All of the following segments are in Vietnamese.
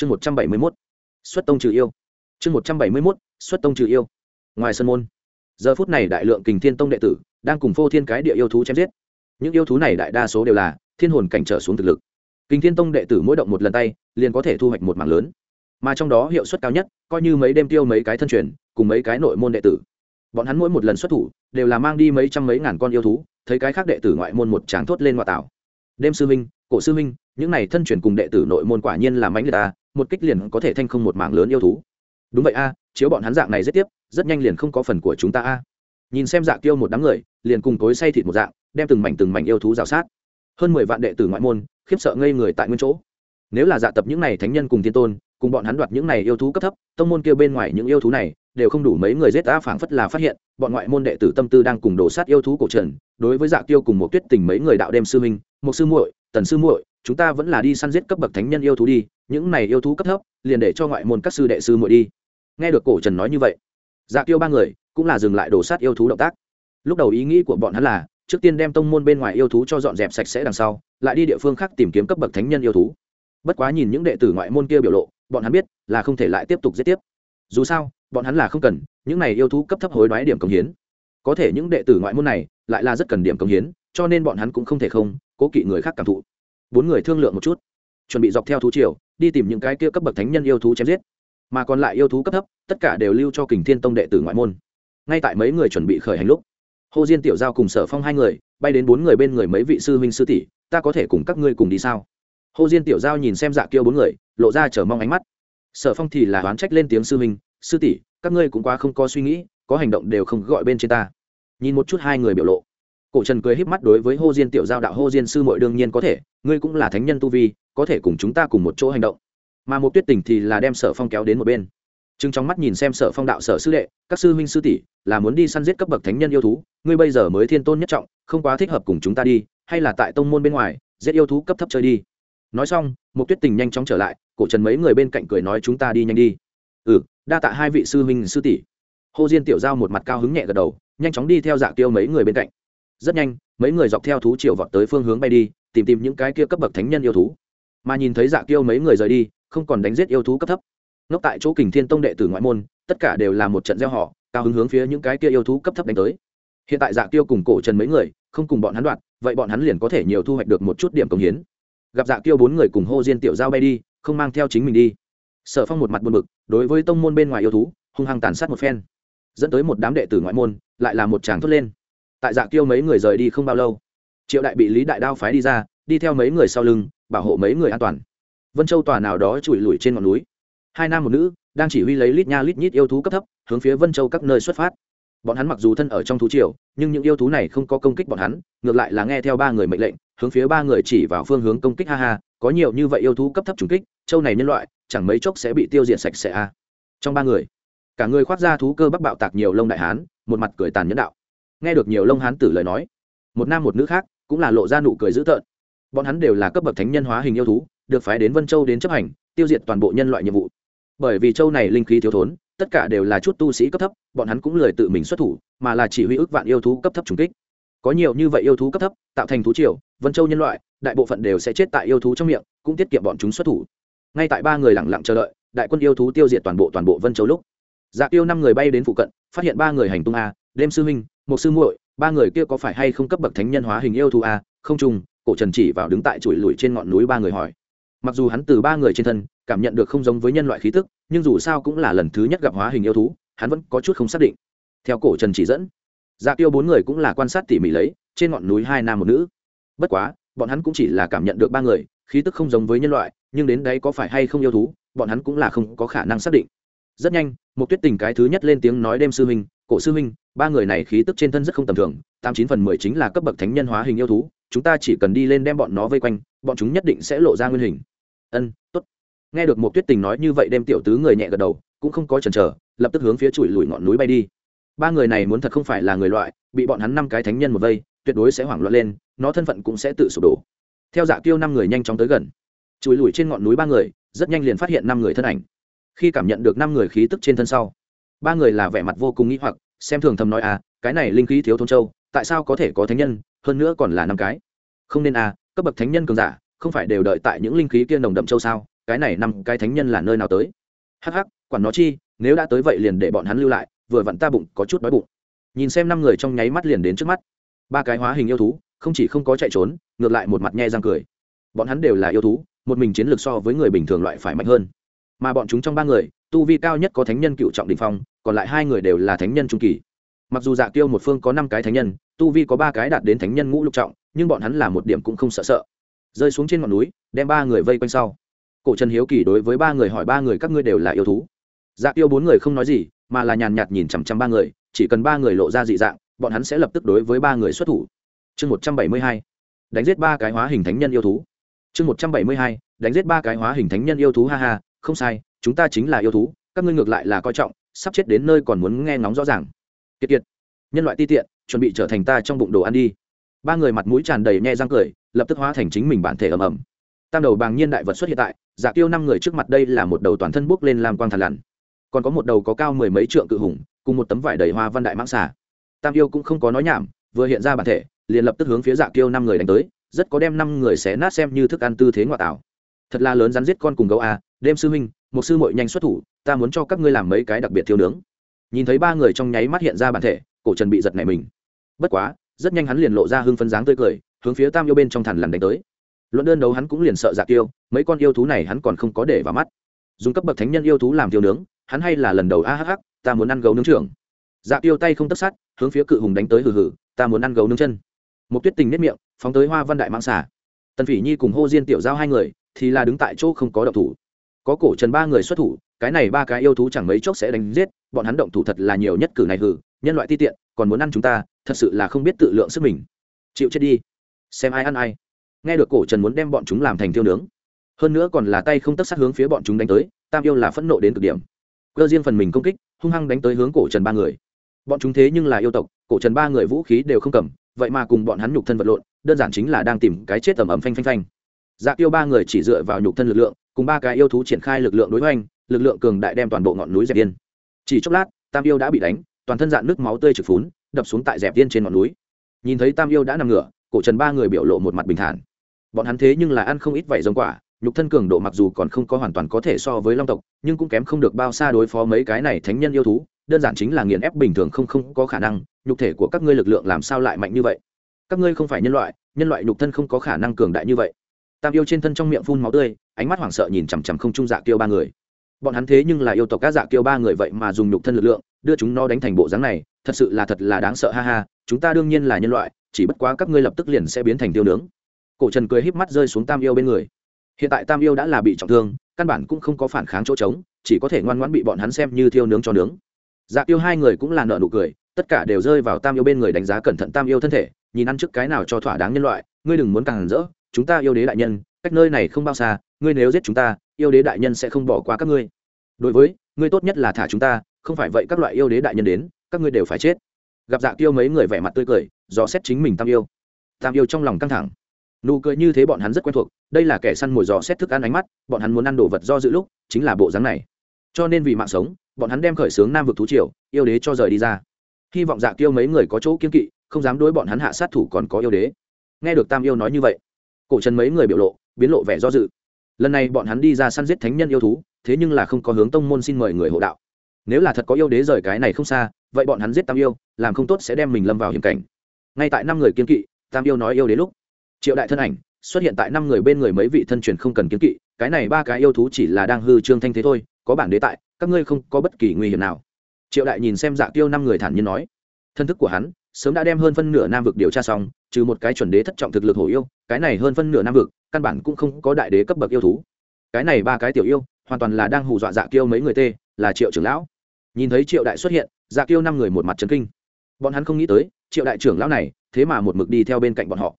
chương một trăm bảy mươi mốt, xuất tông trừ yêu. Chương một trăm bảy mươi mốt, xuất tông trừ yêu. Ngoài sân môn, giờ phút này đại lượng kình thiên tông đệ tử đang cùng phô thiên cái địa yêu thú chém giết. Những yêu thú này đại đa số đều là thiên hồn cảnh trở xuống thực lực. Kình thiên tông đệ tử mỗi động một lần tay, liền có thể thu hoạch một mảng lớn. Mà trong đó hiệu suất cao nhất, coi như mấy đêm tiêu mấy cái thân truyền, cùng mấy cái nội môn đệ tử. Bọn hắn mỗi một lần xuất thủ, đều là mang đi mấy trăm mấy ngàn con yêu thú, thấy cái khác đệ tử ngoại môn một tráng thốt lên ngoại tảo đêm sư minh cổ sư minh những này thân truyền cùng đệ tử nội môn quả nhiên là mánh người ta một kích liền có thể thanh không một mảng lớn yêu thú. Đúng vậy a, chiếu bọn hắn dạng này rất tiếp, rất nhanh liền không có phần của chúng ta a. Nhìn xem dạ tiêu một đám người, liền cùng cối say thịt một dạng, đem từng mảnh từng mảnh yêu thú rào sát. Hơn mười vạn đệ tử ngoại môn, khiếp sợ ngây người tại nguyên chỗ. Nếu là dạ tập những này thánh nhân cùng tiên tôn, cùng bọn hắn đoạt những này yêu thú cấp thấp, tông môn kia bên ngoài những yêu thú này, đều không đủ mấy người giết ta phảng phất là phát hiện, bọn ngoại môn đệ tử tâm tư đang cùng đổ sát yêu thú cổ trần. Đối với dạ tiêu cùng một tuyết tình mấy người đạo đêm sư minh một sư muội, tần sư muội chúng ta vẫn là đi săn giết cấp bậc thánh nhân yêu thú đi, những này yêu thú cấp thấp, liền để cho ngoại môn các sư đệ sư muội đi. Nghe được cổ trần nói như vậy dạ tiêu ba người cũng là dừng lại đổ sát yêu thú động tác. Lúc đầu ý nghĩ của bọn hắn là, trước tiên đem tông môn bên ngoài yêu thú cho dọn dẹp sạch sẽ đằng sau, lại đi địa phương khác tìm kiếm cấp bậc thánh nhân yêu thú. Bất quá nhìn những đệ tử ngoại môn kia biểu lộ, bọn hắn biết là không thể lại tiếp tục giết tiếp. Dù sao, bọn hắn là không cần, những này yêu thú cấp thấp hối đoái điểm công hiến. Có thể những đệ tử ngoại môn này lại là rất cần điểm công hiến, cho nên bọn hắn cũng không thể không cố kỵ người khác cảm thụ bốn người thương lượng một chút, chuẩn bị dọc theo thú triều, đi tìm những cái kia cấp bậc thánh nhân yêu thú chém giết. Mà còn lại yêu thú cấp thấp, tất cả đều lưu cho kình thiên tông đệ tử ngoại môn. Ngay tại mấy người chuẩn bị khởi hành lúc, hồ diên tiểu giao cùng sở phong hai người, bay đến bốn người bên người mấy vị sư huynh sư tỷ, ta có thể cùng các ngươi cùng đi sao? Hồ diên tiểu giao nhìn xem dạ kêu bốn người, lộ ra chờ mong ánh mắt. Sở phong thì là oán trách lên tiếng sư huynh, sư tỷ, các ngươi cũng quá không có suy nghĩ, có hành động đều không gọi bên trên ta. Nhìn một chút hai người biểu lộ cổ trần cười híp mắt đối với hô diên tiểu giao đạo, hô diên sư mội đương nhiên có thể, ngươi cũng là thánh nhân tu vi, có thể cùng chúng ta cùng một chỗ hành động. Mà một tuyết tình thì là đem sở phong kéo đến một bên. Chừng trong mắt nhìn xem sở phong đạo, sở sư đệ, các sư huynh sư tỷ, là muốn đi săn giết cấp bậc thánh nhân yêu thú, ngươi bây giờ mới thiên tôn nhất trọng, không quá thích hợp cùng chúng ta đi, hay là tại tông môn bên ngoài, giết yêu thú cấp thấp chơi đi. Nói xong một tuyết tình nhanh chóng trở lại, cổ trần mấy người bên cạnh cười nói, chúng ta đi nhanh đi. Ừ đa tạ hai vị sư huynh sư tỷ. Hồ diên tiểu giao một mặt cao hứng nhẹ gật đầu, nhanh chóng đi theo dạ tiêu mấy người bên cạnh rất nhanh, mấy người dọc theo thú triều vọt tới phương hướng bay đi, tìm tìm những cái kia cấp bậc thánh nhân yêu thú. Mà nhìn thấy dạ kiêu mấy người rời đi, không còn đánh giết yêu thú cấp thấp. Ngốc tại chỗ kình thiên tông đệ tử ngoại môn, tất cả đều là một trận gieo họ, cao hứng hướng phía những cái kia yêu thú cấp thấp đánh tới. Hiện tại dạ kiêu cùng cổ trần mấy người, không cùng bọn hắn đoạt, vậy bọn hắn liền có thể nhiều thu hoạch được một chút điểm công hiến. Gặp dạ kiêu bốn người cùng hô diên tiểu giao bay đi, không mang theo chính mình đi. Sở phong một mặt buồn bực, đối với tông môn bên ngoài yêu thú, hung hăng tàn sát một phen. Dẫn tới một đám đệ tử ngoại môn, lại là một chàng thốt lên tại dạ kiêu mấy người rời đi không bao lâu, triệu đại bị lý đại đao phái đi ra, đi theo mấy người sau lưng, bảo hộ mấy người an toàn. Vân châu tòa nào đó trụi lùi trên ngọn núi. Hai nam một nữ, đang chỉ huy lấy lít nha lít nhít yêu thú cấp thấp, hướng phía vân châu các nơi xuất phát. Bọn hắn mặc dù thân ở trong thú triều, nhưng những yêu thú này không có công kích bọn hắn, ngược lại là nghe theo ba người mệnh lệnh, hướng phía ba người chỉ vào phương hướng công kích ha ha, có nhiều như vậy yêu thú cấp thấp trùng kích, châu này nhân loại, chẳng mấy chốc sẽ bị tiêu diệt sạch sẽ a. Trong ba người, cả người khoác ra thú cơ bắc bạo tạc nhiều lông đại hán, một mặt cười tàn nhẫn đạo nghe được nhiều lông hán tử lời nói, một nam một nữ khác cũng là lộ ra nụ cười dữ tợn. Bọn hắn đều là cấp bậc thánh nhân hóa hình yêu thú, được phái đến vân châu đến chấp hành, tiêu diệt toàn bộ nhân loại nhiệm vụ. Bởi vì châu này linh khí thiếu thốn, tất cả đều là chút tu sĩ cấp thấp, bọn hắn cũng lười tự mình xuất thủ, mà là chỉ huy ước vạn yêu thú cấp thấp trùng kích. Có nhiều như vậy yêu thú cấp thấp, tạo thành thú triều, vân châu nhân loại, đại bộ phận đều sẽ chết tại yêu thú trong miệng, cũng tiết kiệm bọn chúng xuất thủ. Ngay tại ba người lẳng lặng chờ đợi, đại quân yêu thú tiêu diệt toàn bộ toàn bộ vân châu lúc. Dạ tiêu năm người bay đến phụ cận, phát hiện ba người hành tung a, đêm sư minh một sư muội, ba người kia có phải hay không cấp bậc thánh nhân hóa hình yêu thú a không trùng, cổ trần chỉ vào đứng tại chuỗi lùi trên ngọn núi ba người hỏi. Mặc dù hắn từ ba người trên thân, cảm nhận được không giống với nhân loại khí tức, nhưng dù sao cũng là lần thứ nhất gặp hóa hình yêu thú, hắn vẫn có chút không xác định. Theo cổ trần chỉ dẫn dạ tiêu bốn người cũng là quan sát tỉ mỉ lấy, trên ngọn núi hai nam một nữ. Bất quá, bọn hắn cũng chỉ là cảm nhận được ba người, khí tức không giống với nhân loại, nhưng đến đấy có phải hay không yêu thú, bọn hắn cũng là không có khả năng xác định. Rất nhanh, một tuyết tình cái thứ nhất lên tiếng nói đêm sư huynh, cổ sư huynh ba người này khí tức trên thân rất không tầm thường, tám chín phần mười chính là cấp bậc thánh nhân hóa hình yêu thú, chúng ta chỉ cần đi lên đem bọn nó vây quanh, bọn chúng nhất định sẽ lộ ra nguyên hình. Ân, tốt. Nghe được một tuyết tình nói như vậy đêm tiểu tứ người nhẹ gật đầu, cũng không có chần chờ, lập tức hướng phía chùi lùi ngọn núi bay đi. Ba người này muốn thật không phải là người loại, bị bọn hắn năm cái thánh nhân một vây, tuyệt đối sẽ hoảng loạn lên, nó thân phận cũng sẽ tự sụp đổ. Theo dạ kiêu năm người nhanh chóng tới gần. Chùi lùi trên ngọn núi ba người, rất nhanh liền phát hiện năm người thân ảnh. Khi cảm nhận được năm người khí tức trên thân sau, ba người là vẻ mặt vô cùng nghĩ hoặc xem thường thầm nói à cái này linh khí thiếu thôn châu, tại sao có thể có thánh nhân, hơn nữa còn là năm cái? Không nên à cấp bậc thánh nhân cường giả, không phải đều đợi tại những linh khí kia nồng đậm châu sao? Cái này năm cái thánh nhân là nơi nào tới? Hắc hắc, quản nó chi, nếu đã tới vậy liền để bọn hắn lưu lại, vừa vặn ta bụng có chút đói bụng. Nhìn xem năm người trong nháy mắt liền đến trước mắt. Ba cái hóa hình yêu thú, không chỉ không có chạy trốn, ngược lại một mặt nhe răng cười. Bọn hắn đều là yêu thú, một mình chiến lược so với người bình thường loại phải mạnh hơn. Mà bọn chúng trong ba người tu vi cao nhất có thánh nhân cựu trọng đình phong, còn lại hai người đều là thánh nhân trung kỳ. Mặc dù dạ tiêu một phương có năm cái thánh nhân, tu vi có ba cái đạt đến thánh nhân ngũ lục trọng, nhưng bọn hắn là một điểm cũng không sợ sợ. Rơi xuống trên ngọn núi, đem ba người vây quanh sau. Cổ trần hiếu kỳ đối với ba người hỏi ba người các ngươi đều là yêu thú. Dạ tiêu bốn người không nói gì, mà là nhàn nhạt nhìn chằm chằm ba người, chỉ cần ba người lộ ra dị dạng, bọn hắn sẽ lập tức đối với ba người xuất thủ. Chương một trăm bảy mươi hai, đánh giết ba cái hóa hình thánh nhân yêu thú. Chương một trăm bảy mươi hai, đánh giết ba cái hóa hình thánh nhân yêu thú, ha ha, không sai chúng ta chính là yêu thú, các ngươi ngược lại là coi trọng, sắp chết đến nơi còn muốn nghe ngóng rõ ràng. Kiệt kiệt, nhân loại ti tiện, chuẩn bị trở thành ta trong bụng đồ ăn đi. Ba người mặt mũi tràn đầy nhe răng cười, lập tức hóa thành chính mình bản thể ầm ầm. Tam đầu bàng nhiên đại vật xuất hiện tại dạ giả tiêu năm người trước mặt đây là một đầu toàn thân bốc lên làm quang thằn lằn. Còn có một đầu có cao mười mấy trượng cự hùng, cùng một tấm vải đầy hoa văn đại mãng xà. Tam yêu cũng không có nói nhảm, vừa hiện ra bản thể, liền lập tức hướng phía dạ tiêu năm người đánh tới, rất có đem năm người xé nát xem như thức ăn tư thế ngoại tảo thật là lớn rắn giết con cùng gấu à, đêm sư huynh một sư mội nhanh xuất thủ ta muốn cho các ngươi làm mấy cái đặc biệt thiêu nướng. Nhìn thấy ba người trong nháy mắt hiện ra bản thể cổ trần bị giật này mình. Bất quá rất nhanh hắn liền lộ ra hưng phân dáng tươi cười hướng phía tam yêu bên trong thằn lằn đánh tới. Luận đơn đấu hắn cũng liền sợ dạ giặc yêu mấy con yêu thú này hắn còn không có để vào mắt. Dùng cấp bậc thánh nhân yêu thú làm thiêu nướng hắn hay là lần đầu a hh ta muốn ăn gấu nướng trưởng. Dạ giặc yêu tay không tất sát hướng phía cự hùng đánh tới hừ hừ ta muốn ăn gấu nướng chân. Một tuyết tình nếp miệng phóng tới hoa văn đại mang xả tần phỉ nhi cùng hô diên tiểu giao hai người thì là đứng tại chỗ không có động thủ. Có cổ trần ba người xuất thủ, cái này ba cái yêu thú chẳng mấy chốc sẽ đánh giết, bọn hắn động thủ thật là nhiều nhất cử này hử nhân loại ti tiện, còn muốn ăn chúng ta, thật sự là không biết tự lượng sức mình. Chịu chết đi. Xem ai ăn ai. Nghe được cổ trần muốn đem bọn chúng làm thành tiêu nướng. Hơn nữa còn là tay không tất sát hướng phía bọn chúng đánh tới, tam yêu là phẫn nộ đến cực điểm. Cơ riêng phần mình công kích, hung hăng đánh tới hướng cổ trần ba người. Bọn chúng thế nhưng là yêu tộc, cổ trần ba người vũ khí đều không cầm, vậy mà cùng bọn hắn nhục thân vật lộn, đơn giản chính là đang tìm cái chết tầm ầm phanh phanh phanh dạ tiêu ba người chỉ dựa vào nhục thân lực lượng, cùng ba cái yêu thú triển khai lực lượng đối hoành, lực lượng cường đại đem toàn bộ ngọn núi dẹp yên. Chỉ chốc lát, tam yêu đã bị đánh, toàn thân dạn nước máu tươi trực phún, đập xuống tại dẹp yên trên ngọn núi. Nhìn thấy tam yêu đã nằm ngửa, cổ trần ba người biểu lộ một mặt bình thản. Bọn hắn thế nhưng là ăn không ít vảy giống quả, nhục thân cường độ mặc dù còn không có hoàn toàn có thể so với long tộc, nhưng cũng kém không được bao xa đối phó mấy cái này thánh nhân yêu thú, đơn giản chính là nghiền ép bình thường không không có khả năng, nhục thể của các ngươi lực lượng làm sao lại mạnh như vậy? Các ngươi không phải nhân loại nhân loại nhục thân không có khả năng cường đại như vậy tam yêu trên thân trong miệng phun máu tươi, ánh mắt hoảng sợ nhìn chằm chằm không trung dạ kiêu ba người. Bọn hắn thế nhưng là yêu tộc các dạ kiêu ba người vậy mà dùng nhục thân lực lượng, đưa chúng nó đánh thành bộ dáng này, thật sự là thật là đáng sợ, ha ha, chúng ta đương nhiên là nhân loại, chỉ bất quá các ngươi lập tức liền sẽ biến thành tiêu nướng. Cổ trần cười híp mắt rơi xuống tam yêu bên người. Hiện tại tam yêu đã là bị trọng thương, căn bản cũng không có phản kháng chỗ trống, chỉ có thể ngoan ngoãn bị bọn hắn xem như thiêu nướng cho nướng. Dạ yêu hai người cũng là nợ nụ cười, tất cả đều rơi vào tam yêu bên người đánh giá cẩn thận tam yêu thân thể, nhìn ăn trước cái nào cho thỏa đáng nhân loại, ngươi đừng muốn càng rỡ chúng ta yêu đế đại nhân, cách nơi này không bao xa, ngươi nếu giết chúng ta, yêu đế đại nhân sẽ không bỏ qua các ngươi. Đối với, ngươi tốt nhất là thả chúng ta, không phải vậy các loại yêu đế đại nhân đến, các ngươi đều phải chết. Gặp dạ tiêu mấy người vẻ mặt tươi cười, dò xét chính mình tam yêu. Tam yêu trong lòng căng thẳng. Nụ cười như thế bọn hắn rất quen thuộc, đây là kẻ săn mồi dò xét thức ăn ánh mắt, bọn hắn muốn ăn đồ vật do dự lúc, chính là bộ dáng này. Cho nên vì mạng sống, bọn hắn đem khởi xướng nam vực thú triều, yêu đế cho rời đi ra. Hy vọng dạ tiêu mấy người có chỗ kiên kỵ, không dám đối bọn hắn hạ sát thủ còn có yêu đế. Nghe được tam yêu nói như vậy cổ trần mấy người biểu lộ, biến lộ vẻ do dự. Lần này bọn hắn đi ra săn giết thánh nhân yêu thú, thế nhưng là không có hướng tông môn xin mời người hộ đạo. Nếu là thật có yêu đế rời cái này không xa, vậy bọn hắn giết tam yêu, làm không tốt sẽ đem mình lâm vào hiểm cảnh. Ngay tại năm người kiên kỵ, tam yêu nói yêu đế lúc. Triệu đại thân ảnh xuất hiện tại năm người bên người mấy vị thân truyền không cần kiên kỵ, cái này ba cái yêu thú chỉ là đang hư trương thanh thế thôi, có bản đế tại, các ngươi không có bất kỳ nguy hiểm nào. Triệu đại nhìn xem dạ tiêu năm người thản nhiên nói. Thân thức của hắn sớm đã đem hơn phân nửa nam vực điều tra xong, trừ một cái chuẩn đế thất trọng thực lực hổ yêu, cái này hơn phân nửa nam vực, căn bản cũng không có đại đế cấp bậc yêu thú. Cái này ba cái tiểu yêu, hoàn toàn là đang hù dọa dạ kiêu mấy người tê, là triệu trưởng lão. Nhìn thấy triệu đại xuất hiện dạ kiêu năm người một mặt trấn kinh. Bọn hắn không nghĩ tới, triệu đại trưởng lão này, thế mà một mực đi theo bên cạnh bọn họ.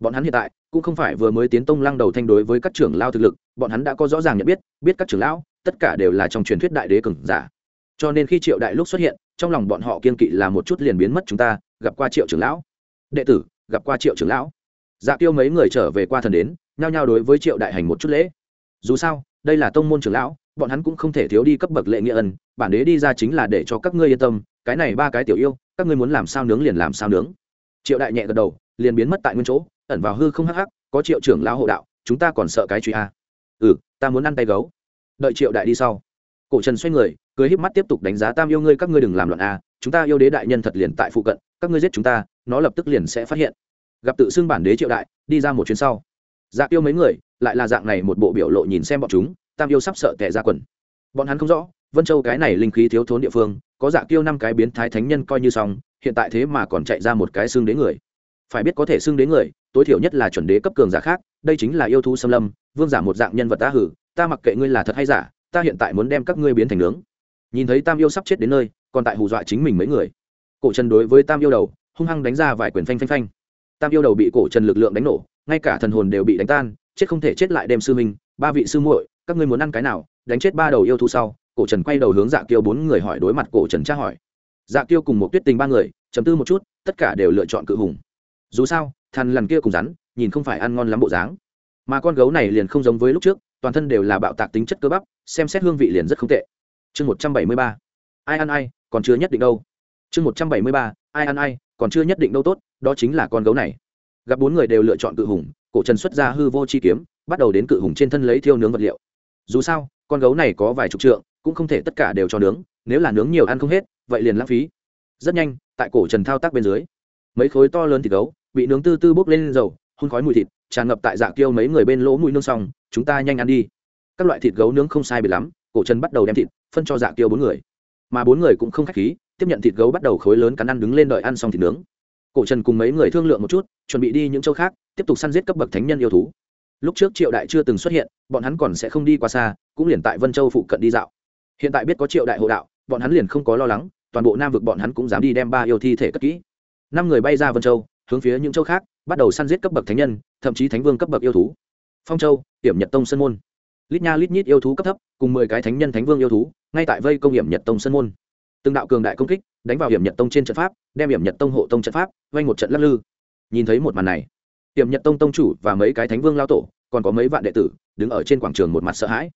Bọn hắn hiện tại, cũng không phải vừa mới tiến tông lăng đầu thanh đối với các trưởng lao thực lực, bọn hắn đã có rõ ràng nhận biết biết các trưởng lão, tất cả đều là trong truyền thuyết đại đế cường giả cho nên khi triệu đại lúc xuất hiện, trong lòng bọn họ kiên kỵ là một chút liền biến mất chúng ta, gặp qua triệu trưởng lão. Đệ tử, gặp qua triệu trưởng lão. Dạ tiêu mấy người trở về qua thần đến, nhao nhao đối với triệu đại hành một chút lễ. Dù sao, đây là tông môn trưởng lão, bọn hắn cũng không thể thiếu đi cấp bậc lệ nghĩa ân, bản đế đi ra chính là để cho các ngươi yên tâm, cái này ba cái tiểu yêu, các ngươi muốn làm sao nướng liền làm sao nướng. Triệu đại nhẹ gật đầu, liền biến mất tại nguyên chỗ, ẩn vào hư không hắc hắc, có triệu trưởng lão hộ đạo, chúng ta còn sợ cái truy a. Ừ ta muốn ăn tay gấu. Đợi triệu đại đi sau. Cổ trần xoay người cười híp mắt tiếp tục đánh giá tam yêu ngươi, các ngươi đừng làm loạn a chúng ta yêu đế đại nhân thật liền tại phụ cận, các ngươi giết chúng ta, nó lập tức liền sẽ phát hiện. Gặp tự xưng bản đế triệu đại, đi ra một chuyến sau. Dạ yêu mấy người, lại là dạng này một bộ biểu lộ nhìn xem bọn chúng, tam yêu sắp sợ tệ ra quần. Bọn hắn không rõ, vân châu cái này linh khí thiếu thốn địa phương, có dạ kiêu năm cái biến thái thánh nhân coi như xong, hiện tại thế mà còn chạy ra một cái xương đế người. Phải biết có thể xương đế người, tối thiểu nhất là chuẩn đế cấp cường giả khác, đây chính là yêu thú xâm lâm, vương giả một dạng nhân vật ta hử, ta mặc kệ ngươi là thật hay giả, ta hiện tại muốn đem các ngươi biến thành nướng nhìn thấy tam yêu sắp chết đến nơi, còn tại hù dọa chính mình mấy người. Cổ trần đối với tam yêu đầu, hung hăng đánh ra vài quyền phanh phanh phanh. Tam yêu đầu bị cổ trần lực lượng đánh nổ, ngay cả thần hồn đều bị đánh tan, chết không thể chết lại đem sư minh ba vị sư muội, các ngươi muốn ăn cái nào, đánh chết ba đầu yêu thú sau, cổ trần quay đầu hướng dạ kiêu bốn người hỏi đối mặt cổ trần tra hỏi. Dạ kiêu cùng một tuyết tình ba người, chấm tư một chút, tất cả đều lựa chọn cự hùng. Dù sao, thằn lằn kia cùng rắn, nhìn không phải ăn ngon lắm bộ dáng. Mà con gấu này liền không giống với lúc trước, toàn thân đều là bạo tạc tính chất cơ bắp, xem xét hương vị liền rất không tệ chương một trăm bảy mươi ba. Ai ăn ai, còn chưa nhất định đâu. Chương một trăm bảy mươi ba, ai ăn ai, còn chưa nhất định đâu tốt, đó chính là con gấu này. Gặp bốn người đều lựa chọn cự hùng, cổ trần xuất ra hư vô chi kiếm, bắt đầu đến cự hùng trên thân lấy thiêu nướng vật liệu. Dù sao, con gấu này có vài chục trượng, cũng không thể tất cả đều cho nướng, nếu là nướng nhiều ăn không hết, vậy liền lãng phí. Rất nhanh, tại cổ trần thao tác bên dưới, mấy khối to lớn thịt gấu bị nướng tư tư bốc lên dầu, hun khói mùi thịt, tràn ngập tại dạ kiêu mấy người bên lỗ mũi nương xong, chúng ta nhanh ăn đi. Các loại thịt gấu nướng không sai bị lắm cổ trần bắt đầu đem thịt phân cho dạ kiêu bốn người. Mà bốn người cũng không khách khí, tiếp nhận thịt gấu bắt đầu khối lớn cắn ăn đứng lên đợi ăn xong thịt nướng. Cổ trần cùng mấy người thương lượng một chút, chuẩn bị đi những châu khác, tiếp tục săn giết cấp bậc thánh nhân yêu thú. Lúc trước triệu đại chưa từng xuất hiện, bọn hắn còn sẽ không đi qua xa, cũng liền tại vân châu phụ cận đi dạo. Hiện tại biết có triệu đại hộ đạo, bọn hắn liền không có lo lắng, toàn bộ nam vực bọn hắn cũng dám đi đem ba yêu thi thể cất kỹ. Năm người bay ra vân châu, hướng phía những châu khác, bắt đầu săn giết cấp bậc thánh nhân, thậm chí thánh vương cấp bậc yêu thú. Phong châu hiểm nhật tông sơn môn lít nha lít nhít yêu thú cấp thấp, cùng mười cái thánh nhân thánh vương yêu thú, ngay tại vây công hiểm nhật tông sân môn. Từng đạo cường đại công kích, đánh vào hiểm nhật tông trên trận pháp, đem hiểm nhật tông hộ tông trận pháp, vây một trận lắc lư. Nhìn thấy một màn này, hiểm nhật tông tông chủ và mấy cái thánh vương lao tổ, còn có mấy vạn đệ tử, đứng ở trên quảng trường một mặt sợ hãi.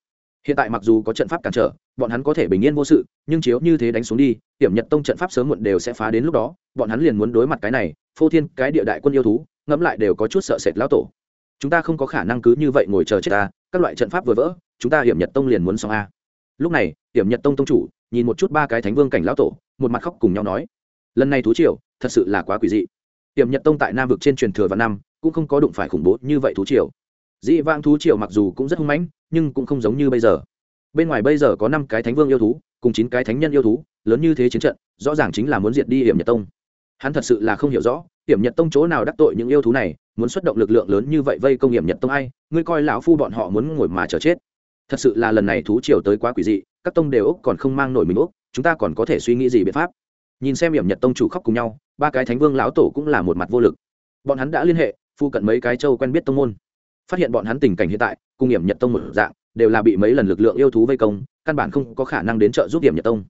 Hiện tại mặc dù có trận pháp cản trở, bọn hắn có thể bình yên vô sự, nhưng chiếu như thế đánh xuống đi, hiểm nhật tông trận pháp sớm muộn đều sẽ phá đến lúc đó, bọn hắn liền muốn đối mặt cái này, phô thiên cái địa đại quân yêu thú, ngẫm lại đều có chút sợ sệt lao tổ. Chúng ta không có khả năng cứ như vậy ngồi chờ chết ta các loại trận pháp vừa vỡ, chúng ta hiểm nhật tông liền muốn xong a. Lúc này, hiểm nhật tông tông chủ, nhìn một chút ba cái thánh vương cảnh lão tổ, một mặt khóc cùng nhau nói, lần này thú triều, thật sự là quá quỷ dị. Hiểm nhật tông tại nam vực trên truyền thừa và năm, cũng không có đụng phải khủng bố như vậy thú triều. Dị vang thú triều mặc dù cũng rất hung mãnh, nhưng cũng không giống như bây giờ. Bên ngoài bây giờ có năm cái thánh vương yêu thú, cùng chín cái thánh nhân yêu thú, lớn như thế chiến trận, rõ ràng chính là muốn diệt đi hiểm nhật tông. Hắn thật sự là không hiểu rõ hiểm nhật tông chỗ nào đắc tội những yêu thú này, muốn xuất động lực lượng lớn như vậy vây công hiểm nhật tông ai, ngươi coi lão phu bọn họ muốn ngồi mà chờ chết. Thật sự là lần này thú triều tới quá quỷ dị, các tông đều úc còn không mang nổi mình úc chúng ta còn có thể suy nghĩ gì biện pháp? Nhìn xem hiểm nhật tông chủ khóc cùng nhau, ba cái thánh vương lão tổ cũng là một mặt vô lực. Bọn hắn đã liên hệ, phu cận mấy cái châu quen biết tông môn. Phát hiện bọn hắn tình cảnh hiện tại cung hiểm nhật tông một dạng, đều là bị mấy lần lực lượng yêu thú vây công, căn bản không có khả năng đến trợ giúp hiểm nhật tông.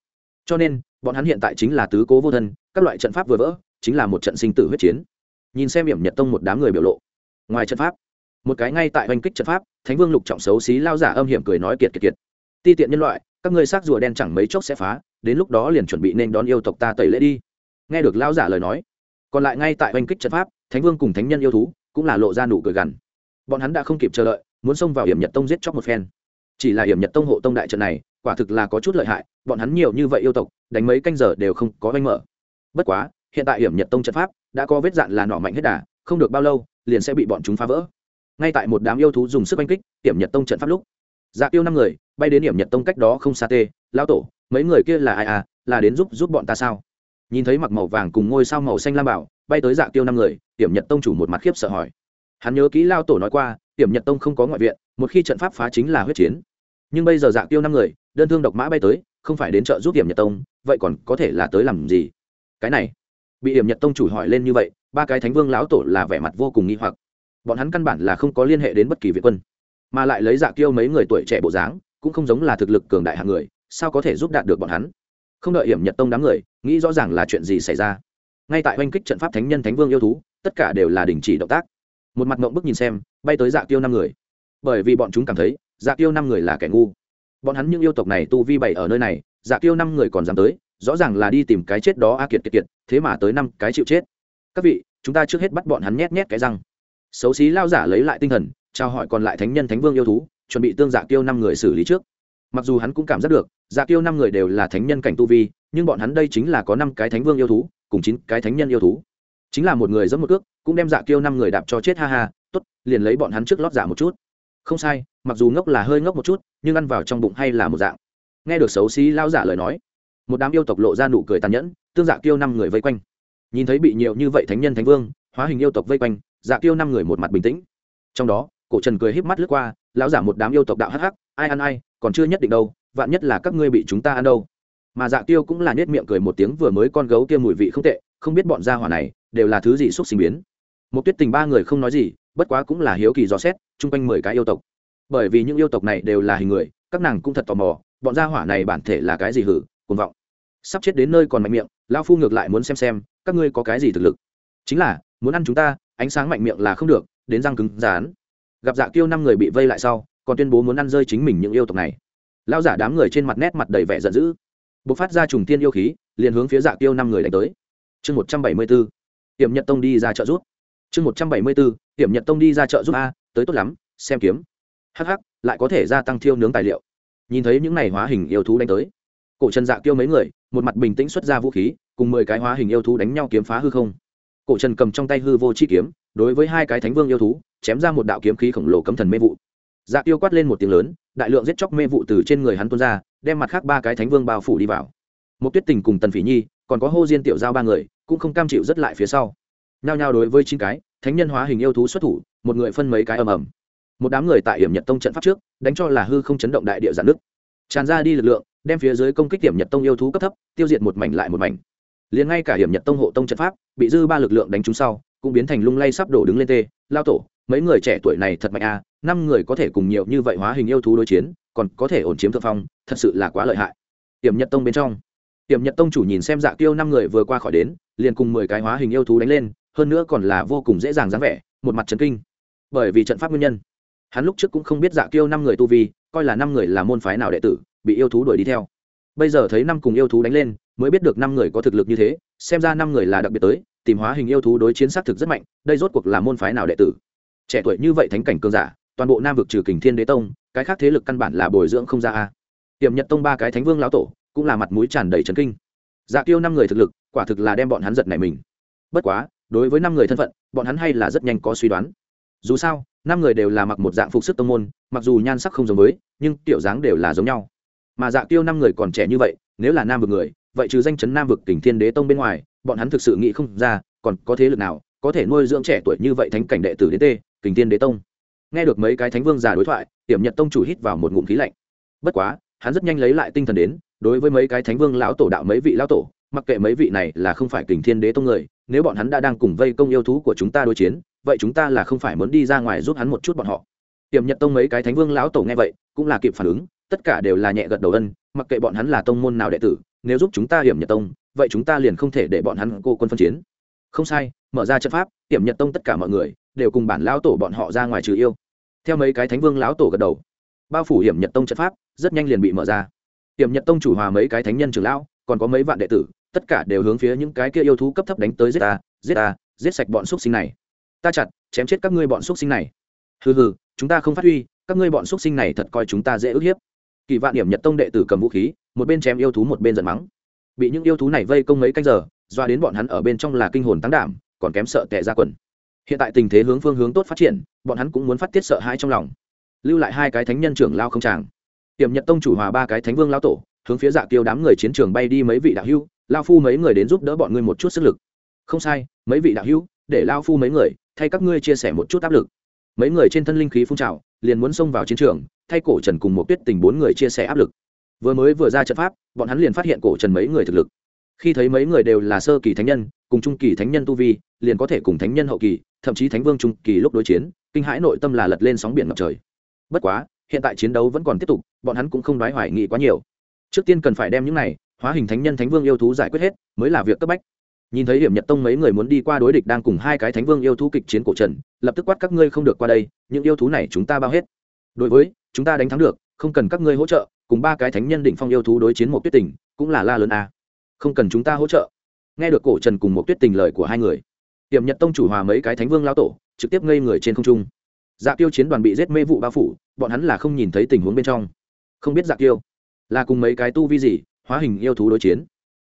Cho nên, bọn hắn hiện tại chính là tứ cố vô thân, các loại trận pháp vừa vỡ chính là một trận sinh tử huyết chiến. Nhìn xem hiểm nhật tông một đám người biểu lộ, ngoài trận pháp, một cái ngay tại oanh kích trận pháp, thánh vương lục trọng xấu xí lao giả âm hiểm cười nói kiệt kiệt kiệt. Ti tiện nhân loại, các ngươi xác rùa đen chẳng mấy chốc sẽ phá, đến lúc đó liền chuẩn bị nên đón yêu tộc ta tẩy lễ đi. Nghe được lao giả lời nói, còn lại ngay tại oanh kích trận pháp, thánh vương cùng thánh nhân yêu thú cũng là lộ ra nụ cười gằn. Bọn hắn đã không kịp chờ đợi, muốn xông vào hiểm nhật tông giết chóc một phen. Chỉ là hiểm nhật tông hộ tông đại trận này, quả thực là có chút lợi hại, bọn hắn nhiều như vậy yêu tộc, đánh mấy canh giờ đều không có oanh mở. Bất quá hiện tại hiểm nhật tông trận pháp đã có vết dạn là nọ mạnh hết đà, không được bao lâu, liền sẽ bị bọn chúng phá vỡ. Ngay tại một đám yêu thú dùng sức oanh kích hiểm nhật tông trận pháp lúc dạ tiêu năm người bay đến hiểm nhật tông cách đó không xa tê lao tổ, mấy người kia là ai à là đến giúp giúp bọn ta sao? Nhìn thấy mặc màu vàng cùng ngôi sao màu xanh lam bảo, bay tới dạ tiêu năm người, hiểm nhật tông chủ một mặt khiếp sợ hỏi. Hắn nhớ kỹ lao tổ nói qua, hiểm nhật tông không có ngoại viện, một khi trận pháp phá chính là huyết chiến. Nhưng bây giờ dạ tiêu năm người, đơn thương độc mã bay tới, không phải đến trợ giúp hiểm nhật tông, vậy còn có thể là tới làm gì? Cái này bị hiểm nhật tông chủ hỏi lên như vậy, ba cái thánh vương lão tổ là vẻ mặt vô cùng nghi hoặc. Bọn hắn căn bản là không có liên hệ đến bất kỳ việt quân, mà lại lấy dạ kiêu mấy người tuổi trẻ bộ dáng, cũng không giống là thực lực cường đại hạng người, sao có thể giúp đạt được bọn hắn? Không đợi hiểm nhật tông đám người, nghĩ rõ ràng là chuyện gì xảy ra. Ngay tại oanh kích trận pháp thánh nhân thánh vương yêu thú, tất cả đều là đình chỉ động tác. Một mặt mộng bức nhìn xem, bay tới dạ kiêu năm người. Bởi vì bọn chúng cảm thấy dạ kiêu năm người là kẻ ngu. Bọn hắn những yêu tộc này tu vi bảy ở nơi này dạ kiêu năm người còn dám tới rõ ràng là đi tìm cái chết đó a kiệt kiệt kiệt, thế mà tới năm cái chịu chết. Các vị, chúng ta trước hết bắt bọn hắn nhét nhét cái răng. Xấu xí lao giả lấy lại tinh thần trao hỏi còn lại thánh nhân thánh vương yêu thú, chuẩn bị tương dạ giả tiêu năm người xử lý trước. Mặc dù hắn cũng cảm giác được dạ giả tiêu năm người đều là thánh nhân cảnh tu vi, nhưng bọn hắn đây chính là có năm cái thánh vương yêu thú, cùng chín cái thánh nhân yêu thú. Chính là một người dẫn một cước, cũng đem dạ kiêu năm người đạp cho chết, ha ha, tốt, liền lấy bọn hắn trước lót giả một chút. Không sai, mặc dù ngốc là hơi ngốc một chút, nhưng ăn vào trong bụng hay là một dạng. Nghe được xấu xí lao giả lời nói một đám yêu tộc lộ ra nụ cười tàn nhẫn, tương dạ kiêu năm người vây quanh. Nhìn thấy bị nhiều như vậy thánh nhân thánh vương, hóa hình yêu tộc vây quanh dạ kiêu năm người một mặt bình tĩnh. Trong đó, cổ trần cười híp mắt lướt qua, lão giả một đám yêu tộc đạo hắc hắc, ai ăn ai, còn chưa nhất định đâu, vạn nhất là các ngươi bị chúng ta ăn đâu. Mà dạ kiêu cũng là nhếch miệng cười một tiếng vừa mới con gấu kia mùi vị không tệ, không biết bọn gia hỏa này đều là thứ gì xúc sinh biến. Một tuyết tình ba người không nói gì, bất quá cũng là hiếu kỳ dò xét, chung quanh mười cái yêu tộc. Bởi vì những yêu tộc này đều là hình người, các nàng cũng thật tò mò, bọn gia hỏa này bản thể là cái gì hử? Cuồng vọng. Sắp chết đến nơi còn mạnh miệng lao phu ngược lại muốn xem xem, các ngươi có cái gì thực lực? Chính là, muốn ăn chúng ta, ánh sáng mạnh miệng là không được, đến răng cứng, rán. Gặp dạ kiêu năm người bị vây lại sau, còn tuyên bố muốn ăn rơi chính mình những yêu tộc này. Lao giả đám người trên mặt nét mặt đầy vẻ giận dữ. B ộ c phát ra trùng tiên yêu khí, liền hướng phía dạ kiêu năm người đánh tới. Chương một trăm bảy mươi b ố hiểm nhật tông đi ra chợ rút chương một trăm bảy mươi b ố hiểm nhật tông đi ra chợ rút a, tới tốt lắm, xem kiếm. Hh lại có thể gia tăng thiêu nướng tài liệu. Nhìn thấy những n à y hóa hình yêu thú đánh tới cổ trần dạ kêu mấy người, một mặt bình tĩnh xuất ra vũ khí, cùng mười cái hóa hình yêu thú đánh nhau kiếm phá hư không. Cổ trần cầm trong tay hư vô chi kiếm, đối với hai cái thánh vương yêu thú, chém ra một đạo kiếm khí khổng lồ cấm thần mê vụ. Dạ tiêu quát lên một tiếng lớn, đại lượng giết chóc mê vụ từ trên người hắn tuôn ra, đem mặt khác ba cái thánh vương bao phủ đi vào. Một tuyết tình cùng tần phỉ nhi, còn có hô diên tiểu giao ba người, cũng không cam chịu rất lại phía sau. Nhao nhao đối với chín cái, thánh nhân hóa hình yêu thú xuất thủ, một người phân mấy cái ầm ầm. Một đám người tại hiểm nhật tông trận pháp trước, đánh cho là hư không chấn động đại địa giản nước tràn ra đi lực lượng đem phía dưới công kích hiểm nhật tông yêu thú cấp thấp tiêu diệt một mảnh lại một mảnh. Liền ngay cả hiểm nhật tông hộ tông trận pháp bị dư ba lực lượng đánh trúng sau cũng biến thành lung lay sắp đổ đứng lên tê lao tổ mấy người trẻ tuổi này thật mạnh a, à, năm người có thể cùng nhiều như vậy hóa hình yêu thú đối chiến còn có thể ổn chiếm thượng phong thật sự là quá lợi hại. Tiềm nhật tông bên trong. Tiềm nhật tông chủ nhìn xem dạ tiêu năm người vừa qua khỏi đến liền cùng mười cái hóa hình yêu thú đánh lên hơn nữa còn là vô cùng dễ dàng dáng vẻ một mặt trấn kinh. Bởi vì trận pháp nguyên nhân. Hắn lúc trước cũng không biết dạ kiêu năm người tu vi coi là năm người là môn phái nào đệ tử bị yêu thú đuổi đi theo. Bây giờ thấy năm cùng yêu thú đánh lên, mới biết được năm người có thực lực như thế, xem ra năm người là đặc biệt tới, tìm hóa hình yêu thú đối chiến xác thực rất mạnh, đây rốt cuộc là môn phái nào đệ tử? Trẻ tuổi như vậy thánh cảnh cường giả, toàn bộ nam vực trừ kình thiên đế tông, cái khác thế lực căn bản là bồi dưỡng không ra a. Tiềm nhật tông ba cái thánh vương lão tổ, cũng là mặt mũi tràn đầy trấn kinh. Dạ tiêu năm người thực lực, quả thực là đem bọn hắn giật này mình. Bất quá, đối với năm người thân phận, bọn hắn hay là rất nhanh có suy đoán. Dù sao, năm người đều là mặc một dạng phục sức tông môn, mặc dù nhan sắc không giống với, nhưng tiểu dáng đều là giống nhau mà dạ tiêu năm người còn trẻ như vậy, nếu là nam vực người, vậy trừ danh chấn nam vực kình thiên đế tông bên ngoài, bọn hắn thực sự nghĩ không ra, còn có thế lực nào có thể nuôi dưỡng trẻ tuổi như vậy thánh cảnh đệ tử đến tê, kình thiên đế tông. Nghe được mấy cái thánh vương già đối thoại, tiểm nhật tông chủ hít vào một ngụm khí lạnh. Bất quá, hắn rất nhanh lấy lại tinh thần đến, đối với mấy cái thánh vương lão tổ đạo mấy vị lão tổ, mặc kệ mấy vị này là không phải kình thiên đế tông người, nếu bọn hắn đã đang cùng vây công yêu thú của chúng ta đối chiến, vậy chúng ta là không phải muốn đi ra ngoài giúp hắn một chút bọn họ. Tiểm nhật tông mấy cái thánh vương lão tổ nghe vậy, cũng là kịp phản ứng tất cả đều là nhẹ gật đầu ân, mặc kệ bọn hắn là tông môn nào đệ tử, nếu giúp chúng ta hiểm nhật tông, vậy chúng ta liền không thể để bọn hắn cô quân phân chiến. Không sai, mở ra trận pháp, hiểm nhật tông tất cả mọi người đều cùng bản lão tổ bọn họ ra ngoài trừ yêu. Theo mấy cái thánh vương lão tổ gật đầu, bao phủ hiểm nhật tông trận pháp, rất nhanh liền bị mở ra. Hiểm nhật tông chủ hòa mấy cái thánh nhân trưởng lão, còn có mấy vạn đệ tử, tất cả đều hướng phía những cái kia yêu thú cấp thấp đánh tới giết ta giết ta, giết sạch bọn xúc sinh này. Ta chặt, chém chết các ngươi bọn xúc sinh này. Hừ hừ, chúng ta không phát huy, các ngươi bọn xúc sinh này thật coi chúng ta dễ ức hiếp kỳ vạn điểm nhật tông đệ tử cầm vũ khí, một bên chém yêu thú một bên giận mắng. Bị những yêu thú này vây công mấy canh giờ, doa đến bọn hắn ở bên trong là kinh hồn tăng đảm, còn kém sợ tệ ra quần. Hiện tại tình thế hướng phương hướng tốt phát triển, bọn hắn cũng muốn phát tiết sợ hãi trong lòng. Lưu lại hai cái thánh nhân trưởng lao không tràng tiềm nhật tông chủ hòa ba cái thánh vương lao tổ, hướng phía dạ tiêu đám người chiến trường bay đi mấy vị đạo hưu lao phu mấy người đến giúp đỡ bọn ngươi một chút sức lực. Không sai, mấy vị đạo hưu để lao phu mấy người, thay các ngươi chia sẻ một chút áp lực. Mấy người trên thân linh khí phun trào, liền muốn xông vào chiến trường thay cổ trần cùng một tuyết tình bốn người chia sẻ áp lực. Vừa mới vừa ra trận pháp, bọn hắn liền phát hiện cổ trần mấy người thực lực. Khi thấy mấy người đều là sơ kỳ thánh nhân, cùng trung kỳ thánh nhân tu vi, liền có thể cùng thánh nhân hậu kỳ, thậm chí thánh vương trung kỳ lúc đối chiến, kinh hãi nội tâm là lật lên sóng biển ngập trời. Bất quá, hiện tại chiến đấu vẫn còn tiếp tục, bọn hắn cũng không đoái hoài nghị quá nhiều. Trước tiên cần phải đem những này, hóa hình thánh nhân thánh vương yêu thú giải quyết hết, mới là việc cấp bách. Nhìn thấy điểm nhật tông mấy người muốn đi qua đối địch đang cùng hai cái thánh vương yêu thú kịch chiến cổ trần, lập tức quát các ngươi không được qua đây, những yêu thú này chúng ta bao hết. Đối với chúng ta đánh thắng được, không cần các ngươi hỗ trợ, cùng ba cái thánh nhân đỉnh phong yêu thú đối chiến một tuyết tình, cũng là la lớn a. Không cần chúng ta hỗ trợ. Nghe được cổ trần cùng một tuyết tình lời của hai người tiềm nhật tông chủ hòa mấy cái thánh vương lao tổ, trực tiếp ngây người trên không trung. Dạ tiêu chiến đoàn bị giết mê vụ bao phủ, bọn hắn là không nhìn thấy tình huống bên trong. Không biết dạ tiêu là cùng mấy cái tu vi gì, hóa hình yêu thú đối chiến.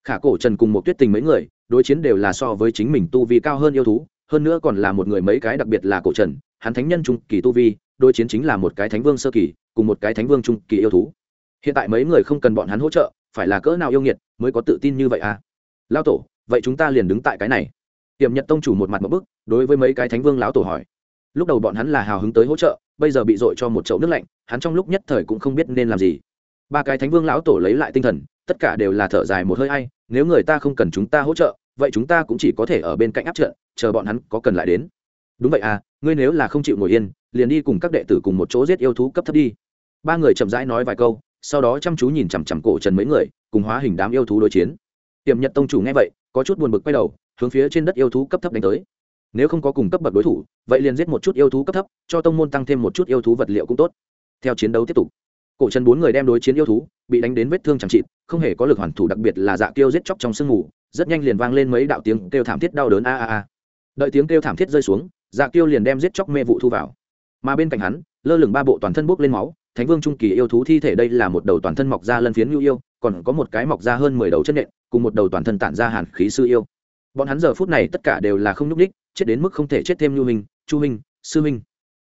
Khả cổ trần cùng một tuyết tình mấy người, đối chiến đều là so với chính mình tu vi cao hơn yêu thú, hơn nữa còn là một người mấy cái đặc biệt là cổ trần, hắn thánh nhân trung kỳ tu vi đối chiến chính là một cái thánh vương sơ kỳ cùng một cái thánh vương trung kỳ yêu thú. Hiện tại mấy người không cần bọn hắn hỗ trợ phải là cỡ nào yêu nghiệt mới có tự tin như vậy à? Lao tổ vậy chúng ta liền đứng tại cái này. Tiềm nhật tông chủ một mặt một bức đối với mấy cái thánh vương lão tổ hỏi. Lúc đầu bọn hắn là hào hứng tới hỗ trợ bây giờ bị dội cho một chậu nước lạnh hắn trong lúc nhất thời cũng không biết nên làm gì. Ba cái thánh vương lão tổ lấy lại tinh thần tất cả đều là thở dài một hơi hay nếu người ta không cần chúng ta hỗ trợ vậy chúng ta cũng chỉ có thể ở bên cạnh áp trợ, chờ bọn hắn có cần lại đến đúng vậy à ngươi nếu là không chịu ngồi yên, liền đi cùng các đệ tử cùng một chỗ giết yêu thú cấp thấp đi. Ba người chậm rãi nói vài câu, sau đó chăm chú nhìn chằm chằm cổ trần mấy người, cùng hóa hình đám yêu thú đối chiến. Tiềm nhật tông chủ nghe vậy, có chút buồn bực quay đầu, hướng phía trên đất yêu thú cấp thấp đánh tới. Nếu không có cùng cấp bậc đối thủ, vậy liền giết một chút yêu thú cấp thấp, cho tông môn tăng thêm một chút yêu thú vật liệu cũng tốt. Theo chiến đấu tiếp tục, cổ trần bốn người đem đối chiến yêu thú, bị đánh đến vết thương chẳng trịt không hề có lực hoàn thủ đặc biệt là dạ tiêu giết chóc trong sương mù, rất nhanh liền vang lên mấy đạo tiếng kêu thảm thiết đau đớn a a a. Đợi tiếng kêu thảm thiết rơi xuống dạ tiêu liền đem giết chóc mê vụ thu vào. Mà bên cạnh hắn, lơ lửng ba bộ toàn thân bốc lên máu, thánh vương trung kỳ yêu thú thi thể đây là một đầu toàn thân mọc ra lân phiến nhu yêu, còn có một cái mọc ra hơn mười đầu chân nện, cùng một đầu toàn thân tản ra hàn khí sư yêu. Bọn hắn giờ phút này tất cả đều là không nhúc ních chết đến mức không thể chết thêm nhu hình chu hình sư minh.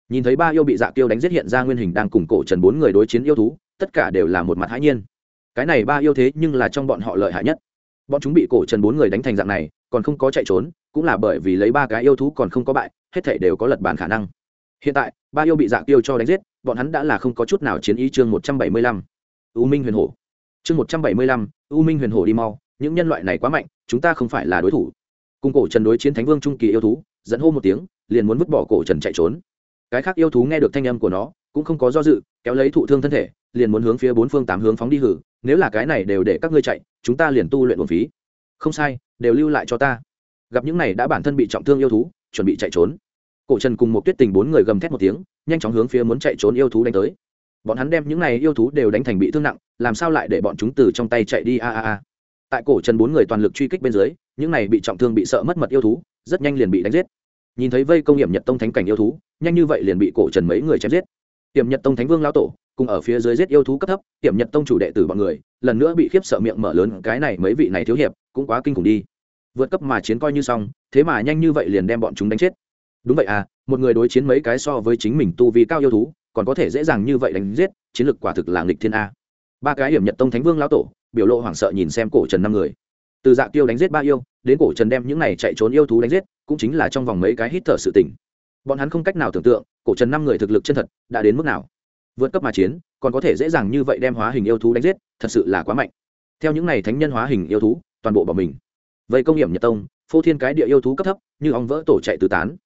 Nhìn thấy ba yêu bị dạ tiêu đánh giết hiện ra nguyên hình đang cùng cổ trần bốn người đối chiến yêu thú, tất cả đều là một mặt hãi nhiên. Cái này ba yêu thế nhưng là trong bọn họ lợi hại nhất. Bọn chúng bị cổ trần bốn người đánh thành dạng này, còn không có chạy trốn, cũng là bởi vì lấy ba cái yêu thú còn không có bại hết thảy đều có lật bàn khả năng. Hiện tại, ba yêu bị dạ tiêu cho đánh giết, bọn hắn đã là không có chút nào chiến ý chương một trăm bảy mươi lăm. U minh huyền hổ. Chương một trăm bảy mươi lăm, u minh huyền hổ đi mau, những nhân loại này quá mạnh, chúng ta không phải là đối thủ. Cùng cổ trần đối chiến thánh vương trung kỳ yêu thú dẫn hô một tiếng, liền muốn vứt bỏ cổ trần chạy trốn. Cái khác yêu thú nghe được thanh âm của nó, cũng không có do dự, kéo lấy thụ thương thân thể, liền muốn hướng phía bốn phương tám hướng phóng đi hử, nếu là cái này đều để các ngươi chạy, chúng ta liền tu luyện một phí. Không sai, đều lưu lại cho ta. Gặp những này đã bản thân bị trọng thương yêu thú chuẩn bị chạy trốn. Cổ trần cùng một tuyết tình bốn người gầm thét một tiếng, nhanh chóng hướng phía muốn chạy trốn yêu thú đánh tới. Bọn hắn đem những này yêu thú đều đánh thành bị thương nặng, làm sao lại để bọn chúng từ trong tay chạy đi a a a. Tại cổ trần bốn người toàn lực truy kích bên dưới, những này bị trọng thương bị sợ mất mật yêu thú, rất nhanh liền bị đánh giết. Nhìn thấy vây công hiểm nhật tông thánh cảnh yêu thú, nhanh như vậy liền bị cổ trần mấy người chém giết. Hiểm nhật tông thánh vương lão tổ, cùng ở phía dưới giết yêu thú cấp thấp, hiểm nhật tông chủ đệ tử bọn người, lần nữa bị khiếp sợ miệng mở lớn, cái này mấy vị này thiếu hiệp, cũng quá kinh khủng đi vượt cấp mà chiến coi như xong, thế mà nhanh như vậy liền đem bọn chúng đánh chết. Đúng vậy à một người đối chiến mấy cái so với chính mình tu vi cao yêu thú, còn có thể dễ dàng như vậy đánh giết, chiến lược quả thực là nghịch thiên a. Ba cái hiểm nhật tông thánh vương lão tổ, biểu lộ hoảng sợ nhìn xem cổ trần năm người. Từ dạ tiêu đánh giết ba yêu, đến cổ trần đem những này chạy trốn yêu thú đánh giết, cũng chính là trong vòng mấy cái hít thở sự tỉnh bọn hắn không cách nào tưởng tượng, cổ trần năm người thực lực chân thật đã đến mức nào. Vượt cấp mà chiến, còn có thể dễ dàng như vậy đem hóa hình yêu thú đánh giết, thật sự là quá mạnh. Theo những này thánh nhân hóa hình yêu thú, toàn bộ bỏ mình vậy công hiểm nhật tông, phô thiên cái địa yêu thú cấp thấp, như ong vỡ tổ chạy tứ tán.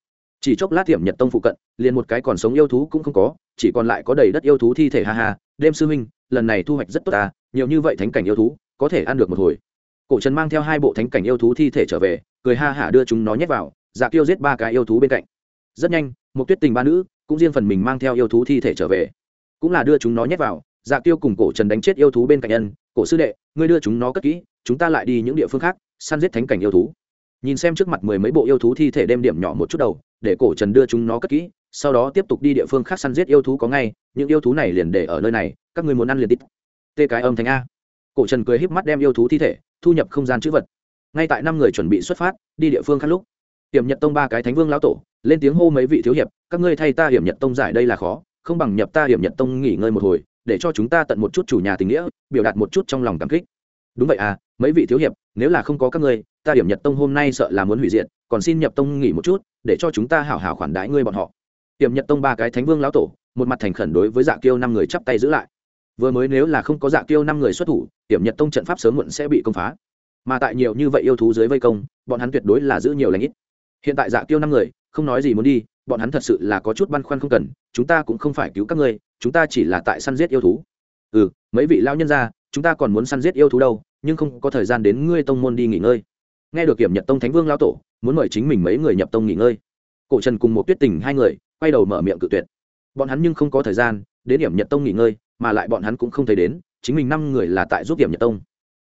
Chỉ chốc lát hiểm nhật tông phụ cận, liền một cái còn sống yêu thú cũng không có, chỉ còn lại có đầy đất yêu thú thi thể ha ha, đêm sư huynh, lần này thu hoạch rất tốt ta nhiều như vậy thánh cảnh yêu thú, có thể ăn được một hồi. Cổ trần mang theo hai bộ thánh cảnh yêu thú thi thể trở về, cười ha hả đưa chúng nó nhét vào dạ tiêu giết ba cái yêu thú bên cạnh. Rất nhanh, một tuyết tình ba nữ, cũng riêng phần mình mang theo yêu thú thi thể trở về. Cũng là đưa chúng nó nhét vào dạ tiêu cùng cổ trần đánh chết yêu thú bên cạnh nhân, cổ sư đệ, ngươi đưa chúng nó cất kỹ, chúng ta lại đi những địa phương khác săn giết thánh cảnh yêu thú. Nhìn xem trước mặt mười mấy bộ yêu thú thi thể đem điểm nhỏ một chút đầu, để cổ trần đưa chúng nó cất kỹ, sau đó tiếp tục đi địa phương khác săn giết yêu thú có ngay, những yêu thú này liền để ở nơi này, các ngươi muốn ăn liền tít tê cái âm thanh a. Cổ trần cười híp mắt đem yêu thú thi thể, thu nhập không gian chữ vật. Ngay tại năm người chuẩn bị xuất phát, đi địa phương khác lúc, hiểm nhật tông ba cái thánh vương lão tổ, lên tiếng hô mấy vị thiếu hiệp, các ngươi thay ta hiểm nhật tông giải đây là khó, không bằng nhập ta hiểm nhật tông nghỉ ngơi một hồi, để cho chúng ta tận một chút chủ nhà tình nghĩa, biểu đạt một chút trong lòng cảm kích đúng vậy à mấy vị thiếu hiệp, nếu là không có các ngươi, ta điểm nhật tông hôm nay sợ là muốn hủy diệt, còn xin nhập tông nghỉ một chút, để cho chúng ta hảo hảo khoản đãi ngươi bọn họ. Điểm nhật tông ba cái thánh vương lão tổ, một mặt thành khẩn đối với dạ kiêu năm người chắp tay giữ lại. Vừa mới nếu là không có dạ kiêu năm người xuất thủ, điểm nhật tông trận pháp sớm muộn sẽ bị công phá. Mà tại nhiều như vậy yêu thú dưới vây công, bọn hắn tuyệt đối là giữ nhiều lãnh ít. Hiện tại dạ kiêu năm người, không nói gì muốn đi, bọn hắn thật sự là có chút băn khoăn không cần, chúng ta cũng không phải cứu các ngươi, chúng ta chỉ là tại săn giết yêu thú. Ừ mấy vị lao nhân ra chúng ta còn muốn săn giết yêu thú đâu, nhưng không có thời gian đến ngươi tông môn đi nghỉ ngơi. Nghe được kiểm nhật tông thánh vương lao tổ, muốn mời chính mình mấy người nhập tông nghỉ ngơi. Cổ trần cùng một tuyết tình hai người, quay đầu mở miệng cự tuyệt. Bọn hắn nhưng không có thời gian đến điểm nhật tông nghỉ ngơi, mà lại bọn hắn cũng không thấy đến, chính mình năm người là tại giúp điểm nhật tông.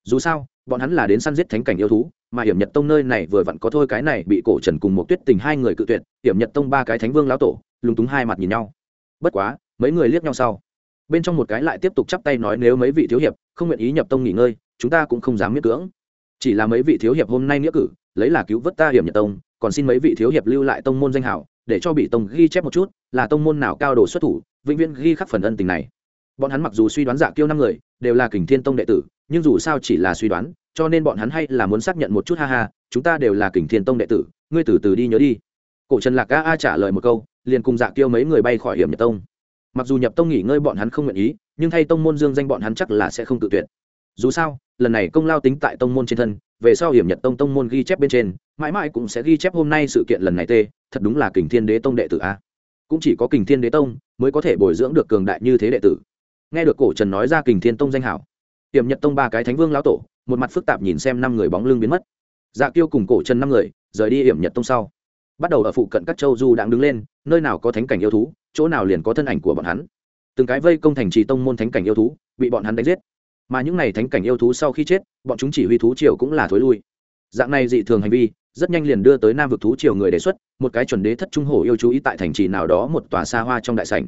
Dù sao, bọn hắn là đến săn giết thánh cảnh yêu thú, mà hiểm nhật tông nơi này vừa vặn có thôi cái này bị cổ trần cùng một tuyết tình hai người cự tuyệt hiểm nhật tông ba cái thánh vương lão tổ, lúng túng hai mặt nhìn nhau. Bất quá, mấy người liếc nhau sau. Bên trong một cái lại tiếp tục chắp tay nói nếu mấy vị thiếu hiệp không nguyện ý nhập tông nghỉ ngơi, chúng ta cũng không dám miễn cưỡng. Chỉ là mấy vị thiếu hiệp hôm nay nghĩa cử, lấy là cứu vớt ta hiểm nhật tông, còn xin mấy vị thiếu hiệp lưu lại tông môn danh hảo, để cho bị tông ghi chép một chút, là tông môn nào cao đồ xuất thủ, vĩnh viễn ghi khắc phần ân tình này. Bọn hắn mặc dù suy đoán giả kiêu năm người, đều là kình thiên tông đệ tử, nhưng dù sao chỉ là suy đoán, cho nên bọn hắn hay là muốn xác nhận một chút, ha ha, chúng ta đều là kình thiên tông đệ tử, ngươi từ từ đi nhớ đi. Cổ trần lạc a a trả lời một câu, liền cùng dạ kiêu mấy người bay khỏi hiểm nhật tông. Mặc dù nhập tông nghỉ ngơi bọn hắn không nguyện ý nhưng thay tông môn dương danh bọn hắn chắc là sẽ không tự tuyệt. Dù sao, lần này công lao tính tại tông môn trên thân, về sau hiểm nhật tông tông môn ghi chép bên trên, mãi mãi cũng sẽ ghi chép hôm nay sự kiện lần này tê, thật đúng là kình thiên đế tông đệ tử a. Cũng chỉ có kình thiên đế tông mới có thể bồi dưỡng được cường đại như thế đệ tử. Nghe được cổ trần nói ra kình thiên tông danh hảo, hiểm nhật tông ba cái thánh vương lão tổ, một mặt phức tạp nhìn xem năm người bóng lưng biến mất. Dạ tiêu cùng cổ trần năm người rời đi hiểm nhật tông sau, bắt đầu ở phụ cận các châu du đang đứng lên, nơi nào có thánh cảnh yêu thú, chỗ nào liền có thân ảnh của bọn hắn từng cái vây công thành trì tông môn thánh cảnh yêu thú, bị bọn hắn đánh giết. Mà những n à y thánh cảnh yêu thú sau khi chết, bọn chúng chỉ huy thú triều cũng là thối lui. Dạng này dị thường hành vi, rất nhanh liền đưa tới nam vực thú triều người đề xuất, một cái chuẩn đế thất trung hổ yêu chú ý tại thành trì nào đó một tòa xa hoa trong đại sảnh.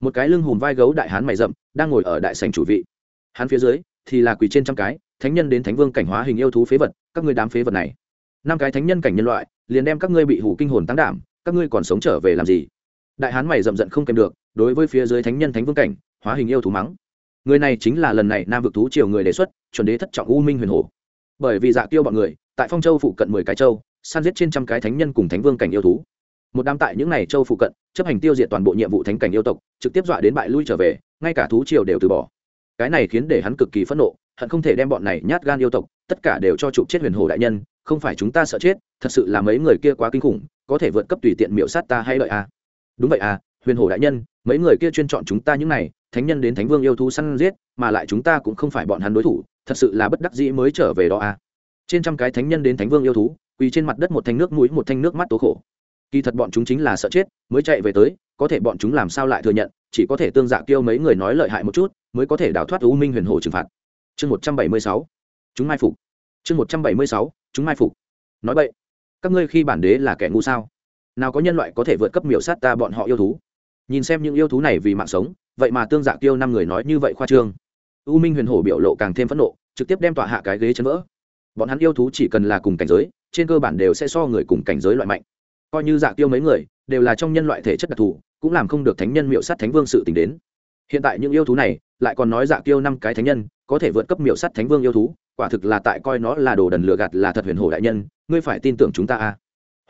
Một cái lưng hùm vai gấu đại hán mày rậm, đang ngồi ở đại sảnh chủ vị. Hắn phía dưới, thì là quỳ trên trăm cái, thánh nhân đến thánh vương cảnh hóa hình yêu thú phế vật, các ngươi đám phế vật này. Năm cái thánh nhân cảnh nhân loại, liền đem các ngươi bị hủ kinh hồn tăng đảm, các ngươi còn sống trở về làm gì? Đại hán mày rậm giận không kèm được đối với phía dưới thánh nhân thánh vương cảnh, hóa hình yêu thú mắng. Người này chính là lần này nam vực thú triều người đề xuất, chuẩn đế thất trọng u minh huyền hồ bởi vì dạ tiêu bọn người, tại phong châu phụ cận mười cái châu săn giết trên trăm cái thánh nhân cùng thánh vương cảnh yêu thú. Một đám tại những n à y châu phụ cận, chấp hành tiêu diệt toàn bộ nhiệm vụ thánh cảnh yêu tộc, trực tiếp dọa đến bại lui trở về, ngay cả thú triều đều từ bỏ. Cái này khiến để hắn cực kỳ phẫn nộ, hận không thể đem bọn này nhát gan yêu tộc, tất cả đều cho chụp chết huyền hồ đại nhân, không phải chúng ta sợ chết, thật sự là mấy người kia quá kinh khủng, có thể vượt cấp tùy tiện miệu sát ta hay lợi à. đúng vậy à huyền hồ đại nhân mấy người kia chuyên chọn chúng ta những này, thánh nhân đến thánh vương yêu thú săn giết, mà lại chúng ta cũng không phải bọn hắn đối thủ, thật sự là bất đắc dĩ mới trở về đó à. trên trăm cái thánh nhân đến thánh vương yêu thú, quỳ trên mặt đất một thanh nước mũi, một thanh nước mắt tố khổ. Kỳ thật bọn chúng chính là sợ chết, mới chạy về tới, có thể bọn chúng làm sao lại thừa nhận, chỉ có thể tương dạ kêu mấy người nói lợi hại một chút, mới có thể đào thoát u minh huyền hồ trừng phạt. Chương một trăm bảy mươi sáu, chúng mai phục. Chương một trăm bảy mươi sáu, chúng mai phục. Nói vậy các ngươi khi bản đế là kẻ ngu sao? Nào có nhân loại có thể vượt cấp miểu sát ta bọn họ yêu thú? Nhìn xem những yêu thú này vì mạng sống, vậy mà tương dạ tiêu năm người nói như vậy khoa trương. U minh huyền hổ biểu lộ càng thêm phẫn nộ, trực tiếp đem tọa hạ cái ghế chấn vỡ. Bọn hắn yêu thú chỉ cần là cùng cảnh giới, trên cơ bản đều sẽ so người cùng cảnh giới loại mạnh. Coi như dạ tiêu mấy người, đều là trong nhân loại thể chất đặc thù, cũng làm không được thánh nhân miệu sát thánh vương sự t đến. Hiện tại những yêu thú này, lại còn nói dạ tiêu năm cái thánh nhân, có thể vượt cấp miệu sát thánh vương yêu thú, quả thực là tại coi nó là đồ đần lừa gạt là thật huyền hồ đại nhân, ngươi phải tin tưởng chúng ta a.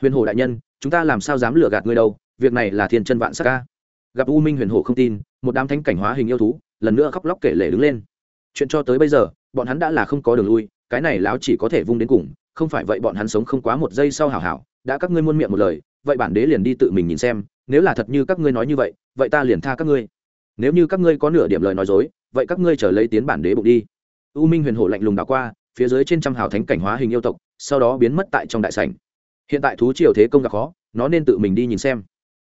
Huyền hồ đại nhân, chúng ta làm sao dám lừa gạt ngươi đâu, việc này là thiên chân vạn sắc a gặp u minh huyền Hổ không tin, một đám thánh cảnh hóa hình yêu thú, lần nữa khóc lóc kể lể đứng lên. Chuyện cho tới bây giờ, bọn hắn đã là không có đường lui, cái này láo chỉ có thể vung đến cùng, không phải vậy bọn hắn sống không quá một giây sau hảo hảo, đã các ngươi muôn miệng một lời, vậy bản đế liền đi tự mình nhìn xem, nếu là thật như các ngươi nói như vậy vậy ta liền tha các ngươi. Nếu như các ngươi có nửa điểm lời nói dối, vậy các ngươi trở lấy tiến bản đế bụng đi. U minh huyền hổ lạnh lùng đảo qua, phía dưới trên trăm hào thánh cảnh hóa hình yêu tộc, sau đó biến mất tại trong đại sảnh. Hiện tại thú triều thế công gặp khó, nó nên tự mình đi nhìn xem.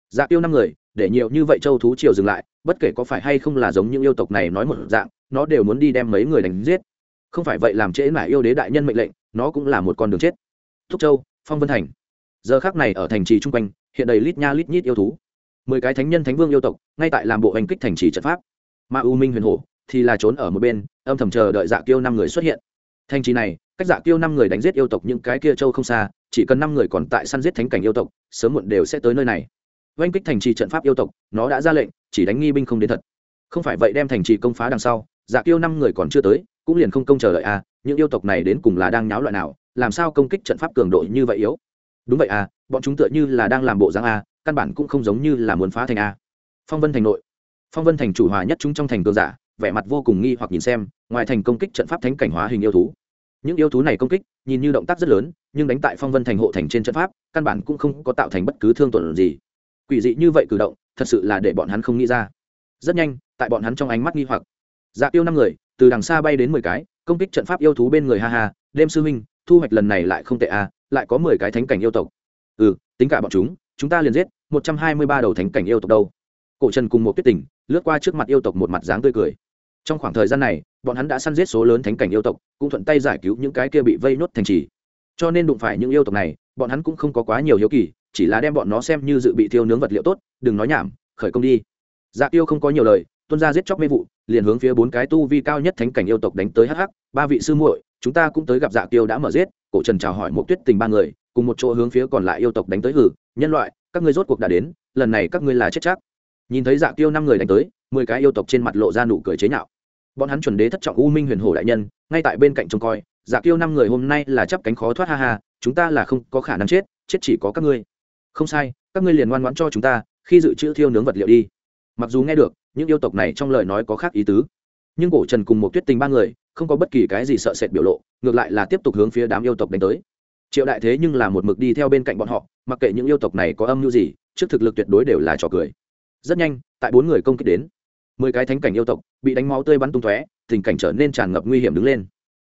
Dạ tiêu năm người để nhiều như vậy châu thú triều dừng lại, bất kể có phải hay không là giống những yêu tộc này nói một dạng, nó đều muốn đi đem mấy người đánh giết. Không phải vậy làm trễ mãi yêu đế đại nhân mệnh lệnh, nó cũng là một con đường chết. Thúc châu, phong vân thành. Giờ khác này ở thành trì chung quanh, hiện đầy lít nha lít nhít yêu thú. Mười cái thánh nhân thánh vương yêu tộc, ngay tại làm bộ hành kích thành trì trận pháp. Mà u minh huyền hổ thì là trốn ở một bên, âm thầm chờ đợi dạ kiêu năm người xuất hiện. Thành trì này, cách dạ kiêu năm người đánh giết yêu tộc những cái kia châu không xa, chỉ cần năm người còn tại săn giết thánh cảnh yêu tộc, sớm muộn đều sẽ tới nơi này oanh kích thành trì trận pháp yêu tộc nó đã ra lệnh chỉ đánh nghi binh không đến thật. Không phải vậy đem thành trì công phá đằng sau dạ tiêu năm người còn chưa tới cũng liền không công chờ đợi a à, những yêu tộc này đến cùng là đang nháo loại nào làm sao công kích trận pháp cường độ như vậy yếu? Đúng vậy à bọn chúng tựa như là đang làm bộ dáng a căn bản cũng không giống như là muốn phá thành a phong vân thành nội phong vân thành chủ hòa nhất chúng trong thành cường giả vẻ mặt vô cùng nghi hoặc nhìn xem ngoài thành công kích trận pháp thánh cảnh hóa hình yêu thú. Những yêu thú này công kích nhìn như động tác rất lớn nhưng đánh tại phong vân thành hộ thành trên trận pháp căn bản cũng không có tạo thành bất cứ thương tổn gì quỷ dị như vậy cử động, thật sự là để bọn hắn không nghĩ ra. Rất nhanh, tại bọn hắn trong ánh mắt nghi hoặc. Dạ tiêu năm người, từ đằng xa bay đến mười cái, công kích trận pháp yêu thú bên người ha ha, đêm sư huynh, thu hoạch lần này lại không tệ à lại có mười cái thánh cảnh yêu tộc. Ừ tính cả bọn chúng chúng ta liền giết một trăm hai mươi ba đầu thánh cảnh yêu tộc đâu. Cổ trần cùng một tuyết tình lướt qua trước mặt yêu tộc một mặt dáng tươi cười. Trong khoảng thời gian này, bọn hắn đã săn giết số lớn thánh cảnh yêu tộc, cũng thuận tay giải cứu những cái kia bị vây nốt thành trì. Cho nên đụng phải những yêu tộc này, bọn hắn cũng không có quá nhiều hiếu kỳ chỉ là đem bọn nó xem như dự bị thiêu nướng vật liệu tốt, đừng nói nhảm, khởi công đi. Dạ tiêu không có nhiều lời, tuân ra giết chóc mê vụ, liền hướng phía bốn cái tu vi cao nhất thánh cảnh yêu tộc đánh tới hh ba vị sư muội, chúng ta cũng tới gặp dạ tiêu đã mở giết, cổ trần chào hỏi một tuyết tình ba người, cùng một chỗ hướng phía còn lại yêu tộc đánh tới hử, nhân loại, các ngươi rốt cuộc đã đến, lần này các ngươi là chết chắc. Nhìn thấy dạ tiêu năm người đánh tới, mười cái yêu tộc trên mặt lộ ra nụ cười chế nhạo. Bọn hắn chuẩn đế thất trọng u minh huyền hồ đại nhân, ngay tại bên cạnh trông coi dạ tiêu năm người hôm nay là chấp cánh khó thoát ha ha, chúng ta là không có khả năng chết chết chỉ có các ngươi không sai, các ngươi liền ngoan ngoãn cho chúng ta, khi dự trữ thiêu nướng vật liệu đi. Mặc dù nghe được, những yêu tộc này trong lời nói có khác ý tứ. Nhưng cổ trần cùng một tuyết tình ba người, không có bất kỳ cái gì sợ sệt biểu lộ, ngược lại là tiếp tục hướng phía đám yêu tộc đánh tới. Triệu đại thế nhưng là một mực đi theo bên cạnh bọn họ, mặc kệ những yêu tộc này có âm mưu gì, trước thực lực tuyệt đối đều là trò cười. Rất nhanh, tại bốn người công kích đến, mười cái thánh cảnh yêu tộc bị đánh máu tươi bắn tung tóe, tình cảnh trở nên tràn ngập nguy hiểm đứng lên.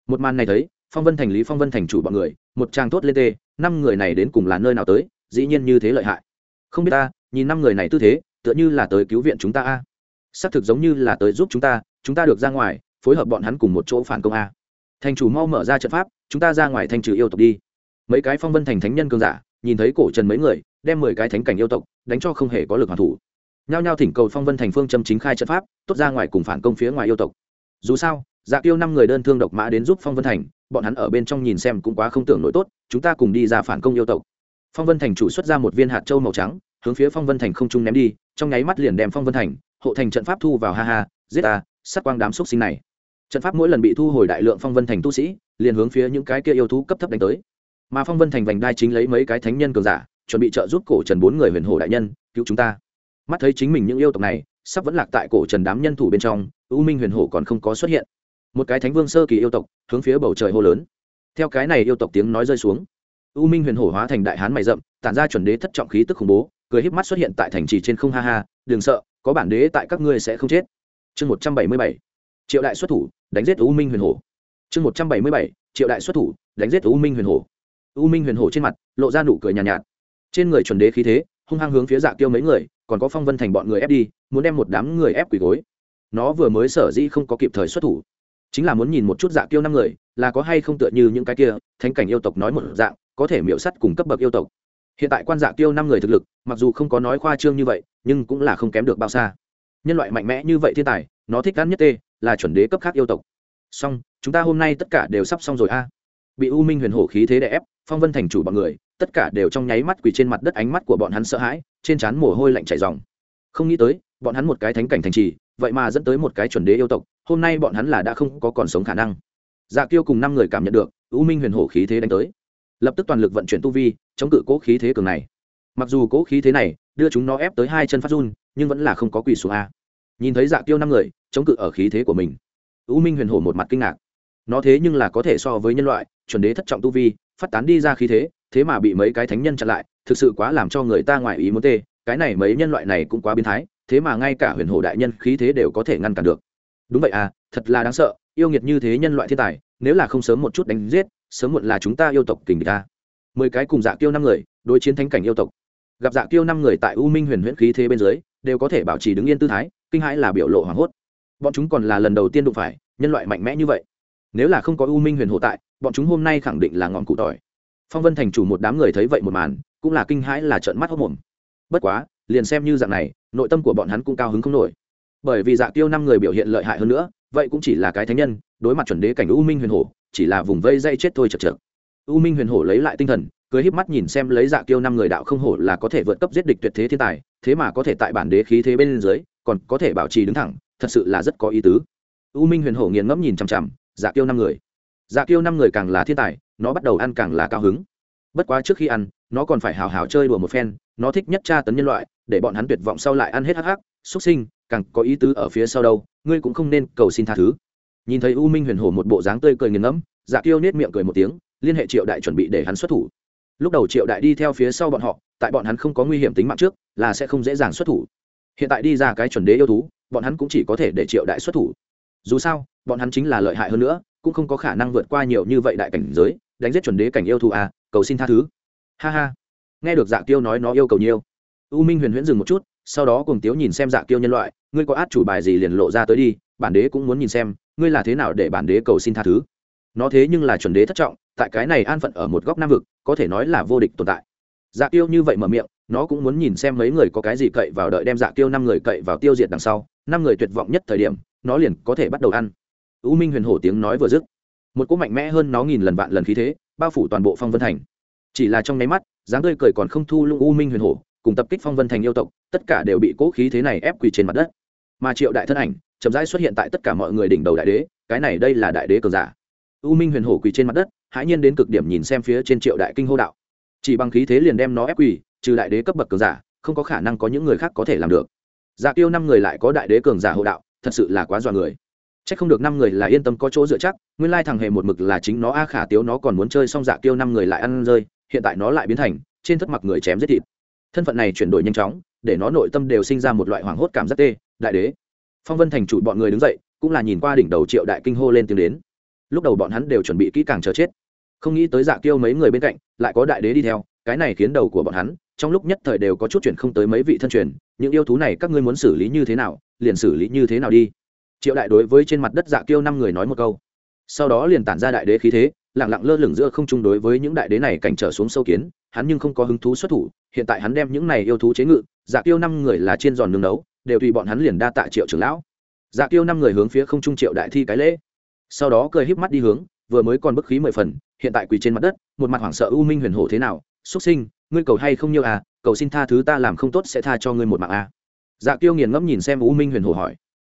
Một màn này thấy, phong vân thành, lý phong vân thành chủ bọn người, một trang tốt lên tê, năm người này đến cùng là nơi nào tới dĩ nhiên như thế lợi hại. Không biết ta, nhìn năm người này tư thế, tựa như là tới cứu viện chúng ta a. Xác thực giống như là tới giúp chúng ta chúng ta được ra ngoài, phối hợp bọn hắn cùng một chỗ phản công a. Thành chủ mau mở ra trận pháp, chúng ta ra ngoài thanh trừ yêu tộc đi. Mấy cái phong vân thành thánh nhân cường giả, nhìn thấy cổ trần mấy người, đem mười cái thánh cảnh yêu tộc, đánh cho không hề có lực hoàn thủ. Nhao nhao thỉnh cầu phong vân thành phương châm chính khai trận pháp, tốt ra ngoài cùng phản công phía ngoài yêu tộc. Dù sao dạ tiêu năm người đơn thương độc mã đến giúp phong vân thành, bọn hắn ở bên trong nhìn xem cũng quá không tưởng nổi tốt, chúng ta cùng đi ra phản công yêu tộc phong vân thành chủ xuất ra một viên hạt trâu màu trắng, hướng phía phong vân thành không trung ném đi, trong nháy mắt liền đem phong vân thành, hộ thành trận pháp thu vào, ha ha, giết ta, sát quang đám xúc sinh này. Trận pháp mỗi lần bị thu hồi đại lượng phong vân thành tu sĩ, liền hướng phía những cái kia yêu thú cấp thấp đánh tới. Mà phong vân thành vành đai chính lấy mấy cái thánh nhân cường giả, chuẩn bị trợ giúp cổ trần bốn người huyền hồ đại nhân, cứu chúng ta. Mắt thấy chính mình những yêu tộc này, sắp vẫn lạc tại cổ trần đám nhân thủ bên trong, u minh huyền hổ còn không có xuất hiện. Một cái thánh vương sơ kỳ yêu tộc, hướng phía bầu trời hô lớn. Theo cái này yêu tộc tiếng nói rơi xuống u minh huyền hổ hóa thành đại hán mày rậm tản ra chuẩn đế thất trọng khí tức khủng bố cười híp mắt xuất hiện tại thành trì trên không ha ha đừng sợ có bản đế tại các ngươi sẽ không chết. Chương một trăm bảy mươi bảy triệu đại xuất thủ đánh giết u minh huyền hổ. Chương một trăm bảy mươi bảy triệu đại xuất thủ đánh giết u minh huyền hổ. U minh huyền hổ trên mặt lộ ra nụ cười nhàn nhạt, nhạt. Trên người chuẩn đế khí thế hung hăng hướng phía dạ tiêu mấy người còn có phong vân thành bọn người ép đi muốn đem một đám người ép quỳ gối. Nó vừa mới sở dĩ không có kịp thời xuất thủ chính là muốn nhìn một chút dạ tiêu năm người là có hay không tựa như những cái kia thánh cảnh yêu tộc nói một dạng có thể miễu sắt cùng cấp bậc yêu tộc. Hiện tại quan dạ tiêu năm người thực lực, mặc dù không có nói khoa trương như vậy, nhưng cũng là không kém được bao xa. Nhân loại mạnh mẽ như vậy thiên tài, nó thích gắn nhất tê, là chuẩn đế cấp khác yêu tộc. Song chúng ta hôm nay tất cả đều sắp xong rồi a. Bị u minh huyền hổ khí thế đè ép, phong vân thành chủ bọn người, tất cả đều trong nháy mắt quỳ trên mặt đất ánh mắt của bọn hắn sợ hãi, trên trán mồ hôi lạnh chảy ròng. Không nghĩ tới, bọn hắn một cái thánh cảnh thành trì, vậy mà dẫn tới một cái chuẩn đế yêu tộc, hôm nay bọn hắn là đã không có còn sống khả năng. Dạ kiêu cùng năm người cảm nhận được, u minh huyền hổ khí thế đánh tới lập tức toàn lực vận chuyển tu vi, chống cự cố khí thế cường này. Mặc dù cố khí thế này đưa chúng nó ép tới hai chân phát run, nhưng vẫn là không có quỳ xuống a. Nhìn thấy dạ tiêu năm người, chống cự ở khí thế của mình. U minh huyền hổ một mặt kinh ngạc. Nó thế nhưng là có thể so với nhân loại, chuẩn đế thất trọng tu vi, phát tán đi ra khí thế thế mà bị mấy cái thánh nhân chặn lại, thực sự quá làm cho người ta ngoài ý muốn tê, cái này mấy nhân loại này cũng quá biến thái, thế mà ngay cả huyền Hổ đại nhân khí thế đều có thể ngăn cản được. Đúng vậy à thật là đáng sợ, yêu nghiệt như thế nhân loại thiên tài, nếu là không sớm một chút đánh giết sớm muộn là chúng ta yêu tộc kình ta. Mười cái cùng dạ kiêu năm người, đối chiến thánh cảnh yêu tộc. Gặp dạ kiêu năm người tại u minh huyền huyễn khí thế bên dưới, đều có thể bảo trì đứng yên tư thái, kinh hãi là biểu lộ hoảng hốt. Bọn chúng còn là lần đầu tiên đụng phải, nhân loại mạnh mẽ như vậy. Nếu là không có u minh huyền hộ tại, bọn chúng hôm nay khẳng định là ngọn cụ tỏi. Phong vân thành chủ một đám người thấy vậy một màn, cũng là kinh hãi là trợn mắt hốc mồm. Bất quá, liền xem như dạng này, nội tâm của bọn hắn cũng cao hứng không nổi. Bởi vì dạ tiêu năm người biểu hiện lợi hại hơn nữa, vậy cũng chỉ là cái thánh nhân, đối mặt chuẩn đế cảnh u minh huyền hổ chỉ là vùng vây dây chết thôi chật chật u minh huyền hổ lấy lại tinh thần cưới híp mắt nhìn xem lấy dạ tiêu năm người đạo không hổ là có thể vượt cấp giết địch tuyệt thế thiên tài, thế mà có thể tại bản đế khí thế bên dưới, còn có thể bảo trì đứng thẳng, thật sự là rất có ý tứ. U minh huyền hổ nghiền ngẫm nhìn chằm chằm dạ tiêu năm người. Dạ tiêu năm người càng là thiên tài, nó bắt đầu ăn càng là cao hứng. Bất quá trước khi ăn, nó còn phải hào hào chơi đùa một phen, nó thích nhất tra tấn nhân loại, để bọn hắn tuyệt vọng sau lại ăn hết hắc hắc xuất sinh, càng có ý tứ ở phía sau đâu, ngươi cũng không nên cầu xin tha thứ nhìn thấy u minh huyền hổ một bộ dáng tươi cười nghiền ngẫm dạ kiêu nết miệng cười một tiếng, liên hệ triệu đại chuẩn bị để hắn xuất thủ. Lúc đầu triệu đại đi theo phía sau bọn họ, tại bọn hắn không có nguy hiểm tính mạng trước, là sẽ không dễ dàng xuất thủ. Hiện tại đi ra cái chuẩn đế yêu thú, bọn hắn cũng chỉ có thể để triệu đại xuất thủ. Dù sao, bọn hắn chính là lợi hại hơn nữa, cũng không có khả năng vượt qua nhiều như vậy đại cảnh giới, đánh giết chuẩn đế cảnh yêu thù à cầu xin tha thứ. Ha ha. Nghe được dạ tiêu nói nó yêu cầu nhiều, u minh huyền huyễn dừng một chút, sau đó cùng tiếu nhìn xem dạ tiêu nhân loại, ngươi có át chủ bài gì liền lộ ra tới đi, bản đế cũng muốn nhìn xem ngươi là thế nào để bản đế cầu xin tha thứ? Nó thế nhưng là chuẩn đế thất trọng, tại cái này an phận ở một góc nam vực, có thể nói là vô địch tồn tại. Dạ tiêu như vậy mở miệng, nó cũng muốn nhìn xem mấy người có cái gì cậy vào đợi đem dạ tiêu năm người cậy vào tiêu diệt đằng sau, năm người tuyệt vọng nhất thời điểm, nó liền có thể bắt đầu ăn. U minh huyền hổ tiếng nói vừa dứt, một cỗ mạnh mẽ hơn nó nghìn lần vạn lần khí thế, bao phủ toàn bộ phong vân thành. Chỉ là trong nháy mắt, dáng tươi cười còn không thu lung u minh huyền hổ, cùng tập kích phong vân thành yêu tộc, tất cả đều bị cỗ khí thế này ép quỳ trên mặt đất. Mà triệu đại thân ảnh chậm rãi xuất hiện tại tất cả mọi người đỉnh đầu đại đế, cái này đây là đại đế cường giả. U minh huyền hổ quỳ trên mặt đất, hãi nhiên đến cực điểm nhìn xem phía trên triệu đại kinh hô đạo. Chỉ bằng khí thế liền đem nó ép quỳ, trừ đại đế cấp bậc cường giả, không có khả năng có những người khác có thể làm được. Dạ tiêu năm người lại có đại đế cường giả hộ đạo, thật sự là quá dọa người. C h ắ c không được năm người là yên tâm có chỗ dựa chắc, nguyên lai thằng hề một mực là chính nó a khả tiếu nó còn muốn chơi xong dạ tiêu năm người lại ăn rơi, hiện tại nó lại biến thành, trên thất mặc người chém giết thịt. Thân phận này chuyển đổi nhanh chóng, để nó nội tâm đều sinh ra một loại hoảng hốt cảm giác tê, đại đế phong vân thành chủ bọn người đứng dậy, cũng là nhìn qua đỉnh đầu triệu đại kinh hô lên tiếng đến. Lúc đầu bọn hắn đều chuẩn bị kỹ càng chờ chết. Không nghĩ tới dạ kiêu mấy người bên cạnh, lại có đại đế đi theo, cái này khiến đầu của bọn hắn, trong lúc nhất thời đều có chút chuyện không tới mấy vị thân truyền, những yêu thú này các ngươi muốn xử lý như thế nào, liền xử lý như thế nào đi. Triệu đại đối với trên mặt đất dạ kiêu năm người nói một câu. Sau đó liền tản ra đại đế khí thế lẳng lặng lơ lửng giữa không chung đối với những đại đế này cảnh trở xuống sâu kiến, hắn nhưng không có hứng thú xuất thủ, hiện tại hắn đem những này yêu thú chế ngự dạ kiêu năm người là trên giòn nương đấu đều tùy bọn hắn liền đa tạ triệu trưởng lão. Dạ kiêu năm người hướng phía không trung triệu đại thi cái lễ. Sau đó cười híp mắt đi hướng, vừa mới còn bức khí mười phần, hiện tại quỳ trên mặt đất, một mặt hoảng sợ u minh huyền hổ thế nào? Xuất sinh, ngươi cầu hay không nhiều à? Cầu xin tha thứ ta làm không tốt sẽ tha cho ngươi một mạng à? Dạ kiêu nghiền ngẫm nhìn xem u minh huyền hổ hỏi.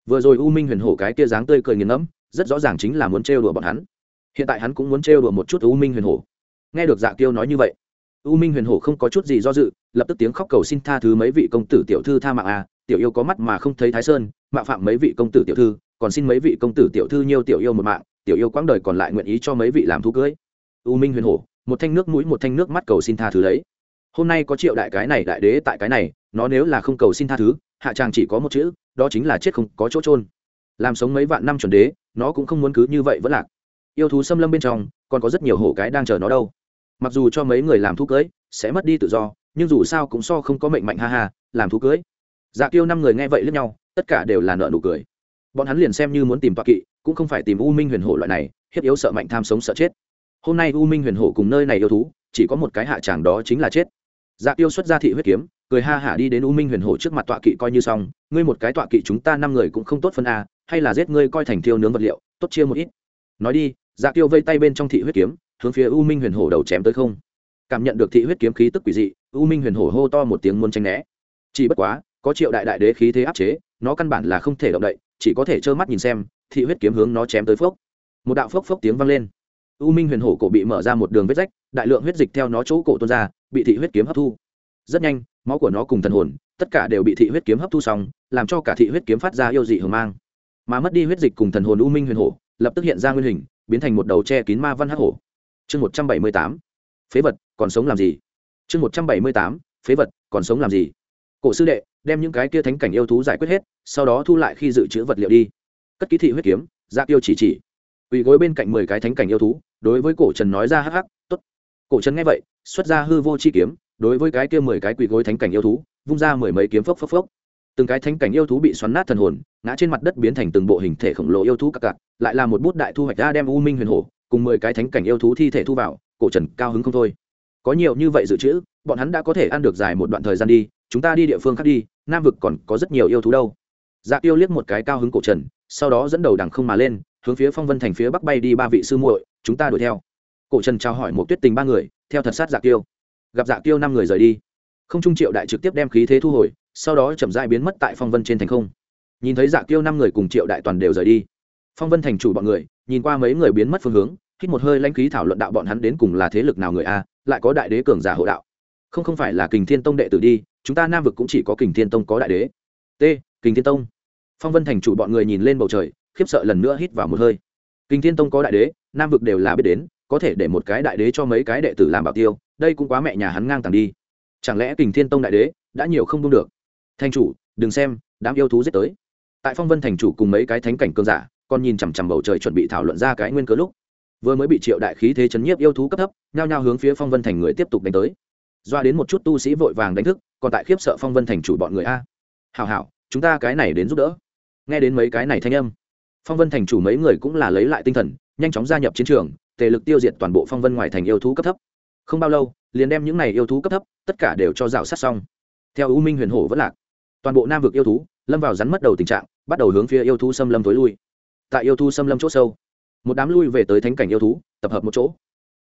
Vừa rồi u minh huyền hổ cái kia dáng tươi cười nghiền ngẫm, rất rõ ràng chính là muốn trêu đùa bọn hắn. Hiện tại hắn cũng muốn trêu đùa một chút u minh huyền hổ. Nghe được dạ kiêu nói như vậy, u minh huyền hổ không có chút gì do dự, lập tức tiếng khóc cầu xin tha thứ mấy vị công tử tiểu thư tha mạng à? Tiểu yêu có mắt mà không thấy thái sơn, mạo phạm mấy vị công tử tiểu thư, còn xin mấy vị công tử tiểu thư nhiều tiểu yêu một mạng, tiểu yêu quãng đời còn lại nguyện ý cho mấy vị làm thú cưới. U minh huyền hổ, một thanh nước mũi, một thanh nước mắt cầu xin tha thứ đấy hôm nay có triệu đại cái này, đại đế tại cái này, nó nếu là không cầu xin tha thứ, hạ tràng chỉ có một chữ, đó chính là chết không có chỗ trôn làm sống mấy vạn năm chuẩn đế, nó cũng không muốn cứ như vậy vẫn lạc. Yêu thú xâm lâm bên trong, còn có rất nhiều hổ cái đang chờ nó đâu. Mặc dù cho mấy người làm thú cưới, sẽ mất đi tự do, nhưng dù sao cũng so không có mệnh mạnh ha ha, làm thú cưới dạ kiêu năm người nghe vậy lẫn nhau, tất cả đều là nợ nụ cười. Bọn hắn liền xem như muốn tìm toa kỵ, cũng không phải tìm u minh huyền hổ loại này, hiếp yếu sợ mạnh tham sống sợ chết. Hôm nay u minh huyền hổ cùng nơi này yêu thú, chỉ có một cái hạ tràng đó chính là chết. Dạ tiêu xuất ra thị huyết kiếm, cười ha hả đi đến u minh huyền hổ trước mặt tọa kỵ coi như xong, ngươi một cái tọa kỵ chúng ta năm người cũng không tốt phân a, hay là giết ngươi coi thành thiêu nướng vật liệu, tốt chia một ít. Nói đi dạ tiêu vây tay bên trong thị huyết kiếm, hướng phía u minh huyền hổ đầu chém tới không. Cảm nhận được thị huyết kiếm khí tức quỷ dị, u minh huyền hổ hô to một tiếng muốn tranh né. Chỉ bất quá có triệu đại đại đế khí thế áp chế, nó căn bản là không thể động đậy, chỉ có thể trơ mắt nhìn xem, thị huyết kiếm hướng nó chém tới phốc. Một đạo phốc phốc tiếng vang lên. U minh huyền hổ cổ bị mở ra một đường vết rách, đại lượng huyết dịch theo nó chỗ cổ tuôn ra, bị thị huyết kiếm hấp thu. Rất nhanh, máu của nó cùng thần hồn, tất cả đều bị thị huyết kiếm hấp thu xong, làm cho cả thị huyết kiếm phát ra yêu dị hưởng mang. Mà mất đi huyết dịch cùng thần hồn u minh huyền hổ, lập tức hiện ra nguyên hình, biến thành một đầu che kín ma văn hắc hổ. Chương một trăm bảy mươi tám. Phế vật, còn sống làm gì? Chương một trăm bảy mươi tám. Phế vật, còn sống làm gì? Cổ sư đệ, đem những cái kia thánh cảnh yêu thú giải quyết hết, sau đó thu lại khi dự trữ vật liệu đi. Cất ký thị huyết kiếm dạ ra tiêu chỉ chỉ. Quỳ gối bên cạnh mười cái thánh cảnh yêu thú, đối với cổ trần nói ra hắc hắc t ố t cổ trần nghe vậy, xuất ra hư vô chi kiếm, đối với cái kia mười cái quỳ gối thánh cảnh yêu thú, vung ra mười mấy kiếm phốc phốc phốc. Từng cái thánh cảnh yêu thú bị xoắn nát thần hồn, ngã trên mặt đất biến thành từng bộ hình thể khổng lồ yêu thú cặp cặp lại là một bút đại thu hoạch ra đem u minh huyền hổ, cùng mười cái thánh cảnh yêu thú thi thể thu vào, cổ trần cao hứng không thôi. Có nhiều như vậy dự trữ, bọn hắn đã có thể ăn được dài một đoạn thời gian đi chúng ta đi địa phương khác đi, nam vực còn có rất nhiều yêu thú đâu. Dạ tiêu liếc một cái cao hứng cổ trần, sau đó dẫn đầu đằng không mà lên, hướng phía phong vân thành phía bắc bay đi ba vị sư muội, chúng ta đuổi theo. Cổ trần trao hỏi một tuyết tình ba người, theo thật sát dạ tiêu. Gặp dạ tiêu năm người rời đi. Không trung triệu đại trực tiếp đem khí thế thu hồi, sau đó chậm dại biến mất tại phong vân trên thành không. Nhìn thấy dạ tiêu năm người cùng triệu đại toàn đều rời đi. Phong vân thành chủ bọn người, nhìn qua mấy người biến mất phương hướng, hít một hơi lãnh khí thảo luận đạo bọn hắn đến cùng là thế lực nào người a, lại có đại đế cường giả hộ đạo. Không không phải là kình thiên tông đệ tử đi chúng ta nam vực cũng chỉ có kình thiên tông có đại đế. T, kình thiên tông. Phong vân thành chủ bọn người nhìn lên bầu trời, khiếp sợ lần nữa hít vào một hơi. Kình thiên tông có đại đế, nam vực đều là biết đến, có thể để một cái đại đế cho mấy cái đệ tử làm bảo tiêu, đây cũng quá mẹ nhà hắn ngang tàng đi. Chẳng lẽ kình thiên tông đại đế đã nhiều không đông được? Thành chủ, đừng xem, đám yêu thú giết tới. Tại phong vân thành chủ cùng mấy cái thánh cảnh cơn giả, còn nhìn chằm chằm bầu trời chuẩn bị thảo luận ra cái nguyên cớ lúc, vừa mới bị triệu đại khí thế chấn nhiếp yêu thú cấp thấp, nhao nhao hướng phía phong vân thành người tiếp tục đánh tới. Doa đến một chút tu sĩ vội vàng đánh thức còn tại khiếp sợ phong vân thành chủ bọn người a. Hảo hảo, chúng ta cái này đến giúp đỡ. Nghe đến mấy cái này thanh âm, phong vân thành chủ mấy người cũng là lấy lại tinh thần, nhanh chóng gia nhập chiến trường, tề lực tiêu diệt toàn bộ phong vân ngoài thành yêu thú cấp thấp. Không bao lâu, liền đem những này yêu thú cấp thấp, tất cả đều cho rào sát xong. Theo u minh huyền hổ vẫn lạc, toàn bộ nam vực yêu thú lâm vào rắn mất đầu tình trạng, bắt đầu hướng phía yêu thú xâm lâm tối lui. Tại yêu thú xâm lâm chỗ sâu, một đám lui về tới thánh cảnh yêu thú, tập hợp một chỗ,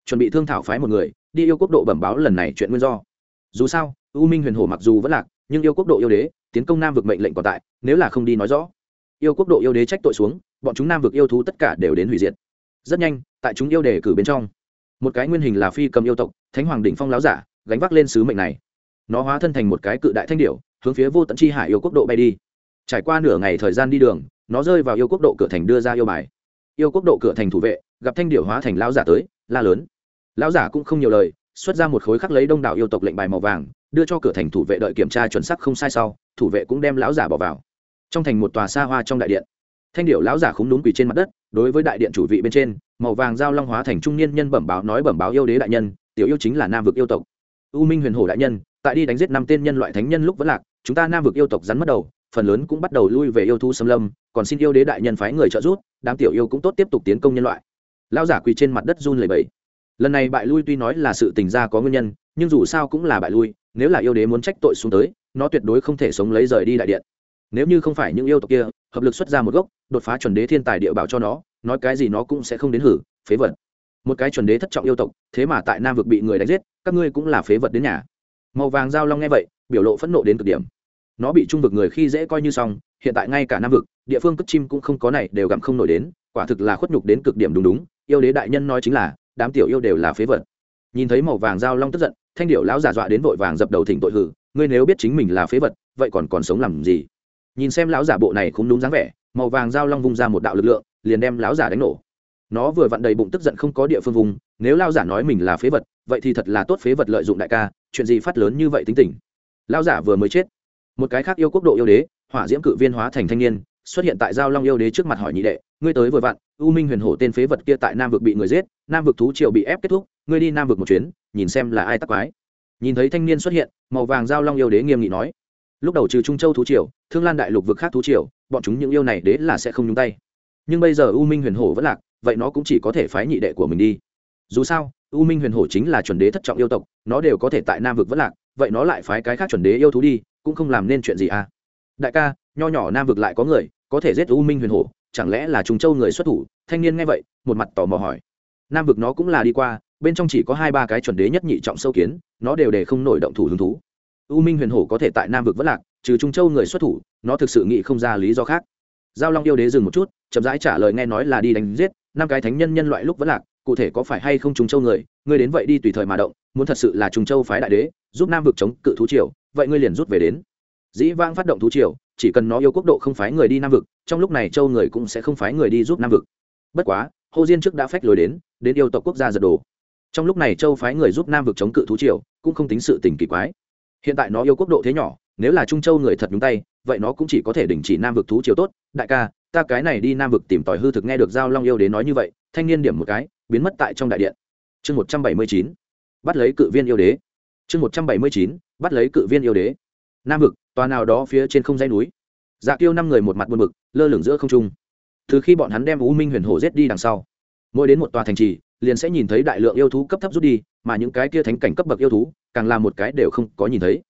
chuẩn bị thương thảo phái một người, đi yêu quốc độ bẩm báo lần này chuyện nguyên do. Dù sao u minh huyền hổ mặc dù vẫn lạc, nhưng yêu quốc độ yêu đế, tiến công nam vực mệnh lệnh còn tại, nếu là không đi nói rõ. Yêu quốc độ yêu đế trách tội xuống, bọn chúng nam vực yêu thú tất cả đều đến hủy diệt. Rất nhanh, tại chúng yêu đề cử bên trong, một cái nguyên hình là phi cầm yêu tộc, thánh hoàng đỉnh phong láo giả, gánh vác lên sứ mệnh này. Nó hóa thân thành một cái cự đại thanh điệu hướng phía vô tận chi hải yêu quốc độ bay đi. Trải qua nửa ngày thời gian đi đường, nó rơi vào yêu quốc độ cửa thành đưa ra yêu bài. Yêu quốc độ cửa thành thủ vệ, gặp thanh điệu hóa thành lão giả tới, la lớn. Lão giả cũng không nhiều lời, xuất ra một khối khắc lấy đông đảo yêu tộc lệnh bài màu vàng đưa cho cửa thành thủ vệ đợi kiểm tra chuẩn sắc không sai sau, thủ vệ cũng đem lão giả bỏ vào. Trong thành một tòa xa hoa trong đại điện. Thanh điệu lão giả khúng đúng quỳ trên mặt đất, đối với đại điện chủ vị bên trên, màu vàng giao long hóa thành trung niên nhân bẩm báo nói bẩm báo yêu đế đại nhân, tiểu yêu chính là nam vực yêu tộc. U minh huyền hổ đại nhân, tại đi đánh giết năm tên nhân loại thánh nhân lúc vẫn lạc, chúng ta nam vực yêu tộc rắn mất đầu, phần lớn cũng bắt đầu lui về yêu thu xâm lâm, còn xin yêu đế đại nhân phái người trợ giúp, đám tiểu yêu cũng tốt tiếp tục tiến công nhân loại. Lão giả quỳ trên mặt đất run lẩy bẩy. Lần này bại lui tuy nói là sự tình ra có nguyên nhân, nhưng dù sao cũng là bại lui nếu là yêu đế muốn trách tội xuống tới, nó tuyệt đối không thể sống lấy rời đi đại điện. Nếu như không phải những yêu tộc kia, hợp lực xuất ra một gốc, đột phá chuẩn đế thiên tài địa bảo cho nó, nói cái gì nó cũng sẽ không đến hử, phế vật. Một cái chuẩn đế thất trọng yêu tộc, thế mà tại nam vực bị người đánh giết, các ngươi cũng là phế vật đến nhà. Màu vàng giao long nghe vậy, biểu lộ phẫn nộ đến cực điểm. Nó bị trung vực người khi dễ coi như xong, hiện tại ngay cả nam vực, địa phương cất chim cũng không có này, đều gặm không nổi đến, quả thực là khuất nhục đến cực điểm đúng đúng. Yêu đế đại nhân nói chính là, đám tiểu yêu đều là phế vật. Nhìn thấy màu vàng giao long tức giận thanh điệu lão giả dọa đến vội vàng dập đầu thỉnh tội hử, ngươi nếu biết chính mình là phế vật, vậy còn còn sống làm gì? Nhìn xem lão giả bộ này cũng đúng dáng vẻ, màu vàng dao long vung ra một đạo lực lượng, liền đem lão giả đánh nổ. Nó vừa vặn đầy bụng tức giận không có địa phương vùng, nếu lao giả nói mình là phế vật, vậy thì thật là tốt phế vật lợi dụng đại ca, chuyện gì phát lớn như vậy tính tình. Lao giả vừa mới chết. Một cái khác yêu quốc độ yêu đế, hỏa diễm cự viên hóa thành thanh niên xuất hiện tại giao long yêu đế trước mặt hỏi nhị đệ, ngươi tới vừa vặn, u minh huyền hổ tên phế vật kia tại nam vực bị người giết, nam vực thú triều bị ép kết thúc, ngươi đi nam vực một chuyến, nhìn xem là ai tắc quái. Nhìn thấy thanh niên xuất hiện, màu vàng giao long yêu đế nghiêm nghị nói, lúc đầu trừ trung châu thú triều, thương lan đại lục vực khác thú triều, bọn chúng những yêu này đế là sẽ không nhúng tay. Nhưng bây giờ u minh huyền hổ vẫn lạc, vậy nó cũng chỉ có thể phái nhị đệ của mình đi. Dù sao, u minh huyền hổ chính là chuẩn đế thất trọng yêu tộc, nó đều có thể tại nam vực vẫn lạc, vậy nó lại phái cái khác chuẩn đế yêu thú đi, cũng không làm nên chuyện gì à. Đại ca, nho nhỏ nam vực lại có người có thể giết u minh huyền hổ, chẳng lẽ là trùng châu người xuất thủ? Thanh niên nghe vậy, một mặt tò mò hỏi. Nam vực nó cũng là đi qua, bên trong chỉ có hai ba cái chuẩn đế nhất nhị trọng sâu kiến, nó đều để không nổi động thủ hứng thú. U minh huyền hổ có thể tại nam vực vất lạc, trừ trung châu người xuất thủ, nó thực sự nghĩ không ra lý do khác. Giao long yêu đế dừng một chút, chậm rãi trả lời nghe nói là đi đánh giết, năm cái thánh nhân nhân loại lúc vất lạc, cụ thể có phải hay không trung châu người? Ngươi đến vậy đi tùy thời mà động, muốn thật sự là trung châu phái đại đế, giúp nam vực chống cự thú triều, vậy ngươi liền rút về đến. Dĩ vang phát động thú triều chỉ cần nó yêu quốc độ không phái người đi nam vực, trong lúc này châu người cũng sẽ không phái người đi giúp nam vực. Bất quá, hồ diên trước đã phách lối đến đến yêu tộc quốc gia giật đồ. Trong lúc này châu phái người giúp nam vực chống cự thú triều, cũng không tính sự tình kỳ quái. Hiện tại nó yêu quốc độ thế nhỏ, nếu là trung châu người thật nhúng tay, vậy nó cũng chỉ có thể đình chỉ nam vực thú triều tốt. Đại ca, ta cái này đi nam vực tìm tòi hư thực nghe được giao long yêu đến nói như vậy, thanh niên điểm một cái, biến mất tại trong đại điện. Chương một trăm bảy mươi chín, bắt lấy cự viên yêu đế. Chương một trăm bảy mươi chín, bắt lấy cự viên yêu đế. Nam vực tòa nào đó phía trên không dây núi. Dạ tiêu năm người một mặt buồn bực, lơ lửng giữa không trung. Từ khi bọn hắn đem u minh huyền hổ rết đi đằng sau, mỗi đến một tòa thành trì, liền sẽ nhìn thấy đại lượng yêu thú cấp thấp rút đi, mà những cái kia thánh cảnh cấp bậc yêu thú, càng là một cái đều không có nhìn thấy.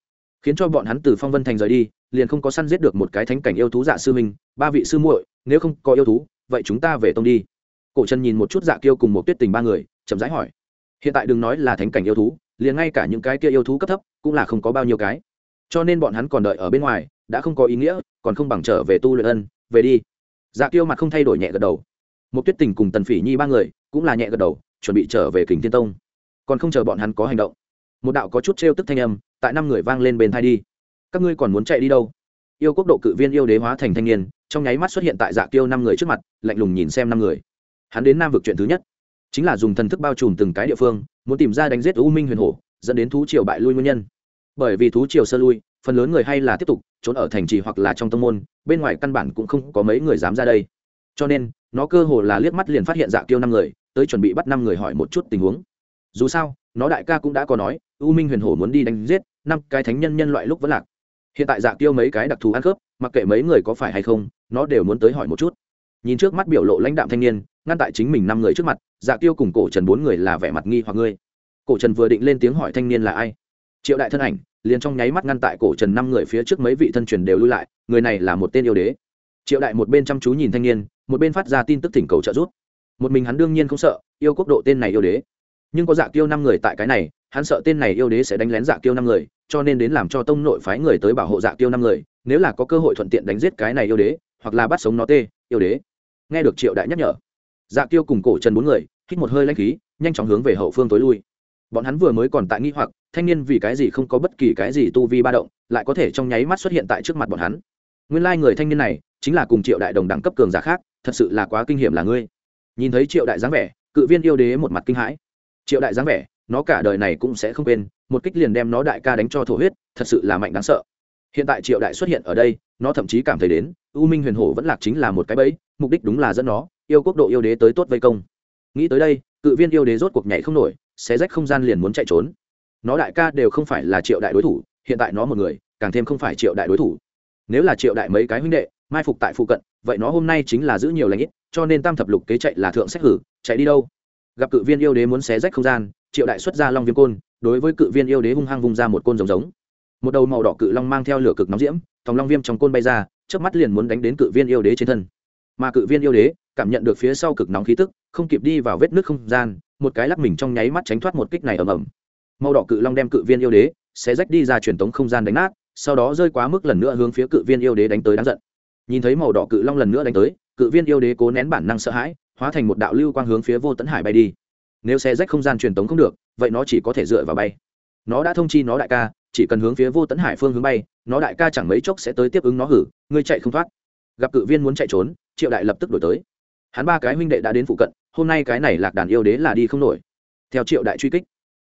Khiến cho bọn hắn từ phong vân thành rời đi, liền không có săn giết được một cái thánh cảnh yêu thú dạ sư minh, ba vị sư muội, nếu không có yêu thú, vậy chúng ta về tông đi. Cổ trần nhìn một chút dạ kiêu cùng một tuyết tình ba người, chậm rãi hỏi. Hiện tại đừng nói là thánh cảnh yêu thú, liền ngay cả những cái kia yêu thú cấp thấp, cũng là không có bao nhiêu cái cho nên bọn hắn còn đợi ở bên ngoài, đã không có ý nghĩa, còn không bằng trở về tu luyện ân, về đi. Dạ kiêu mặt không thay đổi nhẹ gật đầu. Một tuyết tình cùng tần phỉ nhi ba người cũng là nhẹ gật đầu, chuẩn bị trở về kình thiên tông. Còn không chờ bọn hắn có hành động, một đạo có chút t tức thanh âm tại năm người vang lên bên thai đi. Các ngươi còn muốn chạy đi đâu? Yêu quốc độ cự viên yêu đế hóa thành thanh niên, trong nháy mắt xuất hiện tại dạ kiêu năm người trước mặt, lạnh lùng nhìn xem năm người. Hắn đến nam vực chuyện thứ nhất, chính là dùng thần thức bao trùm từng cái địa phương, muốn tìm ra đánh giết u minh huyền hổ, dẫn đến thú triều bại lui nguyên nhân bởi vì thú triều sơ lui, phần lớn người hay là tiếp tục trốn ở thành trì hoặc là trong tâm môn, bên ngoài căn bản cũng không có mấy người dám ra đây. Cho nên, nó cơ hồ là liếc mắt liền phát hiện dạ kiêu năm người, tới chuẩn bị bắt năm người hỏi một chút tình huống. Dù sao, nó đại ca cũng đã có nói, u minh huyền hổ muốn đi đánh giết, năm cái thánh nhân nhân loại lúc vẫn lạc. Hiện tại dạ tiêu mấy cái đặc thù ăn khớp mặc kệ mấy người có phải hay không, nó đều muốn tới hỏi một chút. Nhìn trước mắt biểu lộ lãnh đạm thanh niên, ngăn tại chính mình năm người trước mặt dạ tiêu cùng cổ trần bốn người là vẻ mặt nghi hoặc ngươi. Cổ trần vừa định lên tiếng hỏi thanh niên là ai? Triệu đại thân ảnh, liền trong nháy mắt ngăn tại cổ trần năm người phía trước mấy vị thân truyền đều lui lại, người này là một tên yêu đế. Triệu đại một bên chăm chú nhìn thanh niên, một bên phát ra tin tức thỉnh cầu trợ giúp. Một mình hắn đương nhiên không sợ, yêu quốc độ tên này yêu đế. Nhưng có dạ kiêu năm người tại cái này, hắn sợ tên này yêu đế sẽ đánh lén dạ kiêu năm người, cho nên đến làm cho tông nội phái người tới bảo hộ dạ kiêu năm người, nếu là có cơ hội thuận tiện đánh giết cái này yêu đế, hoặc là bắt sống nó tê, yêu đế. Nghe được triệu đại nhắc nhở dạ kiêu cùng cổ trần bốn người, hít một hơi lanh khí, nhanh chóng hướng về hậu phương tối lui. Bọn hắn vừa mới còn tại nghi hoặc thanh niên vì cái gì không có bất kỳ cái gì tu vi ba động, lại có thể trong nháy mắt xuất hiện tại trước mặt bọn hắn. Nguyên lai、like、người thanh niên này, chính là cùng triệu đại đồng đẳng cấp cường giả khác, thật sự là quá kinh hiểm là ngươi. Nhìn thấy triệu đại dáng vẻ, cự viên yêu đế một mặt kinh hãi. Triệu đại dáng vẻ, nó cả đời này cũng sẽ không quên, một kích liền đem nó đại ca đánh cho thổ huyết, thật sự là mạnh đáng sợ. Hiện tại triệu đại xuất hiện ở đây, nó thậm chí cảm thấy đến, u minh huyền hổ vẫn lạc chính là một cái bẫy, mục đích đúng là dẫn nó, yêu quốc độ yêu đế tới tốt vây công. Nghĩ tới đây, cự viên yêu đế rốt cuộc nhảy không nổi, xé rách không gian liền muốn chạy trốn nó đại ca đều không phải là triệu đại đối thủ, hiện tại nó một người, càng thêm không phải triệu đại đối thủ. Nếu là triệu đại mấy cái huynh đệ, mai phục tại phụ cận, vậy nó hôm nay chính là giữ nhiều lãnh ít, cho nên tam thập lục kế chạy là thượng sách hử, chạy đi đâu? Gặp cự viên yêu đế muốn xé rách không gian, triệu đại xuất ra long viêm côn, đối với cự viên yêu đế hung hăng vùng ra một côn giống giống. Một đầu màu đỏ cự long mang theo lửa cực nóng diễm, thòng long viêm trong côn bay ra trước mắt liền muốn đánh đến cự viên yêu đế trên thân. Mà cự viên yêu đế cảm nhận được phía sau cực nóng khí tức, không kịp đi vào vết nước không gian, một cái lắc mình trong nháy mắt tránh thoát một kích này ầm ầm màu đỏ cự long đem cự viên yêu đế sẽ rách đi ra truyền tống không gian đánh nát, sau đó rơi quá mức lần nữa hướng phía cự viên yêu đế đánh tới đáng giận. Nhìn thấy màu đỏ cự long lần nữa đánh tới, cự viên yêu đế cố nén bản năng sợ hãi, hóa thành một đạo lưu quang hướng phía vô tấn hải bay đi. Nếu xe rách không gian truyền tống không được, vậy nó chỉ có thể dựa vào bay. Nó đã thông chi nó đại ca, chỉ cần hướng phía vô tấn hải phương hướng bay, nó đại ca chẳng mấy chốc sẽ tới tiếp ứng nó hử, ngươi chạy không thoát. Gặp cự viên muốn chạy trốn, triệu đại lập tức đổi tới. Hắn ba cái huynh đệ đã đến phụ cận, hôm nay cái này lạc đàn yêu đế là đi không nổi. Theo triệu đại truy kích,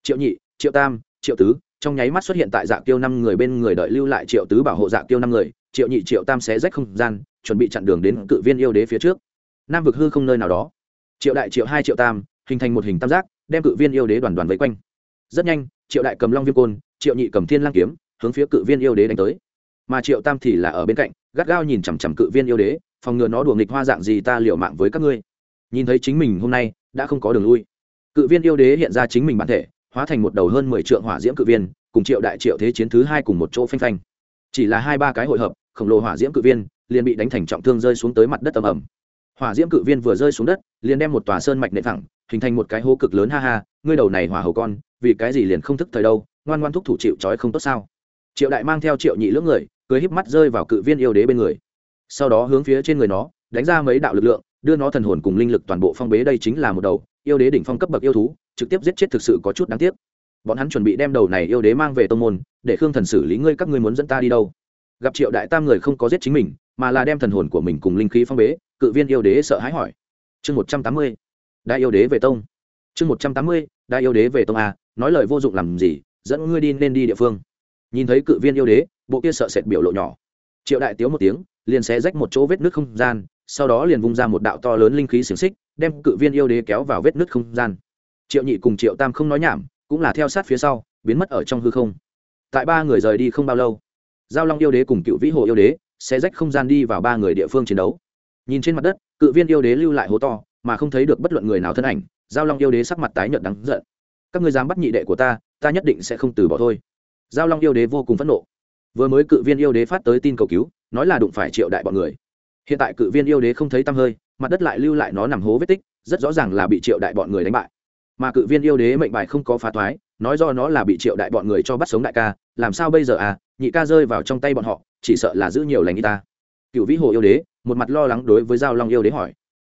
triệu nhị triệu tam, triệu tứ, trong nháy mắt xuất hiện tại dạ tiêu năm người bên người đợi lưu lại triệu tứ bảo hộ dạ tiêu năm người, triệu nhị, triệu tam xé rách không gian, chuẩn bị chặn đường đến cự viên yêu đế phía trước. Nam vực hư không nơi nào đó. Triệu đại, triệu hai, triệu tam, hình thành một hình tam giác, đem cự viên yêu đế đoàn đoàn vây quanh. Rất nhanh, triệu đại cầm long viêm côn, triệu nhị cầm thiên lang kiếm, hướng phía cự viên yêu đế đánh tới. Mà triệu tam thì là ở bên cạnh, gắt gao nhìn chằm chằm cự viên yêu đế, phòng ngừa nó đùa nghịch hoa dạng gì ta liều mạng với các ngươi. Nhìn thấy chính mình hôm nay, đã không có đường lui. Cự viên yêu đế hiện ra chính mình bản thể hóa thành một đầu hơn mười triệu hỏa diễm cự viên, cùng triệu đại triệu thế chiến thứ hai cùng một chỗ phanh phanh. Chỉ là hai ba cái hội hợp, khổng lồ hỏa diễm cự viên liền bị đánh thành trọng thương rơi xuống tới mặt đất ầm ẩm hỏa diễm cự viên vừa rơi xuống đất, liền đem một tòa sơn mạch nệ thẳng, hình thành một cái hố cực lớn, ha ha, ngươi đầu này hỏa hầu con, vì cái gì liền không thức thời đâu, ngoan ngoan thúc thủ chịu trói không tốt sao? Triệu đại mang theo triệu nhị lưỡng người, cưới híp mắt rơi vào cự viên yêu đế bên người. Sau đó hướng phía trên người nó, đánh ra mấy đạo lực lượng, đưa nó thần hồn cùng linh lực toàn bộ phong bế, đây chính là một đầu yêu đế đỉnh phong cấp bậc yêu thú, trực tiếp giết chết thực sự có chút đáng tiếc. Bọn hắn chuẩn bị đem đầu này yêu đế mang về tông môn, để khương thần xử lý ngươi các ngươi muốn dẫn ta đi đâu. Gặp triệu đại tam người không có giết chính mình, mà là đem thần hồn của mình cùng linh khí phong bế, cự viên yêu đế sợ hãi hỏi. Chương một trăm tám mươi, đại yêu đế về tông. Chương một trăm tám mươi, đại yêu đế về tông a nói lời vô dụng làm gì, dẫn ngươi đi nên đi địa phương. Nhìn thấy cự viên yêu đế, bộ kia sợ sệt biểu lộ nhỏ. Triệu đại tiếu một tiếng, liền xé rách một chỗ vết nước không gian, sau đó liền vung ra một đạo to lớn linh khí xiềng xích đem cự viên yêu đế kéo vào vết nứt không gian. Triệu nhị cùng triệu tam không nói nhảm, cũng là theo sát phía sau, biến mất ở trong hư không. Tại ba người rời đi không bao lâu, giao long yêu đế cùng cựu vĩ hồ yêu đế sẽ rách không gian đi vào ba người địa phương chiến đấu. Nhìn trên mặt đất, cự viên yêu đế lưu lại hố to, mà không thấy được bất luận người nào thân ảnh, giao long yêu đế sắc mặt tái nhợt đắng giận. Các người dám bắt nhị đệ của ta ta nhất định sẽ không từ bỏ thôi. Giao long yêu đế vô cùng phẫn nộ. Vừa mới cự viên yêu đế phát tới tin cầu cứu, nói là đụng phải triệu đại bọn người. Hiện tại cự viên yêu đế không thấy tăm hơi mặt đất lại lưu lại nó nằm hố vết tích, rất rõ ràng là bị triệu đại bọn người đánh bại. Mà cự viên yêu đế mệnh bài không có phá thoái, nói do nó là bị triệu đại bọn người cho bắt sống đại ca, làm sao bây giờ à nhị ca rơi vào trong tay bọn họ, chỉ sợ là giữ nhiều lành y ta. Cựu vĩ hồ yêu đế, một mặt lo lắng đối với giao long yêu đế hỏi.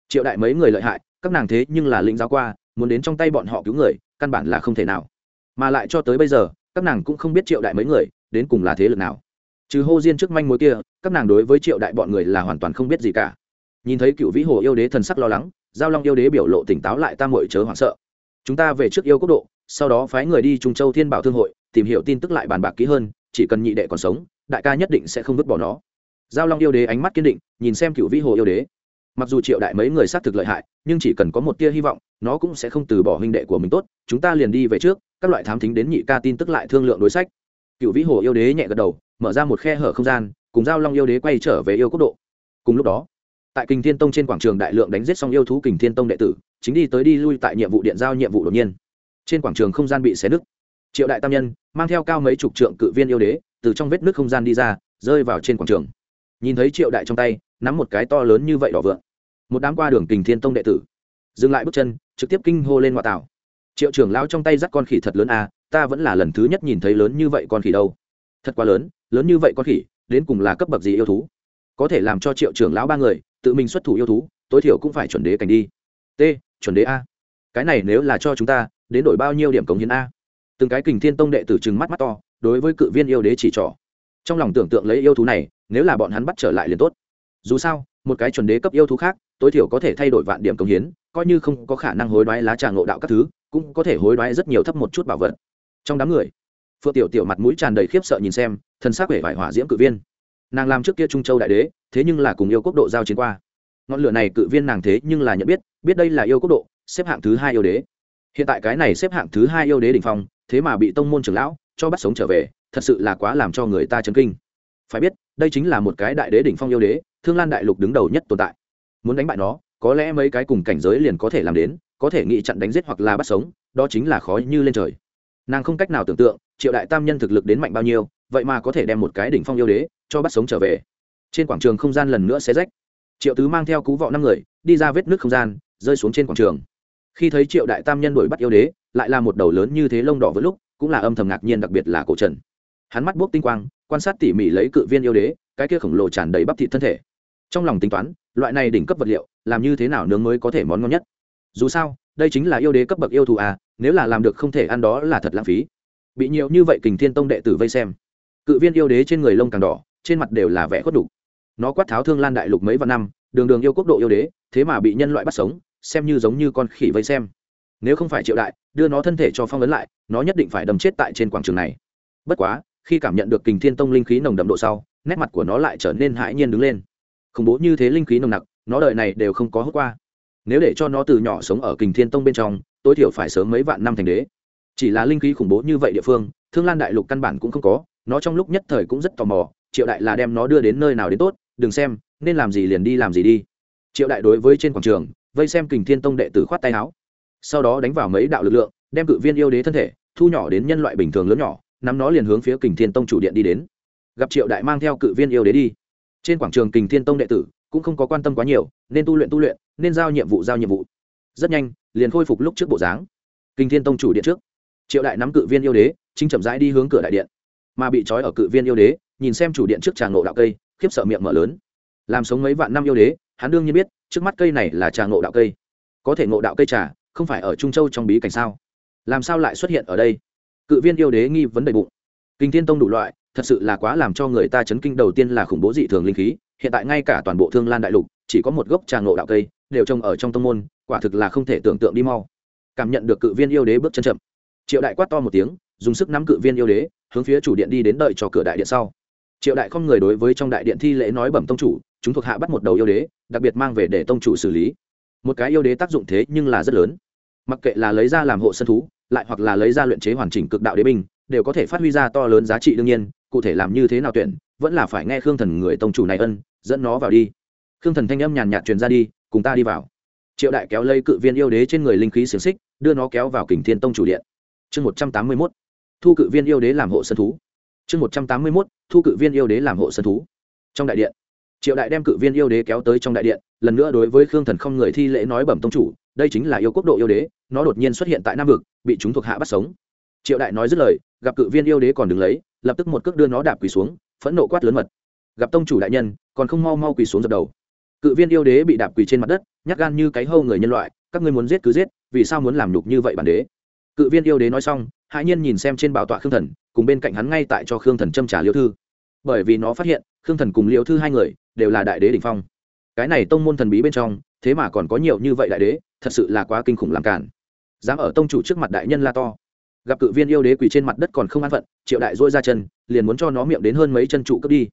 Triệu đại mấy người lợi hại, các nàng thế nhưng là lĩnh giáo qua, muốn đến trong tay bọn họ cứu người, căn bản là không thể nào. Mà lại cho tới bây giờ, các nàng cũng không biết triệu đại mấy người, đến cùng là thế lực nào. Trừ hô diên trước manh mối kia, các nàng đối với triệu đại bọn người là hoàn toàn không biết gì cả nhìn thấy cựu vĩ hồ yêu đế thần sắc lo lắng, giao long yêu đế biểu lộ tỉnh táo lại tam hội chớ hoảng sợ. Chúng ta về trước yêu quốc độ, sau đó phái người đi trung châu thiên bảo thương hội, tìm hiểu tin tức lại bàn bạc kỹ hơn, chỉ cần nhị đệ còn sống, đại ca nhất định sẽ không vứt bỏ nó. Giao long yêu đế ánh mắt kiên định, nhìn xem cựu vĩ hồ yêu đế. Mặc dù triệu đại mấy người xác thực lợi hại, nhưng chỉ cần có một tia hy vọng, nó cũng sẽ không từ bỏ huynh đệ của mình tốt. Chúng ta liền đi về trước, các loại thám thính đến nhị ca tin tức lại thương lượng đối sách. Cựu vĩ hồ yêu đế nhẹ gật đầu, mở ra một khe hở không gian, cùng giao long yêu đế quay trở về yêu quốc độ. Cùng lúc đó tại kình thiên tông trên quảng trường đại lượng đánh giết xong yêu thú kình thiên tông đệ tử, chính đi tới đi lui tại nhiệm vụ điện giao nhiệm vụ đột nhiên. Trên quảng trường không gian bị xé nứt. Triệu đại tam nhân mang theo cao mấy chục trượng cự viên yêu đế, từ trong vết nước không gian đi ra, rơi vào trên quảng trường. Nhìn thấy triệu đại trong tay, nắm một cái to lớn như vậy đỏ vượng. Một đám qua đường kình thiên tông đệ tử. Dừng lại bước chân, trực tiếp kinh hô lên ngoại tảo. Triệu trưởng lão trong tay dắt con khỉ thật lớn à ta vẫn là lần thứ nhất nhìn thấy lớn như vậy con khỉ đâu. Thật quá lớn lớn như vậy con khỉ, đến cùng là cấp bậc gì yêu thú? Có thể làm cho triệu trưởng lão ba người tự mình xuất thủ yêu thú, tối thiểu cũng phải chuẩn đế cảnh đi. T, chuẩn đế a. Cái này nếu là cho chúng ta, đến đổi bao nhiêu điểm cống hiến a? Từng cái kình thiên tông đệ tử trừng mắt mắt to, đối với cự viên yêu đế chỉ trỏ. Trong lòng tưởng tượng lấy yêu thú này, nếu là bọn hắn bắt trở lại liền tốt. Dù sao, một cái chuẩn đế cấp yêu thú khác, tối thiểu có thể thay đổi vạn điểm cống hiến, coi như không có khả năng hối đoái lá trà ngộ đạo các thứ, cũng có thể hối đoái rất nhiều thấp một chút bảo vật. Trong đám người, phượng tiểu tiểu mặt mũi tràn đầy khiếp sợ nhìn xem, thân xác vẻ vải hỏa diễm cự viên. Nàng làm trước kia trung châu đại đế thế nhưng là cùng yêu quốc độ giao chiến qua. Ngọn lửa này cự viên nàng thế nhưng là nhận biết biết đây là yêu quốc độ, xếp hạng thứ hai yêu đế. Hiện tại cái này xếp hạng thứ hai yêu đế đ ỉ n h phong, thế mà bị tông môn trưởng lão cho bắt sống trở về, thật sự là quá làm cho người ta chấn kinh. Phải biết, đây chính là một cái đại đế đỉnh phong yêu đế, thương lan đại lục đứng đầu nhất tồn tại. Muốn đánh bại nó, có lẽ mấy cái cùng cảnh giới liền có thể làm đến, có thể nghị chặn đánh giết hoặc là bắt sống, đó chính là khó như lên trời. Nàng không cách nào tưởng tượng, triệu đại tam nhân thực lực đến mạnh bao nhiêu, vậy mà có thể đem một cái đỉnh phong yêu đế cho bắt sống trở về trên quảng trường không gian lần nữa xé rách. Triệu tứ mang theo cú vọ năm người, đi ra vết nước không gian, rơi xuống trên quảng trường. Khi thấy triệu đại tam nhân đuổi bắt yêu đế, lại là một đầu lớn như thế lông đỏ với lúc, cũng là âm thầm ngạc nhiên đặc biệt là cổ trần. Hắn mắt buốc tinh quang, quan sát tỉ mỉ lấy cự viên yêu đế, cái kia khổng lồ tràn đầy bắp thịt thân thể. Trong lòng tính toán, loại này đỉnh cấp vật liệu, làm như thế nào nướng mới có thể món ngon nhất? Dù sao, đây chính là yêu đế cấp bậc yêu thù à nếu là làm được không thể ăn đó là thật lãng phí. Bị nhiều như vậy kình thiên tông đệ tử vây xem, cự viên yêu đế trên người lông càng đỏ, trên mặt đều là vẻ khuất đục nó quát tháo thương lan đại lục mấy vạn năm, đường đường yêu quốc độ yêu đế, thế mà bị nhân loại bắt sống, xem như giống như con khỉ vây xem. Nếu không phải triệu đại, đưa nó thân thể cho phong ấn lại, nó nhất định phải đầm chết tại trên quảng trường này. Bất quá, khi cảm nhận được kình thiên tông linh khí nồng đậm độ sau, nét mặt của nó lại trở nên hãi nhiên đứng lên. Khủng bố như thế linh khí nồng nặc, nó đời này đều không có hốt qua. Nếu để cho nó từ nhỏ sống ở kình thiên tông bên trong, tối thiểu phải sớm mấy vạn năm thành đế. Chỉ là linh khí khủng bố như vậy địa phương, thương lan đại lục căn bản cũng không có, nó trong lúc nhất thời cũng rất tò mò triệu đại là đem nó đưa đến nơi nào đến tốt, đừng xem, nên làm gì liền đi làm gì đi. Triệu đại đối với trên quảng trường, vây xem kình thiên tông đệ tử khoát tay áo. Sau đó đánh vào mấy đạo lực lượng, đem cự viên yêu đế thân thể, thu nhỏ đến nhân loại bình thường lớn nhỏ, nắm nó liền hướng phía kình thiên tông chủ điện đi đến. Gặp triệu đại mang theo cự viên yêu đế đi. Trên quảng trường kình thiên tông đệ tử cũng không có quan tâm quá nhiều, nên tu luyện tu luyện, nên giao nhiệm vụ giao nhiệm vụ. Rất nhanh, liền khôi phục lúc trước bộ dáng. Kình thiên tông chủ điện trước. Triệu đại nắm cự viên yêu đế, chính chậm rãi đi hướng cửa đại điện. Mà bị trói ở cự viên yêu đế nhìn xem chủ điện trước tràng ngộ đạo cây, khiếp sợ miệng mở lớn. Làm sống mấy vạn năm yêu đế, hắn đương nhiên biết, trước mắt cây này là trà ngộ đạo cây. Có thể ngộ đạo cây trà, không phải ở trung châu trong bí cảnh sao? Làm sao lại xuất hiện ở đây? Cự viên yêu đế nghi vấn đầy bụng. Kinh thiên tông đủ loại, thật sự là quá làm cho người ta chấn kinh đầu tiên là khủng bố dị thường linh khí, hiện tại ngay cả toàn bộ thương lan đại lục, chỉ có một gốc trà ngộ đạo cây, đều trồng ở trong tông môn, quả thực là không thể tưởng tượng đi mau. Cảm nhận được cự viên yêu đế bước chân chậm. Triệu đại quát to một tiếng, dùng sức nắm cự viên yêu đế, hướng phía chủ điện đi đến đợi cho cửa đại điện sau triệu đại không người đối với trong đại điện thi lễ nói bẩm tông chủ, chúng thuộc hạ bắt một đầu yêu đế, đặc biệt mang về để tông chủ xử lý. Một cái yêu đế tác dụng thế nhưng là rất lớn. Mặc kệ là lấy ra làm hộ sân thú, lại hoặc là lấy ra luyện chế hoàn chỉnh cực đạo đế binh, đều có thể phát huy ra to lớn giá trị đương nhiên, cụ thể làm như thế nào tuyển, vẫn là phải nghe khương thần người tông chủ này ân, dẫn nó vào đi. Khương thần thanh âm nhàn nhạt truyền ra đi, cùng ta đi vào. Triệu đại kéo lấy cự viên yêu đế trên người linh khí xiềng xích, đưa nó kéo vào kình thiên tông chủ điện. Chương một trăm tám mươi mốt. Thu cự viên yêu đế làm hộ sân thú chương một trăm tám mươi mốt, thu cự viên yêu đế làm hộ sân thú. Trong đại điện, triệu đại đem cự viên yêu đế kéo tới trong đại điện, lần nữa đối với khương thần không người thi lễ nói bẩm tông chủ, đây chính là yêu quốc độ yêu đế, nó đột nhiên xuất hiện tại nam vực, bị chúng thuộc hạ bắt sống. Triệu đại nói dứt lời, gặp cự viên yêu đế còn đứng lấy, lập tức một cước đưa nó đạp quỳ xuống, phẫn nộ quát lớn mật. Gặp tông chủ đại nhân, còn không mau mau quỳ xuống dập đầu. Cự viên yêu đế bị đạp quỳ trên mặt đất, nhát gan như cái hâu người nhân loại, các ngươi muốn giết cứ giết, vì sao muốn làm nhục như vậy bản đế? Cự viên yêu đế nói xong, hãi nhiên nhìn xem trên bảo tọa khương thần cùng bên cạnh hắn ngay tại cho khương thần châm trả liêu thư. Bởi vì nó phát hiện, khương thần cùng liêu thư hai người đều là đại đế đ ỉ n h phong. Cái này tông môn thần bí bên trong, thế mà còn có nhiều như vậy đại đế, thật sự là quá kinh khủng làm cản dám ở tông chủ trước mặt đại nhân la to. Gặp cự viên yêu đế quỳ trên mặt đất còn không an phận, triệu đại dỗi ra chân, liền muốn cho nó miệng đến hơn mấy chân trụ cướp đi.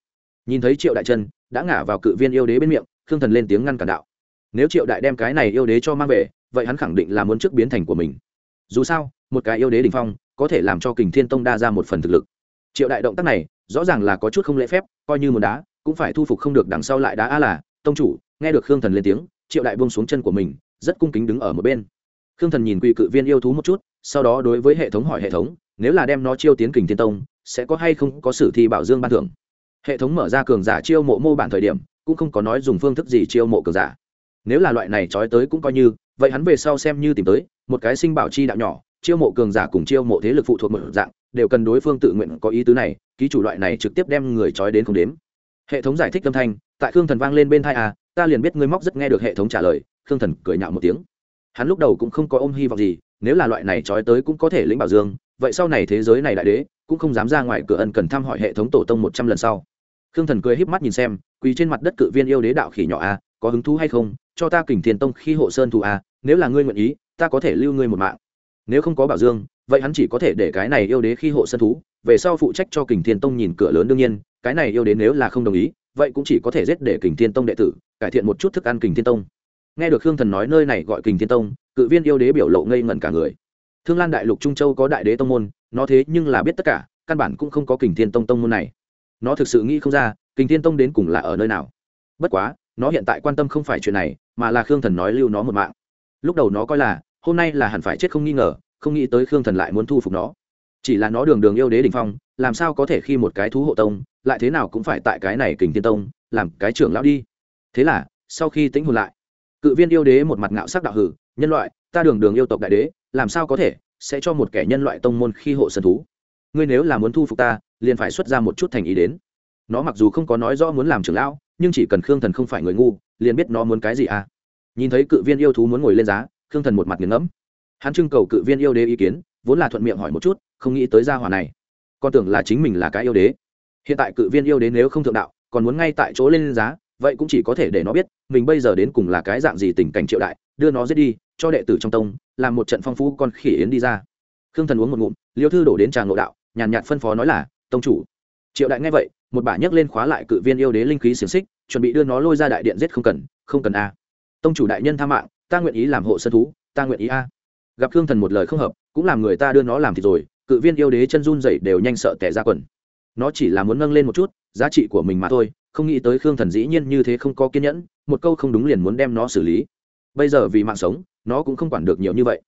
Nhìn thấy triệu đại chân, đã ngả vào cự viên yêu đế bên miệng, khương thần lên tiếng ngăn cản đạo. Nếu triệu đại đem cái này yêu đế cho mang về, vậy hắn khẳng định là muốn trước biến thành của mình. Dù sao, một cái yêu đế đình phong có thể làm cho kình thiên tông đa ra một phần thực lực. Triệu đại động tác này, rõ ràng là có chút không lễ phép, coi như muốn đá, cũng phải thu phục không được đằng sau lại đá a là, tông chủ, nghe được khương thần lên tiếng, triệu đại buông xuống chân của mình, rất cung kính đứng ở một bên. Khương thần nhìn quỳ cự viên yêu thú một chút, sau đó đối với hệ thống hỏi hệ thống, nếu là đem nó chiêu tiến kình thiên tông, sẽ có hay không có sử thi bảo dương ban thưởng? Hệ thống mở ra cường giả chiêu mộ mô bản thời điểm, cũng không có nói dùng phương thức gì chiêu mộ cường giả. Nếu là loại này trói tới cũng coi như, vậy hắn về sau xem như tìm tới, một cái sinh bảo chi đạo nhỏ chiêu mộ cường giả cùng chiêu mộ thế lực phụ thuộc một dạng đều cần đối phương tự nguyện có ý tứ này ký chủ loại này trực tiếp đem người trói đến không đếm. Hệ thống giải thích âm thanh tại khương thần vang lên bên thai à ta liền biết ngươi móc rất nghe được hệ thống trả lời khương thần cười nhạo một tiếng. Hắn lúc đầu cũng không có ôm hy vọng gì nếu là loại này trói tới cũng có thể lĩnh bảo dương vậy sau này thế giới này đại đế cũng không dám ra ngoài cửa ân cần thăm hỏi hệ thống tổ tông một trăm lần sau. Khương thần cười híp mắt nhìn xem quỳ trên mặt đất cự viên yêu đế đạo khỉ nhỏ a à, có hứng thú hay không cho ta kình thiên tông khi hộ sơn thù a à, nếu là ngươi nguyện ý ta có thể lưu ngươi một mạng nếu không có bảo dương, vậy hắn chỉ có thể để cái này yêu đế khi hộ sân thú, về sau phụ trách cho kình thiên tông nhìn cửa lớn đương nhiên, cái này yêu đế nếu là không đồng ý, vậy cũng chỉ có thể giết để kình thiên tông đệ tử, cải thiện một chút thức ăn kình thiên tông. Nghe được khương thần nói nơi này gọi kình thiên tông, cự viên yêu đế biểu lộ ngây ngẩn cả người. Thương lan đại lục trung châu có đại đế tông môn, nó thế nhưng là biết tất cả, căn bản cũng không có kình thiên tông tông môn này. Nó thực sự nghĩ không ra, kình thiên tông đến cùng là ở nơi nào. Bất quá, nó hiện tại quan tâm không phải chuyện này, mà là khương thần nói lưu nó một mạng. Lúc đầu nó coi là hôm nay là hẳn phải chết không nghi ngờ, không nghĩ tới khương thần lại muốn thu phục nó. Chỉ là nó đường đường yêu đế đình phong, làm sao có thể khi một cái thú hộ tông, lại thế nào cũng phải tại cái này kình thiên tông, làm cái trưởng lão đi. Thế là, sau khi tính hồn lại, cự viên yêu đế một mặt ngạo sắc đạo hử, nhân loại, ta đường đường yêu tộc đại đế, làm sao có thể sẽ cho một kẻ nhân loại tông môn khi hộ sân thú? Ngươi nếu là muốn thu phục ta, liền phải xuất ra một chút thành ý đến. Nó mặc dù không có nói rõ muốn làm trưởng lão, nhưng chỉ cần khương thần không phải người ngu, liền biết nó muốn cái gì à? Nhìn thấy cự viên yêu thú muốn ngồi lên giá khương thần một mặt nghiền ngẫm. Hắn trưng cầu cự viên yêu đế ý kiến, vốn là thuận miệng hỏi một chút, không nghĩ tới gia hỏa này. Con tưởng là chính mình là cái yêu đế. Hiện tại cự viên yêu đế nếu không thượng đạo, còn muốn ngay tại chỗ lên giá, vậy cũng chỉ có thể để nó biết, mình bây giờ đến cùng là cái dạng gì tình cảnh triệu đại, đưa nó giết đi, cho đệ tử trong tông, làm một trận phong phú con khỉ yến đi ra. Khương thần uống một ngụm, liêu thư đổ đến trà ngộ đạo, nhàn nhạt phân phó nói là, tông chủ. Triệu đại nghe vậy, một bả nhấc lên khóa lại cự viên yêu đế linh khí xiềng xích, chuẩn bị đưa nó lôi ra đại điện giết không cần không cần a. Tông chủ đại nhân tha mạng ta nguyện ý làm hộ sân thú, ta nguyện ý a. Gặp khương thần một lời không hợp, cũng làm người ta đưa nó làm thì rồi, cự viên yêu đế chân run dậy đều nhanh sợ tẻ ra quần. Nó chỉ là muốn nâng lên một chút, giá trị của mình mà thôi, không nghĩ tới khương thần dĩ nhiên như thế không có kiên nhẫn, một câu không đúng liền muốn đem nó xử lý. Bây giờ vì mạng sống, nó cũng không quản được nhiều như vậy.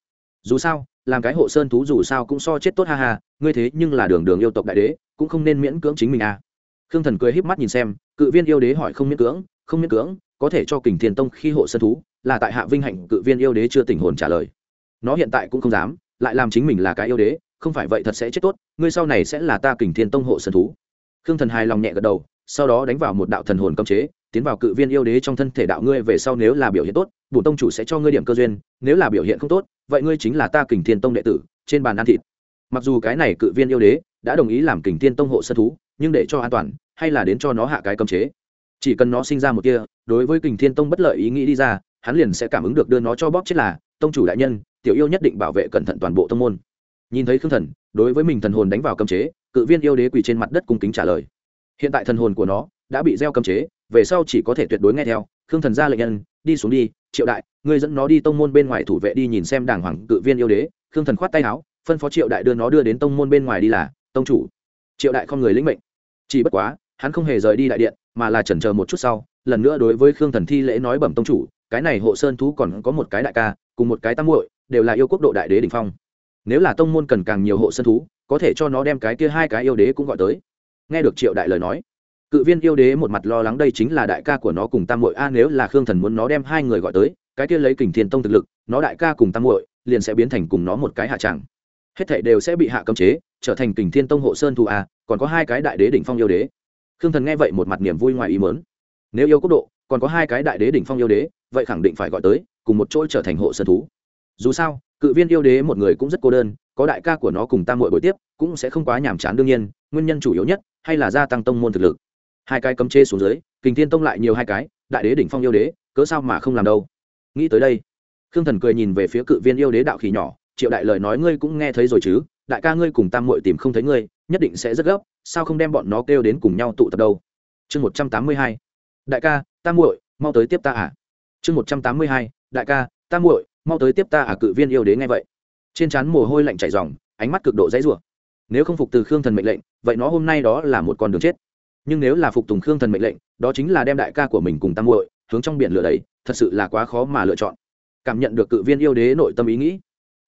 Dù sao, làm cái hộ sơn thú dù sao cũng so chết tốt ha ha, ngươi thế nhưng là đường đường yêu tộc đại đế, cũng không nên miễn cưỡng chính mình à khương thần cười híp mắt nhìn xem, cự viên yêu đế hỏi không miễn cưỡng, không miễn cưỡng có thể cho kình thiên tông khi hộ sân thú, là tại hạ vinh hạnh cự viên yêu đế chưa tình hồn trả lời. Nó hiện tại cũng không dám, lại làm chính mình là cái yêu đế, không phải vậy thật sẽ chết tốt, ngươi sau này sẽ là ta kình thiên tông hộ sân thú. Khương thần hài lòng nhẹ gật đầu, sau đó đánh vào một đạo thần hồn cấm chế, tiến vào cự viên yêu đế trong thân thể đạo ngươi về sau nếu là biểu hiện tốt bổn tông chủ sẽ cho ngươi điểm cơ duyên, nếu là biểu hiện không tốt, vậy ngươi chính là ta kình thiên tông đệ tử, trên bàn ăn thịt. Mặc dù cái này cự viên yêu đế đã đồng ý làm kình thiên tông hộ sân thú, nhưng để cho an toàn, hay là đến cho nó hạ cái cấm chế. Chỉ cần nó sinh ra một kia đối với kình thiên tông bất lợi ý nghĩ đi ra, hắn liền sẽ cảm ứng được đưa nó cho bóp chết là, tông chủ đại nhân, tiểu yêu nhất định bảo vệ cẩn thận toàn bộ tông môn. Nhìn thấy khương thần, đối với mình thần hồn đánh vào cấm chế, cự viên yêu đế quỳ trên mặt đất cung kính trả lời. Hiện tại thần hồn của nó đã bị gieo cấm chế, về sau chỉ có thể tuyệt đối nghe theo, khương thần ra lệnh nhân, đi xuống đi, triệu đại, ngươi dẫn nó đi tông môn bên ngoài thủ vệ đi nhìn xem đàng hoàng cự viên yêu đế. Khương thần khoát tay áo, phân phó triệu đại đưa nó đưa đến tông môn bên ngoài đi là, tông chủ. Triệu đại không người lĩnh mệnh. Chỉ bất quá, hắn không hề rời đi đại điện, mà là chần chờ một chút sau lần nữa đối với khương thần thi lễ nói bẩm tông chủ, cái này hộ sơn thú còn có một cái đại ca, cùng một cái tam muội, đều là yêu quốc độ đại đế đ ỉ n h phong. Nếu là tông môn cần càng nhiều hộ sơn thú, có thể cho nó đem cái kia hai cái yêu đế cũng gọi tới. Nghe được triệu đại lời nói, cự viên yêu đế một mặt lo lắng đây chính là đại ca của nó cùng tam muội. A, nếu là khương thần muốn nó đem hai người gọi tới, cái kia lấy kình thiên tông thực lực, nó đại ca cùng tam muội liền sẽ biến thành cùng nó một cái hạ tràng hết thảy đều sẽ bị hạ cấm chế, trở thành kình thiên tông hộ sơn thù a, còn có hai cái đại đế đỉnh phong yêu đế. Khương thần nghe vậy một mặt niềm vui ngoài ý mớn nếu yêu quốc độ, còn có hai cái đại đế đỉnh phong yêu đế, vậy khẳng định phải gọi tới, cùng một chỗ trở thành hộ sơn thú. Dù sao, cự viên yêu đế một người cũng rất cô đơn, có đại ca của nó cùng tam muội buổi tiếp, cũng sẽ không quá nhàm chán đương nhiên, nguyên nhân chủ yếu nhất, hay là gia tăng tông môn thực lực. Hai cái cấm chê xuống dưới, kình thiên tông lại nhiều hai cái, đại đế đỉnh phong yêu đế, cớ sao mà không làm đâu? Nghĩ tới đây, khương thần cười nhìn về phía cự viên yêu đế đạo khỉ nhỏ, triệu đại lời nói ngươi cũng nghe thấy rồi chứ, đại ca ngươi cùng tam muội tìm không thấy ngươi, nhất định sẽ rất gấp, sao không đem bọn nó kêu đến cùng nhau tụ tập đâu? Chương một trăm tám mươi hai đại ca tam muội, mau tới tiếp ta à? Chương một trăm tám mươi hai, đại ca tam muội, mau tới tiếp ta à? Cự viên yêu đế nghe vậy. Trên trán mồ hôi lạnh chảy ròng, ánh mắt cực độ dãy rủa. Nếu không phục từ khương thần mệnh lệnh, vậy nó hôm nay đó là một con đường chết. Nhưng nếu là phục tùng khương thần mệnh lệnh, đó chính là đem đại ca của mình cùng tam muội hướng trong biển lửa đấy thật sự là quá khó mà lựa chọn. Cảm nhận được cự viên yêu đế nội tâm ý nghĩ,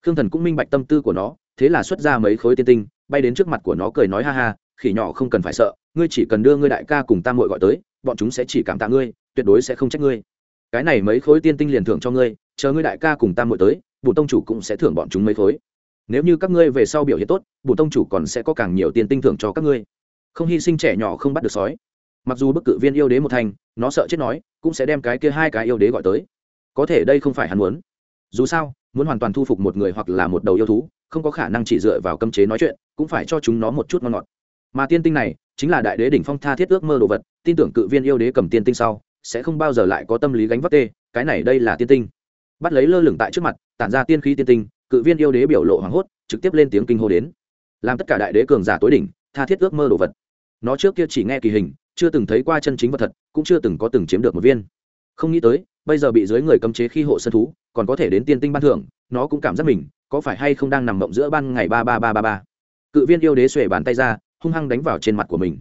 khương thần cũng minh bạch tâm tư của nó, thế là xuất ra mấy khối tiên tinh, bay đến trước mặt của nó cười nói ha ha, khỉ nhỏ không cần phải sợ, ngươi chỉ cần đưa ngươi đại ca cùng tam muội gọi tới bọn chúng sẽ chỉ cảm tạ ngươi, tuyệt đối sẽ không trách ngươi. Cái này mấy khối tiên tinh liền thưởng cho ngươi, chờ ngươi đại ca cùng tam muội tới bùn tông chủ cũng sẽ thưởng bọn chúng mấy khối. Nếu như các ngươi về sau biểu hiện tốt bùn tông chủ còn sẽ có càng nhiều tiên tinh thưởng cho các ngươi. Không hy sinh trẻ nhỏ không bắt được sói. Mặc dù bức cự viên yêu đế một thành, nó sợ chết nói, cũng sẽ đem cái kia hai cái yêu đế gọi tới. Có thể đây không phải hắn muốn. Dù sao, muốn hoàn toàn thu phục một người hoặc là một đầu yêu thú, không có khả năng chỉ dựa vào cấm chế nói chuyện, cũng phải cho chúng nó một chút ngon ngọt. Mà tiên tinh này chính là đại đế đỉnh phong tha thiết ước mơ đồ vật, tin tưởng cự viên yêu đế cầm tiên tinh sau, sẽ không bao giờ lại có tâm lý gánh vác tê, cái này đây là tiên tinh. Bắt lấy lơ lửng tại trước mặt, tản ra tiên khí tiên tinh, cự viên yêu đế biểu lộ hoảng hốt, trực tiếp lên tiếng kinh hô đến. Làm tất cả đại đế cường giả tối đỉnh, tha thiết ước mơ đồ vật. Nó trước kia chỉ nghe kỳ hình, chưa từng thấy qua chân chính vật thật, cũng chưa từng có từng chiếm được một viên. Không nghĩ tới, bây giờ bị dưới người cấm chế khi hộ sân thú, còn có thể đến tiên tinh ban thưởng, nó cũng cảm giác mình, có phải hay không đang nằm mộng giữa ban ngày ba ba ba ba ba. Cự viên yêu đế xuể bàn tay ra hung hăng đánh vào trên mặt của mình.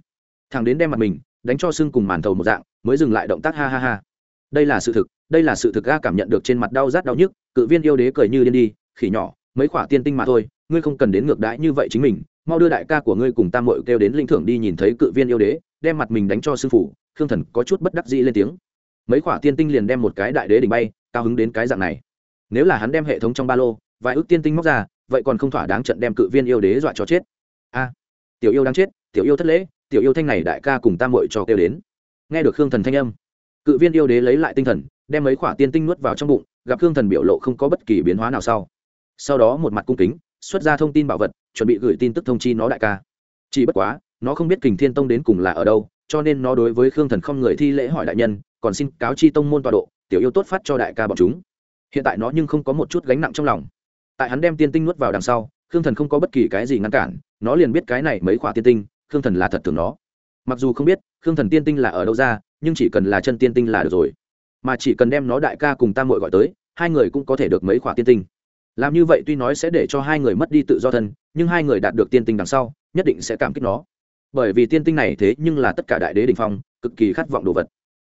Thằng đến đem mặt mình đánh cho sưng cùng màn thầu một dạng, mới dừng lại động tác, ha ha ha. Đây là sự thực, đây là sự thực ga cảm nhận được trên mặt đau rát đau nhức, cự viên yêu đế cười như điên đi, khỉ nhỏ, mấy khoả tiên tinh mà thôi, ngươi không cần đến ngược đãi như vậy chính mình, mau đưa đại ca của ngươi cùng tam mội kêu đến linh thưởng đi nhìn thấy cự viên yêu đế, đem mặt mình đánh cho sư phụ, khương thần có chút bất đắc dĩ lên tiếng. Mấy khoả tiên tinh liền đem một cái đại đế đỉnh bay, cao hứng đến cái dạng này. Nếu là hắn đem hệ thống trong ba lô, vài ước tiên tinh móc ra, vậy còn không thỏa đáng trận đem cự viên yêu đế dọa cho chết. A tiểu yêu đang chết, tiểu yêu thất lễ, tiểu yêu thanh này đại ca cùng tam mội cho kêu đến. Nghe được khương thần thanh âm, cự viên yêu đế lấy lại tinh thần, đem mấy khoả tiên tinh nuốt vào trong bụng, gặp khương thần biểu lộ không có bất kỳ biến hóa nào sau. Sau đó một mặt cung kính, xuất ra thông tin bảo vật, chuẩn bị gửi tin tức thông chi nó đại ca. Chỉ bất quá, nó không biết kình thiên tông đến cùng là ở đâu, cho nên nó đối với khương thần không người thi lễ hỏi đại nhân, còn xin cáo chi tông môn tọa độ, tiểu yêu tốt phát cho đại ca bọn chúng. Hiện tại nó nhưng không có một chút gánh nặng trong lòng. Tại hắn đem tiên tinh nuốt vào đằng sau khương thần không có bất kỳ cái gì ngăn cản, nó liền biết cái này mấy khoả tiên tinh, khương thần là thật thường nó. Mặc dù không biết, khương thần tiên tinh là ở đâu ra, nhưng chỉ cần là chân tiên tinh là được rồi. Mà chỉ cần đem nó đại ca cùng tam mội gọi tới, hai người cũng có thể được mấy khoả tiên tinh. Làm như vậy tuy nói sẽ để cho hai người mất đi tự do thân, nhưng hai người đạt được tiên tinh đằng sau, nhất định sẽ cảm kích nó. Bởi vì tiên tinh này thế nhưng là tất cả đại đế đình phong, cực kỳ khát vọng đồ vật.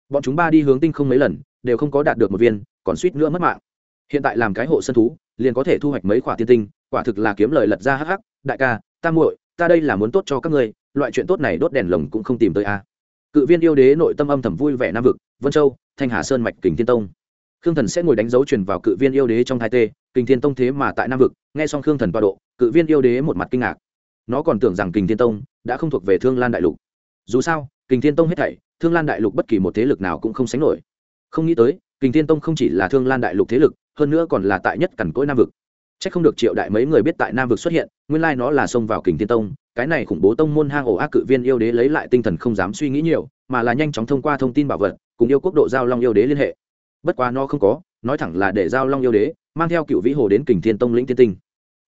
Bọn chúng ba đi hướng tinh không mấy lần, đều không có đạt được một viên, còn suýt nữa mất mạng. Hiện tại làm cái hộ sân thú, liền có thể thu hoạch mấy khoả tiên tinh quả thực là kiếm lời lật ra hắc hắc, đại ca, ta muội, ta đây là muốn tốt cho các ngươi, loại chuyện tốt này đốt đèn lồng cũng không tìm tới a. Cự viên yêu đế nội tâm âm thầm vui vẻ nam vực, vân châu, thanh hà sơn mạch, kình thiên tông. Khương thần sẽ ngồi đánh dấu truyền vào cự viên yêu đế trong thái tê, kình thiên tông thế mà tại nam vực, nghe xong khương thần tọa độ, cự viên yêu đế một mặt kinh ngạc. Nó còn tưởng rằng kình thiên tông đã không thuộc về thương lan đại lục. Dù sao, kình thiên tông hết thảy, thương lan đại lục bất kỳ một thế lực nào cũng không sánh nổi. Không nghĩ tới, kình thiên tông không chỉ là thương lan đại lục thế lực, hơn nữa còn là tại nhất cẩn cỗi nam vực c h ắ c không được triệu đại mấy người biết tại nam vực xuất hiện, nguyên lai nó là xông vào kình thiên tông, cái này khủng bố tông môn hang ổ ác cự viên yêu đế lấy lại tinh thần không dám suy nghĩ nhiều, mà là nhanh chóng thông qua thông tin bảo vật, cùng yêu quốc độ giao long yêu đế liên hệ. Bất quá nó không có, nói thẳng là để giao long yêu đế, mang theo cựu vĩ hồ đến kình thiên tông lĩnh tiên tinh.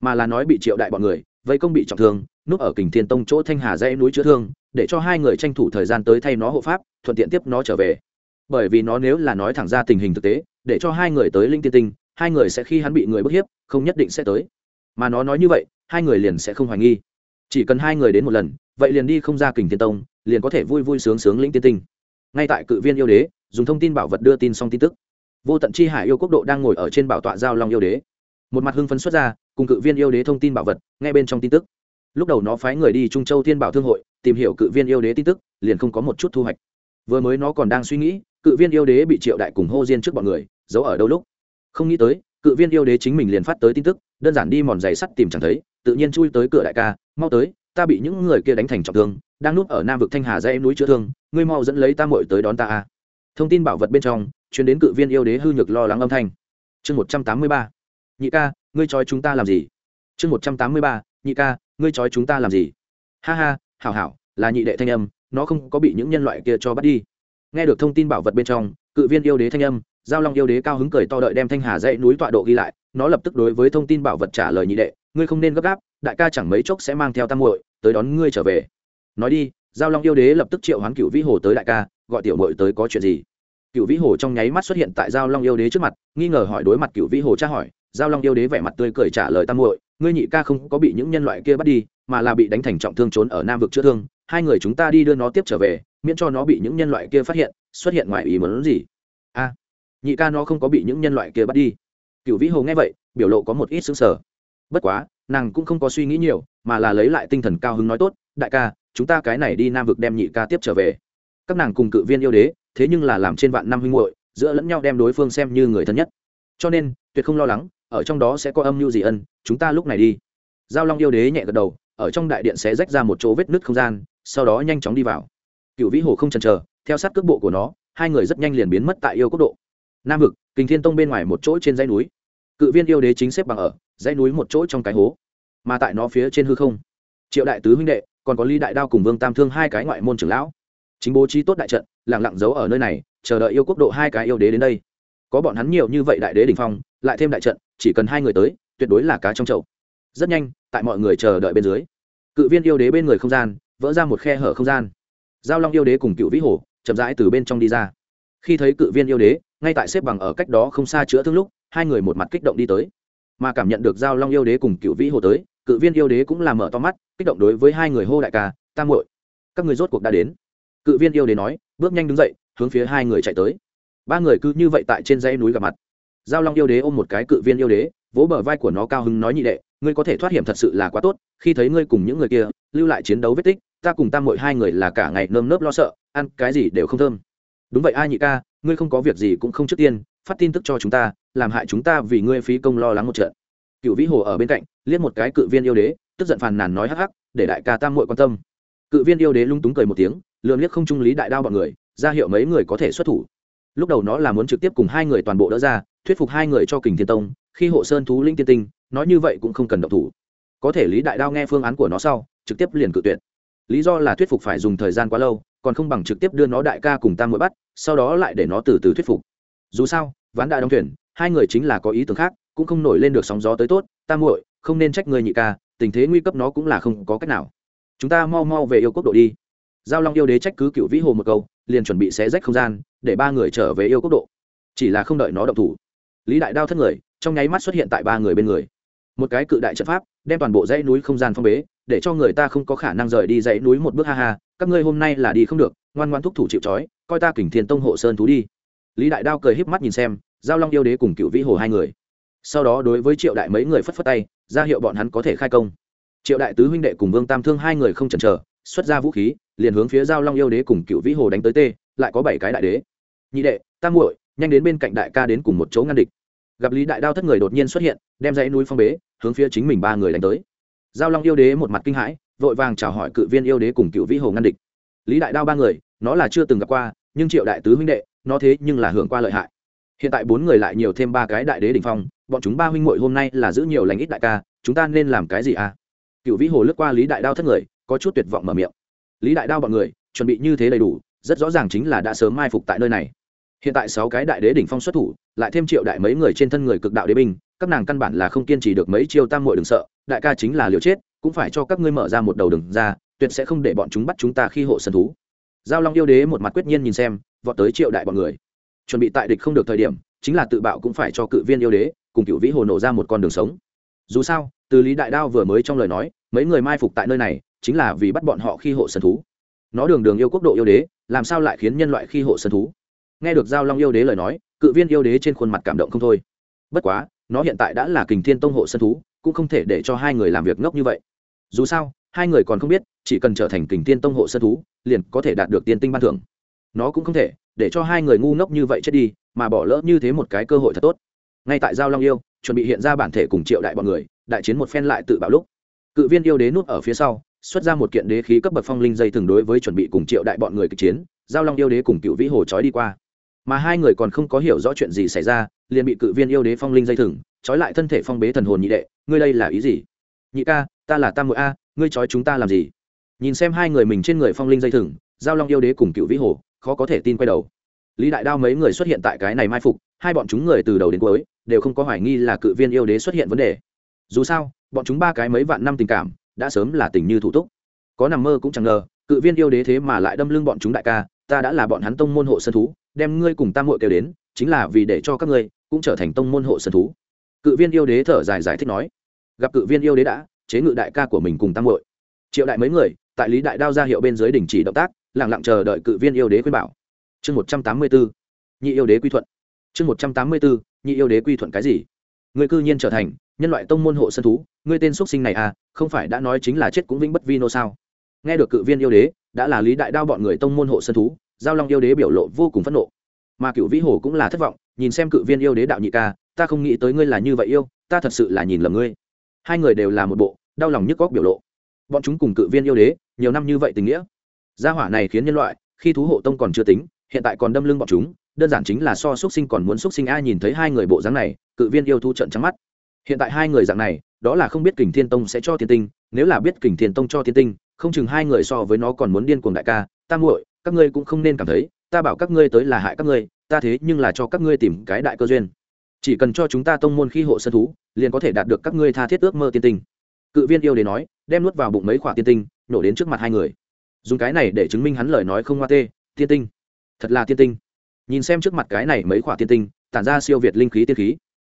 Mà là nói bị triệu đại bọn người, vây công bị trọng thương, núp ở kình thiên tông chỗ thanh hà dãy núi chữa thương, để cho hai người tranh thủ thời gian tới thay nó hộ pháp, thuận tiện tiếp nó trở về. Bởi vì nó nếu là nói thẳng ra tình hình thực tế, để cho hai người tới linh tiên tinh hai người sẽ khi hắn bị người bức hiếp, không nhất định sẽ tới. Mà nó nói như vậy, hai người liền sẽ không hoài nghi. Chỉ cần hai người đến một lần, vậy liền đi không ra kình tiên tông, liền có thể vui vui sướng sướng lĩnh tiên tinh. Ngay tại cự viên yêu đế, dùng thông tin bảo vật đưa tin xong tin tức. Vô tận chi hải yêu quốc độ đang ngồi ở trên bảo tọa giao long yêu đế. Một mặt hưng phấn xuất ra, cùng cự viên yêu đế thông tin bảo vật ngay bên trong tin tức. Lúc đầu nó phái người đi trung châu thiên bảo thương hội, tìm hiểu cự viên yêu đế tin tức, liền không có một chút thu hoạch. Vừa mới nó còn đang suy nghĩ, cự viên yêu đế bị triệu đại cùng hô diên trước bọn người, giấu ở đâu lúc? Không nghĩ tới, cự viên yêu đế chính mình liền phát tới tin tức, đơn giản đi mòn giày sắt tìm chẳng thấy, tự nhiên chui tới cửa đại ca, mau tới, ta bị những người kia đánh thành trọng thương, đang núp ở nam vực thanh hà ra em núi chữa thương, ngươi mau dẫn lấy ta mội tới đón ta a. Thông tin bảo vật bên trong chuyến đến cự viên yêu đế hư nhược lo lắng âm thanh. Chương một trăm tám mươi ba. Nhị ca, ngươi trói chúng ta làm gì? Chương một trăm tám mươi ba. Nhị ca, ngươi trói chúng ta làm gì? Ha ha, hảo hảo, là nhị đệ thanh âm, nó không có bị những nhân loại kia cho bắt đi. Nghe được thông tin bảo vật bên trong, cự viên yêu đế thanh âm giao long yêu đế cao hứng cười to đợi đem thanh hà dãy núi tọa độ ghi lại, nó lập tức đối với thông tin bảo vật trả lời nhị đệ, ngươi không nên gấp gáp, đại ca chẳng mấy chốc sẽ mang theo tam muội, tới đón ngươi trở về. Nói đi, giao long yêu đế lập tức triệu hoán cựu vĩ hồ tới đại ca, gọi tiểu muội tới có chuyện gì? Cựu vĩ hồ trong nháy mắt xuất hiện tại giao long yêu đế trước mặt, nghi ngờ hỏi đối mặt cựu vĩ hồ tra hỏi, giao long yêu đế vẻ mặt tươi cười trả lời tam muội, ngươi nhị ca không có bị những nhân loại kia bắt đi, mà là bị đánh thành trọng thương trốn ở nam vực chữa thương, hai người chúng ta đi đưa nó tiếp trở về, miễn cho nó bị những nhân loại kia phát hiện, xuất hiện ngoài ý muốn gì nhị ca nó không có bị những nhân loại kia bắt đi. Cựu vĩ hồ nghe vậy, biểu lộ có một ít xứng sở bất quá, nàng cũng không có suy nghĩ nhiều, mà là lấy lại tinh thần cao hứng nói tốt, đại ca, chúng ta cái này đi nam vực đem nhị ca tiếp trở về. Các nàng cùng cự viên yêu đế, thế nhưng là làm trên vạn năm huynh hội giữa lẫn nhau đem đối phương xem như người thân nhất. Cho nên, tuyệt không lo lắng, ở trong đó sẽ có âm mưu gì ân, chúng ta lúc này đi. Giao long yêu đế nhẹ gật đầu, ở trong đại điện sẽ rách ra một chỗ vết nứt không gian, sau đó nhanh chóng đi vào. Cựu vĩ hồ không chần chờ, theo sát cước bộ của nó, hai người rất nhanh liền biến mất tại yêu quốc độ nam vực, kình thiên tông bên ngoài một chỗ trên dãy núi. Cự viên yêu đế chính xếp bằng ở dãy núi một chỗ trong cái hố, mà tại nó phía trên hư không, triệu đại tứ huynh đệ, còn có ly đại đao cùng vương tam thương hai cái ngoại môn trưởng lão. Chính bố trí tốt đại trận lẳng lặng giấu ở nơi này, chờ đợi yêu quốc độ hai cái yêu đế đến đây. Có bọn hắn nhiều như vậy đại đế đình phong, lại thêm đại trận, chỉ cần hai người tới, tuyệt đối là cá trong chậu. Rất nhanh, tại mọi người chờ đợi bên dưới, cự viên yêu đế bên người không gian, vỡ ra một khe hở không gian. Giao long yêu đế cùng cựu vĩ hồ chậm rãi từ bên trong đi ra. Khi thấy cự viên yêu đế ngay tại xếp bằng ở cách đó không xa chữa thương lúc, hai người một mặt kích động đi tới. Mà cảm nhận được giao long yêu đế cùng cựu vĩ hồ tới, cự viên yêu đế cũng làm mở to mắt, kích động đối với hai người hô đại ca tam hội các người rốt cuộc đã đến. Cự viên yêu đế nói, bước nhanh đứng dậy, hướng phía hai người chạy tới. Ba người cứ như vậy tại trên dãy núi gặp mặt. Giao long yêu đế ôm một cái cự viên yêu đế, vỗ bờ vai của nó cao hứng nói nhị đệ, ngươi có thể thoát hiểm thật sự là quá tốt, khi thấy ngươi cùng những người kia, lưu lại chiến đấu vết tích, ta cùng tam mội hai người là cả ngày nơm nớp lo sợ, ăn cái gì đều không thơm. Đúng vậy ai nhị ca ngươi không có việc gì cũng không trước tiên, phát tin tức cho chúng ta, làm hại chúng ta vì ngươi phí công lo lắng một trận. Cựu vĩ hồ ở bên cạnh, liếc một cái cự viên yêu đế, tức giận phàn nàn nói hắc hắc, để đại ca tam muội quan tâm. Cự viên yêu đế lung túng cười một tiếng lượm liếc không trung lý đại đao bọn người, ra hiệu mấy người có thể xuất thủ. Lúc đầu nó là muốn trực tiếp cùng hai người toàn bộ đỡ ra, thuyết phục hai người cho kình thiên tông, khi hộ sơn thú linh tiên tinh, nói như vậy cũng không cần động thủ. Có thể lý đại đao nghe phương án của nó sau, trực tiếp liền cự tuyệt. Lý do là thuyết phục phải dùng thời gian quá lâu còn không bằng trực tiếp đưa nó đại ca cùng tam mỗi bắt, sau đó lại để nó từ từ thuyết phục. Dù sao, ván đã đóng thuyền, hai người chính là có ý tưởng khác, cũng không nổi lên được sóng gió tới tốt tam muội, không nên trách người nhị ca, tình thế nguy cấp nó cũng là không có cách nào. Chúng ta mau mau về yêu quốc độ đi. Giao long yêu đế trách cứ cựu vĩ hồ một câu, liền chuẩn bị xé rách không gian, để ba người trở về yêu quốc độ. Chỉ là không đợi nó động thủ, lý đại đao thất người, trong nháy mắt xuất hiện tại ba người bên người. Một cái cự đại trận pháp, đem toàn bộ dãy núi không gian phong bế, để cho người ta không có khả năng rời đi dãy núi một bước ha ha các ngươi hôm nay là đi không được, ngoan ngoan thúc thủ chịu trói, coi ta kình thiên tông hộ sơn thú đi. Lý đại đao cười híp mắt nhìn xem, giao long yêu đế cùng cựu vĩ hồ hai người. Sau đó đối với triệu đại mấy người phất phất tay, ra hiệu bọn hắn có thể khai công. Triệu đại tứ huynh đệ cùng vương tam thương hai người không chần chờ, xuất ra vũ khí, liền hướng phía giao long yêu đế cùng cựu vĩ hồ đánh tới tê, lại có bảy cái đại đế. Nhị đệ tam muội, nhanh đến bên cạnh đại ca đến cùng một chỗ ngăn địch. Gặp lý đại đao thất người đột nhiên xuất hiện, đem dãy núi phong bế, hướng phía chính mình ba người đánh tới. Giao long yêu đế một mặt kinh hãi vội vàng chào hỏi cự viên yêu đế cùng cựu vĩ hồ ngăn địch. Lý đại đao ba người, nó là chưa từng gặp qua, nhưng triệu đại tứ huynh đệ, nó thế nhưng là hưởng qua lợi hại. Hiện tại bốn người lại nhiều thêm ba cái đại đế đ ỉ n h phong, bọn chúng ba huynh m hôm nay là giữ nhiều lành ít đại ca, chúng ta nên làm cái gì à? Cựu vĩ hồ lướt qua lý đại đao thất người, có chút tuyệt vọng mở miệng. Lý đại đao bọn người, chuẩn bị như thế đầy đủ, rất rõ ràng chính là đã sớm mai phục tại nơi này. Hiện tại sáu cái đại đế đỉnh phong xuất thủ, lại thêm triệu đại mấy người trên thân người cực đạo đế binh, các nàng căn bản là không kiên trì được mấy chiêu tam muội đừng sợ, đại ca chính là liều chết cũng phải cho các ngươi mở ra một đầu đường ra, tuyệt sẽ không để bọn chúng bắt chúng ta khi hộ sân thú. Giao long yêu đế một mặt quyết nhiên nhìn xem, vọt tới triệu đại bọn người. Chuẩn bị tại địch không được thời điểm, chính là tự bạo cũng phải cho cự viên yêu đế, cùng cựu vĩ hồ nổ ra một con đường sống. Dù sao, từ lý đại đao vừa mới trong lời nói, mấy người mai phục tại nơi này, chính là vì bắt bọn họ khi hộ sân thú. Nó đường đường yêu quốc độ yêu đế, làm sao lại khiến nhân loại khi hộ sân thú? Nghe được giao long yêu đế lời nói, cự viên yêu đế trên khuôn mặt cảm động không thôi. Bất quá, nó hiện tại đã là kình thiên tông hộ sân thú, cũng không thể để cho hai người làm việc ngốc như vậy dù sao, hai người còn không biết, chỉ cần trở thành kình tiên tông hộ sân thú, liền có thể đạt được tiên tinh ban thưởng. Nó cũng không thể, để cho hai người ngu ngốc như vậy chết đi, mà bỏ lỡ như thế một cái cơ hội thật tốt. Ngay tại giao long yêu, chuẩn bị hiện ra bản thể cùng triệu đại bọn người, đại chiến một phen lại tự bảo lúc. Cự viên yêu đế nút ở phía sau, xuất ra một kiện đế khí cấp bậc phong linh dây thường đối với chuẩn bị cùng triệu đại bọn người kịch chiến, giao long yêu đế cùng cựu vĩ hồ trói đi qua. Mà hai người còn không có hiểu rõ chuyện gì xảy ra, liền bị cự viên yêu đế phong linh dây thừng, trói lại thân thể phong bế thần hồn nhị đệ, ngươi đây là ý gì? Nhị ca ta là tam mũi a, ngươi trói chúng ta làm gì? Nhìn xem hai người mình trên người phong linh dây thừng, giao long yêu đế cùng cựu vĩ hồ, khó có thể tin quay đầu. Lý đại đao mấy người xuất hiện tại cái này mai phục, hai bọn chúng người từ đầu đến cuối đều không có hoài nghi là cự viên yêu đế xuất hiện vấn đề. Dù sao, bọn chúng ba cái mấy vạn năm tình cảm, đã sớm là tình như thủ túc. Có nằm mơ cũng chẳng ngờ, cự viên yêu đế thế mà lại đâm lưng bọn chúng đại ca, ta đã là bọn hắn tông môn hộ sân thú, đem ngươi cùng tam hội kêu đến, chính là vì để cho các ngươi cũng trở thành tông môn hộ sân thú. Cự viên yêu đế thở dài giải thích nói. Gặp cự viên yêu đế đã chế ngự đại ca của mình cùng tam hội triệu đại mấy người, tại lý đại đao ra hiệu bên dưới đình chỉ động tác lẳng lặng chờ đợi cự viên yêu đế khuyên bảo. Chương một trăm tám mươi bốn, nhị yêu đế quy thuận. Chương một trăm tám mươi bốn, nhị yêu đế quy thuận cái gì? Người cư nhiên trở thành nhân loại tông môn hộ sân thú, ngươi tên xuất sinh này à không phải đã nói chính là chết cũng vĩnh bất vi nô sao? Nghe được cự viên yêu đế, đã là lý đại đao bọn người tông môn hộ sân thú, giao long yêu đế biểu lộ vô cùng phẫn nộ. Mà cựu vĩ hồ cũng là thất vọng, nhìn xem cự viên yêu đế đạo nhị ca, ta không nghĩ tới ngươi là như vậy yêu, ta thật sự là nhìn lầm ngươi hai người đều là một bộ, đau lòng nhức góc biểu lộ. Bọn chúng cùng cự viên yêu đế, nhiều năm như vậy tình nghĩa. Gia hỏa này khiến nhân loại, khi thú hộ tông còn chưa tính, hiện tại còn đâm lưng bọn chúng, đơn giản chính là so x u ấ t sinh còn muốn x u ấ t sinh ai nhìn thấy hai người bộ dáng này, cự viên yêu thu trận trắng mắt. Hiện tại hai người dạng này, đó là không biết kình thiên tông sẽ cho tiên tinh, nếu là biết kình thiên tông cho tiên tinh, không chừng hai người so với nó còn muốn điên cuồng đại ca, ta muội, các ngươi cũng không nên cảm thấy, ta bảo các ngươi tới là hại các ngươi, ta thế nhưng là cho các ngươi tìm cái đại cơ duyên chỉ cần cho chúng ta tông môn khi hộ sân thú, liền có thể đạt được các ngươi tha thiết ước mơ tiên tinh. Cự viên yêu đế nói, đem nuốt vào bụng mấy khoả tiên tinh, nổ đến trước mặt hai người. Dùng cái này để chứng minh hắn lời nói không hoa tê, tiên tinh. Thật là tiên tinh. Nhìn xem trước mặt cái này mấy khoả tiên tinh, tản ra siêu việt linh khí tiên khí.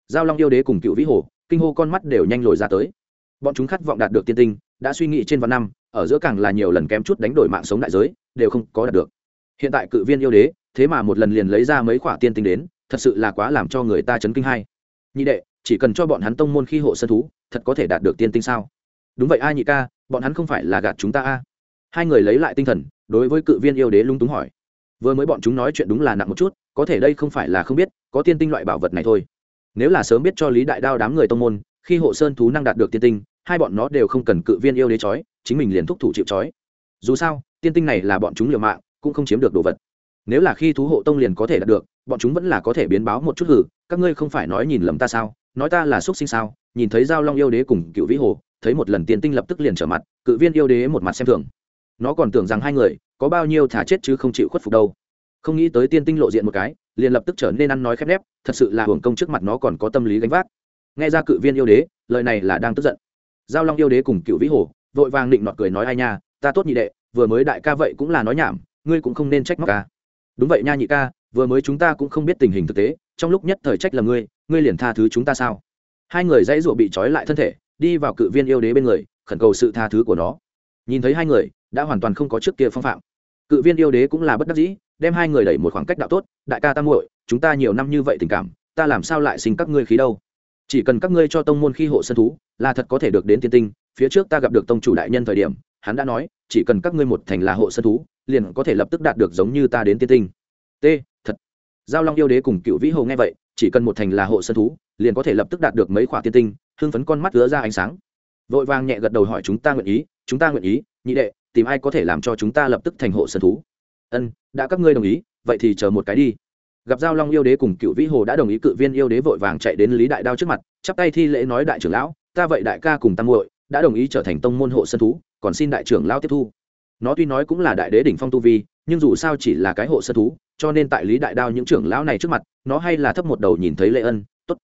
Giao long yêu đế cùng cựu vĩ hồ, kinh hô con mắt đều nhanh lồi ra tới. Bọn chúng khát vọng đạt được tiên tinh, đã suy nghĩ trên vạn năm, ở giữa càng là nhiều lần kém chút đánh đổi mạng sống đại giới, đều không có đạt được. Hiện tại cự viên yêu đế, thế mà một lần liền lấy ra mấy khoả tiên tinh đến thật sự là quá làm cho người ta chấn kinh hay. Nhị đệ, chỉ cần cho bọn hắn tông môn khi hộ sân thú, thật có thể đạt được tiên tinh sao? Đúng vậy ai nhị ca, bọn hắn không phải là gạt chúng ta a. Hai người lấy lại tinh thần, đối với cự viên yêu đế lung túng hỏi. Vừa mới bọn chúng nói chuyện đúng là nặng một chút, có thể đây không phải là không biết, có tiên tinh loại bảo vật này thôi. Nếu là sớm biết cho lý đại đao đám người tông môn, khi hộ sơn thú năng đạt được tiên tinh, hai bọn nó đều không cần cự viên yêu đế chói, chính mình liền thúc thủ chịu chói. Dù sao, tiên tinh này là bọn chúng liều mạng, cũng không chiếm được đồ vật nếu là khi thú hộ tông liền có thể đạt được, bọn chúng vẫn là có thể biến báo một chút hử, các ngươi không phải nói nhìn lầm ta sao? Nói ta là xuất sinh sao? Nhìn thấy giao long yêu đế cùng cựu vĩ hồ, thấy một lần tiên tinh lập tức liền trở mặt, cự viên yêu đế một mặt xem thường. Nó còn tưởng rằng hai người có bao nhiêu thả chết chứ không chịu khuất phục đâu. Không nghĩ tới tiên tinh lộ diện một cái, liền lập tức trở nên ăn nói khép nép, thật sự là hưởng công trước mặt nó còn có tâm lý gánh vác. Nghe ra cự viên yêu đế, lời này là đang tức giận. Giao long yêu đế cùng cựu vĩ hồ, vội vàng định nọt cười nói ai nha, ta tốt nhị đệ, vừa mới đại ca vậy cũng là nói nhảm, ngươi cũng không nên trách móc ca đúng vậy nha nhị ca, vừa mới chúng ta cũng không biết tình hình thực tế, trong lúc nhất thời trách là ngươi ngươi liền tha thứ chúng ta sao? Hai người dãy ruộ bị trói lại thân thể, đi vào cự viên yêu đế bên người, khẩn cầu sự tha thứ của nó. Nhìn thấy hai người, đã hoàn toàn không có trước kia phong phạm. Cự viên yêu đế cũng là bất đắc dĩ, đem hai người đẩy một khoảng cách đạo tốt, đại ca tam muội, chúng ta nhiều năm như vậy tình cảm, ta làm sao lại sinh các ngươi khí đâu? Chỉ cần các ngươi cho tông môn khi hộ sân thú, là thật có thể được đến tiên tinh, phía trước ta gặp được tông chủ đại nhân thời điểm, hắn đã nói, chỉ cần các ngươi một thành là hộ sân thú liền có thể lập tức đạt được giống như ta đến tiên tinh. T, thật. Giao long yêu đế cùng cựu vĩ hồ nghe vậy, chỉ cần một thành là hộ sân thú, liền có thể lập tức đạt được mấy khoả tiên tinh, hưng phấn con mắt lứa ra ánh sáng. Vội vàng nhẹ gật đầu hỏi chúng ta nguyện ý, chúng ta nguyện ý, nhị đệ, tìm ai có thể làm cho chúng ta lập tức thành hộ sân thú? Ân, đã các ngươi đồng ý, vậy thì chờ một cái đi. Gặp giao long yêu đế cùng cựu vĩ hồ đã đồng ý, cự viên yêu đế vội vàng chạy đến lý đại đao trước mặt, chắp tay thi lễ nói đại trưởng lão, ta vậy đại ca cùng tam muội, đã đồng ý trở thành tông môn hộ sân thú, còn xin đại trưởng lão tiếp thu nó tuy nói cũng là đại đế đỉnh phong tu vi, nhưng dù sao chỉ là cái hộ sơ thú, cho nên tại lý đại đao những trưởng lão này trước mặt, nó hay là thấp một đầu nhìn thấy lệ ân t ố t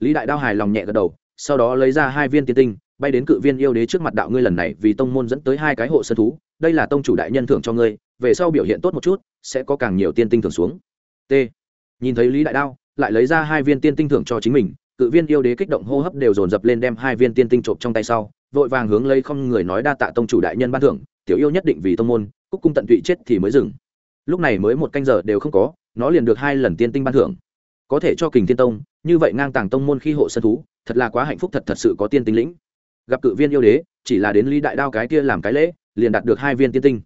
lý đại đao hài lòng nhẹ gật đầu, sau đó lấy ra hai viên tiên tinh, bay đến cự viên yêu đế trước mặt đạo ngươi lần này vì tông môn dẫn tới hai cái hộ sơ thú, đây là tông chủ đại nhân thưởng cho ngươi, về sau biểu hiện tốt một chút, sẽ có càng nhiều tiên tinh thưởng xuống. T. Nhìn thấy lý đại đao, lại lấy ra hai viên tiên tinh thưởng cho chính mình, cự viên yêu đế kích động hô hấp đều dồn dập lên đem hai viên tiên tinh trộm trong tay sau, vội vàng hướng lấy không người nói đa tạ tông chủ đại nhân ban thưởng tiểu yêu nhất định vì tông môn, cúc cung tận tụy chết thì mới dừng. Lúc này mới một canh giờ đều không có, nó liền được hai lần tiên tinh ban thưởng. Có thể cho kình tiên tông, như vậy ngang tàng tông môn khi hộ sân thú, thật là quá hạnh phúc, thật thật sự có tiên tinh lĩnh. Gặp cự viên yêu đế, chỉ là đến lý đại đao cái kia làm cái lễ, liền đạt được hai viên tiên tinh.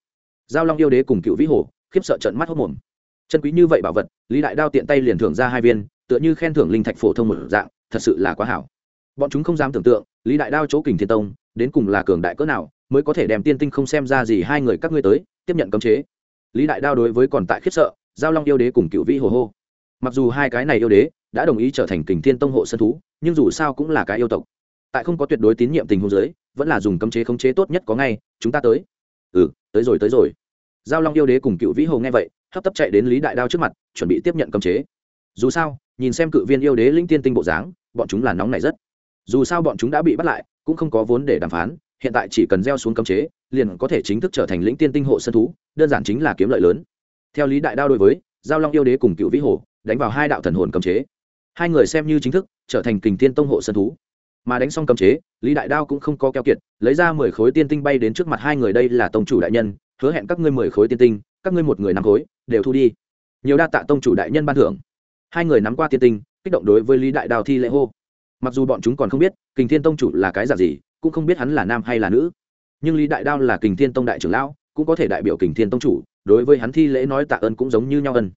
Giao long yêu đế cùng cựu vĩ hổ khiếp sợ trận mắt hốc mồm. Chân quý như vậy bảo vật, lý đại đao tiện tay liền thưởng ra hai viên, tựa như khen thưởng linh thạch phổ thông một dạng, thật sự là quá hảo. Bọn chúng không dám tưởng tượng, lý đại đao chỗ kình thiên tông, đến cùng là cường đại cỡ nào mới có thể đem tiên tinh không xem ra gì hai người các ngươi tới, tiếp nhận cấm chế. Lý đại đao đối với còn tại khiếp sợ, giao long yêu đế cùng cựu vĩ hồ hô. Mặc dù hai cái này yêu đế đã đồng ý trở thành kình thiên tông hộ sân thú, nhưng dù sao cũng là cái yêu tộc. Tại không có tuyệt đối tín nhiệm tình huống giới vẫn là dùng cấm chế khống chế tốt nhất có ngay, chúng ta tới. Ừ tới rồi tới rồi. Giao long yêu đế cùng cựu vĩ hồ nghe vậy, hấp tấp chạy đến lý đại đao trước mặt, chuẩn bị tiếp nhận cấm chế. Dù sao, nhìn xem cự viên yêu đế linh tiên tinh bộ dáng, bọn chúng là nóng này rất. Dù sao bọn chúng đã bị bắt lại, cũng không có vốn để đàm phán hiện tại chỉ cần gieo xuống cấm chế, liền có thể chính thức trở thành lĩnh tiên tinh hộ sân thú, đơn giản chính là kiếm lợi lớn. Theo lý đại đao đối với, giao long yêu đế cùng cựu vĩ hồ đánh vào hai đạo thần hồn cấm chế. Hai người xem như chính thức trở thành kình tiên tông hộ sân thú. Mà đánh xong cấm chế, lý đại đao cũng không có keo kiệt, lấy ra mười khối tiên tinh bay đến trước mặt hai người đây là tông chủ đại nhân, hứa hẹn các ngươi mười khối tiên tinh, các ngươi một người năm khối, đều thu đi. Nhiều đa tạ tông chủ đại nhân ban thưởng. Hai người nắm qua tiên tinh, kích động đối với lý đại đao thi lễ hô. Mặc dù bọn chúng còn không biết, kình thiên tông chủ là cái giả gì cũng không biết hắn là nam hay là nữ. Nhưng lý đại đao là kình thiên tông đại trưởng lão, cũng có thể đại biểu kình thiên tông chủ, đối với hắn thi lễ nói tạ ơn cũng giống như nhau ân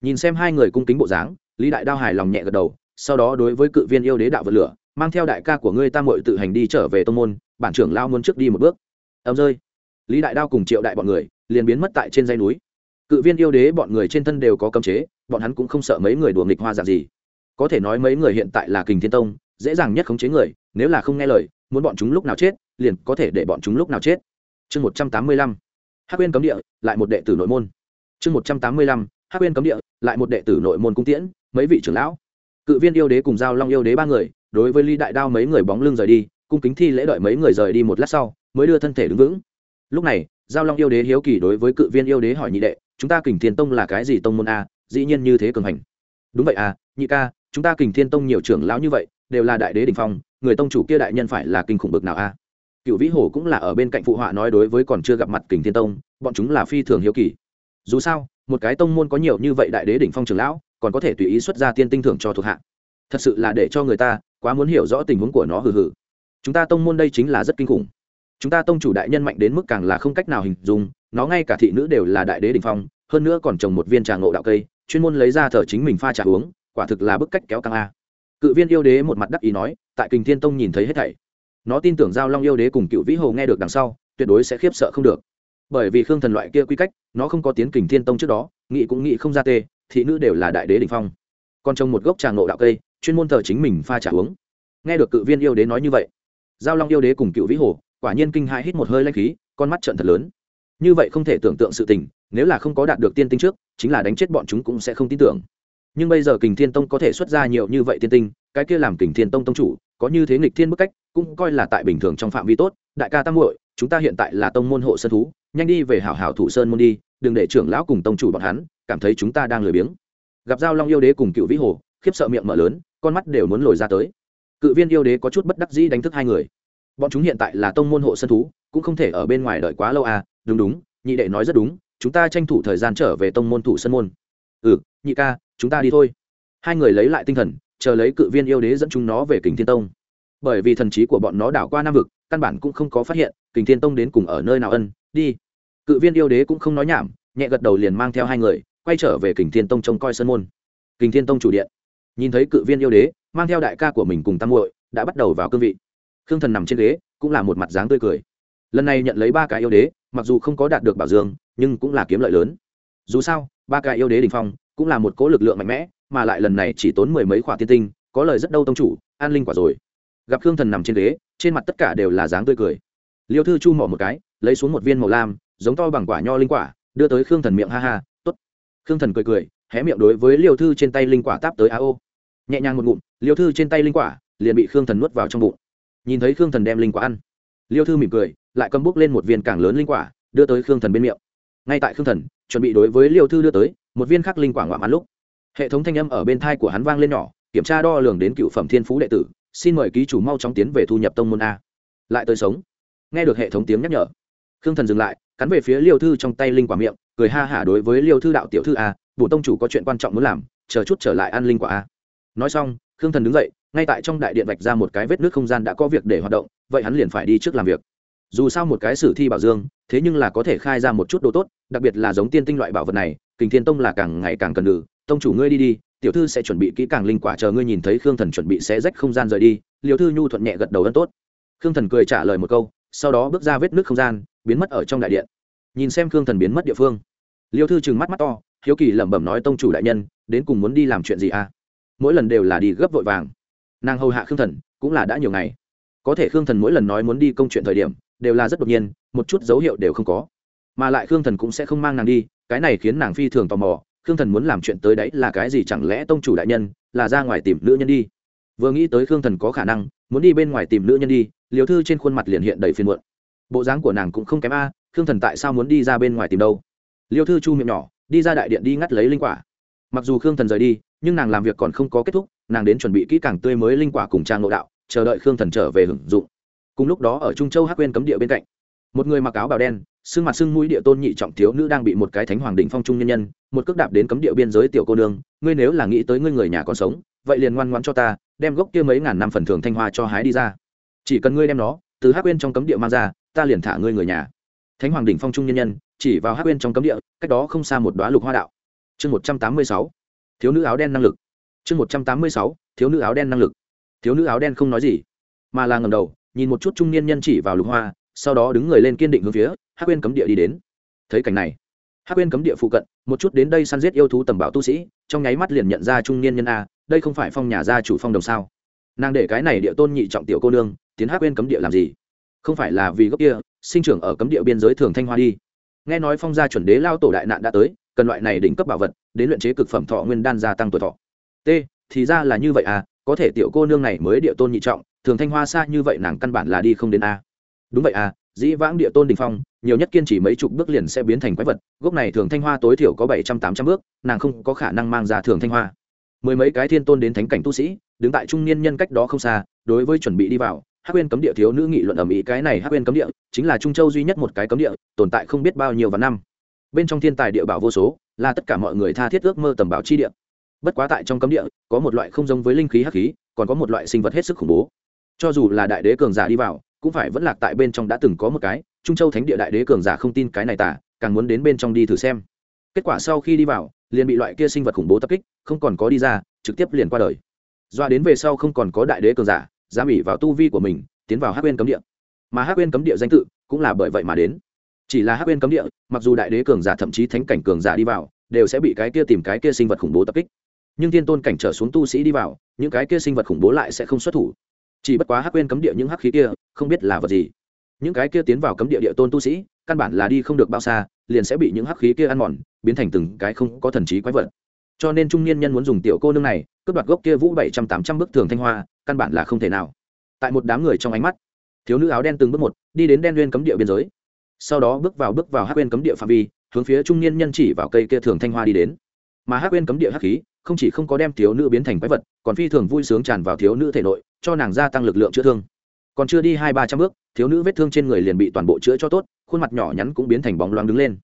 nhìn xem hai người cung kính bộ dáng, lý đại đao hài lòng nhẹ gật đầu, sau đó đối với cự viên yêu đế đạo vật lửa, mang theo đại ca của ngươi tam mội tự hành đi trở về tông môn, bản trưởng lao muốn trước đi một bước. Ấm rơi. Lý đại đao cùng triệu đại bọn người liền biến mất tại trên dây núi. Cự viên yêu đế bọn người trên thân đều có cấm chế, bọn hắn cũng không sợ mấy người đùa nghịch hoa dạng gì. Có thể nói mấy người hiện tại là kình thiên tông, dễ dàng nhất khống chế người, nếu là không nghe lời muốn bọn chúng lúc nào chết, liền có thể để bọn chúng lúc nào chết. Chương một trăm tám mươi lăm, hắc quên cấm địa, lại một đệ tử nội môn. Chương một trăm tám mươi lăm, hắc quên cấm địa, lại một đệ tử nội môn cung tiễn, mấy vị trưởng lão. Cự viên yêu đế cùng giao long yêu đế ba người, đối với ly đại đao mấy người bóng lưng rời đi, cung kính thi lễ đợi mấy người rời đi một lát sau, mới đưa thân thể đứng vững. Lúc này, giao long yêu đế hiếu kỳ đối với cự viên yêu đế hỏi nhị đệ, chúng ta kình thiên tông là cái gì tông môn a? Dĩ nhiên như thế cường hành. Đúng vậy à nhị ca, chúng ta kình thiên tông nhiều trưởng lão như vậy, đều là đại đế đình phong người tông chủ kia đại nhân phải là kinh khủng bực nào a? Cựu vĩ hồ cũng là ở bên cạnh phụ họa nói đối với còn chưa gặp mặt kình thiên tông, bọn chúng là phi thường hiếu kỳ. Dù sao, một cái tông môn có nhiều như vậy đại đế đỉnh phong trưởng lão, còn có thể tùy ý xuất ra tiên tinh thưởng cho thuộc hạ. Thật sự là để cho người ta quá muốn hiểu rõ tình huống của nó hừ hừ. Chúng ta tông môn đây chính là rất kinh khủng. Chúng ta tông chủ đại nhân mạnh đến mức càng là không cách nào hình dung, nó ngay cả thị nữ đều là đại đế đỉnh phong, hơn nữa còn trồng một viên trà ngộ đạo cây, chuyên môn lấy ra thờ chính mình pha trà uống, quả thực là bức cách kéo căng a cự viên yêu đế một mặt đắc ý nói, tại kình thiên tông nhìn thấy hết thảy, nó tin tưởng giao long yêu đế cùng cựu vĩ hồ nghe được đằng sau, tuyệt đối sẽ khiếp sợ không được. Bởi vì khương thần loại kia quy cách, nó không có tiến kình thiên tông trước đó nghị cũng nghị không ra tê, thị nữ đều là đại đế đình phong. Còn trồng một gốc trà ngộ đạo cây, chuyên môn thờ chính mình pha trà uống. Nghe được cự viên yêu đế nói như vậy, giao long yêu đế cùng cựu vĩ hồ, quả nhiên kinh hãi hít một hơi lanh khí, con mắt trận thật lớn. Như vậy không thể tưởng tượng sự tình, nếu là không có đạt được tiên tinh trước, chính là đánh chết bọn chúng cũng sẽ không tin tưởng nhưng bây giờ kình thiên tông có thể xuất ra nhiều như vậy tiên tinh, cái kia làm kình thiên tông tông chủ, có như thế nghịch thiên bức cách, cũng coi là tại bình thường trong phạm vi tốt. Đại ca tam muội, chúng ta hiện tại là tông môn hộ sơn thú, nhanh đi về hảo hảo thủ sơn môn đi, đừng để trưởng lão cùng tông chủ bọn hắn cảm thấy chúng ta đang lười biếng. Gặp giao long yêu đế cùng cựu vĩ hồ, khiếp sợ miệng mở lớn, con mắt đều muốn lồi ra tới. Cự viên yêu đế có chút bất đắc dĩ đánh thức hai người. Bọn chúng hiện tại là tông môn hộ sân thú, cũng không thể ở bên ngoài đợi quá lâu à đúng đúng, nhị đệ nói rất đúng, chúng ta tranh thủ thời gian trở về tông môn thủ sân môn ừ nhị ca, chúng ta đi thôi. Hai người lấy lại tinh thần, chờ lấy cự viên yêu đế dẫn chúng nó về kình thiên tông. Bởi vì thần trí của bọn nó đảo qua nam vực, căn bản cũng không có phát hiện kình thiên tông đến cùng ở nơi nào ân, đi. Cự viên yêu đế cũng không nói nhảm, nhẹ gật đầu liền mang theo hai người, quay trở về kình thiên tông trông coi sân môn. Kình thiên tông chủ điện. Nhìn thấy cự viên yêu đế, mang theo đại ca của mình cùng tam muội, đã bắt đầu vào cương vị. Khương thần nằm trên ghế, cũng là một mặt dáng tươi cười. Lần này nhận lấy ba cái yêu đế, mặc dù không có đạt được bảo dương, nhưng cũng là kiếm lợi lớn dù sao, ba cái yêu đế đình phong cũng là một cố lực lượng mạnh mẽ, mà lại lần này chỉ tốn mười mấy khoả tiên tinh, có lời rất đâu tông chủ, an linh quả rồi. Gặp khương thần nằm trên ghế, trên mặt tất cả đều là dáng tươi cười. Liêu thư chu mỏ một cái, lấy xuống một viên màu lam, giống to bằng quả nho linh quả, đưa tới khương thần miệng ha ha t ố t khương thần cười cười, hé miệng đối với liêu thư trên tay linh quả táp tới a ô. Nhẹ nhàng một ngụm, liêu thư trên tay linh quả liền bị khương thần nuốt vào trong bụng. Nhìn thấy khương thần đem linh quả ăn, liêu thư mỉm cười, lại cầm bút lên một viên càng lớn linh quả, đưa tới khương thần bên miệng. Ngay tại khương thần chuẩn bị đối với liêu thư đưa tới, một viên khắc linh quả ngoạm ăn lúc. Hệ thống thanh âm ở bên thai của hắn vang lên nhỏ, kiểm tra đo lường đến cựu phẩm thiên phú đệ tử, xin mời ký chủ mau chóng tiến về thu nhập tông môn a. Lại tới sống. Nghe được hệ thống tiếng nhắc nhở, khương thần dừng lại, cắn về phía liêu thư trong tay linh quả miệng, cười ha hả đối với liêu thư đạo tiểu thư a, bổ tông chủ có chuyện quan trọng muốn làm, chờ chút trở lại ăn linh quả a. Nói xong, khương thần đứng dậy, ngay tại trong đại điện vạch ra một cái vết nước không gian đã có việc để hoạt động, vậy hắn liền phải đi trước làm việc dù sao một cái sử thi bảo dương, thế nhưng là có thể khai ra một chút đồ tốt, đặc biệt là giống tiên tinh loại bảo vật này, kình thiên tông là càng ngày càng cần lử tông chủ ngươi đi đi, tiểu thư sẽ chuẩn bị kỹ càng linh quả chờ ngươi nhìn thấy khương thần chuẩn bị sẽ rách không gian rời đi liều thư nhu thuận nhẹ gật đầu ân tốt. Khương thần cười trả lời một câu, sau đó bước ra vết nước không gian, biến mất ở trong đại điện. Nhìn xem khương thần biến mất địa phương, liêu thư trừng mắt mắt to, hiếu kỳ lẩm bẩm nói tông chủ đại nhân, đến cùng muốn đi làm chuyện gì à? Mỗi lần đều là đi gấp vội vàng. Nàng hầu hạ khương thần, cũng là đã nhiều ngày. Có thể khương thần mỗi lần nói muốn đi công chuyện thời điểm đều là rất đột nhiên, một chút dấu hiệu đều không có. Mà lại khương thần cũng sẽ không mang nàng đi, cái này khiến nàng phi thường tò mò, khương thần muốn làm chuyện tới đấy là cái gì chẳng lẽ tông chủ đại nhân là ra ngoài tìm nữ nhân đi? Vừa nghĩ tới khương thần có khả năng, muốn đi bên ngoài tìm nữ nhân đi liều thư trên khuôn mặt liền hiện đầy phiền muộn. Bộ dáng của nàng cũng không kém a, khương thần tại sao muốn đi ra bên ngoài tìm đâu? Liêu thư chu miệng nhỏ, đi ra đại điện đi ngắt lấy linh quả. Mặc dù khương thần rời đi, nhưng nàng làm việc còn không có kết thúc, nàng đến chuẩn bị kỹ càng tươi mới linh quả cùng trang nội đạo, chờ đợi khương thần trở về hưởng dụng cùng lúc đó ở trung châu hắc quên cấm địa bên cạnh. Một người mặc áo bào đen, xương mặt xương mũi địa tôn nhị trọng thiếu nữ đang bị một cái thánh hoàng đỉnh phong trung nhân nhân, một cước đạp đến cấm địa biên giới tiểu cô nương, ngươi nếu là nghĩ tới ngươi người nhà còn sống, vậy liền ngoan ngoan cho ta, đem gốc kia mấy ngàn năm phần thưởng thanh hoa cho hái đi ra. Chỉ cần ngươi đem nó, từ hắc quên trong cấm địa mang ra, ta liền thả ngươi người nhà. Thánh hoàng đỉnh phong trung nhân nhân, chỉ vào hắc quên trong cấm địa, cách đó không xa một đóa lục hoa đạo. Chương một trăm tám mươi sáu, thiếu nữ áo đen năng lực. Chương một trăm tám mươi sáu, thiếu nữ áo đen năng lực. Thiếu nữ áo đen không nói gì, mà là ngầm đầu nhìn một chút trung niên nhân chỉ vào lục hoa, sau đó đứng người lên kiên định hướng phía hắc quên cấm địa đi đến. Thấy cảnh này, hắc quên cấm địa phụ cận, một chút đến đây săn giết yêu thú tầm bảo tu sĩ, trong nháy mắt liền nhận ra trung niên nhân a, đây không phải phong nhà gia chủ phong đồng sao? Nàng để cái này địa tôn nhị trọng tiểu cô nương, tiến hắc quên cấm địa làm gì? Không phải là vì gốc kia, sinh trưởng ở cấm địa biên giới thường thanh hoa đi. Nghe nói phong gia chuẩn đế lao tổ đại nạn đã tới, cần loại này đỉnh cấp bảo vật, đến luyện chế cực phẩm thọ nguyên đan gia tăng tuổi thọ. T, thì ra là như vậy à có thể tiểu cô nương này mới địa tôn nhị trọng thường thanh hoa xa như vậy nàng căn bản là đi không đến a. Đúng vậy à dĩ vãng địa tôn đình phong, nhiều nhất kiên trì mấy chục bước liền sẽ biến thành quái vật, gốc này thường thanh hoa tối thiểu có bảy trăm tám trăm bước, nàng không có khả năng mang ra thường thanh hoa. Mười mấy cái thiên tôn đến thánh cảnh tu sĩ, đứng tại trung niên nhân cách đó không xa, đối với chuẩn bị đi vào, hắc quên cấm địa thiếu nữ nghị luận ở mỹ cái này hắc quên cấm địa, chính là trung châu duy nhất một cái cấm địa, tồn tại không biết bao nhiêu và năm. Bên trong thiên tài địa bảo vô số, là tất cả mọi người tha thiết ước mơ tầm bảo chi địa. Bất quá tại trong cấm địa, có một loại không giống với linh khí hắc khí, còn có một loại sinh vật hết sức khủng bố cho dù là đại đế cường giả đi vào, cũng phải vẫn lạc tại bên trong đã từng có một cái, trung châu thánh địa đại đế cường giả không tin cái này tả càng muốn đến bên trong đi thử xem. Kết quả sau khi đi vào, liền bị loại kia sinh vật khủng bố tập kích, không còn có đi ra, trực tiếp liền qua đời. Doa đến về sau không còn có đại đế cường giả, dám ỉ vào tu vi của mình, tiến vào hắc quên cấm địa. Mà hắc quên cấm địa danh tự cũng là bởi vậy mà đến. Chỉ là hắc quên cấm địa, mặc dù đại đế cường giả thậm chí thánh cảnh cường giả đi vào, đều sẽ bị cái kia tìm cái kia sinh vật khủng bố tập kích. Nhưng thiên tôn cảnh trở xuống tu sĩ đi vào, những cái kia sinh vật khủng bố lại sẽ không xuất thủ chỉ bất quá hắc quên cấm địa những hắc khí kia, không biết là vật gì. Những cái kia tiến vào cấm địa địa tôn tu sĩ, căn bản là đi không được bao xa, liền sẽ bị những hắc khí kia ăn mòn, biến thành từng cái không có thần trí quái vật. Cho nên trung niên nhân muốn dùng tiểu cô nương này, cướp đoạt gốc kia vũ bảy trăm tám trăm bức thường thanh hoa, căn bản là không thể nào. Tại một đám người trong ánh mắt, thiếu nữ áo đen từng bước một, đi đến đen nguyên cấm địa biên giới. Sau đó bước vào bước vào hắc quên cấm địa phạm vi, hướng phía trung niên nhân chỉ vào cây kia thường thanh hoa đi đến. Mà hắc quên cấm địa hắc khí không chỉ không có đem thiếu nữ biến thành quái vật, còn phi thường vui sướng tràn vào thiếu nữ thể nội, cho nàng gia tăng lực lượng chữa thương còn chưa đi hai ba trăm bước, thiếu nữ vết thương trên người liền bị toàn bộ chữa cho tốt, khuôn mặt nhỏ nhắn cũng biến thành bóng loáng đứng lên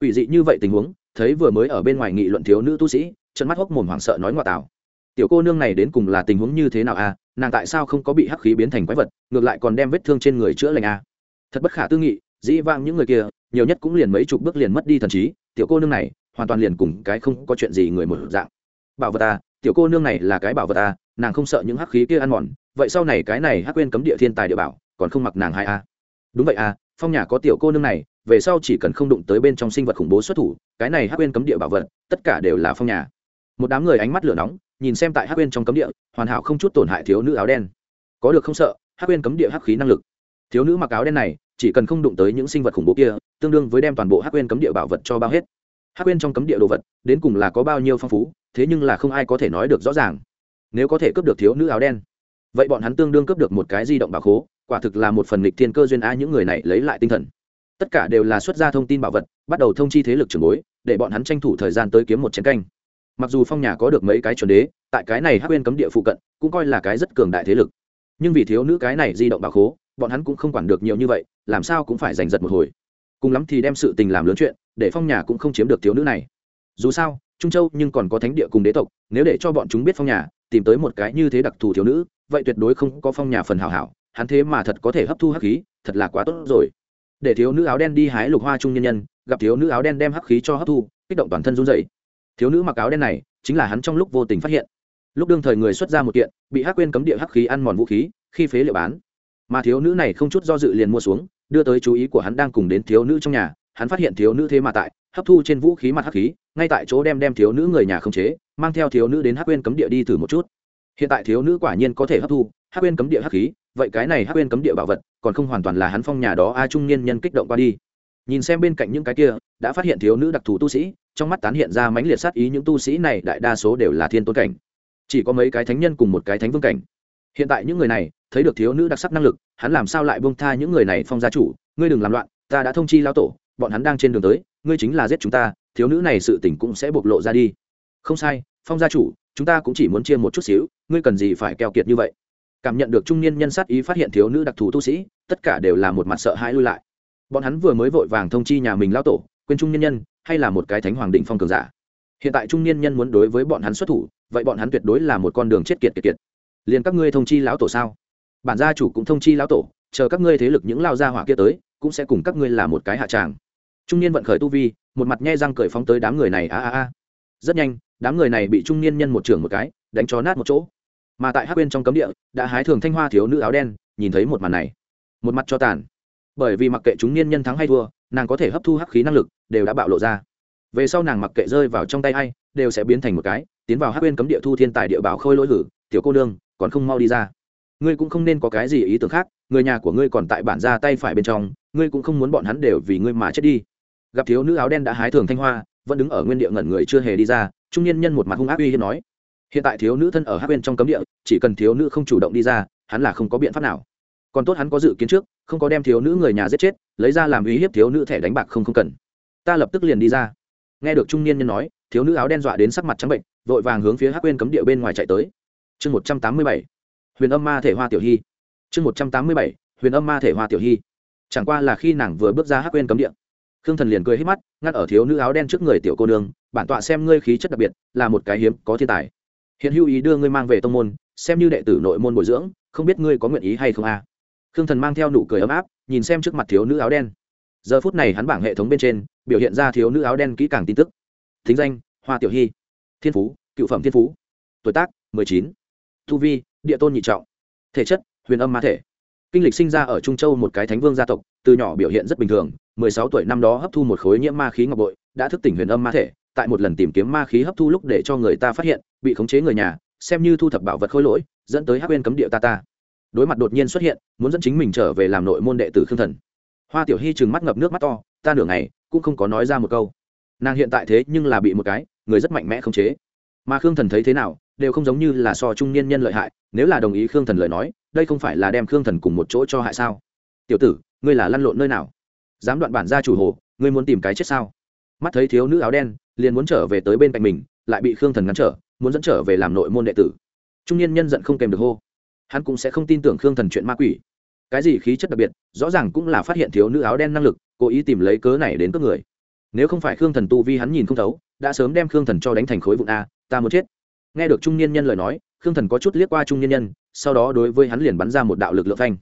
ủy dị như vậy tình huống, thấy vừa mới ở bên ngoài nghị luận thiếu nữ tu sĩ trận mắt hốc mồm hoảng sợ nói ngoại tảo tiểu cô nương này đến cùng là tình huống như thế nào a à? nàng tại sao không có bị hắc khí biến thành quái vật, ngược lại còn đem vết thương trên người chữa lành a à? thật bất khả tư nghị, dĩ vang những người kia, nhiều nhất cũng liền mấy chục bước liền mất đi thần trí, tiểu cô nương này, hoàn toàn liền cùng cái không có chuyện gì người một dạng bảo vật ta, à, tiểu cô nương này là cái bảo vật ta, nàng không sợ những hắc khí kia ăn mòn vậy sau này cái này hắc quên cấm địa thiên tài địa bảo còn không mặc nàng hai a. Đúng vậy a phong nhà có tiểu cô nương này về sau chỉ cần không đụng tới bên trong sinh vật khủng bố xuất thủ cái này hắc quên cấm địa bảo vật tất cả đều là phong nhà. Một đám người ánh mắt lửa nóng nhìn xem tại hắc quên trong cấm địa hoàn hảo không chút tổn hại thiếu nữ áo đen. Có được không sợ hắc quên cấm địa hắc khí năng lực. Thiếu nữ mặc áo đen này chỉ cần không đụng tới những sinh vật khủng bố kia tương đương với đem toàn bộ hắc quên cấm địa bảo vật cho bao hết hắc quên trong cấm địa đồ vật, đến cùng là có bao nhiêu phong phú, thế nhưng là không ai có thể nói được rõ ràng. Nếu có thể cướp được thiếu nữ áo đen, vậy bọn hắn tương đương cướp được một cái di động bảo khố, quả thực là một phần lịch thiên cơ duyên a những người này lấy lại tinh thần. Tất cả đều là xuất ra thông tin bảo vật, bắt đầu thông chi thế lực trường bối, để bọn hắn tranh thủ thời gian tới kiếm một chiến canh. Mặc dù phong nhà có được mấy cái chuẩn đế, tại cái này hắc quên cấm địa phụ cận, cũng coi là cái rất cường đại thế lực. Nhưng vì thiếu nữ cái này di động bảo khố, bọn hắn cũng không quản được nhiều như vậy, làm sao cũng phải giành giật một hồi cùng lắm thì đem sự tình làm lớn chuyện, để phong nhà cũng không chiếm được thiếu nữ này. Dù sao, trung châu nhưng còn có thánh địa cùng đế tộc, nếu để cho bọn chúng biết phong nhà, tìm tới một cái như thế đặc thù thiếu nữ, vậy tuyệt đối không có phong nhà phần hảo hảo, hắn thế mà thật có thể hấp thu hắc khí, thật là quá tốt rồi. Để thiếu nữ áo đen đi hái lục hoa trung nhân nhân, gặp thiếu nữ áo đen đem hắc khí cho hấp thu, kích động toàn thân run dậy thiếu nữ mặc áo đen này, chính là hắn trong lúc vô tình phát hiện. Lúc đương thời người xuất ra một kiện, bị hắc quên cấm địa hắc khí ăn mòn vũ khí, khi phế liệu bán. Mà thiếu nữ này không chút do dự liền mua xuống đưa tới chú ý của hắn đang cùng đến thiếu nữ trong nhà, hắn phát hiện thiếu nữ thế mà tại, hấp thu trên vũ khí mặt hắc khí, ngay tại chỗ đem đem thiếu nữ người nhà không chế, mang theo thiếu nữ đến hắc quên cấm địa đi thử một chút. Hiện tại thiếu nữ quả nhiên có thể hấp thu hắc quên cấm địa hắc khí, vậy cái này hắc quên cấm địa bảo vật, còn không hoàn toàn là hắn phong nhà đó, a trung niên nhân kích động qua đi. Nhìn xem bên cạnh những cái kia, đã phát hiện thiếu nữ đặc thù tu sĩ, trong mắt tán hiện ra mãnh liệt sát ý, những tu sĩ này đại đa số đều là thiên tôn cảnh. Chỉ có mấy cái thánh nhân cùng một cái thánh vương cảnh hiện tại những người này, thấy được thiếu nữ đặc sắc năng lực, hắn làm sao lại bông tha những người này phong gia chủ? Ngươi đừng làm loạn, ta đã thông chi lao tổ, bọn hắn đang trên đường tới, ngươi chính là giết chúng ta, thiếu nữ này sự tình cũng sẽ bộc lộ ra đi. Không sai, phong gia chủ, chúng ta cũng chỉ muốn chia một chút xíu, ngươi cần gì phải keo kiệt như vậy? Cảm nhận được trung niên nhân sát ý phát hiện thiếu nữ đặc thù tu sĩ, tất cả đều là một mặt sợ hãi lui lại. Bọn hắn vừa mới vội vàng thông chi nhà mình lao tổ, quên trung niên nhân, hay là một cái thánh hoàng định phong cường giả? Hiện tại trung niên nhân muốn đối với bọn hắn xuất thủ, vậy bọn hắn tuyệt đối là một con đường chết kiệt kiệt kiệt liền các ngươi thông chi lão tổ sao? Bản gia chủ cũng thông chi lão tổ, chờ các ngươi thế lực những lao gia hỏa kia tới, cũng sẽ cùng các ngươi là một cái hạ tràng. Trung niên vận khởi tu vi, một mặt nhe răng cởi phóng tới đám người này, a a a. Rất nhanh, đám người này bị trung niên nhân một trường một cái, đánh cho nát một chỗ. Mà tại hắc bên trong cấm địa, đã hái thường thanh hoa thiếu nữ áo đen, nhìn thấy một màn này. Một mặt cho tàn. Bởi vì mặc kệ chúng niên nhân thắng hay thua, nàng có thể hấp thu hắc khí năng lực, đều đã bạo lộ ra. Về sau nàng mặc kệ rơi vào trong tay ai, đều sẽ biến thành một cái, tiến vào hắc bên cấm địa thu thiên tài địa bảo khôi lỗi hử, tiểu cô nương còn không mau đi ra. Ngươi cũng không nên có cái gì ý tưởng khác, người nhà của ngươi còn tại bản ra tay phải bên trong, ngươi cũng không muốn bọn hắn đều vì ngươi mà chết đi. Gặp thiếu nữ áo đen đã hái thường thanh hoa, vẫn đứng ở nguyên địa ngẩn người chưa hề đi ra, trung niên nhân một mặt hung ác uy hiếp nói. Hiện tại thiếu nữ thân ở hát bên trong cấm địa, chỉ cần thiếu nữ không chủ động đi ra, hắn là không có biện pháp nào. Còn tốt hắn có dự kiến trước, không có đem thiếu nữ người nhà giết chết, lấy ra làm uy hiếp thiếu nữ thẻ đánh bạc không không cần. Ta lập tức liền đi ra. Nghe được trung niên nhân nói, thiếu nữ áo đen dọa đến sắc mặt trắng bệnh, vội vàng hướng phía hát quên cấm địa bên ngoài chạy tới chương một trăm tám mươi bảy, huyền âm ma thể hoa tiểu hy. chương một trăm tám mươi bảy, huyền âm ma thể hoa tiểu hy. chẳng qua là khi nàng vừa bước ra hắc quên cấm địa. Khương thần liền cười hết mắt, ngắt ở thiếu nữ áo đen trước người tiểu cô nương, bản tọa xem ngươi khí chất đặc biệt, là một cái hiếm, có thiên tài. Hiện hữu ý đưa ngươi mang về tông môn, xem như đệ tử nội môn bồi dưỡng, không biết ngươi có nguyện ý hay không a? À? khương thần mang theo nụ cười ấm áp, nhìn xem trước mặt thiếu nữ áo đen. Giờ phút này hắn bảng hệ thống bên trên, biểu hiện ra thiếu nữ áo đen kỹ càng tin tức. Thính danh, hoa tiểu hy. Thiên phú, cựu phẩm thiên phú. Tuổi tác, mười chín. Tu vi, địa tôn nhị trọng, thể chất, huyền âm ma thể. Kinh lịch sinh ra ở trung châu một cái thánh vương gia tộc, từ nhỏ biểu hiện rất bình thường, mười sáu tuổi năm đó hấp thu một khối nhiễm ma khí ngọc bội, đã thức tỉnh huyền âm ma thể, tại một lần tìm kiếm ma khí hấp thu lúc để cho người ta phát hiện, bị khống chế người nhà, xem như thu thập bảo vật khối lỗi, dẫn tới hắc bên cấm địa ta ta. Đối mặt đột nhiên xuất hiện, muốn dẫn chính mình trở về làm nội môn đệ tử khương thần. Hoa tiểu hy trừng mắt ngập nước mắt to, ta nửa ngày, cũng không có nói ra một câu. Nàng hiện tại thế nhưng là bị một cái, người rất mạnh mẽ khống chế mà khương thần thấy thế nào đều không giống như là so trung niên nhân lợi hại, nếu là đồng ý khương thần lời nói, đây không phải là đem khương thần cùng một chỗ cho hại sao? Tiểu tử, ngươi là lăn lộn nơi nào? Dám đoạn bản gia chủ hồ, ngươi muốn tìm cái chết sao? Mắt thấy thiếu nữ áo đen, liền muốn trở về tới bên cạnh mình, lại bị khương thần ngăn trở, muốn dẫn trở về làm nội môn đệ tử. Trung niên nhân giận không kèm được hô. Hắn cũng sẽ không tin tưởng khương thần chuyện ma quỷ. Cái gì khí chất đặc biệt, rõ ràng cũng là phát hiện thiếu nữ áo đen năng lực, cố ý tìm lấy cớ này đến cướp người. Nếu không phải khương thần tu vi hắn nhìn không thấu, đã sớm đem khương thần cho đánh thành khối vụn a ta muốn chết. Nghe được trung niên nhân lời nói, khương thần có chút liếc qua trung niên nhân, sau đó đối với hắn liền bắn ra một đạo lực lượng phanh.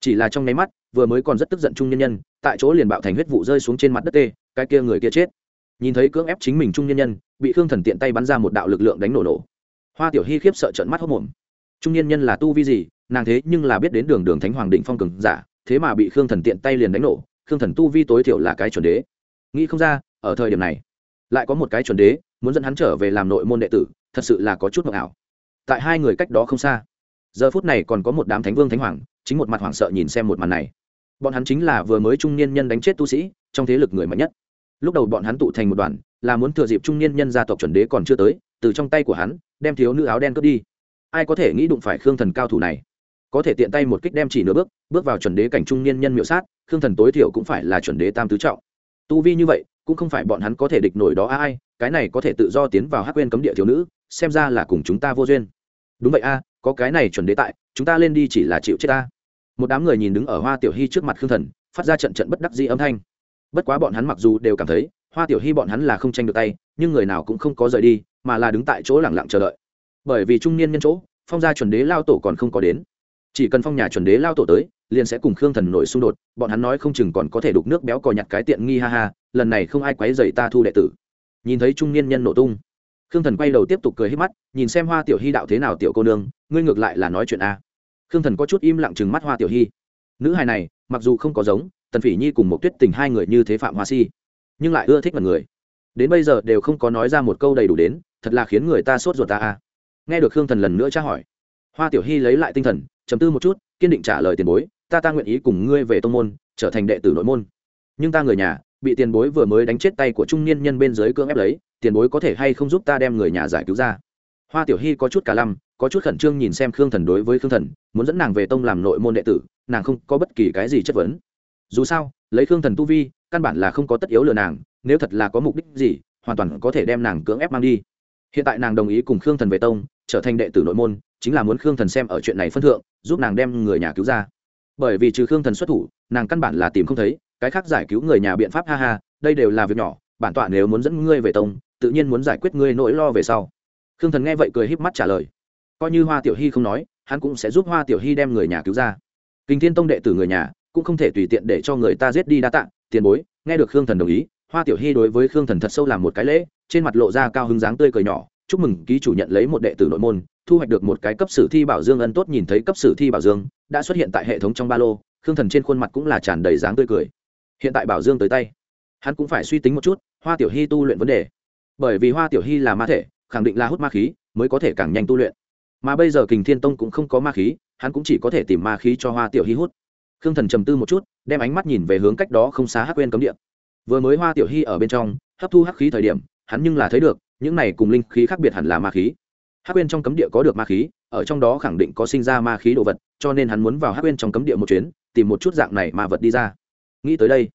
Chỉ là trong nháy mắt, vừa mới còn rất tức giận trung niên nhân, tại chỗ liền bạo thành huyết vụ rơi xuống trên mặt đất tê, cái kia người kia chết. Nhìn thấy cưỡng ép chính mình trung niên nhân, bị khương thần tiện tay bắn ra một đạo lực lượng đánh nổ nổ. Hoa tiểu hy khiếp sợ trận mắt hốc mồm trung niên nhân là tu vi gì, nàng thế nhưng là biết đến đường đường thánh hoàng định phong cường giả, thế mà bị khương thần tiện tay liền đánh nổ, khương thần tu vi tối thiểu là cái chuẩn đế. Nghĩ không ra, ở thời điểm này, lại có một cái chuẩn đế muốn dẫn hắn trở về làm nội môn đệ tử, thật sự là có chút mộng ảo. Tại hai người cách đó không xa, giờ phút này còn có một đám thánh vương thánh hoàng, chính một mặt hoảng sợ nhìn xem một màn này. Bọn hắn chính là vừa mới trung niên nhân đánh chết tu sĩ, trong thế lực người mạnh nhất. Lúc đầu bọn hắn tụ thành một đoàn, là muốn thừa dịp trung niên nhân gia tộc chuẩn đế còn chưa tới, từ trong tay của hắn, đem thiếu nữ áo đen cướp đi. Ai có thể nghĩ đụng phải khương thần cao thủ này? Có thể tiện tay một kích đem chỉ nửa bước bước vào chuẩn đế cảnh trung niên nhân miệu sát, khương thần tối thiểu cũng phải là chuẩn đế tam tứ trọng. Tu vi như vậy cũng không phải bọn hắn có thể địch nổi đó ai, cái này có thể tự do tiến vào hắc quên cấm địa thiếu nữ, xem ra là cùng chúng ta vô duyên. Đúng vậy a, có cái này chuẩn đế tại, chúng ta lên đi chỉ là chịu chết ta. Một đám người nhìn đứng ở hoa tiểu hy trước mặt khương thần, phát ra trận trận bất đắc dĩ âm thanh. Bất quá bọn hắn mặc dù đều cảm thấy, hoa tiểu hy bọn hắn là không tranh được tay, nhưng người nào cũng không có rời đi, mà là đứng tại chỗ lẳng lặng chờ đợi. Bởi vì trung niên nhân chỗ, phong gia chuẩn đế lao tổ còn không có đến. Chỉ cần phong nhà chuẩn đế lao tổ tới, liền sẽ cùng khương thần nổi xung đột, bọn hắn nói không chừng còn có thể đục nước béo cò nhặt cái tiện nghi ha ha lần này không ai quấy dày ta thu đệ tử. Nhìn thấy trung niên nhân nổ tung, khương thần quay đầu tiếp tục cười hết mắt, nhìn xem hoa tiểu hy đạo thế nào tiểu cô nương, ngươi ngược lại là nói chuyện a. Khương thần có chút im lặng chừng mắt hoa tiểu hy. Nữ hài này, mặc dù không có giống, tần phỉ nhi cùng một tuyết tình hai người như thế phạm hoa si, nhưng lại ưa thích mật người. Đến bây giờ đều không có nói ra một câu đầy đủ đến, thật là khiến người ta sốt ruột ta a. Nghe được khương thần lần nữa tra hỏi, hoa tiểu hy lấy lại tinh thần chấm tư một chút, kiên định trả lời tiền bối, ta ta nguyện ý cùng ngươi về tông môn, trở thành đệ tử nội môn. Nhưng ta người nhà bị tiền bối vừa mới đánh chết tay của trung niên nhân bên dưới cưỡng ép lấy, tiền bối có thể hay không giúp ta đem người nhà giải cứu ra? Hoa tiểu hy có chút cả lăm, có chút khẩn trương nhìn xem khương thần đối với khương thần, muốn dẫn nàng về tông làm nội môn đệ tử, nàng không có bất kỳ cái gì chất vấn. Dù sao, lấy khương thần tu vi, căn bản là không có tất yếu lừa nàng, nếu thật là có mục đích gì, hoàn toàn có thể đem nàng cưỡng ép mang đi. Hiện tại nàng đồng ý cùng khương thần về tông, trở thành đệ tử nội môn, chính là muốn khương thần xem ở chuyện này phân thượng, giúp nàng đem người nhà cứu ra. Bởi vì trừ khương thần xuất thủ, nàng căn bản là tìm không thấy cái khác giải cứu người nhà biện pháp, ha ha, đây đều là việc nhỏ, bản tọa nếu muốn dẫn ngươi về tông, tự nhiên muốn giải quyết ngươi nỗi lo về sau. Khương thần nghe vậy cười híp mắt trả lời. Coi như hoa tiểu hy không nói, hắn cũng sẽ giúp hoa tiểu hy đem người nhà cứu ra. Kinh thiên tông đệ tử người nhà, cũng không thể tùy tiện để cho người ta giết đi đa tạng. tiền bối, nghe được khương thần đồng ý, hoa tiểu hy đối với khương thần thật sâu làm một cái lễ, trên mặt lộ ra cao hứng dáng tươi cười nhỏ, chúc mừng ký chủ nhận lấy một đệ tử nội môn, thu hoạch được một cái cấp sử thi bảo dương ân tốt nhìn thấy cấp sử thi bảo dương, đã xuất hiện tại hệ thống trong ba lô, khương thần trên khuôn mặt cũng là tràn đầy dáng tươi cười hiện tại bảo dương tới tay. Hắn cũng phải suy tính một chút, hoa tiểu hy tu luyện vấn đề. Bởi vì hoa tiểu hy là ma thể, khẳng định là hút ma khí, mới có thể càng nhanh tu luyện. Mà bây giờ kình thiên tông cũng không có ma khí, hắn cũng chỉ có thể tìm ma khí cho hoa tiểu hy hút. Khương thần trầm tư một chút, đem ánh mắt nhìn về hướng cách đó không xa hắc quên cấm địa. Vừa mới hoa tiểu hy ở bên trong, hấp thu hắc khí thời điểm, hắn nhưng là thấy được, những này cùng linh khí khác biệt hẳn là ma khí. Hắc quên trong cấm địa có được ma khí, ở trong đó khẳng định có sinh ra ma khí đồ vật, cho nên hắn muốn vào hắc quên trong cấm địa một chuyến, tìm một chút dạng này ma vật đi ra nghĩ tới đây,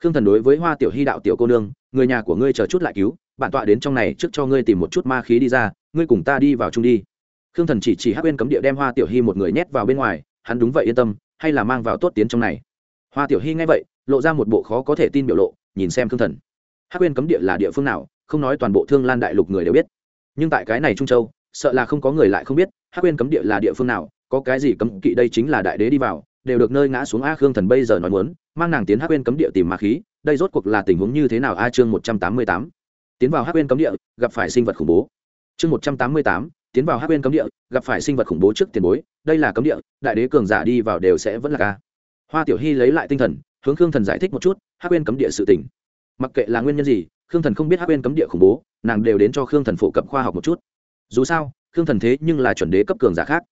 khương thần đối với hoa tiểu hy đạo tiểu cô nương, người nhà của ngươi chờ chút lại cứu, bản tọa đến trong này trước cho ngươi tìm một chút ma khí đi ra, ngươi cùng ta đi vào chung đi. Khương thần chỉ chỉ hắc bên cấm địa đem hoa tiểu hy một người nhét vào bên ngoài, hắn đúng vậy yên tâm, hay là mang vào tốt tiến trong này. Hoa tiểu hy nghe vậy, lộ ra một bộ khó có thể tin biểu lộ, nhìn xem khương thần. Hắc bên cấm địa là địa phương nào, không nói toàn bộ thương lan đại lục người đều biết. Nhưng tại cái này trung châu, sợ là không có người lại không biết, hắc bên cấm địa là địa phương nào, có cái gì cấm kỵ đây chính là đại đế đi vào đều được nơi ngã xuống a khương thần bây giờ nói muốn, mang nàng tiến hắc bên cấm địa tìm ma khí, đây rốt cuộc là tình huống như thế nào a chương một trăm tám mươi tám? Tiến vào hắc bên cấm địa, gặp phải sinh vật khủng bố. Chương một trăm tám mươi tám, tiến vào hắc bên cấm địa, gặp phải sinh vật khủng bố trước tiền bối, đây là cấm địa, đại đế cường giả đi vào đều sẽ vẫn là ca hoa tiểu hy lấy lại tinh thần, hướng khương thần giải thích một chút hắc bên cấm địa sự tỉnh mặc kệ là nguyên nhân gì, khương thần không biết hắc bên cấm địa khủng bố, nàng đều đến cho khương thần phổ cập khoa học một chút. Dù sao, khương thần thế nhưng là chuẩn đế cấp cường giả khác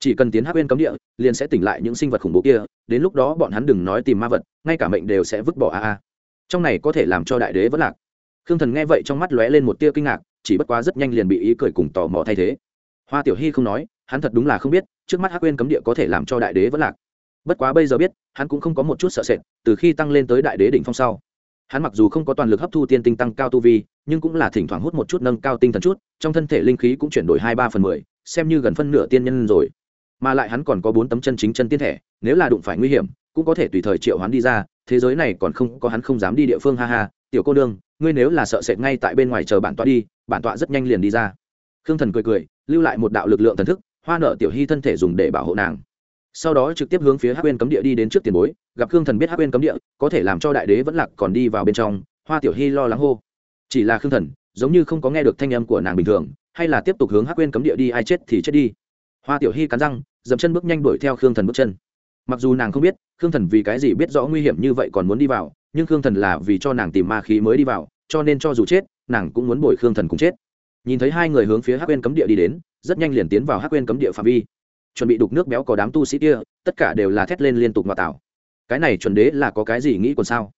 chỉ cần tiến hắc bên cấm địa, liền sẽ tỉnh lại những sinh vật khủng bố kia, đến lúc đó bọn hắn đừng nói tìm ma vật, ngay cả mệnh đều sẽ vứt bỏ a a. Trong này có thể làm cho đại đế vẫn lạc. Khương thần nghe vậy trong mắt lóe lên một tia kinh ngạc, chỉ bất quá rất nhanh liền bị ý cười cùng tò mò thay thế. Hoa tiểu hy không nói, hắn thật đúng là không biết, trước mắt hắc quên cấm địa có thể làm cho đại đế vẫn lạc. Bất quá bây giờ biết, hắn cũng không có một chút sợ sệt, từ khi tăng lên tới đại đế đỉnh phong sau, hắn mặc dù không có toàn lực hấp thu tiên tinh tăng cao tu vi, nhưng cũng là thỉnh thoảng hút một chút nâng cao tinh thần chút, trong thân thể linh khí cũng chuyển đổi hai ba phần mười, xem như gần phân nửa tiên nhân rồi mà lại hắn còn có bốn tấm chân chính chân tiên thể, nếu là đụng phải nguy hiểm, cũng có thể tùy thời triệu hắn đi ra, thế giới này còn không có hắn không dám đi địa phương, ha ha, tiểu cô đương ngươi nếu là sợ sệt ngay tại bên ngoài chờ bản tọa đi, bản tọa rất nhanh liền đi ra. Khương thần cười cười, lưu lại một đạo lực lượng thần thức, hoa nợ tiểu hy thân thể dùng để bảo hộ nàng. Sau đó trực tiếp hướng phía hắc bên cấm địa đi đến trước tiền bối, gặp khương thần biết hắc bên cấm địa, có thể làm cho đại đế vẫn lạc còn đi vào bên trong, hoa tiểu hy lo lắng hô. Chỉ là khương thần, giống như không có nghe được thanh âm của nàng bình thường, hay là tiếp tục hướng hắc bên cấm địa đi, ai chết thì chết đi hoa tiểu hy cắn răng, dậm chân bước nhanh đuổi theo khương thần bước chân. Mặc dù nàng không biết khương thần vì cái gì biết rõ nguy hiểm như vậy còn muốn đi vào, nhưng khương thần là vì cho nàng tìm ma khí mới đi vào, cho nên cho dù chết, nàng cũng muốn bồi khương thần cùng chết. Nhìn thấy hai người hướng phía hắc quên cấm địa đi đến, rất nhanh liền tiến vào hắc quên cấm địa phạm vi. Chuẩn bị đục nước béo có đám tu sĩ kia, tất cả đều là thét lên liên tục ngoại tạo. Cái này chuẩn đế là có cái gì nghĩ còn sao?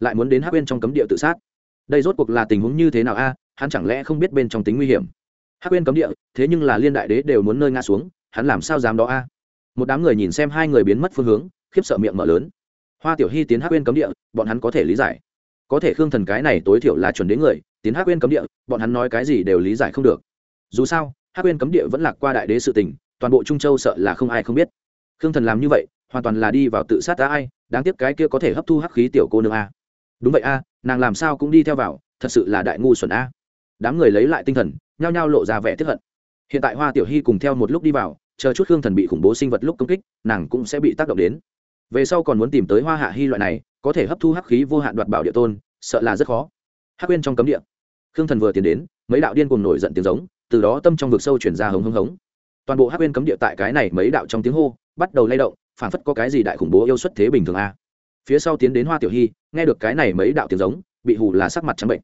Lại muốn đến hắc quên trong cấm địa tự sát. Đây rốt cuộc là tình huống như thế nào a? Hắn chẳng lẽ không biết bên trong tính nguy hiểm? Hắc quên cấm địa, thế nhưng là liên đại đế đều muốn nơi ngã xuống, hắn làm sao dám đó a? Một đám người nhìn xem hai người biến mất phương hướng, khiếp sợ miệng mở lớn. Hoa tiểu hy tiến hắc quên cấm địa, bọn hắn có thể lý giải. Có thể khương thần cái này tối thiểu là chuẩn đến người, tiến hắc quên cấm địa, bọn hắn nói cái gì đều lý giải không được. Dù sao, hắc quên cấm địa vẫn lạc qua đại đế sự tình, toàn bộ trung châu sợ là không ai không biết. Khương thần làm như vậy, hoàn toàn là đi vào tự sát đã ai, đáng tiếc cái kia có thể hấp thu hắc khí tiểu cô nương a. Đúng vậy a, nàng làm sao cũng đi theo vào, thật sự là đại ngu xuẩn a đám người lấy lại tinh thần, nhao nhao lộ ra vẻ tiếp hận. Hiện tại hoa tiểu hy cùng theo một lúc đi vào, chờ chút hương thần bị khủng bố sinh vật lúc công kích, nàng cũng sẽ bị tác động đến. Về sau còn muốn tìm tới hoa hạ hy loại này, có thể hấp thu hắc khí vô hạn đoạt bảo địa tôn, sợ là rất khó. Hắc quên trong cấm địa. Khương thần vừa tiến đến, mấy đạo điên cùng nổi giận tiếng giống, từ đó tâm trong vực sâu chuyển ra hống hống hống. Toàn bộ hắc quên cấm địa tại cái này mấy đạo trong tiếng hô, bắt đầu lay động phản phất có cái gì đại khủng bố yêu xuất thế bình thường a. Phía sau tiến đến hoa tiểu hy, nghe được cái này mấy đạo tiếng giống, bị hù là sắc mặt trắng bệnh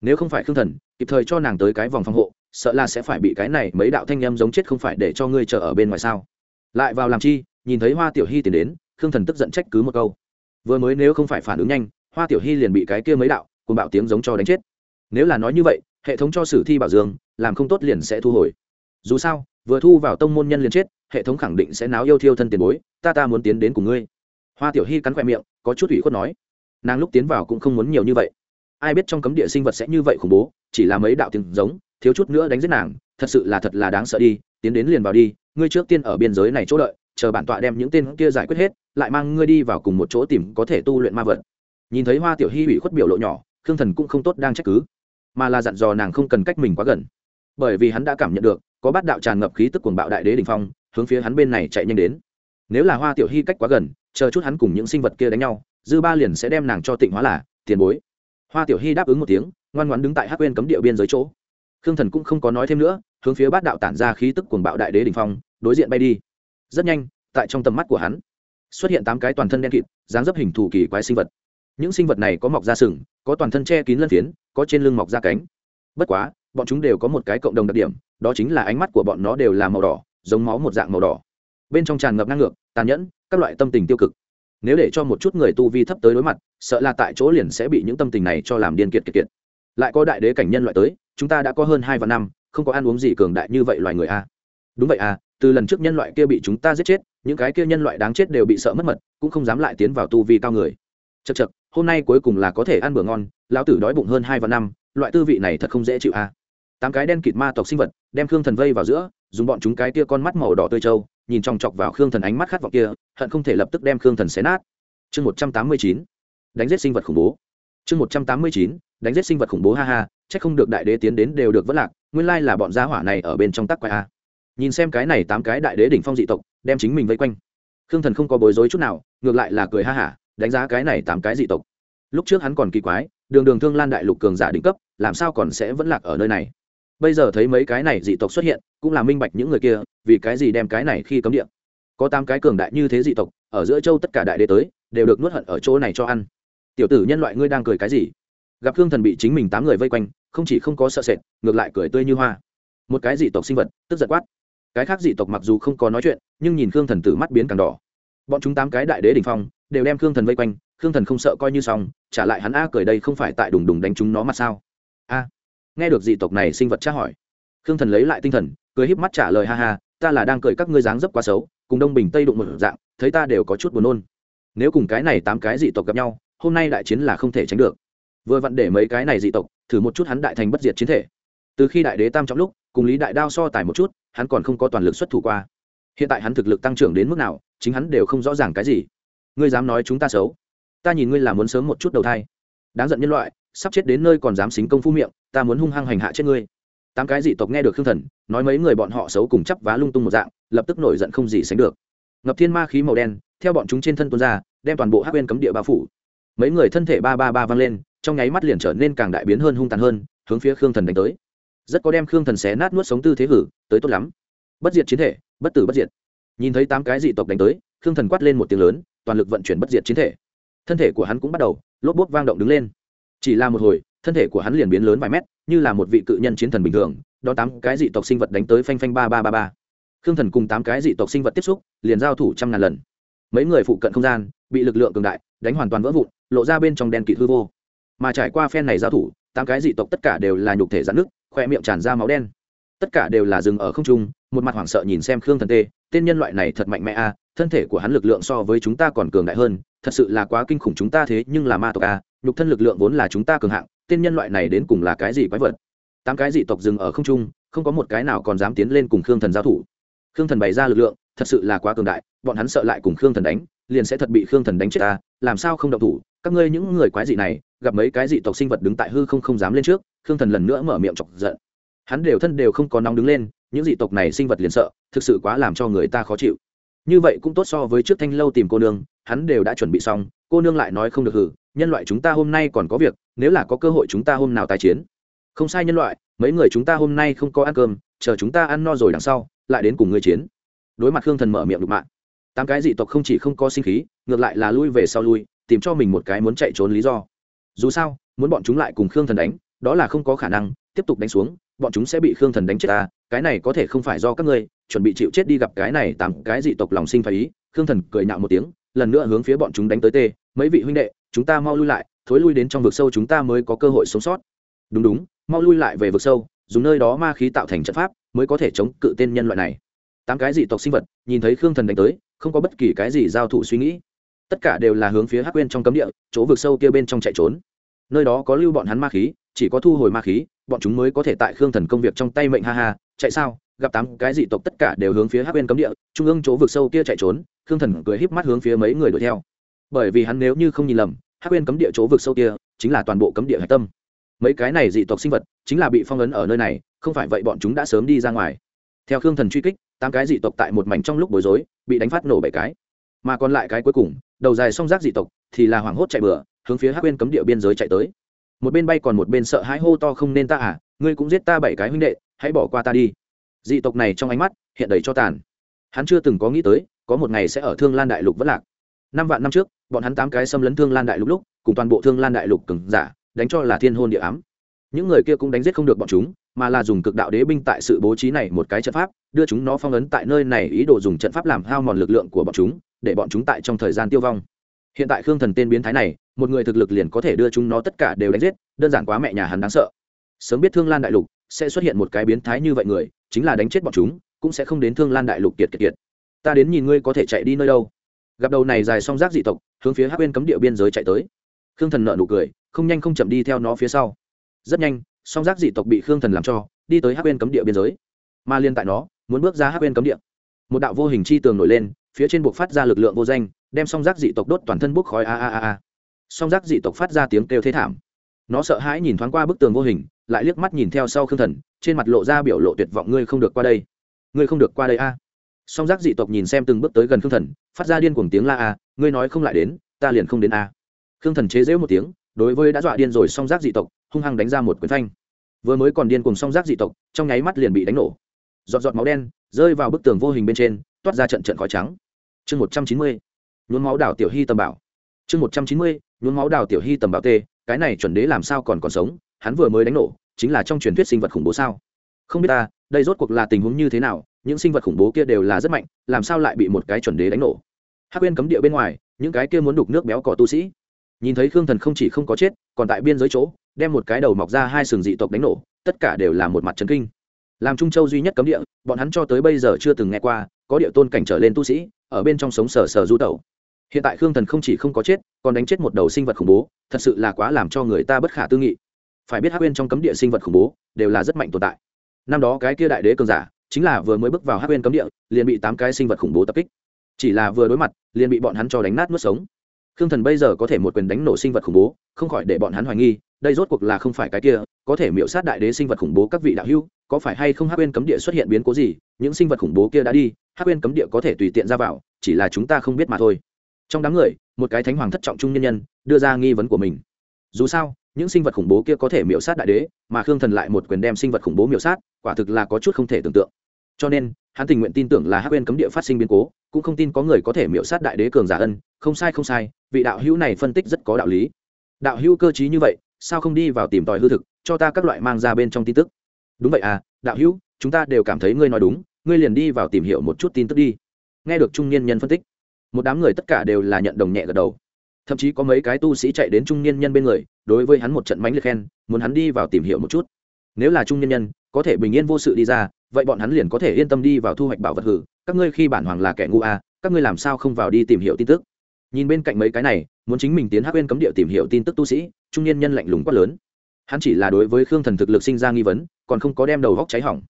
nếu không phải khương thần, kịp thời cho nàng tới cái vòng phòng hộ, sợ là sẽ phải bị cái này mấy đạo thanh â m giống chết không phải để cho ngươi chờ ở bên ngoài sao? Lại vào làm chi, nhìn thấy hoa tiểu hy tiến đến, khương thần tức giận trách cứ một câu. Vừa mới nếu không phải phản ứng nhanh, hoa tiểu hy liền bị cái kia mấy đạo cùng bạo tiếng giống cho đánh chết. Nếu là nói như vậy, hệ thống cho sử thi bảo dương, làm không tốt liền sẽ thu hồi. Dù sao, vừa thu vào tông môn nhân liền chết, hệ thống khẳng định sẽ náo yêu thiêu thân tiền bối, ta ta muốn tiến đến cùng ngươi. Hoa tiểu hy cắn khoe miệng, có chút ủy khuất nói. Nàng lúc tiến vào cũng không muốn nhiều như vậy ai biết trong cấm địa sinh vật sẽ như vậy khủng bố, chỉ là mấy đạo tiếng giống, thiếu chút nữa đánh giết nàng, thật sự là thật là đáng sợ đi, tiến đến liền vào đi, ngươi trước tiên ở biên giới này chỗ đợi, chờ bản tọa đem những tên kia giải quyết hết, lại mang ngươi đi vào cùng một chỗ tìm có thể tu luyện ma vật. Nhìn thấy hoa tiểu hy bị khuất biểu lộ nhỏ, khương thần cũng không tốt đang trách cứ, mà là dặn dò nàng không cần cách mình quá gần. Bởi vì hắn đã cảm nhận được, có bát đạo tràn ngập khí tức cuồng bạo đại đế đình phong, hướng phía hắn bên này chạy nhanh đến. Nếu là hoa tiểu hy cách quá gần, chờ chút hắn cùng những sinh vật kia đánh nhau, dư ba liền sẽ đem nàng cho tịnh hóa là, tiền bối hoa tiểu hy đáp ứng một tiếng, ngoan ngoan đứng tại hắc quên cấm địa biên giới chỗ. Khương thần cũng không có nói thêm nữa, hướng phía bát đạo tản ra khí tức cuồng bạo đại đế đình phong, đối diện bay đi. Rất nhanh, tại trong tầm mắt của hắn, xuất hiện tám cái toàn thân đen kịt, dáng dấp hình thù kỳ quái sinh vật. Những sinh vật này có mọc da sừng, có toàn thân che kín lân phiến, có trên lưng mọc da cánh. Bất quá, bọn chúng đều có một cái cộng đồng đặc điểm, đó chính là ánh mắt của bọn nó đều là màu đỏ, giống máu một dạng màu đỏ. Bên trong tràn ngập năng ngược tàn nhẫn, các loại tâm tình tiêu cực nếu để cho một chút người tu vi thấp tới đối mặt, sợ là tại chỗ liền sẽ bị những tâm tình này cho làm điên kiệt kiệt kiệt. Lại có đại đế cảnh nhân loại tới, chúng ta đã có hơn hai vạn năm, không có ăn uống gì cường đại như vậy loài người a đúng vậy à từ lần trước nhân loại kia bị chúng ta giết chết, những cái kia nhân loại đáng chết đều bị sợ mất mật, cũng không dám lại tiến vào tu vi cao người. Chật chật hôm nay cuối cùng là có thể ăn bữa ngon, lão tử đói bụng hơn hai vạn năm, loại tư vị này thật không dễ chịu a tám cái đen kịt ma tộc sinh vật, đem khương thần vây vào giữa dùng bọn chúng cái kia con mắt màu đỏ tươi trâu, nhìn chòng chọc vào khương thần ánh mắt khát vọng kia, hận không thể lập tức đem khương thần xé nát. Chương một trăm tám mươi chín, đánh giết sinh vật khủng bố. Chương một trăm tám mươi chín, đánh giết sinh vật khủng bố, ha ha c h ắ c không được đại đế tiến đến đều được vất lạc, nguyên lai là bọn gia hỏa này ở bên trong tắc quay a. Nhìn xem cái này tám cái đại đế đỉnh phong dị tộc, đem chính mình vây quanh. Khương thần không có bối rối chút nào, ngược lại là cười ha hả, đánh giá cái này tám cái dị tộc. Lúc trước hắn còn kỳ quái, đường đường thương lan đại lục cường giả đỉnh cấp, làm sao còn sẽ vẫn lạc ở nơi này? Bây giờ thấy mấy cái này dị tộc xuất hiện, cũng là minh bạch những người kia, vì cái gì đem cái này khi cấm địa. Có tám cái cường đại như thế dị tộc, ở giữa châu tất cả đại đế tới, đều được nuốt hận ở chỗ này cho ăn. Tiểu tử nhân loại ngươi đang cười cái gì? Gặp khương thần bị chính mình tám người vây quanh, không chỉ không có sợ sệt, ngược lại cười tươi như hoa. Một cái dị tộc sinh vật, tức giật quát. Cái khác dị tộc mặc dù không có nói chuyện, nhưng nhìn khương thần tử mắt biến càng đỏ. Bọn chúng tám cái đại đế đ ỉ n h phong, đều đem khương thần vây quanh, khương thần không sợ coi như xong, trả lại hắn a cười đây không phải tại đùng đùng đánh chúng nó mặt sao? A nghe được dị tộc này sinh vật tra hỏi. Khương thần lấy lại tinh thần, cười híp mắt trả lời, ha ha, ta là đang cười, các ngươi dáng dấp quá xấu, cùng đông bình tây đụng một dạng, thấy ta đều có chút buồn nôn. Nếu cùng cái này tám cái dị tộc gặp nhau, hôm nay đại chiến là không thể tránh được. Vừa vặn để mấy cái này dị tộc, thử một chút hắn đại thành bất diệt chiến thể. Từ khi đại đế tam trọng lúc, cùng lý đại đao so tài một chút, hắn còn không có toàn lực xuất thủ qua. Hiện tại hắn thực lực tăng trưởng đến mức nào, chính hắn đều không rõ ràng cái gì. Ngươi dám nói chúng ta xấu? Ta nhìn ngươi là muốn sớm một chút đầu thai. Đáng giận nhân loại sắp chết đến nơi còn dám xính công phu miệng, ta muốn hung hăng hành hạ chết ngươi. Tám cái dị tộc nghe được khương thần, nói mấy người bọn họ xấu cùng chắp vá lung tung một dạng, lập tức nổi giận không gì sánh được. Ngập thiên ma khí màu đen, theo bọn chúng trên thân tuôn ra, đem toàn bộ hắc bên cấm địa bao phủ. Mấy người thân thể ba ba ba văng lên, trong nháy mắt liền trở nên càng đại biến hơn hung tàn hơn, hướng phía khương thần đánh tới. Rất có đem khương thần xé nát nuốt sống tư thế hử, tới tốt lắm. Bất diệt chiến thể, bất tử bất diệt. Nhìn thấy tám cái dị tộc đánh tới, khương thần quát lên một tiếng lớn, toàn lực vận chuyển bất diệt chiến thể. Thân thể của hắn cũng bắt đầu, lốp bốt vang động đứng lên chỉ là một hồi, thân thể của hắn liền biến lớn vài mét, như là một vị cự nhân chiến thần bình thường, đón tám cái dị tộc sinh vật đánh tới phanh phanh ba ba ba ba. Khương thần cùng tám cái dị tộc sinh vật tiếp xúc, liền giao thủ trăm ngàn lần. Mấy người phụ cận không gian, bị lực lượng cường đại, đánh hoàn toàn vỡ vụn, lộ ra bên trong đen kịt hư vô. Mà trải qua phen này giao thủ, tám cái dị tộc tất cả đều là nhục thể dạn nước khoe miệng tràn ra máu đen. Tất cả đều là rừng ở không trung, một mặt hoảng sợ nhìn xem khương thần tê, tên nhân loại này thật mạnh mẽ a, thân thể của hắn lực lượng so với chúng ta còn cường đại hơn, thật sự là quá kinh khủng chúng ta thế, nhưng là ma tộc a nhục thân lực lượng vốn là chúng ta cường hạng, tên nhân loại này đến cùng là cái gì quái vật? Tám cái dị tộc dừng ở không trung, không có một cái nào còn dám tiến lên cùng khương thần giao thủ. Khương thần bày ra lực lượng, thật sự là quá cường đại, bọn hắn sợ lại cùng khương thần đánh, liền sẽ thật bị khương thần đánh chết ta, làm sao không động thủ? Các ngươi những người quái dị này, gặp mấy cái dị tộc sinh vật đứng tại hư không không dám lên trước, khương thần lần nữa mở miệng chọc giận. Hắn đều thân đều không có nóng đứng lên, những dị tộc này sinh vật liền sợ, thực sự quá làm cho người ta khó chịu. Như vậy cũng tốt so với trước thanh lâu tìm cô nương, hắn đều đã chuẩn bị xong cô nương lại nói không được hử, nhân loại chúng ta hôm nay còn có việc, nếu là có cơ hội chúng ta hôm nào tái chiến. Không sai nhân loại, mấy người chúng ta hôm nay không có ăn cơm, chờ chúng ta ăn no rồi đằng sau, lại đến cùng ngươi chiến. Đối mặt khương thần mở miệng đục mạng tám cái dị tộc không chỉ không có sinh khí, ngược lại là lui về sau lui, tìm cho mình một cái muốn chạy trốn lý do. Dù sao, muốn bọn chúng lại cùng khương thần đánh, đó là không có khả năng, tiếp tục đánh xuống, bọn chúng sẽ bị khương thần đánh chết ta, cái này có thể không phải do các ngươi, chuẩn bị chịu chết đi gặp cái này tám cái dị tộc lòng sinh phải ý, khương thần cười nhạo một tiếng lần nữa hướng phía bọn chúng đánh tới tê, mấy vị huynh đệ, chúng ta mau lui lại, thối lui đến trong vực sâu chúng ta mới có cơ hội sống sót. Đúng đúng, mau lui lại về vực sâu, dùng nơi đó ma khí tạo thành trận pháp mới có thể chống cự tên nhân loại này. Tám cái dị tộc sinh vật nhìn thấy khương thần đánh tới, không có bất kỳ cái gì giao thủ suy nghĩ. Tất cả đều là hướng phía hắc quên trong cấm địa, chỗ vực sâu kia bên trong chạy trốn. Nơi đó có lưu bọn hắn ma khí, chỉ có thu hồi ma khí, bọn chúng mới có thể tại khương thần công việc trong tay mệnh ha ha, chạy sao? Gặp tám cái dị tộc tất cả đều hướng phía hắc bên cấm địa, trung ương chỗ vực sâu kia chạy trốn, khương thần cười híp mắt hướng phía mấy người đuổi theo. Bởi vì hắn nếu như không nhìn lầm, hắc bên cấm địa chỗ vực sâu kia chính là toàn bộ cấm địa hạch tâm. Mấy cái này dị tộc sinh vật chính là bị phong ấn ở nơi này, không phải vậy bọn chúng đã sớm đi ra ngoài. Theo khương thần truy kích, tám cái dị tộc tại một mảnh trong lúc bối rối, bị đánh phát nổ bảy cái. Mà còn lại cái cuối cùng, đầu dài song giác dị tộc thì là hoảng hốt chạy bừa, hướng phía hắc bên cấm địa biên giới chạy tới. Một bên bay còn một bên sợ hãi hô to không nên ta à ngươi cũng giết ta bảy cái huynh đệ, hãy bỏ qua ta đi dị tộc này trong ánh mắt hiện đầy cho tàn. Hắn chưa từng có nghĩ tới, có một ngày sẽ ở thương lan đại lục vẫn lạc. Năm vạn năm trước, bọn hắn tám cái xâm lấn thương lan đại lục lúc, cùng toàn bộ thương lan đại lục cừng giả, đánh cho là thiên hôn địa ám. Những người kia cũng đánh giết không được bọn chúng, mà là dùng cực đạo đế binh tại sự bố trí này một cái trận pháp, đưa chúng nó phong ấn tại nơi này ý đồ dùng trận pháp làm hao mòn lực lượng của bọn chúng, để bọn chúng tại trong thời gian tiêu vong. Hiện tại khương thần tên biến thái này, một người thực lực liền có thể đưa chúng nó tất cả đều đánh giết, đơn giản quá mẹ nhà hắn đáng sợ. Sớm biết thương lan đại lục sẽ xuất hiện một cái biến thái như vậy người chính là đánh chết bọn chúng, cũng sẽ không đến thương lan đại lục kiệt kiệt kiệt. Ta đến nhìn ngươi có thể chạy đi nơi đâu. Gặp đầu này dài song rác dị tộc, hướng phía hắc bên cấm địa biên giới chạy tới. Khương thần nợ nụ cười, không nhanh không chậm đi theo nó phía sau. Rất nhanh, song rác dị tộc bị khương thần làm cho, đi tới hắc bên cấm địa biên giới. Mà liên tại nó, muốn bước ra hắc bên cấm địa. Một đạo vô hình chi tường nổi lên, phía trên buộc phát ra lực lượng vô danh, đem song rác dị tộc đốt toàn thân bốc khói a a a a. Song rác dị tộc phát ra tiếng kêu thế thảm. Nó sợ hãi nhìn thoáng qua bức tường vô hình, lại liếc mắt nhìn theo sau khương thần trên mặt lộ ra biểu lộ tuyệt vọng, ngươi không được qua đây. Ngươi không được qua đây a. Song giác dị tộc nhìn xem từng bước tới gần khương thần, phát ra điên cuồng tiếng la a, ngươi nói không lại đến, ta liền không đến a. Khương thần chế dễu một tiếng, đối với đã dọa điên rồi song giác dị tộc, hung hăng đánh ra một quyển thanh vừa mới còn điên cùng song giác dị tộc, trong nháy mắt liền bị đánh nổ. Giọt giọt máu đen rơi vào bức tường vô hình bên trên, toát ra trận trận khói trắng. Chương một trăm chín mươi, nhuốm máu đảo tiểu hy tầm bảo. Chương một trăm chín mươi, nhuốm máu đào tiểu hy tầm bảo tê, cái này chuẩn đế làm sao còn còn sống, hắn vừa mới đánh nổ chính là trong truyền thuyết sinh vật khủng bố sao? Không biết ta, đây rốt cuộc là tình huống như thế nào, những sinh vật khủng bố kia đều là rất mạnh, làm sao lại bị một cái chuẩn đế đánh nổ? Hắc quên cấm địa bên ngoài, những cái kia muốn đục nước béo cỏ tu sĩ. Nhìn thấy khương thần không chỉ không có chết, còn tại biên giới chỗ, đem một cái đầu mọc ra hai sừng dị tộc đánh nổ, tất cả đều là một mặt trấn kinh. Làm trung châu duy nhất cấm địa, bọn hắn cho tới bây giờ chưa từng nghe qua, có địa tôn cảnh trở lên tu sĩ, ở bên trong sống sờ sờ du tẩu. Hiện tại khương thần không chỉ không có chết, còn đánh chết một đầu sinh vật khủng bố, thật sự là quá làm cho người ta bất khả tư nghị phải biết hắc uyên trong cấm địa sinh vật khủng bố đều là rất mạnh tồn tại. Năm đó cái kia đại đế cường giả chính là vừa mới bước vào hắc uyên cấm địa, liền bị tám cái sinh vật khủng bố tập kích. Chỉ là vừa đối mặt, liền bị bọn hắn cho đánh nát nuốt sống. Khương thần bây giờ có thể một quyền đánh nổ sinh vật khủng bố, không khỏi để bọn hắn hoài nghi, đây rốt cuộc là không phải cái kia, có thể miễu sát đại đế sinh vật khủng bố các vị đạo hữu, có phải hay không hắc uyên cấm địa xuất hiện biến cố gì, những sinh vật khủng bố kia đã đi, hắc uyên cấm địa có thể tùy tiện ra vào, chỉ là chúng ta không biết mà thôi. Trong đám người, một cái thánh hoàng thất trọng trung nhân nhân đưa ra nghi vấn của mình. Dù sao những sinh vật khủng bố kia có thể miểu sát đại đế, mà khương thần lại một quyền đem sinh vật khủng bố miểu sát, quả thực là có chút không thể tưởng tượng. Cho nên, hắn tình nguyện tin tưởng là hắc quên cấm địa phát sinh biến cố, cũng không tin có người có thể miểu sát đại đế cường giả ân, không sai không sai, vị đạo hữu này phân tích rất có đạo lý. Đạo hữu cơ t như vậy, sao không đi vào tìm tòi hư thực, cho ta các loại mang ra bên trong tin tức? Đúng vậy à đạo hữu, chúng ta đều cảm thấy ngươi nói đúng, ngươi liền đi vào tìm hiểu một chút tin tức đi. Nghe được trung niên nhân phân tích, một đám người tất cả đều là nhận đồng nhẹ gật đầu thậm chí có mấy cái tu sĩ chạy đến trung niên nhân bên người đối với hắn một trận mánh liệt khen muốn hắn đi vào tìm hiểu một chút. Nếu là trung niên nhân có thể bình yên vô sự đi ra vậy bọn hắn liền có thể yên tâm đi vào thu hoạch bảo vật hử. Các ngươi khi bản hoàng là kẻ ngu à, các ngươi làm sao không vào đi tìm hiểu tin tức? Nhìn bên cạnh mấy cái này muốn chính mình tiến hắc bên cấm địa tìm hiểu tin tức tu sĩ trung niên nhân lạnh lùng quát lớn. Hắn chỉ là đối với khương thần thực lực sinh ra nghi vấn còn không có đem đầu góc cháy hỏng.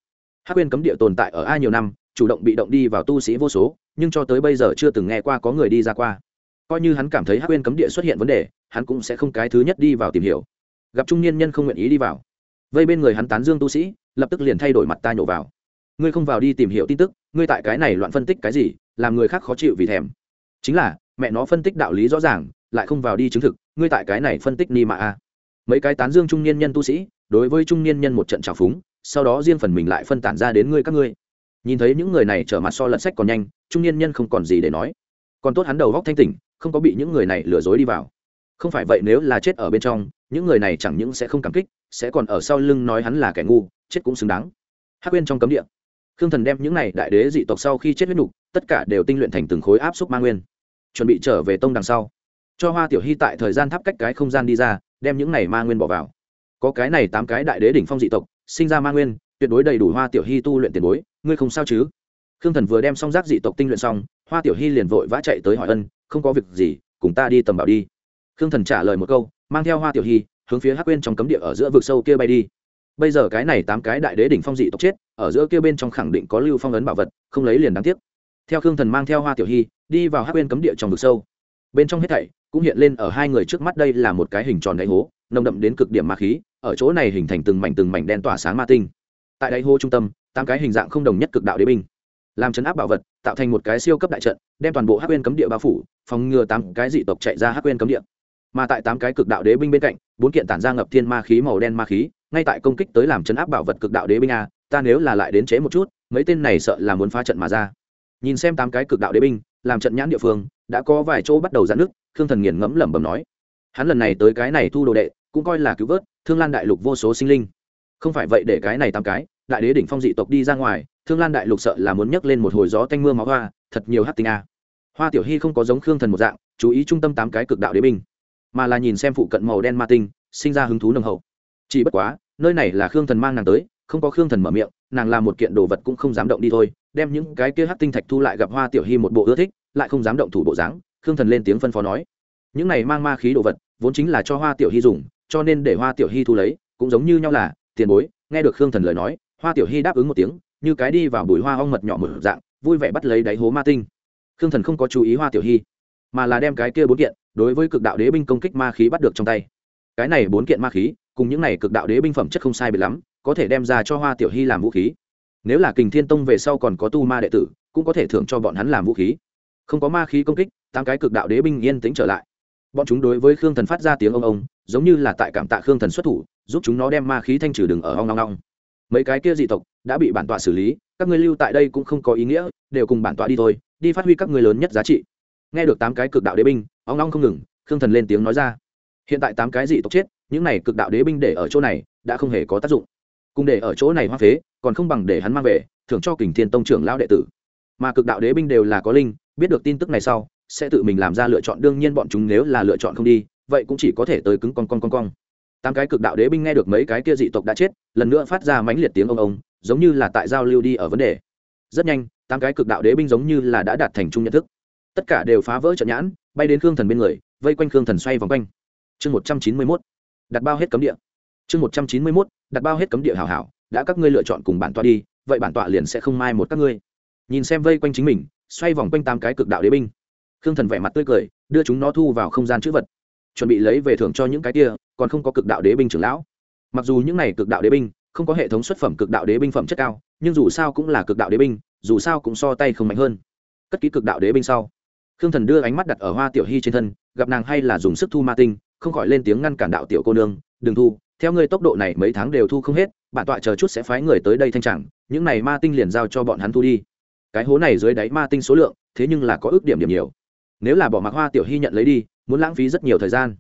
Hắc bên cấm địa tồn tại ở a nhiều năm chủ động bị động đi vào tu sĩ vô số nhưng cho tới bây giờ chưa từng nghe qua có người đi ra qua coi như hắn cảm thấy hắc Uyên cấm địa xuất hiện vấn đề, hắn cũng sẽ không cái thứ nhất đi vào tìm hiểu. Gặp trung niên nhân không nguyện ý đi vào. Vây bên người hắn tán dương tu sĩ, lập tức liền thay đổi mặt ta nhổ vào. Ngươi không vào đi tìm hiểu tin tức, ngươi tại cái này loạn phân tích cái gì, làm người khác khó chịu vì thèm. Chính là, mẹ nó phân tích đạo lý rõ ràng, lại không vào đi chứng thực, ngươi tại cái này phân tích ni mà a. Mấy cái tán dương trung niên nhân tu sĩ, đối với trung niên nhân một trận trào phúng, sau đó riêng phần mình lại phân tản ra đến ngươi các ngươi. Nhìn thấy những người này trở mặt so lật sách còn nhanh, trung niên nhân không còn gì để nói. Còn tốt hắn đầu góc thanh tỉnh không có bị những người này lừa dối đi vào. Không phải vậy nếu là chết ở bên trong, những người này chẳng những sẽ không cảm kích, sẽ còn ở sau lưng nói hắn là kẻ ngu, chết cũng xứng đáng. Hắc uyên trong cấm địa. Khương thần đem những này đại đế dị tộc sau khi chết huyết nục, tất cả đều tinh luyện thành từng khối áp xúc ma nguyên, chuẩn bị trở về tông đằng sau. Cho hoa tiểu hy tại thời gian thắp cách cái không gian đi ra, đem những này ma nguyên bỏ vào. Có cái này tám cái đại đế đỉnh phong dị tộc, sinh ra ma nguyên, tuyệt đối đầy đủ hoa tiểu hy tu luyện tiền bối, ngươi không sao chứ? Khương thần vừa đem xong rác dị tộc tinh luyện xong, hoa tiểu hy liền vội vã chạy tới hỏi ân, không có việc gì, cùng ta đi tầm bảo đi. Khương thần trả lời một câu, mang theo hoa tiểu hy hướng phía hắc quên trong cấm địa ở giữa vực sâu kia bay đi. Bây giờ cái này tám cái đại đế đỉnh phong dị tộc chết, ở giữa kia bên trong khẳng định có lưu phong ấn bảo vật, không lấy liền đáng tiếc. Theo khương thần mang theo hoa tiểu hy đi vào hắc quên cấm địa trong vực sâu. Bên trong hết thảy cũng hiện lên ở hai người trước mắt đây là một cái hình tròn đáy hố, nồng đậm đến cực điểm ma khí, ở chỗ này hình thành từng mảnh từng mảnh đen tỏa sáng ma tinh. Tại đáy hô trung tâm, tám cái hình dạng không đồng nhất cực đạo đế binh làm chấn áp bảo vật, tạo thành một cái siêu cấp đại trận, đem toàn bộ hắc quên cấm địa bao phủ, phòng ngừa tám cái dị tộc chạy ra hắc quên cấm địa. Mà tại tám cái cực đạo đế binh bên cạnh, bốn kiện tản ra ngập thiên ma khí màu đen ma khí, ngay tại công kích tới làm chấn áp bảo vật cực đạo đế binh a, ta nếu là lại đến chế một chút, mấy tên này sợ là muốn phá trận mà ra. Nhìn xem tám cái cực đạo đế binh, làm trận nhãn địa phương, đã có vài chỗ bắt đầu giãn nước Thương thần nghiền ngẫm lẩm bẩm nói. Hắn lần này tới cái này thu đồ đệ, cũng coi là cứu vớt thương lan đại lục vô số sinh linh. Không phải vậy để cái này tám cái, đại đế đỉnh phong dị tộc đi ra ngoài thương lan đại lục sợ là muốn nhấc lên một hồi gió tanh mưa máu hoa, thật nhiều hát tinh a. Hoa tiểu hy không có giống khương thần một dạng, chú ý trung tâm tám cái cực đạo đế binh, mà là nhìn xem phụ cận màu đen ma tinh, sinh ra hứng thú nồng hậu. Chỉ bất quá, nơi này là khương thần mang nàng tới, không có khương thần mở miệng, nàng làm một kiện đồ vật cũng không dám động đi thôi, đem những cái kia hát tinh thạch thu lại gặp hoa tiểu hy một bộ ưa thích, lại không dám động thủ bộ dáng, khương thần lên tiếng phân phó nói. Những này mang ma khí đồ vật, vốn chính là cho hoa tiểu hy dùng, cho nên để hoa tiểu hy thu lấy, cũng giống như nhau là, tiền bối, nghe được khương thần lời nói, hoa tiểu hy đáp ứng một tiếng như cái đi vào bụi hoa ong mật nhỏ mở dạng, vui vẻ bắt lấy đáy hố ma tinh. Khương thần không có chú ý hoa tiểu hy, mà là đem cái kia bốn kiện đối với cực đạo đế binh công kích ma khí bắt được trong tay. Cái này bốn kiện ma khí, cùng những này cực đạo đế binh phẩm chất không sai biệt lắm, có thể đem ra cho hoa tiểu hy làm vũ khí. Nếu là kình thiên tông về sau còn có tu ma đệ tử, cũng có thể thưởng cho bọn hắn làm vũ khí. Không có ma khí công kích, tám cái cực đạo đế binh yên tĩnh trở lại. Bọn chúng đối với khương thần phát ra tiếng ông ông, giống như là tại cảm tạ khương thần xuất thủ, giúp chúng nó đem ma khí thanh trừ đừng ở ong long long mấy cái kia dị tộc đã bị bản tọa xử lý, các ngươi lưu tại đây cũng không có ý nghĩa, đều cùng bản tọa đi thôi, đi phát huy các ngươi lớn nhất giá trị. Nghe được tám cái cực đạo đế binh ông long không ngừng, khương thần lên tiếng nói ra. Hiện tại tám cái dị tộc chết, những này cực đạo đế binh để ở chỗ này, đã không hề có tác dụng. Cùng để ở chỗ này hoa phế, còn không bằng để hắn mang về, thưởng cho kình thiên tông trưởng lão đệ tử. Mà cực đạo đế binh đều là có linh, biết được tin tức này sau, sẽ tự mình làm ra lựa chọn, đương nhiên bọn chúng nếu là lựa chọn không đi, vậy cũng chỉ có thể tới cứng con con con con tám cái cực đạo đế binh nghe được mấy cái kia dị tộc đã chết, lần nữa phát ra mãnh liệt tiếng ông ông giống như là tại giao lưu đi ở vấn đề. Rất nhanh, tám cái cực đạo đế binh giống như là đã đạt thành chung nhận thức. Tất cả đều phá vỡ trận nhãn, bay đến khương thần bên người, vây quanh khương thần xoay vòng quanh. Chương một trăm chín mươi mốt. Đặt bao hết cấm địa. Chương một trăm chín mươi mốt. Đặt bao hết cấm địa hảo hảo, đã các ngươi lựa chọn cùng bản tọa đi, vậy bản tọa liền sẽ không mai một các ngươi. Nhìn xem vây quanh chính mình, xoay vòng quanh tám cái cực đạo đế binh. Khương thần vẻ mặt tươi cười, đưa chúng nó thu vào không gian chữ vật. Chuẩn bị lấy về thưởng cho những cái kia, còn không có cực đạo đế binh trưởng lão. Mặc dù những này cực đạo đế binh không có hệ thống xuất phẩm cực đạo đế binh phẩm chất cao, nhưng dù sao cũng là cực đạo đế binh, dù sao cũng so tay không mạnh hơn. Cất ký cực đạo đế binh sau, khương thần đưa ánh mắt đặt ở hoa tiểu hy trên thân, gặp nàng hay là dùng sức thu ma tinh, không khỏi lên tiếng ngăn cản đạo tiểu cô nương, đừng thu, theo ngươi tốc độ này mấy tháng đều thu không hết, bản tọa chờ chút sẽ phái người tới đây thanh chẳng những này ma tinh liền giao cho bọn hắn thu đi. Cái hố này dưới đáy ma tinh số lượng, thế nhưng là có ước điểm điểm nhiều. Nếu là bỏ mặc hoa tiểu hy nhận lấy đi, muốn lãng phí rất nhiều thời gian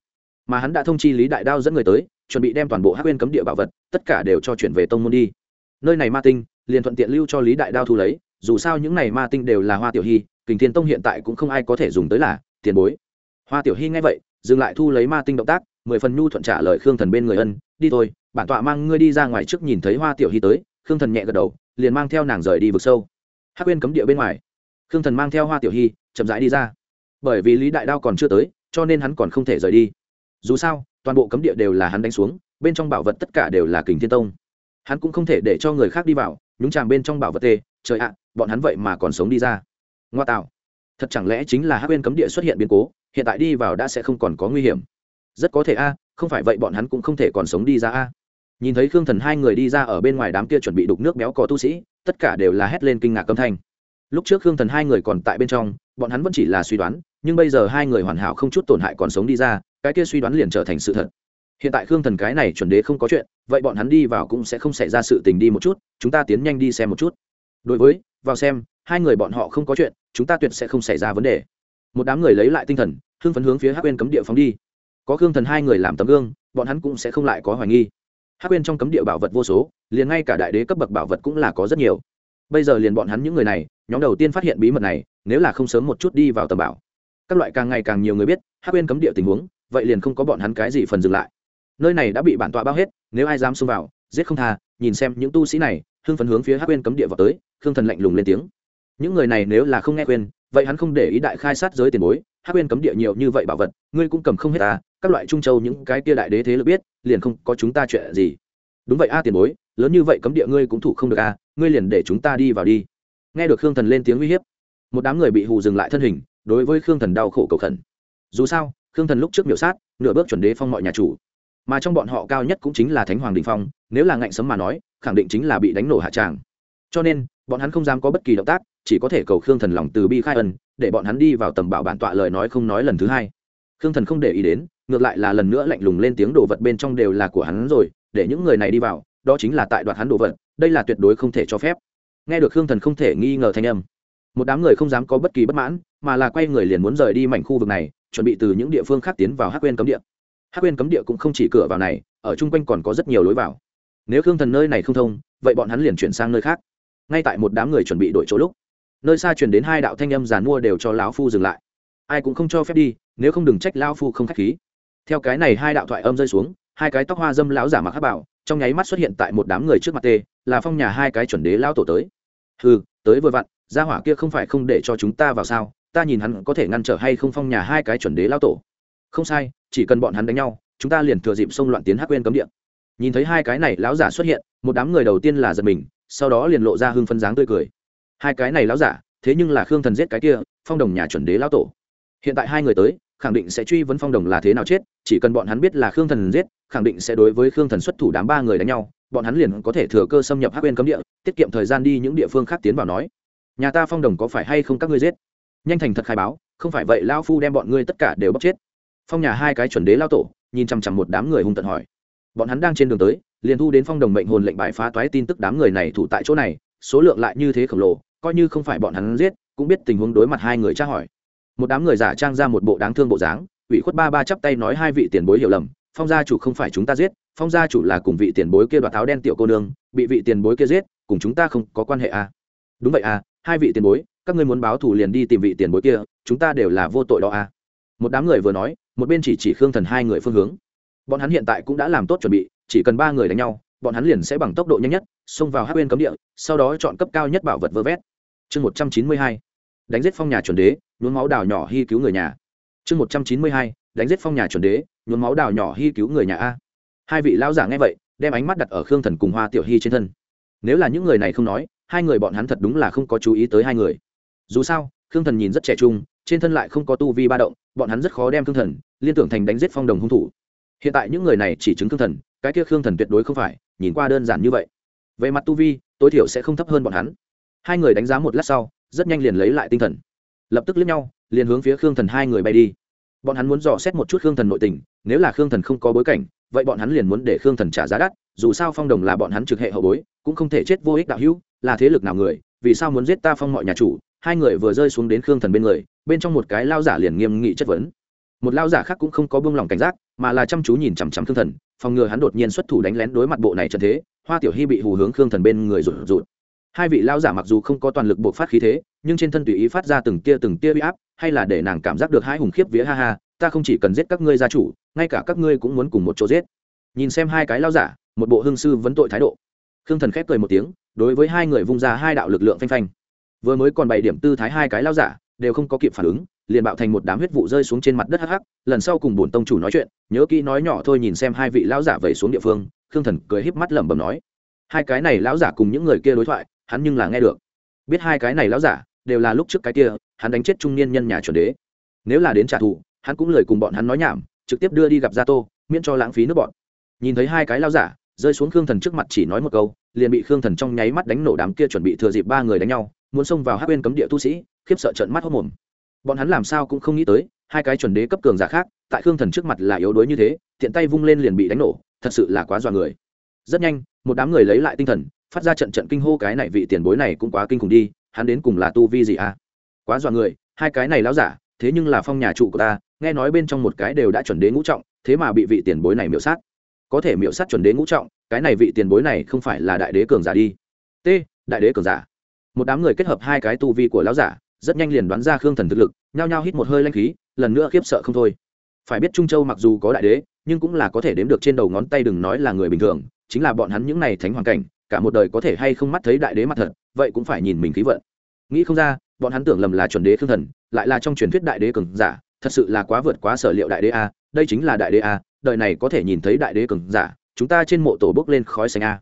mà hắn đã thông chi lý đại đao dẫn người tới, chuẩn bị đem toàn bộ hát quên cấm địa bảo vật, tất cả đều cho chuyển về tông môn đi. Nơi này ma tinh, liền thuận tiện lưu cho lý đại đao thu lấy, dù sao những này ma tinh đều là hoa tiểu hy, kình thiên tông hiện tại cũng không ai có thể dùng tới là tiền bối. Hoa tiểu hy nghe vậy, dừng lại thu lấy ma tinh động tác, mười phần nhu thuận trả lời khương thần bên người ân, đi thôi, bản tọa mang ngươi đi ra ngoài trước nhìn thấy hoa tiểu hy tới. Khương thần nhẹ gật đầu, liền mang theo nàng rời đi vực sâu. Hát quên cấm địa bên ngoài. Khương thần mang theo hoa tiểu hy, chậm rãi đi ra. Bởi vì lý đại đao còn chưa tới, cho nên hắn còn không thể rời đi dù sao, toàn bộ cấm địa đều là hắn đánh xuống, bên trong bảo vật tất cả đều là kình thiên tông. Hắn cũng không thể để cho người khác đi vào, nhúng chàng bên trong bảo vật tê, trời ạ, bọn hắn vậy mà còn sống đi ra. Ngoa tạo. Thật chẳng lẽ chính là hát bên cấm địa xuất hiện biến cố, hiện tại đi vào đã sẽ không còn có nguy hiểm. Rất có thể a, không phải vậy bọn hắn cũng không thể còn sống đi ra a. Nhìn thấy khương thần hai người đi ra ở bên ngoài đám kia chuẩn bị đục nước béo có tu sĩ, tất cả đều là hét lên kinh ngạc âm thanh. Lúc trước khương thần hai người còn tại bên trong, bọn hắn vẫn chỉ là suy đoán, nhưng bây giờ hai người hoàn hảo không chút tổn hại còn sống đi ra cái kia suy đoán liền trở thành sự thật. Hiện tại khương thần cái này chuẩn đế không có chuyện, vậy bọn hắn đi vào cũng sẽ không xảy ra sự tình đi một chút, chúng ta tiến nhanh đi xem một chút. Đối với, vào xem, hai người bọn họ không có chuyện, chúng ta tuyệt sẽ không xảy ra vấn đề. Một đám người lấy lại tinh thần, hưng phấn hướng phía hắc quên cấm địa phóng đi. Có khương thần hai người làm tấm gương, bọn hắn cũng sẽ không lại có hoài nghi. Hắc quên trong cấm địa bảo vật vô số, liền ngay cả đại đế cấp bậc bảo vật cũng là có rất nhiều. Bây giờ liền bọn hắn những người này, nhóm đầu tiên phát hiện bí mật này, nếu là không sớm một chút đi vào tầm bảo. Các loại càng ngày càng nhiều người biết, hắc quên cấm địa tình huống vậy liền không có bọn hắn cái gì phần dừng lại. Nơi này đã bị bản tọa bao hết, nếu ai dám xông vào, giết không tha, nhìn xem những tu sĩ này, hưng phấn hướng phía hắc quên cấm địa vào tới, khương thần lạnh lùng lên tiếng. Những người này nếu là không nghe khuyên, vậy hắn không để ý đại khai sát giới tiền bối, hắc quên cấm địa nhiều như vậy bảo vật, ngươi cũng cầm không hết ta, các loại trung châu những cái kia đại đế thế lực biết, liền không có chúng ta chuyện gì. Đúng vậy a tiền bối, lớn như vậy cấm địa ngươi cũng thủ không được a, ngươi liền để chúng ta đi vào đi. Nghe được khương thần lên tiếng uy hiếp, một đám người bị hù dừng lại thân hình, đối với khương thần đau khổ cầu khẩn. Dù sao khương thần lúc trước miểu sát, nửa bước chuẩn đế phong mọi nhà chủ. Mà trong bọn họ cao nhất cũng chính là thánh hoàng đình phong, nếu là ngạnh sấm mà nói, khẳng định chính là bị đánh nổ hạ tràng. Cho nên, bọn hắn không dám có bất kỳ động tác, chỉ có thể cầu khương thần lòng từ bi khai ân, để bọn hắn đi vào tầm bảo bản tọa lời nói không nói lần thứ hai. Khương thần không để ý đến, ngược lại là lần nữa lạnh lùng lên tiếng đồ vật bên trong đều là của hắn rồi, để những người này đi vào, đó chính là tại đoạt hắn đồ vật, đây là tuyệt đối không thể cho phép. Nghe được khương thần không thể nghi ngờ thanh âm, một đám người không dám có bất kỳ bất mãn, mà là quay người liền muốn rời đi mảnh khu vực này chuẩn bị từ những địa phương khác tiến vào hắc quên cấm địa. Hắc quên cấm địa cũng không chỉ cửa vào này, ở chung quanh còn có rất nhiều lối vào. Nếu khương thần nơi này không thông, vậy bọn hắn liền chuyển sang nơi khác. Ngay tại một đám người chuẩn bị đổi chỗ lúc, nơi xa chuyển đến hai đạo thanh âm giàn mua đều cho lão phu dừng lại. Ai cũng không cho phép đi, nếu không đừng trách lão phu không k h á c h khí. Theo cái này hai đạo thoại âm rơi xuống, hai cái tóc hoa dâm lão giả mặc hát bảo, trong nháy mắt xuất hiện tại một đám người trước mặt tê, là phong nhà hai cái chuẩn đế lao tổ tới. Ừ tới vừa vặn, gia hỏa kia không phải không để cho chúng ta vào sao? Ta nhìn hắn có thể ngăn trở hay không phong nhà hai cái chuẩn đế lao tổ. Không sai, chỉ cần bọn hắn đánh nhau, chúng ta liền thừa dịp xông loạn tiến hắc quên cấm điện nhìn thấy hai cái này lão giả xuất hiện, một đám người đầu tiên là giật mình, sau đó liền lộ ra hưng phân dáng tươi cười. Hai cái này lão giả, thế nhưng là khương thần giết cái kia, phong đồng nhà chuẩn đế lão tổ. Hiện tại hai người tới, khẳng định sẽ truy vấn phong đồng là thế nào chết, chỉ cần bọn hắn biết là khương thần giết, khẳng định sẽ đối với khương thần xuất thủ đám ba người đánh nhau, bọn hắn liền có thể thừa cơ xâm nhập hắc quên cấm địa, tiết kiệm thời gian đi những địa phương khác tiến vào nói. Nhà ta phong đồng có phải hay không các ngươi giết? Nhanh thành thật khai báo, không phải vậy lao phu đem bọn ngươi tất cả đều bóc chết. Phong nhà hai cái chuẩn đế lao tổ, nhìn chằm chằm một đám người hung tận hỏi. Bọn hắn đang trên đường tới, liền thu đến phong đồng mệnh hồn lệnh bài phá toái tin tức đám người này thủ tại chỗ này, số lượng lại như thế khổng lồ, coi như không phải bọn hắn giết, cũng biết tình huống đối mặt hai người tra hỏi. Một đám người giả trang ra một bộ đáng thương bộ dáng, ủy khuất ba ba chắp tay nói hai vị tiền bối hiểu lầm, phong gia chủ không phải chúng ta giết, phong gia chủ là cùng vị tiền bối kia đoạt áo đen tiểu cô nương, bị vị tiền bối kia giết, cùng chúng ta không có quan hệ à. đúng vậy à hai vị tiền bối các ngươi muốn báo thù liền đi tìm vị tiền bối kia, chúng ta đều là vô tội đó à. một đám người vừa nói, một bên chỉ chỉ khương thần hai người phương hướng. Bọn hắn hiện tại cũng đã làm tốt chuẩn bị, chỉ cần ba người đánh nhau, bọn hắn liền sẽ bằng tốc độ nhanh nhất, xông vào hát bên cấm địa, sau đó chọn cấp cao nhất bảo vật vơ vét. Chương một trăm chín mươi hai, đánh giết phong nhà chuẩn đế, nhuốm máu đào nhỏ hy cứu người nhà. Chương một trăm chín mươi hai, đánh giết phong nhà chuẩn đế, nhuốm máu đào nhỏ hy cứu người nhà a. Hai vị lão giả nghe vậy, đem ánh mắt đặt ở khương thần cùng hoa tiểu hy trên thân. Nếu là những người này không nói, hai người bọn hắn thật đúng là không có chú ý tới hai người dù sao, khương thần nhìn rất trẻ trung, trên thân lại không có tu vi ba động, bọn hắn rất khó đem khương thần, liên tưởng thành đánh giết phong đồng hung thủ. Hiện tại những người này chỉ chứng khương thần, cái kia khương thần tuyệt đối không phải, nhìn qua đơn giản như vậy. Về mặt tu vi, tối thiểu sẽ không thấp hơn bọn hắn. Hai người đánh giá một lát sau, rất nhanh liền lấy lại tinh thần. Lập tức liếc nhau, liền hướng phía khương thần hai người bay đi. Bọn hắn muốn dò xét một chút khương thần nội tình, nếu là khương thần không có bối cảnh, vậy bọn hắn liền muốn để khương thần trả giá đắt, dù sao phong đồng là bọn hắn trực hệ hậu bối, cũng không thể chết vô ích đạo hữu, là thế lực nào người, vì sao muốn giết ta phong mọi nhà chủ hai người vừa rơi xuống đến khương thần bên người, bên trong một cái lao giả liền nghiêm nghị chất vấn. Một lao giả khác cũng không có buông lòng cảnh giác, mà là chăm chú nhìn chằm chằm khương thần, phòng ngừa hắn đột nhiên xuất thủ đánh lén đối mặt bộ này trận thế, hoa tiểu hy bị hù hướng khương thần bên người rụt rụt. Hai vị lao giả mặc dù không có toàn lực buộc phát khí thế, nhưng trên thân tùy ý phát ra từng tia từng tia uy áp, hay là để nàng cảm giác được hai hùng khiếp vía ha ha, ta không chỉ cần giết các ngươi gia chủ, ngay cả các ngươi cũng muốn cùng một chỗ giết. Nhìn xem hai cái lao giả, một bộ hương sư vấn tội thái độ. Khương thần khép cười một tiếng, đối với hai người vung ra hai đạo lực lượng phanh phanh vừa mới còn bảy điểm tư thái hai cái lao giả, đều không có kịp phản ứng, liền bạo thành một đám huyết vụ rơi xuống trên mặt đất hắc hắc, lần sau cùng bổn tông chủ nói chuyện, nhớ kỹ nói nhỏ thôi nhìn xem hai vị lão giả vẩy xuống địa phương, khương thần cười híp mắt lẩm bẩm nói. Hai cái này lão giả cùng những người kia đối thoại, hắn nhưng là nghe được. Biết hai cái này lão giả, đều là lúc trước cái kia, hắn đánh chết trung niên nhân nhà chuẩn đế. Nếu là đến trả thù, hắn cũng lời cùng bọn hắn nói nhảm, trực tiếp đưa đi gặp gia tô, miễn cho lãng phí nước bọn. Nhìn thấy hai cái lão giả, rơi xuống khương thần trước mặt chỉ nói một câu, liền bị khương thần trong nháy mắt đánh nổ đám kia chuẩn bị thừa dịp ba người đánh nhau muốn xông vào hắc bên cấm địa tu sĩ, khiếp sợ trận mắt hốc mồm. Bọn hắn làm sao cũng không nghĩ tới, hai cái chuẩn đế cấp cường giả khác, tại khương thần trước mặt là yếu đuối như thế, tiện tay vung lên liền bị đánh nổ, thật sự là quá dọa người. Rất nhanh, một đám người lấy lại tinh thần, phát ra trận trận kinh hô cái này vị tiền bối này cũng quá kinh khủng đi, hắn đến cùng là tu vi gì à? Quá dọa người, hai cái này láo giả, thế nhưng là phong nhà trụ của ta, nghe nói bên trong một cái đều đã chuẩn đế ngũ trọng, thế mà bị vị tiền bối này miễu sát. Có thể miễu sát chuẩn đế ngũ trọng, cái này vị tiền bối này không phải là đại đế cường giả đi. T, đại đế cường giả một đám người kết hợp hai cái tu vi của lão giả, rất nhanh liền đoán ra khương thần thực lực, nhao nhao hít một hơi lanh khí, lần nữa khiếp sợ không thôi. Phải biết trung châu mặc dù có đại đế, nhưng cũng là có thể đếm được trên đầu ngón tay đừng nói là người bình thường, chính là bọn hắn những này thánh hoàng cảnh, cả một đời có thể hay không mắt thấy đại đế mặt thật, vậy cũng phải nhìn mình khí vận. Nghĩ không ra, bọn hắn tưởng lầm là chuẩn đế khương thần, lại là trong truyền thuyết đại đế cường giả, thật sự là quá vượt quá sở liệu đại đế a, đây chính là đại đế a, đời này có thể nhìn thấy đại đế cường giả, chúng ta trên mộ tổ bốc lên khói xanh a.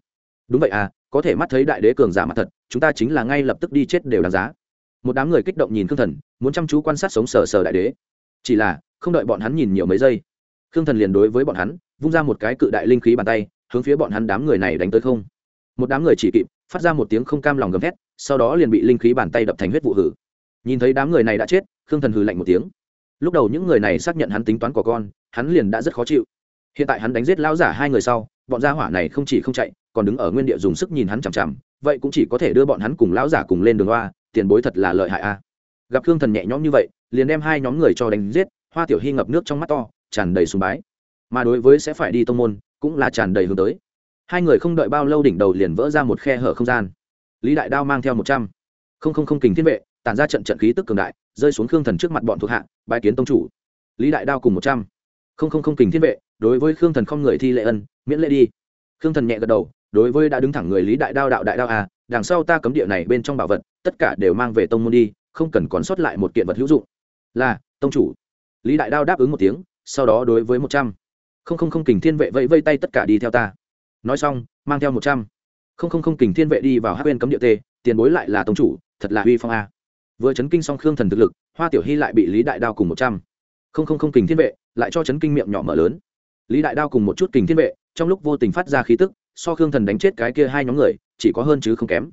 Đúng vậy a có thể mắt thấy đại đế cường giả mặt thật, chúng ta chính là ngay lập tức đi chết đều đáng giá. Một đám người kích động nhìn khương thần, muốn chăm chú quan sát sống sờ sờ đại đế. Chỉ là, không đợi bọn hắn nhìn nhiều mấy giây, khương thần liền đối với bọn hắn, vung ra một cái cự đại linh khí bàn tay, hướng phía bọn hắn đám người này đánh tới không. Một đám người chỉ kịp, phát ra một tiếng không cam lòng gầm thét, sau đó liền bị linh khí bàn tay đập thành huyết vụ hử. Nhìn thấy đám người này đã chết, khương thần hừ lạnh một tiếng. Lúc đầu những người này xác nhận hắn tính toán của con, hắn liền đã rất khó chịu. Hiện tại hắn đánh giết lão giả hai người sau, bọn gia hỏa này không chỉ không chạy còn đứng ở nguyên địa dùng sức nhìn hắn chằm chằm, vậy cũng chỉ có thể đưa bọn hắn cùng lão giả cùng lên đường hoa, tiền bối thật là lợi hại a. Gặp khương thần nhẹ nhõm như vậy, liền đem hai nhóm người cho đánh giết, hoa tiểu hy ngập nước trong mắt to, tràn đầy sùng bái. Mà đối với sẽ phải đi tông môn, cũng là tràn đầy hướng tới. Hai người không đợi bao lâu đỉnh đầu liền vỡ ra một khe hở không gian. Lý đại đao mang theo một trăm. Không không không kình thiên vệ, tản ra trận trận khí tức cường đại, rơi xuống khương thần trước mặt bọn thuộc hạ bãi kiến tông chủ. Lý đại đao cùng một trăm. Không không không kình thiên vệ, đối với khương thần không người thi lệ ân, miễn lễ đi. Khương thần nhẹ gật đầu đối với đã đứng thẳng người lý đại đao đạo đại đao à đằng sau ta cấm địa này bên trong bảo vật, tất cả đều mang về tông môn đi, không cần còn sót lại một kiện vật hữu dụng. Là, tông chủ. Lý đại đao đáp ứng một tiếng, sau đó đối với một trăm. Không không không kình thiên vệ vẫy vây tay tất cả đi theo ta. Nói xong, mang theo một trăm. Không không không kình thiên vệ đi vào hát bên cấm địa tê, tiền bối lại là tông chủ, thật là uy phong a. Vừa chấn kinh xong khương thần thực lực, hoa tiểu hy lại bị lý đại đao cùng một trăm. Không không không kình thiên vệ, lại cho chấn kinh miệng nhỏ mở lớn. Lý đại đao cùng một chút kình thiên vệ, trong lúc vô tình phát ra khí tức so khương thần đánh chết cái kia hai nhóm người, chỉ có hơn chứ không kém.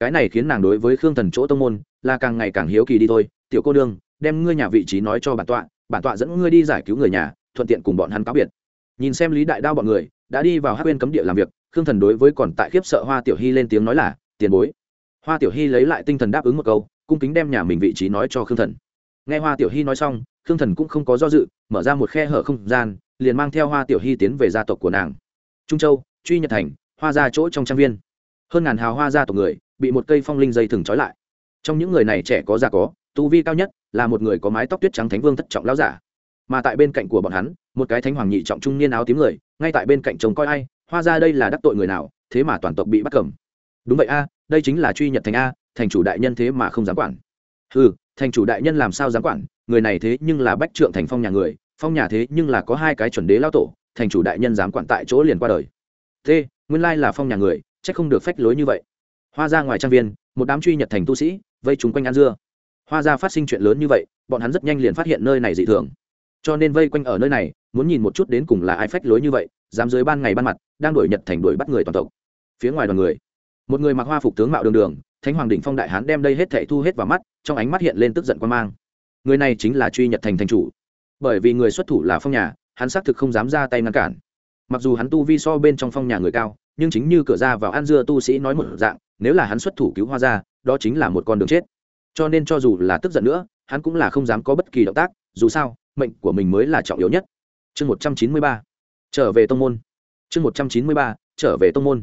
Cái này khiến nàng đối với khương thần chỗ tông môn là càng ngày càng hiếu kỳ đi thôi. Tiểu cô đương đem ngươi nhà vị trí nói cho bản tọa bản tọa dẫn ngươi đi giải cứu người nhà, thuận tiện cùng bọn hắn cáo biệt. Nhìn xem lý đại đao bọn người, đã đi vào hát bên cấm địa làm việc, khương thần đối với còn tại khiếp sợ hoa tiểu hy lên tiếng nói là, tiền bối. Hoa tiểu hy lấy lại tinh thần đáp ứng một câu, cung kính đem nhà mình vị trí nói cho khương thần. Nghe hoa tiểu hy nói xong, khương thần cũng không có do dự, mở ra một khe hở không gian, liền mang theo hoa tiểu hy tiến về gia tộc của nàng. Trung châu truy nhật thành, hoa ra chỗ trong trang viên. Hơn ngàn hào hoa gia tộc người bị một cây phong linh dây thừng trói lại. Trong những người này trẻ có già có, tu vi cao nhất là một người có mái tóc tuyết trắng thánh vương thất trọng lão giả. Mà tại bên cạnh của bọn hắn, một cái thánh hoàng nhị trọng trung niên áo tím người, ngay tại bên cạnh chồng coi ai, hoa ra đây là đắc tội người nào, thế mà toàn tộc bị bắt cầm. Đúng vậy a, đây chính là truy nhật thành a, thành chủ đại nhân thế mà không dám quản. Ừ thành chủ đại nhân làm sao dám quản, người này thế nhưng là bách trượng thành phong nhà người, phong nhà thế nhưng là có hai cái chuẩn đế lao tổ, thành chủ đại nhân dám quản tại chỗ liền qua đời thế nguyên lai là phong nhà người c h ắ c không được phách lối như vậy. Hoa ra ngoài trang viên, một đám truy nhật thành tu sĩ, vây chúng quanh ăn dưa. Hoa ra phát sinh chuyện lớn như vậy, bọn hắn rất nhanh liền phát hiện nơi này dị thường. Cho nên vây quanh ở nơi này, muốn nhìn một chút đến cùng là ai phách lối như vậy, dám dưới ban ngày ban mặt, đang đuổi nhật thành đuổi bắt người toàn tộc. Phía ngoài đoàn người, một người mặc hoa phục tướng mạo đường đường, thánh hoàng đỉnh phong đại hán đem đây hết thệ thu hết vào mắt, trong ánh mắt hiện lên tức giận quan mang. Người này chính là truy nhật thành thành chủ. Bởi vì người xuất thủ là phong nhà, hắn xác thực không dám ra tay ngăn cản mặc dù hắn tu vi so bên trong phong nhà người cao, nhưng chính như cửa ra vào ăn dưa tu sĩ nói một dạng, nếu là hắn xuất thủ cứu hoa ra, đó chính là một con đường chết. Cho nên cho dù là tức giận nữa, hắn cũng là không dám có bất kỳ động tác, dù sao, mệnh của mình mới là trọng yếu nhất. Chương một trăm chín mươi ba, trở về tông môn. Chương một trăm chín mươi ba, trở về tông môn.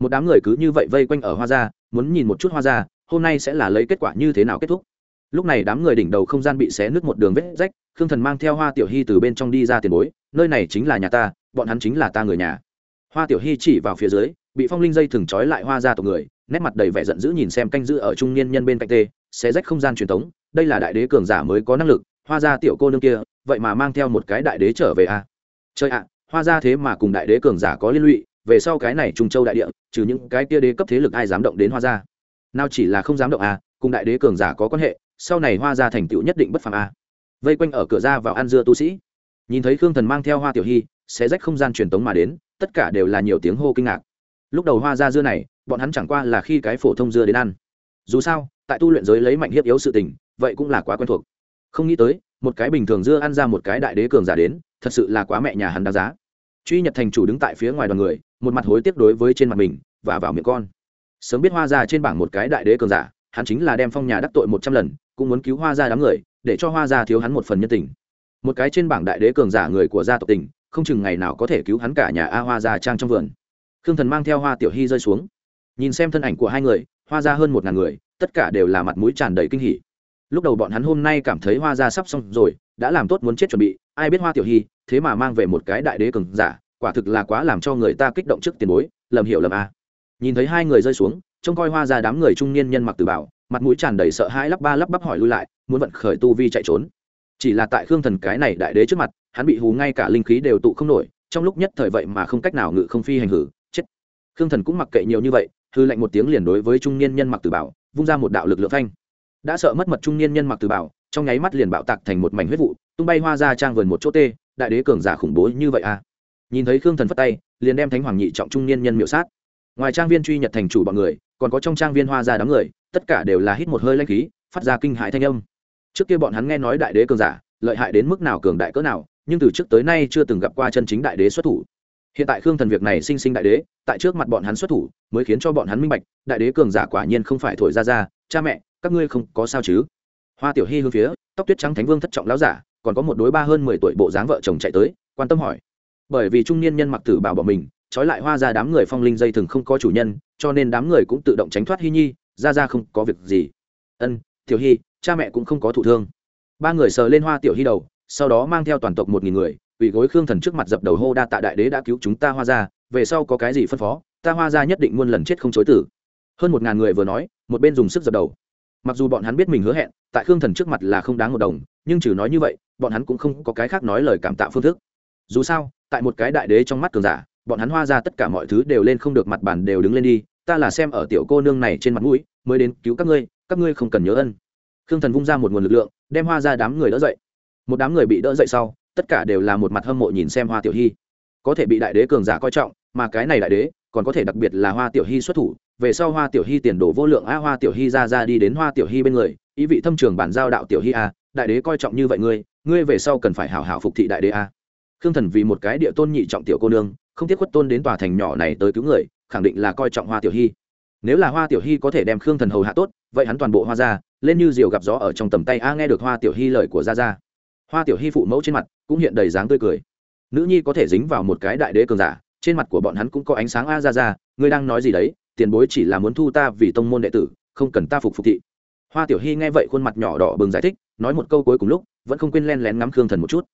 Một đám người cứ như vậy vây quanh ở hoa gia muốn nhìn một chút hoa gia hôm nay sẽ là lấy kết quả như thế nào kết thúc. Lúc này đám người đỉnh đầu không gian bị xé nứt một đường vết rách, khương thần mang theo hoa tiểu hy từ bên trong đi ra tiền bối, nơi này chính là nhà ta bọn hắn chính là ta người nhà. Hoa tiểu hy chỉ vào phía dưới, bị phong linh dây thừng trói lại hoa ra tộc người, nét mặt đầy vẻ giận dữ nhìn xem canh giữ ở trung niên nhân bên cạnh tê, xé rách không gian truyền thống, đây là đại đế cường giả mới có năng lực, hoa ra tiểu cô nương kia, vậy mà mang theo một cái đại đế trở về à? chơi ạ, hoa ra thế mà cùng đại đế cường giả có liên lụy, về sau cái này trung châu đại địa, trừ những cái kia đế cấp thế lực ai dám động đến hoa gia nào chỉ là không dám động à cùng đại đế cường giả có quan hệ, sau này hoa gia thành tựu nhất định bất phàm à. Vây quanh ở cửa ra vào ăn dưa tu sĩ. Nhìn thấy khương thần mang theo hoa tiểu hy sẽ rách không gian truyền tống mà đến, tất cả đều là nhiều tiếng hô kinh ngạc. Lúc đầu hoa ra dưa này, bọn hắn chẳng qua là khi cái phổ thông dưa đến ăn. Dù sao, tại tu luyện giới lấy mạnh hiếp yếu sự tình, vậy cũng là quá quen thuộc. Không nghĩ tới, một cái bình thường dưa ăn ra một cái đại đế cường giả đến, thật sự là quá mẹ nhà hắn đáng giá. Truy nhật thành chủ đứng tại phía ngoài đoàn người, một mặt hối tiếc đối với trên mặt mình, và vào miệng con. Sớm biết hoa ra trên bảng một cái đại đế cường giả, hắn chính là đem phong nhà đắc tội một trăm lần, cũng muốn cứu hoa ra đám người, để cho hoa ra thiếu hắn một phần nhân tình. Một cái trên bảng đại đế cường giả người của gia tộc tỉnh không chừng ngày nào có thể cứu hắn cả nhà a hoa ra trang trong vườn. Khương thần mang theo hoa tiểu hy rơi xuống. Nhìn xem thân ảnh của hai người, hoa ra hơn một ngàn người, tất cả đều là mặt mũi tràn đầy kinh hỉ. Lúc đầu bọn hắn hôm nay cảm thấy hoa ra sắp xong rồi, đã làm tốt muốn chết chuẩn bị, ai biết hoa tiểu hy, thế mà mang về một cái đại đế cường giả, quả thực là quá làm cho người ta kích động trước tiền bối, lầm hiểu lầm a. Nhìn thấy hai người rơi xuống, trông coi hoa ra đám người trung niên nhân mặc từ bảo, mặt mũi tràn đầy sợ hãi lắp ba lắp bắp hỏi lui lại, muốn vận khởi tu vi chạy trốn. Chỉ là tại khương thần cái này đại đế trước mặt hắn bị hù ngay cả linh khí đều tụ không nổi, trong lúc nhất thời vậy mà không cách nào ngự không phi hành hử, chết. Khương thần cũng mặc kệ nhiều như vậy, hư lệnh một tiếng liền đối với trung niên nhân mặc từ bảo, vung ra một đạo lực lượng phanh. Đã sợ mất mật trung niên nhân mặc từ bảo, trong nháy mắt liền bạo tạc thành một mảnh huyết vụ, tung bay hoa ra trang vườn một chỗ tê, đại đế cường giả khủng bố như vậy à? Nhìn thấy khương thần phất tay, liền đem thánh hoàng nhị trọng trung niên nhân miệu sát. Ngoài trang viên truy nhật thành chủ bọn người, còn có trong trang viên hoa ra đám người, tất cả đều là hít một hơi lanh khí, phát ra kinh hại thanh âm. Trước kia bọn hắn nghe nói đại đế cường giả, lợi hại đến mức nào cường đại cỡ nào nhưng từ trước tới nay chưa từng gặp qua chân chính đại đế xuất thủ. Hiện tại khương thần việc này sinh sinh đại đế, tại trước mặt bọn hắn xuất thủ, mới khiến cho bọn hắn minh bạch, đại đế cường giả quả nhiên không phải thổi ra ra, cha mẹ, các ngươi không có sao chứ? Hoa tiểu hy hướng phía, tóc tuyết trắng thánh vương thất trọng láo giả, còn có một đối ba hơn mười tuổi bộ dáng vợ chồng chạy tới, quan tâm hỏi. Bởi vì trung niên nhân mặc tử bảo bỏ mình, trói lại hoa ra đám người phong linh dây thừng không có chủ nhân, cho nên đám người cũng tự động tránh thoát hy nhi, ra ra không có việc gì. Ân, tiểu hy, cha mẹ cũng không có thụ thương. Ba người sờ lên hoa tiểu hy đầu sau đó mang theo toàn tộc một nghìn người ủy gối khương thần trước mặt dập đầu hô đa tạ đại đế đã cứu chúng ta hoa ra về sau có cái gì phân phó, ta hoa ra nhất định muôn lần chết không chối tử. Hơn một ngàn người vừa nói, một bên dùng sức dập đầu. Mặc dù bọn hắn biết mình hứa hẹn, tại khương thần trước mặt là không đáng một đồng, nhưng trừ nói như vậy, bọn hắn cũng không có cái khác nói lời cảm tạ phương thức. Dù sao, tại một cái đại đế trong mắt cường giả, bọn hắn hoa ra tất cả mọi thứ đều lên không được mặt bàn đều đứng lên đi, ta là xem ở tiểu cô nương này trên mặt mũi, mới đến cứu các ngươi các ngươi không cần nhớ ân. Khương thần vung ra một nguồn lực lượng, đem hoa ra đám người đỡ dậy một đám người bị đỡ dậy sau, tất cả đều là một mặt hâm mộ nhìn xem hoa tiểu hy. Có thể bị đại đế cường giả coi trọng, mà cái này đại đế còn có thể đặc biệt là hoa tiểu hy xuất thủ. Về sau hoa tiểu hy tiền đổ vô lượng a hoa tiểu hy ra ra đi đến hoa tiểu hy bên người, ý vị thâm trường bản giao đạo tiểu hy a, đại đế coi trọng như vậy ngươi ngươi về sau cần phải hảo hảo phục thị đại đế a. Khương thần vì một cái địa tôn nhị trọng tiểu cô nương, không tiếc khuất tôn đến tòa thành nhỏ này tới cứu người, khẳng định là coi trọng hoa tiểu hy. Nếu là hoa tiểu hy có thể đem khương thần hầu hạ tốt, vậy hắn toàn bộ hoa ra, lên như diều gặp gió ở trong tầm tay a, nghe được hoa tiểu hy lời của gia gia hoa tiểu hy phụ mẫu trên mặt cũng hiện đầy dáng tươi cười. Nữ nhi có thể dính vào một cái đại đế cường giả, trên mặt của bọn hắn cũng có ánh sáng a ra ra, ngươi đang nói gì đấy, tiền bối chỉ là muốn thu ta vì tông môn đệ tử, không cần ta phục phục thị. Hoa tiểu hy nghe vậy khuôn mặt nhỏ đỏ bừng giải thích, nói một câu cuối cùng lúc, vẫn không quên len lén ngắm khương thần một chút.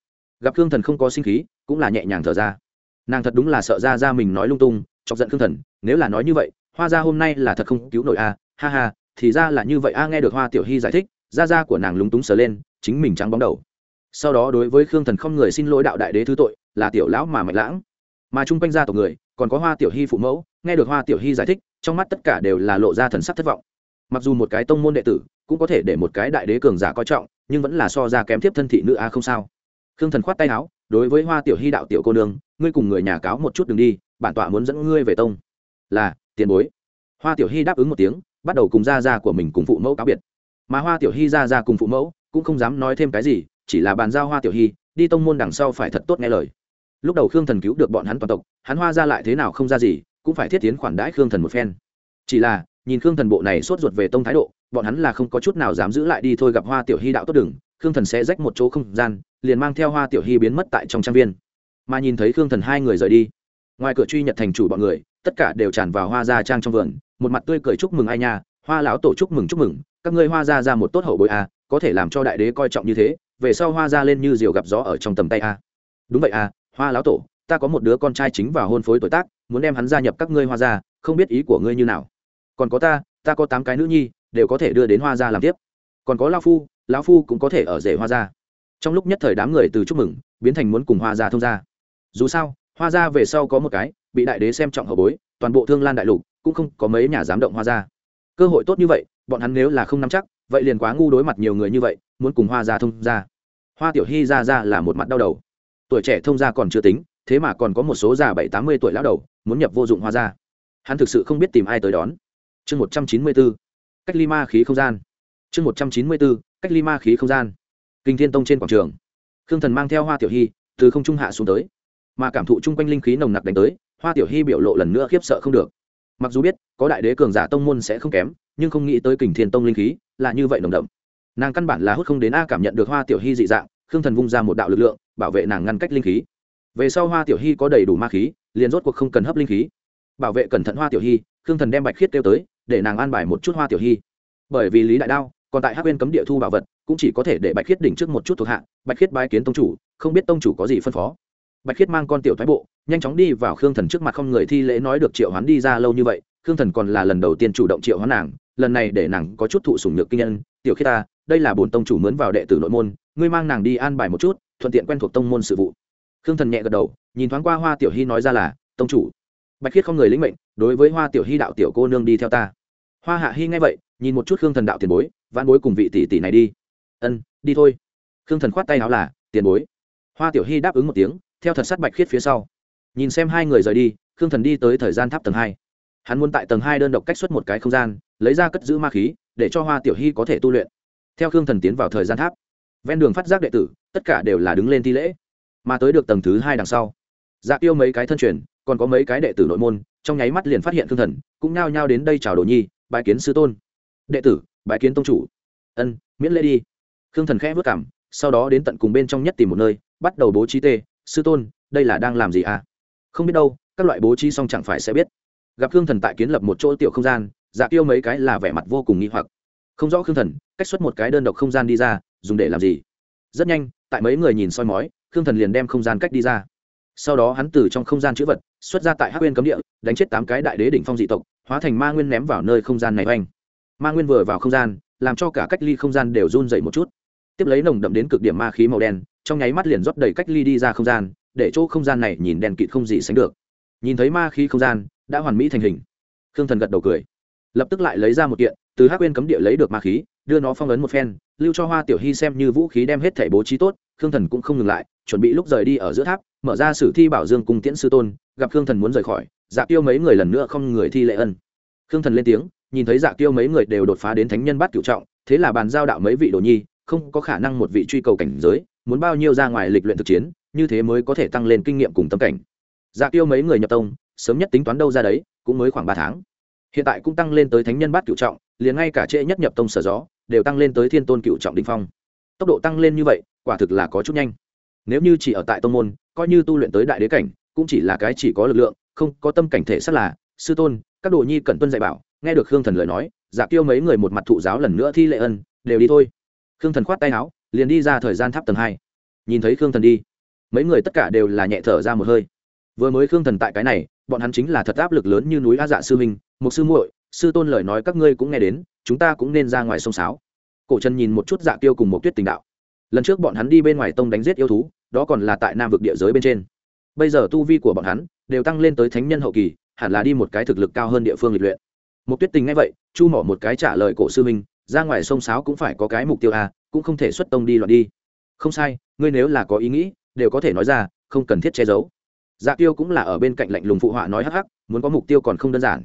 Gặp khương thần không có sinh khí, cũng là nhẹ nhàng thở ra. Nàng thật đúng là sợ ra ra mình nói lung tung, chọc giận khương thần, nếu là nói như vậy, hoa ra hôm nay là thật không cứu nổi a, ha ha, thì ra là như vậy a, nghe được hoa tiểu hy giải thích ra ra của nàng lúng túng sờ lên, chính mình trắng bóng đầu sau đó đối với khương thần không người xin lỗi đạo đại đế thứ tội, là tiểu lão mà mạnh lãng. Mà chung quanh gia tộc người, còn có hoa tiểu hy phụ mẫu, nghe được hoa tiểu hy giải thích, trong mắt tất cả đều là lộ ra thần sắc thất vọng. Mặc dù một cái tông môn đệ tử, cũng có thể để một cái đại đế cường giả coi trọng, nhưng vẫn là so ra kém tiếp thân thị nữ a không sao. Khương thần khoát tay áo, đối với hoa tiểu hy đạo tiểu cô nương, ngươi cùng người nhà cáo một chút đường đi, bản tọa muốn dẫn ngươi về tông. Là, tiền bối. Hoa tiểu hy đáp ứng một tiếng, bắt đầu cùng gia gia của mình cùng phụ mẫu cáo biệt. Mà hoa tiểu hy gia gia cùng phụ mẫu, cũng không dám nói thêm cái gì chỉ là bàn giao hoa tiểu hy, đi tông môn đằng sau phải thật tốt nghe lời. Lúc đầu khương thần cứu được bọn hắn toàn tộc, hắn hoa ra lại thế nào không ra gì, cũng phải thiết tiến khoản đãi khương thần một phen. Chỉ là, nhìn khương thần bộ này sốt ruột về tông thái độ, bọn hắn là không có chút nào dám giữ lại đi thôi gặp hoa tiểu hy đạo tốt đừng, khương thần sẽ rách một chỗ không gian, liền mang theo hoa tiểu hy biến mất tại trong trang viên. Mà nhìn thấy khương thần hai người rời đi, ngoài cửa truy nhật thành chủ bọn người, tất cả đều tràn vào hoa ra trang trong vườn, một mặt tươi cười chúc mừng ai nha, hoa lão tổ chúc mừng chúc mừng, các ngươi hoa ra ra một tốt hậu bội a à, có thể làm cho đại đế coi trọng như thế về sau hoa ra lên như diều gặp gió ở trong tầm tay a. Đúng vậy a, hoa lão tổ, ta có một đứa con trai chính vào hôn phối tuổi tác, muốn đem hắn gia nhập các ngươi hoa gia, không biết ý của ngươi như nào. Còn có ta ta có tám cái nữ nhi, đều có thể đưa đến hoa gia làm tiếp. Còn có lao phu, lão phu cũng có thể ở rể hoa gia. Trong lúc nhất thời đám người từ chúc mừng, biến thành muốn cùng hoa gia thông gia. Dù sao, hoa gia về sau có một cái, bị đại đế xem trọng hậu bối, toàn bộ thương lan đại lục, cũng không có mấy nhà dám động hoa gia. Cơ hội tốt như vậy, bọn hắn nếu là không nắm chắc, vậy liền quá ngu đối mặt nhiều người như vậy muốn cùng hoa gia thông gia. Hoa tiểu hy ra ra là một mặt đau đầu. Tuổi trẻ thông gia còn chưa tính, thế mà còn có một số già bảy, tám mươi tuổi lão đầu, muốn nhập vô dụng hoa gia. Hắn thực sự không biết tìm ai tới đón. Chương một trăm chín mươi bốn cách ly ma khí không gian. Chương một trăm chín mươi bốn cách ly ma khí không gian. Kinh thiên tông trên quảng trường. Khương thần mang theo hoa tiểu hy từ không trung hạ xuống tới. Mà cảm thụ chung quanh linh khí nồng nặc đánh tới, hoa tiểu hy biểu lộ lần nữa khiếp sợ không được. Mặc dù biết, có đại đế cường giả tông môn sẽ không kém, nhưng không nghĩ tới kình thiên tông linh khí là như vậy nồng đậm nàng căn bản là hút không đến a cảm nhận được hoa tiểu hy dị dạng, khương thần vung ra một đạo lực lượng, bảo vệ nàng ngăn cách linh khí. Về sau hoa tiểu hy có đầy đủ ma khí, liền rốt cuộc không cần hấp linh khí. Bảo vệ cẩn thận hoa tiểu hy, khương thần đem bạch khiết kêu tới, để nàng an bài một chút hoa tiểu hy. Bởi vì lý đại đao, còn tại hắc bên cấm địa thu bảo vật, cũng chỉ có thể để bạch khiết đỉnh trước một chút thuộc hạ, bạch khiết bái kiến tông chủ, không biết tông chủ có gì phân phó. Bạch khiết mang con tiểu thái bộ, nhanh chóng đi vào khương thần trước mặt không người thi lễ nói được triệu hoán đi ra lâu như vậy, khương thần còn là lần đầu tiên chủ động triệu hoán nàng, lần này để nàng có chút thụ sủng nhược kinh nhân, tiểu khiết ta đây là bổn tông chủ mướn vào đệ tử nội môn, ngươi mang nàng đi an bài một chút, thuận tiện quen thuộc tông môn sự vụ. Khương thần nhẹ gật đầu, nhìn thoáng qua hoa tiểu hy nói ra là, tông chủ. Bạch khiết không người lĩnh mệnh, đối với hoa tiểu hy đạo tiểu cô nương đi theo ta. Hoa hạ hy nghe vậy, nhìn một chút khương thần đạo tiền bối, vãn bối cùng vị tỷ tỷ này đi. Ân, đi thôi. Khương thần khoát tay áo là, tiền bối. Hoa tiểu hy đáp ứng một tiếng, theo thật sát bạch khiết phía sau. Nhìn xem hai người rời đi, khương thần đi tới thời gian tháp tầng hai. Hắn muốn tại tầng hai đơn độc cách xuất một cái không gian, lấy ra cất giữ ma khí, để cho hoa tiểu hy có thể tu luyện theo khương thần tiến vào thời gian tháp, ven đường phát giác đệ tử, tất cả đều là đứng lên thi lễ, mà tới được tầng thứ hai đằng sau dạ tiêu mấy cái thân truyền, còn có mấy cái đệ tử nội môn, trong nháy mắt liền phát hiện khương thần, cũng nao nhao đến đây chào đồ nhi bãi kiến sư tôn. Đệ tử bãi kiến tông chủ. Ân, miễn lễ đi. Khương thần khẽ vất cảm sau đó đến tận cùng bên trong nhất tìm một nơi, bắt đầu bố trí tê, sư tôn, đây là đang làm gì à? Không biết đâu, các loại bố trí xong chẳng phải sẽ biết. Gặp khương thần tại kiến lập một chỗ tiểu không gian dạ tiêu mấy cái là vẻ mặt vô cùng nghi hoặc không rõ khương thần, cách xuất một cái đơn độc không gian đi ra, dùng để làm gì? Rất nhanh, tại mấy người nhìn soi mói, khương thần liền đem không gian cách đi ra. Sau đó hắn từ trong không gian chữ vật, xuất ra tại hát nguyên cấm địa, đánh chết tám cái đại đế đỉnh phong dị tộc, hóa thành ma nguyên ném vào nơi không gian này oanh. Ma nguyên vừa vào không gian, làm cho cả cách ly không gian đều run dậy một chút. Tiếp lấy nồng đậm đến cực điểm ma khí màu đen, trong nháy mắt liền rót đầy cách ly đi ra không gian, để chỗ không gian này nhìn đèn kịt không gì sánh được. Nhìn thấy ma khí không gian, đã hoàn mỹ thành hình. Khương thần gật đầu cười. Lập tức lại lấy ra một kiện từ hắc quên cấm địa lấy được ma khí, đưa nó phong ấn một phen, lưu cho hoa tiểu hy xem như vũ khí đem hết thể bố trí tốt, khương thần cũng không ngừng lại, chuẩn bị lúc rời đi ở giữa tháp, mở ra sử thi bảo dương cung tiễn sư tôn, gặp khương thần muốn rời khỏi dạ tiêu mấy người lần nữa không người thi lệ ân. Khương thần lên tiếng, nhìn thấy dạ tiêu mấy người đều đột phá đến thánh nhân bát cựu trọng, thế là bàn giao đạo mấy vị đồ nhi, không có khả năng một vị truy cầu cảnh giới, muốn bao nhiêu ra ngoài lịch luyện thực chiến, như thế mới có thể tăng lên kinh nghiệm cùng tâm cảnh. Dạ tiêu mấy người nhập tông, sớm nhất tính toán đâu ra đấy, cũng mới khoảng ba tháng. Hiện tại cũng tăng lên tới thánh nhân bát cựu trọng liền ngay cả trễ nhất nhập tông sở gió, đều tăng lên tới thiên tôn cựu trọng đình phong. Tốc độ tăng lên như vậy, quả thực là có chút nhanh. Nếu như chỉ ở tại tông môn, coi như tu luyện tới đại đế cảnh, cũng chỉ là cái chỉ có lực lượng, không có tâm cảnh thể sát là, sư tôn, các đồ nhi cẩn tuân dạy bảo, nghe được khương thần lời nói dạ giả tiêu mấy người một mặt thụ giáo lần nữa thi lệ ân, đều đi thôi. Khương thần khoát tay áo, liền đi ra thời gian tháp tầng hai. Nhìn thấy khương thần đi, mấy người tất cả đều là nhẹ thở ra một hơi. Vừa mới khương thần tại cái này, bọn hắn chính là thật áp lực lớn như núi a dạ sư minh một sư muội sư tôn lời nói các ngươi cũng nghe đến, chúng ta cũng nên ra ngoài sông sáo. Cổ trần nhìn một chút dạ tiêu cùng một tuyết tình đạo. Lần trước bọn hắn đi bên ngoài tông đánh giết yêu thú, đó còn là tại nam vực địa giới bên trên. Bây giờ tu vi của bọn hắn đều tăng lên tới thánh nhân hậu kỳ, hẳn là đi một cái thực lực cao hơn địa phương lịch luyện. Một tuyết tình ngay vậy, chu mỏ một cái trả lời cổ sư minh ra ngoài sông sáo cũng phải có cái mục tiêu à? cũng không thể xuất tông đi loạn đi. Không sai, ngươi nếu là có ý nghĩ, đều có thể nói ra, không cần thiết che giấu. Dạ tiêu cũng là ở bên cạnh lạnh lùng phụ họa nói hắc hắc, muốn có mục tiêu còn không đơn giản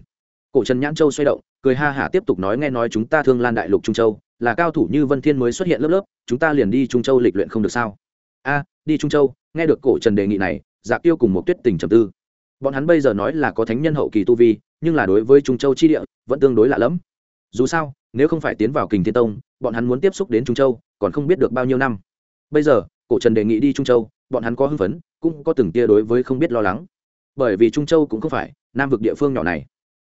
cổ trần nhãn châu xoay động, cười ha hả tiếp tục nói nghe nói chúng ta thương lan đại lục trung châu, là cao thủ như vân thiên mới xuất hiện lớp lớp, chúng ta liền đi trung châu lịch luyện không được sao? A, đi trung châu, nghe được cổ trần đề nghị này dạ tiêu cùng một tuyết tình trầm tư. Bọn hắn bây giờ nói là có thánh nhân hậu kỳ tu vi, nhưng là đối với trung châu chi địa, vẫn tương đối lạ lẫm. Dù sao, nếu không phải tiến vào kình thiên tông, bọn hắn muốn tiếp xúc đến trung châu, còn không biết được bao nhiêu năm. Bây giờ, cổ trần đề nghị đi trung châu, bọn hắn có hưng phấn, cũng có từng tia đối với không biết lo lắng. Bởi vì trung châu cũng không phải nam vực địa phương nhỏ này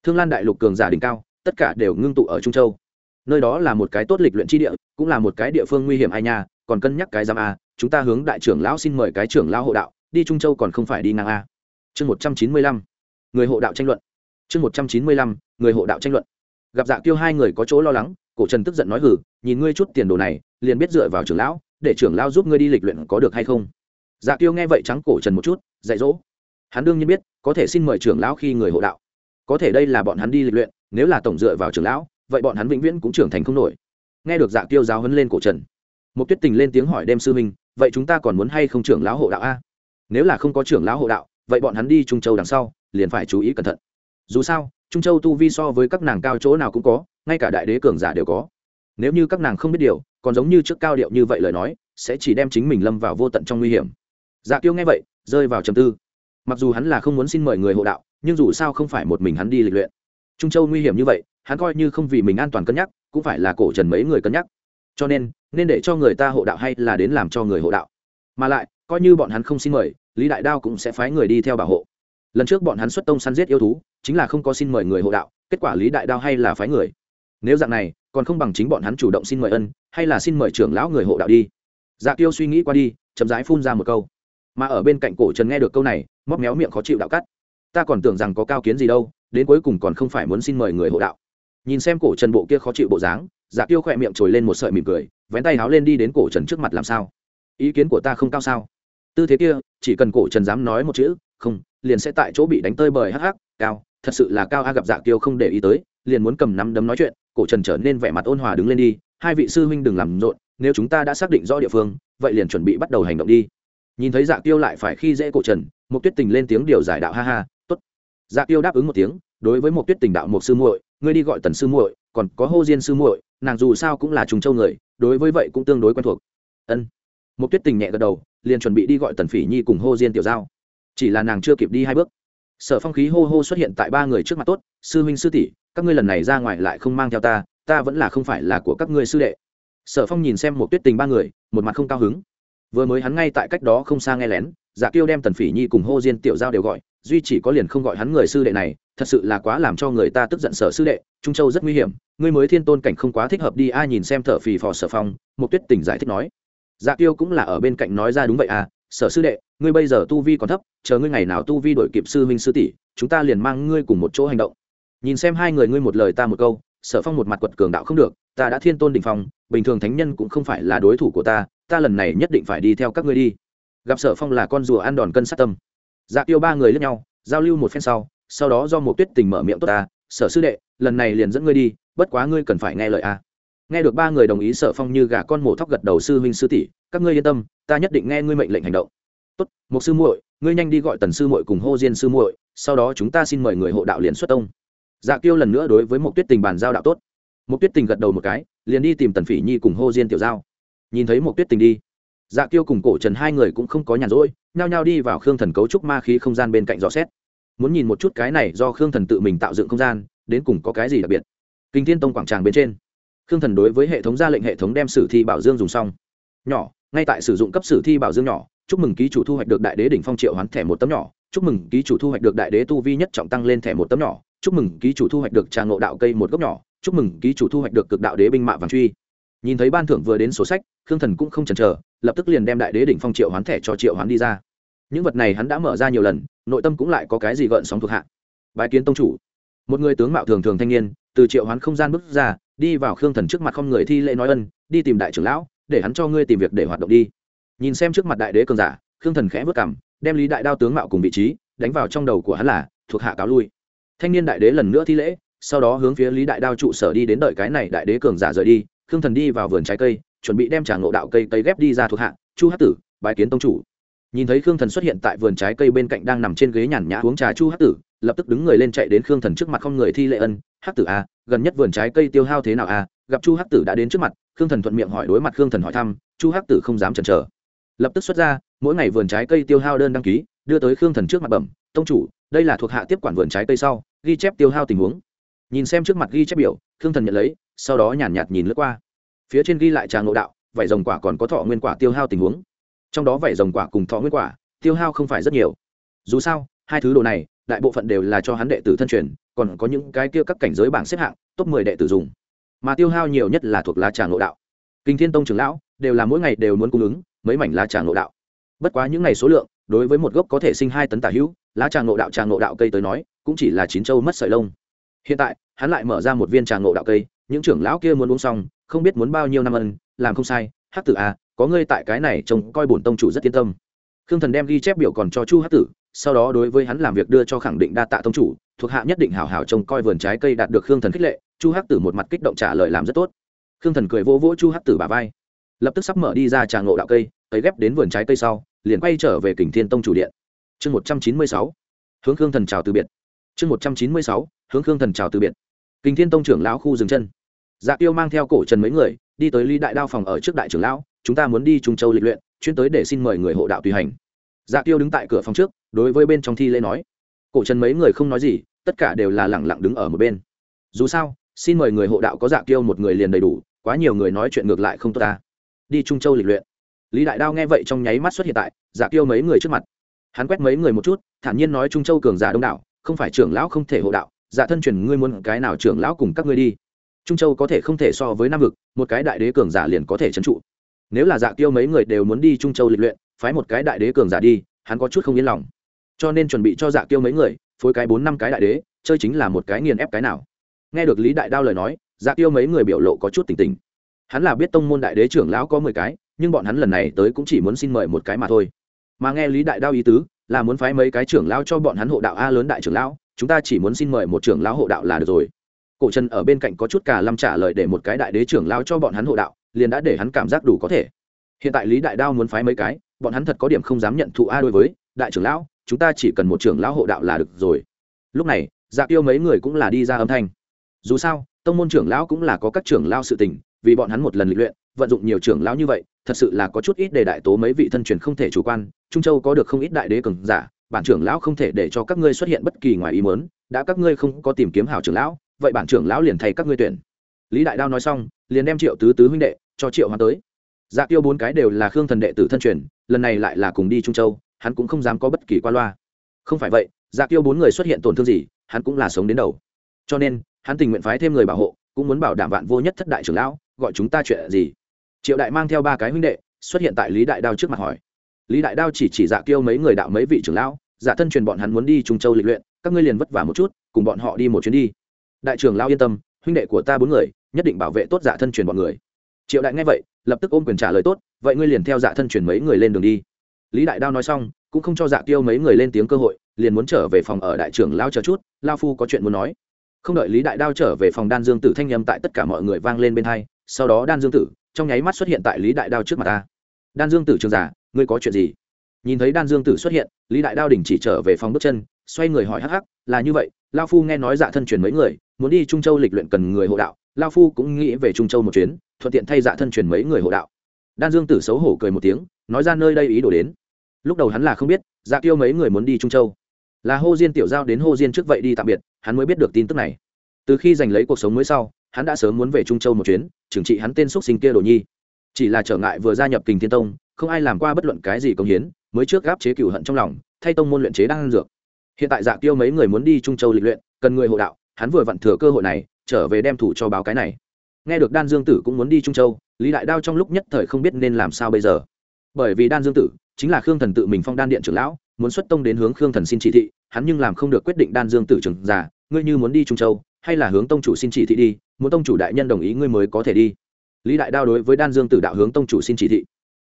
thương lan đại lục cường giả đỉnh cao, tất cả đều ngưng tụ ở trung châu. Nơi đó là một cái tốt lịch luyện tri địa, cũng là một cái địa phương nguy hiểm ai nha, còn cân nhắc cái giam a, chúng ta hướng đại trưởng lão xin mời cái trưởng lão hộ đạo, đi trung châu còn không phải đi ngang a. Chương một trăm chín mươi lăm, người hộ đạo tranh luận. Chương một trăm chín mươi lăm, người hộ đạo tranh luận. Gặp dạ tiêu hai người có chỗ lo lắng, cổ trần tức giận nói hử nhìn ngươi chút tiền đồ này, liền biết dựa vào trưởng lão, để trưởng lão giúp ngươi đi lịch luyện có được hay không. Dạ tiêu nghe vậy trắng cổ trần một chút, dạy dỗ. Hắn đương nhiên biết, có thể xin mời trưởng lão khi người hộ đạo có thể đây là bọn hắn đi lịch luyện, nếu là tổng dựa vào trưởng lão, vậy bọn hắn vĩnh viễn cũng trưởng thành không nổi. Nghe được dạ tiêu giáo hấn lên cổ trần một tuyết tình lên tiếng hỏi đem sư minh, vậy chúng ta còn muốn hay không trưởng lão hộ đạo a? Nếu là không có trưởng lão hộ đạo, vậy bọn hắn đi trung châu đằng sau, liền phải chú ý cẩn thận. Dù sao, trung châu tu vi so với các nàng cao chỗ nào cũng có, ngay cả đại đế cường giả đều có. Nếu như các nàng không biết điều, còn giống như trước cao điệu như vậy lời nói, sẽ chỉ đem chính mình lâm vào vô tận trong nguy hiểm. Dạ tiêu nghe vậy, rơi vào trầm tư. Mặc dù hắn là không muốn xin mời người hộ đạo nhưng dù sao không phải một mình hắn đi lịch luyện. Trung châu nguy hiểm như vậy, hắn coi như không vì mình an toàn cân nhắc, cũng phải là cổ trần mấy người cân nhắc. Cho nên nên để cho người ta hộ đạo hay là đến làm cho người hộ đạo. Mà lại, coi như bọn hắn không xin mời, lý đại đao cũng sẽ phái người đi theo bảo hộ. Lần trước bọn hắn xuất tông săn giết yêu thú, chính là không có xin mời người hộ đạo, kết quả lý đại đao hay là phái người. Nếu dạng này, còn không bằng chính bọn hắn chủ động xin mời ân, hay là xin mời trưởng lão người hộ đạo đi. Dạ tiêu suy nghĩ qua đi, chậm rãi phun ra một câu. Mà ở bên cạnh cổ trần nghe được câu này, móc méo miệng khó chịu đạo cắt ta còn tưởng rằng có cao kiến gì đâu, đến cuối cùng còn không phải muốn xin mời người hộ đạo. Nhìn xem cổ trần bộ kia khó chịu bộ dáng dạ tiêu khỏe miệng trồi lên một sợi mỉm cười, vén tay háo lên đi đến cổ trần trước mặt làm sao? Ý kiến của ta không cao sao? Tư thế kia, chỉ cần cổ trần dám nói một chữ, không, liền sẽ tại chỗ bị đánh tơi bời hắc hắc, cao, thật sự là cao a gặp dạ tiêu không để ý tới, liền muốn cầm nắm đấm nói chuyện, cổ trần trở nên vẻ mặt ôn hòa đứng lên đi, hai vị sư huynh đừng làm rộn, nếu chúng ta đã xác định rõ địa phương, vậy liền chuẩn bị bắt đầu hành động đi. Nhìn thấy dạ tiêu lại phải khi dễ cổ trần một tuyết tình lên tiếng điều giải đạo, ha ha dạ tiêu đáp ứng một tiếng, đối với một tuyết tình đạo một sư muội, ngươi đi gọi tần sư muội, còn có hô diên sư muội, nàng dù sao cũng là trùng châu người, đối với vậy cũng tương đối quen thuộc. Ân. Một tuyết tình nhẹ gật đầu, liền chuẩn bị đi gọi tần phỉ nhi cùng hô diên tiểu giao. Chỉ là nàng chưa kịp đi hai bước. Sở phong khí hô hô xuất hiện tại ba người trước mặt tốt, sư huynh sư tỷ, các ngươi lần này ra ngoài lại không mang theo ta ta vẫn là không phải là của các ngươi sư đệ. Sở phong nhìn xem một tuyết tình ba người, một mặt không cao hứng. Vừa mới hắn ngay tại cách đó không xa nghe lén giả kiêu đem tần phỉ nhi cùng hô diên tiểu giao đều gọi duy chỉ có liền không gọi hắn người sư đệ này, thật sự là quá làm cho người ta tức giận sở sư đệ, trung châu rất nguy hiểm, ngươi mới thiên tôn cảnh không quá thích hợp đi ai nhìn xem thở phì phò sở phong một tuyết tỉnh giải thích nói. Dạ tiêu cũng là ở bên cạnh nói ra đúng vậy à sở sư đệ, ngươi bây giờ tu vi còn thấp, chờ ngươi ngày nào tu vi đổi kịp sư huynh sư tỷ, chúng ta liền mang ngươi cùng một chỗ hành động. Nhìn xem hai người ngươi một lời ta một câu, sở phong một mặt quật cường đạo không được, ta đã thiên tôn đình phong, bình thường thánh nhân cũng không phải là đối thủ của ta ta lần này nhất định phải đi theo các ngươi đi. Gặp sở phong là con rùa ăn đòn cân sát tâm dạ tiêu ba người lẫn nhau, giao lưu một phen sau sau đó do một tuyết tình mở miệng tốt ta, sở sư đệ, lần này liền dẫn ngươi đi, bất quá ngươi cần phải nghe lời a. Nghe được ba người đồng ý sở phong như gà con mổ thóc gật đầu sư huynh sư tỷ, các ngươi yên tâm, ta nhất định nghe ngươi mệnh lệnh hành động. Tốt một sư muội, ngươi nhanh đi gọi tần sư muội cùng hô diên sư muội, sau đó chúng ta xin mời người hộ đạo liền xuất tông. Dạ kiêu lần nữa đối với một tuyết tình bàn giao đạo tốt. Một tuyết tình gật đầu một cái, liền đi tìm tần phỉ nhi cùng hô diên tiểu giao. Nhìn thấy một tuyết tình đi dạ kiêu cùng cổ trần hai người cũng không có nhàn rỗi nhao nhao đi vào khương thần cấu trúc ma khí không gian bên cạnh dò xét. Muốn nhìn một chút cái này do khương thần tự mình tạo dựng không gian, đến cùng có cái gì đặc biệt. Kinh thiên tông quảng tràng bên trên, khương thần đối với hệ thống ra lệnh hệ thống đem sử thi bảo dương dùng xong. Nhỏ, ngay tại sử dụng cấp sử thi bảo dương nhỏ, chúc mừng ký chủ thu hoạch được đại đế đỉnh phong triệu hoán thẻ một tấm nhỏ, chúc mừng ký chủ thu hoạch được đại đế tu vi nhất trọng tăng lên thẻ một tấm nhỏ, chúc mừng ký chủ thu hoạch được trà ngộ đạo cây một gốc nhỏ, chúc mừng ký chủ thu hoạch được cực đạo đế binh mạ vàng truy. Nhìn thấy ban thưởng vừa đến số sách, khương thần cũng không chần chờ, lập tức liền đem đại đế đỉnh phong triệu hoán thẻ cho triệu hoán đi ra những vật này hắn đã mở ra nhiều lần, nội tâm cũng lại có cái gì gợn sóng thuộc hạ. Bái kiến tông chủ. Một người tướng mạo thường thường thanh niên, từ triệu hoán không gian bước ra, đi vào khương thần trước mặt không người thi lễ nói ân, đi tìm đại trưởng lão, để hắn cho ngươi tìm việc để hoạt động đi. Nhìn xem trước mặt đại đế cường giả, khương thần khẽ vất cảm đem lý đại đao tướng mạo cùng vị trí đánh vào trong đầu của hắn là, thuộc hạ cáo lui. Thanh niên đại đế lần nữa thi lễ, sau đó hướng phía lý đại đao trụ sở đi đến đợi cái này đại đế cường giả rời đi. Khương thần đi vào vườn trái cây, chuẩn bị đem trà ngộ đạo cây cây ghép đi ra thuộc hạ. Chu hát tử, bái kiến tông chủ nhìn thấy khương thần xuất hiện tại vườn trái cây bên cạnh đang nằm trên ghế nhàn nhã uống trà chu hắc tử lập tức đứng người lên chạy đến khương thần trước mặt không người thi lệ ân hắc tử a gần nhất vườn trái cây tiêu hao thế nào a gặp chu hắc tử đã đến trước mặt. Khương thần thuận miệng hỏi đối mặt khương thần hỏi thăm chu hắc tử không dám chần chờ. Lập tức xuất ra mỗi ngày vườn trái cây tiêu hao đơn đăng ký đưa tới khương thần trước mặt bẩm tông chủ đây là thuộc hạ tiếp quản vườn trái cây sau ghi chép tiêu hao tình huống. Nhìn xem trước mặt ghi chép biểu khương thần nhận lấy sau đó nhàn nhạt, nhạt nhìn lướt qua. Phía trên ghi lại trà ngộ đạo vải rồng quả còn có thọ nguyên quả tiêu hao tình huống trong đó vảy rồng quả cùng thọ nguyên quả, tiêu hao không phải rất nhiều. Dù sao, hai thứ đồ này, đại bộ phận đều là cho hắn đệ tử thân truyền, còn có những cái kia các cảnh giới bảng xếp hạng, top mười đệ tử dùng. Mà tiêu hao nhiều nhất là thuộc lá trà ngộ đạo. Kinh thiên tông trưởng lão, đều là mỗi ngày đều muốn cung ứng mấy mảnh lá trà ngộ đạo. Bất quá những ngày số lượng, đối với một gốc có thể sinh hai tấn tả hữu, lá trà ngộ đạo trà ngộ đạo cây tới nói, cũng chỉ là chín châu mất sợi lông. Hiện tại, hắn lại mở ra một viên trà ngộ đạo cây, những trưởng lão kia muốn uống xong, không biết muốn bao nhiêu năm ân, làm không sai, hắc tử a có ngươi tại cái này trông coi bổn tông chủ rất yên tâm. Khương thần đem ghi chép biểu còn cho chu hắc tử, sau đó đối với hắn làm việc đưa cho khẳng định đa tạ tông chủ, thuộc hạ nhất định hảo hảo trông coi vườn trái cây đạt được khương thần khích lệ, chu hắc tử một mặt kích động trả lời làm rất tốt. Khương thần cười vỗ vỗ chu hắc tử bà vai, lập tức sắp mở đi ra trà ngộ đạo cây, cấy ghép đến vườn trái cây sau, liền quay trở về kình thiên tông chủ điện. Chương một trăm chín mươi sáu, hướng khương thần chào từ biệt. Chương một trăm chín mươi sáu, hướng khương thần chào từ biệt. Kình thiên tông trưởng lão khu dừng chân. Dạ tiêu mang theo cổ trần mấy người, đi tới ly đại đao phòng ở trước đại trưởng lão chúng ta muốn đi trung châu lịch luyện, chuyên tới để xin mời người hộ đạo tùy hành. Dạ tiêu đứng tại cửa phòng trước, đối với bên trong thi lễ nói. Cổ trần mấy người không nói gì, tất cả đều là lẳng lặng đứng ở một bên. Dù sao, xin mời người hộ đạo có dạ tiêu một người liền đầy đủ, quá nhiều người nói chuyện ngược lại không tốt ta. Đi trung châu lịch luyện. Lý đại đao nghe vậy trong nháy mắt xuất hiện tại dạ tiêu mấy người trước mặt. Hắn quét mấy người một chút, thản nhiên nói trung châu cường giả đông đảo, không phải trưởng lão không thể hộ đạo. Dạ thân truyền, ngươi muốn cái nào trưởng lão cùng các ngươi đi? Trung châu có thể không thể so với nam vực, một cái đại đế cường giả liền có thể trấn trụ nếu là dạ tiêu mấy người đều muốn đi trung châu lịch luyện, phái một cái đại đế cường giả đi, hắn có chút không yên lòng. Cho nên chuẩn bị cho dạ tiêu mấy người, phối cái bốn năm cái đại đế, chơi chính là một cái nghiền ép cái nào. Nghe được lý đại đao lời nói dạ tiêu mấy người biểu lộ có chút tỉnh tỉnh. Hắn là biết tông môn đại đế trưởng lão có mười cái, nhưng bọn hắn lần này tới cũng chỉ muốn xin mời một cái mà thôi. Mà nghe lý đại đao ý tứ, là muốn phái mấy cái trưởng lão cho bọn hắn hộ đạo a lớn đại trưởng lão, chúng ta chỉ muốn xin mời một trưởng lão hộ đạo là được rồi. Cổ trần ở bên cạnh có chút cả lâm trả lời để một cái đại đế trưởng lão cho bọn hắn hộ đạo liền đã để hắn cảm giác đủ có thể. Hiện tại lý đại đao muốn phái mấy cái, bọn hắn thật có điểm không dám nhận thụ a đối với, đại trưởng lão, chúng ta chỉ cần một trưởng lão hộ đạo là được rồi. Lúc này dạ tiêu mấy người cũng là đi ra âm thanh. Dù sao, tông môn trưởng lão cũng là có các trưởng lão sự tình, vì bọn hắn một lần luyện luyện, vận dụng nhiều trưởng lão như vậy, thật sự là có chút ít để đại tố mấy vị thân truyền không thể chủ quan, trung châu có được không ít đại đế cường giả, bản trưởng lão không thể để cho các ngươi xuất hiện bất kỳ ngoài ý mớn đã các ngươi không có tìm kiếm hảo trưởng lão, vậy bản trưởng lão liền thay các ngươi tuyển. Lý đại đao nói xong, liền đem triệu tứ tứ huynh đệ cho triệu hoán tới. Dạ tiêu bốn cái đều là khương thần đệ tử thân truyền, lần này lại là cùng đi trung châu, hắn cũng không dám có bất kỳ qua loa. Không phải vậy dạ tiêu bốn người xuất hiện tổn thương gì, hắn cũng là sống đến đầu. Cho nên, hắn tình nguyện phái thêm người bảo hộ, cũng muốn bảo đảm vạn vô nhất thất đại trưởng lão, gọi chúng ta chuyện gì? Triệu đại mang theo ba cái huynh đệ, xuất hiện tại lý đại đao trước mặt hỏi. Lý đại đao chỉ chỉ dạ tiêu mấy người đạo mấy vị trưởng lão dạ thân truyền bọn hắn muốn đi trung châu lịch luyện, các ngươi liền vất vả một chút, cùng bọn họ đi một chuyến đi. Đại trưởng lão yên tâm, huynh đệ của ta bốn người, nhất định bảo vệ tốt dạ thân truyền bọn người triệu đại nghe vậy, lập tức ôm quyền trả lời tốt, vậy ngươi liền theo dạ thân chuyển mấy người lên đường đi. Lý đại đao nói xong, cũng không cho dạ tiêu mấy người lên tiếng cơ hội, liền muốn trở về phòng ở đại trưởng lao chờ chút, lao phu có chuyện muốn nói. Không đợi lý đại đao trở về phòng đan dương tử thanh nhâm tại tất cả mọi người vang lên bên hai, sau đó đan dương tử, trong nháy mắt xuất hiện tại lý đại đao trước mặt ta. Đan dương tử trường giả, ngươi có chuyện gì? Nhìn thấy đan dương tử xuất hiện, lý đại đao đình chỉ trở về phòng bước chân, xoay người hỏi hắc hắc, là như vậy, lao phu nghe nói dạ thân truyền mấy người, muốn đi trung châu lịch luyện cần người hộ đạo lao phu cũng nghĩ về trung châu một chuyến, thuận tiện thay dạ thân truyền mấy người hộ đạo. Đan dương tử xấu hổ cười một tiếng, nói ra nơi đây ý đồ đến. Lúc đầu hắn là không biết dạ tiêu mấy người muốn đi trung châu. Là hô diên tiểu giao đến hô diên trước vậy đi tạm biệt, hắn mới biết được tin tức này. Từ khi giành lấy cuộc sống mới sau, hắn đã sớm muốn về trung châu một chuyến, trừng trị hắn tên x sinh kia đồ nhi. Chỉ là trở ngại vừa gia nhập kình thiên tông, không ai làm qua bất luận cái gì công hiến, mới trước gáp chế cựu hận trong lòng, thay tông môn luyện chế đang dược. Hiện tại dạ tiêu mấy người muốn đi trung châu lịch luyện, cần người hộ đạo, hắn vừa vặn thừa cơ hội này trở về đem thủ cho báo cái này. Nghe được đan dương tử cũng muốn đi trung châu, lý đại đao trong lúc nhất thời không biết nên làm sao bây giờ. Bởi vì đan dương tử chính là khương thần tự mình phong đan điện trưởng lão, muốn xuất tông đến hướng khương thần xin chỉ thị, hắn nhưng làm không được quyết định đan dương tử trưởng già ngươi như muốn đi trung châu, hay là hướng tông chủ xin chỉ thị đi, muốn tông chủ đại nhân đồng ý ngươi mới có thể đi. Lý đại đao đối với đan dương tử đạo hướng tông chủ xin chỉ thị.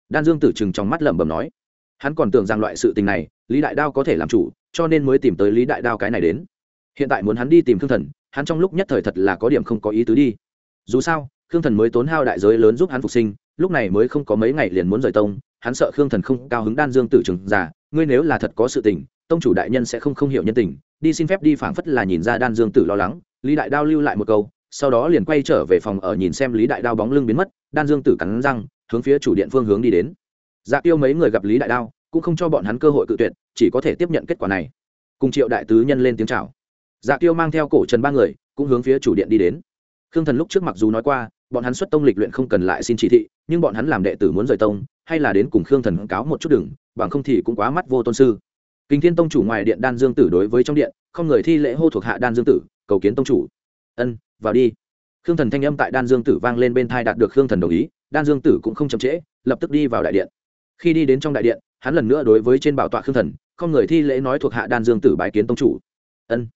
Đan dương tử chừng trong mắt lẩm bẩm nói, hắn còn tưởng rằng loại sự tình này, lý đại đao có thể làm chủ, cho nên mới tìm tới lý đại đao cái này đến. Hiện tại muốn hắn đi tìm khương thần hắn trong lúc nhất thời thật là có điểm không có ý tứ đi. Dù sao, khương thần mới tốn hao đại giới lớn giúp hắn phục sinh, lúc này mới không có mấy ngày liền muốn rời tông, hắn sợ khương thần không cao hứng đan dương tử trường giả, ngươi nếu là thật có sự tình, tông chủ đại nhân sẽ không không hiểu nhân tình, đi xin phép đi phảng phất là nhìn ra đan dương tử lo lắng, lý đại đao lưu lại một câu, sau đó liền quay trở về phòng ở nhìn xem lý đại đao bóng lưng biến mất, đan dương tử cắn răng, hướng phía chủ điện phương hướng đi đến. Dạ tiêu mấy người gặp lý đại đao, cũng không cho bọn hắn cơ hội cự tuyệt, chỉ có thể tiếp nhận kết quả này. Cùng triệu đại tứ nhân lên tiếng chào dạ tiêu mang theo cổ trần ba người, cũng hướng phía chủ điện đi đến. Khương thần lúc trước mặc dù nói qua, bọn hắn xuất tông lịch luyện không cần lại xin chỉ thị, nhưng bọn hắn làm đệ tử muốn rời tông, hay là đến cùng khương thần cáo một chút đừng, bằng không thì cũng quá mắt vô tôn sư. Kinh thiên tông chủ ngoài điện đan dương tử đối với trong điện, không người thi lễ hô thuộc hạ đan dương tử, cầu kiến tông chủ. Ân, vào đi. Khương thần thanh âm tại đan dương tử vang lên bên thai đạt được khương thần đồng ý, đan dương tử cũng không chậm trễ, lập tức đi vào đại điện. Khi đi đến trong đại điện, hắn lần nữa đối với trên bảo tọa khương thần, không người thi lễ nói thuộc hạ đan dương tử bái kiến tông chủ. Ân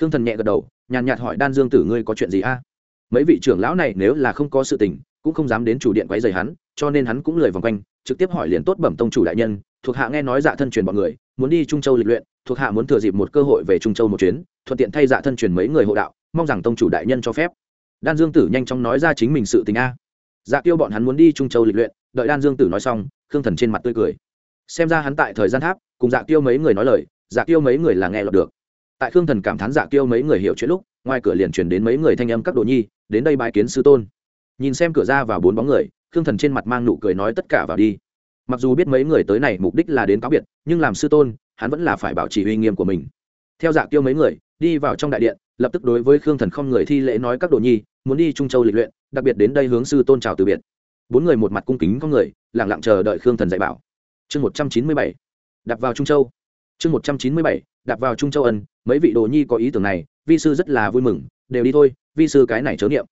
khương thần nhẹ gật đầu, nhàn nhạt hỏi, đan dương tử ngươi có chuyện gì a? Mấy vị trưởng lão này nếu là không có sự tình, cũng không dám đến chủ điện quấy rầy hắn, cho nên hắn cũng lười vòng quanh, trực tiếp hỏi liền tốt bẩm tông chủ đại nhân, thuộc hạ nghe nói dạ thân truyền bọn người, muốn đi trung châu lịch luyện, thuộc hạ muốn thừa dịp một cơ hội về trung châu một chuyến, thuận tiện thay dạ thân truyền mấy người hộ đạo, mong rằng tông chủ đại nhân cho phép. Đan dương tử nhanh chóng nói ra chính mình sự tình a. Dạ tiêu bọn hắn muốn đi trung châu lịch luyện, đợi đan dương tử nói xong, khương thần trên mặt tươi cười. Xem ra hắn tại thời gian tháp, cùng dạ tiêu mấy người nói lời dạ tiêu mấy người là nghe lọt được tại khương thần cảm thán dạ tiêu mấy người hiểu chuyện lúc, ngoài cửa liền chuyển đến mấy người thanh âm các đồ nhi, đến đây bãi kiến sư tôn. Nhìn xem cửa ra vào bốn bóng người, khương thần trên mặt mang nụ cười nói tất cả vào đi. Mặc dù biết mấy người tới này mục đích là đến cáo biệt, nhưng làm sư tôn, hắn vẫn là phải bảo trì uy nghiêm của mình. Theo dạ tiêu mấy người, đi vào trong đại điện, lập tức đối với khương thần không người thi lễ nói các đồ nhi, muốn đi trung châu lịch luyện, đặc biệt đến đây hướng sư tôn chào từ biệt. Bốn người một mặt cung kính con người lẳng lặng chờ đợi khương thần dạy bảo. Chương một trăm chín mươi bảy đặt vào trung châu. Chương một trăm chín mươi bảy đặt vào trung châu ân mấy vị đồ nhi có ý tưởng này, vi sư rất là vui mừng, đều đi thôi, vi sư cái này chớ niệm.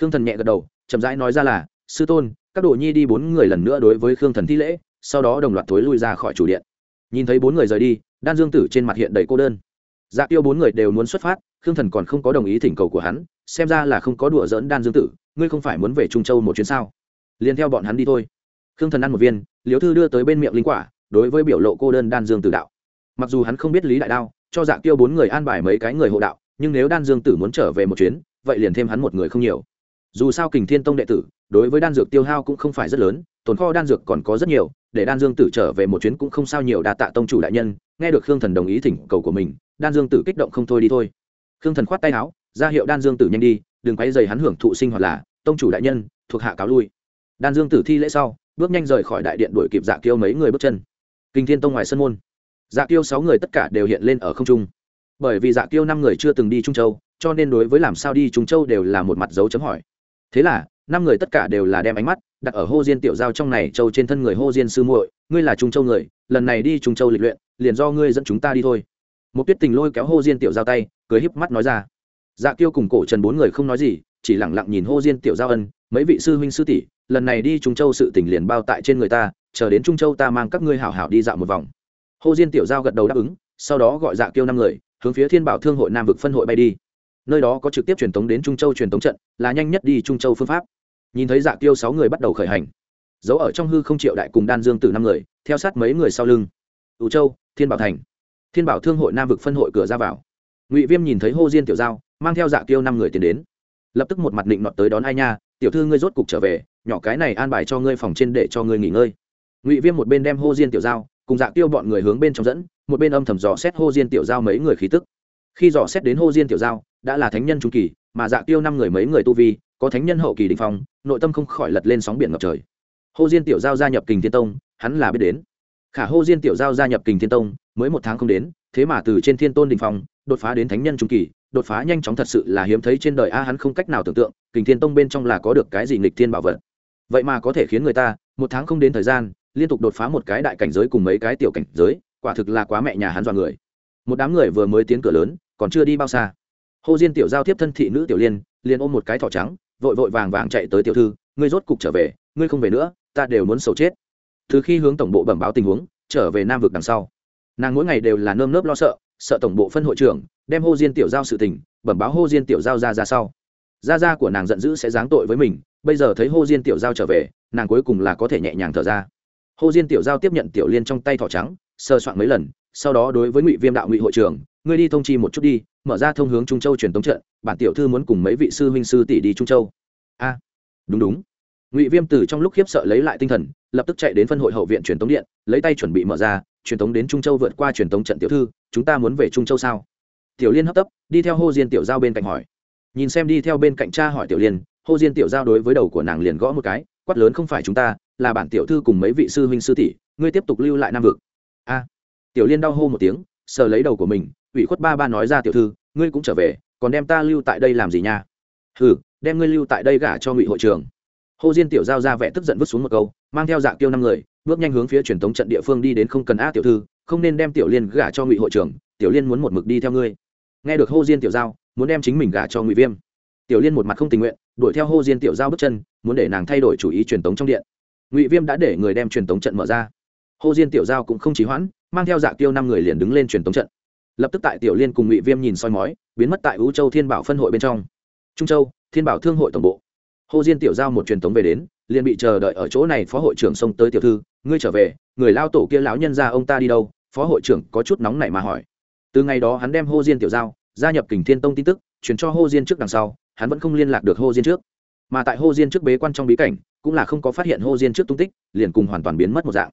Khương thần nhẹ gật đầu, chậm rãi nói ra là, sư tôn, các đồ nhi đi bốn người lần nữa đối với khương thần thi lễ, sau đó đồng loạt thối lui ra khỏi chủ điện. Nhìn thấy bốn người rời đi, đan dương tử trên mặt hiện đầy cô đơn. Dạ tiêu bốn người đều muốn xuất phát, khương thần còn không có đồng ý thỉnh cầu của hắn, xem ra là không có đùa dỡn đan dương tử, ngươi không phải muốn về trung châu một chuyến sao? Liền theo bọn hắn đi thôi. Khương thần ăn một viên liếu thư đưa tới bên miệng linh quả, đối với biểu lộ cô đơn đan dương tử đạo. Mặc dù hắn không biết lý đại đao cho dạ tiêu bốn người an bài mấy cái người hộ đạo, nhưng nếu đan dương tử muốn trở về một chuyến, vậy liền thêm hắn một người không nhiều. Dù sao kình thiên tông đệ tử, đối với đan dược tiêu hao cũng không phải rất lớn, tồn kho đan dược còn có rất nhiều, để đan dương tử trở về một chuyến cũng không sao nhiều đa tạ tông chủ đại nhân, nghe được khương thần đồng ý thỉnh cầu của mình, đan dương tử kích động không thôi đi thôi. Khương thần khoát tay áo, ra hiệu đan dương tử nhanh đi, đừng quay dày hắn hưởng thụ sinh hoạt là, tông chủ đại nhân, thuộc hạ cáo lui. Đan dương tử thi lễ sau, bước nhanh rời khỏi đại điện đuổi kịp dạ kiêu mấy người bước chân. Kinh thiên tông ngoài sân môn dạ tiêu sáu người tất cả đều hiện lên ở không trung. Bởi vì dạ tiêu năm người chưa từng đi trung châu, cho nên đối với làm sao đi trung châu đều là một mặt dấu chấm hỏi. Thế là, năm người tất cả đều là đem ánh mắt đặt ở hô diên tiểu giao trong này, châu trên thân người hô diên sư muội, ngươi là trung châu người, lần này đi trung châu lịch luyện, liền do ngươi dẫn chúng ta đi thôi. Một tuyết tình lôi kéo hô diên tiểu giao tay, cười híp mắt nói ra. Dạ kiêu cùng cổ trần bốn người không nói gì, chỉ lẳng lặng nhìn hô diên tiểu giao ân, mấy vị sư huynh sư tỷ, lần này đi trung châu sự tỉnh liền bao tại trên người ta, chờ đến trung châu ta mang các ngươi hảo hảo đi dạo một vòng hô diên tiểu giao gật đầu đáp ứng, sau đó gọi dạ kiêu năm người, hướng phía thiên bảo thương hội nam vực phân hội bay đi. Nơi đó có trực tiếp truyền tống đến trung châu truyền tống trận, là nhanh nhất đi trung châu phương pháp. Nhìn thấy dạ kiêu sáu người bắt đầu khởi hành, giấu ở trong hư không triệu đại cùng đan dương từ năm người, theo sát mấy người sau lưng. Ủ châu, thiên bảo thành. Thiên bảo thương hội nam vực phân hội cửa ra vào. Ngụy viêm nhìn thấy hô diên tiểu giao, mang theo dạ kiêu năm người tiến đến. Lập tức một mặt định nọt tới đón ai nha, tiểu thư ngươi rốt cục trở về, nhỏ cái này an bài cho ngươi phòng trên để cho ngươi nghỉ ngơi. Ngụy viêm một bên đem hô diên tiểu giao cùng dạ tiêu bọn người hướng bên trong dẫn, một bên âm thầm dò xét hô diên tiểu giao mấy người khí tức. Khi dò xét đến hô diên tiểu giao, đã là thánh nhân trung kỳ, mà dạ tiêu năm người mấy người tu vi, có thánh nhân hậu kỳ đình phong, nội tâm không khỏi lật lên sóng biển ngập trời. Hô diên tiểu giao gia nhập kình thiên tông, hắn là biết đến. Khả hô diên tiểu giao gia nhập kình thiên tông, mới một tháng không đến, thế mà từ trên thiên tôn đình phong, đột phá đến thánh nhân trung kỳ, đột phá nhanh chóng thật sự là hiếm thấy trên đời a, hắn không cách nào tưởng tượng, kình thiên tông bên trong là có được cái gì nghịch thiên bảo vật. Vậy mà có thể khiến người ta, một tháng không đến thời gian liên tục đột phá một cái đại cảnh giới cùng mấy cái tiểu cảnh giới, quả thực là quá mẹ nhà hắn dọa người. Một đám người vừa mới tiến cửa lớn, còn chưa đi bao xa. Hồ diên tiểu giao tiếp thân thị nữ tiểu liên, liền ôm một cái thỏ trắng, vội vội vàng vàng chạy tới tiểu thư, ngươi rốt cục trở về, ngươi không về nữa, ta đều muốn sầu chết. Từ khi hướng tổng bộ bẩm báo tình huống, trở về nam vực đằng sau, nàng mỗi ngày đều là nơm nớp lo sợ sợ tổng bộ phân hội trưởng, đem hô diên tiểu giao sự tình, bẩm báo hô diên tiểu giao ra ra sau. Gia gia của nàng giận dữ sẽ giáng tội với mình, bây giờ thấy hô diên tiểu giao trở về, nàng cuối cùng là có thể nhẹ nhàng thở ra hô diên tiểu giao tiếp nhận tiểu liên trong tay thỏ trắng sơ soạn mấy lần, sau đó đối với ngụy viêm đạo ngụy hội trưởng ngươi đi thông chi một chút đi, mở ra thông hướng trung châu truyền tống trận, bản tiểu thư muốn cùng mấy vị sư huynh sư tỷ đi trung châu. A, đúng đúng. Ngụy viêm từ trong lúc khiếp sợ lấy lại tinh thần, lập tức chạy đến phân hội hậu viện truyền tống điện, lấy tay chuẩn bị mở ra, truyền tống đến trung châu vượt qua truyền tống trận tiểu thư, chúng ta muốn về trung châu sao? Tiểu liên hấp tấp, đi theo hô diên tiểu giao bên cạnh hỏi. Nhìn xem đi theo bên cạnh cha hỏi tiểu liên hô diên tiểu giao đối với đầu của nàng liền gõ một cái, quát lớn, không phải chúng ta là bản tiểu thư cùng mấy vị sư huynh sư tỷ, ngươi tiếp tục lưu lại nam vực. A. Tiểu liên đau hô một tiếng, sờ lấy đầu của mình, ủy khuất ba ba nói ra tiểu thư, ngươi cũng trở về, còn đem ta lưu tại đây làm gì nha? Ừ đem ngươi lưu tại đây gả cho ngụy hội trường. Hồ diên tiểu giao ra vẻ tức giận vứt xuống một câu, mang theo dạ tiêu năm người, bước nhanh hướng phía truyền thống trận địa phương đi đến không cần a tiểu thư, không nên đem tiểu liên gả cho ngụy hội trưởng tiểu liên muốn một mực đi theo ngươi. Nghe được hô diên tiểu giao, muốn đem chính mình gả cho ngụy viêm. Tiểu liên một mặt không tình nguyện, đuổi theo hô diên tiểu giao bước chân, muốn để nàng thay đổi chủ ý truyền tống trong điện ngụy viêm đã để người đem truyền tống trận mở ra Hồ diên tiểu giao cũng không chỉ hoãn mang theo dạ tiêu năm người liền đứng lên truyền tống trận lập tức tại tiểu liên cùng ngụy viêm nhìn soi mói biến mất tại ú châu thiên bảo phân hội bên trong trung châu thiên bảo thương hội tổng bộ Hồ diên tiểu giao một truyền tống về đến liền bị chờ đợi ở chỗ này phó hội trưởng xông tới tiểu thư ngươi trở về người lao tổ kia lão nhân ra ông ta đi đâu phó hội trưởng có chút nóng nảy mà hỏi từ ngày đó hắn đem hô diên tiểu giao gia nhập kình thiên tông tin tức chuyển cho hô diên trước đằng sau hắn vẫn không liên lạc được hô diên trước mà tại hô diên trước bế quan trong bí cảnh cũng là không có phát hiện hô diên trước tung tích, liền cùng hoàn toàn biến mất một dạng.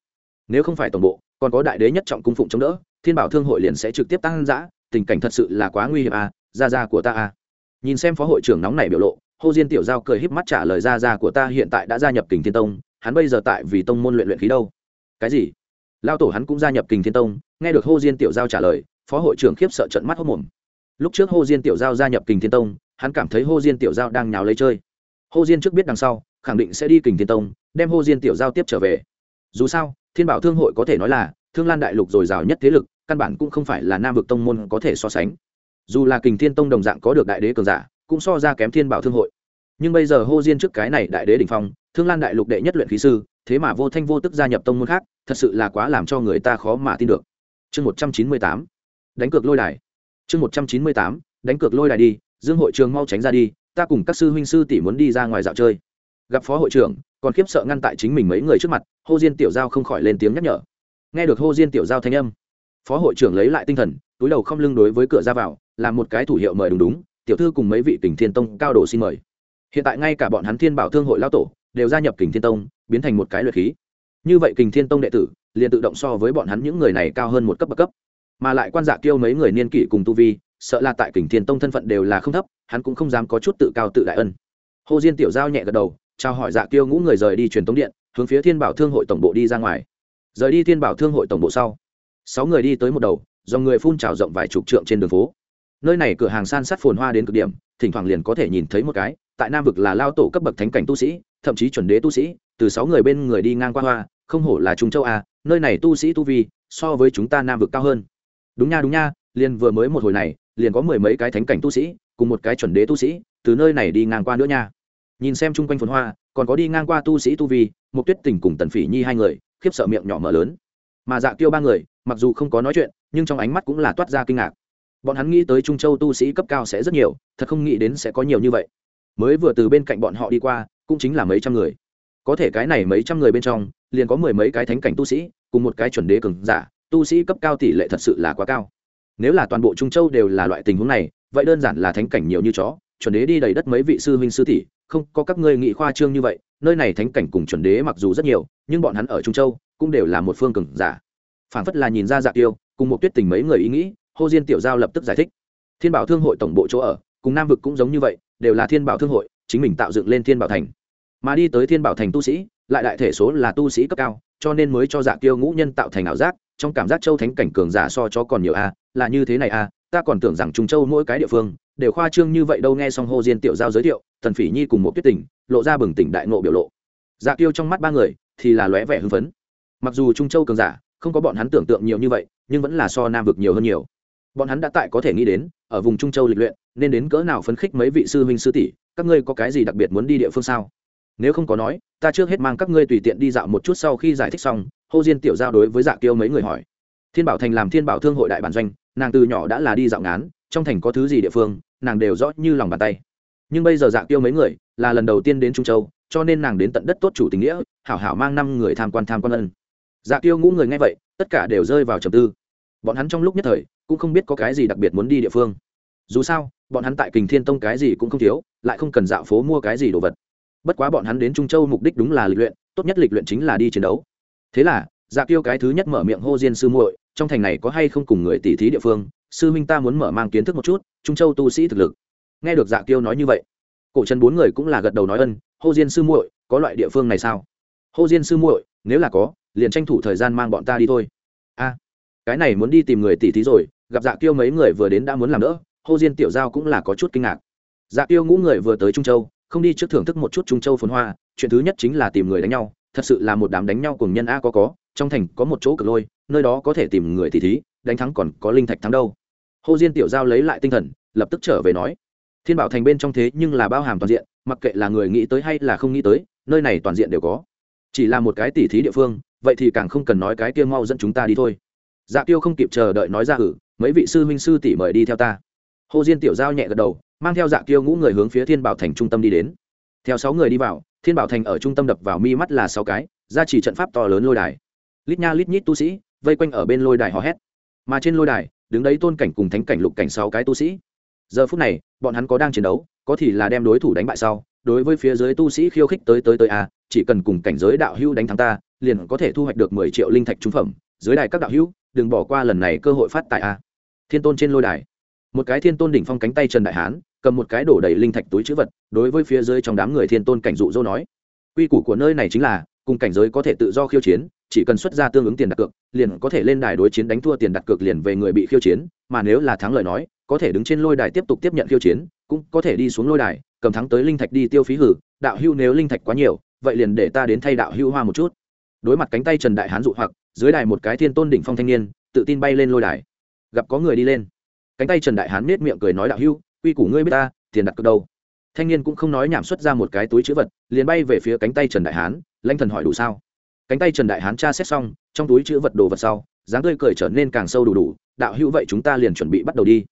Nếu không phải tổng bộ, còn có đại đế nhất trọng cung phụng chống đỡ, thiên bảo thương hội liền sẽ trực tiếp tăng giã tình cảnh thật sự là quá nguy hiểm à ra ra của ta à. Nhìn xem phó hội trưởng nóng này biểu lộ, hô diên tiểu giao cười híp mắt trả lời ra ra của ta hiện tại đã gia nhập kình thiên tông, hắn bây giờ tại vì tông môn luyện luyện khí đâu? Cái gì? Lao tổ hắn cũng gia nhập kình thiên tông, nghe được hô diên tiểu giao trả lời, phó hội trưởng khiếp sợ trận mắt hốc mồm. Lúc trước hô diên tiểu giao gia nhập kình thiên tông, hắn cảm thấy hô diên tiểu giao đang nhào lấy chơi. Hô diên trước biết đằng sau khẳng định sẽ đi kình thiên tông, đem hô diên tiểu giao tiếp trở về. Dù sao, thiên bảo thương hội có thể nói là thương lan đại lục dồi dào nhất thế lực, căn bản cũng không phải là nam vực tông môn có thể so sánh. Dù là kình thiên tông đồng dạng có được đại đế cường giả, cũng so ra kém thiên bảo thương hội. Nhưng bây giờ hô diên trước cái này đại đế đ ỉ n h phong, thương lan đại lục đệ nhất luyện khí sư, thế mà vô thanh vô tức gia nhập tông môn khác, thật sự là quá làm cho người ta khó mà tin được. Chương một trăm chín mươi tám, đánh cược lôi đài. Chương một trăm chín mươi tám, đánh cược lôi đài đi, dương hội trường mau tránh ra đi, ta cùng các sư huynh sư tỷ muốn đi ra ngoài dạo chơi gặp phó hội trưởng, còn khiếp sợ ngăn tại chính mình mấy người trước mặt, hô diên tiểu giao không khỏi lên tiếng nhắc nhở. Nghe được hô diên tiểu giao thanh âm, phó hội trưởng lấy lại tinh thần, túi đầu không lưng đối với cửa ra vào, làm một cái thủ hiệu mời đúng đúng, tiểu thư cùng mấy vị tỉnh thiên tông cao đồ xin mời. Hiện tại ngay cả bọn hắn thiên bảo thương hội lao tổ đều gia nhập kình thiên tông, biến thành một cái luyện khí. Như vậy kình thiên tông đệ tử liền tự động so với bọn hắn những người này cao hơn một cấp bậc cấp. Mà lại quan giả kêu mấy người niên kỷ cùng tu vi, sợ là tại kình thiên tông thân phận đều là không thấp, hắn cũng không dám có chút tự cao tự đại ân. Hồ diên tiểu giao nhẹ gật đầu chào hỏi dạ kiêu ngũ người rời đi truyền tống điện, hướng phía thiên bảo thương hội tổng bộ đi ra ngoài. Rời đi thiên bảo thương hội tổng bộ sau, sáu người đi tới một đầu, do người phun trào rộng vài chục trượng trên đường phố. Nơi này cửa hàng san sát phồn hoa đến cực điểm, thỉnh thoảng liền có thể nhìn thấy một cái, tại nam vực là lao tổ cấp bậc thánh cảnh tu sĩ, thậm chí chuẩn đế tu sĩ, từ sáu người bên người đi ngang qua hoa, không hổ là trung châu a, nơi này tu sĩ tu vi, so với chúng ta nam vực cao hơn. Đúng nha đúng nha, liền vừa mới một hồi này, liền có mười mấy cái thánh cảnh tu sĩ, cùng một cái chuẩn đế tu sĩ, từ nơi này đi ngang qua nữa nha nhìn xem chung quanh phồn hoa, còn có đi ngang qua tu sĩ tu vi một tuyết tình cùng tần phỉ nhi hai người, khiếp sợ miệng nhỏ mở lớn. Mà dạ tiêu ba người, mặc dù không có nói chuyện, nhưng trong ánh mắt cũng là toát ra kinh ngạc. Bọn hắn nghĩ tới trung châu tu sĩ cấp cao sẽ rất nhiều, thật không nghĩ đến sẽ có nhiều như vậy. Mới vừa từ bên cạnh bọn họ đi qua, cũng chính là mấy trăm người. Có thể cái này mấy trăm người bên trong, liền có mười mấy cái thánh cảnh tu sĩ, cùng một cái chuẩn đế cường giả, tu sĩ cấp cao tỷ lệ thật sự là quá cao. Nếu là toàn bộ trung châu đều là loại tình huống này, vậy đơn giản là thánh cảnh nhiều như chó, chuẩn đế đi đầy đất mấy vị sư huynh sư tỷ không có các ngươi nghị khoa trương như vậy, nơi này thánh cảnh cùng chuẩn đế mặc dù rất nhiều, nhưng bọn hắn ở trung châu cũng đều là một phương cường giả. Phản phất là nhìn ra dạ tiêu, cùng một tuyết tình mấy người ý nghĩ, hô diên tiểu giao lập tức giải thích. Thiên bảo thương hội tổng bộ chỗ ở, cùng nam vực cũng giống như vậy, đều là thiên bảo thương hội, chính mình tạo dựng lên thiên bảo thành. Mà đi tới thiên bảo thành tu sĩ, lại đại thể số là tu sĩ cấp cao, cho nên mới cho dạ tiêu ngũ nhân tạo thành ảo giác, trong cảm giác châu thánh cảnh cường giả so cho còn nhiều a, là như thế này a, ta còn tưởng rằng trung châu mỗi cái địa phương đều khoa trương như vậy đâu, nghe xong Hồ diên tiểu giao giới thiệu, tần phỉ nhi cùng một tuyết tỉnh lộ ra bừng tỉnh đại nộ biểu lộ. Dạ tiêu trong mắt ba người thì là lóe vẻ hưng phấn. Mặc dù trung châu cường giả, không có bọn hắn tưởng tượng nhiều như vậy, nhưng vẫn là so nam vực nhiều hơn nhiều. Bọn hắn đã tại có thể nghĩ đến, ở vùng trung châu lịch luyện, nên đến cỡ nào phấn khích mấy vị sư huynh sư tỷ, các ngươi có cái gì đặc biệt muốn đi địa phương sao? Nếu không có nói, ta trước hết mang các ngươi tùy tiện đi dạo một chút sau khi giải thích xong, hô diên tiểu giao đối với dạ kiêu mấy người hỏi. Thiên bảo thành làm thiên bảo thương hội đại bản doanh, nàng từ nhỏ đã là đi dạo ngán, trong thành có thứ gì địa phương nàng đều rõ như lòng bàn tay. Nhưng bây giờ dạ Tiêu mấy người là lần đầu tiên đến trung châu, cho nên nàng đến tận đất tốt chủ tình nghĩa, hảo hảo mang năm người tham quan tham quan ân. Dạ Tiêu ngũ người nghe vậy, tất cả đều rơi vào trầm tư. Bọn hắn trong lúc nhất thời cũng không biết có cái gì đặc biệt muốn đi địa phương. Dù sao, bọn hắn tại kình thiên tông cái gì cũng không thiếu, lại không cần dạo phố mua cái gì đồ vật. Bất quá bọn hắn đến trung châu mục đích đúng là lịch luyện, tốt nhất lịch luyện chính là đi chiến đấu. Thế là dạ tiêu cái thứ nhất mở miệng hô diên sư muội, trong thành này có hay không cùng người tỉ thí địa phương sư minh ta muốn mở mang kiến thức một chút, trung châu tu sĩ thực lực. Nghe được dạ tiêu nói như vậy, cổ trần bốn người cũng là gật đầu nói ân, hô diên sư muội, có loại địa phương này sao? Hô diên sư muội, nếu là có, liền tranh thủ thời gian mang bọn ta đi thôi. A, cái này muốn đi tìm người tỉ thí rồi, gặp dạ tiêu mấy người vừa đến đã muốn làm nữa hô diên tiểu giao cũng là có chút kinh ngạc. Dạ tiêu ngũ người vừa tới trung châu, không đi trước thưởng thức một chút trung châu phồn hoa, chuyện thứ nhất chính là tìm người đánh nhau, thật sự là một đám đánh nhau cùng nhân a có có, trong thành có một chỗ cực lôi, nơi đó có thể tìm người tỷ thí, đánh thắng còn có linh thạch thắng đâu hồ diên tiểu giao lấy lại tinh thần, lập tức trở về nói, thiên bảo thành bên trong thế nhưng là bao hàm toàn diện, mặc kệ là người nghĩ tới hay là không nghĩ tới, nơi này toàn diện đều có. Chỉ là một cái tỷ thí địa phương, vậy thì càng không cần nói cái kia mau dẫn chúng ta đi thôi. Dạ tiêu không kịp chờ đợi nói ra hử, mấy vị sư huynh sư tỷ mời đi theo ta. Hồ diên tiểu giao nhẹ gật đầu, mang theo dạ tiêu ngũ người hướng phía thiên bảo thành trung tâm đi đến. Theo sáu người đi vào, thiên bảo thành ở trung tâm đập vào mi mắt là sáu cái, ra chỉ trận pháp to lớn lôi đài. Lít nha lít nhít tu sĩ, vây quanh ở bên lôi đài hò hét. Mà trên lôi đài đứng đấy tôn cảnh cùng thánh cảnh lục cảnh sáu cái tu sĩ. Giờ phút này, bọn hắn có đang chiến đấu, có thì là đem đối thủ đánh bại sau. Đối với phía dưới tu sĩ khiêu khích tới tới tới a chỉ cần cùng cảnh giới đạo hữu đánh thắng ta, liền có thể thu hoạch được mười triệu linh thạch trung phẩm. Dưới đài các đạo hữu, đừng bỏ qua lần này cơ hội phát tại a à. thiên tôn trên lôi đài. Một cái thiên tôn đỉnh phong cánh tay trần đại hán, cầm một cái đổ đầy linh thạch túi chữ vật, đối với phía dưới trong đám người thiên tôn cảnh dụ dỗ nói. Quy củ của nơi này chính là, cùng cảnh giới có thể tự do khiêu chiến chỉ cần xuất ra tương ứng tiền đặt cược, liền có thể lên đài đối chiến đánh thua tiền đặt cược liền về người bị khiêu chiến, mà nếu là thắng lời nói, có thể đứng trên lôi đài tiếp tục tiếp nhận khiêu chiến, cũng có thể đi xuống lôi đài, cầm thắng tới linh thạch đi tiêu phí hử, đạo hưu nếu linh thạch quá nhiều, vậy liền để ta đến thay đạo hưu hoa một chút. Đối mặt cánh tay trần đại hán dụ hoặc, dưới đài một cái thiên tôn đỉnh phong thanh niên, tự tin bay lên lôi đài. Gặp có người đi lên. Cánh tay trần đại hán nết miệng cười nói đạo hưu, quy củ ngươi biết ta, tiền đặt cược đâu? Thanh niên cũng không nói nhảm xuất ra một cái túi chữ vật, liền bay về phía cánh tay trần đại hán lanh thần hỏi đủ sao? Cánh tay trần đại hán tra xét xong, trong túi chữ vật đồ vật sau, dáng tươi cười trở nên càng sâu đủ đủ, đạo hữu vậy chúng ta liền chuẩn bị bắt đầu đi.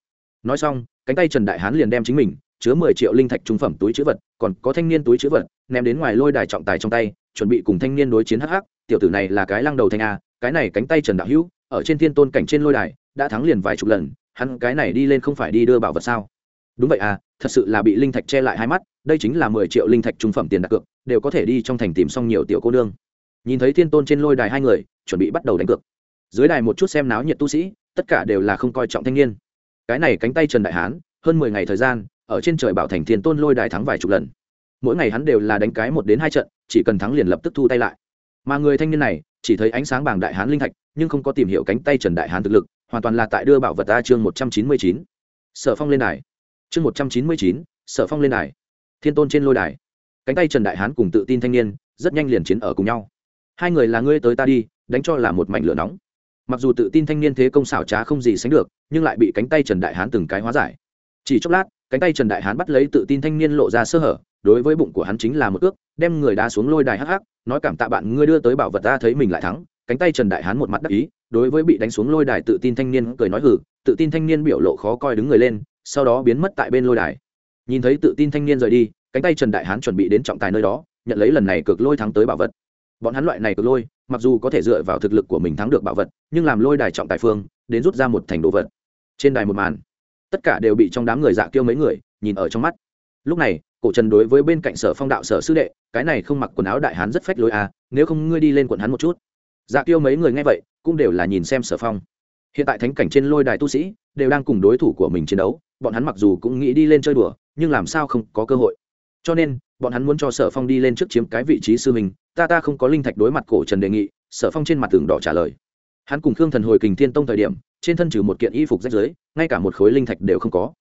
Nói xong, cánh tay trần đại hán liền đem chính mình chứa mười triệu linh thạch trung phẩm túi chữ vật, còn có thanh niên túi chữ vật, ném đến ngoài lôi đài trọng tài trong tay, chuẩn bị cùng thanh niên đối chiến hắc hắc, tiểu tử này là cái lăng đầu thanh a, cái này cánh tay trần đạo hữu, ở trên thiên tôn cảnh trên lôi đài, đã thắng liền vài chục lần, hắn cái này đi lên không phải đi đưa bảo vật sao? Đúng vậy à thật sự là bị linh thạch che lại hai mắt, đây chính là mười triệu linh thạch trung phẩm tiền đặt cược, đều có thể đi trong thành tìm xong nhiều tiểu cô nương nhìn thấy thiên tôn trên lôi đài hai người, chuẩn bị bắt đầu đánh cược. Dưới đài một chút xem náo nhiệt tu sĩ, tất cả đều là không coi trọng thanh niên. Cái này cánh tay trần đại hán, hơn mười ngày thời gian, ở trên trời bảo thành thiên tôn lôi đài thắng vài chục lần. Mỗi ngày hắn đều là đánh cái một đến hai trận, chỉ cần thắng liền lập tức thu tay lại. Mà người thanh niên này, chỉ thấy ánh sáng bảng đại hán linh thạch, nhưng không có tìm hiểu cánh tay trần đại hán thực lực, hoàn toàn là tại đưa bảo vật ta chương một trăm chín mươi chín. Sở phong lên đài. Chương một trăm chín mươi chín, sở phong lên đài. Thiên tôn trên lôi đài. Cánh tay trần đại hán cùng tự tin thanh niên, rất nhanh liền chiến ở cùng nhau hai người là ngươi tới ta đi, đánh cho là một mảnh lửa nóng. Mặc dù tự tin thanh niên thế công xảo trá không gì sánh được, nhưng lại bị cánh tay trần đại hán từng cái hóa giải. Chỉ chốc lát, cánh tay trần đại hán bắt lấy tự tin thanh niên lộ ra sơ hở, đối với bụng của hắn chính là một ước đem người đá xuống lôi đài hắc hắc, nói cảm tạ bạn ngươi đưa tới bảo vật ta thấy mình lại thắng. Cánh tay trần đại hán một mặt đắc ý, đối với bị đánh xuống lôi đài tự tin thanh niên cười nói hử tự tin thanh niên biểu lộ khó coi đứng người lên, sau đó biến mất tại bên lôi đài. Nhìn thấy tự tin thanh niên rời đi, cánh tay trần đại hán chuẩn bị đến trọng tài nơi đó, nhận lấy lần này cực lôi thắng tới bảo vật bọn hắn loại này cực lôi, mặc dù có thể dựa vào thực lực của mình thắng được bảo vật, nhưng làm lôi đài trọng tài phương, đến rút ra một thành đồ vật. Trên đài một màn, tất cả đều bị trong đám người dạ kêu mấy người nhìn ở trong mắt. Lúc này, cổ trần đối với bên cạnh sở phong đạo sở sư đệ, cái này không mặc quần áo đại hán rất phách lối à nếu không ngươi đi lên quần hắn một chút. Dạ kêu mấy người nghe vậy, cũng đều là nhìn xem sở phong. Hiện tại thánh cảnh trên lôi đài tu sĩ, đều đang cùng đối thủ của mình chiến đấu, bọn hắn mặc dù cũng nghĩ đi lên chơi đùa, nhưng làm sao không có cơ hội. Cho nên, bọn hắn muốn cho sở phong đi lên trước chiếm cái vị trí sư mình ta ta không có linh thạch đối mặt cổ trần đề nghị, sở phong trên mặt tường đỏ trả lời. Hắn cùng khương thần hồi kình thiên tông thời điểm, trên thân trừ một kiện y phục rách rưới, ngay cả một khối linh thạch đều không có.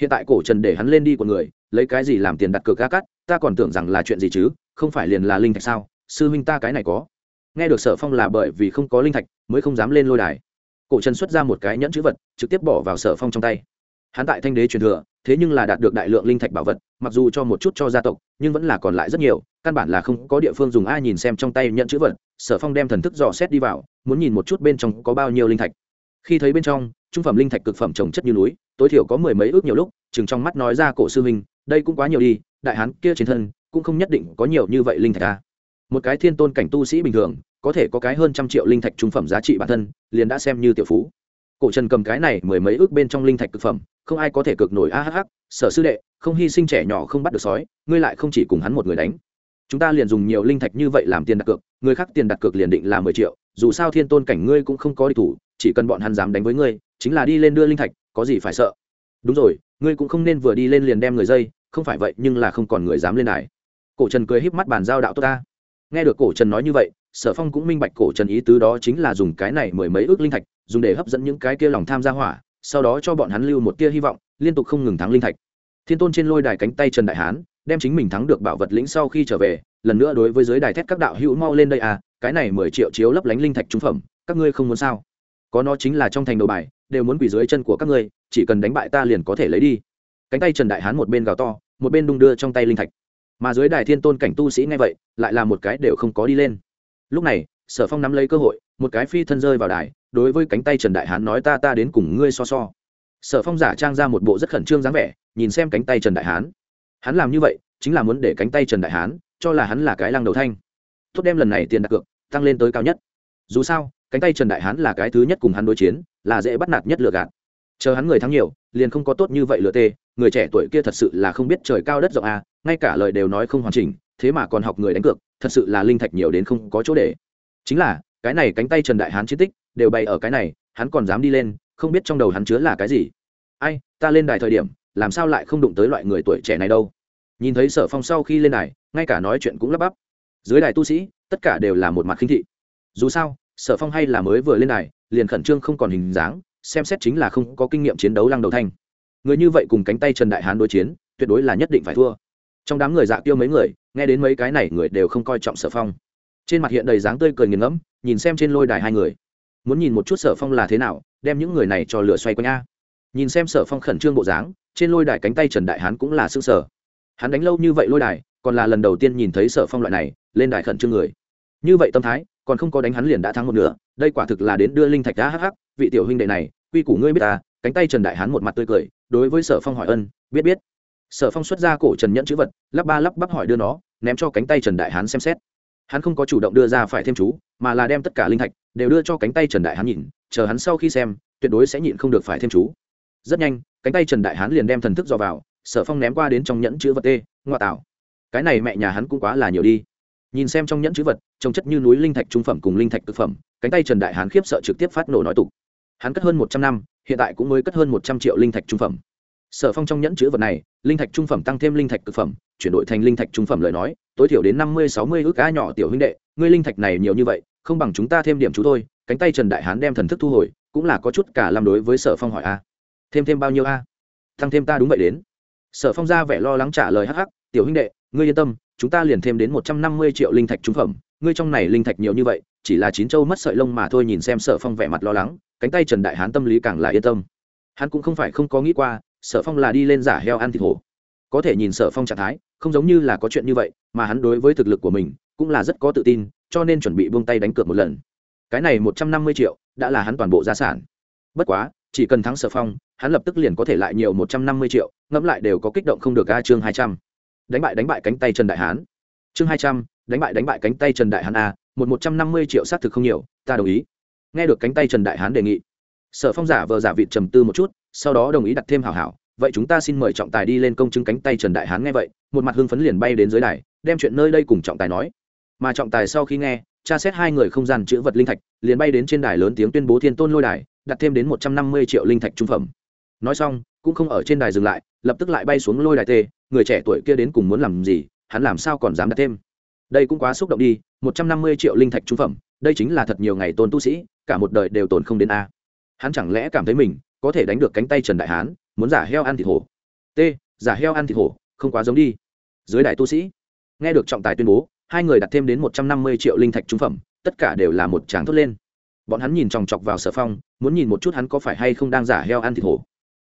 Hiện tại cổ trần để hắn lên đi của người, lấy cái gì làm tiền đặt cược ca cắt, ta còn tưởng rằng là chuyện gì chứ, không phải liền là linh thạch sao? Sư huynh ta cái này có. Nghe được sở phong là bởi vì không có linh thạch, mới không dám lên lôi đài. Cổ trần xuất ra một cái nhẫn chữ vật, trực tiếp bỏ vào sở phong trong tay hắn tại thanh đế truyền thừa, thế nhưng là đạt được đại lượng linh thạch bảo vật, mặc dù cho một chút cho gia tộc, nhưng vẫn là còn lại rất nhiều, căn bản là không có địa phương dùng ai nhìn xem trong tay nhận chữ vật. Sở phong đem thần thức dò xét đi vào, muốn nhìn một chút bên trong có bao nhiêu linh thạch. Khi thấy bên trong, trung phẩm linh thạch cực phẩm trồng chất như núi, tối thiểu có mười mấy ước nhiều lúc, chừng trong mắt nói ra cổ sư huynh, đây cũng quá nhiều đi, đại hán kia trên thân, cũng không nhất định có nhiều như vậy linh thạch ta à. một cái thiên tôn cảnh tu sĩ bình thường, có thể có cái hơn trăm triệu linh thạch trung phẩm giá trị bản thân, liền đã xem như tiểu phú cổ trần cầm cái này mười mấy ước bên trong linh thạch cực phẩm, không ai có thể cực nổi. A hh sở sư đệ, không hy sinh trẻ nhỏ không bắt được sói, ngươi lại không chỉ cùng hắn một người đánh. Chúng ta liền dùng nhiều linh thạch như vậy làm tiền đặt cược, người khác tiền đặt cược liền định là mười triệu, dù sao thiên tôn cảnh ngươi cũng không có địch thủ, chỉ cần bọn hắn dám đánh với ngươi, chính là đi lên đưa linh thạch, có gì phải sợ? Đúng rồi, ngươi cũng không nên vừa đi lên liền đem người dây, không phải vậy nhưng là không còn người dám lên đài. Cổ trần cười híp mắt bàn giao đạo tốt ta. Nghe được cổ trần nói như vậy, sở phong cũng minh bạch cổ trần ý tứ đó chính là dùng cái này mười mấy ước linh thạch dùng để hấp dẫn những cái kia lòng tham gia hỏa, sau đó cho bọn hắn lưu một tia hy vọng, liên tục không ngừng thắng linh thạch. Thiên tôn trên lôi đài cánh tay trần đại hán, đem chính mình thắng được bảo vật lĩnh sau khi trở về, lần nữa đối với giới đài thét các đạo hữu mau lên đây à cái này mười triệu chiếu lấp lánh linh thạch trúng phẩm, các ngươi không muốn sao? Có nó chính là trong thành đầu bài, đều muốn quỳ dưới chân của các ngươi, chỉ cần đánh bại ta liền có thể lấy đi. Cánh tay trần đại hán một bên gào to, một bên đung đưa trong tay linh thạch. Mà dưới đài thiên tôn cảnh tu sĩ nghe vậy, lại là một cái đều không có đi lên. Lúc này sở phong nắm lấy cơ hội, một cái phi thân rơi vào đài, đối với cánh tay trần đại hán nói, ta ta đến cùng ngươi so so. Sở phong giả trang ra một bộ rất khẩn trương dáng vẻ, nhìn xem cánh tay trần đại hán. Hắn làm như vậy, chính là muốn để cánh tay trần đại hán, cho là hắn là cái lăng đầu thanh. Tốt đem lần này tiền đặt cược, tăng lên tới cao nhất. Dù sao, cánh tay trần đại hán là cái thứ nhất cùng hắn đối chiến, là dễ bắt nạt nhất lựa gạt. Chờ hắn người thắng nhiều, liền không có tốt như vậy lựa tê, người trẻ tuổi kia thật sự là không biết trời cao đất rộng à ngay cả lời đều nói không hoàn chỉnh, thế mà còn học người đánh cược, thật sự là linh thạch nhiều đến không có chỗ để chính là, cái này cánh tay trần đại hán chiến tích, đều bày ở cái này, hắn còn dám đi lên, không biết trong đầu hắn chứa là cái gì. Ai, ta lên đài thời điểm, làm sao lại không đụng tới loại người tuổi trẻ này đâu? Nhìn thấy sở phong sau khi lên đài, ngay cả nói chuyện cũng lắp bắp. Dưới đài tu sĩ, tất cả đều là một mặt khinh thị. Dù sao, sở phong hay là mới vừa lên đài, liền khẩn trương không còn hình dáng, xem xét chính là không có kinh nghiệm chiến đấu lăng đầu thanh người như vậy cùng cánh tay trần đại hán đối chiến, tuyệt đối là nhất định phải thua. Trong đám người dạ tiêu mấy người, nghe đến mấy cái này, người đều không coi trọng sở phong trên mặt hiện đầy dáng tươi cười nghiền ngẫm, nhìn xem trên lôi đài hai người. Muốn nhìn một chút sở phong là thế nào, đem những người này cho lửa xoay quanh a. Nhìn xem sở phong khẩn trương bộ dáng, trên lôi đài cánh tay trần đại hán cũng là s ư ơ n g sở hắn đánh lâu như vậy lôi đài, còn là lần đầu tiên nhìn thấy sở phong loại này, lên đài khẩn trương người. Như vậy tâm thái, còn không có đánh hắn liền đã thắng một nửa, đây quả thực là đến đưa linh thạch đá hắc hắc, vị tiểu huynh đệ này, quy củ ngươi biết ta cánh tay trần đại hán một mặt tươi cười, đối với sở phong hỏi ân, biết biết. Sở phong xuất ra cổ trần nhẫn chữ vật, lắp ba lắp bắp hỏi đưa nó, ném cho cánh tay trần đại hán xem xét hắn không có chủ động đưa ra phải thêm chú, mà là đem tất cả linh thạch đều đưa cho cánh tay trần đại hán nhìn, chờ hắn sau khi xem, tuyệt đối sẽ nhịn không được phải thêm chú. Rất nhanh, cánh tay trần đại hán liền đem thần thức dò vào, sở phong ném qua đến trong nhẫn chữ vật tê ngoại tạo. Cái này mẹ nhà hắn cũng quá là nhiều đi. Nhìn xem trong nhẫn chữ vật, trông chất như núi linh thạch trung phẩm cùng linh thạch thực phẩm, cánh tay trần đại hán khiếp sợ trực tiếp phát nổ nói tục. Hắn cất hơn một trăm năm, hiện tại cũng mới cất hơn một trăm triệu linh thạch trung phẩm. Sở phong trong nhẫn chữ vật này, linh thạch trung phẩm tăng thêm linh thạch thực phẩm chuyển đổi thành linh thạch trung phẩm lời nói, tối thiểu đến năm mươi, sáu mươi ước cá nhỏ tiểu huynh đệ, ngươi linh thạch này nhiều như vậy, không bằng chúng ta thêm điểm chú thôi, cánh tay trần đại hán đem thần thức thu hồi, cũng là có chút cả làm đối với sở phong hỏi a. Thêm thêm bao nhiêu a? Thăng thêm ta đúng vậy đến. Sở phong ra vẻ lo lắng trả lời hắc hắc, tiểu huynh đệ, ngươi yên tâm, chúng ta liền thêm đến một trăm năm mươi triệu linh thạch trung phẩm, ngươi trong này linh thạch nhiều như vậy, chỉ là chín châu mất sợi lông mà thôi nhìn xem sở phong vẻ mặt lo lắng, cánh tay trần đại hán tâm lý càng là yên tâm. Hắn cũng không phải không có nghĩ qua, sở phong là đi lên giả heo ăn thịt hổ. Có thể nhìn sở phong trạng thái không giống như là có chuyện như vậy, mà hắn đối với thực lực của mình cũng là rất có tự tin, cho nên chuẩn bị buông tay đánh cược một lần. Cái này một trăm năm mươi triệu đã là hắn toàn bộ gia sản. Bất quá, chỉ cần thắng sở phong, hắn lập tức liền có thể lại nhiều một trăm năm mươi triệu, ngẫm lại đều có kích động không được a chương hai trăm. Đánh bại đánh bại cánh tay trần đại hán. Chương hai trăm, đánh bại đánh bại cánh tay trần đại hán a, một một trăm năm mươi triệu xác thực không nhiều, ta đồng ý. Nghe được cánh tay trần đại hán đề nghị, sở phong giả vờ giả vịt trầm tư một chút, sau đó đồng ý đặt thêm hảo hảo vậy chúng ta xin mời trọng tài đi lên công chứng cánh tay trần đại hán nghe vậy. Một mặt hưng phấn liền bay đến dưới đài, đem chuyện nơi đây cùng trọng tài nói. Mà trọng tài sau khi nghe, tra xét hai người không gian chữ vật linh thạch, liền bay đến trên đài lớn tiếng tuyên bố thiên tôn lôi đài, đặt thêm đến một trăm năm mươi triệu linh thạch trung phẩm. Nói xong, cũng không ở trên đài dừng lại, lập tức lại bay xuống lôi đài tê, người trẻ tuổi kia đến cùng muốn làm gì, hắn làm sao còn dám đặt thêm. Đây cũng quá xúc động đi, một trăm năm mươi triệu linh thạch trung phẩm, đây chính là thật nhiều ngày tôn tu sĩ, cả một đời đều tồn không đến a. Hắn chẳng lẽ cảm thấy mình có thể đánh được cánh tay trần đại hán muốn giả heo ăn thịt hổ. T, giả heo ăn thịt hổ, không quá giống đi. Dưới đại tu sĩ, nghe được trọng tài tuyên bố, hai người đặt thêm đến một trăm năm mươi triệu linh thạch trung phẩm, tất cả đều là một tràng thốt lên. Bọn hắn nhìn chòng chọc vào sở phong, muốn nhìn một chút hắn có phải hay không đang giả heo ăn thịt hổ.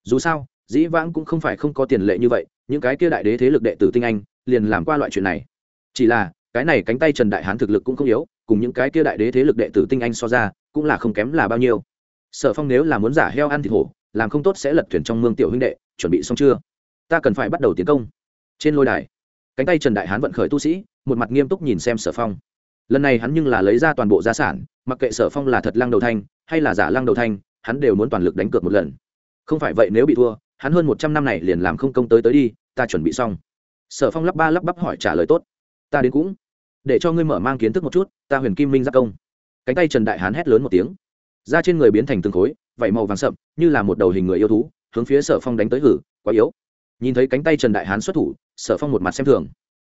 Dù sao, dĩ vãng cũng không phải không có tiền lệ như vậy, những cái kia đại đế thế lực đệ tử tinh anh, liền làm qua loại chuyện này. Chỉ là, cái này cánh tay trần đại hán thực lực cũng không yếu, cùng những cái kia đại đế thế lực đệ tử tinh anh so ra, cũng là không kém là bao nhiêu. Sở phong nếu là muốn giả heo ăn thịt hổ làm không tốt sẽ lật thuyền trong mương tiểu huynh đệ, chuẩn bị xong chưa? Ta cần phải bắt đầu tiến công. Trên lôi đài, cánh tay trần đại hán vận khởi tu sĩ, một mặt nghiêm túc nhìn xem sở phong. Lần này hắn nhưng là lấy ra toàn bộ gia sản, mặc kệ sở phong là thật lăng đầu thanh, hay là giả lăng đầu thanh, hắn đều muốn toàn lực đánh cược một lần. Không phải vậy nếu bị thua, hắn hơn một trăm năm này liền làm không công tới tới đi, ta chuẩn bị xong. Sở phong lắp ba lắp bắp hỏi trả lời tốt. Ta đến cũng. Để cho ngươi mở mang kiến thức một chút, ta huyền kim minh giác công. Cánh tay trần đại hán hét lớn một tiếng. Da trên người biến thành từng khối vảy màu vàng sậm, như là một đầu hình người yêu thú, hướng phía sở phong đánh tới hử, quá yếu. Nhìn thấy cánh tay trần đại hán xuất thủ, sở phong một mặt xem thường.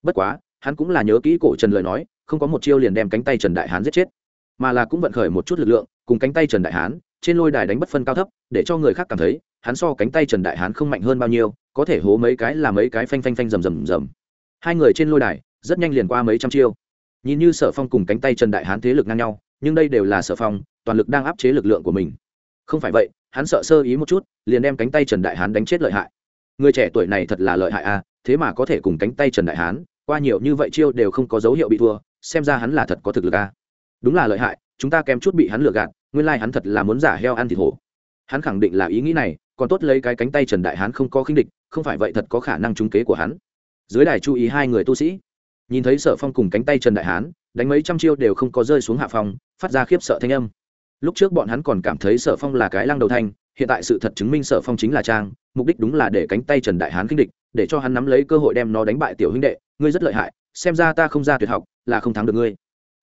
Bất quá, hắn cũng là nhớ kỹ cổ trần lời nói, không có một chiêu liền đem cánh tay trần đại hán giết chết, mà là cũng vận khởi một chút lực lượng, cùng cánh tay trần đại hán, trên lôi đài đánh bất phân cao thấp, để cho người khác cảm thấy, hắn so cánh tay trần đại hán không mạnh hơn bao nhiêu, có thể hố mấy cái là mấy cái phanh phanh phanh rầm rầm rầm. Hai người trên lôi đài, rất nhanh liền qua mấy trăm chiêu. Nhìn như sở phong cùng cánh tay trần đại hán thế lực ngang nhau, nhưng đây đều là sở phong, toàn lực đang áp chế lực lượng của mình không phải vậy hắn sợ sơ ý một chút liền đem cánh tay trần đại hán đánh chết lợi hại. Người trẻ tuổi này thật là lợi hại à thế mà có thể cùng cánh tay trần đại hán qua nhiều như vậy chiêu đều không có dấu hiệu bị thua xem ra hắn là thật có thực lực à. đúng là lợi hại chúng ta kém chút bị hắn lừa gạt nguyên lai hắn thật là muốn giả heo ăn thịt hổ. Hắn khẳng định là ý nghĩ này còn tốt lấy cái cánh tay trần đại hán không có khinh địch không phải vậy thật có khả năng trúng kế của hắn. Dưới đài chú ý hai người tu sĩ. Nhìn thấy sở phong cùng cánh tay trần đại hán đánh mấy trăm chiêu đều không có rơi xuống hạ phòng, phát ra khiếp sợ thanh âm lúc trước bọn hắn còn cảm thấy sở phong là cái lăng đầu thanh, hiện tại sự thật chứng minh sở phong chính là trang, mục đích đúng là để cánh tay trần đại hán khinh địch, để cho hắn nắm lấy cơ hội đem nó đánh bại tiểu huynh đệ, ngươi rất lợi hại, xem ra ta không ra tuyệt học, là không thắng được ngươi.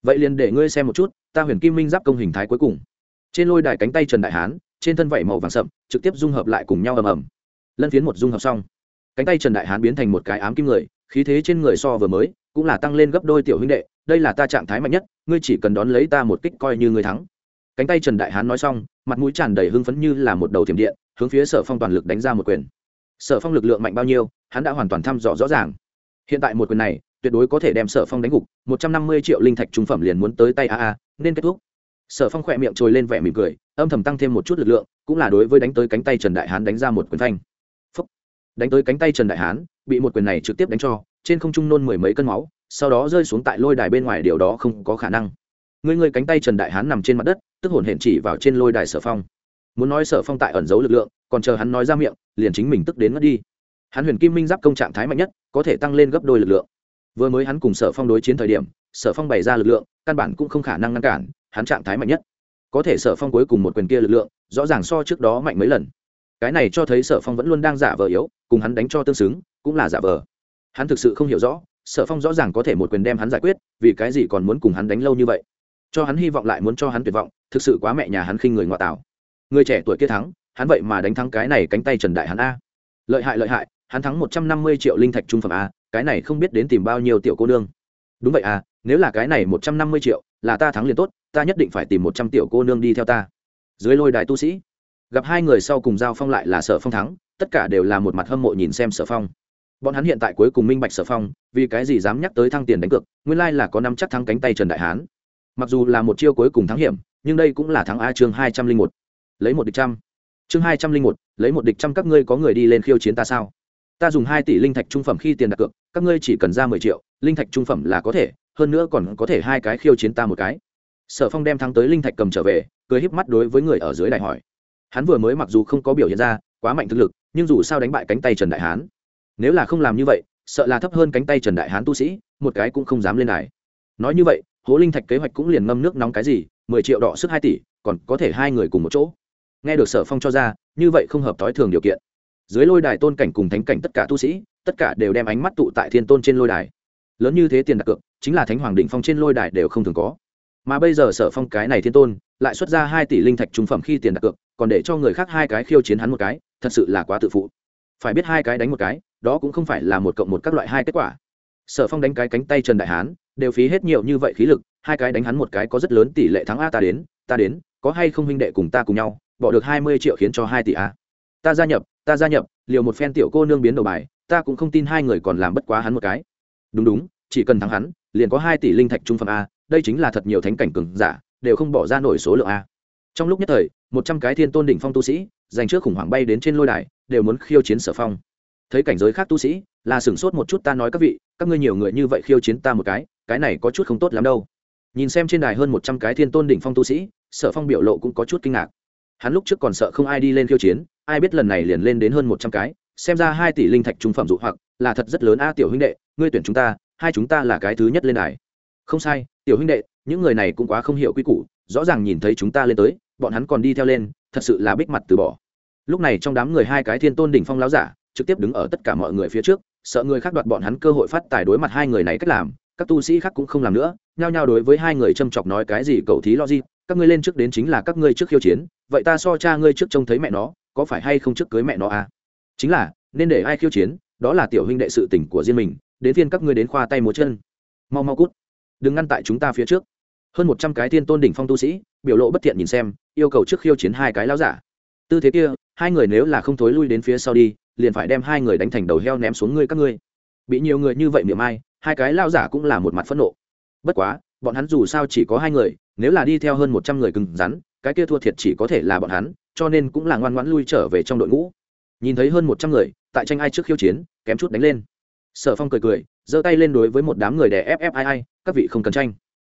Vậy liền để ngươi xem một chút, ta huyền kim minh giáp công hình thái cuối cùng. Trên lôi đài cánh tay trần đại hán, trên thân vảy màu vàng sậm, trực tiếp dung hợp lại cùng nhau ầm ầm. Lân phiến một dung hợp xong, cánh tay trần đại hán biến thành một cái ám kim người, khí thế trên người so vừa mới, cũng là tăng lên gấp đôi tiểu huynh đệ, đây là ta trạng thái mạnh nhất, ngươi chỉ cần đón lấy ta một kích coi như ngươi thắng cánh tay trần đại hán nói xong, mặt mũi tràn đầy hưng phấn như là một đầu thiểm điện, hướng phía sở phong toàn lực đánh ra một quyền. Sở phong lực lượng mạnh bao nhiêu, hắn đã hoàn toàn thăm dò rõ ràng. Hiện tại một quyền này, tuyệt đối có thể đem sở phong đánh gục, một trăm năm mươi triệu linh thạch trung phẩm liền muốn tới tay a a, nên kết thúc. Sở phong khỏe miệng trồi lên vẻ mỉm cười, âm thầm tăng thêm một chút lực lượng, cũng là đối với đánh tới cánh tay trần đại hán đánh ra một quyền thanh Phúc. đánh tới cánh tay trần đại hán, bị một quyền này trực tiếp đánh cho, trên không trung nôn mười mấy cân máu, sau đó rơi xuống tại lôi đài bên ngoài, điều đó không có khả năng người người cánh tay trần đại hán nằm trên mặt đất, tức hồn hển chỉ vào trên lôi đài sở phong. Muốn nói sở phong tại ẩn giấu lực lượng, còn chờ hắn nói ra miệng, liền chính mình tức đến mất đi. Hắn huyền kim minh giáp công trạng thái mạnh nhất, có thể tăng lên gấp đôi lực lượng. Vừa mới hắn cùng sở phong đối chiến thời điểm, sở phong bày ra lực lượng, căn bản cũng không khả năng ngăn cản, hắn trạng thái mạnh nhất. Có thể sở phong cuối cùng một quyền kia lực lượng, rõ ràng so trước đó mạnh mấy lần. Cái này cho thấy sở phong vẫn luôn đang giả vờ yếu, cùng hắn đánh cho tương xứng, cũng là giả vờ. Hắn thực sự không hiểu rõ, sở phong rõ ràng có thể một quyền đem hắn giải quyết, vì cái gì còn muốn cùng hắn đánh lâu như vậy? Cho hắn hy vọng lại muốn cho hắn tuyệt vọng, thực sự quá mẹ nhà hắn khinh người ngoại tảo người trẻ tuổi kia thắng, hắn vậy mà đánh thắng cái này cánh tay trần đại hắn a. Lợi hại lợi hại, hắn thắng một trăm năm mươi triệu linh thạch trung phẩm a, cái này không biết đến tìm bao nhiêu tiểu cô nương. Đúng vậy à nếu là cái này một trăm năm mươi triệu, là ta thắng liền tốt, ta nhất định phải tìm một trăm tiểu cô nương đi theo ta. Dưới lôi đài tu sĩ, gặp hai người sau cùng giao phong lại là sở phong thắng, tất cả đều là một mặt hâm mộ nhìn xem sở phong. Bọn hắn hiện tại cuối cùng minh bạch sở phong, vì cái gì dám nhắc tới thăng tiền đánh cược, nguyên lai là có năm chắc thắng cánh tay trần đại hán mặc dù là một chiêu cuối cùng thắng hiểm, nhưng đây cũng là thắng a chương hai trăm linh một. Lấy một địch trăm. Chương hai trăm linh một, lấy một địch trăm các ngươi có người đi lên khiêu chiến ta sao? Ta dùng hai tỷ linh thạch trung phẩm khi tiền đặt cược, các ngươi chỉ cần ra mười triệu, linh thạch trung phẩm là có thể, hơn nữa còn có thể hai cái khiêu chiến ta một cái. Sở phong đem thắng tới linh thạch cầm trở về, cười híp mắt đối với người ở dưới đại hỏi. Hắn vừa mới mặc dù không có biểu hiện ra quá mạnh thực lực, nhưng dù sao đánh bại cánh tay trần đại hán. Nếu là không làm như vậy, sợ là thấp hơn cánh tay trần đại hán tu sĩ, một cái cũng không dám lên đài. Nói như vậy hố linh thạch kế hoạch cũng liền ngâm nước nóng cái gì, mười triệu đỏ sức hai tỷ, còn có thể hai người cùng một chỗ. Nghe được sở phong cho ra, như vậy không hợp thói thường điều kiện. Dưới lôi đài tôn cảnh cùng thánh cảnh tất cả tu sĩ, tất cả đều đem ánh mắt tụ tại thiên tôn trên lôi đài. Lớn như thế tiền đặt cược, chính là thánh hoàng định phong trên lôi đài đều không thường có. Mà bây giờ sở phong cái này thiên tôn, lại xuất ra hai tỷ linh thạch trung phẩm khi tiền đặt cược, còn để cho người khác hai cái khiêu chiến hắn một cái, thật sự là quá tự phụ. Phải biết hai cái đánh một cái, đó cũng không phải là một cộng một các loại hai kết quả. Sở phong đánh cái cánh tay trần đại hán đều phí hết nhiều như vậy khí lực, hai cái đánh hắn một cái có rất lớn tỷ lệ thắng a ta đến ta đến, có hay không huynh đệ cùng ta cùng nhau, bỏ được hai mươi triệu khiến cho hai tỷ a. Ta gia nhập, ta gia nhập, liều một phen tiểu cô nương biến đầu bài, ta cũng không tin hai người còn làm bất quá hắn một cái. Đúng đúng, chỉ cần thắng hắn, liền có hai tỷ linh thạch trung phẩm a, đây chính là thật nhiều thánh cảnh cường giả, đều không bỏ ra nổi số lượng a. Trong lúc nhất thời, một trăm cái thiên tôn đỉnh phong tu sĩ, dành trước khủng hoảng bay đến trên lôi đài, đều muốn khiêu chiến sở phong. Thấy cảnh giới khác tu sĩ, là sửng sốt một chút ta nói các vị, các ngươi nhiều người như vậy khiêu chiến ta một cái cái này có chút không tốt lắm đâu. Nhìn xem trên đài hơn một trăm cái thiên tôn đỉnh phong tu sĩ, sở phong biểu lộ cũng có chút kinh ngạc. Hắn lúc trước còn sợ không ai đi lên khiêu chiến, ai biết lần này liền lên đến hơn một trăm cái, xem ra hai tỷ linh thạch trung phẩm dụ hoặc, là thật rất lớn a, tiểu huynh đệ, ngươi tuyển chúng ta, hai chúng ta là cái thứ nhất lên đài. Không sai, tiểu huynh đệ, những người này cũng quá không hiểu quy củ, rõ ràng nhìn thấy chúng ta lên tới, bọn hắn còn đi theo lên, thật sự là bích mặt từ bỏ. Lúc này trong đám người hai cái thiên tôn đỉnh phong láo giả, trực tiếp đứng ở tất cả mọi người phía trước, sợ người khác đoạt bọn hắn cơ hội phát tài đối mặt hai người này cách làm các tu sĩ khác cũng không làm nữa, nhao nhao đối với hai người châm chọc nói cái gì cầu thí lo gì các ngươi lên trước đến chính là các ngươi trước khiêu chiến, vậy ta so cha ngươi trước trông thấy mẹ nó, có phải hay không trước cưới mẹ nó à? Chính là, nên để ai khiêu chiến, đó là tiểu huynh đệ sự tỉnh của riêng mình, đến phiên các ngươi đến khoa tay múa chân. Mau mau cút. Đừng ngăn tại chúng ta phía trước. Hơn một trăm cái thiên tôn đỉnh phong tu sĩ, biểu lộ bất thiện nhìn xem, yêu cầu trước khiêu chiến hai cái láo giả. Tư thế kia, hai người nếu là không thối lui đến phía sau đi, liền phải đem hai người đánh thành đầu heo ném xuống ngươi các ngươi. Bị nhiều người như vậy miệng ai hai cái lao giả cũng là một mặt phẫn nộ. Bất quá, bọn hắn dù sao chỉ có hai người, nếu là đi theo hơn một trăm người cứng rắn, cái kia thua thiệt chỉ có thể là bọn hắn, cho nên cũng là ngoan ngoãn lui trở về trong đội ngũ. Nhìn thấy hơn một trăm người, tại tranh ai trước khiêu chiến, kém chút đánh lên. Sở phong cười cười, giơ tay lên đối với một đám người đè ép ép ai ai, các vị không cần tranh.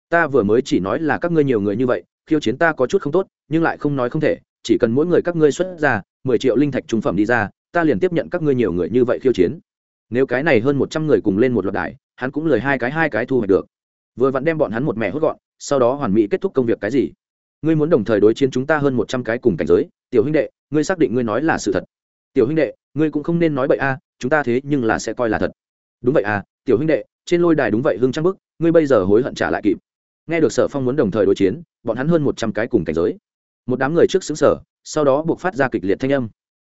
Ta vừa mới chỉ nói là các ngươi nhiều người như vậy, khiêu chiến ta có chút không tốt, nhưng lại không nói không thể, chỉ cần mỗi người các ngươi xuất ra, mười triệu linh thạch trung phẩm đi ra, ta liền tiếp nhận các ngươi nhiều người như vậy khiêu chiến. Nếu cái này hơn một trăm người cùng lên một loạt đài hắn cũng lời hai cái hai cái thu hoạch được. Vừa vặn đem bọn hắn một mẹ hốt gọn, sau đó hoàn mỹ kết thúc công việc cái gì? Ngươi muốn đồng thời đối chiến chúng ta hơn một trăm cái cùng cảnh giới, tiểu huynh đệ, ngươi xác định ngươi nói là sự thật. Tiểu huynh đệ, ngươi cũng không nên nói bậy a, chúng ta thế nhưng là sẽ coi là thật. Đúng vậy à tiểu huynh đệ, trên lôi đài đúng vậy hưng trang bức ngươi bây giờ hối hận trả lại kịp. Nghe được sở phong muốn đồng thời đối chiến, bọn hắn hơn một trăm cái cùng cảnh giới. Một đám người trước xứng sở, sau đó buộc phát ra kịch liệt thanh âm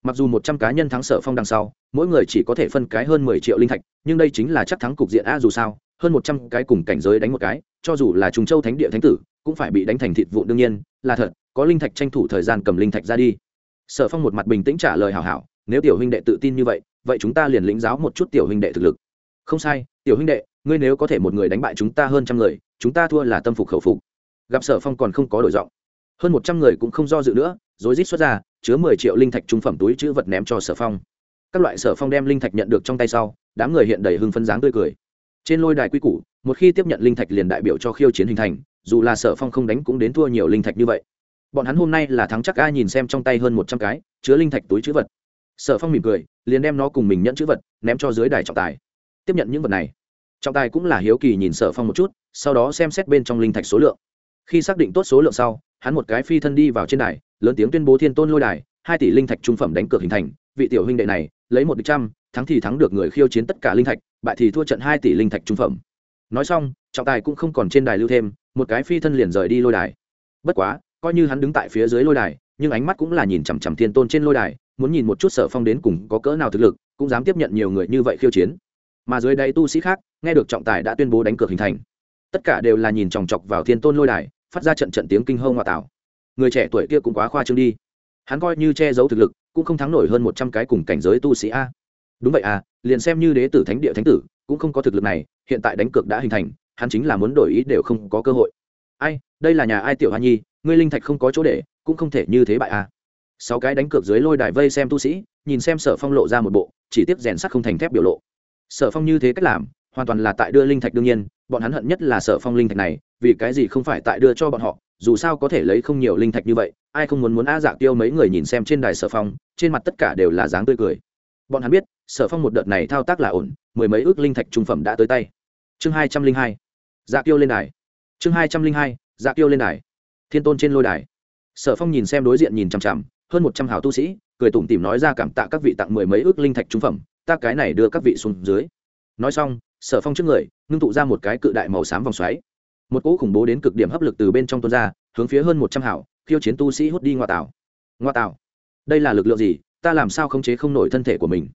mặc dù một trăm cá nhân thắng sở phong đằng sau, mỗi người chỉ có thể phân cái hơn mười triệu linh thạch, nhưng đây chính là chắc thắng cục diện a dù sao, hơn một trăm cái cùng cảnh giới đánh một cái, cho dù là trùng châu thánh địa thánh tử, cũng phải bị đánh thành thịt vụ đương nhiên, là thật, có linh thạch tranh thủ thời gian cầm linh thạch ra đi. Sở phong một mặt bình tĩnh trả lời hảo hảo, nếu tiểu huynh đệ tự tin như vậy vậy chúng ta liền lĩnh giáo một chút tiểu huynh đệ thực lực. Không sai, tiểu huynh đệ, ngươi nếu có thể một người đánh bại chúng ta hơn trăm người, chúng ta thua là tâm phục khẩu phục. Gặp sở phong còn không có đổi giọng. Hơn một trăm người cũng không do dự nữa, rối rít xuất ra chứa mười triệu linh thạch trung phẩm túi chữ vật ném cho sở phong. Các loại sở phong đem linh thạch nhận được trong tay sau, đám người hiện đầy hưng phấn dáng tươi cười. Trên lôi đài quy củ, một khi tiếp nhận linh thạch liền đại biểu cho khiêu chiến hình thành, dù là sở phong không đánh cũng đến thua nhiều linh thạch như vậy. Bọn hắn hôm nay là thắng chắc ai nhìn xem trong tay hơn một trăm cái, chứa linh thạch túi chữ vật. Sở phong mỉm cười, liền đem nó cùng mình nhận chữ vật, ném cho dưới đài trọng tài. Tiếp nhận những vật này. Trọng tài cũng là hiếu kỳ nhìn sở phong một chút, sau đó xem xét bên trong linh thạch số lượng. Khi xác định tốt số lượng sau, hắn một cái phi thân đi vào trên đài lớn tiếng tuyên bố thiên tôn lôi đài, hai tỷ linh thạch trung phẩm đánh cược hình thành, vị tiểu huynh đệ này, lấy một địch trăm, thắng thì thắng được người khiêu chiến tất cả linh thạch, bại thì thua trận hai tỷ linh thạch trung phẩm. Nói xong, trọng tài cũng không còn trên đài lưu thêm, một cái phi thân liền rời đi lôi đài. Bất quá, coi như hắn đứng tại phía dưới lôi đài, nhưng ánh mắt cũng là nhìn chằm chằm thiên tôn trên lôi đài, muốn nhìn một chút sở phong đến cùng có cỡ nào thực lực, cũng dám tiếp nhận nhiều người như vậy khiêu chiến. Mà dưới đây tu sĩ khác, nghe được trọng tài đã tuyên bố đánh cược hình thành. Tất cả đều là nhìn chòng chọc vào thiên tôn lôi đài, phát ra trận trận tiếng kinh hô ngoại tảo người trẻ tuổi kia cũng quá khoa trương đi. Hắn coi như che giấu thực lực, cũng không thắng nổi hơn một trăm cái cùng cảnh giới tu sĩ a. Đúng vậy à liền xem như đế tử thánh địa thánh tử, cũng không có thực lực này, hiện tại đánh cược đã hình thành, hắn chính là muốn đổi ý đều không có cơ hội. Ai, đây là nhà ai tiểu hoa nhi, ngươi linh thạch không có chỗ để, cũng không thể như thế bại à. Sáu cái đánh cược dưới lôi đài vây xem tu sĩ, nhìn xem sở phong lộ ra một bộ, chỉ tiếp rèn sắt không thành thép biểu lộ. Sở phong như thế cách làm, hoàn toàn là tại đưa linh thạch đương nhiên, bọn hắn hận nhất là sở phong linh thạch này, vì cái gì không phải tại đưa cho bọn họ dù sao có thể lấy không nhiều linh thạch như vậy, ai không muốn muốn a dạ tiêu mấy người nhìn xem trên đài sở phong, trên mặt tất cả đều là dáng tươi cười. Bọn hắn biết, sở phong một đợt này thao tác là ổn, mười mấy ước linh thạch trung phẩm đã tới tay. Chương hai trăm linh hai dạ tiêu lên đài. Chương hai trăm linh hai dạ tiêu lên đài. Thiên tôn trên lôi đài. Sở phong nhìn xem đối diện nhìn chằm chằm, hơn một trăm hào tu sĩ, cười tủm tỉm nói ra cảm tạ các vị tặng mười mấy ước linh thạch trung phẩm, ta cái này đưa các vị xuống dưới. Nói xong, sở phong trước người, ngưng tụ ra một cái cự đại màu xám vòng xoáy một cỗ khủng bố đến cực điểm hấp lực từ bên trong tuôn ra, hướng phía hơn một trăm hảo, khiêu chiến tu sĩ hút đi ngoa tạo. Ngoa tạo? Đây là lực lượng gì? Ta làm sao khống chế không nổi thân thể của mình?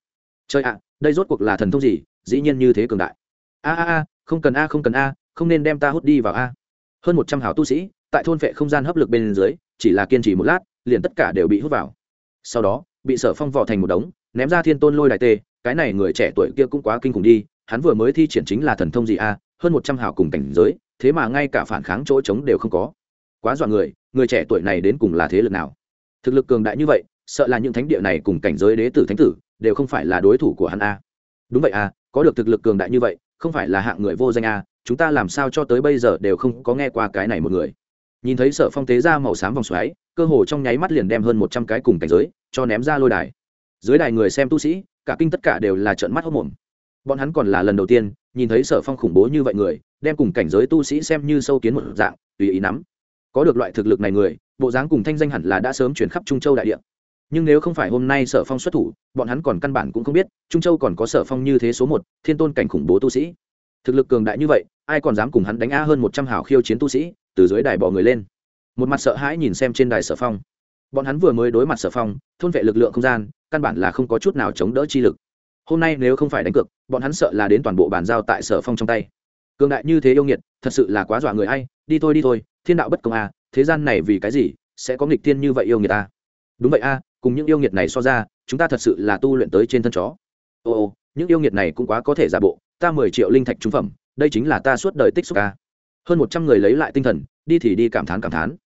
Chơi ạ, đây rốt cuộc là thần thông gì? Dĩ nhiên như thế cường đại. A a a, không cần a, không cần a, không nên đem ta hút đi vào a. Hơn một trăm hảo tu sĩ, tại thôn vệ không gian hấp lực bên dưới, chỉ là kiên trì một lát, liền tất cả đều bị hút vào. Sau đó, bị sở phong vò thành một đống, ném ra thiên tôn lôi đại tê, cái này người trẻ tuổi kia cũng quá kinh khủng đi, hắn vừa mới thi triển chính là thần thông gì a? Hơn một trăm hảo cùng cảnh giới thế mà ngay cả phản kháng chỗ trống đều không có. Quá dọa người người trẻ tuổi này đến cùng là thế lực nào? Thực lực cường đại như vậy, sợ là những thánh địa này cùng cảnh giới đế tử thánh tử đều không phải là đối thủ của hắn a. Đúng vậy a, có được thực lực cường đại như vậy, không phải là hạng người vô danh a, chúng ta làm sao cho tới bây giờ đều không có nghe qua cái này một người. Nhìn thấy sở phong tế ra màu xám vòng xoáy, cơ hồ trong nháy mắt liền đem hơn một trăm cái cùng cảnh giới cho ném ra lôi đài. Dưới đài người xem tu sĩ, cả kinh tất cả đều là trợn mắt hốc mồm bọn hắn còn là lần đầu tiên nhìn thấy sở phong khủng bố như vậy người, đem cùng cảnh giới tu sĩ xem như sâu kiến một dạng, tùy ý nắm. Có được loại thực lực này người, bộ dáng cùng thanh danh hẳn là đã sớm chuyển khắp trung châu đại địa. Nhưng nếu không phải hôm nay sở phong xuất thủ, bọn hắn còn căn bản cũng không biết trung châu còn có sở phong như thế số một thiên tôn cảnh khủng bố tu sĩ. Thực lực cường đại như vậy, ai còn dám cùng hắn đánh a hơn một trăm hào khiêu chiến tu sĩ, từ dưới đài bỏ người lên. Một mặt sợ hãi nhìn xem trên đài sở phong. Bọn hắn vừa mới đối mặt sở phong, thôn vệ lực lượng không gian, căn bản là không có chút nào chống đỡ chi lực hôm nay nếu không phải đánh cược, bọn hắn sợ là đến toàn bộ bàn giao tại sở phong trong tay. Cường đại như thế yêu nghiệt, thật sự là quá dọa người ai đi thôi đi thôi, thiên đạo bất công à? thế gian này vì cái gì sẽ có nghịch thiên như vậy yêu nghiệt ta đúng vậy a cùng những yêu nghiệt này so ra, chúng ta thật sự là tu luyện tới trên thân chó. Ồ ồ những yêu nghiệt này cũng quá có thể giả bộ, ta mười triệu linh thạch trúng phẩm, đây chính là ta suốt đời tích xúc ca hơn một trăm người lấy lại tinh thần, đi thì đi cảm thán cảm thán.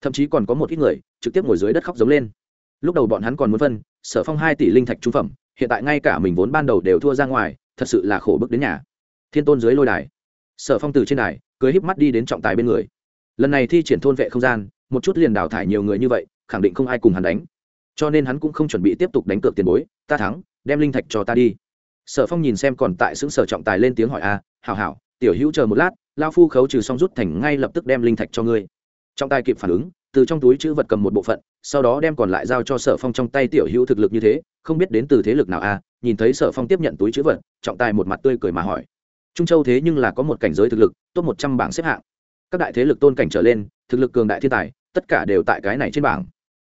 Thậm chí còn có một ít người trực tiếp ngồi dưới đất khóc giống lên. Lúc đầu bọn hắn còn muốn phân, sở phong hai tỷ linh thạch trúng phẩm hiện tại ngay cả mình vốn ban đầu đều thua ra ngoài thật sự là khổ bức đến nhà. Thiên tôn dưới lôi đài. Sở phong từ trên đài cưới híp mắt đi đến trọng tài bên người. Lần này thi triển thôn vệ không gian một chút liền đào thải nhiều người như vậy khẳng định không ai cùng hắn đánh. Cho nên hắn cũng không chuẩn bị tiếp tục đánh cược tiền bối ta thắng đem linh thạch cho ta đi. Sở phong nhìn xem còn tại xứng sở trọng tài lên tiếng hỏi a à, hảo hảo tiểu hữu chờ một lát lao phu khấu trừ xong rút thành ngay lập tức đem linh thạch cho ngươi. Trọng tài kịp phản ứng từ trong túi chữ vật cầm một bộ phận sau đó đem còn lại giao cho sở phong trong tay tiểu hữu thực lực như thế không biết đến từ thế lực nào a à, nhìn thấy sở phong tiếp nhận túi chữ vật trọng tài một mặt tươi cười mà hỏi. Trung châu thế nhưng là có một cảnh giới thực lực top một trăm bảng xếp hạng. Các đại thế lực tôn cảnh trở lên thực lực cường đại thiên tài tất cả đều tại cái này trên bảng.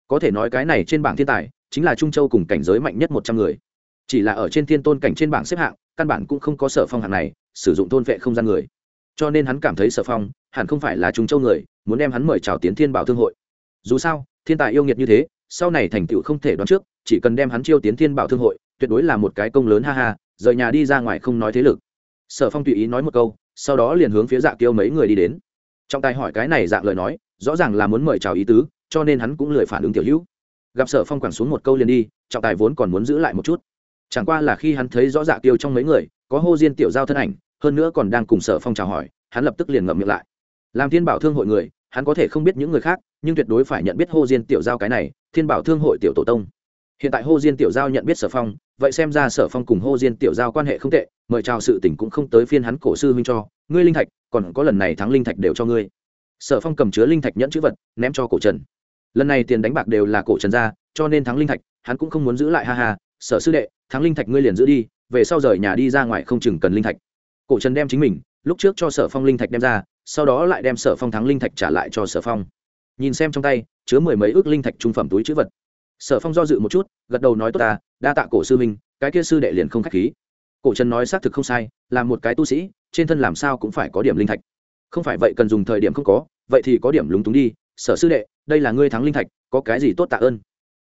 Có thể nói cái này trên bảng thiên tài chính là trung châu cùng cảnh giới mạnh nhất một trăm người. Chỉ là ở trên thiên tôn cảnh trên bảng xếp hạng căn bản cũng không có sở phong hạng này sử dụng tôn vệ không gian người. Cho nên hắn cảm thấy sở phong hẳn không phải là trung châu người muốn đem hắn mời chào tiến thiên bảo thương hội. Dù sao thiên tài yêu nghiệt như thế, sau này thành tựu không thể đoán trước, chỉ cần đem hắn chiêu tiến thiên bảo thương hội, tuyệt đối là một cái công lớn ha ha, rời nhà đi ra ngoài không nói thế lực. Sở phong tùy ý nói một câu, sau đó liền hướng phía dạ kiêu mấy người đi đến. Trọng tài hỏi cái này dạng lời nói, rõ ràng là muốn mời chào ý tứ, cho nên hắn cũng lười phản ứng tiểu hữu. Gặp sở phong quẳng xuống một câu liền đi, trọng tài vốn còn muốn giữ lại một chút. Chẳng qua là khi hắn thấy rõ dạ tiêu trong mấy người, có hô diên tiểu giao thân ảnh, hơn nữa còn đang cùng sở phong chào hỏi, hắn lập tức liền ngậm miệng lại. Làm thiên bảo thương hội người hắn có thể không biết những người khác, nhưng tuyệt đối phải nhận biết hô diên tiểu giao cái này, thiên bảo thương hội tiểu tổ tông. Hiện tại hô diên tiểu giao nhận biết sở phong, vậy xem ra sở phong cùng hô diên tiểu giao quan hệ không tệ, mời chào sự tỉnh cũng không tới phiên hắn cổ sư huynh cho, ngươi linh thạch, còn có lần này thắng linh thạch đều cho ngươi. Sở phong cầm chứa linh thạch nhẫn chữ vật, ném cho cổ trần. Lần này tiền đánh bạc đều là cổ trần ra, cho nên thắng linh thạch, hắn cũng không muốn giữ lại, ha ha, sở sư đệ, thắng linh thạch ngươi liền giữ đi, về sau rời nhà đi ra ngoài không chừng cần linh thạch. Cổ trần đem chính mình, lúc trước cho sở phong linh thạch đem ra sau đó lại đem sở phong thắng linh thạch trả lại cho sở phong. Nhìn xem trong tay, chứa mười mấy ước linh thạch trung phẩm túi chữ vật. Sở phong do dự một chút, gật đầu nói, tốt ta, đa tạ cổ sư minh cái kia sư đệ liền không k h á c h khí. Cổ trần nói, xác thực không sai, là một cái tu sĩ, trên thân làm sao cũng phải có điểm linh thạch. Không phải vậy cần dùng thời điểm không có, vậy thì có điểm lúng túng đi, sở sư đệ, đây là ngươi thắng linh thạch, có cái gì tốt tạ ơn?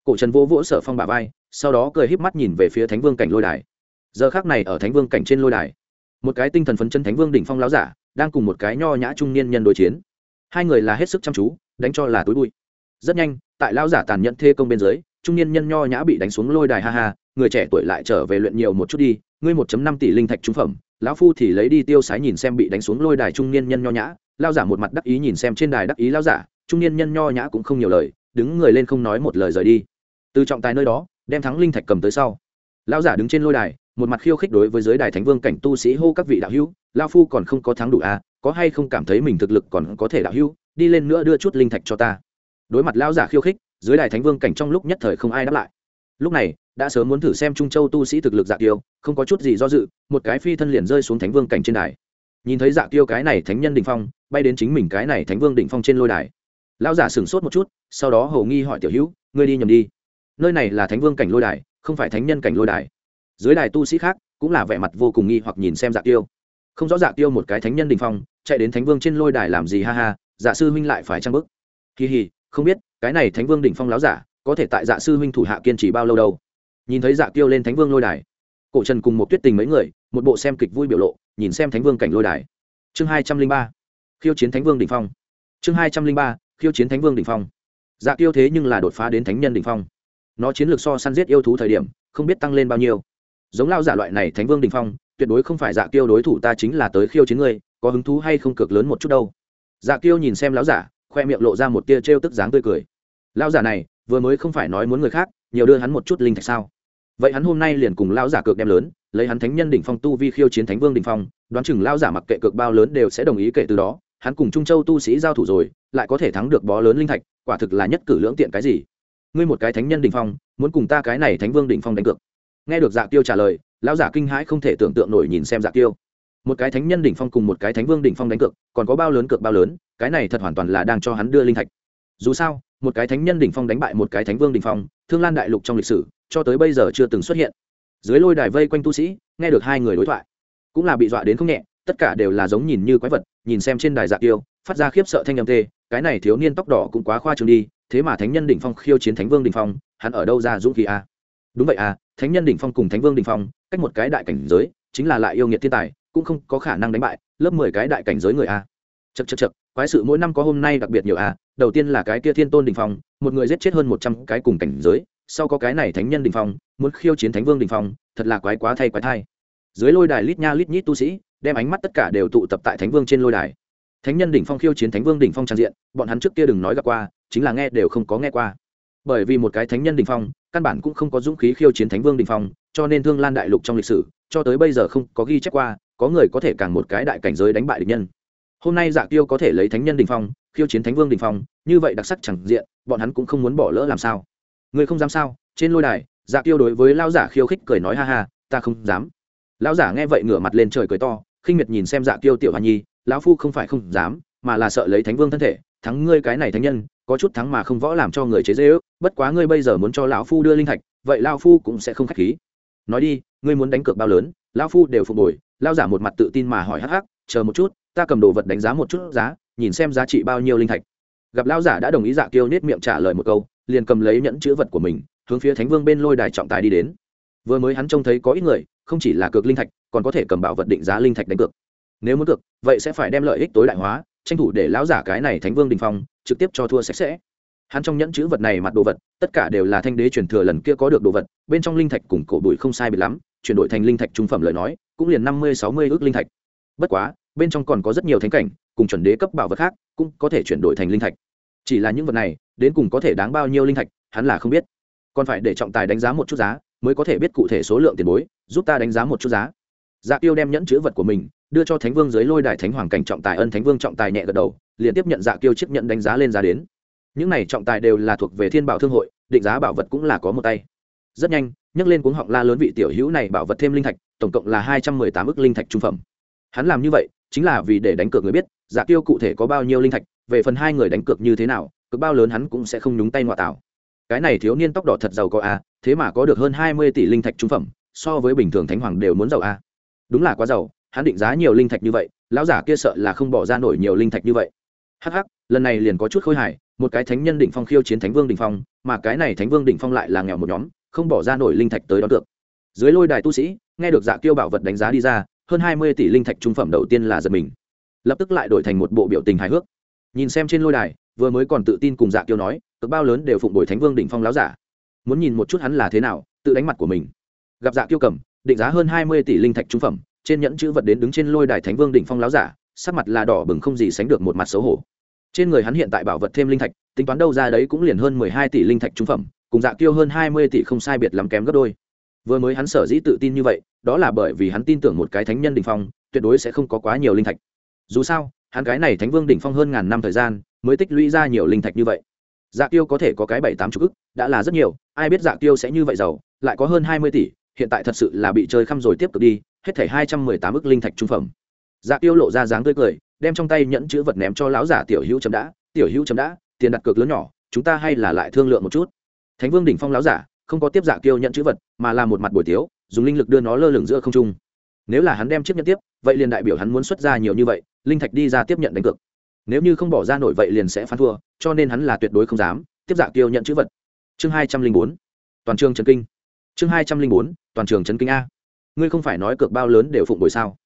Cổ trần vỗ vỗ sở phong bà vai, sau đó cười híp mắt nhìn về phía thánh vương cảnh lôi đài. Giờ khác này ở thánh vương cảnh trên lôi đài, một cái tinh thần phấn chân thánh vương đỉnh phong láo giả đang cùng một cái nho nhã trung niên nhân đối chiến. Hai người là hết sức chăm chú, đánh cho là túi bụi. Rất nhanh, tại lao giả tàn nhẫn thê công bên dưới, trung niên nhân nho nhã bị đánh xuống lôi đài ha ha, người trẻ tuổi lại trở về luyện nhiều một chút đi, ngươi một năm tỷ linh thạch trung phẩm, lão phu thì lấy đi tiêu sái nhìn xem bị đánh xuống lôi đài trung niên nhân nho nhã lao giả một mặt đắc ý nhìn xem trên đài đắc ý lao giả, trung niên nhân nho nhã cũng không nhiều lời, đứng người lên không nói một lời rời đi. Từ trọng tài nơi đó, đem thắng linh thạch cầm tới sau. Lao giả đứng trên lôi đài, một mặt khiêu khích đối với giới đài thánh vương cảnh tu sĩ hô các vị đạo hữu lao phu còn không có thắng đủ à có hay không cảm thấy mình thực lực còn có thể đạo hưu đi lên nữa đưa chút linh thạch cho ta. Đối mặt lao giả khiêu khích, dưới đài thánh vương cảnh trong lúc nhất thời không ai đáp lại. Lúc này, đã sớm muốn thử xem trung châu tu sĩ thực lực dạ kiêu, không có chút gì do dự, một cái phi thân liền rơi xuống thánh vương cảnh trên đài. Nhìn thấy dạ kiêu cái này thánh nhân đình phong, bay đến chính mình cái này thánh vương đỉnh phong trên lôi đài. Lão giả sửng sốt một chút, sau đó hầu nghi hỏi tiểu hữu, ngươi đi nhầm đi. Nơi này là thánh vương cảnh lôi đài, không phải thánh nhân cảnh lôi đài. Dưới đài tu sĩ khác cũng là vẻ mặt vô cùng nghi hoặc nhìn xem dạ tiêu không rõ dạ tiêu một cái thánh nhân đình phong, chạy đến thánh vương trên lôi đài làm gì ha ha dạ sư huynh lại phải trang bức kỳ hì, không biết, cái này thánh vương đỉnh phong láo giả, có thể tại dạ sư huynh thủ hạ kiên trì bao lâu đâu. Nhìn thấy dạ tiêu lên thánh vương lôi đài, cổ trần cùng một tuyết tình mấy người, một bộ xem kịch vui biểu lộ, nhìn xem thánh vương cảnh lôi đài. Chương hai trăm linh ba, khiêu chiến thánh vương đỉnh phong. Chương hai trăm linh ba, khiêu chiến thánh vương đỉnh phong. Dạ tiêu thế nhưng là đột phá đến thánh nhân đỉnh phong. Nó chiến lược so săn giết yêu thú thời điểm, không biết tăng lên bao nhiêu. Giống lao giả loại này thánh vương đỉnh phong tuyệt đối không phải dạ tiêu đối thủ ta chính là tới khiêu chiến ngươi, có hứng thú hay không cực lớn một chút đâu. Dạ tiêu nhìn xem lão giả, khoe miệng lộ ra một tia trêu tức dáng tươi cười. Lão giả này, vừa mới không phải nói muốn người khác, nhiều đưa hắn một chút linh thạch sao? Vậy hắn hôm nay liền cùng lão giả cược đem lớn, lấy hắn thánh nhân đỉnh phong tu vi khiêu chiến thánh vương đỉnh phong, đoán chừng lão giả mặc kệ cược bao lớn đều sẽ đồng ý kể từ đó, hắn cùng trung châu tu sĩ giao thủ rồi, lại có thể thắng được bó lớn linh thạch, quả thực là nhất cử lưỡng tiện cái gì. Ngươi một cái thánh nhân đỉnh phong, muốn cùng ta cái này thánh vương đỉnh phong đánh cược. Nghe được dạ tiêu trả lời lão giả kinh hãi không thể tưởng tượng nổi nhìn xem dạ tiêu một cái thánh nhân đỉnh phong cùng một cái thánh vương đỉnh phong đánh cược, còn có bao lớn cược bao lớn, cái này thật hoàn toàn là đang cho hắn đưa linh thạch. Dù sao, một cái thánh nhân đỉnh phong đánh bại một cái thánh vương đỉnh phong, thương lan đại lục trong lịch sử, cho tới bây giờ chưa từng xuất hiện. Dưới lôi đài vây quanh tu sĩ, nghe được hai người đối thoại, cũng là bị dọa đến không nhẹ, tất cả đều là giống nhìn như quái vật, nhìn xem trên đài dạ tiêu phát ra khiếp sợ thanh âm tê, cái này thiếu niên tóc đỏ cũng quá khoa trương đi, thế mà thánh nhân đỉnh phong khiêu chiến thánh vương đỉnh phong, hắn ở đâu ra dũng khí a? Đúng vậy à thánh nhân đỉnh phong cùng thánh vương đỉnh phong, cách một cái đại cảnh giới, chính là lại yêu nghiệt thiên tài, cũng không có khả năng đánh bại, lớp mười cái đại cảnh giới người a. Chật chật chật quái sự mỗi năm có hôm nay đặc biệt nhiều a, đầu tiên là cái kia thiên tôn đỉnh phong, một người giết chết hơn một trăm cái cùng cảnh giới, sau có cái này thánh nhân đỉnh phong, muốn khiêu chiến thánh vương đỉnh phong, thật là quái quá thay quái thai. Dưới lôi đài lít nha lít nhít tu sĩ, đem ánh mắt tất cả đều tụ tập tại thánh vương trên lôi đài. Thánh nhân đỉnh phong khiêu chiến thánh vương đỉnh phong trang diện, bọn hắn trước kia đừng nói gặp qua, chính là nghe đều không có nghe qua. Bởi vì một cái thánh nhân đỉnh phong căn bản cũng không có dũng khí khiêu chiến thánh vương đỉnh phong, cho nên thương lan đại lục trong lịch sử, cho tới bây giờ không có ghi chép qua, có người có thể càng một cái đại cảnh giới đánh bại địch nhân. Hôm nay dạ tiêu có thể lấy thánh nhân đỉnh phong, khiêu chiến thánh vương đỉnh phong, như vậy đặc sắc chẳng diện, bọn hắn cũng không muốn bỏ lỡ làm sao. Người không dám sao? Trên lôi đài dạ tiêu đối với lao giả khiêu khích cười nói ha ha, ta không dám. Lão giả nghe vậy ngửa mặt lên trời cười to, khinh miệt nhìn xem dạ tiêu tiểu hoa nhi, lão phu không phải không dám, mà là sợ lấy thánh vương thân thể, thắng ngươi cái này thánh nhân có chút thắng mà không võ làm cho người chế dễ ước, bất quá ngươi bây giờ muốn cho lão phu đưa linh thạch, vậy lão phu cũng sẽ không k h á c h khí. Nói đi, ngươi muốn đánh cược bao lớn, lão phu đều phục hồi lao giả một mặt tự tin mà hỏi hắc hắc, chờ một chút, ta cầm đồ vật đánh giá một chút giá, nhìn xem giá trị bao nhiêu linh thạch. Gặp lao giả đã đồng ý dạ kêu nết miệng trả lời một câu, liền cầm lấy nhẫn chữ vật của mình, hướng phía thánh vương bên lôi đài trọng tài đi đến. Vừa mới hắn trông thấy có ít người, không chỉ là cược linh thạch, còn có thể cầm bảo vật định giá linh thạch đánh cược. Nếu muốn cược, vậy sẽ phải đem lợi ích tối đại hóa, tranh thủ để lão giả cái này thánh vương đình phong trực tiếp cho thua sạch sẽ. Hắn trong nhẫn chữ vật này mặt đồ vật, tất cả đều là thanh đế truyền thừa lần kia có được đồ vật, bên trong linh thạch cùng cổ bụi không sai biệt lắm, chuyển đổi thành linh thạch trung phẩm lời nói, cũng liền năm mươi, sáu mươi ước linh thạch. Bất quá, bên trong còn có rất nhiều thánh cảnh, cùng chuẩn đế cấp bảo vật khác, cũng có thể chuyển đổi thành linh thạch. Chỉ là những vật này, đến cùng có thể đáng bao nhiêu linh thạch, hắn là không biết. Còn phải để trọng tài đánh giá một chút giá, mới có thể biết cụ thể số lượng tiền bối, giúp ta đánh giá một chút giá. Dạ tiêu đem nhẫn chữ vật của mình, đưa cho thánh vương dưới lôi đài thánh hoàng cảnh trọng tài ân thánh vương trọng tài nhẹ gật đầu liền tiếp nhận dạ tiêu chiếc nhận đánh giá lên giá đến. Những này trọng tài đều là thuộc về thiên bảo thương hội, định giá bảo vật cũng là có một tay. Rất nhanh nhắc lên cuống họng la lớn vị tiểu hữu này bảo vật thêm linh thạch, tổng cộng là hai trăm mười tám ức linh thạch trung phẩm. Hắn làm như vậy, chính là vì để đánh cược người biết dạ tiêu cụ thể có bao nhiêu linh thạch, về phần hai người đánh cược như thế nào cực bao lớn hắn cũng sẽ không nhúng tay ngoại tạo. Cái này thiếu niên tóc đỏ thật giàu có a, thế mà có được hơn hai mươi tỷ linh thạch trung phẩm, so với bình thường thánh hoàng đều muốn giàu a. Đúng là quá giàu, hắn định giá nhiều linh thạch như vậy, lão giả kia sợ là không bỏ ra nổi nhiều linh thạch như vậy hắc hắc, lần này liền có chút khôi hài, một cái thánh nhân đỉnh phong khiêu chiến thánh vương đỉnh phong, mà cái này thánh vương đỉnh phong lại là nghèo một nhóm, không bỏ ra nổi linh thạch tới đó được. Dưới lôi đài tu sĩ, nghe được dạ kiêu bảo vật đánh giá đi ra, hơn hai mươi tỷ linh thạch trung phẩm đầu tiên là giật mình. Lập tức lại đổi thành một bộ biểu tình hài hước. Nhìn xem trên lôi đài, vừa mới còn tự tin cùng dạ kiêu nói, cực bao lớn đều phụng bồi thánh vương đỉnh phong láo giả. Muốn nhìn một chút hắn là thế nào, tự đánh mặt của mình. Gặp dạ kiêu cầm, định giá hơn hai mươi tỷ linh thạch trung phẩm, trên nhẫn chữ vật đến đứng trên lôi đài thánh vương đỉnh phong láo giả sắc mặt là đỏ bừng không gì sánh được một mặt xấu hổ. Trên người hắn hiện tại bảo vật thêm linh thạch, tính toán đâu ra đấy cũng liền hơn mười hai tỷ linh thạch trung phẩm, cùng dạ kiêu hơn hai mươi tỷ không sai biệt lắm kém gấp đôi. Vừa mới hắn sở dĩ tự tin như vậy, đó là bởi vì hắn tin tưởng một cái thánh nhân đỉnh phong, tuyệt đối sẽ không có quá nhiều linh thạch. Dù sao, hắn cái này thánh vương đỉnh phong hơn ngàn năm thời gian, mới tích lũy ra nhiều linh thạch như vậy. Dạ tiêu có thể có cái bảy tám chục ức, đã là rất nhiều, ai biết dạ tiêu sẽ như vậy giàu, lại có hơn hai mươi tỷ, hiện tại thật sự là bị chơi khăm rồi tiếp tục đi, hết thảy hai trăm mười tám ức linh thạch trung phẩm dạ tiêu lộ ra dáng tươi cười, đem trong tay nhẫn chữ vật ném cho lão giả tiểu hữu chấm đã. Tiểu hữu chấm đã, tiền đặt cược lớn nhỏ, chúng ta hay là lại thương lượng một chút. Thánh vương đỉnh phong lão giả, không có tiếp dạ tiêu nhận chữ vật, mà là một mặt buổi tiếu, dùng linh lực đưa nó lơ lửng giữa không trung. Nếu là hắn đem chiếc nhận tiếp, vậy liền đại biểu hắn muốn xuất ra nhiều như vậy, linh thạch đi ra tiếp nhận đánh cược. Nếu như không bỏ ra nổi vậy liền sẽ phán thua, cho nên hắn là tuyệt đối không dám tiếp dạ tiêu nhận chữ vật. Chương hai trăm linh bốn, toàn trường trần kinh. Chương hai trăm linh bốn, toàn trường chấn kinh a. Ngươi không phải nói cược bao lớn đều phụng bồi sao?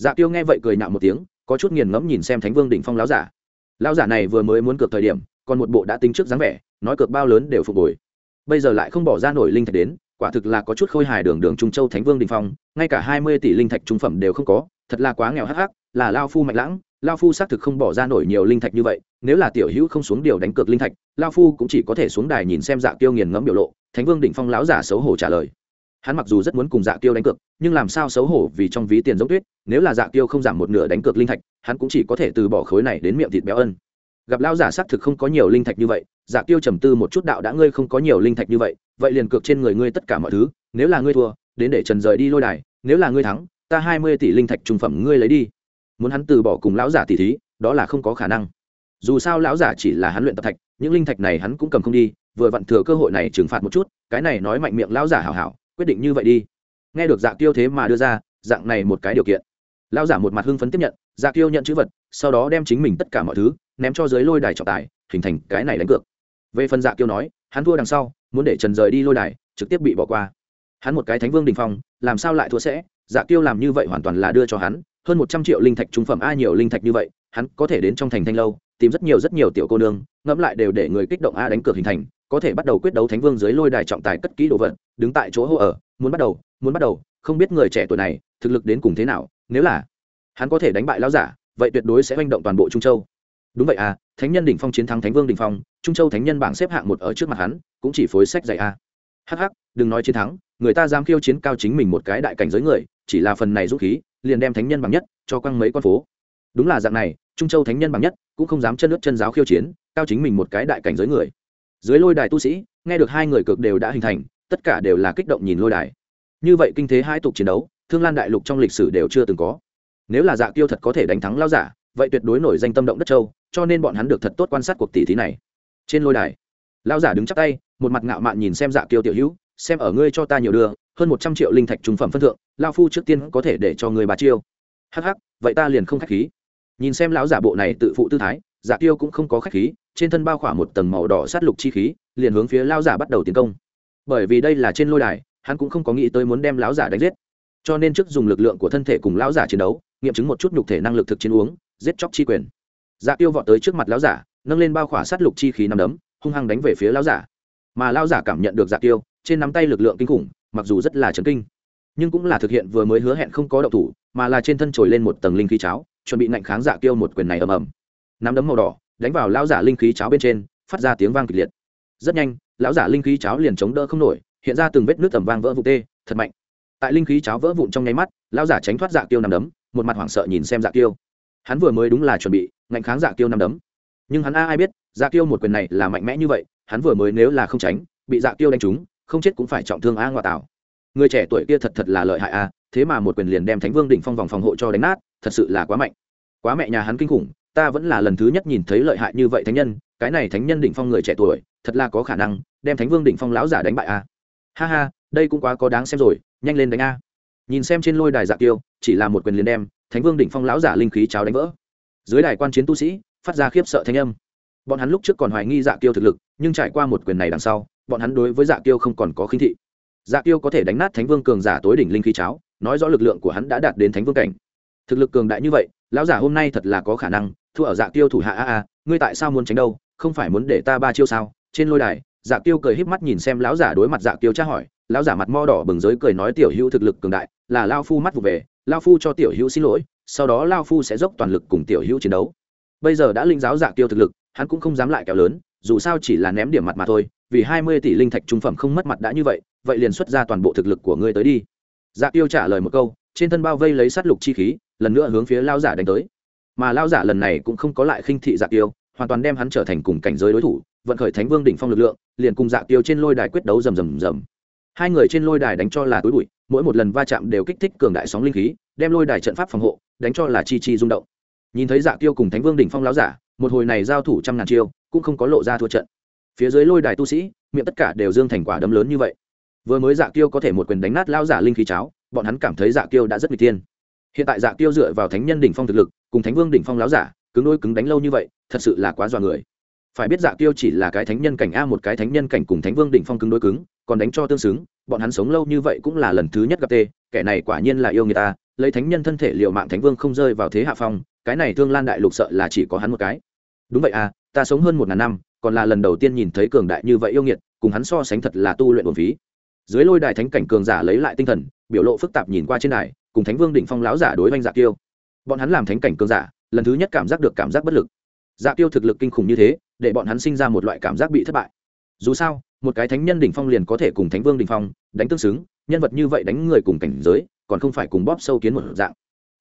Dạ tiêu nghe vậy cười nạo một tiếng, có chút nghiền ngẫm nhìn xem thánh vương đỉnh phong láo giả lão giả này vừa mới muốn cược thời điểm, còn một bộ đã tính trước dáng vẻ, nói cược bao lớn đều phục hồi. bây giờ lại không bỏ ra nổi linh thạch đến, quả thực là có chút khôi hài đường đường trung châu thánh vương đình phong, ngay cả hai mươi tỷ linh thạch trung phẩm đều không có, thật là quá nghèo hắc hắc, là lao phu mạnh lãng, lao phu xác thực không bỏ ra nổi nhiều linh thạch như vậy, nếu là tiểu hữu không xuống điều đánh cược linh thạch, lao phu cũng chỉ có thể xuống đài nhìn xem dạ tiêu nghiền ngẫm biểu lộ, thánh vương đỉnh phong lão giả xấu hổ trả lời hắn mặc dù rất muốn cùng dạ tiêu đánh cược, nhưng làm sao xấu hổ vì trong ví tiền giống tuyết, nếu là dạ tiêu không giảm một nửa đánh cược linh thạch, hắn cũng chỉ có thể từ bỏ khối này đến miệng thịt béo ân. Gặp lao giả xác thực không có nhiều linh thạch như vậy dạ tiêu trầm tư một chút đạo đã ngươi không có nhiều linh thạch như vậy vậy liền cược trên người ngươi tất cả mọi thứ, nếu là ngươi thua, đến để trần rời đi lôi đài, nếu là ngươi thắng, ta hai mươi tỷ linh thạch trung phẩm ngươi lấy đi. Muốn hắn từ bỏ cùng lão giả tỷ thí, đó là không có khả năng. Dù sao lão giả chỉ là hắn luyện tập thạch, những linh thạch này hắn cũng cầm không đi, vừa vặn thừa cơ hội này trừng phạt một chút, cái này nói mạnh miệng lão giả hảo hảo quyết định như vậy đi. Nghe được dạ tiêu thế mà đưa ra, dạng này một cái điều kiện. Lão giả một mặt hưng phấn tiếp nhận dạ tiêu nhận chữ vật, sau đó đem chính mình tất cả mọi thứ ném cho dưới lôi đài trọng tài, hình thành cái này đánh cược. Về phần dạ tiêu nói, hắn thua đằng sau, muốn để trần rời đi lôi đài, trực tiếp bị bỏ qua. Hắn một cái thánh vương đình phong, làm sao lại thua sẽ? Dạ tiêu làm như vậy hoàn toàn là đưa cho hắn, hơn một trăm triệu linh thạch trung phẩm a nhiều linh thạch như vậy, hắn có thể đến trong thành thanh lâu, tìm rất nhiều rất nhiều tiểu cô nương, ngẫm lại đều để người kích động a đánh cược hình thành, có thể bắt đầu quyết đấu thánh vương dưới lôi đài trọng tài cất kỹ đồ vật đứng tại chỗ hô ở, muốn bắt đầu, muốn bắt đầu, không biết người trẻ tuổi này, thực lực đến cùng thế nào, nếu là hắn có thể đánh bại lão giả, vậy tuyệt đối sẽ manh động toàn bộ trung châu. Đúng vậy à thánh nhân đỉnh phong chiến thắng thánh vương đỉnh phong, trung châu thánh nhân bảng xếp hạng một ở trước mặt hắn, cũng chỉ phối sách dạy a. Hh đừng nói chiến thắng, người ta dám khiêu chiến cao chính mình một cái đại cảnh giới người, chỉ là phần này dũng khí, liền đem thánh nhân bằng nhất cho quăng mấy con phố. Đúng là dạng này, trung châu thánh nhân bằng nhất cũng không dám chân nước chân giáo khiêu chiến, cao chính mình một cái đại cảnh giới người. Dưới lôi đài tu sĩ, nghe được hai người cực đều đã hình thành tất cả đều là kích động nhìn lôi đài. Như vậy kinh thế hai tục chiến đấu, thương lan đại lục trong lịch sử đều chưa từng có. Nếu là dạ tiêu thật có thể đánh thắng lao giả, vậy tuyệt đối nổi danh tâm động đất châu, cho nên bọn hắn được thật tốt quan sát cuộc tỷ thí này. Trên lôi đài, lao giả đứng chắc tay, một mặt ngạo mạn nhìn xem dạ kiêu tiểu hữu, xem ở ngươi cho ta nhiều đưa, hơn một trăm triệu linh thạch trung phẩm phân thượng, lao phu trước tiên có thể để cho người bà chiêu. Hắc hắc, vậy ta liền không khách khí. Nhìn xem lão giả bộ này tự phụ tư thái dạ kiêu cũng không có khách khí, trên thân bao khỏa một tầng màu đỏ sát lục chi khí, liền hướng phía lao giả bắt đầu tiến công bởi vì đây là trên lôi đài, hắn cũng không có nghĩ tới muốn đem lão giả đánh giết. Cho nên trước dùng lực lượng của thân thể cùng lão giả chiến đấu, nghiệm chứng một chút nhục thể năng lực thực chiến uống, giết chóc chi quyền. Dạ tiêu vọt tới trước mặt lão giả, nâng lên bao khỏa sát lục chi khí nằm đấm, hung hăng đánh về phía lão giả. Mà lão giả cảm nhận được dạ tiêu, trên nắm tay lực lượng kinh khủng, mặc dù rất là chấn kinh, nhưng cũng là thực hiện vừa mới hứa hẹn không có động thủ, mà là trên thân trồi lên một tầng linh khí cháo, chuẩn bị nạnh kháng dạ tiêu một quyền này ầm ầm. Nắm đấm màu đỏ, đánh vào lão giả linh khí cháo bên trên, phát ra tiếng vang kịch liệt. Rất nhanh lão giả linh khí cháo liền chống đỡ không nổi, hiện ra từng vết nước tầm vang vỡ vụ tê, thật mạnh. Tại linh khí cháo vỡ vụn trong nháy mắt, lão giả tránh thoát dạ tiêu nằm đấm, một mặt hoảng sợ nhìn xem dạ tiêu hắn vừa mới đúng là chuẩn bị ngạnh kháng dạ tiêu nằm đấm. Nhưng hắn a ai biết dạ tiêu một quyền này là mạnh mẽ như vậy, hắn vừa mới nếu là không tránh, bị dạ tiêu đánh trúng, không chết cũng phải trọng thương a ngoại tảo người trẻ tuổi kia thật thật là lợi hại a, thế mà một quyền liền đem thánh vương đỉnh phong vòng phòng hộ cho đánh nát, thật sự là quá mạnh. Quá mẹ nhà hắn kinh khủng, ta vẫn là lần thứ nhất nhìn thấy lợi hại như vậy thánh nhân, cái này thánh nhân đỉnh phong người trẻ tuổi, thật là có khả năng đem thánh vương đỉnh phong lão giả đánh bại a. Ha ha, đây cũng quá có đáng xem rồi, nhanh lên đánh a. Nhìn xem trên lôi đài dạ tiêu chỉ là một quyền liền đem, thánh vương đỉnh phong lão giả linh khí cháo đánh vỡ. Dưới đài quan chiến tu sĩ, phát ra khiếp sợ thanh âm. Bọn hắn lúc trước còn hoài nghi dạ tiêu thực lực, nhưng trải qua một quyền này đằng sau, bọn hắn đối với dạ tiêu không còn có khinh thị. Dạ tiêu có thể đánh nát thánh vương cường giả tối đỉnh linh khí cháo, nói rõ lực lượng của hắn đã đạt đến thánh vương cảnh. Thực lực cường đại như vậy, lão giả hôm nay thật là có khả năng thua ở dạ tiêu thủ hạ a a, ngươi tại sao muốn tránh đâu, không phải muốn để ta ba chiêu sao? Trên lôi đài dạ tiêu cười híp mắt nhìn xem lão giả đối mặt dạ tiêu tra hỏi, lão giả mặt mo đỏ bừng giới cười nói tiểu hữu thực lực cường đại, là lao phu mắt vụ về lao phu cho tiểu hữu xin lỗi, sau đó lao phu sẽ dốc toàn lực cùng tiểu hữu chiến đấu. Bây giờ đã linh giáo dạ tiêu thực lực, hắn cũng không dám lại kéo lớn, dù sao chỉ là ném điểm mặt mà thôi, vì hai mươi tỷ linh thạch trung phẩm không mất mặt đã như vậy vậy liền xuất ra toàn bộ thực lực của ngươi tới đi. Dạ tiêu trả lời một câu, trên thân bao vây lấy sát lục chi khí, lần nữa hướng phía lao giả đánh tới. Mà lao giả lần này cũng không có lại khinh thị dạ tiêu hoàn toàn đem hắn trở thành cùng cảnh giới đối thủ vận khởi thánh vương đỉnh phong lực lượng, liền cùng dạ tiêu trên lôi đài quyết đấu rầm rầm rầm. Hai người trên lôi đài đánh cho là túi bụi, mỗi một lần va chạm đều kích thích cường đại sóng linh khí, đem lôi đài trận pháp phòng hộ, đánh cho là chi chi rung động. Nhìn thấy dạ tiêu cùng thánh vương đỉnh phong láo giả, một hồi này giao thủ trăm ngàn chiêu, cũng không có lộ ra thua trận. Phía dưới lôi đài tu sĩ, miệng tất cả đều dương thành quả đấm lớn như vậy. Vừa mới dạ tiêu có thể một quyền đánh nát lao giả linh khí cháo, bọn hắn cảm thấy dạ tiêu đã rất n g tiên hiện tại dạ tiêu dựa vào thánh nhân đỉnh phong thực lực, cùng thánh vương đỉnh phong láo giả, cứng đôi cứng đánh lâu như vậy, thật sự là quá dọa người phải biết dạ tiêu chỉ là cái thánh nhân cảnh a, một cái thánh nhân cảnh cùng thánh vương đỉnh phong cứng đối cứng, còn đánh cho tương xứng, bọn hắn sống lâu như vậy cũng là lần thứ nhất gặp tê, kẻ này quả nhiên là yêu người ta, lấy thánh nhân thân thể liệu mạng thánh vương không rơi vào thế hạ phong, cái này thương lan đại lục sợ là chỉ có hắn một cái. Đúng vậy à ta sống hơn một ngàn năm, còn là lần đầu tiên nhìn thấy cường đại như vậy yêu nghiệt, cùng hắn so sánh thật là tu luyện bổn phí. Dưới lôi đài thánh cảnh cường giả lấy lại tinh thần, biểu lộ phức tạp nhìn qua trên đài, cùng thánh vương đỉnh phong láo giả đối oanh dạ tiêu bọn hắn làm thánh cảnh cường giả, lần thứ nhất cảm giác được cảm giác bất lực. Dạ tiêu thực lực kinh khủng như thế để bọn hắn sinh ra một loại cảm giác bị thất bại. Dù sao, một cái thánh nhân đỉnh phong liền có thể cùng thánh vương đỉnh phong đánh tương xứng, nhân vật như vậy đánh người cùng cảnh giới, còn không phải cùng bóp sâu kiến một dạng.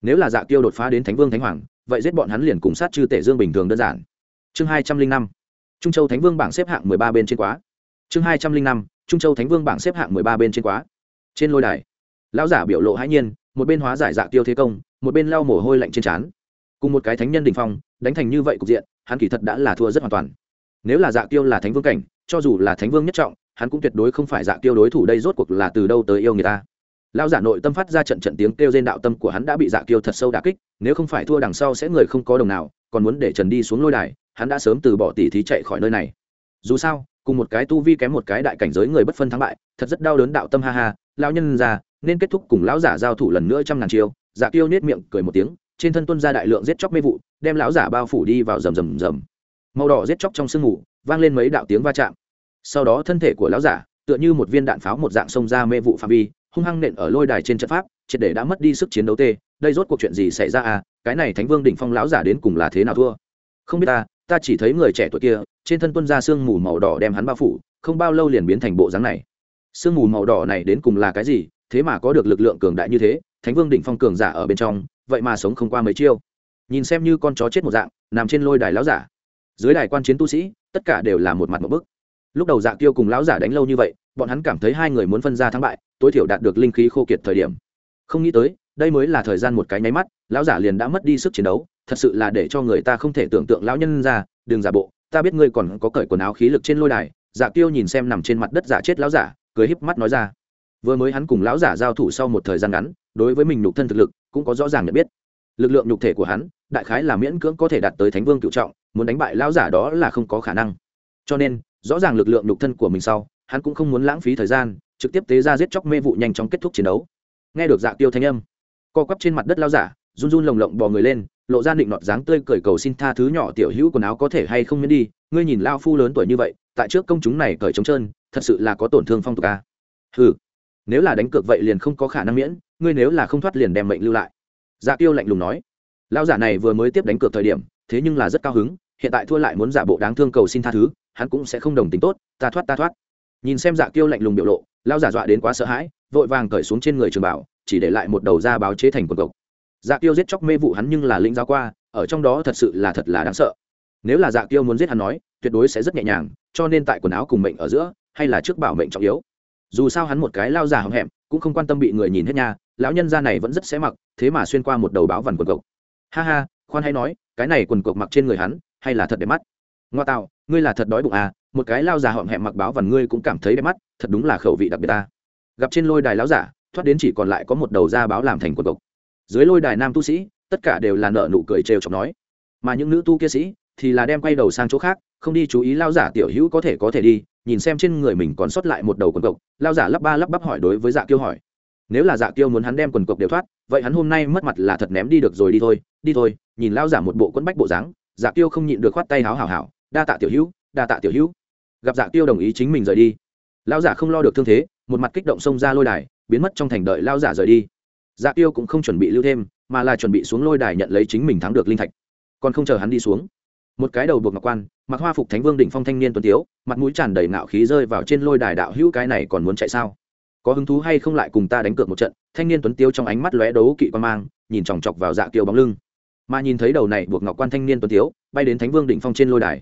Nếu là dạ tiêu đột phá đến thánh vương thánh hoàng, vậy giết bọn hắn liền cùng sát chư tể dương bình thường đơn giản. Chương hai trăm linh năm, trung châu thánh vương bảng xếp hạng mười ba bên trên quá. Chương hai trăm linh năm, trung châu thánh vương bảng xếp hạng mười ba bên trên quá. Trên lôi đài, lão giả biểu lộ hãi nhiên, một bên hóa giải dạ tiêu thế công, một bên lau mồ hôi lạnh trên trán. Cùng một cái thánh nhân đình phong, đánh thành như vậy cục diện hắn kỳ thật đã là thua rất hoàn toàn. Nếu là dạ tiêu là thánh vương cảnh, cho dù là thánh vương nhất trọng, hắn cũng tuyệt đối không phải dạ tiêu đối thủ đây rốt cuộc là từ đâu tới yêu người ta. Lão giả nội tâm phát ra trận trận tiếng kêu trên đạo tâm của hắn đã bị dạ tiêu thật sâu đà kích, nếu không phải thua đằng sau sẽ người không có đồng nào, còn muốn để trần đi xuống lôi đài, hắn đã sớm từ bỏ tỷ thí chạy khỏi nơi này. Dù sao, cùng một cái tu vi kém một cái đại cảnh giới người bất phân thắng bại, thật rất đau đớn đạo tâm ha ha, Lão nhân già, nên kết thúc cùng lão giả giao thủ lần nữa trăm ngàn chiêu. Dạ tiêu nết miệng cười một tiếng trên thân tuân ra đại lượng giết chóc mê vụ, đem lão giả bao phủ đi vào rầm rầm rầm. Màu đỏ giết chóc trong sương mù, vang lên mấy đạo tiếng va chạm. Sau đó thân thể của lão giả, tựa như một viên đạn pháo một dạng xông ra mê vụ phạm vi, hung hăng nện ở lôi đài trên trận pháp, triệt để đã mất đi sức chiến đấu tê. Đây rốt cuộc chuyện gì xảy ra à? Cái này thánh vương đỉnh phong lão giả đến cùng là thế nào thua? Không biết ta ta chỉ thấy người trẻ tuổi kia, trên thân tuân ra sương mù màu đỏ đem hắn bao phủ, không bao lâu liền biến thành bộ dáng này. Sương mù màu đỏ này đến cùng là cái gì? Thế mà có được lực lượng cường đại như thế, thánh vương đỉnh phong cường giả ở bên trong vậy mà sống không qua mấy chiêu. Nhìn xem như con chó chết một dạng, nằm trên lôi đài lão giả. Dưới đài quan chiến tu sĩ, tất cả đều là một mặt một bức. Lúc đầu dạ tiêu cùng lão giả đánh lâu như vậy, bọn hắn cảm thấy hai người muốn phân ra thắng bại, tối thiểu đạt được linh khí khô kiệt thời điểm. Không nghĩ tới, đây mới là thời gian một cái nháy mắt, lão giả liền đã mất đi sức chiến đấu, thật sự là để cho người ta không thể tưởng tượng lão nhân ra, đừng giả bộ, ta biết ngươi còn có cởi quần áo khí lực trên lôi đài. Dạ tiêu nhìn xem nằm trên mặt đất giả chết lão giả, cười híp mắt nói ra. Vừa mới hắn cùng lão giả giao thủ sau một thời gian ngắn, đối với mình nhục thân thực lực cũng có rõ ràng nhận biết. Lực lượng nhục thể của hắn, đại khái là miễn cưỡng có thể đạt tới thánh vương cựu trọng, muốn đánh bại lão giả đó là không có khả năng. Cho nên, rõ ràng lực lượng nhục thân của mình sau, hắn cũng không muốn lãng phí thời gian, trực tiếp tế ra giết chóc mê vụ nhanh chóng kết thúc chiến đấu. Nghe được dạ tiêu thanh âm, co quắp trên mặt đất lao giả, run run lồng lộng bò người lên, lộ ra định nọt dáng tươi cởi cầu xin tha thứ nhỏ tiểu hữu quần áo có thể hay không miễn đi, ngươi nhìn lao phu lớn tuổi như vậy, tại trước công chúng này cởi trống trơn, thật sự là có tổn thương phong tục a. Ừ nếu là đánh cược vậy liền không có khả năng miễn, ngươi nếu là không thoát liền đem mệnh lưu lại. Dạ tiêu lạnh lùng nói. Lao giả này vừa mới tiếp đánh cược thời điểm, thế nhưng là rất cao hứng, hiện tại thua lại muốn giả bộ đáng thương cầu xin tha thứ, hắn cũng sẽ không đồng tính tốt, ta thoát ta thoát. Nhìn xem dạ tiêu lạnh lùng biểu lộ lao giả dọa đến quá sợ hãi, vội vàng cởi xuống trên người trường bảo, chỉ để lại một đầu da báo chế thành quần cộc. Dạ tiêu giết chóc mê vụ hắn nhưng là lĩnh giáo qua, ở trong đó thật sự là thật là đáng sợ. Nếu là dạ tiêu muốn giết hắn nói, tuyệt đối sẽ rất nhẹ nhàng, cho nên tại quần áo cùng mệnh ở giữa, hay là trước bảo mệnh trọng yếu dù sao hắn một cái lao già hậm hẹm, cũng không quan tâm bị người nhìn hết nha, lão nhân gia này vẫn rất sẽ mặc, thế mà xuyên qua một đầu báo vằn quần cộc. Ha ha, khoan hay nói, cái này quần cộc mặc trên người hắn, hay là thật đẹp mắt? Ngoa tạo, ngươi là thật đói bụng à một cái lao già hậm hẹm mặc báo vằn ngươi cũng cảm thấy đẹp mắt, thật đúng là khẩu vị đặc biệt ta. Gặp trên lôi đài láo giả, thoát đến chỉ còn lại có một đầu da báo làm thành quần cộc. Dưới lôi đài nam tu sĩ, tất cả đều là nợ nụ cười trêu chọc nói. Mà những nữ tu kia sĩ, thì là đem quay đầu sang chỗ khác, không đi chú ý lao giả tiểu hữu có thể có thể đi nhìn xem trên người mình còn sót lại một đầu quần cộc lao giả lắp ba lắp bắp hỏi đối với dạ kiêu hỏi. Nếu là dạ kiêu muốn hắn đem quần cộc đều thoát vậy hắn hôm nay mất mặt là thật ném đi được rồi đi thôi đi thôi nhìn lao giả một bộ quẫn bách bộ dáng dạ kiêu không nhịn được khoát tay háo hào hào, đa tạ tiểu hữu đa tạ tiểu hữu. Gặp dạ kiêu đồng ý chính mình rời đi. Lao giả không lo được thương thế một mặt kích động xông ra lôi đài biến mất trong thành đợi lao giả rời đi. Dạ kiêu cũng không chuẩn bị lưu thêm mà là chuẩn bị xuống lôi đài nhận lấy chính mình thắng được linh thạch. Còn không chờ hắn đi xuống một cái đầu buộc ngọc quan, mặc hoa phục thánh vương đỉnh phong thanh niên tuấn tiếu, mặt mũi tràn đầy nạo khí rơi vào trên lôi đài đạo hữu cái này còn muốn chạy sao? Có hứng thú hay không lại cùng ta đánh cược một trận? Thanh niên tuấn tiếu trong ánh mắt lóe đấu kỵ quan mang, nhìn chòng chọc vào dạ kiều bóng lưng. Mà nhìn thấy đầu này buộc ngọc quan thanh niên tuấn tiếu, bay đến thánh vương đỉnh phong trên lôi đài.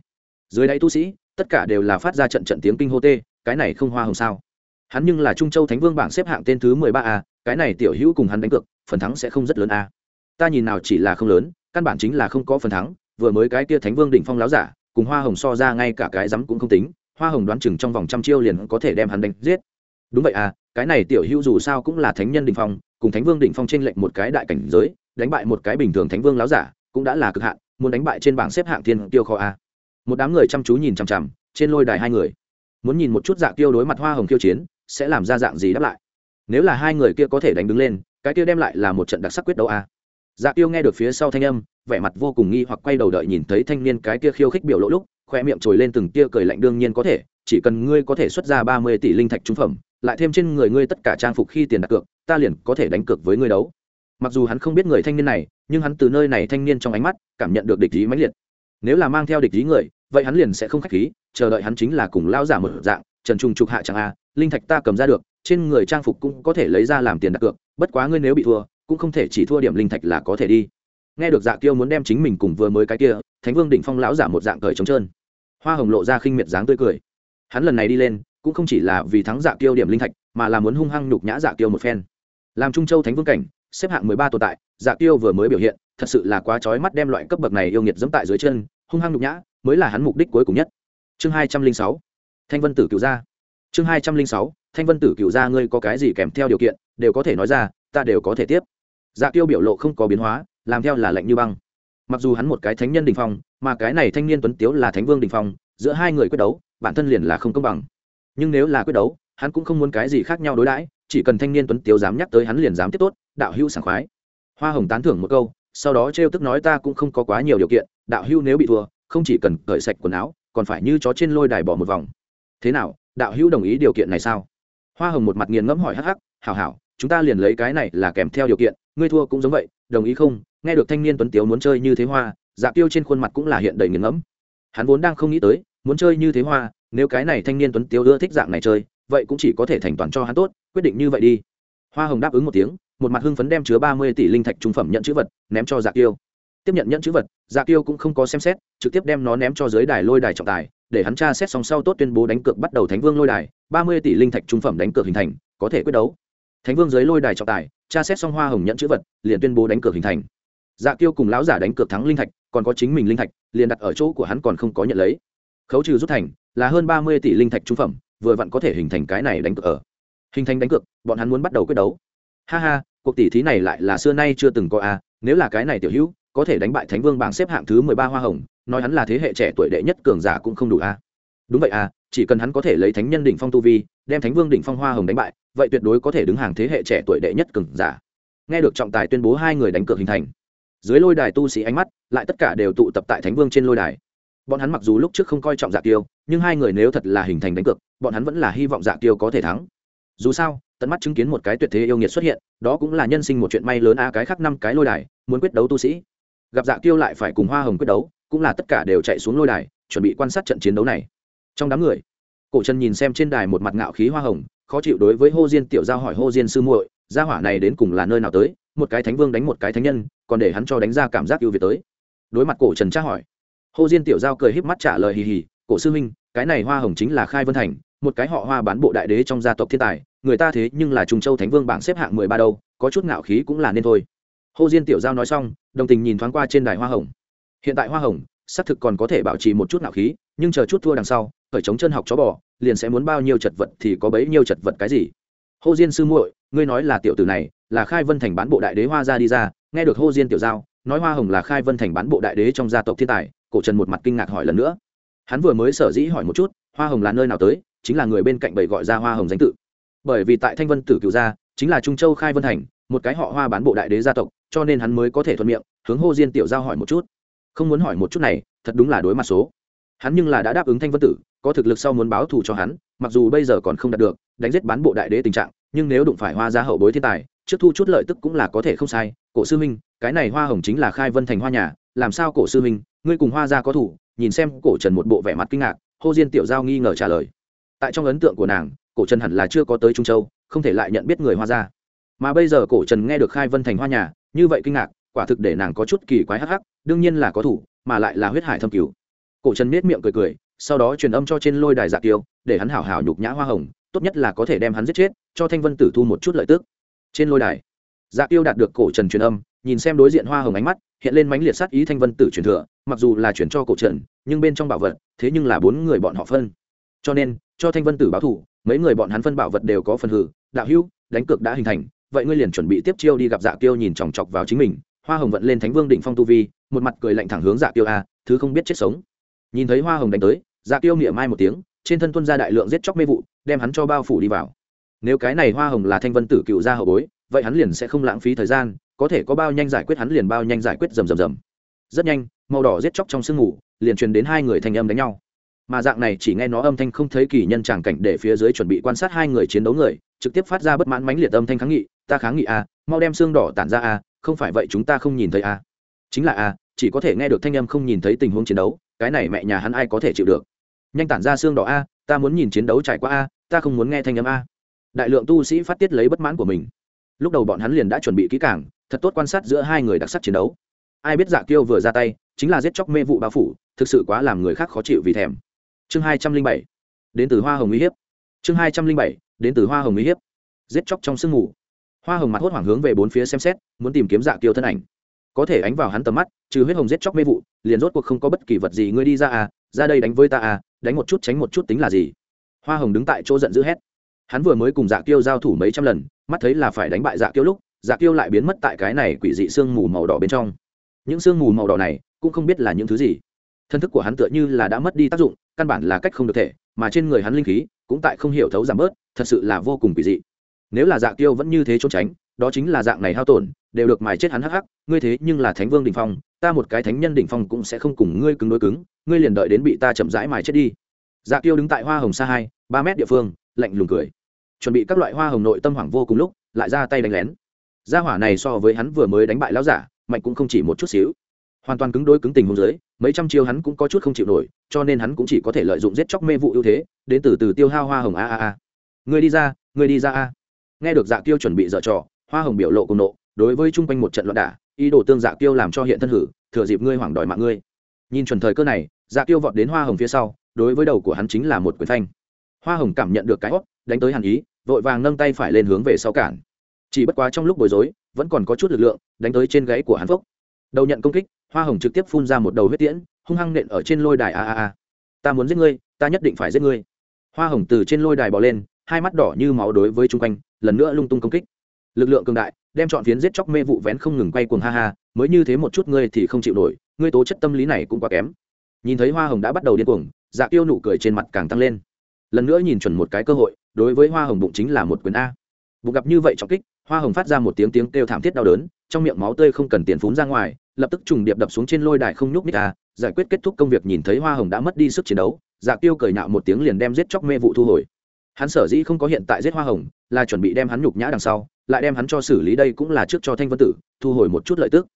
Dưới đáy tu sĩ, tất cả đều là phát ra trận trận tiếng kinh hô tê, cái này không hoa hồng sao? Hắn nhưng là trung châu thánh vương bảng xếp hạng tên thứ mười ba a, cái này tiểu hữu cùng hắn đánh cược, phần thắng sẽ không rất lớn a. Ta nhìn nào chỉ là không lớn, căn bản chính là không có phần thắng vừa mới cái kia thánh vương đỉnh phong láo giả, cùng hoa hồng so ra ngay cả cái rắm cũng không tính, hoa hồng đoán chừng trong vòng trăm chiêu liền có thể đem hắn đánh giết. Đúng vậy à cái này tiểu hữu dù sao cũng là thánh nhân đỉnh phong, cùng thánh vương đỉnh phong trên lệnh một cái đại cảnh giới, đánh bại một cái bình thường thánh vương láo giả cũng đã là cực hạn, muốn đánh bại trên bảng xếp hạng thiên tiêu kho a. Một đám người chăm chú nhìn chằm chằm, trên lôi đài hai người. Muốn nhìn một chút dạ tiêu đối mặt hoa hồng kiêu chiến, sẽ làm ra dạng gì đáp lại. Nếu là hai người kia có thể đánh đứng lên, cái kia đem lại là một trận đặc sắc quyết đấu a. Dạ tiêu nghe được phía sau thanh âm vẻ mặt vô cùng nghi hoặc quay đầu đợi nhìn thấy thanh niên cái kia khiêu khích biểu lộ lúc, khoe miệng trồi lên từng tia cười lạnh đương nhiên có thể, chỉ cần ngươi có thể xuất ra ba mươi tỷ linh thạch trúng phẩm, lại thêm trên người ngươi tất cả trang phục khi tiền đặt cược, ta liền có thể đánh cược với ngươi đấu. Mặc dù hắn không biết người thanh niên này, nhưng hắn từ nơi này thanh niên trong ánh mắt, cảm nhận được địch ý mãnh liệt. Nếu là mang theo địch ý người, vậy hắn liền sẽ không khách khí, chờ đợi hắn chính là cùng lao giả một dạng, trần trung trục hạ chẳng a, linh thạch ta cầm ra được, trên người trang phục cũng có thể lấy ra làm tiền đặt cược, bất quá ngươi nếu bị thua, cũng không thể chỉ thua điểm linh thạch là có thể đi nghe được dạ kiêu muốn đem chính mình cùng vừa mới cái kia, thánh vương đỉnh phong lão giả một dạng cởi trống trơn. Hoa hồng lộ ra khinh miệt dáng tươi cười. Hắn lần này đi lên, cũng không chỉ là vì thắng dạ kiêu điểm linh thạch, mà là muốn hung hăng nhục nhã dạ kiêu một phen. Làm trung châu thánh vương cảnh, xếp hạng mười ba tồn tại dạ kiêu vừa mới biểu hiện, thật sự là quá trói mắt đem loại cấp bậc này yêu nghiệt dẫm tại dưới chân, hung hăng nhục nhã, mới là hắn mục đích cuối cùng nhất. Chương hai trăm linh sáu, thanh vân tử cựu gia. Chương hai trăm linh sáu, thanh vân tử cựu gia, ngươi có cái gì kèm theo điều kiện, đều có thể nói ra, ta đều có thể tiếp. Dạ kiêu biểu lộ không có biến hóa làm theo là lệnh như băng. Mặc dù hắn một cái thánh nhân đình phong, mà cái này thanh niên tuấn tiếu là thánh vương đình phong, giữa hai người quyết đấu, bản thân liền là không công bằng. Nhưng nếu là quyết đấu, hắn cũng không muốn cái gì khác nhau đối đãi, chỉ cần thanh niên tuấn tiếu dám nhắc tới hắn liền dám tiếp tốt, đạo hữu sảng khoái. Hoa hồng tán thưởng một câu, sau đó trêu tức nói ta cũng không có quá nhiều điều kiện, đạo hữu nếu bị thua, không chỉ cần cởi sạch quần áo, còn phải như chó trên lôi đài bỏ một vòng. Thế nào, đạo hữu đồng ý điều kiện này sao? Hoa hồng một mặt nghiền ngẫm hỏi hắc hắc, hảo hảo, chúng ta liền lấy cái này là kèm theo điều kiện, ngươi thua cũng giống vậy, đồng ý không? Nghe được thanh niên tuấn tiếu muốn chơi như thế hoa dạ tiêu trên khuôn mặt cũng là hiện đầy nghiền ngẫm. Hắn vốn đang không nghĩ tới, muốn chơi như thế hoa, nếu cái này thanh niên tuấn tiếu ưa thích dạng này chơi, vậy cũng chỉ có thể thành toàn cho hắn tốt, quyết định như vậy đi. Hoa hồng đáp ứng một tiếng, một mặt hưng phấn đem chứa ba mươi tỷ linh thạch trung phẩm nhận chữ vật, ném cho dạ tiêu tiếp nhận nhận chữ vật dạ tiêu cũng không có xem xét, trực tiếp đem nó ném cho dưới đài lôi đài trọng tài, để hắn tra xét xong sau tốt tuyên bố đánh cược bắt đầu thánh vương lôi đài, ba mươi tỷ linh thạch trung phẩm đánh cược hình thành, có thể quyết đấu. Thánh vương dưới lôi đài trọng tài, tra xét xong hoa hồng nhận chữ vật, liền tuyên bố đánh cược hình thành dạ tiêu cùng lão giả đánh cược thắng linh thạch, còn có chính mình linh thạch, liền đặt ở chỗ của hắn còn không có nhận lấy. Khấu trừ rút thành, là hơn ba mươi tỷ linh thạch trung phẩm, vừa vặn có thể hình thành cái này đánh cược ở. Hình thành đánh cược, bọn hắn muốn bắt đầu quyết đấu. Ha ha, cuộc tỷ thí này lại là xưa nay chưa từng có a, nếu là cái này tiểu hữu, có thể đánh bại thánh vương bảng xếp hạng thứ mười ba hoa hồng, nói hắn là thế hệ trẻ tuổi đệ nhất cường giả cũng không đủ a. Đúng vậy à chỉ cần hắn có thể lấy thánh nhân đỉnh phong tu vi, đem thánh vương đỉnh phong hoa hồng đánh bại, vậy tuyệt đối có thể đứng hàng thế hệ trẻ tuổi đệ nhất cường giả. Nghe được trọng tài tuyên bố hai người đánh cược hình thành dưới lôi đài tu sĩ ánh mắt, lại tất cả đều tụ tập tại thánh vương trên lôi đài. Bọn hắn mặc dù lúc trước không coi trọng dạ tiêu nhưng hai người nếu thật là hình thành đánh cược, bọn hắn vẫn là hy vọng dạ tiêu có thể thắng. Dù sao, tận mắt chứng kiến một cái tuyệt thế yêu nghiệt xuất hiện, đó cũng là nhân sinh một chuyện may lớn a, cái khác năm cái lôi đài, muốn quyết đấu tu sĩ. Gặp dạ tiêu lại phải cùng hoa hồng quyết đấu, cũng là tất cả đều chạy xuống lôi đài, chuẩn bị quan sát trận chiến đấu này. Trong đám người, cổ trần nhìn xem trên đài một mặt ngạo khí hoa hồng, khó chịu đối với hô diên tiểu giao hỏi hô diên sư muội, gia hỏa này đến cùng là nơi nào tới? Một cái thánh vương đánh một cái thánh nhân, còn để hắn cho đánh ra cảm giác ưu việt tới. Đối mặt cổ trần tra hỏi hô diên tiểu giao cười híp mắt trả lời hì hì, cổ sư huynh, cái này hoa hồng chính là khai vân thành, một cái họ hoa bán bộ đại đế trong gia tộc thiên tài, người ta thế nhưng là trung châu thánh vương bảng xếp hạng mười ba đâu, có chút ngạo khí cũng là nên thôi. Hô diên tiểu giao nói xong, đồng tình nhìn thoáng qua trên đài hoa hồng. Hiện tại hoa hồng, xác thực còn có thể bảo trì một chút ngạo khí, nhưng chờ chút thua đằng sau, khởi chống chân học chó bò, liền sẽ muốn bao nhiêu chật vật thì có bấy nhiêu chật vật cái gì. Hô diên sư muội, ngươi nói là tiểu tử này là khai vân thành bán bộ đại đế hoa Gia đi ra, nghe được hô diên tiểu giao, nói hoa hồng là khai vân thành bán bộ đại đế trong gia tộc thiên tài, cổ trần một mặt kinh ngạc hỏi lần nữa. Hắn vừa mới sở dĩ hỏi một chút, hoa hồng là nơi nào tới, chính là người bên cạnh bầy gọi ra hoa hồng danh tự. Bởi vì tại thanh vân tử cựu gia, chính là trung châu khai vân thành, một cái họ hoa bán bộ đại đế gia tộc, cho nên hắn mới có thể thuận miệng, hướng hô diên tiểu giao hỏi một chút. Không muốn hỏi một chút này, thật đúng là đối mặt số. Hắn nhưng là đã đáp ứng thanh vân tử, có thực lực sau muốn báo thù cho hắn, mặc dù bây giờ còn không đạt được, đánh giết bán bộ đại đế tình trạng, nhưng nếu đụng phải hoa gia hậu bối thiên tài trước thu chút lợi tức cũng là có thể không sai, cổ sư minh cái này hoa hồng chính là khai vân thành hoa nhà, làm sao cổ sư minh ngươi cùng hoa gia có thủ, nhìn xem cổ trần một bộ vẻ mặt kinh ngạc, hô diên tiểu giao nghi ngờ trả lời. Tại trong ấn tượng của nàng, cổ trần hẳn là chưa có tới trung châu, không thể lại nhận biết người hoa gia. Mà bây giờ cổ trần nghe được khai vân thành hoa nhà, như vậy kinh ngạc, quả thực để nàng có chút kỳ quái hắc hắc, đương nhiên là có thủ, mà lại là huyết hải thâm cứu cổ trần miết miệng cười cười, sau đó truyền âm cho trên lôi đài dạ tiêu để hắn hảo hảo nhục nhã hoa hồng, tốt nhất là có thể đem hắn giết chết, cho thanh vân tử thu một chút lợi tức trên lôi đài. Dạ tiêu đạt được cổ trần truyền âm, nhìn xem đối diện hoa hồng ánh mắt, hiện lên mãnh liệt sát ý thanh vân tử truyền thừa, mặc dù là chuyển cho cổ trần, nhưng bên trong bảo vật, thế nhưng là bốn người bọn họ phân. Cho nên, cho thanh vân tử báo thủ mấy người bọn hắn phân bảo vật đều có phần hử đạo hữu, đánh cược đã hình thành, vậy ngươi liền chuẩn bị tiếp chiêu đi gặp dạ tiêu nhìn chòng chọc vào chính mình. Hoa hồng vận lên thánh vương đỉnh phong tu vi, một mặt cười lạnh thẳng hướng dạ tiêu a, thứ không biết chết sống. Nhìn thấy hoa hồng đánh tới dạ tiêu niệm mai một tiếng, trên thân tuân ra đại lượng giết chóc mê vụ, đem hắn cho bao phủ đi vào nếu cái này hoa hồng là thanh vân tử cựu gia hậu bối vậy hắn liền sẽ không lãng phí thời gian có thể có bao nhanh giải quyết hắn liền bao nhanh giải quyết rầm rầm rầm. Rất nhanh màu đỏ giết chóc trong sương ngủ liền truyền đến hai người thanh âm đánh nhau. Mà dạng này chỉ nghe nó âm thanh không thấy kỳ nhân tràng cảnh để phía dưới chuẩn bị quan sát hai người chiến đấu người trực tiếp phát ra bất mãn mãnh liệt âm thanh kháng nghị ta kháng nghị a à, mau đem xương đỏ tản ra a à, không phải vậy chúng ta không nhìn thấy a. À. chính là a chỉ có thể nghe được thanh âm không nhìn thấy tình huống chiến đấu cái này mẹ nhà hắn ai có thể chịu được? Nhanh tản ra xương đỏ a ta muốn nhìn chiến đấu trải qua a ta không muốn nghe thanh âm a đại lượng tu sĩ phát tiết lấy bất mãn của mình. Lúc đầu bọn hắn liền đã chuẩn bị kỹ càng, thật tốt quan sát giữa hai người đặc sắc chiến đấu. Ai biết dạ kiêu vừa ra tay, chính là giết chóc mê vụ bao phủ, thực sự quá làm người khác khó chịu vì thèm. Chương hai trăm linh bảy, đến từ hoa hồng uy hiếp. Chương hai trăm linh bảy, đến từ hoa hồng uy hiếp. Giết chóc trong sương mù. Hoa hồng mặt hốt hoảng hướng về bốn phía xem xét, muốn tìm kiếm dạ kiêu thân ảnh. Có thể ánh vào hắn tầm mắt, trừ huyết hồng giết chóc mê vụ, liền rốt cuộc không có bất kỳ vật gì, ngươi đi ra à ra đây đánh với ta à đánh một chút tránh một chút tính là gì? Hoa hồng đứng tại chỗ giận dữ hét hắn vừa mới cùng dạ kiêu giao thủ mấy trăm lần, mắt thấy là phải đánh bại dạ kiêu lúc dạ kiêu lại biến mất tại cái này quỷ dị sương mù màu đỏ bên trong. Những sương mù màu đỏ này cũng không biết là những thứ gì. Thân thức của hắn tựa như là đã mất đi tác dụng, căn bản là cách không được thể, mà trên người hắn linh khí cũng tại không hiểu thấu giảm bớt, thật sự là vô cùng quỷ dị. Nếu là dạ kiêu vẫn như thế trốn tránh, đó chính là dạng này hao tổn, đều được mài chết hắn hắc hắc, ngươi thế nhưng là thánh vương đỉnh phong, ta một cái thánh nhân đỉnh phong cũng sẽ không cùng ngươi cứng đối cứng, ngươi liền đợi đến bị ta chậm rãi mài chết đi. Dạ kiêu đứng tại hoa hồng xa hai, ba mét địa phương, lạnh lùng cười chuẩn bị các loại hoa hồng nội tâm hoảng vô cùng lúc, lại ra tay đánh lén. Gia hỏa này so với hắn vừa mới đánh bại lão giả, mạnh cũng không chỉ một chút xíu. Hoàn toàn cứng đối cứng tình hôn dưới, mấy trăm chiêu hắn cũng có chút không chịu nổi, cho nên hắn cũng chỉ có thể lợi dụng giết chóc mê vụ ưu thế, đến từ từ tiêu hao hoa hồng a a a. Người đi ra người đi ra a. Nghe được dạ tiêu chuẩn bị dở trò, hoa hồng biểu lộ cùng nộ, đối với chung quanh một trận loạn đả, ý đồ tương dạ tiêu làm cho hiện thân hử, thừa dịp ngươi hoảng đòi mạng ngươi. Nhìn chuẩn thời cơ này dạ tiêu vọt đến hoa hồng phía sau, đối với đầu của hắn chính là một quyền thanh hoa hồng cảm nhận được cái hót đánh tới hàn ý, vội vàng nâng tay phải lên hướng về sau cản. Chỉ bất quá trong lúc bối rối, vẫn còn có chút lực lượng, đánh tới trên gáy của hắn phốc. Đầu nhận công kích, hoa hồng trực tiếp phun ra một đầu huyết tiễn, hung hăng nện ở trên lôi đài a a a. Ta muốn giết ngươi, ta nhất định phải giết ngươi. Hoa hồng từ trên lôi đài bỏ lên, hai mắt đỏ như máu đối với chung quanh, lần nữa lung tung công kích. Lực lượng cường đại, đem chọn phiến giết chóc mê vụ vén không ngừng quay cuồng ha ha, mới như thế một chút ngươi thì không chịu nổi, ngươi tố chất tâm lý này cũng quá kém. Nhìn thấy hoa hồng đã bắt đầu điên cuồng dạ tiêu nụ cười trên mặt càng tăng lên. Lần nữa nhìn chuẩn một cái cơ hội đối với hoa hồng bụng chính là một quyền a. Bụng gặp như vậy trọng kích, hoa hồng phát ra một tiếng tiếng kêu thảm thiết đau đớn, trong miệng máu tươi không cần tiền phún ra ngoài, lập tức trùng điệp đập xuống trên lôi đài không nhúc nít a, giải quyết kết thúc công việc nhìn thấy hoa hồng đã mất đi sức chiến đấu dạ tiêu cười nạo một tiếng liền đem giết chóc mê vụ thu hồi. Hắn sở dĩ không có hiện tại giết hoa hồng, là chuẩn bị đem hắn nhục nhã đằng sau, lại đem hắn cho xử lý đây cũng là trước cho thanh vân tử, thu hồi một chút lợi tức.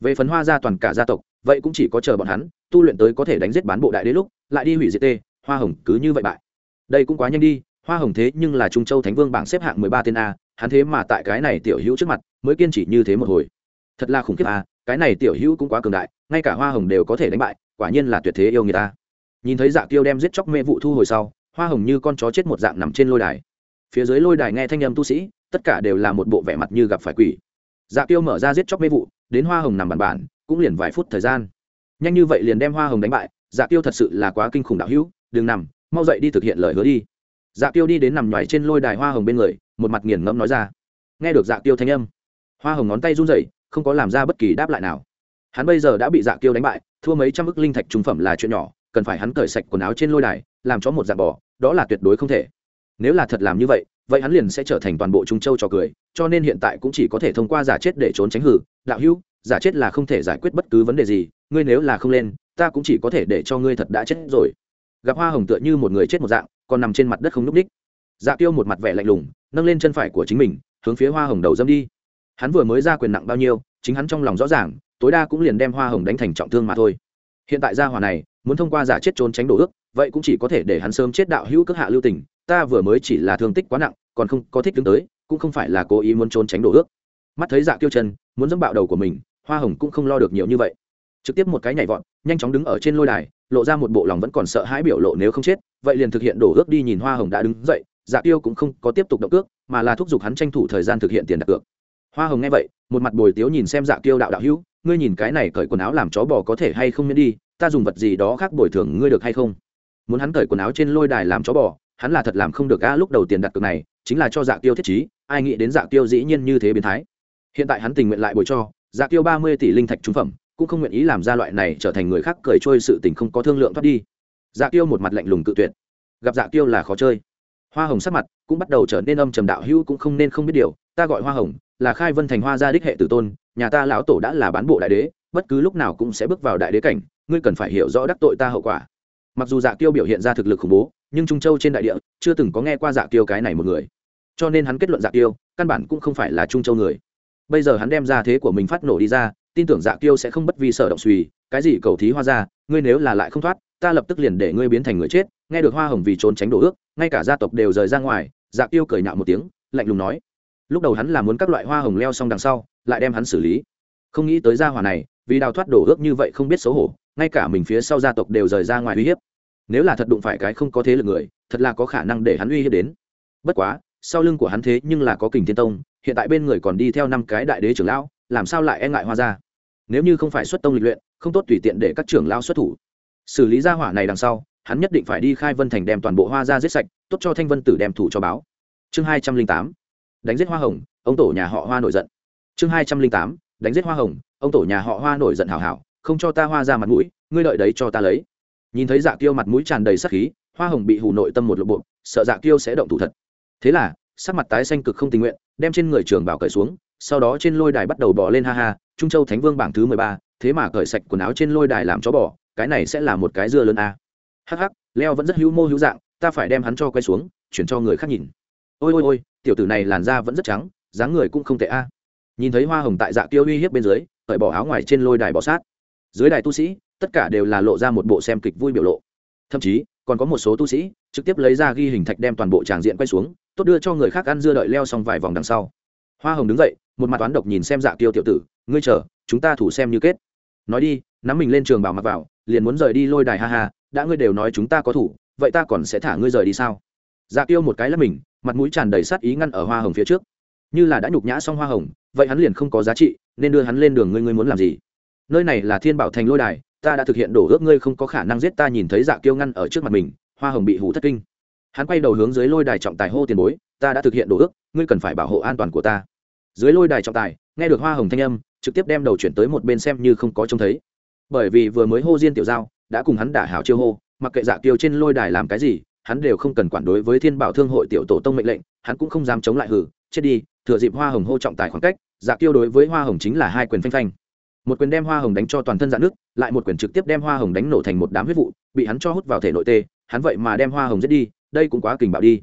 Về phần hoa gia toàn cả gia tộc, vậy cũng chỉ có chờ bọn hắn, tu luyện tới có thể đánh giết bán bộ đại đế lúc, lại đi hủy diệt tê, hoa hồng cứ như vậy bại. Đây cũng quá nhanh đi hoa hồng thế nhưng là trung châu thánh vương bảng xếp hạng mười ba tên a, hắn thế mà tại cái này tiểu hữu trước mặt, mới kiên trì như thế một hồi. Thật là khủng khiếp a, cái này tiểu hữu cũng quá cường đại, ngay cả hoa hồng đều có thể đánh bại, quả nhiên là tuyệt thế yêu người ta nhìn thấy dạ tiêu đem giết chóc mê vụ thu hồi sau, hoa hồng như con chó chết một dạng nằm trên lôi đài. Phía dưới lôi đài nghe thanh âm tu sĩ, tất cả đều là một bộ vẻ mặt như gặp phải quỷ. Dạ tiêu mở ra giết chóc mê vụ, đến hoa hồng nằm bàn bản cũng liền vài phút thời gian. Nhanh như vậy liền đem hoa hồng đánh bại dạ tiêu thật sự là quá kinh khủng đạo hữu, đừng nằm, mau dậy đi thực hiện lời hứa đi dạ tiêu đi đến nằm nhoài trên lôi đài hoa hồng bên người, một mặt nghiền ngẫm nói ra. Nghe được dạ tiêu thanh âm, hoa hồng ngón tay run rẩy, không có làm ra bất kỳ đáp lại nào. Hắn bây giờ đã bị dạ tiêu đánh bại, thua mấy trăm ức linh thạch trung phẩm là chuyện nhỏ, cần phải hắn cởi sạch quần áo trên lôi đài, làm cho một dạng bò, đó là tuyệt đối không thể. Nếu là thật làm như vậy vậy hắn liền sẽ trở thành toàn bộ trung châu trò cười, cho nên hiện tại cũng chỉ có thể thông qua giả chết để trốn tránh hử. Đạo hữu, giả chết là không thể giải quyết bất cứ vấn đề gì, ngươi nếu là không lên, ta cũng chỉ có thể để cho ngươi thật đã chết rồi. Gặp hoa hồng tựa như một người chết một dạng còn nằm trên mặt đất không núp ních dạ tiêu một mặt vẻ lạnh lùng, nâng lên chân phải của chính mình, hướng phía hoa hồng đầu dâm đi. Hắn vừa mới ra quyền nặng bao nhiêu, chính hắn trong lòng rõ ràng, tối đa cũng liền đem hoa hồng đánh thành trọng thương mà thôi. Hiện tại gia hỏa này, muốn thông qua giả chết trốn tránh đổ ước, vậy cũng chỉ có thể để hắn sớm chết đạo hữu cước hạ lưu tình, ta vừa mới chỉ là thương tích quá nặng, còn không có thích đứng tới, cũng không phải là cố ý muốn trốn tránh đổ ước. Mắt thấy dạ tiêu chân, muốn dẫm bạo đầu của mình, hoa hồng cũng không lo được nhiều như vậy. Trực tiếp một cái nhảy vọt, nhanh chóng đứng ở trên lôi đài lộ ra một bộ lòng vẫn còn sợ hãi biểu lộ nếu không chết, vậy liền thực hiện đổ ước đi nhìn hoa hồng đã đứng dậy dạ tiêu cũng không có tiếp tục động ước mà là thúc giục hắn tranh thủ thời gian thực hiện tiền đặt cược. Hoa hồng nghe vậy, một mặt bồi tiếu nhìn xem dạ tiêu đạo đạo hữu, ngươi nhìn cái này cởi quần áo làm chó bò có thể hay không miễn đi, ta dùng vật gì đó khác bồi thường ngươi được hay không? Muốn hắn cởi quần áo trên lôi đài làm chó bò, hắn là thật làm không được a lúc đầu tiền đặt cược này, chính là cho dạ tiêu thiết trí, ai nghĩ đến dạ tiêu dĩ nhiên như thế biến thái. Hiện tại hắn tình nguyện lại bồi cho dạ tiêu ba mươi tỷ linh thạch trung phẩm cũng không nguyện ý làm ra loại này trở thành người khác cười trôi sự tình không có thương lượng thoát đi. Dạ tiêu một mặt lạnh lùng cự tuyệt. Gặp dạ tiêu là khó chơi. Hoa hồng sắc mặt cũng bắt đầu trở nên âm trầm đạo hữu cũng không nên không biết điều, ta gọi hoa hồng, là khai vân thành hoa gia đích hệ tử tôn, nhà ta lão tổ đã là bán bộ đại đế, bất cứ lúc nào cũng sẽ bước vào đại đế cảnh, ngươi cần phải hiểu rõ đắc tội ta hậu quả. Mặc dù dạ tiêu biểu hiện ra thực lực khủng bố, nhưng trung châu trên đại địa chưa từng có nghe qua dạ tiêu cái này một người. Cho nên hắn kết luận dạ tiêu căn bản cũng không phải là trung châu người. Bây giờ hắn đem ra thế của mình phát nổ đi ra tin tưởng dạ tiêu sẽ không bất vi sở động suy cái gì cầu thí hoa ra, ngươi nếu là lại không thoát, ta lập tức liền để ngươi biến thành người chết, nghe được hoa hồng vì trốn tránh đổ ước, ngay cả gia tộc đều rời ra ngoài dạ tiêu cười nhạo một tiếng, lạnh lùng nói. Lúc đầu hắn là muốn các loại hoa hồng leo xong đằng sau, lại đem hắn xử lý. Không nghĩ tới gia hỏa này, vì đào thoát đổ ước như vậy không biết xấu hổ, ngay cả mình phía sau gia tộc đều rời ra ngoài uy hiếp. Nếu là thật đụng phải cái không có thế lực người, thật là có khả năng để hắn uy hiếp đến. Bất quá, sau lưng của hắn thế nhưng là có kình thiên tông, hiện tại bên người còn đi theo năm cái đại đế trưởng lão làm sao lại e ngại hoa ra? Nếu như không phải xuất tông lịch luyện, không tốt tùy tiện để các trưởng lão xuất thủ. Xử lý gia hỏa này đằng sau, hắn nhất định phải đi khai vân thành đem toàn bộ hoa ra giết sạch, tốt cho thanh vân tử đem thủ cho báo. Chương hai trăm linh tám, đánh giết hoa hồng, ông tổ nhà họ hoa nổi giận. Chương hai trăm linh tám, đánh giết hoa hồng, ông tổ nhà họ hoa nổi giận hào hào không cho ta hoa ra mặt mũi, ngươi đợi đấy cho ta lấy. Nhìn thấy dạ kiêu mặt mũi tràn đầy sắc khí, hoa hồng bị hù nội tâm một lộ bộ sợ dạ kiêu sẽ động thủ thật. Thế là, sắc mặt tái xanh cực không tình nguyện, đem trên người trường bảo cởi xuống sau đó trên lôi đài bắt đầu bỏ lên ha ha, trung châu thánh vương bảng thứ mười ba, thế mà cởi sạch quần áo trên lôi đài làm chó bỏ cái này sẽ là một cái dưa lớn a. Hắc hắc, leo vẫn rất hữu mô hữu dạng, ta phải đem hắn cho quay xuống, chuyển cho người khác nhìn. Ôi ôi ôi, tiểu tử này làn da vẫn rất trắng, dáng người cũng không tệ a. Nhìn thấy hoa hồng tại dạ tiêu uy hiếp bên dưới, cởi bỏ áo ngoài trên lôi đài bỏ sát. Dưới đài tu sĩ, tất cả đều là lộ ra một bộ xem kịch vui biểu lộ. Thậm chí, còn có một số tu sĩ, trực tiếp lấy ra ghi hình thạch đem toàn bộ tràng diện quay xuống, tốt đưa cho người khác ăn dưa đợi leo xong vài vòng đằng sau hoa hồng đứng dậy, một mặt toán độc nhìn xem dạ tiêu tiểu tử, ngươi chờ, chúng ta thủ xem như kết. Nói đi, nắm mình lên trường bảo mặc vào, liền muốn rời đi lôi đài ha ha, đã ngươi đều nói chúng ta có thủ, vậy ta còn sẽ thả ngươi rời đi sao? Dạ tiêu một cái là mình, mặt mũi tràn đầy sát ý ngăn ở hoa hồng phía trước. Như là đã nhục nhã xong hoa hồng, vậy hắn liền không có giá trị, nên đưa hắn lên đường ngươi ngươi muốn làm gì? Nơi này là thiên bảo thành lôi đài, ta đã thực hiện đổ ước ngươi không có khả năng giết ta. Nhìn thấy dạ kiêu ngăn ở trước mặt mình, hoa hồng bị hủ thất kinh. Hắn quay đầu hướng dưới lôi đài trọng tài hô tiền bối, ta đã thực hiện đổ ước, ngươi cần phải bảo hộ an toàn của ta dưới lôi đài trọng tài, nghe được hoa hồng thanh âm, trực tiếp đem đầu chuyển tới một bên xem như không có trông thấy. Bởi vì vừa mới hô diên tiểu giao, đã cùng hắn đả hảo chiêu hô, mặc kệ dạ kiêu trên lôi đài làm cái gì, hắn đều không cần quản đối với thiên bảo thương hội tiểu tổ tông mệnh lệnh, hắn cũng không dám chống lại hử, chết đi, thừa dịp hoa hồng hô trọng tài khoảng cách dạ kiêu đối với hoa hồng chính là hai quyền phanh phanh. Một quyền đem hoa hồng đánh cho toàn thân dạn nước lại một quyền trực tiếp đem hoa hồng đánh nổ thành một đám huyết vụ, bị hắn cho hút vào thể nội tê, hắn vậy mà đem hoa hồng giết đi, đây cũng quá kình bạo đi.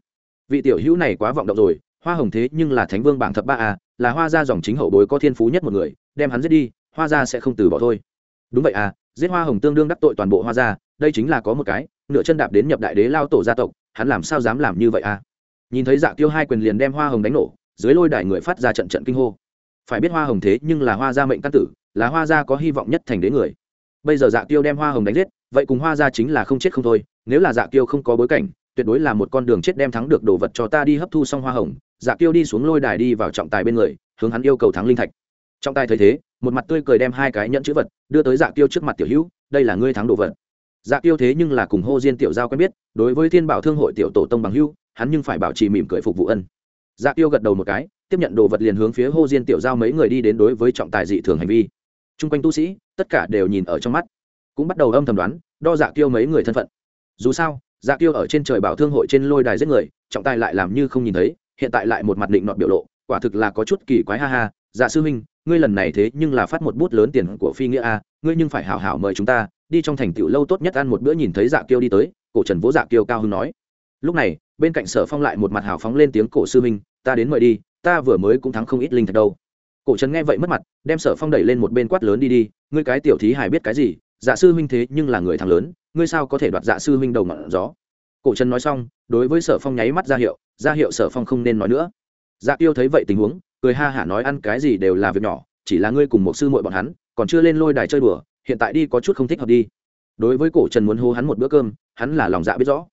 Vị tiểu hữu này quá vọng động rồi, hoa hồng thế nhưng là thánh vương bảng thập ba a là hoa gia dòng chính hậu bối có thiên phú nhất một người, đem hắn giết đi, hoa gia sẽ không từ bỏ thôi. Đúng vậy à giết hoa hồng tương đương đắc tội toàn bộ hoa gia, đây chính là có một cái, nửa chân đạp đến nhập đại đế lao tổ gia tộc, hắn làm sao dám làm như vậy à? Nhìn thấy dạ tiêu hai quyền liền đem hoa hồng đánh nổ, dưới lôi đài người phát ra trận trận kinh hô. Phải biết hoa hồng thế nhưng là hoa gia mệnh căn tử, là hoa gia có hy vọng nhất thành đế người. Bây giờ dạ tiêu đem hoa hồng đánh giết, vậy cùng hoa gia chính là không chết không thôi, nếu là dạ tiêu không có bối cảnh tuyệt đối là một con đường chết đem thắng được đồ vật cho ta đi hấp thu xong hoa hồng dạ tiêu đi xuống lôi đài đi vào trọng tài bên người hướng hắn yêu cầu thắng linh thạch. Trọng tài thấy thế một mặt tươi cười đem hai cái nhẫn chữ vật đưa tới dạ tiêu trước mặt tiểu hữu đây là ngươi thắng đồ vật. Dạ tiêu thế nhưng là cùng hô diên tiểu giao quen biết đối với thiên bảo thương hội tiểu tổ tông bằng hữu, hắn nhưng phải bảo trì mỉm cười phục vụ ân. Dạ tiêu gật đầu một cái tiếp nhận đồ vật liền hướng phía hô diên tiểu giao mấy người đi đến đối với trọng tài dị thường hành vi. Chung quanh tu sĩ tất cả đều nhìn ở trong mắt cũng bắt đầu âm thầm đoán đo dạ tiêu mấy người thân phận. Dù sao dạ tiêu ở trên trời bảo thương hội trên lôi đài giết người, trọng tài lại làm như không nhìn thấy, hiện tại lại một mặt định nọt biểu lộ, quả thực là có chút kỳ quái ha ha. Dạ sư huynh, ngươi lần này thế nhưng là phát một bút lớn tiền của phi nghĩa a, ngươi nhưng phải hảo hảo mời chúng ta, đi trong thành tựu lâu tốt nhất ăn một bữa nhìn thấy dạ kiêu đi tới, cổ trần vỗ dạ kiêu cao hưng nói. Lúc này, bên cạnh sở phong lại một mặt hào phóng lên tiếng cổ sư huynh, ta đến mời đi, ta vừa mới cũng thắng không ít linh thật đâu. Cổ trần nghe vậy mất mặt, đem sở phong đẩy lên một bên quát lớn đi đi, ngươi cái tiểu thí hài biết cái gì? Dạ sư huynh thế nhưng là người thắng lớn ngươi sao có thể đoạt dạ sư huynh đầu ngọn gió? Cổ trần nói xong, đối với sở phong nháy mắt ra hiệu ra hiệu sở phong không nên nói nữa. Dạ tiêu thấy vậy tình huống, cười ha hả nói ăn cái gì đều là việc nhỏ, chỉ là ngươi cùng một sư muội bọn hắn, còn chưa lên lôi đài chơi đùa, hiện tại đi có chút không thích hợp đi. Đối với cổ trần muốn hô hắn một bữa cơm, hắn là lòng dạ biết rõ.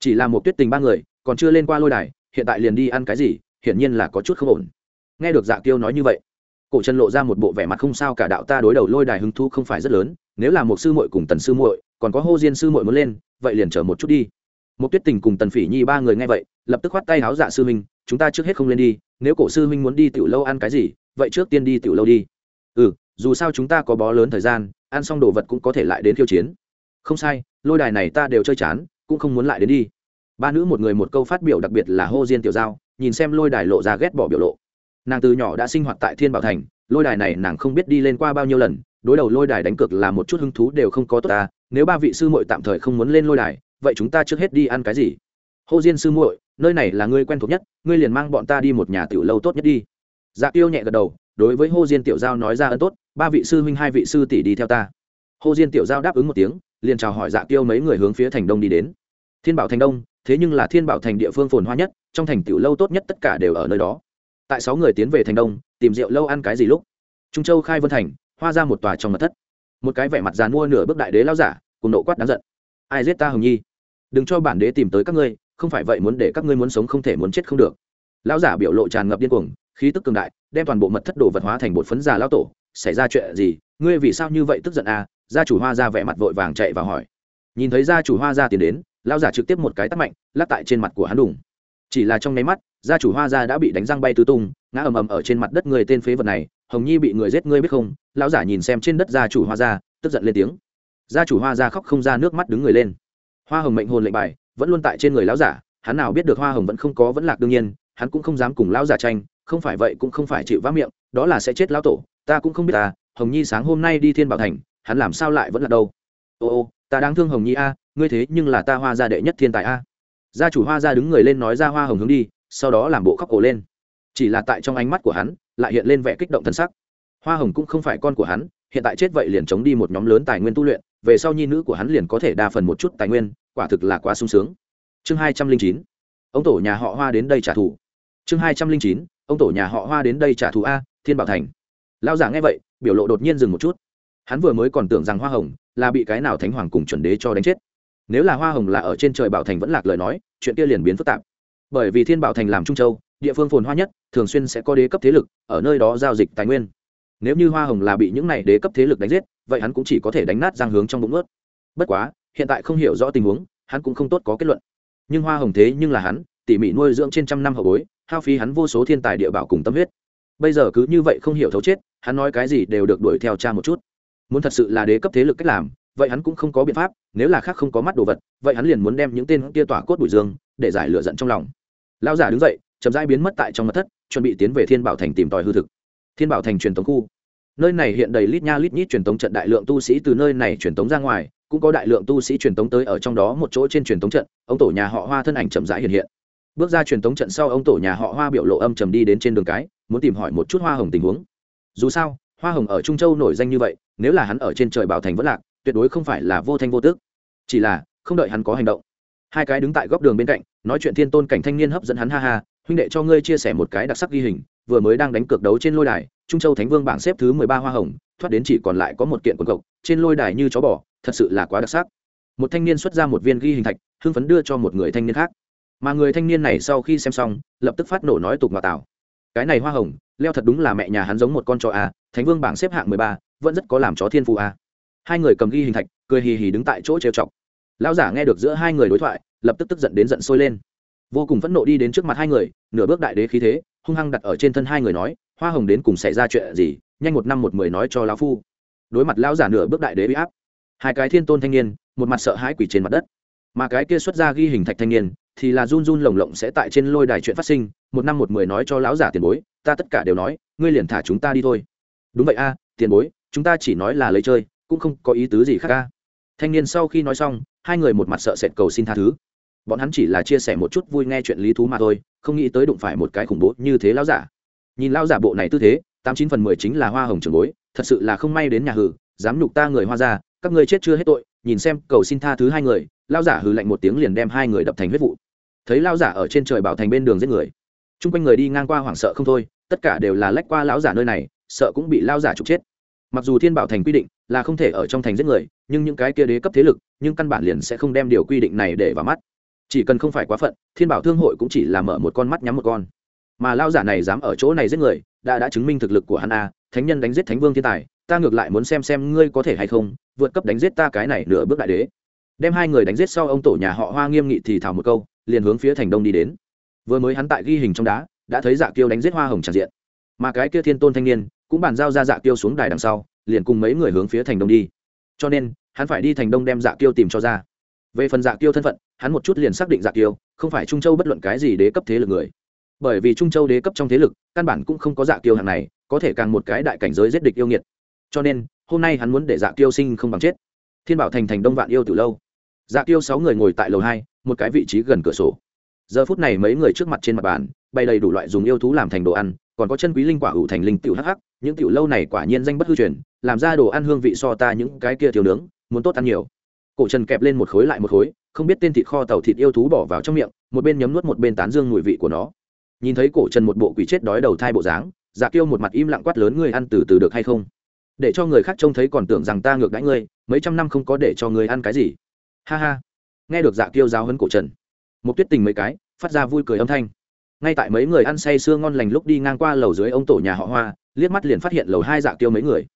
Chỉ là một tuyết tình ba người, còn chưa lên qua lôi đài, hiện tại liền đi ăn cái gì, hiển nhiên là có chút không ổn. Nghe được dạ tiêu nói như vậy, cổ trần lộ ra một bộ vẻ mặt không sao cả đạo ta đối đầu lôi đài hứng thu không phải rất lớn, nếu là một sư muội cùng tần sư muội còn có hô diên sư muội muốn lên, vậy liền chờ một chút đi. Một tuyết tình cùng tần phỉ nhi ba người nghe vậy, lập tức khoát tay háo dạ sư minh chúng ta trước hết không lên đi, nếu cổ sư minh muốn đi tiểu lâu ăn cái gì, vậy trước tiên đi tiểu lâu đi. Ừ dù sao chúng ta có bó lớn thời gian, ăn xong đồ vật cũng có thể lại đến khiêu chiến. Không sai, lôi đài này ta đều chơi chán, cũng không muốn lại đến đi. Ba nữ một người một câu phát biểu đặc biệt là hô diên tiểu giao, nhìn xem lôi đài lộ ra ghét bỏ biểu lộ. Nàng từ nhỏ đã sinh hoạt tại thiên bảo thành, lôi đài này nàng không biết đi lên qua bao nhiêu lần, đối đầu lôi đài đánh cược là một chút hứng thú đều không có tốt ta nếu ba vị sư muội tạm thời không muốn lên lôi đài, vậy chúng ta trước hết đi ăn cái gì? Hồ diên sư muội, nơi này là ngươi quen thuộc nhất, ngươi liền mang bọn ta đi một nhà tiểu lâu tốt nhất đi. Dạ tiêu nhẹ gật đầu, đối với Hồ diên tiểu giao nói ra ơn tốt, ba vị sư huynh hai vị sư tỷ đi theo ta. Hồ diên tiểu giao đáp ứng một tiếng, liền chào hỏi dạ tiêu mấy người hướng phía thành đông đi đến. Thiên bảo thành đông, thế nhưng là thiên bảo thành địa phương phồn hoa nhất, trong thành tiểu lâu tốt nhất tất cả đều ở nơi đó. Tại sáu người tiến về thành đông, tìm rượu lâu ăn cái gì lúc? Trung châu khai vân thành, hoa ra một tòa trong mật thất một cái vẻ mặt dàn mua nửa bước đại đế lao giả, cùng nộ quát đáng giận. Ai giết ta hồng nhi? Đừng cho bản đế tìm tới các ngươi, không phải vậy muốn để các ngươi muốn sống không thể muốn chết không được. Lão giả biểu lộ tràn ngập điên cuồng, khí tức cường đại, đem toàn bộ mật thất đồ vật hóa thành bột phấn già lao tổ. Xảy ra chuyện gì? Ngươi vì sao như vậy tức giận à? Gia chủ hoa ra vẻ mặt vội vàng chạy vào hỏi. Nhìn thấy gia chủ hoa ra tiến đến lao giả trực tiếp một cái tắt mạnh, lắc tại trên mặt của hắn đùng. Chỉ là trong nháy mắt, gia chủ hoa gia đã bị đánh răng bay tứ tung, ngã ầm ầm ở trên mặt đất người tên phế vật này. Hồng nhi bị người giết, ngươi biết không? Lão giả nhìn xem trên đất gia chủ hoa gia, tức giận lên tiếng. Gia chủ hoa gia khóc không ra nước mắt đứng người lên. Hoa hồng mệnh hồn lệnh bài vẫn luôn tại trên người lão giả, hắn nào biết được hoa hồng vẫn không có vẫn lạc đương nhiên, hắn cũng không dám cùng lão giả tranh, không phải vậy cũng không phải chịu vác miệng, đó là sẽ chết lão tổ, ta cũng không biết ta, hồng nhi sáng hôm nay đi thiên bảo thành, hắn làm sao lại vẫn là đâu? Ô ô, ta đang thương hồng nhi a, ngươi thế nhưng là ta hoa gia đệ nhất thiên tài a. Gia chủ hoa gia đứng người lên nói ra hoa hồng hướng đi, sau đó làm bộ khóc ổ lên. Chỉ là tại trong ánh mắt của hắn, lại hiện lên vẻ kích động thân sắc hoa hồng cũng không phải con của hắn, hiện tại chết vậy liền chống đi một nhóm lớn tài nguyên tu luyện, về sau nhi nữ của hắn liền có thể đa phần một chút tài nguyên, quả thực là quá sung sướng. Chương hai trăm linh chín, ông tổ nhà họ hoa đến đây trả thù. Chương hai trăm linh chín, ông tổ nhà họ hoa đến đây trả thù a, thiên bảo thành. Lao giả nghe vậy, biểu lộ đột nhiên dừng một chút. Hắn vừa mới còn tưởng rằng hoa hồng là bị cái nào thánh hoàng cùng chuẩn đế cho đánh chết. Nếu là hoa hồng là ở trên trời bảo thành vẫn lạc lời nói, chuyện kia liền biến phức tạp. Bởi vì thiên bảo thành làm trung châu, địa phương phồn hoa nhất, thường xuyên sẽ có đế cấp thế lực, ở nơi đó giao dịch tài nguyên nếu như hoa hồng là bị những này đế cấp thế lực đánh giết, vậy hắn cũng chỉ có thể đánh nát giang hướng trong bụng ướt. Bất quá, hiện tại không hiểu rõ tình huống, hắn cũng không tốt có kết luận. Nhưng hoa hồng thế nhưng là hắn, tỉ mỉ nuôi dưỡng trên trăm năm hậu bối, hao phí hắn vô số thiên tài địa bảo cùng tâm huyết. Bây giờ cứ như vậy không hiểu thấu chết, hắn nói cái gì đều được đuổi theo cha một chút. Muốn thật sự là đế cấp thế lực cách làm, vậy hắn cũng không có biện pháp, nếu là khác không có mắt đồ vật, vậy hắn liền muốn đem những tên kia tỏa cốt bụi dương, để giải lửa giận trong lòng. Lao giả đứng dậy, chậm rãi biến mất tại trong mặt thất, chuẩn bị tiến về thiên bảo thành tìm tòi hư thực thiên bảo thành truyền tống khu. Nơi này hiện đầy lít nha lít nhít truyền tống trận đại lượng tu sĩ từ nơi này truyền tống ra ngoài, cũng có đại lượng tu sĩ truyền tống tới ở trong đó một chỗ trên truyền tống trận, ông tổ nhà họ hoa thân ảnh chậm rãi hiện hiện. Bước ra truyền tống trận sau ông tổ nhà họ hoa biểu lộ âm trầm đi đến trên đường cái, muốn tìm hỏi một chút hoa hồng tình huống. Dù sao, hoa hồng ở trung châu nổi danh như vậy, nếu là hắn ở trên trời bảo thành vẫn lạc, tuyệt đối không phải là vô thanh vô tước chỉ là, không đợi hắn có hành động. Hai cái đứng tại góc đường bên cạnh, nói chuyện thiên tôn cảnh thanh niên hấp dẫn hắn ha ha, huynh đệ cho ngươi chia sẻ một cái đặc sắc ghi hình vừa mới đang đánh cược đấu trên lôi đài, trung châu thánh vương bảng xếp thứ mười ba hoa hồng, thoát đến chỉ còn lại có một kiện quần cộc, trên lôi đài như chó bò, thật sự là quá đặc sắc. Một thanh niên xuất ra một viên ghi hình thạch, hưng phấn đưa cho một người thanh niên khác. Mà người thanh niên này sau khi xem xong, lập tức phát nổ nói tục ngạo tảo cái này hoa hồng, leo thật đúng là mẹ nhà hắn giống một con chó a thánh vương bảng xếp hạng mười ba, vẫn rất có làm chó thiên phụ a à. hai người cầm ghi hình thạch, cười hì hì đứng tại chỗ trêu chọc. Lão giả nghe được giữa hai người đối thoại, lập tức tức giận đến giận sôi lên. Vô cùng phẫn nộ đi đến trước mặt hai người, nửa bước đại đế khí thế hung hăng đặt ở trên thân hai người nói, hoa hồng đến cùng xảy ra chuyện gì? Nhanh một năm một mười nói cho lão phu. Đối mặt lão giả nửa bước đại đế bị áp, hai cái thiên tôn thanh niên, một mặt sợ hãi quỷ trên mặt đất. Mà cái kia xuất ra ghi hình thạch thanh niên, thì là run run lồng lộng sẽ tại trên lôi đài chuyện phát sinh, một năm một mười nói cho lão giả tiền bối, ta tất cả đều nói, ngươi liền thả chúng ta đi thôi. Đúng vậy a, tiền bối, chúng ta chỉ nói là lấy chơi, cũng không có ý tứ gì khác a. Thanh niên sau khi nói xong, hai người một mặt sợ sệt cầu xin tha thứ bọn hắn chỉ là chia sẻ một chút vui nghe chuyện lý thú mà thôi, không nghĩ tới đụng phải một cái khủng bố như thế lão giả. Nhìn lão giả bộ này tư thế, tám chín phần mười chính là hoa hồng trường bối, thật sự là không may đến nhà hử, dám nhục ta người hoa ra các ngươi chết chưa hết tội, nhìn xem cầu xin tha thứ hai người, lão giả hừ lạnh một tiếng liền đem hai người đập thành huyết vụ. Thấy lão giả ở trên trời bảo thành bên đường giết người, chung quanh người đi ngang qua hoảng sợ không thôi, tất cả đều là lách qua lão giả nơi này, sợ cũng bị lão giả trục chết. Mặc dù thiên bảo thành quy định là không thể ở trong thành giết người, nhưng những cái kia đế cấp thế lực, nhưng căn bản liền sẽ không đem điều quy định này để vào mắt chỉ cần không phải quá phận, thiên bảo thương hội cũng chỉ là mở một con mắt nhắm một con. Mà lao giả này dám ở chỗ này giết người, đã đã chứng minh thực lực của hắn a, thánh nhân đánh giết thánh vương thiên tài, ta ngược lại muốn xem xem ngươi có thể hay không, vượt cấp đánh giết ta cái này nửa bước đại đế. Đem hai người đánh giết sau ông tổ nhà họ hoa nghiêm nghị thì thảo một câu, liền hướng phía thành đông đi đến. Vừa mới hắn tại ghi hình trong đá, đã thấy dạ kiêu đánh giết hoa hồng tràn diện. Mà cái kia thiên tôn thanh niên, cũng bàn giao ra dạ kiêu xuống đài đằng sau, liền cùng mấy người hướng phía thành đông đi. Cho nên, hắn phải đi thành đông đem dạ kiêu tìm cho ra. Về phần dạ kiêu thân phận hắn một chút liền xác định dạ kiêu không phải trung châu bất luận cái gì đế cấp thế lực người. Bởi vì trung châu đế cấp trong thế lực, căn bản cũng không có dạ kiêu hàng này, có thể càng một cái đại cảnh giới giết địch yêu nghiệt. Cho nên, hôm nay hắn muốn để dạ kiêu sinh không bằng chết. Thiên bảo thành thành đông vạn yêu từ lâu. Dạ kiêu sáu người ngồi tại lầu hai, một cái vị trí gần cửa sổ. Giờ phút này mấy người trước mặt trên mặt bàn, bày đầy đủ loại dùng yêu thú làm thành đồ ăn, còn có chân quý linh quả ủ thành linh tiểu hắc hắc, những tiểu lâu này quả nhiên danh bất hư truyền, làm ra đồ ăn hương vị so ta những cái kia thiếu nướng, muốn tốt ăn nhiều. Cổ trần kẹp lên một khối lại một khối không biết tên thịt kho tàu thịt yêu thú bỏ vào trong miệng, một bên nhấm nuốt một bên tán dương mùi vị của nó. Nhìn thấy cổ trần một bộ quỷ chết đói đầu thai bộ dáng dạ kiêu một mặt im lặng quát lớn, ngươi ăn từ từ được hay không? Để cho người khác trông thấy còn tưởng rằng ta ngược đãi ngươi, mấy trăm năm không có để cho người ăn cái gì. Ha ha. Nghe được dạ kiêu giáo hấn cổ trần một tuyết tình mấy cái, phát ra vui cười âm thanh. Ngay tại mấy người ăn say sưa ngon lành lúc đi ngang qua lầu dưới ông tổ nhà họ hoa, liếc mắt liền phát hiện lầu hai dạ kiêu mấy người.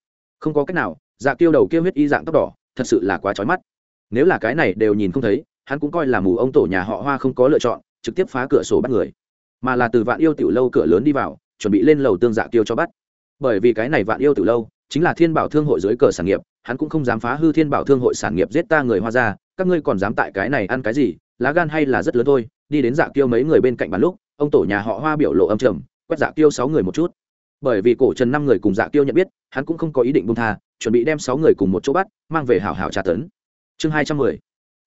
Không có cách nào dạ kiêu đầu kia huyết y dạng tóc đỏ, thật sự là quá trói mắt nếu là cái này đều nhìn không thấy, hắn cũng coi là mù ông tổ nhà họ hoa không có lựa chọn, trực tiếp phá cửa sổ bắt người. Mà là từ vạn yêu tiểu lâu cửa lớn đi vào, chuẩn bị lên lầu tương dạ tiêu cho bắt. Bởi vì cái này vạn yêu tiểu lâu, chính là thiên bảo thương hội dưới cờ sản nghiệp, hắn cũng không dám phá hư thiên bảo thương hội sản nghiệp giết ta người hoa ra, các ngươi còn dám tại cái này ăn cái gì, lá gan hay là rất lớn thôi, đi đến dạ tiêu mấy người bên cạnh bàn lúc, ông tổ nhà họ hoa biểu lộ âm trầm, quét dạ tiêu sáu người một chút. Bởi vì cổ trần năm người cùng dạ tiêu nhận biết, hắn cũng không có ý định bung tha, chuẩn bị đem sáu người cùng một chỗ bắt, mang về hảo hảo tra tấn chương hai trăm mười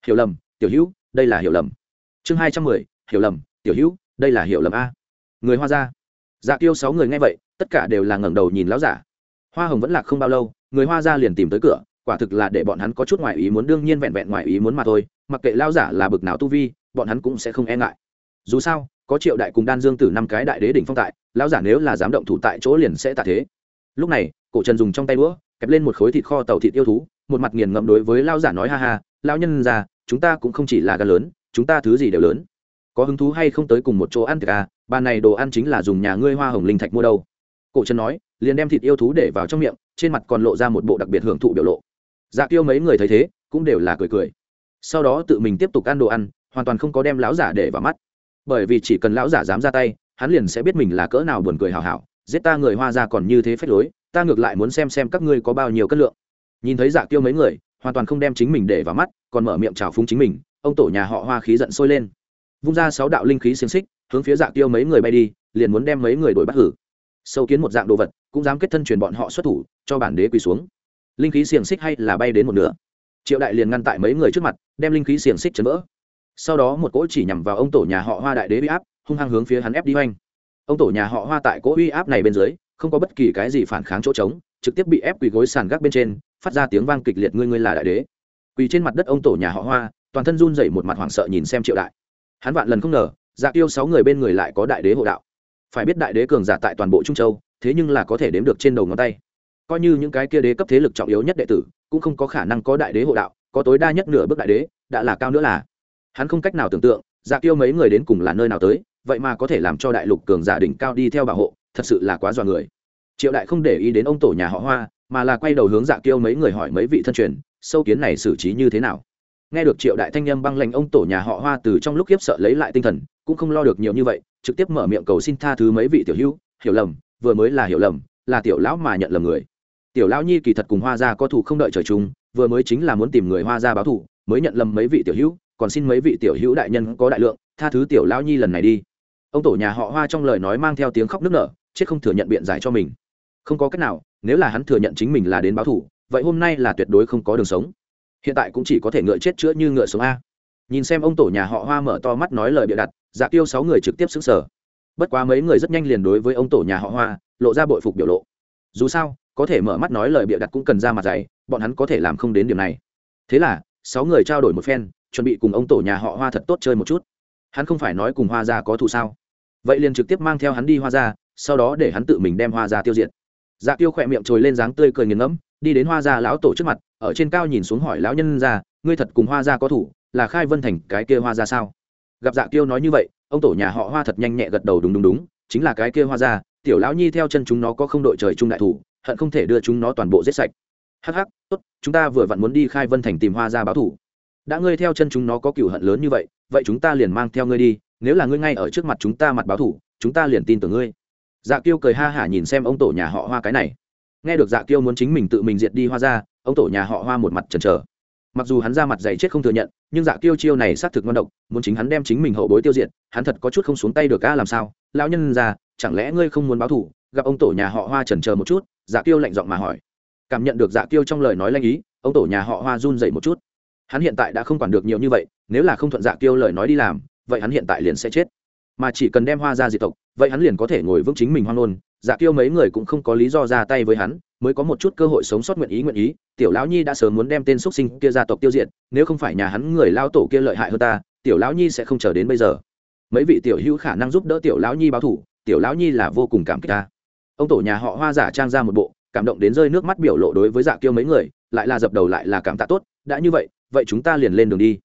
hiểu lầm tiểu hữu đây là hiểu lầm. Chương hai trăm mười hiểu lầm tiểu hữu đây là hiểu lầm a. Người hoa gia, dạ tiêu sáu người nghe vậy tất cả đều là ngẩng đầu nhìn lão giả. Hoa hồng vẫn lạc không bao lâu người hoa gia liền tìm tới cửa quả thực là để bọn hắn có chút ngoại ý muốn đương nhiên vẹn vẹn ngoại ý muốn mà thôi mặc kệ lao giả là bực nào tu vi bọn hắn cũng sẽ không e ngại. Dù sao có triệu đại cùng đan dương tử năm cái đại đế đỉnh phong tại lão giả nếu là dám động thủ tại chỗ liền sẽ tạ thế. Lúc này cổ trần dùng trong tay đũa kẹp lên một khối thịt kho tàu thịt yêu thú một mặt nghiền ngẫm đối với lao giả nói ha ha lao nhân già, chúng ta cũng không chỉ là gan lớn, chúng ta thứ gì đều lớn. Có hứng thú hay không tới cùng một chỗ ăn thịt à? Bàn này đồ ăn chính là dùng nhà ngươi hoa hồng linh thạch mua đâu. Cổ trần nói, liền đem thịt yêu thú để vào trong miệng, trên mặt còn lộ ra một bộ đặc biệt hưởng thụ biểu lộ. Dạ tiêu mấy người thấy thế, cũng đều là cười cười. Sau đó tự mình tiếp tục ăn đồ ăn, hoàn toàn không có đem lão giả để vào mắt. Bởi vì chỉ cần lão giả dám ra tay, hắn liền sẽ biết mình là cỡ nào buồn cười hào hảo. Giết ta người hoa ra còn như thế phách lối, ta ngược lại muốn xem xem các ngươi có bao nhiêu cân lượng nhìn thấy dạ tiêu mấy người, hoàn toàn không đem chính mình để vào mắt, còn mở miệng trào phúng chính mình, ông tổ nhà họ hoa khí giận sôi lên. Vung ra sáu đạo linh khí xiềng xích, hướng phía dạ tiêu mấy người bay đi, liền muốn đem mấy người đổi bắt hử. Sâu kiến một dạng đồ vật, cũng dám kết thân truyền bọn họ xuất thủ, cho bản đế quỳ xuống. Linh khí xiềng xích hay là bay đến một nửa. Triệu đại liền ngăn tại mấy người trước mặt, đem linh khí xiềng xích chấn vỡ. Sau đó một cỗ chỉ nhằm vào ông tổ nhà họ hoa đại đế uy áp, hung hăng hướng phía hắn ép đi oanh ông tổ nhà họ hoa tại cỗ uy áp này bên dưới, không có bất kỳ cái gì phản kháng chỗ trống, trực tiếp bị ép quỳ gối sàn gác bên trên phát ra tiếng vang kịch liệt, ngươi ngươi là đại đế. Quỳ trên mặt đất ông tổ nhà họ hoa, toàn thân run dậy một mặt hoảng sợ nhìn xem triệu đại. Hắn vạn lần không ngờ dạ tiêu sáu người bên người lại có đại đế hộ đạo. Phải biết đại đế cường giả tại toàn bộ trung châu, thế nhưng là có thể đếm được trên đầu ngón tay. Coi như những cái kia đế cấp thế lực trọng yếu nhất đệ tử, cũng không có khả năng có đại đế hộ đạo, có tối đa nhất nửa bước đại đế, đã là cao nữa là. Hắn không cách nào tưởng tượng dạ tiêu mấy người đến cùng là nơi nào tới, vậy mà có thể làm cho đại lục cường giả đỉnh cao đi theo bảo hộ, thật sự là quá dọa người. Triệu đại không để ý đến ông tổ nhà họ hoa mà là quay đầu hướng dạ kiêu mấy người hỏi mấy vị thân truyền, sâu kiến này xử trí như thế nào? Nghe được triệu đại thanh â m băng lệnh ông tổ nhà họ hoa từ trong lúc khiếp sợ lấy lại tinh thần, cũng không lo được nhiều như vậy, trực tiếp mở miệng cầu xin tha thứ mấy vị tiểu hữu, hiểu lầm, vừa mới là hiểu lầm, là tiểu lão mà nhận lầm người. Tiểu lão nhi kỳ thật cùng hoa gia có thủ không đợi trời chung, vừa mới chính là muốn tìm người hoa gia báo thủ mới nhận lầm mấy vị tiểu hữu, còn xin mấy vị tiểu hữu đại nhân có đại lượng, tha thứ tiểu lão nhi lần này đi. Ông tổ nhà họ hoa trong lời nói mang theo tiếng khóc nức nở, chết không thừa nhận biện giải cho mình không có cách nào, nếu là hắn thừa nhận chính mình là đến báo thủ vậy hôm nay là tuyệt đối không có đường sống. Hiện tại cũng chỉ có thể ngựa chết chữa như ngựa sống a. Nhìn xem ông tổ nhà họ hoa mở to mắt nói lời bịa đặt dạ tiêu sáu người trực tiếp xứng sở bất quá mấy người rất nhanh liền đối với ông tổ nhà họ hoa, lộ ra bội phục biểu lộ. Dù sao, có thể mở mắt nói lời bịa đặt cũng cần ra mặt dày, bọn hắn có thể làm không đến điểm này. Thế là, sáu người trao đổi một phen, chuẩn bị cùng ông tổ nhà họ hoa thật tốt chơi một chút. Hắn không phải nói cùng hoa ra có thù sao? Vậy liền trực tiếp mang theo hắn đi hoa ra sau đó để hắn tự mình đem hoa ra tiêu diệt dạ tiêu khỏe miệng trồi lên dáng tươi cười nghiền ngẫm, đi đến hoa gia lão tổ trước mặt, ở trên cao nhìn xuống hỏi lão nhân ra, ngươi thật cùng hoa gia có thủ, là khai vân thành cái kia hoa gia sao? Gặp dạ tiêu nói như vậy, ông tổ nhà họ hoa thật nhanh nhẹ gật đầu đúng đúng đúng, chính là cái kia hoa gia, tiểu lão nhi theo chân chúng nó có không đội trời chung đại thủ, hận không thể đưa chúng nó toàn bộ giết sạch. Hắc hắc, tốt, chúng ta vừa vặn muốn đi khai vân thành tìm hoa gia báo thủ. Đã ngươi theo chân chúng nó có cựu hận lớn như vậy vậy chúng ta liền mang theo ngươi đi, nếu là ngươi ngay ở trước mặt chúng ta mặt báo thủ, chúng ta liền tin tưởng ngươi dạ kiêu cười ha hả nhìn xem ông tổ nhà họ hoa cái này. Nghe được dạ kiêu muốn chính mình tự mình diệt đi hoa ra, ông tổ nhà họ hoa một mặt chần trờ mặc dù hắn ra mặt dày chết không thừa nhận, nhưng dạ kiêu chiêu này xác thực ngon độc, muốn chính hắn đem chính mình hậu bối tiêu diệt, hắn thật có chút không xuống tay được ca làm sao? Lão nhân ra chẳng lẽ ngươi không muốn báo thủ gặp ông tổ nhà họ hoa chần chờ một chút dạ kiêu lạnh giọng mà hỏi. Cảm nhận được dạ kiêu trong lời nói lanh ý, ông tổ nhà họ hoa run dậy một chút. Hắn hiện tại đã không quản được nhiều như vậy, nếu là không thuận dạ kiêu lời nói đi làm, vậy hắn hiện tại liền sẽ chết mà chỉ cần đem hoa ra diệt tộc, vậy hắn liền có thể ngồi vững chính mình hoang nôn dạ kiêu mấy người cũng không có lý do ra tay với hắn, mới có một chút cơ hội sống sót nguyện ý nguyện ý. Tiểu lão nhi đã sớm muốn đem tên x sinh kia gia tộc tiêu diệt, nếu không phải nhà hắn người lao tổ kia lợi hại hơn ta, tiểu lão nhi sẽ không chờ đến bây giờ. Mấy vị tiểu hữu khả năng giúp đỡ tiểu lão nhi báo thủ, tiểu lão nhi là vô cùng cảm kích ta. Ông tổ nhà họ hoa giả trang ra một bộ, cảm động đến rơi nước mắt biểu lộ đối với dạ kiêu mấy người, lại là dập đầu lại là cảm tạ tốt, đã như vậy vậy chúng ta liền lên đường đi.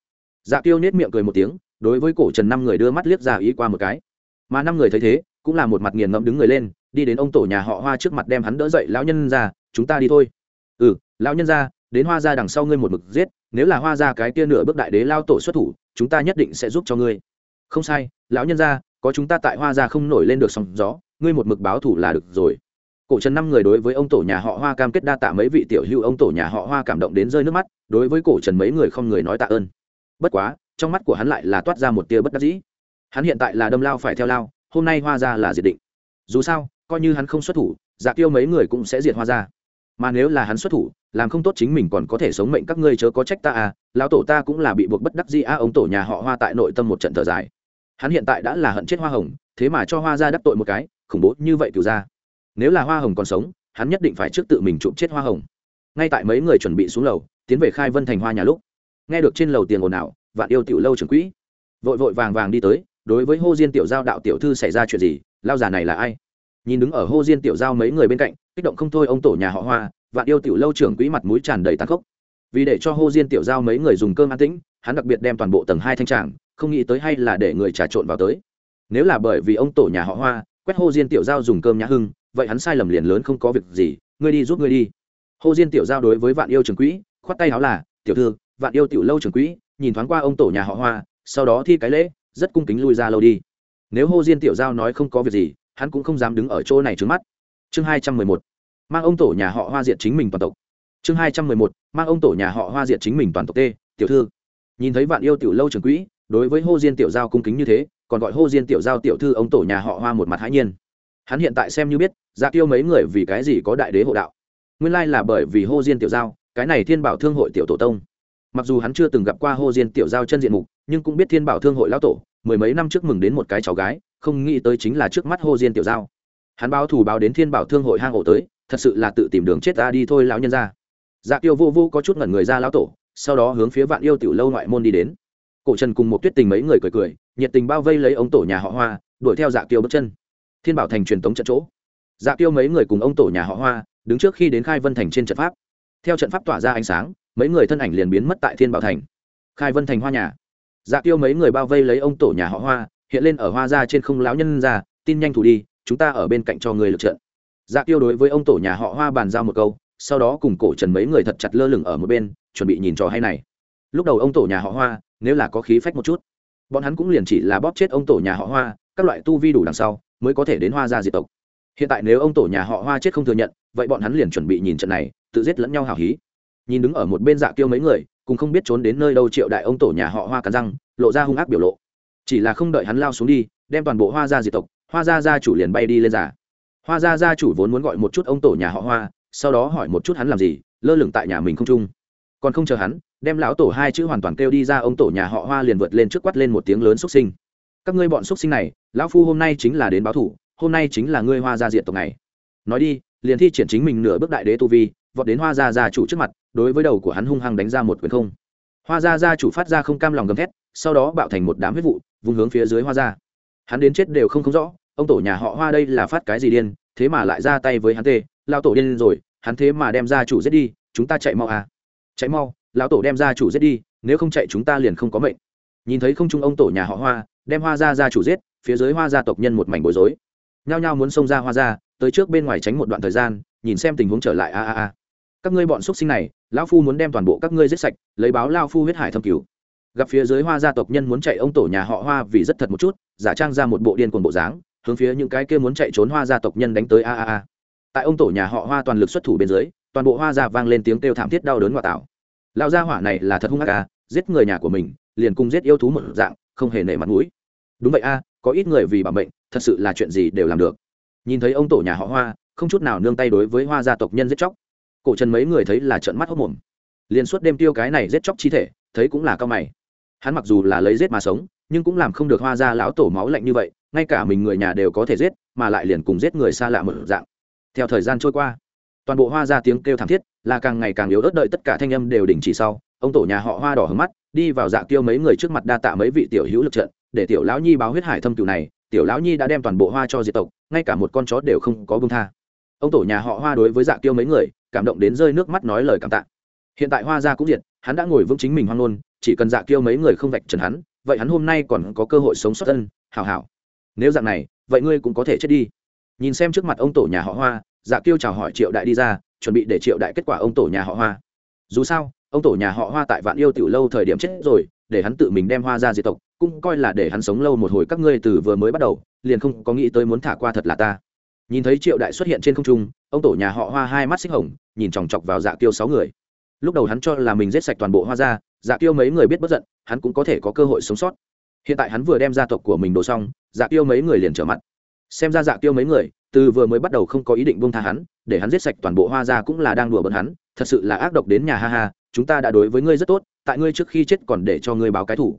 Dạ kiêu nết miệng cười một tiếng đối với cổ trần năm người đưa mắt liếc ra ý qua một cái. Mà năm người thấy thế, cũng là một mặt nghiền ngẫm đứng người lên, đi đến ông tổ nhà họ hoa trước mặt đem hắn đỡ dậy, lão nhân ra, chúng ta đi thôi. Ừ lão nhân ra, đến hoa ra đằng sau ngươi một mực giết, nếu là hoa ra cái kia nửa bước đại đế lao tổ xuất thủ, chúng ta nhất định sẽ giúp cho ngươi. Không sai, lão nhân ra, có chúng ta tại hoa ra không nổi lên được sóng gió, ngươi một mực báo thủ là được rồi. Cổ trần năm người đối với ông tổ nhà họ hoa cam kết đa tạ mấy vị tiểu hưu ông tổ nhà họ hoa cảm động đến rơi nước mắt, đối với cổ trần mấy người không người nói tạ ơn. Bất quá trong mắt của hắn lại là toát ra một tia bất đắc dĩ. Hắn hiện tại là đâm lao phải theo lao hôm nay hoa ra là diệt định. Dù sao coi như hắn không xuất thủ dạ tiêu mấy người cũng sẽ diệt hoa ra. Mà nếu là hắn xuất thủ làm không tốt chính mình còn có thể sống mệnh các ngươi chớ có trách ta à lão tổ ta cũng là bị buộc bất đắc dĩ a à, ông tổ nhà họ hoa tại nội tâm một trận thở dài. Hắn hiện tại đã là hận chết hoa hồng thế mà cho hoa ra đắc tội một cái khủng bố như vậy cựu ra. Nếu là hoa hồng còn sống hắn nhất định phải trước tự mình chụp chết hoa hồng. Ngay tại mấy người chuẩn bị xuống lầu tiến về khai vân thành hoa nhà lúc. Nghe được trên lầu tiền ồn ào vạn yêu tiểu lâu trưởng quỹ. Vội vội vàng vàng đi tới, đối với hô diên tiểu giao đạo tiểu thư xảy ra chuyện gì, lao già này là ai? Nhìn đứng ở hô diên tiểu giao mấy người bên cạnh, kích động không thôi ông tổ nhà họ hoa, vạn yêu tiểu lâu trưởng quỹ mặt mũi tràn đầy tàn khốc. Vì để cho hô diên tiểu giao mấy người dùng cơm an tĩnh, hắn đặc biệt đem toàn bộ tầng hai thanh tràng, không nghĩ tới hay là để người trà trộn vào tới. Nếu là bởi vì ông tổ nhà họ hoa, quét hô diên tiểu giao dùng cơm nhã hưng, vậy hắn sai lầm liền lớn không có việc gì, ngươi đi giúp ngươi đi. Hô diên tiểu giao đối với vạn yêu trưởng quỹ, khoát tay áo là, tiểu thư, vạn yêu tiểu lâu trưởng quỹ nhìn thoáng qua ông tổ nhà họ hoa, sau đó thi cái lễ, rất cung kính lui ra lâu đi. Nếu hô diên tiểu giao nói không có việc gì, hắn cũng không dám đứng ở chỗ này trước mắt. Chương hai trăm mười một, mang ông tổ nhà họ hoa diện chính mình toàn tộc. Chương hai trăm mười một, mang ông tổ nhà họ hoa diện chính mình toàn tộc t tiểu thư. Nhìn thấy vạn yêu tiểu lâu trường quỹ, đối với hô diên tiểu giao cung kính như thế, còn gọi hô diên tiểu giao tiểu thư ông tổ nhà họ hoa một mặt hãi nhiên. Hắn hiện tại xem như biết dạ tiêu mấy người vì cái gì có đại đế hộ đạo. Nguyên lai là bởi vì hô diên tiểu giao, cái này thiên bảo thương hội tiểu tổ tông mặc dù hắn chưa từng gặp qua hô diên tiểu giao chân diện mục, nhưng cũng biết thiên bảo thương hội lão tổ, mười mấy năm trước mừng đến một cái cháu gái, không nghĩ tới chính là trước mắt hô diên tiểu giao. Hắn báo thù báo đến thiên bảo thương hội hang ổ tới, thật sự là tự tìm đường chết ta đi thôi lão nhân ra dạ tiêu vô vô có chút ngẩn người ra lão tổ, sau đó hướng phía vạn yêu tiểu lâu ngoại môn đi đến. Cổ trần cùng một tuyết tình mấy người cười cười, nhiệt tình bao vây lấy ông tổ nhà họ hoa, đuổi theo dạ tiêu bước chân. Thiên bảo thành truyền tống trận chỗ. Dạ tiêu mấy người cùng ông tổ nhà họ hoa, đứng trước khi đến khai vân thành trên trận pháp. Theo trận pháp tỏa ra ánh sáng mấy người thân ảnh liền biến mất tại thiên bảo thành. Khai vân thành hoa nhà. Dạ tiêu mấy người bao vây lấy ông tổ nhà họ hoa, hiện lên ở hoa ra trên không lão nhân ra, tin nhanh thủ đi, chúng ta ở bên cạnh cho người lực trận. Dạ tiêu đối với ông tổ nhà họ hoa bàn giao một câu, sau đó cùng cổ trần mấy người thật chặt lơ lửng ở một bên, chuẩn bị nhìn trò hay này. Lúc đầu ông tổ nhà họ hoa, nếu là có khí phách một chút, bọn hắn cũng liền chỉ là bóp chết ông tổ nhà họ hoa, các loại tu vi đủ đằng sau, mới có thể đến hoa gia diệt tộc. Hiện tại nếu ông tổ nhà họ hoa chết không thừa nhận, vậy bọn hắn liền chuẩn bị nhìn trận này, tự giết lẫn nhau hào hí nhìn đứng ở một bên dạ kiêu mấy người cùng không biết trốn đến nơi đâu triệu đại ông tổ nhà họ hoa cắn răng, lộ ra hung ác biểu lộ. Chỉ là không đợi hắn lao xuống đi, đem toàn bộ hoa gia diệt tộc, hoa gia gia chủ liền bay đi lên giả. Hoa gia gia chủ vốn muốn gọi một chút ông tổ nhà họ hoa, sau đó hỏi một chút hắn làm gì, lơ lửng tại nhà mình không trung. còn không chờ hắn, đem lão tổ hai chữ hoàn toàn kêu đi ra, ông tổ nhà họ hoa liền vượt lên trước quát lên một tiếng lớn xuất sinh. Các ngươi bọn xuất sinh này, lão phu hôm nay chính là đến báo thủ, hôm nay chính là ngươi hoa gia diện tộc này. Nói đi, liền thi triển chính mình nửa bước đại đế tu vi vọt đến hoa gia gia chủ trước mặt, đối với đầu của hắn hung hăng đánh ra một quyền không. Hoa gia gia chủ phát ra không cam lòng gầm thét, sau đó bạo thành một đám huyết vụ vùng hướng phía dưới hoa gia. Hắn đến chết đều không không rõ, ông tổ nhà họ hoa đây là phát cái gì điên, thế mà lại ra tay với hắn tê lao tổ điên rồi, hắn thế mà đem gia chủ giết đi, chúng ta chạy mau à. Chạy mau, lão tổ đem gia chủ giết đi, nếu không chạy chúng ta liền không có mệnh. Nhìn thấy không trung ông tổ nhà họ hoa, đem hoa gia gia chủ giết, phía dưới hoa gia tộc nhân một mảnh bối rối. Nhao nhao muốn xông ra hoa gia, tới trước bên ngoài tránh một đoạn thời gian, nhìn xem tình huống trở lại, a a a các ngươi bọn xuất sinh này, lão phu muốn đem toàn bộ các ngươi giết sạch, lấy báo lao phu huyết hải thâm cứu. Gặp phía dưới hoa gia tộc nhân muốn chạy ông tổ nhà họ hoa vì rất thật một chút, giả trang ra một bộ điên cuồng bộ dáng, hướng phía những cái kia muốn chạy trốn hoa gia tộc nhân đánh tới a a a. Tại ông tổ nhà họ hoa toàn lực xuất thủ bên dưới, toàn bộ hoa gia vang lên tiếng kêu thảm thiết đau đớn ngoại tạo. Lão gia hỏa này là thật hung ác a giết người nhà của mình, liền cùng giết yêu thú một dạng, không hề nể mặt mũi. Đúng vậy a, có ít người vì bảo mệnh, thật sự là chuyện gì đều làm được. Nhìn thấy ông tổ nhà họ hoa, không chút nào nương tay đối với hoa gia tộc nhân giết chóc cổ trần mấy người thấy là trận mắt hốc mồm. Liền suốt đêm tiêu cái này giết chóc chi thể, thấy cũng là cao mày. Hắn mặc dù là lấy giết mà sống, nhưng cũng làm không được hoa gia lão tổ máu lạnh như vậy, ngay cả mình người nhà đều có thể giết, mà lại liền cùng giết người xa lạ mở dạng. Theo thời gian trôi qua, toàn bộ hoa ra tiếng kêu thảm thiết, là càng ngày càng yếu ớt đợi tất cả thanh âm đều đình chỉ sau, ông tổ nhà họ hoa đỏ hứng mắt, đi vào dạ tiêu mấy người trước mặt đa tạ mấy vị tiểu hữu lực trận, để tiểu lão nhi báo huyết hải thâm cửu này, tiểu lão nhi đã đem toàn bộ hoa cho diệt tộc, ngay cả một con chó đều không có bông tha. Ông tổ nhà họ hoa đối với dạ tiêu mấy người cảm động đến rơi nước mắt nói lời cảm tạ. Hiện tại hoa gia cũng diệt, hắn đã ngồi vững chính mình hoang ngôn, chỉ cần dạ tiêu mấy người không vạch trần hắn, vậy hắn hôm nay còn có cơ hội sống sót thân hảo hảo. Nếu dạng này, vậy ngươi cũng có thể chết đi. Nhìn xem trước mặt ông tổ nhà họ hoa dạ kiêu chào hỏi triệu đại đi ra, chuẩn bị để triệu đại kết quả ông tổ nhà họ hoa. Dù sao, ông tổ nhà họ hoa tại vạn yêu tiểu lâu thời điểm chết rồi, để hắn tự mình đem hoa ra diệt tộc, cũng coi là để hắn sống lâu một hồi các ngươi từ vừa mới bắt đầu, liền không có nghĩ tới muốn thả qua thật là ta. Nhìn thấy triệu đại xuất hiện trên không trung ông tổ nhà họ hoa hai mắt xích hồng, nhìn chòng chọc vào dạ Tiêu sáu người. Lúc đầu hắn cho là mình giết sạch toàn bộ hoa ra dạ Tiêu mấy người biết bất giận, hắn cũng có thể có cơ hội sống sót. Hiện tại hắn vừa đem gia tộc của mình đổ xong dạ Tiêu mấy người liền trở mặt. Xem ra dạ Tiêu mấy người, từ vừa mới bắt đầu không có ý định buông tha hắn, để hắn giết sạch toàn bộ hoa gia cũng là đang đùa bận hắn, thật sự là ác độc đến nhà ha ha, chúng ta đã đối với ngươi rất tốt, tại ngươi trước khi chết còn để cho ngươi báo cái thủ.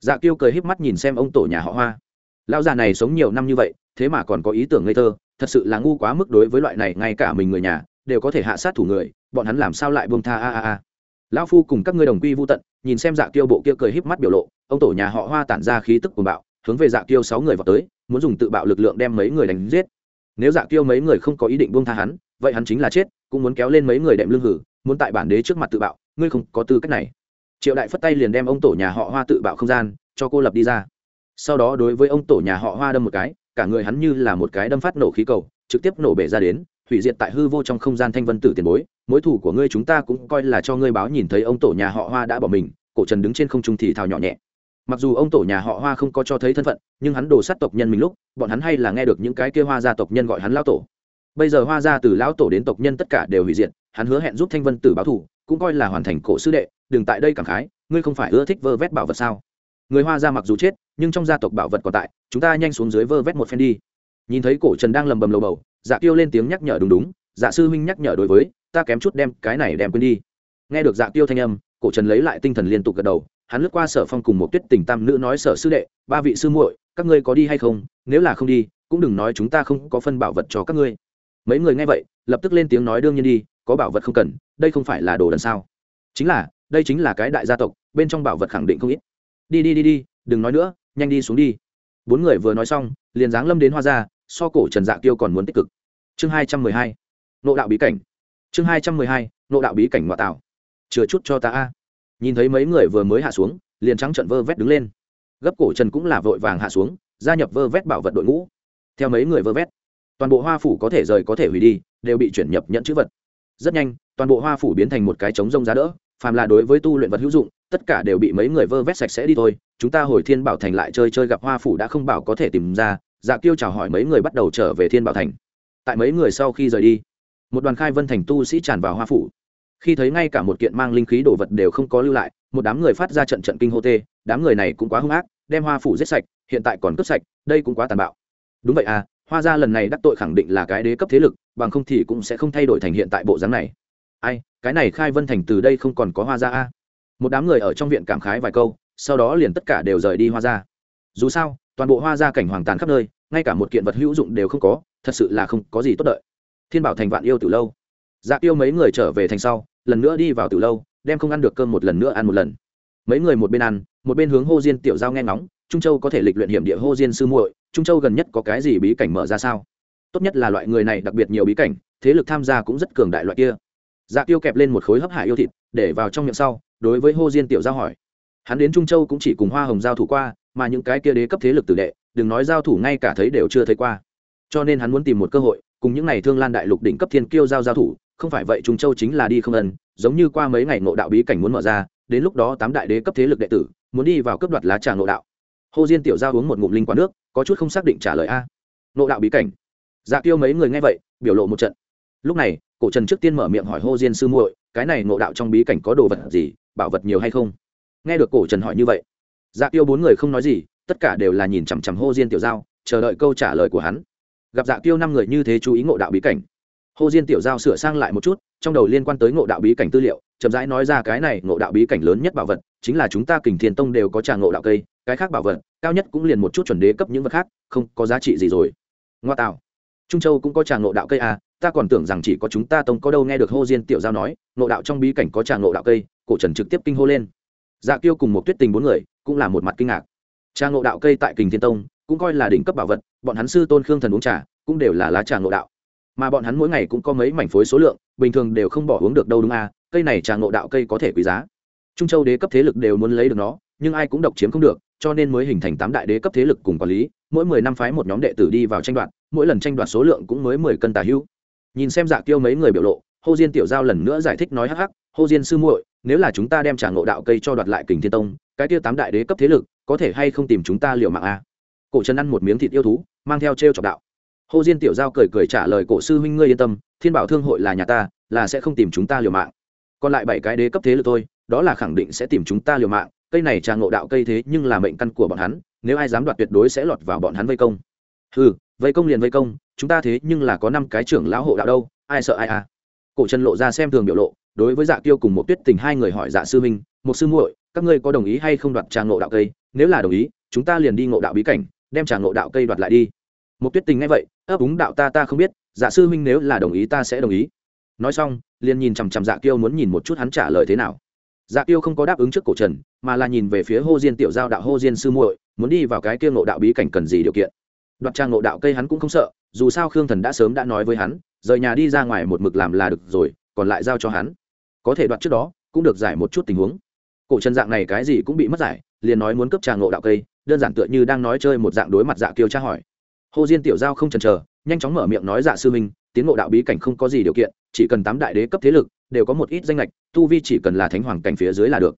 Dạ Tiêu cười híp mắt nhìn xem ông tổ nhà họ hoa. Lão già này sống nhiều năm như vậy, thế mà còn có ý tưởng ngây thơ thật sự là ngu quá mức đối với loại này, ngay cả mình người nhà, đều có thể hạ sát thủ người, bọn hắn làm sao lại buông tha a a a. Lão phu cùng các ngươi đồng quy vô tận, nhìn xem dạ kiêu bộ kia cười híp mắt biểu lộ, ông tổ nhà họ hoa tản ra khí tức cuồng bạo, hướng về dạ kiêu sáu người vào tới, muốn dùng tự bạo lực lượng đem mấy người đánh giết. Nếu dạ kiêu mấy người không có ý định buông tha hắn, vậy hắn chính là chết, cũng muốn kéo lên mấy người đệm lưng hử, muốn tại bản đế trước mặt tự bạo, ngươi không có tư cách này. Triệu đại phất tay liền đem ông tổ nhà họ hoa tự bạo không gian, cho cô lập đi ra. Sau đó đối với ông tổ nhà họ hoa đâm một cái cả người hắn như là một cái đâm phát nổ khí cầu, trực tiếp nổ bể ra đến, hủy diệt tại hư vô trong không gian thanh vân tử tiền bối, mối thủ của ngươi chúng ta cũng coi là cho ngươi báo nhìn thấy ông tổ nhà họ hoa đã bỏ mình, cổ trần đứng trên không trung thì thào nhỏ nhẹ. Mặc dù ông tổ nhà họ hoa không có cho thấy thân phận, nhưng hắn đồ sát tộc nhân mình lúc, bọn hắn hay là nghe được những cái kia hoa gia tộc nhân gọi hắn lão tổ. Bây giờ hoa gia từ lão tổ đến tộc nhân tất cả đều hủy diệt, hắn hứa hẹn giúp thanh vân tử báo thủ cũng coi là hoàn thành cổ sư đệ, đừng tại đây cảm khái, ngươi không phải ưa thích vơ vét bảo vật sao? Người hoa ra mặc dù chết, nhưng trong gia tộc bảo vật còn tại, chúng ta nhanh xuống dưới vơ vét một phen đi. Nhìn thấy cổ trần đang lầm bầm lầu bầu dạ tiêu lên tiếng nhắc nhở đúng đúng dạ sư huynh nhắc nhở đối với, ta kém chút đem cái này đem quên đi. Nghe được dạ tiêu thanh âm, cổ trần lấy lại tinh thần liên tục gật đầu, hắn lướt qua sở phong cùng một tuyết tình tam nữ nói sở sư đệ, ba vị sư muội, các ngươi có đi hay không? Nếu là không đi, cũng đừng nói chúng ta không có phân bảo vật cho các ngươi. Mấy người nghe vậy, lập tức lên tiếng nói đương nhiên đi, có bảo vật không cần, đây không phải là đồ đần sao? Chính là, đây chính là cái đại gia tộc, bên trong bảo vật khẳng định không ít đi đi đi đi, đừng nói nữa, nhanh đi xuống đi. Bốn người vừa nói xong, liền giáng lâm đến hoa ra so cổ trần dạ tiêu còn muốn tích cực. Chương hai trăm mười hai nộ đạo bí cảnh. Chương hai trăm mười hai nộ đạo bí cảnh ngoại tạo chừa chút cho ta a. Nhìn thấy mấy người vừa mới hạ xuống, liền trắng trận vơ vét đứng lên. Gấp cổ trần cũng là vội vàng hạ xuống, gia nhập vơ vét bảo vật đội ngũ. Theo mấy người vơ vét, toàn bộ hoa phủ có thể rời có thể hủy đi, đều bị chuyển nhập nhận chữ vật. Rất nhanh, toàn bộ hoa phủ biến thành một cái trống rông giá đỡ, phàm là đối với tu luyện vật hữu dụng tất cả đều bị mấy người vơ vét sạch sẽ đi thôi, chúng ta hồi thiên bảo thành lại chơi chơi gặp hoa phủ đã không bảo có thể tìm ra dạ tiêu chào hỏi mấy người bắt đầu trở về thiên bảo thành. Tại mấy người sau khi rời đi, một đoàn khai vân thành tu sĩ tràn vào hoa phủ. Khi thấy ngay cả một kiện mang linh khí đồ vật đều không có lưu lại, một đám người phát ra trận trận kinh hô tê, đám người này cũng quá hung ác, đem hoa phủ giết sạch, hiện tại còn cướp sạch, đây cũng quá tàn bạo. Đúng vậy à hoa gia lần này đắc tội khẳng định là cái đế cấp thế lực, bằng không thì cũng sẽ không thay đổi thành hiện tại bộ dáng này. Ai, cái này khai vân thành từ đây không còn có hoa gia a một đám người ở trong viện cảm khái vài câu, sau đó liền tất cả đều rời đi hoa gia. Dù sao, toàn bộ hoa gia cảnh hoàng tàn khắp nơi, ngay cả một kiện vật hữu dụng đều không có, thật sự là không có gì tốt đợi. Thiên bảo thành vạn yêu từ lâu. Dạ yêu mấy người trở về thành sau, lần nữa đi vào từ lâu, đem không ăn được cơm một lần nữa ăn một lần. Mấy người một bên ăn, một bên hướng hô diên tiểu giao nghe ngóng, trung châu có thể lịch luyện hiểm địa hô diên sư muội, trung châu gần nhất có cái gì bí cảnh mở ra sao? Tốt nhất là loại người này đặc biệt nhiều bí cảnh, thế lực tham gia cũng rất cường đại loại kia. Dạ tiêu kẹp lên một khối hấp hải yêu thịt, để vào trong miệng sau đối với hô diên tiểu giao hỏi. Hắn đến trung châu cũng chỉ cùng hoa hồng giao thủ qua, mà những cái kia đế cấp thế lực tử đệ, đừng nói giao thủ ngay cả thấy đều chưa thấy qua. Cho nên hắn muốn tìm một cơ hội, cùng những n à y thương lan đại lục đỉnh cấp thiên kiêu giao giao thủ, không phải vậy trung châu chính là đi không ân, giống như qua mấy ngày ngộ đạo bí cảnh muốn mở ra, đến lúc đó tám đại đế cấp thế lực đệ tử, muốn đi vào cấp đoạt lá trà ngộ đạo. Hồ diên tiểu giao uống một ngụm linh quán nước, có chút không xác định trả lời a. Ngộ đạo bí cảnh. Dạ tiêu mấy người nghe vậy, biểu lộ một trận. Lúc này cổ trần trước tiên mở miệng hỏi hô diên sư muội, cái này ngộ đạo trong bí cảnh có đồ vật gì, bảo vật nhiều hay không? Nghe được cổ trần hỏi như vậy dạ tiêu bốn người không nói gì, tất cả đều là nhìn chằm chằm hô diên tiểu giao, chờ đợi câu trả lời của hắn. Gặp dạ tiêu năm người như thế chú ý ngộ đạo bí cảnh hồ diên tiểu giao sửa sang lại một chút, trong đầu liên quan tới ngộ đạo bí cảnh tư liệu, chậm rãi nói ra cái này ngộ đạo bí cảnh lớn nhất bảo vật, chính là chúng ta kình thiên tông đều có trà ngộ đạo cây, cái khác bảo vật, cao nhất cũng liền một chút chuẩn đế cấp những vật khác, không có giá trị gì rồi. Ngoa tạo trung châu cũng có trà ngộ đạo cây à ta còn tưởng rằng chỉ có chúng ta tông có đâu nghe được hô diên tiểu giao nói nộ đạo trong bí cảnh có trà ngộ đạo cây, cổ trần trực tiếp kinh hô lên. Dạ kiêu cùng một tuyết tình bốn người, cũng là một mặt kinh ngạc. Trà ngộ đạo cây tại kình thiên tông, cũng coi là đỉnh cấp bảo vật, bọn hắn sư tôn khương thần uống trà, cũng đều là lá trà ngộ đạo. Mà bọn hắn mỗi ngày cũng có mấy mảnh phối số lượng, bình thường đều không bỏ uống được đâu đúng à cây này trà ngộ đạo cây có thể quý giá. Trung châu đế cấp thế lực đều muốn lấy được nó, nhưng ai cũng độc chiếm không được, cho nên mới hình thành tám đại đế cấp thế lực cùng quản lý, mỗi mười năm phái một nhóm đệ tử đi vào tranh đoạt, mỗi lần tranh đoạt số lượng cũng mới mười cân tà hữu nhìn xem dạ tiêu mấy người biểu lộ, hô diên tiểu giao lần nữa giải thích nói hắc hắc, hô diên sư muội, nếu là chúng ta đem trà ngộ đạo cây cho đoạt lại kình thiên tông, cái tiêu tám đại đế cấp thế lực có thể hay không tìm chúng ta liều mạng a à? cổ trần ăn một miếng thịt yêu thú, mang theo t r chọc đạo. Hô diên tiểu giao cười cười trả lời, cổ sư huynh ngươi yên tâm, thiên bảo thương hội là nhà ta, là sẽ không tìm chúng ta liều mạng. Còn lại bảy cái đế cấp thế lực thôi, đó là khẳng định sẽ tìm chúng ta liều mạng, cây này trà ngộ đạo cây thế nhưng là mệnh căn của bọn hắn, nếu ai dám đoạt tuyệt đối sẽ lọt vào bọn hắn vây công. Ừ vây công liền vây công chúng ta thế nhưng là có năm cái trưởng lão hộ đạo đâu, ai sợ ai à? Cổ trần lộ ra xem thường biểu lộ, đối với dạ tiêu cùng một tuyết tình hai người hỏi dạ sư minh một sư muội, các ngươi có đồng ý hay không đoạt trà ngộ đạo cây? Nếu là đồng ý, chúng ta liền đi ngộ đạo bí cảnh, đem trà ngộ đạo cây đoạt lại đi. Một tuyết tình ngay vậy, ấp úng đạo ta ta không biết dạ sư minh nếu là đồng ý ta sẽ đồng ý. Nói xong, liền nhìn chằm chằm dạ kiêu muốn nhìn một chút hắn trả lời thế nào. Dạ kiêu không có đáp ứng trước cổ trần, mà là nhìn về phía hô diên tiểu giao đạo hô diên sư muội, muốn đi vào cái kia ngộ đạo bí cảnh cần gì điều kiện? Đoạt trang ngộ đạo cây hắn cũng không sợ, dù sao khương thần đã sớm đã nói với hắn, rời nhà đi ra ngoài một mực làm là được rồi, còn lại giao cho hắn. Có thể đoạt trước đó, cũng được giải một chút tình huống. Cổ trần dạng này cái gì cũng bị mất giải, liền nói muốn cấp trà ngộ đạo cây, đơn giản tựa như đang nói chơi một dạng đối mặt dạ kiêu tra hỏi. Hồ diên tiểu giao không chần chờ, nhanh chóng mở miệng nói dạ sư minh tiến ngộ đạo bí cảnh không có gì điều kiện, chỉ cần tám đại đế cấp thế lực, đều có một ít danh lệch tu vi chỉ cần là thánh hoàng cảnh phía dưới là được.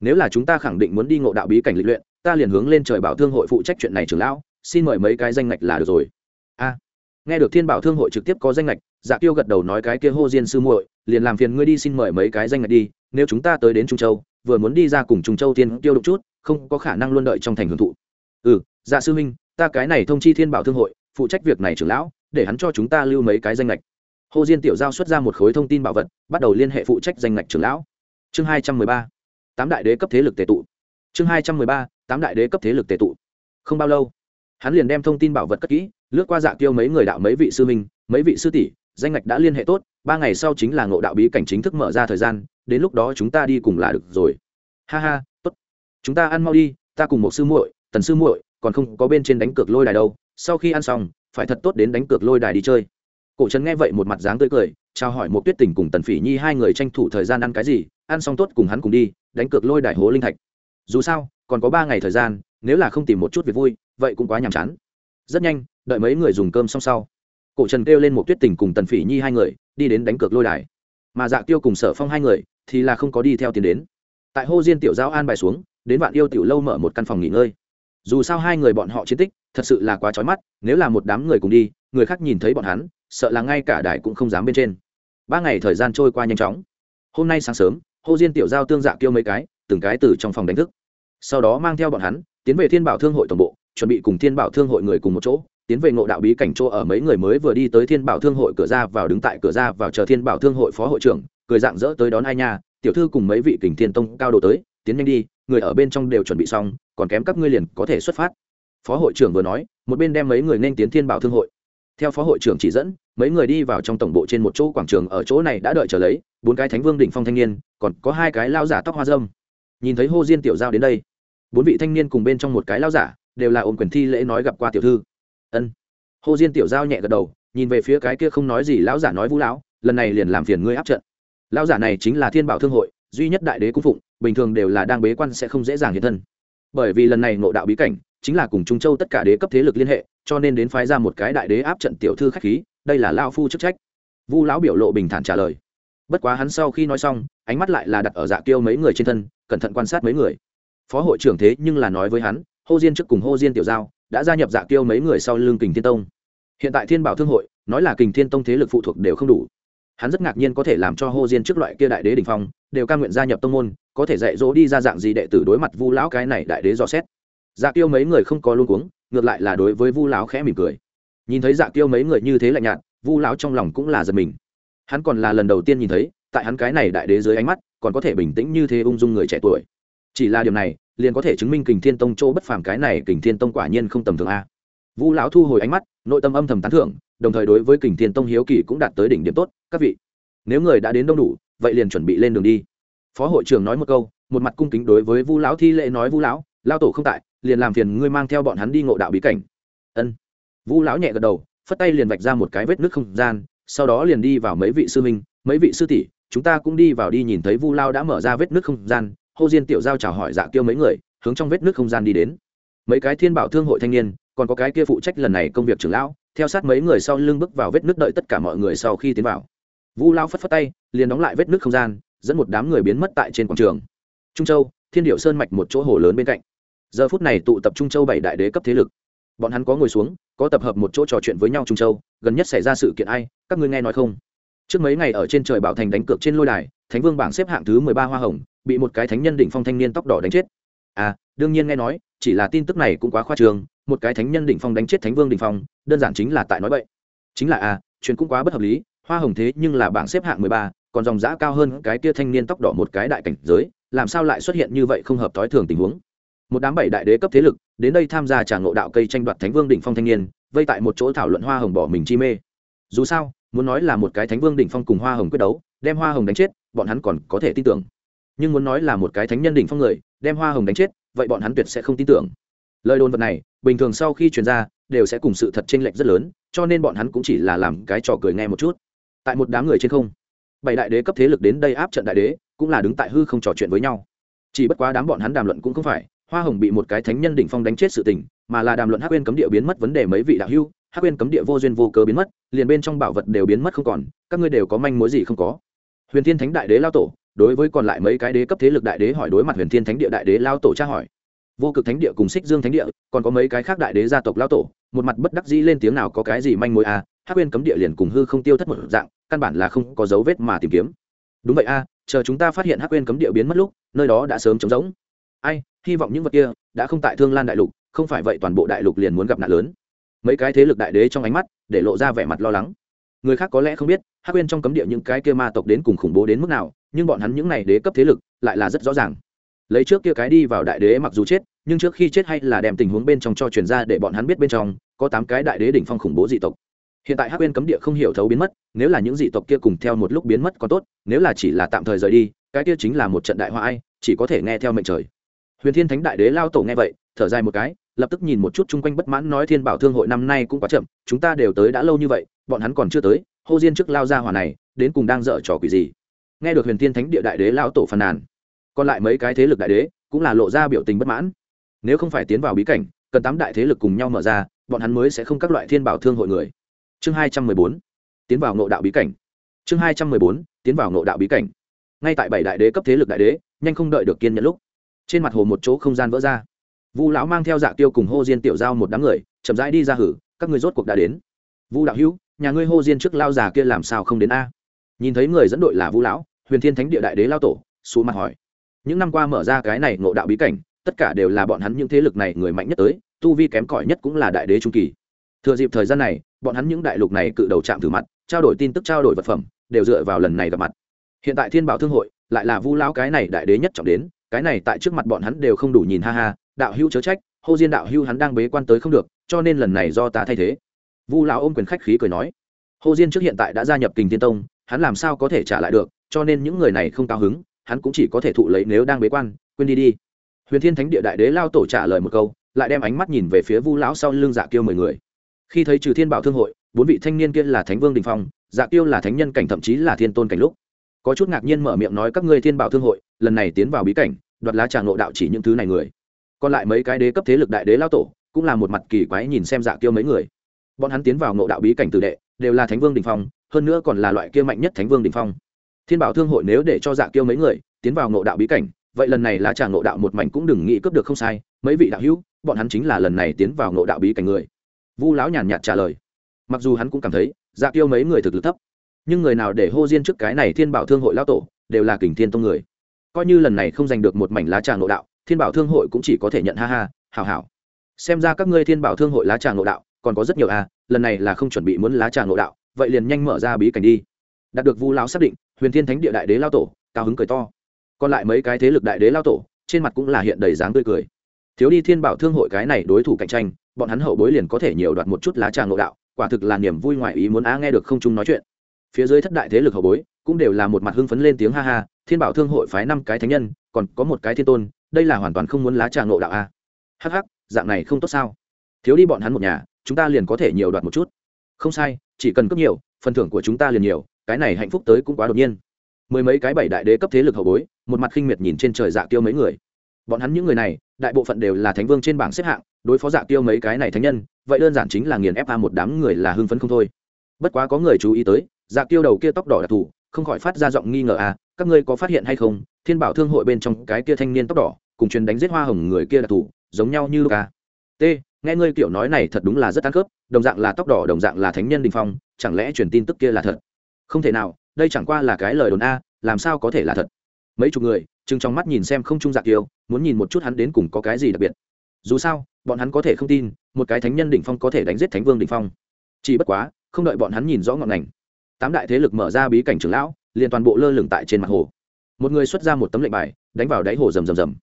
Nếu là chúng ta khẳng định muốn đi ngộ đạo bí cảnh lịch luyện, ta liền hướng lên trời bảo thương hội phụ trách chuyện này trưởng lão xin mời mấy cái danh ngạch là được rồi. A, nghe được thiên bảo thương hội trực tiếp có danh ngạch dạ tiêu gật đầu nói cái kia hô diên sư muội, liền làm phiền ngươi đi xin mời mấy cái danh ngạch đi, nếu chúng ta tới đến trung châu, vừa muốn đi ra cùng trung châu tiên tiêu đục chút, không có khả năng luôn đợi trong thành hưởng thụ. Ừ dạ sư minh, ta cái này thông chi thiên bảo thương hội, phụ trách việc này trưởng lão, để hắn cho chúng ta lưu mấy cái danh ngạch. Hồ diên tiểu giao xuất ra một khối thông tin bảo vật, bắt đầu liên hệ phụ trách danh ngạch trưởng lão. Chương hai trăm mười ba, tám đại đế cấp thế lực tệ tụ. Chương hai trăm mười ba, tám đại đế cấp thế lực tệ tụ. Không bao lâu hắn liền đem thông tin bảo vật cất kỹ, lướt qua dạ tiêu mấy người đạo mấy vị sư minh, mấy vị sư tỷ, danh ngạch đã liên hệ tốt, ba ngày sau chính là ngộ đạo bí cảnh chính thức mở ra thời gian, đến lúc đó chúng ta đi cùng là được rồi. Ha ha, tốt. Chúng ta ăn mau đi, ta cùng một sư muội, tần sư muội, còn không có bên trên đánh cược lôi đài đâu, sau khi ăn xong, phải thật tốt đến đánh cược lôi đài đi chơi. Cổ trấn nghe vậy một mặt dáng tươi cười trao hỏi một tuyết tình cùng tần phỉ nhi hai người tranh thủ thời gian ăn cái gì, ăn xong tốt cùng hắn cùng đi, đánh cược lôi đài hố linh thạch. Dù sao, còn có ba ngày thời gian, nếu là không tìm một chút việc vui vậy cũng quá nhàm chán. Rất nhanh, đợi mấy người dùng cơm xong sau, cổ trần kêu lên một tuyết tình cùng tần phỉ nhi hai người, đi đến đánh cược lôi đài. Mà dạ tiêu cùng sở phong hai người thì là không có đi theo tiến đến. Tại hô diên tiểu giao an bài xuống, đến vạn yêu tiểu lâu mở một căn phòng nghỉ ngơi. Dù sao hai người bọn họ chiến tích, thật sự là quá trói mắt, nếu là một đám người cùng đi, người khác nhìn thấy bọn hắn, sợ là ngay cả đài cũng không dám bên trên. Ba ngày thời gian trôi qua nhanh chóng. Hôm nay sáng sớm, hô diên tiểu giao tương dạ kêu mấy cái, từng cái từ trong phòng đánh thức. Sau đó mang theo bọn hắn, tiến về thiên bảo thương hội tổng bộ chuẩn bị cùng thiên bảo thương hội người cùng một chỗ, tiến về ngộ đạo bí cảnh chỗ ở mấy người mới vừa đi tới thiên bảo thương hội cửa ra vào đứng tại cửa ra vào chờ thiên bảo thương hội phó hội trưởng, cười dạng dỡ tới đón ai nha, tiểu thư cùng mấy vị kình thiên tông cao độ tới, tiến nhanh đi, người ở bên trong đều chuẩn bị xong, còn kém các ngươi liền có thể xuất phát. Phó hội trưởng vừa nói, một bên đem mấy người nên tiến thiên bảo thương hội. Theo phó hội trưởng chỉ dẫn, mấy người đi vào trong tổng bộ trên một chỗ quảng trường ở chỗ này đã đợi chờ lấy, bốn cái thánh vương đỉnh phong thanh niên, còn có hai cái lao giả tóc hoa dâm nhìn thấy hô diên tiểu giao đến đây, bốn vị thanh niên cùng bên trong một cái lao giả đều là ôm quyền thi lễ nói gặp qua tiểu thư. Ân. Hô diên tiểu giao nhẹ gật đầu, nhìn về phía cái kia không nói gì lão giả nói vũ lão, lần này liền làm phiền ngươi áp trận. Lão giả này chính là thiên bảo thương hội, duy nhất đại đế cung phụng, bình thường đều là đang bế quan sẽ không dễ dàng hiện thân. Bởi vì lần này ngộ đạo bí cảnh, chính là cùng trung châu tất cả đế cấp thế lực liên hệ, cho nên đến phái ra một cái đại đế áp trận tiểu thư khách khí, đây là lao phu chức trách. Vu lão biểu lộ bình thản trả lời. Bất quá hắn sau khi nói xong, ánh mắt lại là đặt ở dạ kiêu mấy người trên thân, cẩn thận quan sát mấy người. Phó hội trưởng thế nhưng là nói với hắn hô diên trước cùng hô diên tiểu giao, đã gia nhập dạ kiêu mấy người sau lưng kình thiên tông. Hiện tại thiên bảo thương hội, nói là kình thiên tông thế lực phụ thuộc đều không đủ. Hắn rất ngạc nhiên có thể làm cho hô diên trước loại kia đại đế đình phong, đều ca nguyện gia nhập tông môn, có thể dạy dỗ đi ra dạng gì đệ tử đối mặt vu lão cái này đại đế dò xét. Dạ kiêu mấy người không có luôn cuống, ngược lại là đối với vu lão khẽ mỉm cười. Nhìn thấy dạ kiêu mấy người như thế lạnh nhạt, vu lão trong lòng cũng là giật mình. Hắn còn là lần đầu tiên nhìn thấy, tại hắn cái này đại đế dưới ánh mắt, còn có thể bình tĩnh như thế ung dung người trẻ tuổi. Chỉ là điều này liền có thể chứng minh kình thiên tông chỗ bất phàm cái này kình thiên tông quả nhiên không tầm thường a. Vu lão thu hồi ánh mắt, nội tâm âm thầm tán thưởng, đồng thời đối với kình thiên tông hiếu kỳ cũng đạt tới đỉnh điểm tốt, các vị. Nếu người đã đến đông đủ, vậy liền chuẩn bị lên đường đi. Phó hội trưởng nói một câu, một mặt cung kính đối với vu lão thi lễ nói, vu lão lao tổ không tại, liền làm phiền ngươi mang theo bọn hắn đi ngộ đạo bí cảnh. Ân. Vu lão nhẹ gật đầu, phất tay liền vạch ra một cái vết nước không gian, sau đó liền đi vào mấy vị sư minh mấy vị sư tỷ, chúng ta cũng đi vào đi nhìn thấy vu lao đã mở ra vết nước không gian hô diên tiểu giao chào hỏi dạ kêu mấy người, hướng trong vết nước không gian đi đến. Mấy cái thiên bảo thương hội thanh niên, còn có cái kia phụ trách lần này công việc trưởng lão, theo sát mấy người sau lưng bước vào vết nước đợi tất cả mọi người sau khi tiến vào. Vu lao phất phất tay, liền đóng lại vết nước không gian, dẫn một đám người biến mất tại trên quảng trường. Trung châu, thiên điệu sơn mạch một chỗ hồ lớn bên cạnh. Giờ phút này tụ tập trung châu bảy đại đế cấp thế lực. Bọn hắn có ngồi xuống, có tập hợp một chỗ trò chuyện với nhau trung châu, gần nhất xảy ra sự kiện ai, các ngươi nghe nói không? Trước mấy ngày ở trên trời bảo thành đánh cược trên lôi đài thánh vương bảng xếp hạng thứ mười ba hoa hồng, bị một cái thánh nhân đỉnh phong thanh niên tóc đỏ đánh chết. À đương nhiên nghe nói, chỉ là tin tức này cũng quá khoa trương, một cái thánh nhân đỉnh phong đánh chết thánh vương đỉnh phong, đơn giản chính là tại nói vậy chính là à chuyện cũng quá bất hợp lý, hoa hồng thế nhưng là bảng xếp hạng mười ba, còn dòng giã cao hơn cái kia thanh niên tóc đỏ một cái đại cảnh giới, làm sao lại xuất hiện như vậy không hợp thói thường tình huống? Một đám bảy đại đế cấp thế lực, đến đây tham gia trả ngộ đạo cây tranh đoạt thánh vương đỉnh phong thanh niên, vây tại một chỗ thảo luận hoa hồng bỏ mình chi mê. Dù sao, muốn nói là một cái thánh vương đỉnh phong cùng hoa hồng quyết đấu, đem hoa hồng đánh chết bọn hắn còn có thể tin tưởng. Nhưng muốn nói là một cái thánh nhân đỉnh phong người, đem hoa hồng đánh chết, vậy bọn hắn tuyệt sẽ không tin tưởng. Lời đồn vật này, bình thường sau khi truyền ra, đều sẽ cùng sự thật chênh lệch rất lớn, cho nên bọn hắn cũng chỉ là làm cái trò cười nghe một chút. Tại một đám người trên không, bảy đại đế cấp thế lực đến đây áp trận đại đế, cũng là đứng tại hư không trò chuyện với nhau. Chỉ bất quá đám bọn hắn đàm luận cũng không phải, hoa hồng bị một cái thánh nhân đỉnh phong đánh chết sự tình, mà là đàm luận hắc quên cấm địa biến mất vấn đề mấy vị đạo hưu hắc quên cấm địa vô duyên vô cớ biến mất, liền bên trong bảo vật đều biến mất không còn, các ngươi đều có manh mối gì không có huyền thiên thánh đại đế lao tổ đối với còn lại mấy cái đế cấp thế lực đại đế hỏi đối mặt huyền thiên thánh địa đại đế lao tổ tra hỏi. Vô cực thánh địa cùng xích dương thánh địa còn có mấy cái khác đại đế gia tộc lao tổ một mặt bất đắc dĩ lên tiếng nào có cái gì manh mối a à, hắc quên cấm địa liền cùng hư không tiêu thất một dạng căn bản là không có dấu vết mà tìm kiếm. Đúng vậy a à, chờ chúng ta phát hiện hắc quên cấm địa biến mất lúc nơi đó đã sớm trống rỗng. Ai hy vọng những vật kia đã không tại thương lan đại lục không phải vậy toàn bộ đại lục liền muốn gặp nạn lớn. Mấy cái thế lực đại đế trong ánh mắt để lộ ra vẻ mặt lo lắng người khác có lẽ không biết, hắc quên trong cấm địa những cái kia ma tộc đến cùng khủng bố đến mức nào, nhưng bọn hắn những này đế cấp thế lực lại là rất rõ ràng. Lấy trước kia cái đi vào đại đế mặc dù chết, nhưng trước khi chết hay là đem tình huống bên trong cho truyền ra để bọn hắn biết bên trong, có tám cái đại đế đỉnh phong khủng bố dị tộc. Hiện tại hắc quên cấm địa không hiểu thấu biến mất, nếu là những dị tộc kia cùng theo một lúc biến mất còn tốt, nếu là chỉ là tạm thời rời đi, cái kia chính là một trận đại hoa ai, chỉ có thể nghe theo mệnh trời. Huyền thiên thánh đại đế lao tổ nghe vậy, thở dài một cái lập tức nhìn một chút chung quanh bất mãn nói thiên bảo thương hội năm nay cũng quá chậm, chúng ta đều tới đã lâu như vậy, bọn hắn còn chưa tới, hô diên trước lao ra hỏa này, đến cùng đang dở trò quỷ gì? Nghe được huyền thiên thánh địa đại đế lao tổ phàn nàn, còn lại mấy cái thế lực đại đế cũng là lộ ra biểu tình bất mãn. Nếu không phải tiến vào bí cảnh, cần tám đại thế lực cùng nhau mở ra, bọn hắn mới sẽ không các loại thiên bảo thương hội người. Chương hai trăm mười bốn, tiến vào ngộ đạo bí cảnh. Chương hai trăm mười bốn, tiến vào ngộ đạo bí cảnh. Ngay tại bảy đại đế cấp thế lực đại đế, nhanh không đợi được kiên nhẫn lúc, trên mặt hồ một chỗ không gian vỡ ra vu lão mang theo dạ tiêu cùng hô diên tiểu giao một đám người, chậm rãi đi ra hử, các người rốt cuộc đã đến. Vu đạo hữu, nhà ngươi hô diên trước lao già kia làm sao không đến a? Nhìn thấy người dẫn đội là vu lão, huyền thiên thánh địa đại đế lao tổ xù mặt hỏi. Những năm qua mở ra cái này ngộ đạo bí cảnh, tất cả đều là bọn hắn những thế lực này người mạnh nhất tới, tu vi kém cỏi nhất cũng là đại đế trung kỳ. Thừa dịp thời gian này, bọn hắn những đại lục này cự đầu chạm thử mặt, trao đổi tin tức trao đổi vật phẩm, đều dựa vào lần này gặp mặt. Hiện tại thiên bảo thương hội, lại là vu lão cái này đại đế nhất trọng đến, cái này tại trước mặt bọn hắn đều không đủ nhìn ha ha đạo hữu chớ trách, hô diên đạo hữu hắn đang bế quan tới không được, cho nên lần này do ta thay thế. Vu lão ôm quyền khách khí cười nói. Hô diên trước hiện tại đã gia nhập kình thiên tông, hắn làm sao có thể trả lại được, cho nên những người này không cao hứng, hắn cũng chỉ có thể thụ lấy nếu đang bế quan, quên đi đi. Huyền thiên thánh địa đại đế lao tổ trả lời một câu, lại đem ánh mắt nhìn về phía vu lão sau lưng dạ kiêu mười người. Khi thấy trừ thiên bảo thương hội, bốn vị thanh niên kia là thánh vương đình phong dạ kiêu là thánh nhân cảnh thậm chí là thiên tôn cảnh lúc. Có chút ngạc nhiên mở miệng nói các ngươi thiên bảo thương hội, lần này tiến vào bí cảnh, đoạt lá trà ngộ đạo chỉ những thứ này người còn lại mấy cái đế cấp thế lực đại đế lao tổ cũng là một mặt kỳ quái nhìn xem dạ kiêu mấy người. Bọn hắn tiến vào ngộ đạo bí cảnh tử đệ, đều là thánh vương đình phong, hơn nữa còn là loại kia mạnh nhất thánh vương đình phong. Thiên bảo thương hội nếu để cho dạ kiêu mấy người tiến vào ngộ đạo bí cảnh, vậy lần này là trả ngộ đạo một mảnh cũng đừng nghĩ cướp được không sai, mấy vị đạo hữu, bọn hắn chính là lần này tiến vào ngộ đạo bí cảnh người. Vu lão nhàn nhạt trả lời. Mặc dù hắn cũng cảm thấy dạ kiêu mấy người thực lực thấp, nhưng người nào để hô diên trước cái này thiên bảo thương hội lao tổ đều là kình thiên tông người. Coi như lần này không giành được một mảnh lá trà ngộ đạo thiên bảo thương hội cũng chỉ có thể nhận ha ha hào hào xem ra các ngươi thiên bảo thương hội lá trà ngộ đạo, còn có rất nhiều à lần này là không chuẩn bị muốn lá trà ngộ đạo, vậy liền nhanh mở ra bí cảnh đi. Đạt được vu lão xác định, huyền thiên thánh địa đại đế lao tổ, cao hứng cười to. Còn lại mấy cái thế lực đại đế lao tổ, trên mặt cũng là hiện đầy dáng tươi cười. Thiếu đi thiên bảo thương hội cái này đối thủ cạnh tranh, bọn hắn hậu bối liền có thể nhiều đoạt một chút lá trà ngộ đạo, quả thực là niềm vui ngoại ý muốn á nghe được không chung nói chuyện. Phía dưới thất đại thế lực hậu bối, cũng đều là một mặt hưng phấn lên tiếng ha ha, thiên bảo thương hội phái năm cái thánh nhân, còn có một cái thiên tôn đây là hoàn toàn không muốn lá trà ngộ đạo a. Hh dạng này không tốt sao? Thiếu đi bọn hắn một nhà, chúng ta liền có thể nhiều đoạt một chút. Không sai, chỉ cần cấp nhiều, phần thưởng của chúng ta liền nhiều, cái này hạnh phúc tới cũng quá đột nhiên. Mười mấy cái bảy đại đế cấp thế lực hậu bối, một mặt khinh miệt nhìn trên trời dạ tiêu mấy người. Bọn hắn những người này, đại bộ phận đều là thánh vương trên bảng xếp hạng, đối phó dạ tiêu mấy cái này thánh nhân, vậy đơn giản chính là nghiền ép a một đám người là hưng phấn không thôi. Bất quá có người chú ý tới dạ tiêu đầu kia tóc đỏ đặc thù, không khỏi phát ra giọng nghi ngờ à các ngươi có phát hiện hay không, thiên bảo thương hội bên trong cái kia thanh niên tóc đỏ, cùng truyền đánh giết hoa hồng người kia đặc thù giống nhau như ca à? t, nghe ngươi kiểu nói này thật đúng là rất ăn khớp, đồng dạng là tóc đỏ, đồng dạng là thánh nhân đình phong, chẳng lẽ truyền tin tức kia là thật? Không thể nào, đây chẳng qua là cái lời đồn a, làm sao có thể là thật? Mấy chục người chừng trong mắt nhìn xem không trung dạ kiêu muốn nhìn một chút hắn đến cùng có cái gì đặc biệt. Dù sao, bọn hắn có thể không tin, một cái thánh nhân đỉnh phong có thể đánh giết thánh vương đỉnh phong. Chỉ bất quá, không đợi bọn hắn nhìn rõ ngọn ngành. Tám đại thế lực mở ra bí cảnh trưởng lão liền toàn bộ lơ lửng tại trên mặt hồ. Một người xuất ra một tấm lệnh bài, đánh vào đáy hồ rầm rầm rầm.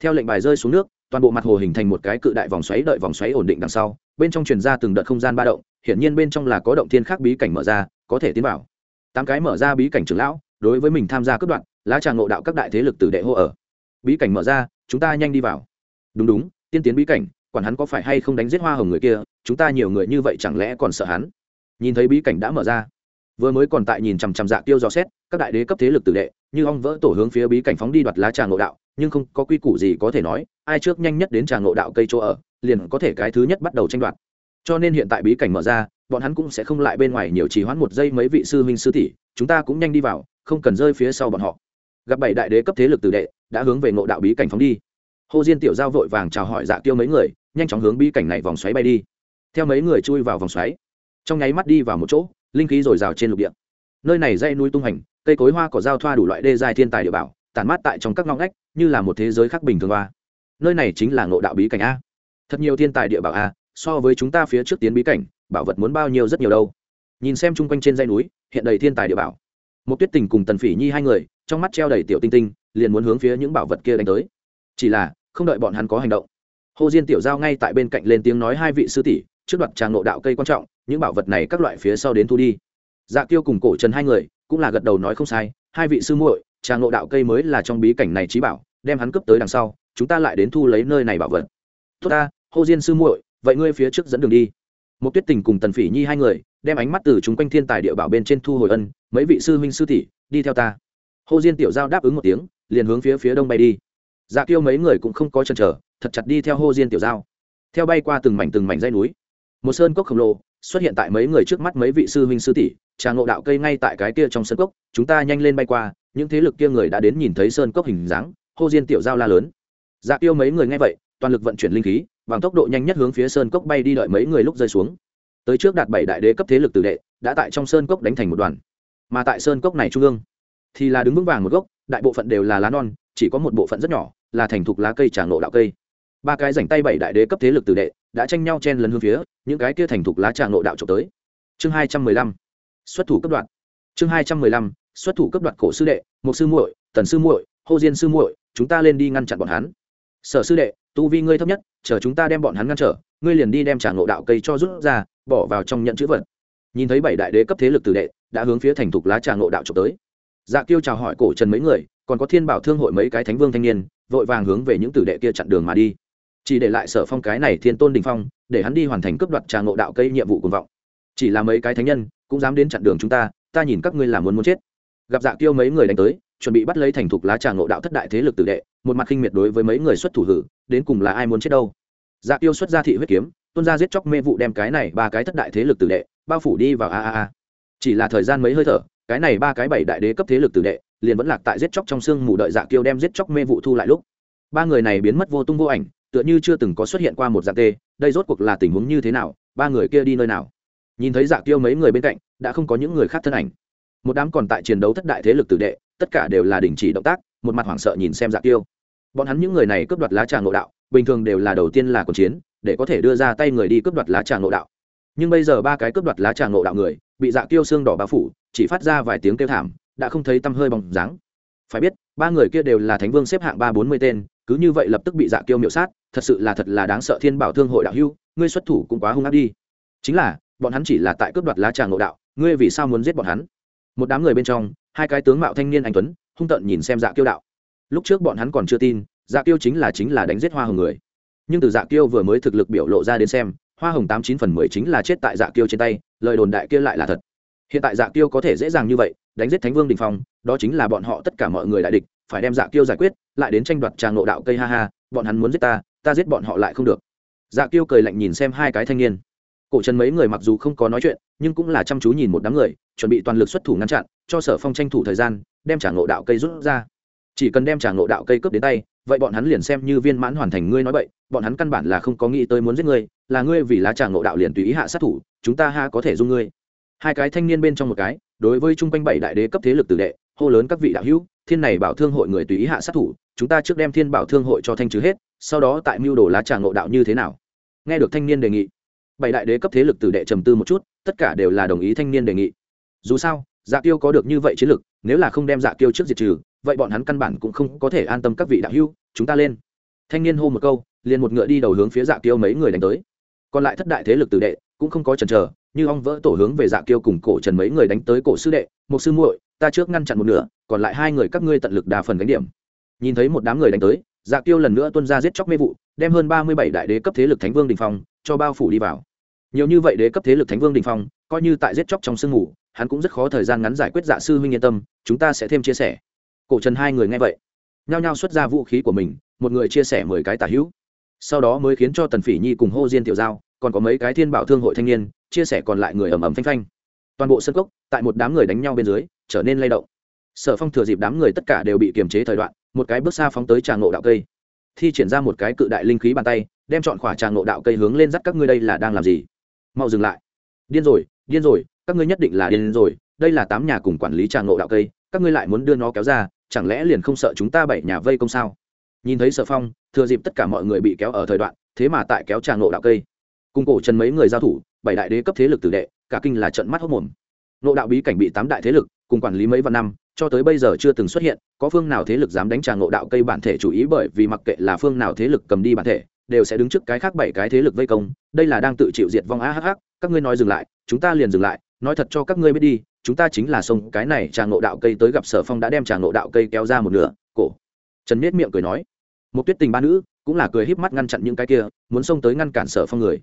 Theo lệnh bài rơi xuống nước, toàn bộ mặt hồ hình thành một cái cự đại vòng xoáy đợi vòng xoáy ổn định đằng sau, bên trong truyền ra từng đợt không gian ba động, hiển nhiên bên trong là có động thiên khác bí cảnh mở ra, có thể tiến vào. Tám cái mở ra bí cảnh trưởng lão, đối với mình tham gia cướp đoạn lá trà ngộ đạo các đại thế lực tử đệ hô ở. Bí cảnh mở ra, chúng ta nhanh đi vào. Đúng đúng, tiên tiến bí cảnh, quản hắn có phải hay không đánh giết hoa hồng người kia, chúng ta nhiều người như vậy chẳng lẽ còn sợ hắn? Nhìn thấy bí cảnh đã mở ra vừa mới còn tại nhìn chằm chằm dạ tiêu dò xét, các đại đế cấp thế lực tử đệ, như ong vỡ tổ hướng phía bí cảnh phóng đi đoạt lá trà ngộ đạo, nhưng không có quy củ gì có thể nói, ai trước nhanh nhất đến trà ngộ đạo cây chỗ ở, liền có thể cái thứ nhất bắt đầu tranh đoạt. Cho nên hiện tại bí cảnh mở ra, bọn hắn cũng sẽ không lại bên ngoài nhiều trì hoãn một giây mấy vị sư huynh sư tỷ, chúng ta cũng nhanh đi vào, không cần rơi phía sau bọn họ. Gặp bảy đại đế cấp thế lực tử đệ, đã hướng về ngộ đạo bí cảnh phóng đi. Hồ diên tiểu giao vội vàng chào hỏi dạ tiêu mấy người, nhanh chóng hướng bí cảnh này vòng xoáy bay đi. Theo mấy người chui vào vòng xoáy, trong nháy mắt đi vào một chỗ linh khí dồi dào trên lục địa. Nơi này dây núi tung hành, cây cối hoa cỏ giao thoa đủ loại đê dài thiên tài địa bảo, tản mát tại trong các ngõ ngách, như là một thế giới khác bình thường hoa. Nơi này chính là ngộ đạo bí cảnh a. Thật nhiều thiên tài địa bảo a, so với chúng ta phía trước tiến bí cảnh, bảo vật muốn bao nhiêu rất nhiều đâu. Nhìn xem chung quanh trên dây núi, hiện đầy thiên tài địa bảo. Một tuyết tình cùng tần phỉ nhi hai người, trong mắt treo đầy tiểu tinh tinh, liền muốn hướng phía những bảo vật kia đánh tới. Chỉ là, không đợi bọn hắn có hành động. Hồ diên tiểu giao ngay tại bên cạnh lên tiếng nói hai vị sư tỷ trước đoạt tràng ngộ đạo cây quan trọng, những bảo vật này các loại phía sau đến thu đi. Dạ tiêu cùng cổ trần hai người cũng là gật đầu nói không sai, hai vị sư muội, tràng ngộ đạo cây mới là trong bí cảnh này trí bảo, đem hắn cướp tới đằng sau, chúng ta lại đến thu lấy nơi này bảo vật. Tốt ta hồ diên sư muội, vậy ngươi phía trước dẫn đường đi. Một tuyết tình cùng tần phỉ nhi hai người đem ánh mắt từ chúng quanh thiên tài địa bảo bên trên thu hồi ân, mấy vị sư huynh sư tỷ, đi theo ta. Hồ diên tiểu giao đáp ứng một tiếng, liền hướng phía phía đông bay đi. Dạ kiêu mấy người cũng không có chần chờ, thật chặt đi theo hồ diên tiểu giao. Theo bay qua từng mảnh từng mảnh dây núi một sơn cốc khổng lồ xuất hiện tại mấy người trước mắt mấy vị sư huynh sư tỷ, trà ngộ đạo cây ngay tại cái kia trong sơn cốc, chúng ta nhanh lên bay qua, những thế lực kia người đã đến nhìn thấy sơn cốc hình dáng, hô diên tiểu giao la lớn. Dạ tiêu mấy người nghe vậy, toàn lực vận chuyển linh khí, bằng tốc độ nhanh nhất hướng phía sơn cốc bay đi đợi mấy người lúc rơi xuống. Tới trước đạt bảy đại đế cấp thế lực tử đệ, đã tại trong sơn cốc đánh thành một đoàn. Mà tại sơn cốc này trung ương, thì là đứng vững vàng một gốc, đại bộ phận đều là lá non, chỉ có một bộ phận rất nhỏ, là thành thục lá cây trà ngộ đạo cây ba cái rảnh tay bảy đại đế cấp thế lực tử đệ đã tranh nhau chen lấn hướng phía những cái kia thành thục lá trà ngộ đạo trộm tới. Chương hai trăm mười lăm, xuất thủ cấp đoạn chương hai trăm mười lăm, xuất thủ cấp đoạn cổ sư đệ một sư muội, tần sư muội, hô diên sư muội, chúng ta lên đi ngăn chặn bọn hắn. Sở sư đệ, tu vi ngươi thấp nhất, chờ chúng ta đem bọn hắn ngăn trở, ngươi liền đi đem trà ngộ đạo cây cho rút ra, bỏ vào trong nhận chữ vật. Nhìn thấy bảy đại đế cấp thế lực tử đệ đã hướng phía thành thục lá trà ngộ đạo trộm tới. Dạ kiêu chào hỏi cổ trần mấy người, còn có thiên bảo thương hội mấy cái thánh vương thanh niên, vội vàng hướng về những tử đệ kia chặn đường mà đi chỉ để lại sở phong cái này thiên tôn đình phong, để hắn đi hoàn thành cướp đoạt trà ngộ đạo cây nhiệm vụ cuồng vọng. Chỉ là mấy cái thánh nhân, cũng dám đến chặn đường chúng ta ta nhìn các ngươi là muốn muốn chết. Gặp dạ kiêu mấy người đánh tới, chuẩn bị bắt lấy thành thục lá trà ngộ đạo thất đại thế lực tử đệ, một mặt khinh miệt đối với mấy người xuất thủ hử, đến cùng là ai muốn chết đâu? Dạ kiêu xuất ra thị huyết kiếm, tuôn ra giết chóc mê vụ đem cái này ba cái thất đại thế lực tử đệ bao phủ đi vào a a a. Chỉ là thời gian mấy hơi thở, cái này ba cái bảy đại đế cấp thế lực tử đệ liền vẫn lạc tại giết chóc trong xương mù đợi dạ kiêu đem giết chóc mê vụ thu lại lúc. Ba người này biến mất vô tung vô ảnh tựa như chưa từng có xuất hiện qua một dạng tê, đây rốt cuộc là tình huống như thế nào, ba người kia đi nơi nào? Nhìn thấy dạ kiêu mấy người bên cạnh, đã không có những người khác thân ảnh. Một đám còn tại chiến đấu thất đại thế lực tử đệ, tất cả đều là đình chỉ động tác, một mặt hoảng sợ nhìn xem dạ kiêu. Bọn hắn những người này cướp đoạt lá trà ngộ đạo, bình thường đều là đầu tiên là cuộc chiến, để có thể đưa ra tay người đi cướp đoạt lá trà ngộ đạo. Nhưng bây giờ ba cái cướp đoạt lá trà ngộ đạo người, bị dạ kiêu xương đỏ bao phủ, chỉ phát ra vài tiếng kêu thảm, đã không thấy tăm hơi bóng dáng. Phải biết, ba người kia đều là thánh vương xếp hạng ba bốn mươi tên cứ như vậy lập tức bị dạ kiêu miệu sát, thật sự là thật là đáng sợ thiên bảo thương hội đạo hưu, ngươi xuất thủ cũng quá hung ác đi. Chính là, bọn hắn chỉ là tại cướp đoạt lá trà ngộ đạo, ngươi vì sao muốn giết bọn hắn? Một đám người bên trong, hai cái tướng mạo thanh niên anh tuấn, hung tợn nhìn xem dạ kiêu đạo. Lúc trước bọn hắn còn chưa tin dạ kiêu chính là chính là đánh giết hoa hồng người. Nhưng từ dạ kiêu vừa mới thực lực biểu lộ ra đến xem, hoa hồng tám chín phần mười chính là chết tại dạ kiêu trên tay, lời đồn đại kia lại là thật. Hiện tại dạ kiêu có thể dễ dàng như vậy, đánh giết thánh vương đình phong, đó chính là bọn họ tất cả mọi người đại địch phải đem dạ kiêu giải quyết, lại đến tranh đoạt tràng Nộ đạo cây ha ha, bọn hắn muốn giết ta ta giết bọn họ lại không được. Dạ kiêu cười lạnh nhìn xem hai cái thanh niên. Cổ trần mấy người mặc dù không có nói chuyện, nhưng cũng là chăm chú nhìn một đám người, chuẩn bị toàn lực xuất thủ ngăn chặn, cho sở phong tranh thủ thời gian, đem trả ngộ đạo cây rút ra. Chỉ cần đem trả ngộ đạo cây cướp đến tay, vậy bọn hắn liền xem như viên mãn hoàn thành ngươi nói vậy bọn hắn căn bản là không có nghĩ tới muốn giết ngươi, là ngươi vì lá trả ngộ đạo liền tùy ý hạ sát thủ, chúng ta ha có thể dung ngươi. Hai cái thanh niên bên trong một cái, đối với chung quanh bảy đại đế cấp thế lực tử đệ, hô lớn các vị đạo hữu thiên này bảo thương hội người tùy ý hạ sát thủ, chúng ta trước đem thiên bảo thương hội cho thanh trừ hết, sau đó tại mưu đồ lá trà ngộ đạo như thế nào? Nghe được thanh niên đề nghị, bảy đại đế cấp thế lực tử đệ trầm tư một chút, tất cả đều là đồng ý thanh niên đề nghị. Dù sao dạ tiêu có được như vậy chiến lực, nếu là không đem dạ tiêu trước diệt trừ, vậy bọn hắn căn bản cũng không có thể an tâm các vị đạo hưu chúng ta lên. Thanh niên hô một câu, liền một ngựa đi đầu hướng phía dạ tiêu mấy người đánh tới. Còn lại thất đại thế lực tử đệ cũng không có chần chờ, như ong vỡ tổ hướng về dạ tiêu cùng cổ trần mấy người đánh tới cổ sư đệ một sư muội, ta trước ngăn chặn một nửa còn lại hai người các ngươi tận lực đà phần gánh điểm. Nhìn thấy một đám người đánh tới dạ tiêu lần nữa tuân ra giết chóc mê vụ, đem hơn ba mươi bảy đại đế cấp thế lực thánh vương đình phong cho bao phủ đi vào. Nhiều như vậy đế cấp thế lực thánh vương đình phong, coi như tại giết chóc trong sương ngủ hắn cũng rất khó thời gian ngắn giải quyết dạ sư huynh yên tâm, chúng ta sẽ thêm chia sẻ. Cổ trần hai người nghe vậy, nhao nhao xuất ra vũ khí của mình, một người chia sẻ mười cái tả hữu. Sau đó mới khiến cho tần phỉ nhi cùng hô diên tiểu giao, còn có mấy cái thiên bảo thương hội thanh niên, chia sẻ còn lại người ầm ầm phanh phanh. Toàn bộ sân cốc, tại một đám người đánh nhau bên dưới, trở nên lay động sở phong thừa dịp đám người tất cả đều bị kiềm chế thời đoạn, một cái bước xa phóng tới trà ngộ đạo cây. Thi triển ra một cái cự đại linh khí bàn tay, đem chọn khỏa trà ngộ đạo cây hướng lên dắt các ngươi đây là đang làm gì? Mau dừng lại. Điên rồi điên rồi, các ngươi nhất định là điên rồi, đây là tám nhà cùng quản lý trà ngộ đạo cây, các ngươi lại muốn đưa nó kéo ra, chẳng lẽ liền không sợ chúng ta bảy nhà vây công sao? Nhìn thấy sở phong, thừa dịp tất cả mọi người bị kéo ở thời đoạn, thế mà tại kéo trà ngộ đạo cây. Cùng cổ trần mấy người giao thủ, bảy đại đế cấp thế lực tử đệ, cả kinh là trận mắt hốc mồm nộ đạo bí cảnh bị tám đại thế lực cùng quản lý mấy vạn năm, cho tới bây giờ chưa từng xuất hiện, có phương nào thế lực dám đánh trà ngộ đạo cây bản thể chủ ý bởi vì mặc kệ là phương nào thế lực cầm đi bản thể, đều sẽ đứng trước cái khác bảy cái thế lực vây công. Đây là đang tự chịu diệt vong a hh các ngươi nói dừng lại, chúng ta liền dừng lại, nói thật cho các ngươi biết đi, chúng ta chính là sông, cái này trà ngộ đạo cây tới gặp sở phong đã đem trà ngộ đạo cây kéo ra một nửa, cổ. Trần nết miệng cười nói, một tuyết tình ba nữ cũng là cười híp mắt ngăn chặn những cái kia, muốn xông tới ngăn cản sở phong người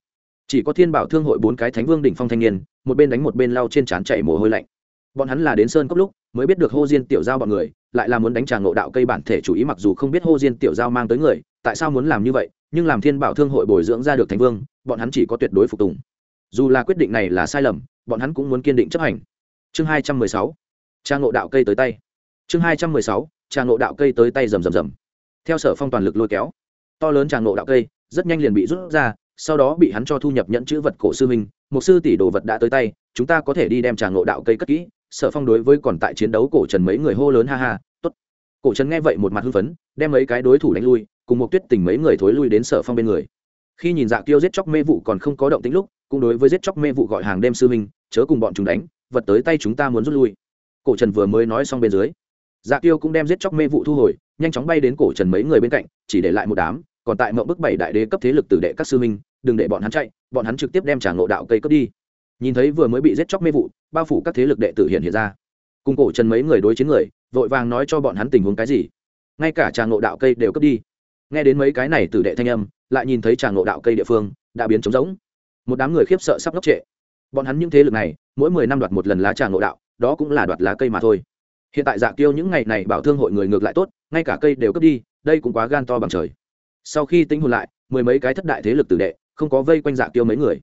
chỉ có thiên bảo thương hội bốn cái thánh vương đỉnh phong thanh niên, một bên đánh một bên lau trên trán chạy mồ hôi lạnh. Bọn hắn là đến sơn cốc lúc, mới biết được hô diên tiểu giao bọn người, lại là muốn đánh trà ngộ đạo cây bản thể chủ ý mặc dù không biết hô diên tiểu giao mang tới người, tại sao muốn làm như vậy, nhưng làm thiên bảo thương hội bồi dưỡng ra được thánh vương, bọn hắn chỉ có tuyệt đối phục tùng. Dù là quyết định này là sai lầm, bọn hắn cũng muốn kiên định chấp hành. Chương hai trăm mười sáu, tràng ngộ đạo cây tới tay. Chương hai trăm mười sáu, tràng ngộ đạo cây tới tay rầm rầm rầm. Theo sở phong toàn lực lôi kéo, to lớn tràng ngộ đạo cây, rất nhanh liền bị rút ra sau đó bị hắn cho thu nhập nhận chữ vật cổ sư minh một sư tỷ đồ vật đã tới tay, chúng ta có thể đi đem trà ngộ đạo cây cất kỹ, sở phong đối với còn tại chiến đấu cổ trần mấy người hô lớn ha ha, tốt. Cổ trần nghe vậy một mặt hưng phấn, đem mấy cái đối thủ đánh lui, cùng một tuyết tình mấy người thối lui đến sở phong bên người. Khi nhìn dạ tiêu giết chóc mê vụ còn không có động tĩnh lúc, cũng đối với giết chóc mê vụ gọi hàng đêm sư minh chớ cùng bọn chúng đánh, vật tới tay chúng ta muốn rút lui. Cổ trần vừa mới nói xong bên dưới dạ tiêu cũng đem giết chóc mê vụ thu hồi, nhanh chóng bay đến cổ trần mấy người bên cạnh, chỉ để lại một đám, còn tại mậu bức bảy đại đế cấp thế lực tử đệ các sư minh đừng để bọn hắn chạy, bọn hắn trực tiếp đem trả ngộ đạo cây cướp đi. Nhìn thấy vừa mới bị giết chóc mê vụ, bao phủ các thế lực đệ tử hiện hiện ra. Cùng cổ trần mấy người đối chiến người, vội vàng nói cho bọn hắn tình huống cái gì. Ngay cả trà ngộ đạo cây đều cướp đi. Nghe đến mấy cái này tử đệ thanh âm, lại nhìn thấy trà ngộ đạo cây địa phương, đã biến trống rỗng. Một đám người khiếp sợ sắp ngốc trệ. Bọn hắn những thế lực này, mỗi mười năm đoạt một lần lá trà ngộ đạo, đó cũng là đoạt lá cây mà thôi. Hiện tại dạ tiêu những ngày này bảo thương hội người ngược lại tốt, ngay cả cây đều cướp đi, đây cũng quá gan to bằng trời. Sau khi tính hồn lại, mười mấy cái thất đại thế lực tử đệ không có vây quanh dạ tiêu mấy người.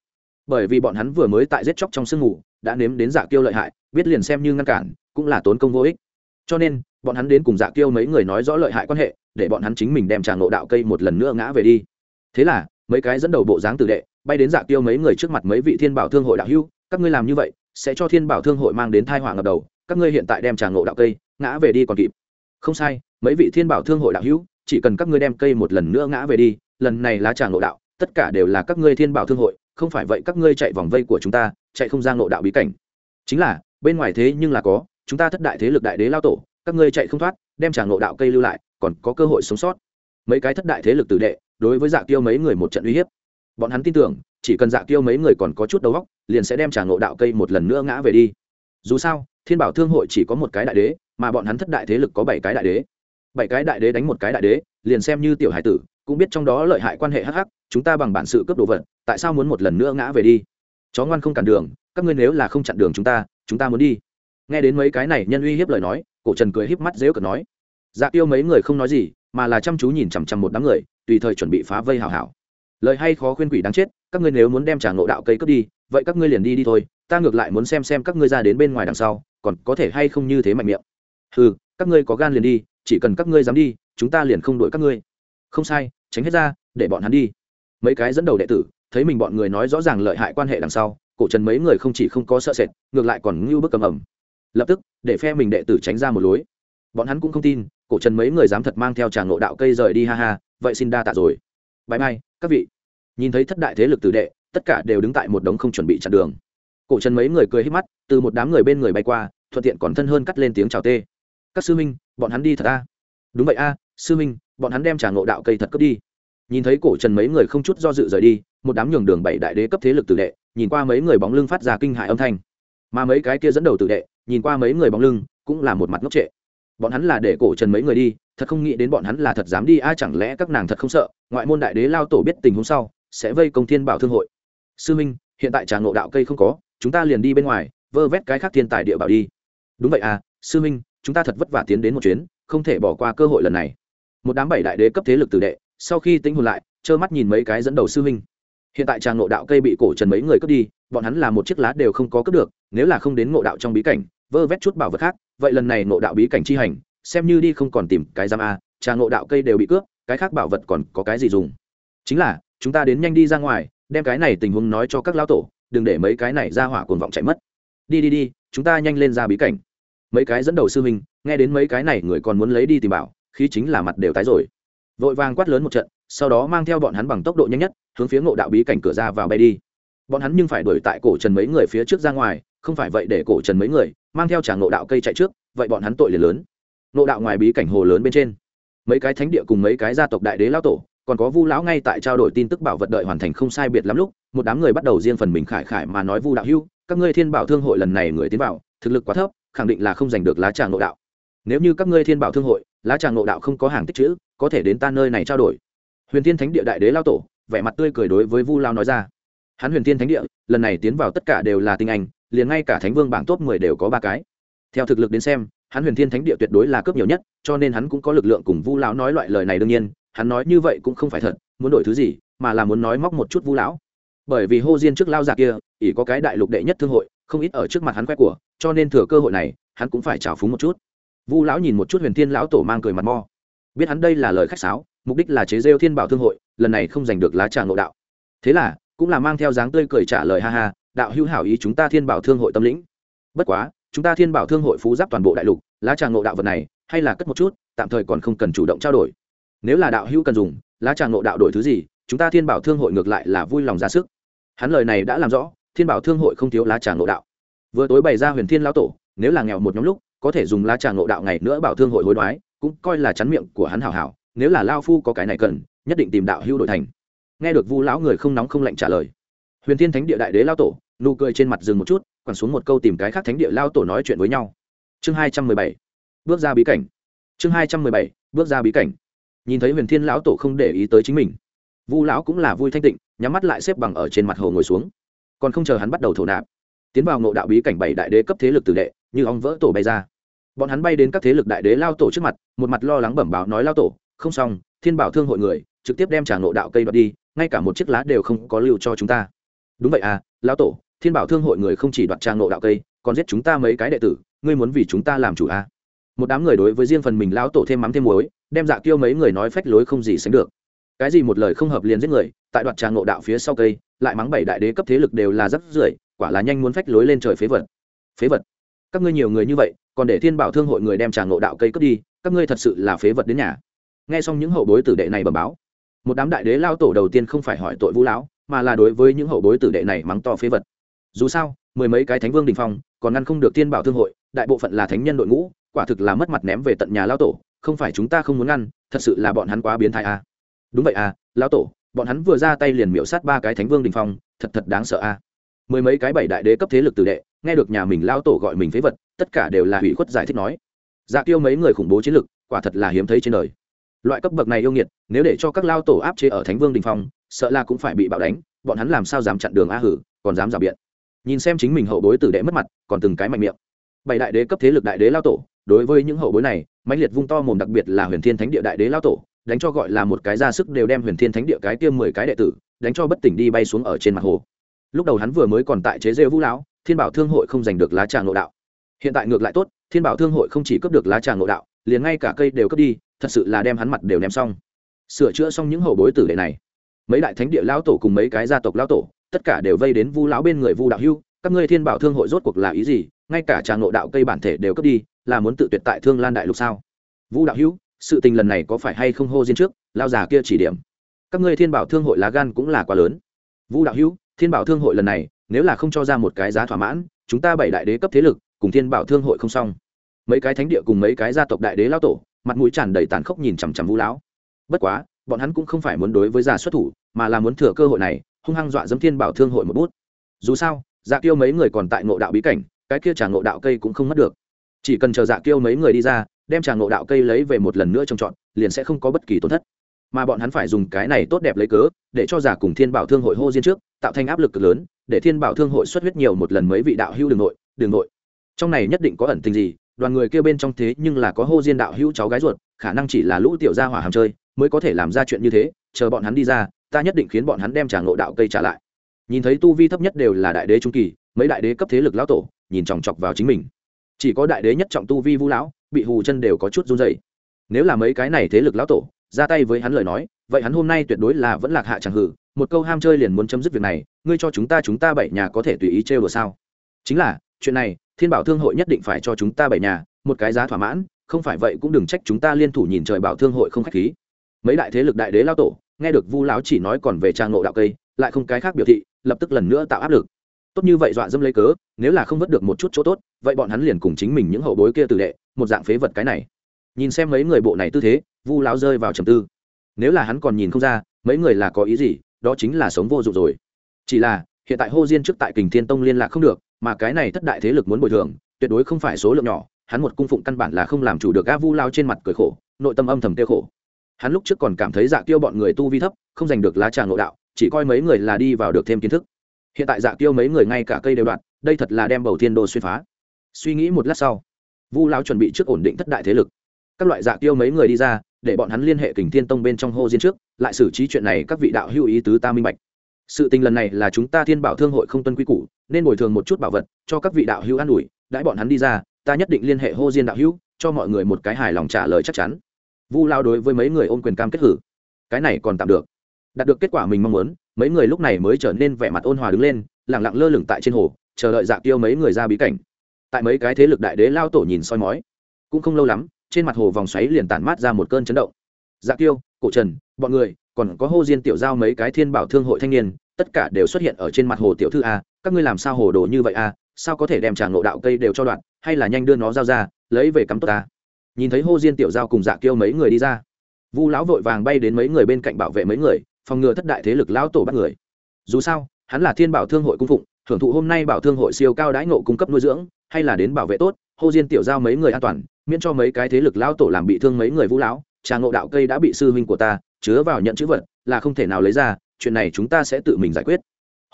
Bởi vì bọn hắn vừa mới tại giết chóc trong sương mù, đã nếm đến dạ tiêu lợi hại, biết liền xem như ngăn cản, cũng là tốn công vô ích. Cho nên, bọn hắn đến cùng dạ tiêu mấy người nói rõ lợi hại quan hệ, để bọn hắn chính mình đem tràng ngộ đạo cây một lần nữa ngã về đi. Thế là, mấy cái dẫn đầu bộ dáng tử đệ, bay đến dạ tiêu mấy người trước mặt mấy vị thiên bảo thương hội đạo hưu các ngươi làm như vậy, sẽ cho thiên bảo thương hội mang đến thai họa ngập đầu, các ngươi hiện tại đem tràng ngộ đạo cây ngã về đi còn kịp. Không sai, mấy vị thiên bảo thương hội đạo hữu, chỉ cần các ngươi đem cây một lần nữa ngã về đi, lần này lá tràng ngộ đạo tất cả đều là các ngươi thiên bảo thương hội, không phải vậy các ngươi chạy vòng vây của chúng ta, chạy không ra ngộ đạo bí cảnh. Chính là, bên ngoài thế nhưng là có, chúng ta thất đại thế lực đại đế lao tổ, các ngươi chạy không thoát, đem tràng ngộ đạo cây lưu lại, còn có cơ hội sống sót. Mấy cái thất đại thế lực tử đệ, đối với dạ tiêu mấy người một trận uy hiếp. Bọn hắn tin tưởng, chỉ cần dạ tiêu mấy người còn có chút đầu óc, liền sẽ đem tràng ngộ đạo cây một lần nữa ngã về đi. Dù sao, thiên bảo thương hội chỉ có một cái đại đế, mà bọn hắn thất đại thế lực có bảy cái đại đế. Bảy cái đại đế đánh một cái đại đế, liền xem như tiểu hải tử, cũng biết trong đó lợi hại quan hệ hắc hắc chúng ta bằng bản sự cướp đồ vật, tại sao muốn một lần nữa ngã về đi? Chó ngoan không cản đường, các ngươi nếu là không chặn đường chúng ta chúng ta muốn đi. Nghe đến mấy cái này, nhân uy hiếp lời nói, cổ trần cười híp mắt dễu cợt nói dạ tiêu mấy người không nói gì, mà là chăm chú nhìn chằm chằm một đám người, tùy thời chuẩn bị phá vây hảo hảo. Lời hay khó khuyên quỷ đáng chết, các ngươi nếu muốn đem trả ngộ đạo cây cướp đi, vậy các ngươi liền đi đi thôi, ta ngược lại muốn xem xem các ngươi ra đến bên ngoài đằng sau, còn có thể hay không như thế mạnh miệng. Ừ các ngươi có gan liền đi, chỉ cần các ngươi dám đi, chúng ta liền không đuổi các ngươi. Không sai, tránh hết ra, để bọn hắn đi mấy cái dẫn đầu đệ tử, thấy mình bọn người nói rõ ràng lợi hại quan hệ đằng sau, cổ trần mấy người không chỉ không có sợ sệt, ngược lại còn ngưu bức cầm ẩm. Lập tức, để phe mình đệ tử tránh ra một lối. Bọn hắn cũng không tin, cổ trần mấy người dám thật mang theo tràng ngộ đạo cây rời đi ha ha, vậy xin đa tạ rồi. Bãi mai, các vị. Nhìn thấy thất đại thế lực tử đệ, tất cả đều đứng tại một đống không chuẩn bị chặn đường. Cổ trần mấy người cười hít mắt, từ một đám người bên người bay qua, thuận tiện còn thân hơn cắt lên tiếng chào tê. Các sư minh bọn hắn đi thật a. Đúng vậy a, sư minh bọn hắn đem trả ngộ đạo cây thật cướp đi nhìn thấy cổ trần mấy người không chút do dự rời đi, một đám nhường đường bảy đại đế cấp thế lực tử đệ, nhìn qua mấy người bóng lưng phát ra kinh hại âm thanh. Mà mấy cái kia dẫn đầu tử đệ, nhìn qua mấy người bóng lưng, cũng là một mặt ngốc trệ. Bọn hắn là để cổ trần mấy người đi, thật không nghĩ đến bọn hắn là thật dám đi ai chẳng lẽ các nàng thật không sợ, ngoại môn đại đế lao tổ biết tình huống sau, sẽ vây công thiên bảo thương hội. Sư minh, hiện tại trà ngộ đạo cây không có, chúng ta liền đi bên ngoài, vơ vét cái khác thiên tài địa bảo đi. Đúng vậy à sư minh, chúng ta thật vất vả tiến đến một chuyến, không thể bỏ qua cơ hội lần này. Một đám bảy đại đế cấp thế lực tử đệ sau khi tính hồn lại, trơ mắt nhìn mấy cái dẫn đầu sư minh hiện tại tràng ngộ đạo cây bị cổ trần mấy người cướp đi, bọn hắn là một chiếc lá đều không có cướp được, nếu là không đến ngộ đạo trong bí cảnh, vơ vét chút bảo vật khác, vậy lần này ngộ đạo bí cảnh chi hành, xem như đi không còn tìm cái giam a tràng ngộ đạo cây đều bị cướp, cái khác bảo vật còn có cái gì dùng? Chính là, chúng ta đến nhanh đi ra ngoài, đem cái này tình huống nói cho các lão tổ, đừng để mấy cái này ra hỏa cuồng vọng chạy mất. Đi đi đi, chúng ta nhanh lên ra bí cảnh. Mấy cái dẫn đầu sư huynh, nghe đến mấy cái này người còn muốn lấy đi tìm bảo khi chính là mặt đều tái rồi vội vàng quát lớn một trận, sau đó mang theo bọn hắn bằng tốc độ nhanh nhất, hướng phía ngộ đạo bí cảnh cửa ra vào bay đi. Bọn hắn nhưng phải đuổi tại cổ trần mấy người phía trước ra ngoài, không phải vậy để cổ trần mấy người mang theo trả ngộ đạo cây chạy trước, vậy bọn hắn tội liền lớn. Ngộ đạo ngoài bí cảnh hồ lớn bên trên, mấy cái thánh địa cùng mấy cái gia tộc đại đế lao tổ, còn có vu lão ngay tại trao đổi tin tức bảo vật đợi hoàn thành không sai biệt lắm lúc, một đám người bắt đầu riêng phần mình khải khải mà nói vu đạo hưu, các ngươi thiên bảo thương hội lần này người tiến vào, thực lực quá thấp, khẳng định là không giành được lá trà ngộ đạo. Nếu như các ngươi thiên bảo thương hội, lá trà ngộ đạo không có hàng tích chữ có thể đến ta nơi này trao đổi. Huyền thiên thánh địa đại đế lao tổ, vẻ mặt tươi cười đối với vu lao nói ra. Hắn huyền thiên thánh địa, lần này tiến vào tất cả đều là tinh anh, liền ngay cả thánh vương bảng top mười đều có ba cái. Theo thực lực đến xem, hắn huyền thiên thánh địa tuyệt đối là cướp nhiều nhất, cho nên hắn cũng có lực lượng cùng vu lão nói loại lời này đương nhiên, hắn nói như vậy cũng không phải thật, muốn đổi thứ gì, mà là muốn nói móc một chút vu lão. Bởi vì hô diên trước lao già kia, ỷ có cái đại lục đệ nhất thương hội, không ít ở trước mặt hắn khoe của, cho nên thừa cơ hội này, hắn cũng phải trào phúng một chút. Vu lão nhìn một chút huyền thiên lão tổ mang cười mặt mo biết hắn đây là lời khách sáo, mục đích là chế rêu thiên bảo thương hội, lần này không giành được lá trà ngộ đạo. Thế là, cũng là mang theo dáng tươi cười trả lời ha ha, đạo hữu hảo ý chúng ta thiên bảo thương hội tâm lĩnh. Bất quá, chúng ta thiên bảo thương hội phú giáp toàn bộ đại lục, lá trà ngộ đạo vật này, hay là cất một chút, tạm thời còn không cần chủ động trao đổi. Nếu là đạo hữu cần dùng, lá trà ngộ đạo đổi thứ gì, chúng ta thiên bảo thương hội ngược lại là vui lòng ra sức. Hắn lời này đã làm rõ, thiên bảo thương hội không thiếu lá trà ngộ đạo. Vừa tối bày ra huyền thiên lão tổ, nếu là nghèo một nhóm lúc, có thể dùng lá trà ngộ đạo ngày nữa bảo thương hội hối đoái cũng coi là chắn miệng của hắn hảo hảo, nếu là lao phu có cái này cần, nhất định tìm đạo hưu đổi thành. Nghe được vu lão người không nóng không lạnh trả lời. Huyền thiên thánh địa đại đế lao tổ, nụ cười trên mặt dừng một chút, quẳng xuống một câu tìm cái khác thánh địa lao tổ nói chuyện với nhau. Chương hai trăm mười bảy, bước ra bí cảnh. Chương hai trăm mười bảy, bước ra bí cảnh. Nhìn thấy huyền thiên lão tổ không để ý tới chính mình, vu lão cũng là vui thanh tịnh, nhắm mắt lại xếp bằng ở trên mặt hồ ngồi xuống. Còn không chờ hắn bắt đầu thổ nạp, tiến vào ngộ đạo bí cảnh bảy đại đế cấp thế lực tử đệ, như ong vỡ tổ bay ra bọn hắn bay đến các thế lực đại đế lao tổ trước mặt, một mặt lo lắng bẩm báo nói, lao tổ, không xong, thiên bảo thương hội người, trực tiếp đem trả ngộ đạo cây đoạt đi, ngay cả một chiếc lá đều không có lưu cho chúng ta. Đúng vậy à lao tổ, thiên bảo thương hội người không chỉ đoạt trang nộ đạo cây, còn giết chúng ta mấy cái đệ tử, ngươi muốn vì chúng ta làm chủ à. một đám người đối với riêng phần mình lao tổ thêm mắm thêm muối, đem dạ tiêu mấy người nói phách lối không gì sánh được. Cái gì một lời không hợp liền giết người, tại đoạt trang nộ đạo phía sau cây, lại mắng bảy đại đế cấp thế lực đều là rất rưởi, quả là nhanh muốn phách lối lên trời phế vật. Phế vật các ngươi nhiều người như vậy, còn để thiên bảo thương hội người đem trà ngộ đạo cây cướp đi, các ngươi thật sự là phế vật đến nhà nghe xong những hậu bối tử đệ này bẩm báo, một đám đại đế lao tổ đầu tiên không phải hỏi tội vũ lão, mà là đối với những hậu bối tử đệ này mắng to phế vật dù sao, mười mấy cái thánh vương đình phong, còn ngăn không được thiên bảo thương hội, đại bộ phận là thánh nhân đội ngũ, quả thực là mất mặt ném về tận nhà lao tổ, không phải chúng ta không muốn ngăn, thật sự là bọn hắn quá biến thái à. đúng vậy à lao tổ, bọn hắn vừa ra tay liền miễu sát ba cái thánh vương đình phong, thật thật đáng sợ à. mười mấy cái bảy đại đế cấp thế lực tử đệ nghe được nhà mình lao tổ gọi mình phế vật, tất cả đều là hủy khuất giải thích nói. Dạ tiêu mấy người khủng bố chiến lực, quả thật là hiếm thấy trên đời. Loại cấp bậc này yêu nghiệt, nếu để cho các lao tổ áp chế ở thánh vương đình phong, sợ là cũng phải bị bạo đánh, bọn hắn làm sao dám chặn đường a hử, còn dám rào biện. Nhìn xem chính mình hậu bối tử đệ mất mặt, còn từng cái mạnh miệng. Bảy đại đế cấp thế lực đại đế lao tổ, đối với những hậu bối này, mãnh liệt vung to mồm đặc biệt là huyền thiên thánh địa đại đế lao tổ, đánh cho gọi là một cái ra sức đều đem huyền thiên thánh địa cái tiêm mười cái đệ tử, đánh cho bất tỉnh đi bay xuống ở trên mặt hồ. Lúc đầu hắn vừa mới còn tại chế rêu vũ lão thiên bảo thương hội không giành được lá trà ngộ đạo. Hiện tại ngược lại tốt, thiên bảo thương hội không chỉ cướp được lá trà ngộ đạo, liền ngay cả cây đều cướp đi, thật sự là đem hắn mặt đều ném xong. Sửa chữa xong những hậu bối tử đệ này. Mấy đại thánh địa lão tổ cùng mấy cái gia tộc lão tổ, tất cả đều vây đến vu lão bên người vu đạo hưu, các ngươi thiên bảo thương hội rốt cuộc là ý gì? Ngay cả trà ngộ đạo cây bản thể đều cướp đi, là muốn tự tuyệt tại thương lan đại lục sao? Vu đạo hưu, sự tình lần này có phải hay không hô diên trước lao già kia chỉ điểm. Các ngươi thiên bảo thương hội lá gan cũng là quá lớn. Vu đạo hưu, thiên bảo thương hội lần này nếu là không cho ra một cái giá thỏa mãn, chúng ta bảy đại đế cấp thế lực, cùng thiên bảo thương hội không xong. Mấy cái thánh địa cùng mấy cái gia tộc đại đế lao tổ, mặt mũi tràn đầy tàn khốc nhìn chằm chằm vũ lão. Bất quá, bọn hắn cũng không phải muốn đối với già xuất thủ, mà là muốn thừa cơ hội này, hung hăng dọa dẫm thiên bảo thương hội một bút. Dù sao dạ kiêu mấy người còn tại ngộ đạo bí cảnh, cái kia trà ngộ đạo cây cũng không mất được. Chỉ cần chờ dạ kiêu mấy người đi ra, đem trà ngộ đạo cây lấy về một lần nữa trồng trọt, liền sẽ không có bất kỳ tổn thất. Mà bọn hắn phải dùng cái này tốt đẹp lấy cớ, để cho giả cùng thiên bảo thương hội hô diên trước, tạo thành áp lực cực lớn để thiên bảo thương hội xuất huyết nhiều một lần mấy vị đạo hữu đường nội đường nội. Trong này nhất định có ẩn tình gì, đoàn người kêu bên trong thế nhưng là có hô diên đạo hữu cháu gái ruột, khả năng chỉ là lũ tiểu gia hỏa hàm chơi, mới có thể làm ra chuyện như thế, chờ bọn hắn đi ra, ta nhất định khiến bọn hắn đem trả ngộ đạo cây trả lại. Nhìn thấy tu vi thấp nhất đều là đại đế trung kỳ, mấy đại đế cấp thế lực lão tổ, nhìn chòng chọc vào chính mình. Chỉ có đại đế nhất trọng tu vi vũ lão, bị hù chân đều có chút run dày nếu là mấy cái này thế lực lão tổ, ra tay với hắn lời nói, vậy hắn hôm nay tuyệt đối là vẫn lạc hạ chẳng hử một câu ham chơi liền muốn chấm dứt việc này, ngươi cho chúng ta chúng ta bảy nhà có thể tùy ý trêu đùa sao? Chính là, chuyện này, thiên bảo thương hội nhất định phải cho chúng ta bảy nhà một cái giá thỏa mãn, không phải vậy cũng đừng trách chúng ta liên thủ nhìn trời bảo thương hội không khách khí. Mấy đại thế lực đại đế lao tổ, nghe được vu lão chỉ nói còn về trang ngộ đạo cây, lại không cái khác biểu thị, lập tức lần nữa tạo áp lực. Tốt như vậy dọa dâm lấy cớ, nếu là không vớt được một chút chỗ tốt, vậy bọn hắn liền cùng chính mình những hậu bối kia tử đệ, một dạng phế vật cái này. Nhìn xem mấy người bộ này tư thế, vu lão rơi vào trầm tư. Nếu là hắn còn nhìn không ra, mấy người là có ý gì đó chính là sống vô dụng rồi. Chỉ là, hiện tại hô diên trước tại kình thiên tông liên lạc không được, mà cái này thất đại thế lực muốn bồi thường, tuyệt đối không phải số lượng nhỏ, hắn một cung phụng căn bản là không làm chủ được a vu lao trên mặt cười khổ, nội tâm âm thầm tiêu khổ. Hắn lúc trước còn cảm thấy dạ tiêu bọn người tu vi thấp, không giành được lá trà ngộ đạo, chỉ coi mấy người là đi vào được thêm kiến thức. Hiện tại dạ tiêu mấy người ngay cả cây đều đoạn, đây thật là đem bầu thiên đô xuyên phá. Suy nghĩ một lát sau, vu lao chuẩn bị trước ổn định thất đại thế lực. Các loại dạ tiêu mấy người đi ra để bọn hắn liên hệ kình thiên tông bên trong hô diên trước, lại xử trí chuyện này, các vị đạo hữu ý tứ ta minh bạch. Sự tình lần này là chúng ta thiên bảo thương hội không tuân quy củ, nên bồi thường một chút bảo vật, cho các vị đạo hữu an ủi, đãi bọn hắn đi ra, ta nhất định liên hệ hô diên đạo hữu, cho mọi người một cái hài lòng trả lời chắc chắn. Vu lao đối với mấy người ôm quyền cam kết hử. Cái này còn tạm được. Đạt được kết quả mình mong muốn, mấy người lúc này mới trở nên vẻ mặt ôn hòa đứng lên lẳng lặng lơ lửng tại trên hồ, chờ đợi dạ tiêu mấy người ra bí cảnh. Tại mấy cái thế lực đại đế lao tổ nhìn soi mói, cũng không lâu lắm trên mặt hồ vòng xoáy liền tản mát ra một cơn chấn động. Dạ tiêu cổ trần, bọn người, còn có hô diên tiểu giao mấy cái thiên bảo thương hội thanh niên, tất cả đều xuất hiện ở trên mặt hồ tiểu thư a, các ngươi làm sao hồ đồ như vậy a, sao có thể đem trà ngộ đạo cây đều cho đoạn, hay là nhanh đưa nó giao ra, lấy về cắm tốt ta nhìn thấy hô diên tiểu giao cùng dạ kiêu mấy người đi ra, vu lão vội vàng bay đến mấy người bên cạnh bảo vệ mấy người, phòng ngừa thất đại thế lực lão tổ bắt người. Dù sao, hắn là thiên bảo thương hội cung phụng, thưởng thụ hôm nay bảo thương hội siêu cao đãi ngộ cung cấp nuôi dưỡng, hay là đến bảo vệ tốt, hô diên tiểu giao mấy người an toàn miễn cho mấy cái thế lực lão tổ làm bị thương mấy người vũ lão, trà ngộ đạo cây đã bị sư huynh của ta chứa vào nhận chữ vật, là không thể nào lấy ra, chuyện này chúng ta sẽ tự mình giải quyết.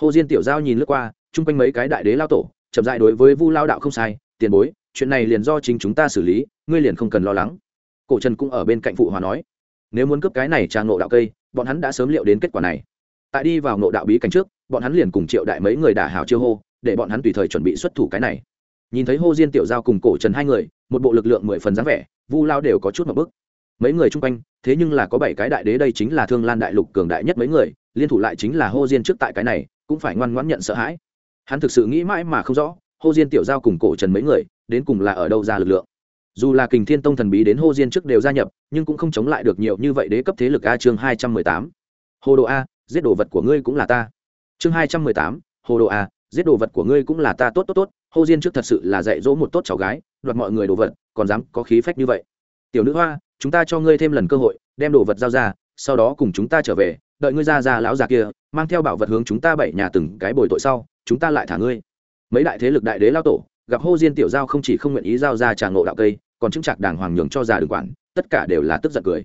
Hồ diên tiểu giao nhìn lướt qua, chung quanh mấy cái đại đế lao tổ, chậm dại đối với vu lao đạo không sai, tiền bối, chuyện này liền do chính chúng ta xử lý, ngươi liền không cần lo lắng. Cổ trần cũng ở bên cạnh phụ hòa nói, nếu muốn cướp cái này trang ngộ đạo cây, bọn hắn đã sớm liệu đến kết quả này. Tại đi vào ngộ đạo bí cảnh trước, bọn hắn liền cùng triệu đại mấy người đả hào chiêu hô, để bọn hắn tùy thời chuẩn bị xuất thủ cái này. Nhìn thấy hô diên tiểu giao cùng cổ trần hai người một bộ lực lượng mười phần dáng vẻ, vu lao đều có chút một bức. Mấy người chung quanh, thế nhưng là có bảy cái đại đế đây chính là thương lan đại lục cường đại nhất mấy người, liên thủ lại chính là hô diên trước tại cái này, cũng phải ngoan ngoãn nhận sợ hãi. Hắn thực sự nghĩ mãi mà không rõ, hô diên tiểu giao cùng cổ trần mấy người, đến cùng là ở đâu ra lực lượng. Dù là kình thiên tông thần bí đến hô diên trước đều gia nhập, nhưng cũng không chống lại được nhiều như vậy đế cấp thế lực a chương hai trăm mười tám. Hồ đồ a, giết đồ vật của ngươi cũng là ta. Chương hai trăm mười tám, hồ đồ a, giết đồ vật của ngươi cũng là ta, tốt tốt tốt hô diên trước thật sự là dạy dỗ một tốt cháu gái, đoạt mọi người đồ vật, còn dám có khí phách như vậy. Tiểu nữ hoa, chúng ta cho ngươi thêm lần cơ hội, đem đồ vật giao ra, sau đó cùng chúng ta trở về, đợi ngươi ra ra lão già kia, mang theo bảo vật hướng chúng ta bảy nhà từng cái bồi tội sau, chúng ta lại thả ngươi. Mấy đại thế lực đại đế lao tổ, gặp hô diên tiểu giao không chỉ không nguyện ý giao ra trà ngộ đạo cây, còn chứng chặt đàng hoàng nhường cho già đường quản, tất cả đều là tức giận cười.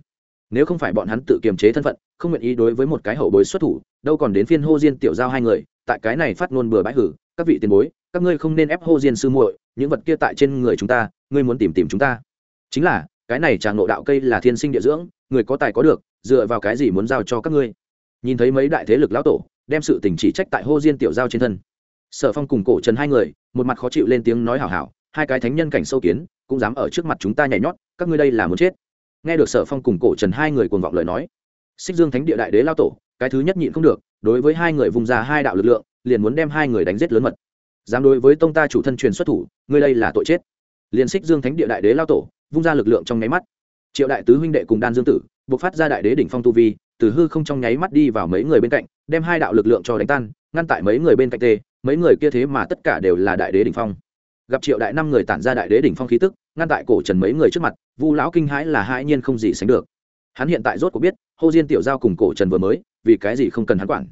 Nếu không phải bọn hắn tự kiềm chế thân phận, không nguyện ý đối với một cái hậu bối xuất thủ, đâu còn đến phiên hô diên tiểu giao hai người, tại cái này phát ngôn bừa bãi hử, các vị tiền bối các ngươi không nên ép hô diên sư muội, những vật kia tại trên người chúng ta, ngươi muốn tìm tìm chúng ta. Chính là, cái này tràng nộ đạo cây là thiên sinh địa dưỡng, người có tài có được, dựa vào cái gì muốn giao cho các ngươi? Nhìn thấy mấy đại thế lực lão tổ, đem sự tình chỉ trách tại hô diên tiểu giao trên thân. Sở phong cùng cổ trần hai người, một mặt khó chịu lên tiếng nói hảo hảo, hai cái thánh nhân cảnh sâu kiến, cũng dám ở trước mặt chúng ta nhảy nhót, các ngươi đây là muốn chết. Nghe được sở phong cùng cổ trần hai người cuồng vọng lời nói, xích dương thánh địa đại đế lao tổ, cái thứ nhất nhịn không được, đối với hai người vùng ra hai đạo lực lượng, liền muốn đem hai người đánh giết lớn mật dám đối với tông ta chủ thân truyền xuất thủ, ngươi đây là tội chết. Liền xích dương thánh địa đại đế lao tổ, vung ra lực lượng trong nháy mắt. Triệu đại tứ huynh đệ cùng đan dương tử, buộc phát ra đại đế đỉnh phong tu vi, từ hư không trong nháy mắt đi vào mấy người bên cạnh, đem hai đạo lực lượng cho đánh tan, ngăn tại mấy người bên cạnh tê, mấy người kia thế mà tất cả đều là đại đế đỉnh phong. Gặp triệu đại năm người tản ra đại đế đỉnh phong khí tức, ngăn tại cổ trần mấy người trước mặt, vu lão kinh hãi là hãi nhiên không gì sánh được. Hắn hiện tại rốt cuộc biết, hô diên tiểu giao cùng cổ trần vừa mới, vì cái gì không cần hắn quản.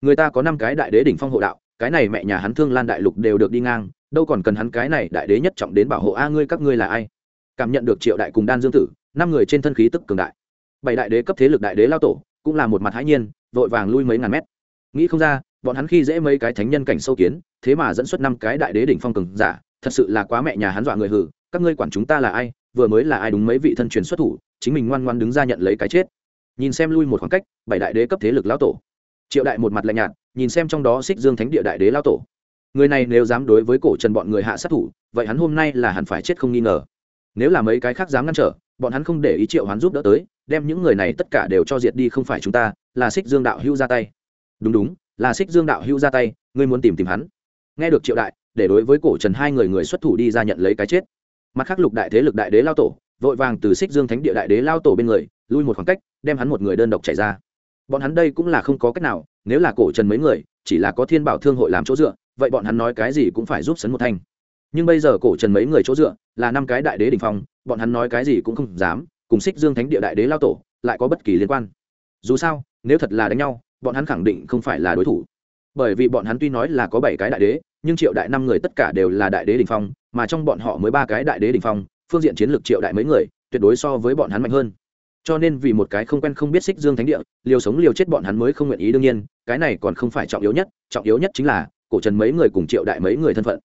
Người ta có năm cái đại đế đỉnh phong hộ đạo cái này mẹ nhà hắn thương lan đại lục đều được đi ngang, đâu còn cần hắn cái này đại đế nhất trọng đến bảo hộ a, ngươi các ngươi là ai? Cảm nhận được triệu đại cùng đan dương tử, năm người trên thân khí tức cường đại. Bảy đại đế cấp thế lực đại đế lao tổ, cũng là một mặt hãi nhiên, vội vàng lui mấy ngàn mét. Nghĩ không ra, bọn hắn khi dễ mấy cái thánh nhân cảnh sâu kiến, thế mà dẫn xuất năm cái đại đế đỉnh phong cường giả, thật sự là quá mẹ nhà hắn dọa người hử, các ngươi quản chúng ta là ai, vừa mới là ai đúng mấy vị thân truyền xuất thủ, chính mình ngoan ngoan đứng ra nhận lấy cái chết. Nhìn xem lui một khoảng cách, bảy đại đế cấp thế lực lão tổ. Triệu đại một mặt lạnh nhạt nhìn xem trong đó xích dương thánh địa đại đế Lao tổ. Người này nếu dám đối với cổ trần bọn người hạ sát thủ, vậy hắn hôm nay là hẳn phải chết không nghi ngờ. Nếu là mấy cái khác dám ngăn trở, bọn hắn không để ý triệu hắn giúp đỡ tới, đem những người này tất cả đều cho diệt đi không phải chúng ta, là xích dương đạo hữu ra tay. Đúng đúng, là xích dương đạo hữu ra tay, ngươi muốn tìm tìm hắn. Nghe được triệu đại, để đối với cổ trần hai người người xuất thủ đi ra nhận lấy cái chết. Mặt khác lục đại thế lực đại đế lao tổ, vội vàng từ xích dương thánh địa đại đế lao tổ bên người, lui một khoảng cách, đem hắn một người đơn độc chạy ra bọn hắn đây cũng là không có cách nào, nếu là cổ trần mấy người, chỉ là có thiên bảo thương hội làm chỗ dựa, vậy bọn hắn nói cái gì cũng phải giúp sấn một thanh. Nhưng bây giờ cổ trần mấy người chỗ dựa, là năm cái đại đế đình phong, bọn hắn nói cái gì cũng không dám, cùng xích dương thánh địa đại đế lao tổ, lại có bất kỳ liên quan. Dù sao, nếu thật là đánh nhau, bọn hắn khẳng định không phải là đối thủ. Bởi vì bọn hắn tuy nói là có bảy cái đại đế, nhưng triệu đại năm người tất cả đều là đại đế đình phong, mà trong bọn họ mới ba cái đại đế đình phong, phương diện chiến lược triệu đại mấy người, tuyệt đối so với bọn hắn mạnh hơn cho nên vì một cái không quen không biết xích dương thánh địa, liều sống liều chết bọn hắn mới không nguyện ý đương nhiên, cái này còn không phải trọng yếu nhất, trọng yếu nhất chính là, cổ trần mấy người cùng triệu đại mấy người thân phận.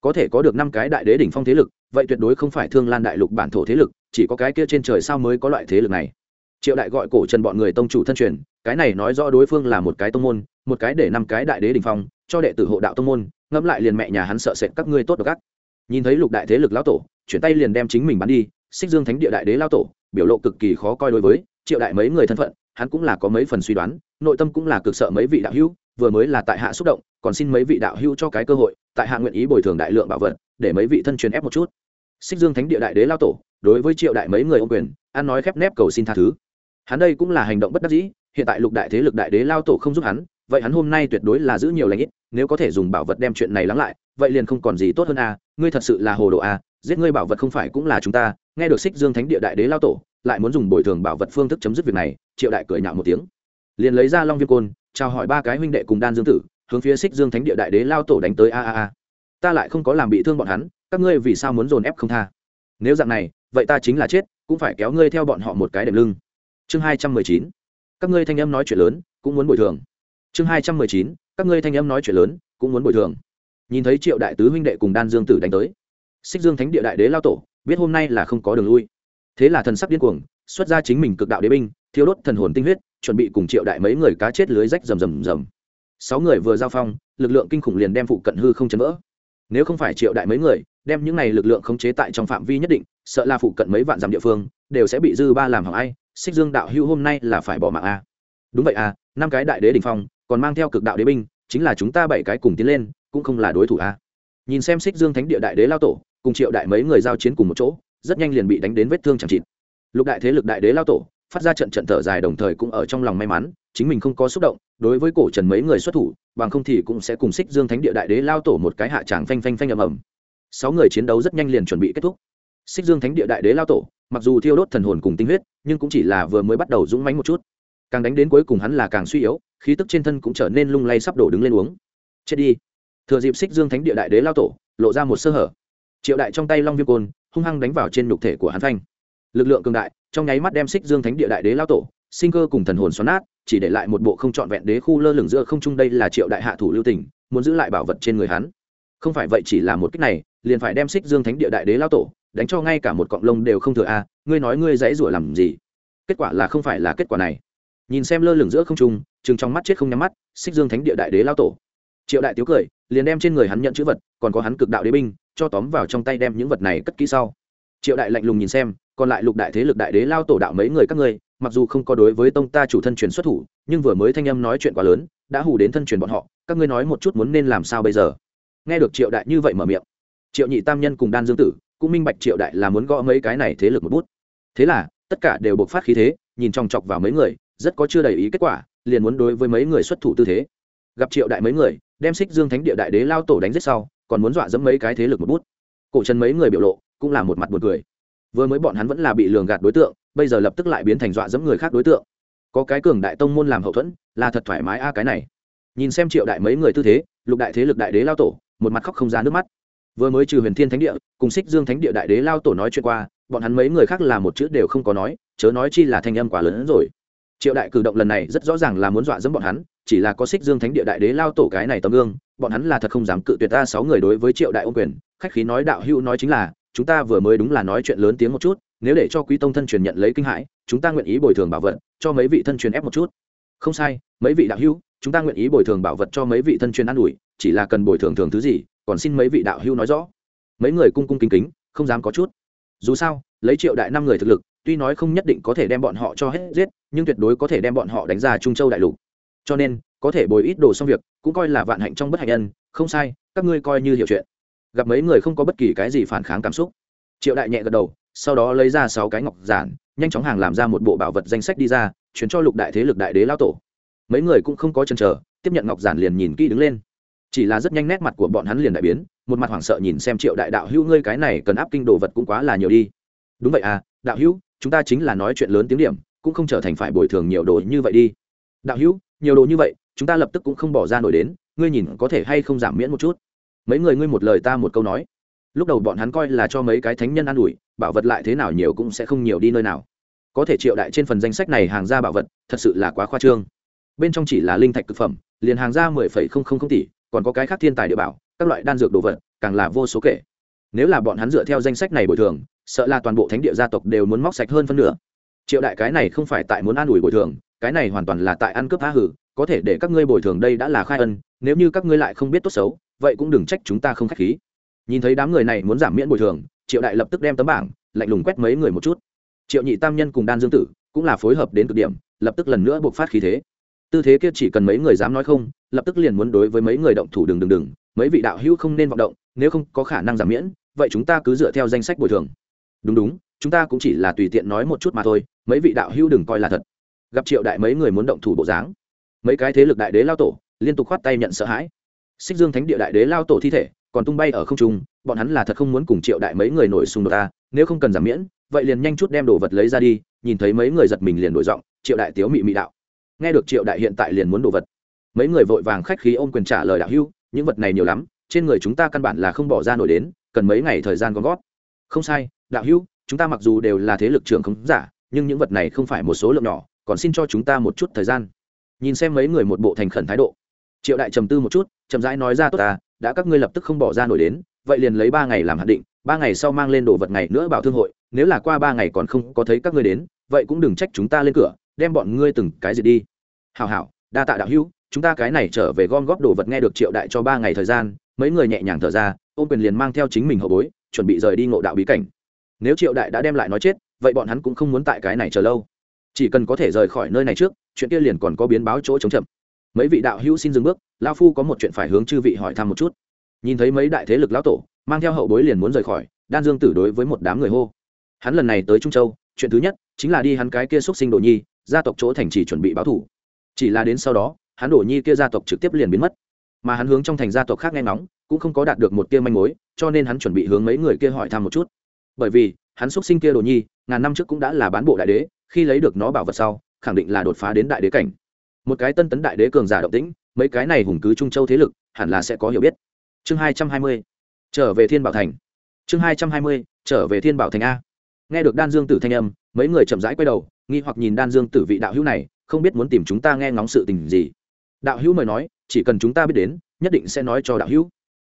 Có thể có được năm cái đại đế đỉnh phong thế lực, vậy tuyệt đối không phải thương lan đại lục bản thổ thế lực, chỉ có cái kia trên trời sao mới có loại thế lực này. Triệu đại gọi cổ trần bọn người tông chủ thân truyền, cái này nói rõ đối phương là một cái tông môn, một cái để năm cái đại đế đình phong, cho đệ tử hộ đạo tông môn, ngẫm lại liền mẹ nhà hắn sợ sệt các ngươi tốt được gắt nhìn thấy lục đại thế lực lão tổ, chuyển tay liền đem chính mình bắn đi, xích dương thánh địa đại đế lao tổ biểu lộ cực kỳ khó coi đối với triệu đại mấy người thân phận, hắn cũng là có mấy phần suy đoán, nội tâm cũng là cực sợ mấy vị đạo hữu, vừa mới là tại hạ xúc động, còn xin mấy vị đạo hữu cho cái cơ hội, tại hạ nguyện ý bồi thường đại lượng bảo vật, để mấy vị thân truyền ép một chút. Xích dương thánh địa đại đế lao tổ, đối với triệu đại mấy người ô quyền, ăn nói khép nép cầu xin tha thứ. Hắn đây cũng là hành động bất đắc dĩ, hiện tại lục đại thế lực đại đế lao tổ không giúp hắn, vậy hắn hôm nay tuyệt đối là giữ nhiều lãnh ít, nếu có thể dùng bảo vật đem chuyện này lắng lại, vậy liền không còn gì tốt hơn a, ngươi thật sự là hồ đồ a, giết ngươi bảo vật không phải cũng là chúng ta nghe được xích dương thánh địa đại đế lao tổ, lại muốn dùng bồi thường bảo vật phương thức chấm dứt việc này, triệu đại cười nhạo một tiếng. Liền lấy ra long viêm côn, chào hỏi ba cái huynh đệ cùng đan dương tử, hướng phía xích dương thánh địa đại đế lao tổ đánh tới a a a. Ta lại không có làm bị thương bọn hắn, các ngươi vì sao muốn dồn ép không tha? Nếu dạng này, vậy ta chính là chết, cũng phải kéo ngươi theo bọn họ một cái đệm lưng. Chương hai trăm mười chín. Các ngươi thanh âm nói chuyện lớn, cũng muốn bồi thường. Chương hai trăm mười chín. Các ngươi thanh âm nói chuyện lớn, cũng muốn bồi thường. Nhìn thấy triệu đại tứ huynh đệ cùng đan dương tử đánh tới xích dương thánh địa đại đế lao tổ biết hôm nay là không có đường lui. Thế là thần sắc điên cuồng, xuất ra chính mình cực đạo đế binh thiếu đốt thần hồn tinh huyết, chuẩn bị cùng triệu đại mấy người cá chết lưới rách rầm rầm rầm. Sáu người vừa giao phong, lực lượng kinh khủng liền đem phụ cận hư không chấn vỡ. Nếu không phải triệu đại mấy người, đem những này lực lượng khống chế tại trong phạm vi nhất định, sợ là phụ cận mấy vạn dặm địa phương, đều sẽ bị dư ba làm hỏng ai, xích dương đạo hữu hôm nay là phải bỏ mạng a đúng vậy à năm cái đại đế đình phong, còn mang theo cực đạo đế binh, chính là chúng ta bảy cái cùng tiến lên, cũng không là đối thủ a nhìn xem xích dương thánh địa đại đế lao tổ cùng triệu đại mấy người giao chiến cùng một chỗ, rất nhanh liền bị đánh đến vết thương chẳng chịt. Lục đại thế lực đại đế lao tổ, phát ra trận trận thở dài đồng thời cũng ở trong lòng may mắn, chính mình không có xúc động, đối với cổ trần mấy người xuất thủ, bằng không thì cũng sẽ cùng xích dương thánh địa đại đế lao tổ một cái hạ tràng phanh phanh phanh ầm ầm. Sáu người chiến đấu rất nhanh liền chuẩn bị kết thúc. Xích dương thánh địa đại đế lao tổ, mặc dù thiêu đốt thần hồn cùng tinh huyết, nhưng cũng chỉ là vừa mới bắt đầu dũng mánh một chút. Càng đánh đến cuối cùng hắn là càng suy yếu, khí tức trên thân cũng trở nên lung lay sắp đổ đứng lên uống. Chết đi. Thừa dịp xích dương thánh địa đại đế lao tổ, lộ ra một sơ hở triệu đại trong tay long viêm côn, hung hăng đánh vào trên nhục thể của hắn phanh. Lực lượng cường đại, trong nháy mắt đem xích dương thánh địa đại đế lao tổ, sinh cơ cùng thần hồn xoắn nát, chỉ để lại một bộ không trọn vẹn đế khu lơ lửng giữa không trung đây là triệu đại hạ thủ lưu tình, muốn giữ lại bảo vật trên người hắn. Không phải vậy chỉ là một cách này, liền phải đem xích dương thánh địa đại đế lao tổ, đánh cho ngay cả một cọng lông đều không thừa a, ngươi nói ngươi dãy rủa làm gì? Kết quả là không phải là kết quả này. Nhìn xem lơ lửng giữa không trung chừng trong mắt chết không nhắm mắt xích dương thánh địa đại đế lao tổ. Triệu đại tiếu cười, liền đem trên người hắn nhận chữ vật, còn có hắn cực đạo đế binh cho tóm vào trong tay đem những vật này cất kỹ sau. Triệu đại lạnh lùng nhìn xem, còn lại lục đại thế lực đại đế lao tổ đạo mấy người các ngươi, mặc dù không có đối với tông ta chủ thân truyền xuất thủ, nhưng vừa mới thanh âm nói chuyện quá lớn, đã hù đến thân truyền bọn họ, các ngươi nói một chút muốn nên làm sao bây giờ? Nghe được triệu đại như vậy mở miệng, triệu nhị tam nhân cùng đan dương tử, cũng minh bạch triệu đại là muốn gõ mấy cái này thế lực một bút. Thế là, tất cả đều buộc phát khí thế, nhìn chòng chọc vào mấy người, rất có chưa đầy ý kết quả, liền muốn đối với mấy người xuất thủ tư thế. Gặp triệu đại mấy người, đem xích dương thánh địa đại đế lao tổ đánh giết sau còn muốn dọa dẫm mấy cái thế lực một bút. Cổ trần mấy người biểu lộ cũng là một mặt buồn cười. Vừa mới bọn hắn vẫn là bị lường gạt đối tượng, bây giờ lập tức lại biến thành dọa dẫm người khác đối tượng. Có cái cường đại tông môn làm hậu thuẫn, là thật thoải mái a cái này. Nhìn xem triệu đại mấy người tư thế, lục đại thế lực đại đế lao tổ, một mặt khóc không ra nước mắt. Vừa mới trừ huyền thiên thánh địa, cùng xích dương thánh địa đại đế lao tổ nói chuyện qua, bọn hắn mấy người khác là một chữ đều không có nói, chớ nói chi là thanh âm quá lớn hơn rồi. Triệu đại cử động lần này rất rõ ràng là muốn dọa dẫm bọn hắn chỉ là có xích dương thánh địa đại đế lao tổ cái này tấm gương, bọn hắn là thật không dám cự tuyệt ta sáu người đối với triệu đại ô quyền. Khách khí nói đạo hữu nói chính là, chúng ta vừa mới đúng là nói chuyện lớn tiếng một chút, nếu để cho quý tông thân truyền nhận lấy kinh hãi, chúng ta nguyện ý bồi thường bảo vật, cho mấy vị thân truyền ép một chút. Không sai, mấy vị đạo hữu, chúng ta nguyện ý bồi thường bảo vật cho mấy vị thân truyền an ủi, chỉ là cần bồi thường thường thứ gì, còn xin mấy vị đạo hữu nói rõ. Mấy người cung cung kính kính, không dám có chút. Dù sao, lấy triệu đại năm người thực lực, tuy nói không nhất định có thể đem bọn họ cho hết giết, nhưng tuyệt đối có thể đem bọn họ đánh ra trung châu đại lục cho nên, có thể bồi ít đồ xong việc, cũng coi là vạn hạnh trong bất hạnh nhân, không sai, các ngươi coi như hiểu chuyện. Gặp mấy người không có bất kỳ cái gì phản kháng cảm xúc. Triệu đại nhẹ gật đầu, sau đó lấy ra sáu cái ngọc giản, nhanh chóng hàng làm ra một bộ bảo vật danh sách đi ra, chuyển cho lục đại thế lực đại đế lao tổ. Mấy người cũng không có chần chờ, tiếp nhận ngọc giản liền nhìn kỹ đứng lên. Chỉ là rất nhanh nét mặt của bọn hắn liền đại biến, một mặt hoảng sợ nhìn xem triệu đại đạo hữu ngươi cái này cần áp kinh đồ vật cũng quá là nhiều đi. Đúng vậy à đạo hữu, chúng ta chính là nói chuyện lớn tiếng điểm, cũng không trở thành phải bồi thường nhiều đồ như vậy đi. Đạo hữu nhiều đồ như vậy, chúng ta lập tức cũng không bỏ ra nổi đến, ngươi nhìn có thể hay không giảm miễn một chút. Mấy người ngươi một lời ta một câu nói. Lúc đầu bọn hắn coi là cho mấy cái thánh nhân an ủi, bảo vật lại thế nào nhiều cũng sẽ không nhiều đi nơi nào. Có thể triệu đại trên phần danh sách này hàng ra bảo vật, thật sự là quá khoa trương. Bên trong chỉ là linh thạch thực phẩm, liền hàng ra mười phẩy không không không tỷ, còn có cái khác thiên tài địa bảo, các loại đan dược đồ vật, càng là vô số kể. Nếu là bọn hắn dựa theo danh sách này bồi thường, sợ là toàn bộ thánh địa gia tộc đều muốn móc sạch hơn phân nửa. Triệu đại cái này không phải tại muốn an ủi bồi thường cái này hoàn toàn là tại ăn cướp tha hử, có thể để các ngươi bồi thường đây đã là khai ân, nếu như các ngươi lại không biết tốt xấu, vậy cũng đừng trách chúng ta không k h á c h khí. Nhìn thấy đám người này muốn giảm miễn bồi thường, triệu đại lập tức đem tấm bảng, lạnh lùng quét mấy người một chút. Triệu nhị tam nhân cùng đan dương tử cũng là phối hợp đến cực điểm, lập tức lần nữa buộc phát khí thế. Tư thế kia chỉ cần mấy người dám nói không, lập tức liền muốn đối với mấy người động thủ đừng đừng đừng, mấy vị đạo hữu không nên vọng động, nếu không có khả năng giảm miễn, vậy chúng ta cứ dựa theo danh sách bồi thường. Đúng đúng, chúng ta cũng chỉ là tùy tiện nói một chút mà thôi, mấy vị đạo hữu đừng coi là thật gặp triệu đại mấy người muốn động thủ bộ dáng. Mấy cái thế lực đại đế lao tổ liên tục khoát tay nhận sợ hãi. Xích dương thánh địa đại đế lao tổ thi thể còn tung bay ở không trung, bọn hắn là thật không muốn cùng triệu đại mấy người nổi xung đột ta, nếu không cần giảm miễn, vậy liền nhanh chút đem đồ vật lấy ra đi, nhìn thấy mấy người giật mình liền đổi giọng, triệu đại tiếu mị mị đạo. Nghe được triệu đại hiện tại liền muốn đồ vật. Mấy người vội vàng khách khí ôm quyền trả lời đạo hưu, những vật này nhiều lắm, trên người chúng ta căn bản là không bỏ ra nổi đến, cần mấy ngày thời gian gom gót không sai, đạo hưu, chúng ta mặc dù đều là thế lực trưởng không giả, nhưng những vật này không phải một số lượng nhỏ còn xin cho chúng ta một chút thời gian. Nhìn xem mấy người một bộ thành khẩn thái độ. Triệu đại trầm tư một chút, chậm rãi nói ra, tốt ta, đã các ngươi lập tức không bỏ ra nổi đến, vậy liền lấy ba ngày làm hạn định, ba ngày sau mang lên đồ vật ngày nữa bảo thương hội, nếu là qua ba ngày còn không có thấy các ngươi đến, vậy cũng đừng trách chúng ta lên cửa, đem bọn ngươi từng cái gì đi. Hào hảo, đa tạ đạo hữu, chúng ta cái này trở về gom góp đồ vật nghe được triệu đại cho ba ngày thời gian, mấy người nhẹ nhàng thở ra, ôm quyền liền mang theo chính mình hậu bối, chuẩn bị rời đi ngộ đạo bí cảnh. Nếu triệu đại đã đem lại nói chết, vậy bọn hắn cũng không muốn tại cái này chờ lâu chỉ cần có thể rời khỏi nơi này trước, chuyện kia liền còn có biến báo chỗ chống chậm. Mấy vị đạo hữu xin dừng bước lao phu có một chuyện phải hướng chư vị hỏi thăm một chút. Nhìn thấy mấy đại thế lực lão tổ, mang theo hậu bối liền muốn rời khỏi, đan dương tử đối với một đám người hô. Hắn lần này tới trung châu, chuyện thứ nhất chính là đi hắn cái kia xúc sinh đồ nhi, gia tộc chỗ thành trì chuẩn bị báo thủ. Chỉ là đến sau đó, hắn đồ nhi kia gia tộc trực tiếp liền biến mất. Mà hắn hướng trong thành gia tộc khác nghe ngóng, cũng không có đạt được một tia manh mối, cho nên hắn chuẩn bị hướng mấy người kia hỏi thăm một chút. Bởi vì, hắn xúc sinh kia đồ nhi, ngàn năm trước cũng đã là bán bộ đại đế khi lấy được nó bảo vật sau, khẳng định là đột phá đến đại đế cảnh. Một cái tân tấn đại đế cường giả động tĩnh, mấy cái này hùng cứ trung châu thế lực, hẳn là sẽ có hiểu biết. Chương hai trăm hai mươi, trở về thiên bảo thành. Chương hai trăm hai mươi, trở về thiên bảo thành a. Nghe được đan dương tử thanh âm, mấy người chậm rãi quay đầu, nghi hoặc nhìn đan dương tử vị đạo hữu này, không biết muốn tìm chúng ta nghe ngóng sự tình gì. Đạo hữu mời nói, chỉ cần chúng ta biết đến, nhất định sẽ nói cho đạo hữu.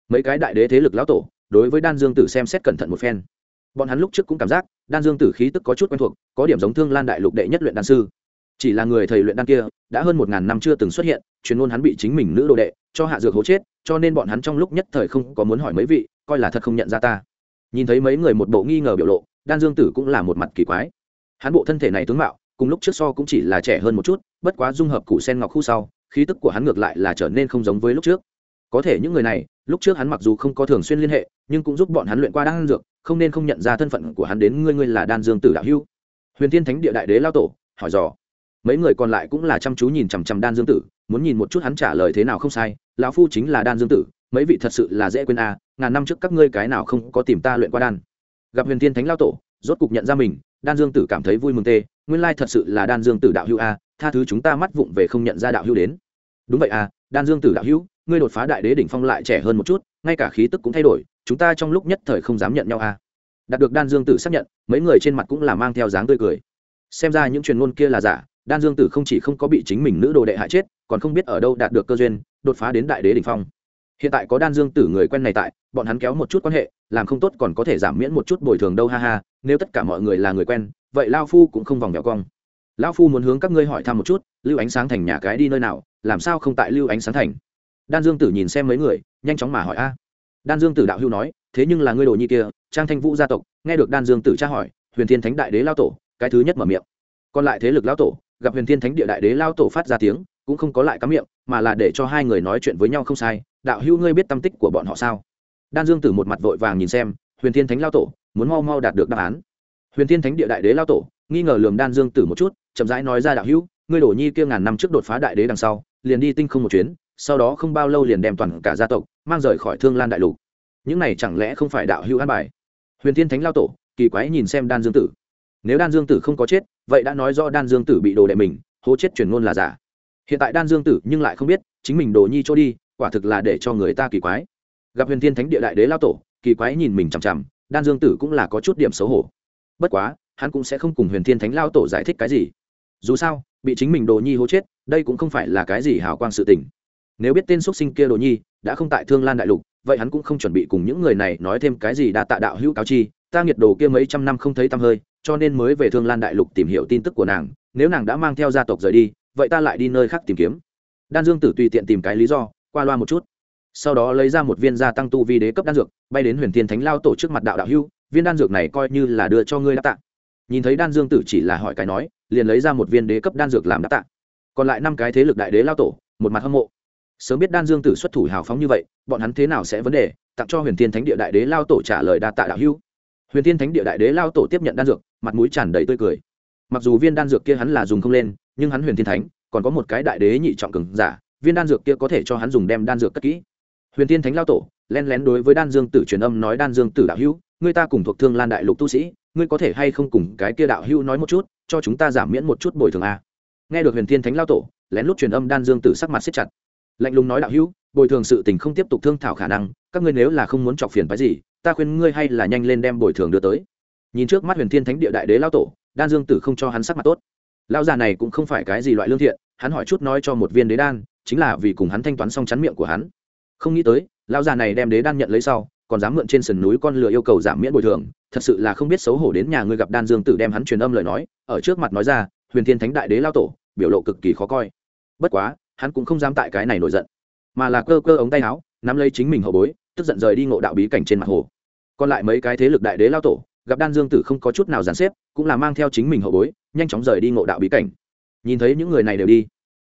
Mấy cái đại đế thế lực lão tổ, đối với đan dương tử xem xét cẩn thận một phen. Bọn hắn lúc trước cũng cảm giác đan dương tử khí tức có chút quen thuộc, có điểm giống thương lan đại lục đệ nhất luyện đan sư. Chỉ là người thầy luyện đan kia đã hơn một ngàn năm chưa từng xuất hiện chuyên môn hắn bị chính mình nữ đồ đệ cho hạ dược hố chết, cho nên bọn hắn trong lúc nhất thời không có muốn hỏi mấy vị, coi là thật không nhận ra ta. Nhìn thấy mấy người một bộ nghi ngờ biểu lộ, đan dương tử cũng là một mặt kỳ quái. Hắn bộ thân thể này tướng mạo, cùng lúc trước so cũng chỉ là trẻ hơn một chút, bất quá dung hợp củ sen ngọc khu sau, khí tức của hắn ngược lại là trở nên không giống với lúc trước. Có thể những người này, lúc trước hắn mặc dù không có thường xuyên liên hệ, nhưng cũng giúp bọn hắn luyện qua đan dược không nên không nhận ra thân phận của hắn đến ngươi ngươi là đan dương tử đạo hưu huyền thiên thánh địa đại đế lao tổ hỏi dò. Mấy người còn lại cũng là chăm chú nhìn chằm chằm đan dương tử muốn nhìn một chút hắn trả lời thế nào không sai. Lão phu chính là đan dương tử mấy vị thật sự là dễ quên a à, ngàn năm trước các ngươi cái nào không có tìm ta luyện qua đan. Gặp huyền thiên thánh lao tổ rốt cục nhận ra mình đan dương tử cảm thấy vui mừng tê nguyên lai thật sự là đan dương tử đạo hữu a tha thứ chúng ta mắt vụng về không nhận ra đạo hữu đến. Đúng vậy a đan dương tử đạo hữu ngươi đột phá đại đế đỉnh phong lại trẻ hơn một chút ngay cả khí tức cũng thay đổi chúng ta trong lúc nhất thời không dám nhận nhau a đạt được đan dương tử xác nhận, mấy người trên mặt cũng là mang theo dáng tươi cười. Xem ra những truyền ngôn kia là giả, đan dương tử không chỉ không có bị chính mình nữ đồ đệ hại chết, còn không biết ở đâu đạt được cơ duyên, đột phá đến đại đế đỉnh phong. Hiện tại có đan dương tử người quen này tại, bọn hắn kéo một chút quan hệ, làm không tốt còn có thể giảm miễn một chút bồi thường đâu, ha ha, nếu tất cả mọi người là người quen, vậy lao phu cũng không vòng vèo cong. Lao phu muốn hướng các ngươi hỏi thăm một chút, lưu ánh sáng thành nhà cái đi nơi nào, làm sao không tại lưu ánh sáng thành? Đan dương tử nhìn xem mấy người, nhanh chóng mà hỏi a đan dương tử đạo hưu nói, thế nhưng là ngươi đồ nhi kia, trang thanh vũ gia tộc, nghe được đan dương tử tra hỏi, huyền thiên thánh đại đế lao tổ, cái thứ nhất mở miệng. Còn lại thế lực lao tổ, gặp huyền thiên thánh địa đại đế lao tổ phát ra tiếng, cũng không có lại cắm miệng, mà là để cho hai người nói chuyện với nhau không sai. Đạo hữu ngươi biết tâm tích của bọn họ sao? Đan dương tử một mặt vội vàng nhìn xem, huyền thiên thánh lao tổ, muốn mau mau đạt được đáp án. Huyền thiên thánh địa đại đế lao tổ, nghi ngờ lườm đan dương tử một chút, chậm rãi nói ra đạo hữu, ngươi đổ nhi kia ngàn năm trước đột phá đại đế đằng sau, liền đi tinh không một chuyến, sau đó không bao lâu liền đem toàn cả gia tộc mang rời khỏi thương lan đại lục. Những này chẳng lẽ không phải đạo hữu an bài? Huyền thiên thánh lao tổ, kỳ quái nhìn xem đan dương tử. Nếu đan dương tử không có chết, vậy đã nói do đan dương tử bị đồ đệ mình, hố chết truyền ngôn là giả. Hiện tại đan dương tử nhưng lại không biết, chính mình đồ nhi cho đi, quả thực là để cho người ta kỳ quái. Gặp huyền thiên thánh địa đại đế lao tổ, kỳ quái nhìn mình chằm chằm, đan dương tử cũng là có chút điểm xấu hổ. Bất quá, hắn cũng sẽ không cùng huyền thiên thánh lao tổ giải thích cái gì. Dù sao, bị chính mình đồ nhi hố chết, đây cũng không phải là cái gì hào quang sự tình nếu biết tên x sinh kia đồ nhi, đã không tại thương lan đại lục, vậy hắn cũng không chuẩn bị cùng những người này nói thêm cái gì đa tạ đạo hữu cáo chi, ta nghiệt đồ kia mấy trăm năm không thấy tăm hơi, cho nên mới về thương lan đại lục tìm hiểu tin tức của nàng, nếu nàng đã mang theo gia tộc rời đi, vậy ta lại đi nơi khác tìm kiếm. Đan dương tử tùy tiện tìm cái lý do, qua loa một chút. Sau đó lấy ra một viên gia tăng tu vi đế cấp đan dược, bay đến huyền thiên thánh lao tổ trước mặt đạo đạo hưu viên đan dược này coi như là đưa cho ngươi đáp tạ. Nhìn thấy đan dương tử chỉ là hỏi cái nói, liền lấy ra một viên đế cấp đan dược làm đáp tạ. Còn lại năm cái thế lực đại đế lao tổ, một mặt hâm mộ sớm biết đan dương tử xuất thủ hào phóng như vậy, bọn hắn thế nào sẽ vấn đề, tặng cho huyền thiên thánh địa đại đế lao tổ trả lời đa tạ đạo hưu huyền thiên thánh địa đại đế lao tổ tiếp nhận đan dược, mặt mũi tràn đầy tươi cười. Mặc dù viên đan dược kia hắn là dùng không lên, nhưng hắn huyền thiên thánh, còn có một cái đại đế nhị trọng cường giả, viên đan dược kia có thể cho hắn dùng đem đan dược cất kỹ. Huyền thiên thánh lao tổ len lén đối với đan dương tử truyền âm nói đan dương tử đạo hữu người ta cùng thuộc thương lan đại lục tu sĩ, ngươi có thể hay không cùng cái kia đạo hữu nói một chút, cho chúng ta giảm miễn một chút bồi thường a nghe được huyền thiên thánh lao tổ, lén lút truyền âm đan dương tử sắc mặt siết chặt lạnh lùng nói đạo hữu, bồi thường sự tình không tiếp tục thương thảo khả năng, các ngươi nếu là không muốn chọc phiền phái gì, ta khuyên ngươi hay là nhanh lên đem bồi thường đưa tới. Nhìn trước mắt huyền thiên thánh địa đại đế lao tổ, đan dương tử không cho hắn sắc mặt tốt. Lao già này cũng không phải cái gì loại lương thiện, hắn hỏi chút nói cho một viên đế đan, chính là vì cùng hắn thanh toán xong chắn miệng của hắn. Không nghĩ tới lao già này đem đế đan nhận lấy sau, còn dám mượn trên sườn núi con lừa yêu cầu giảm miễn bồi thường, thật sự là không biết xấu hổ đến nhà ngươi gặp đan dương tử đem hắn truyền âm lời nói, ở trước mặt nói ra, huyền thiên thánh đại đế lao tổ, biểu lộ cực kỳ khó coi. Bất quá hắn cũng không dám tại cái này nổi giận, mà là cơ cơ ống tay áo, nắm lấy chính mình hậu bối, tức giận rời đi ngộ đạo bí cảnh trên mặt hồ. Còn lại mấy cái thế lực đại đế lao tổ, gặp đan dương tử không có chút nào dàn xếp, cũng là mang theo chính mình hậu bối, nhanh chóng rời đi ngộ đạo bí cảnh. Nhìn thấy những người này đều đi,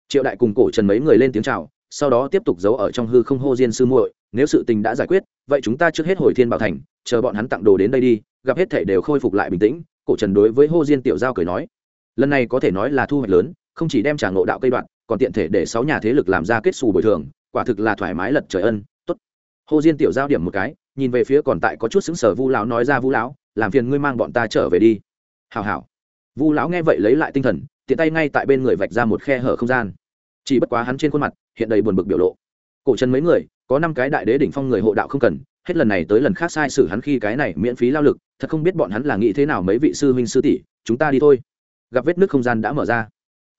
triệu đại cùng cổ trần mấy người lên tiếng chào, sau đó tiếp tục giấu ở trong hư không hô diên sư muội, nếu sự tình đã giải quyết, vậy chúng ta trước hết hồi thiên bảo thành, chờ bọn hắn tặng đồ đến đây đi, gặp hết thể đều khôi phục lại bình tĩnh. Cổ trần đối với hô diên tiểu giao cười nói, lần này có thể nói là thu hoạch lớn, không chỉ đem trả ngộ đạo cây đoạn còn tiện thể để sáu nhà thế lực làm ra kết xù bồi thường, quả thực là thoải mái lật trời ân, tốt. Hồ diên tiểu giao điểm một cái, nhìn về phía còn tại có chút xứng sở vu lão nói ra vu lão, làm phiền ngươi mang bọn ta trở về đi. Hào hào vu lão nghe vậy lấy lại tinh thần, tiện tay ngay tại bên người vạch ra một khe hở không gian. Chỉ bất quá hắn trên khuôn mặt, hiện đầy buồn bực biểu lộ. Cổ chân mấy người, có năm cái đại đế đỉnh phong người hộ đạo không cần, hết lần này tới lần khác sai sử hắn khi cái này miễn phí lao lực, thật không biết bọn hắn là nghĩ thế nào mấy vị sư huynh sư tỷ, chúng ta đi thôi. Gặp vết nước không gian đã mở ra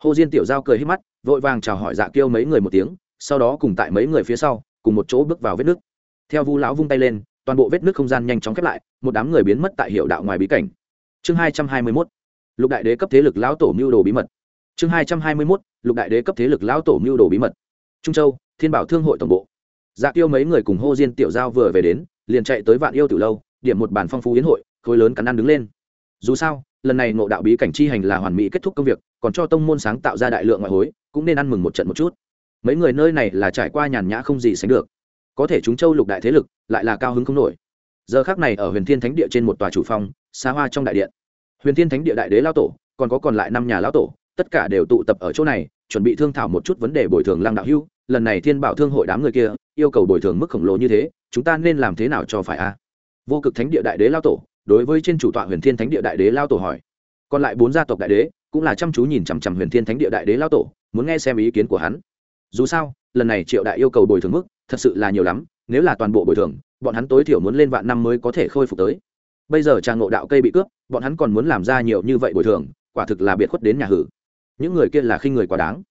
hồ diên tiểu giao cười hít mắt, vội vàng chào hỏi dạ kiêu mấy người một tiếng, sau đó cùng tại mấy người phía sau, cùng một chỗ bước vào vết nước. Theo vu lão vung tay lên, toàn bộ vết nước không gian nhanh chóng khép lại, một đám người biến mất tại hiệu đạo ngoài bí cảnh. Chương hai trăm hai mươi mốt, lục đại đế cấp thế lực lão tổ mưu đồ bí mật. Chương hai trăm hai mươi mốt, lục đại đế cấp thế lực lão tổ mưu đồ bí mật. Trung châu, thiên bảo thương hội tổng bộ. Dạ tiêu mấy người cùng hô diên tiểu giao vừa về đến, liền chạy tới vạn yêu từ lâu, điểm một bản phong phú yến hội, khối lớn cắn ăn đứng lên. Dù sao, lần này ngộ đạo bí cảnh chi hành là hoàn mỹ kết thúc công việc còn cho tông môn sáng tạo ra đại lượng ngoại hối, cũng nên ăn mừng một trận một chút. Mấy người nơi này là trải qua nhàn nhã không gì sánh được. Có thể chúng châu lục đại thế lực lại là cao hứng không nổi. Giờ khác này ở huyền thiên thánh địa trên một tòa chủ phong xa hoa trong đại điện. Huyền thiên thánh địa đại đế lao tổ, còn có còn lại năm nhà lao tổ, tất cả đều tụ tập ở chỗ này, chuẩn bị thương thảo một chút vấn đề bồi thường lăng đạo hưu. Lần này thiên bảo thương hội đám người kia, yêu cầu bồi thường mức khổng lồ như thế, chúng ta nên làm thế nào cho phải a? Vô cực thánh địa đại đế lao tổ, đối với trên chủ tọa huyền thiên thánh địa đại đế lao tổ hỏi. Còn lại bốn gia tộc đại đế cũng là chăm chú nhìn chằm chằm huyền thiên thánh địa đại đế lao tổ, muốn nghe xem ý kiến của hắn. Dù sao, lần này triệu đại yêu cầu bồi thường mức, thật sự là nhiều lắm, nếu là toàn bộ bồi thường, bọn hắn tối thiểu muốn lên vạn năm mới có thể khôi phục tới. Bây giờ trang ngộ đạo cây bị cướp, bọn hắn còn muốn làm ra nhiều như vậy bồi thường, quả thực là biệt khuất đến nhà hử. Những người kia là khi người quá đáng.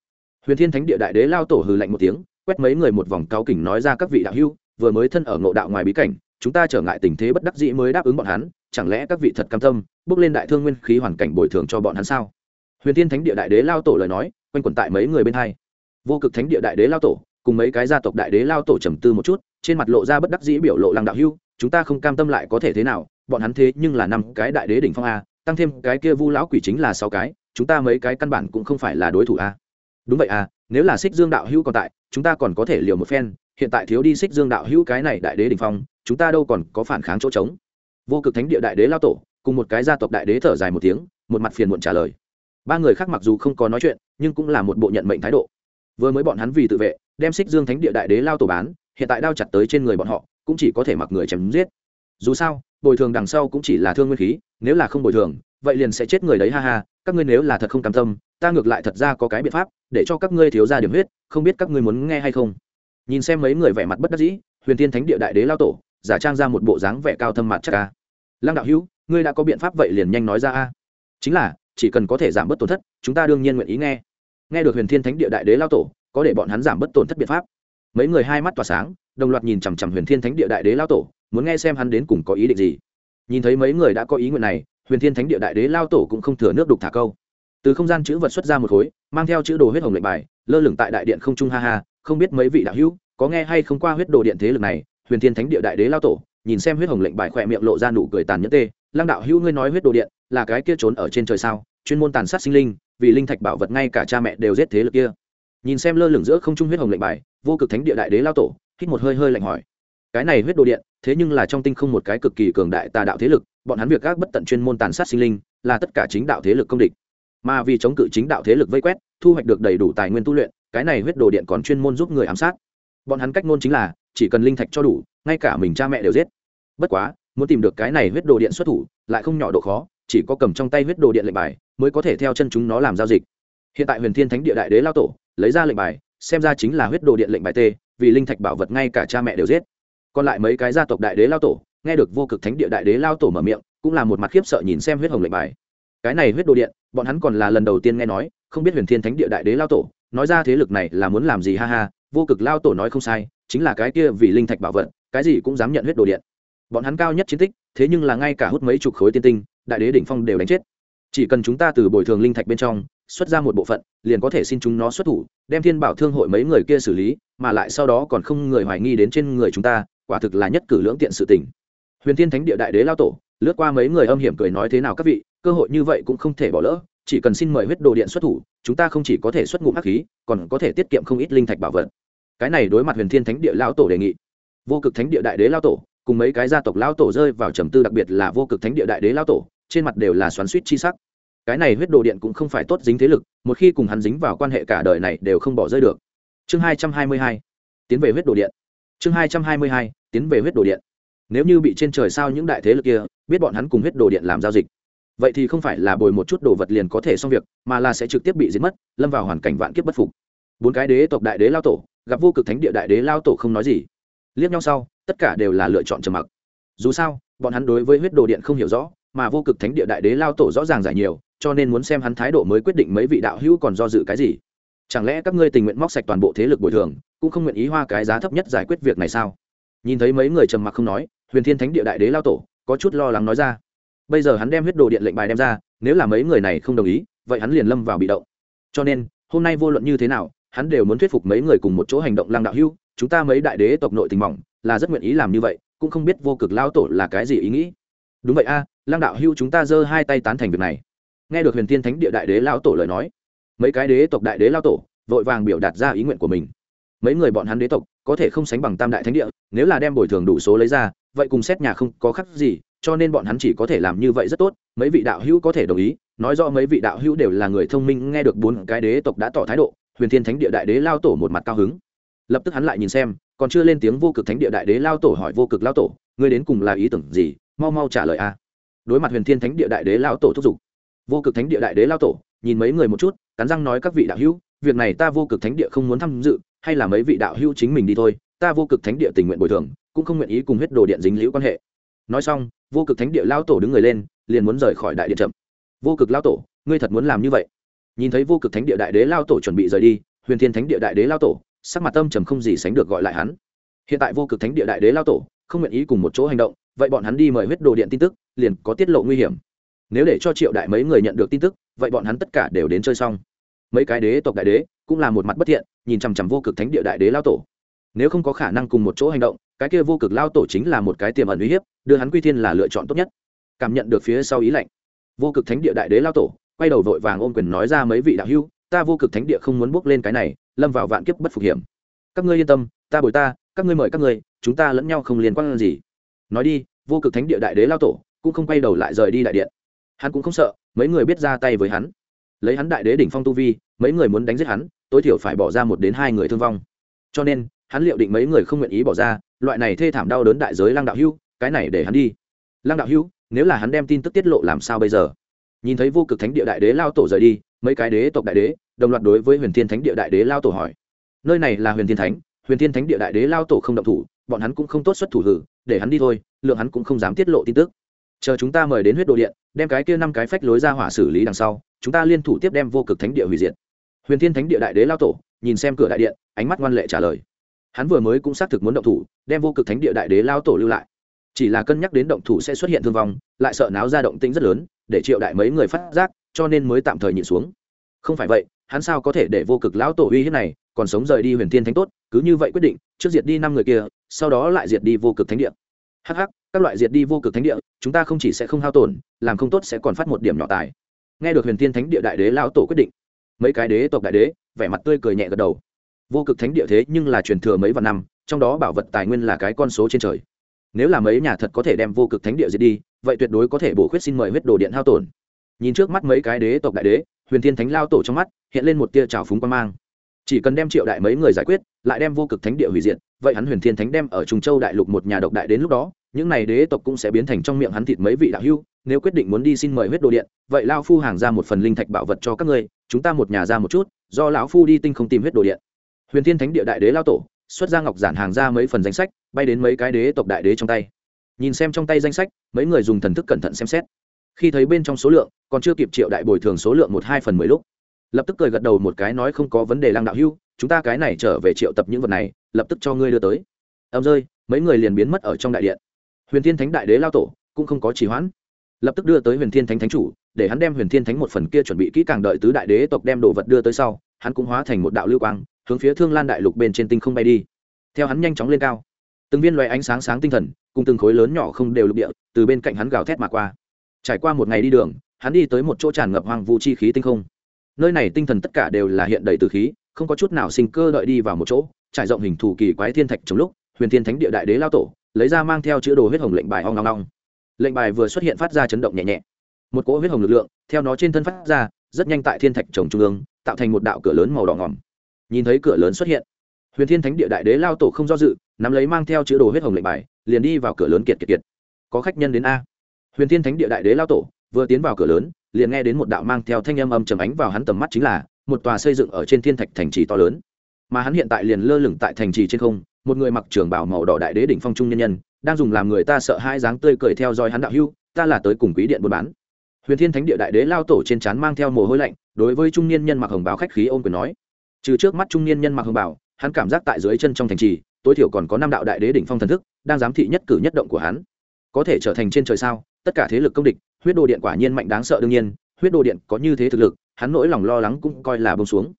Huyền thiên thánh địa đại đế lao tổ hừ lạnh một tiếng, quét mấy người một vòng cáo kỉnh nói ra các vị đạo hưu vừa mới thân ở ngộ đạo ngoài bí cảnh, chúng ta trở ngại tình thế bất đắc dĩ mới đáp ứng bọn hắn, chẳng lẽ các vị thật cam tâm, bước lên đại thương nguyên khí hoàn cảnh bồi thường cho bọn hắn sao? Huyền thiên thánh địa đại đế lao tổ lời nói, quanh quẩn tại mấy người bên hai. Vô cực thánh địa đại đế lao tổ, cùng mấy cái gia tộc đại đế lao tổ trầm tư một chút, trên mặt lộ ra bất đắc dĩ biểu lộ lăng đạo hưu, chúng ta không cam tâm lại có thể thế nào, bọn hắn thế nhưng là năm cái đại đế đỉnh phong a, tăng thêm cái kia vu lão quỷ chính là sáu cái, chúng ta mấy cái căn bản cũng không phải là đối thủ a. Đúng vậy à nếu là xích dương đạo hữu còn tại, chúng ta còn có thể liều một phen, hiện tại thiếu đi xích dương đạo hữu cái này đại đế đỉnh phong, chúng ta đâu còn có phản kháng chỗ trống. Vô cực thánh địa đại đế lao tổ, cùng một cái gia tộc đại đế thở dài một tiếng, một mặt phiền muộn trả lời ba người khác mặc dù không có nói chuyện, nhưng cũng là một bộ nhận mệnh thái độ. Vừa mới bọn hắn vì tự vệ, đem xích dương thánh địa đại đế lao tổ bán, hiện tại đao chặt tới trên người bọn họ, cũng chỉ có thể mặc người chém giết. Dù sao, bồi thường đằng sau cũng chỉ là thương nguyên khí, nếu là không bồi thường, vậy liền sẽ chết người đấy, ha ha, các ngươi nếu là thật không cam tâm, ta ngược lại thật ra có cái biện pháp, để cho các ngươi thiếu ra điểm huyết, không biết các ngươi muốn nghe hay không. Nhìn xem mấy người vẻ mặt bất đắc dĩ, huyền tiên thánh địa đại đế lao tổ, giả trang ra một bộ dáng vẻ cao thâm mặt chắc ca. Lăng đạo hữu, ngươi đã có biện pháp vậy liền nhanh nói ra a. Chính là chỉ cần có thể giảm bớt tổn thất, chúng ta đương nhiên nguyện ý nghe. Nghe được huyền thiên thánh địa đại đế lao tổ, có để bọn hắn giảm bớt tổn thất biện pháp. Mấy người hai mắt tỏa sáng, đồng loạt nhìn chằm chằm huyền thiên thánh địa đại đế lao tổ, muốn nghe xem hắn đến cùng có ý định gì. Nhìn thấy mấy người đã có ý nguyện này, huyền thiên thánh địa đại đế lao tổ cũng không thừa nước đục thả câu. Từ không gian chữ vật xuất ra một khối, mang theo chữ đồ huyết hồng lệnh bài, lơ lửng tại đại điện không trung ha ha, không biết mấy vị đạo hữu có nghe hay không qua huyết đồ điện thế lực này. Huyền thiên thánh địa đại đế lao tổ, nhìn xem huyết hồng lệnh bài khỏe miệng lộ ra nụ cười tàn nhẫn tê, lăng đạo hữu, ngươi nói huyết đồ điện là cái kia trốn ở trên trời sao? Chuyên môn tàn sát sinh linh, vì linh thạch bảo vật ngay cả cha mẹ đều giết thế lực kia. Nhìn xem lơ lửng giữa không trung huyết hồng lệnh bài, vô cực thánh địa đại đế lao tổ, hít một hơi hơi lạnh hỏi. Cái này huyết đồ điện, thế nhưng là trong tinh không một cái cực kỳ cường đại tà đạo thế lực, bọn hắn việc gác bất tận chuyên môn tàn sát sinh linh, là tất cả chính đạo thế lực công địch. Mà vì chống cự chính đạo thế lực vây quét, thu hoạch được đầy đủ tài nguyên tu luyện, cái này huyết đồ điện còn chuyên môn giúp người ám sát. Bọn hắn cách ngôn chính là, chỉ cần linh thạch cho đủ, ngay cả mình cha mẹ đều giết. Bất quá, muốn tìm được cái này huyết đồ điện xuất thủ, lại không nhỏ độ khó chỉ có cầm trong tay huyết đồ điện lệnh bài mới có thể theo chân chúng nó làm giao dịch. Hiện tại huyền thiên thánh địa đại đế lao tổ lấy ra lệnh bài, xem ra chính là huyết đồ điện lệnh bài t vì linh thạch bảo vật ngay cả cha mẹ đều giết. Còn lại mấy cái gia tộc đại đế lao tổ, nghe được vô cực thánh địa đại đế lao tổ mở miệng, cũng là một mặt khiếp sợ nhìn xem huyết hồng lệnh bài. Cái này huyết đồ điện, bọn hắn còn là lần đầu tiên nghe nói, không biết huyền thiên thánh địa đại đế lao tổ, nói ra thế lực này là muốn làm gì ha ha, vô cực lao tổ nói không sai, chính là cái kia vì linh thạch bảo vật, cái gì cũng dám nhận huyết đồ điện. Bọn hắn cao nhất chiến tích, thế nhưng là ngay cả hút mấy chục khối tiên tinh đại đế đỉnh phong đều đánh chết. Chỉ cần chúng ta từ bồi thường linh thạch bên trong, xuất ra một bộ phận, liền có thể xin chúng nó xuất thủ, đem thiên bảo thương hội mấy người kia xử lý, mà lại sau đó còn không người hoài nghi đến trên người chúng ta, quả thực là nhất cử lưỡng tiện sự tình. Huyền thiên thánh địa đại đế lao tổ, lướt qua mấy người âm hiểm cười nói thế nào các vị, cơ hội như vậy cũng không thể bỏ lỡ, chỉ cần xin mời huyết đồ điện xuất thủ, chúng ta không chỉ có thể xuất ngụm hắc khí, còn có thể tiết kiệm không ít linh thạch bảo vật. Cái này đối mặt huyền thiên thánh địa lao tổ đề nghị. Vô cực thánh địa đại đế lao tổ, cùng mấy cái gia tộc lao tổ rơi vào trầm tư, đặc biệt là vô cực thánh địa đại đế lao tổ trên mặt đều là xoắn suýt chi sắc. Cái này huyết đồ điện cũng không phải tốt dính thế lực, một khi cùng hắn dính vào quan hệ cả đời này đều không bỏ rơi được. Chương hai trăm hai mươi hai, tiến về huyết đồ điện. Chương hai trăm hai mươi hai, tiến về huyết đồ điện. Nếu như bị trên trời sao những đại thế lực kia, biết bọn hắn cùng huyết đồ điện làm giao dịch, vậy thì không phải là bồi một chút đồ vật liền có thể xong việc, mà là sẽ trực tiếp bị giết mất, lâm vào hoàn cảnh vạn kiếp bất phục. Bốn cái đế tộc đại đế lao tổ, gặp vô cực thánh địa đại đế lao tổ không nói gì. Liếc nhau sau, tất cả đều là lựa chọn trầm mặc. Dù sao, bọn hắn đối với huyết đồ điện không hiểu rõ mà vô cực thánh địa đại đế lao tổ rõ ràng giải nhiều cho nên muốn xem hắn thái độ mới quyết định mấy vị đạo hữu còn do dự cái gì. Chẳng lẽ các ngươi tình nguyện móc sạch toàn bộ thế lực bồi thường cũng không nguyện ý hoa cái giá thấp nhất giải quyết việc này sao? Nhìn thấy mấy người trầm mặc không nói huyền thiên thánh địa đại đế lao tổ có chút lo lắng nói ra. Bây giờ hắn đem huyết đồ điện lệnh bài đem ra nếu là mấy người này không đồng ý vậy hắn liền lâm vào bị động. Cho nên hôm nay vô luận như thế nào hắn đều muốn thuyết phục mấy người cùng một chỗ hành động lang đạo hưu chúng ta mấy đại đế tộc nội tình mỏng là rất nguyện ý làm như vậy cũng không biết vô cực lao tổ là cái gì ý nghĩ. Đúng vậy a à, lăng đạo hưu chúng ta giơ hai tay tán thành việc này. Nghe được huyền thiên thánh địa đại đế lao tổ lời nói, mấy cái đế tộc đại đế lao tổ vội vàng biểu đạt ra ý nguyện của mình. Mấy người bọn hắn đế tộc có thể không sánh bằng tam đại thánh địa, nếu là đem bồi thường đủ số lấy ra, vậy cùng xét nhà không có khác gì, cho nên bọn hắn chỉ có thể làm như vậy rất tốt, mấy vị đạo hữu có thể đồng ý, nói rõ mấy vị đạo hữu đều là người thông minh, nghe được bốn cái đế tộc đã tỏ thái độ, huyền thiên thánh địa đại đế lao tổ một mặt cao hứng. Lập tức hắn lại nhìn xem, còn chưa lên tiếng vô cực thánh địa đại đế lao tổ hỏi vô cực lao tổ, ngươi đến cùng là ý tưởng gì? Mau mau trả lời a đối mặt huyền thiên thánh địa đại đế lao tổ thúc giục. Vô cực thánh địa đại đế lao tổ, nhìn mấy người một chút, cắn răng nói các vị đạo hữu, việc này ta vô cực thánh địa không muốn tham dự, hay là mấy vị đạo hữu chính mình đi thôi, ta vô cực thánh địa tình nguyện bồi thường, cũng không nguyện ý cùng huyết đồ điện dính liễu quan hệ. Nói xong, vô cực thánh địa lao tổ đứng người lên, liền muốn rời khỏi đại điện chậm. Vô cực lao tổ, ngươi thật muốn làm như vậy? Nhìn thấy vô cực thánh địa đại đế lao tổ chuẩn bị rời đi, huyền thiên thánh địa đại đế lao tổ, sắc mặt tâm trầm không gì sánh được gọi lại hắn. Hiện tại vô cực thánh địa đại đế lao tổ, không nguyện ý cùng một chỗ hành động vậy bọn hắn đi mời huyết đồ điện tin tức, liền có tiết lộ nguy hiểm. Nếu để cho triệu đại mấy người nhận được tin tức, vậy bọn hắn tất cả đều đến chơi xong. Mấy cái đế tộc đại đế cũng là một mặt bất thiện, nhìn chằm chằm vô cực thánh địa đại đế lao tổ. Nếu không có khả năng cùng một chỗ hành động, cái kia vô cực lao tổ chính là một cái tiềm ẩn uy hiếp, đưa hắn quy thiên là lựa chọn tốt nhất. Cảm nhận được phía sau ý lạnh, vô cực thánh địa đại đế lao tổ quay đầu vội vàng ôm quyền nói ra mấy vị đạo hưu ta vô cực thánh địa không muốn bước lên cái này, lâm vào vạn kiếp bất phục hiểm. Các ngươi yên tâm, ta bồi ta, các ngươi mời các ngươi, chúng ta lẫn nhau không liên quan gì nói đi, vô cực thánh địa đại đế lao tổ cũng không quay đầu lại rời đi đại điện. Hắn cũng không sợ, mấy người biết ra tay với hắn. Lấy hắn đại đế đỉnh phong tu vi, mấy người muốn đánh giết hắn, tối thiểu phải bỏ ra một đến hai người thương vong. Cho nên, hắn liệu định mấy người không nguyện ý bỏ ra, loại này thê thảm đau đớn đại giới lăng đạo hưu, cái này để hắn đi. Lăng đạo hưu, nếu là hắn đem tin tức tiết lộ làm sao bây giờ? Nhìn thấy vô cực thánh địa đại đế lao tổ rời đi, mấy cái đế tộc đại đế, đồng loạt đối với huyền thiên thánh địa đại đế lao tổ hỏi. Nơi này là huyền thiên thánh huyền thiên thánh địa đại đế lao tổ không động thủ, bọn hắn cũng không tốt xuất thủ hử, để hắn đi thôi, lượng hắn cũng không dám tiết lộ tin tức. Chờ chúng ta mời đến huyết đồ điện, đem cái kia năm cái phách lối ra hỏa xử lý đằng sau, chúng ta liên thủ tiếp đem vô cực thánh địa hủy diệt. Huyền thiên thánh địa đại đế lao tổ, nhìn xem cửa đại điện, ánh mắt ngoan lệ trả lời. Hắn vừa mới cũng xác thực muốn động thủ, đem vô cực thánh địa đại đế lao tổ lưu lại. Chỉ là cân nhắc đến động thủ sẽ xuất hiện thương vong, lại sợ náo ra động tĩnh rất lớn, để triệu đại mấy người phát giác, cho nên mới tạm thời nhịn xuống. Không phải vậy, hắn sao có thể để vô cực lão tổ uy hiếp này còn sống rời đi huyền thiên thánh tốt, cứ như vậy quyết định, trước diệt đi năm người kia, sau đó lại diệt đi vô cực thánh địa. Hh các loại diệt đi vô cực thánh địa, chúng ta không chỉ sẽ không hao tổn, làm không tốt sẽ còn phát một điểm nhỏ tài. Nghe được huyền thiên thánh địa đại đế lão tổ quyết định, mấy cái đế tộc đại đế, vẻ mặt tươi cười nhẹ gật đầu. Vô cực thánh địa thế nhưng là truyền thừa mấy vạn năm, trong đó bảo vật tài nguyên là cái con số trên trời. Nếu là mấy nhà thật có thể đem vô cực thánh địa diệt đi, vậy tuyệt đối có thể bổ khuyết xin mời huyết đồ điện hao tổn. Nhìn trước mắt mấy cái đế tộc đại đế, huyền thiên thánh lao tổ trong mắt, hiện lên một tia trào phúng quan mang chỉ cần đem triệu đại mấy người giải quyết, lại đem vô cực thánh địa hủy diệt, vậy hắn huyền thiên thánh đem ở trung châu đại lục một nhà độc đại đến lúc đó, những này đế tộc cũng sẽ biến thành trong miệng hắn thịt mấy vị đạo hưu nếu quyết định muốn đi xin mời huyết đồ điện, vậy lao phu hàng ra một phần linh thạch bảo vật cho các ngươi, chúng ta một nhà ra một chút, do lão phu đi tinh không tìm huyết đồ điện. Huyền thiên thánh địa đại đế lao tổ, xuất ra ngọc giản hàng ra mấy phần danh sách, bay đến mấy cái đế tộc đại đế trong tay. Nhìn xem trong tay danh sách, mấy người dùng thần thức cẩn thận xem xét. Khi thấy bên trong số lượng, còn chưa kịp triệu đại bồi thường số lượng một hai phần mười lúc lập tức cười gật đầu một cái nói không có vấn đề lăng đạo hưu, chúng ta cái này trở về triệu tập những vật này, lập tức cho ngươi đưa tới. Âm rơi, mấy người liền biến mất ở trong đại điện. Huyền thiên thánh đại đế lao tổ cũng không có trì hoãn. Lập tức đưa tới huyền thiên thánh thánh chủ, để hắn đem huyền thiên thánh một phần kia chuẩn bị kỹ càng đợi tứ đại đế tộc đem đồ vật đưa tới sau, hắn cũng hóa thành một đạo lưu quang, hướng phía thương lan đại lục bên trên tinh không bay đi. Theo hắn nhanh chóng lên cao, từng viên loài ánh sáng sáng tinh thần, cùng từng khối lớn nhỏ không đều lục địa, từ bên cạnh hắn gào thét mà qua. Trải qua một ngày đi đường, hắn đi tới một chỗ tràn ngập hoang vu chi khí tinh không nơi này tinh thần tất cả đều là hiện đầy từ khí, không có chút nào sinh cơ đợi đi vào một chỗ, trải rộng hình thù kỳ quái thiên thạch trong lúc, huyền thiên thánh địa đại đế lao tổ, lấy ra mang theo chữ đồ huyết hồng lệnh bài ong ong ong. Lệnh bài vừa xuất hiện phát ra chấn động nhẹ nhẹ. Một cỗ huyết hồng lực lượng, theo nó trên thân phát ra, rất nhanh tại thiên thạch trồng trung ương, tạo thành một đạo cửa lớn màu đỏ ngỏm. Nhìn thấy cửa lớn xuất hiện, huyền thiên thánh địa đại đế lao tổ không do dự, nắm lấy mang theo chữ đồ huyết hồng lệnh bài, liền đi vào cửa lớn kiệt kiệt kiệt. Có khách nhân đến a. Huyền thiên thánh địa đại đế lao tổ, vừa tiến vào cửa lớn liền nghe đến một đạo mang theo thanh âm âm trầm ánh vào hắn tầm mắt chính là, một tòa xây dựng ở trên thiên thạch thành trì to lớn. Mà hắn hiện tại liền lơ lửng tại thành trì trên không, một người mặc trường bảo màu đỏ đại đế đỉnh phong trung nhân nhân, đang dùng làm người ta sợ hai dáng tươi cười theo dõi hắn đạo hưu ta là tới cùng quý điện buôn bán. Huyền thiên thánh địa đại đế lao tổ trên trán mang theo mồ hôi lạnh, đối với trung niên nhân mặc hồng báo khách khí ôm quyền nói. Trừ trước mắt trung niên nhân mặc hồng bảo hắn cảm giác tại dưới chân trong thành trì, tối thiểu còn có năm đạo đại đế đỉnh phong thần thức, đang giám thị nhất cử nhất động của hắn có thể trở thành trên trời sao? Tất cả thế lực công địch, huyết đồ điện quả nhiên mạnh đáng sợ đương nhiên, huyết đồ điện có như thế thực lực, hắn nỗi lòng lo lắng cũng coi là bông xuống.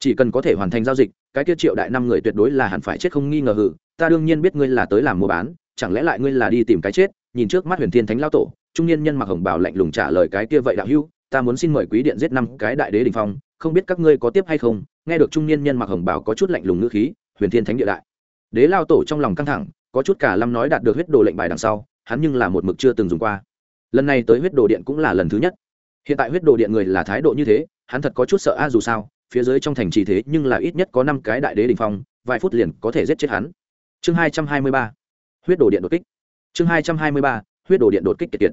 Chỉ cần có thể hoàn thành giao dịch, cái tiết triệu đại năm người tuyệt đối là hẳn phải chết không nghi ngờ hử. Ta đương nhiên biết ngươi là tới làm mua bán, chẳng lẽ lại ngươi là đi tìm cái chết? Nhìn trước mắt huyền thiên thánh lao tổ, trung niên nhân mặc hồng bảo lạnh lùng trả lời cái kia vậy đạo hưu ta muốn xin mời quý điện giết năm cái đại đế đình phong, không biết các ngươi có tiếp hay không? Nghe được trung niên nhân mặc hồng bảo có chút lạnh lùng ngữ khí, huyền thiên thánh địa đại. Đế lao tổ trong lòng căng thẳng, có chút cả lâm nói đạt được huyết đồ lệnh bài đằng sau hắn nhưng là một mực chưa từng dùng qua. Lần này tới huyết đồ điện cũng là lần thứ nhất. Hiện tại huyết đồ điện người là thái độ như thế, hắn thật có chút sợ a, dù sao, phía dưới trong thành trì thế nhưng là ít nhất có năm cái đại đế đình phong, vài phút liền có thể giết chết hắn. Chương hai trăm hai mươi ba. Huyết đồ điện đột kích. Chương hai trăm hai mươi ba. Huyết đồ điện đột kích kiệt kiệt.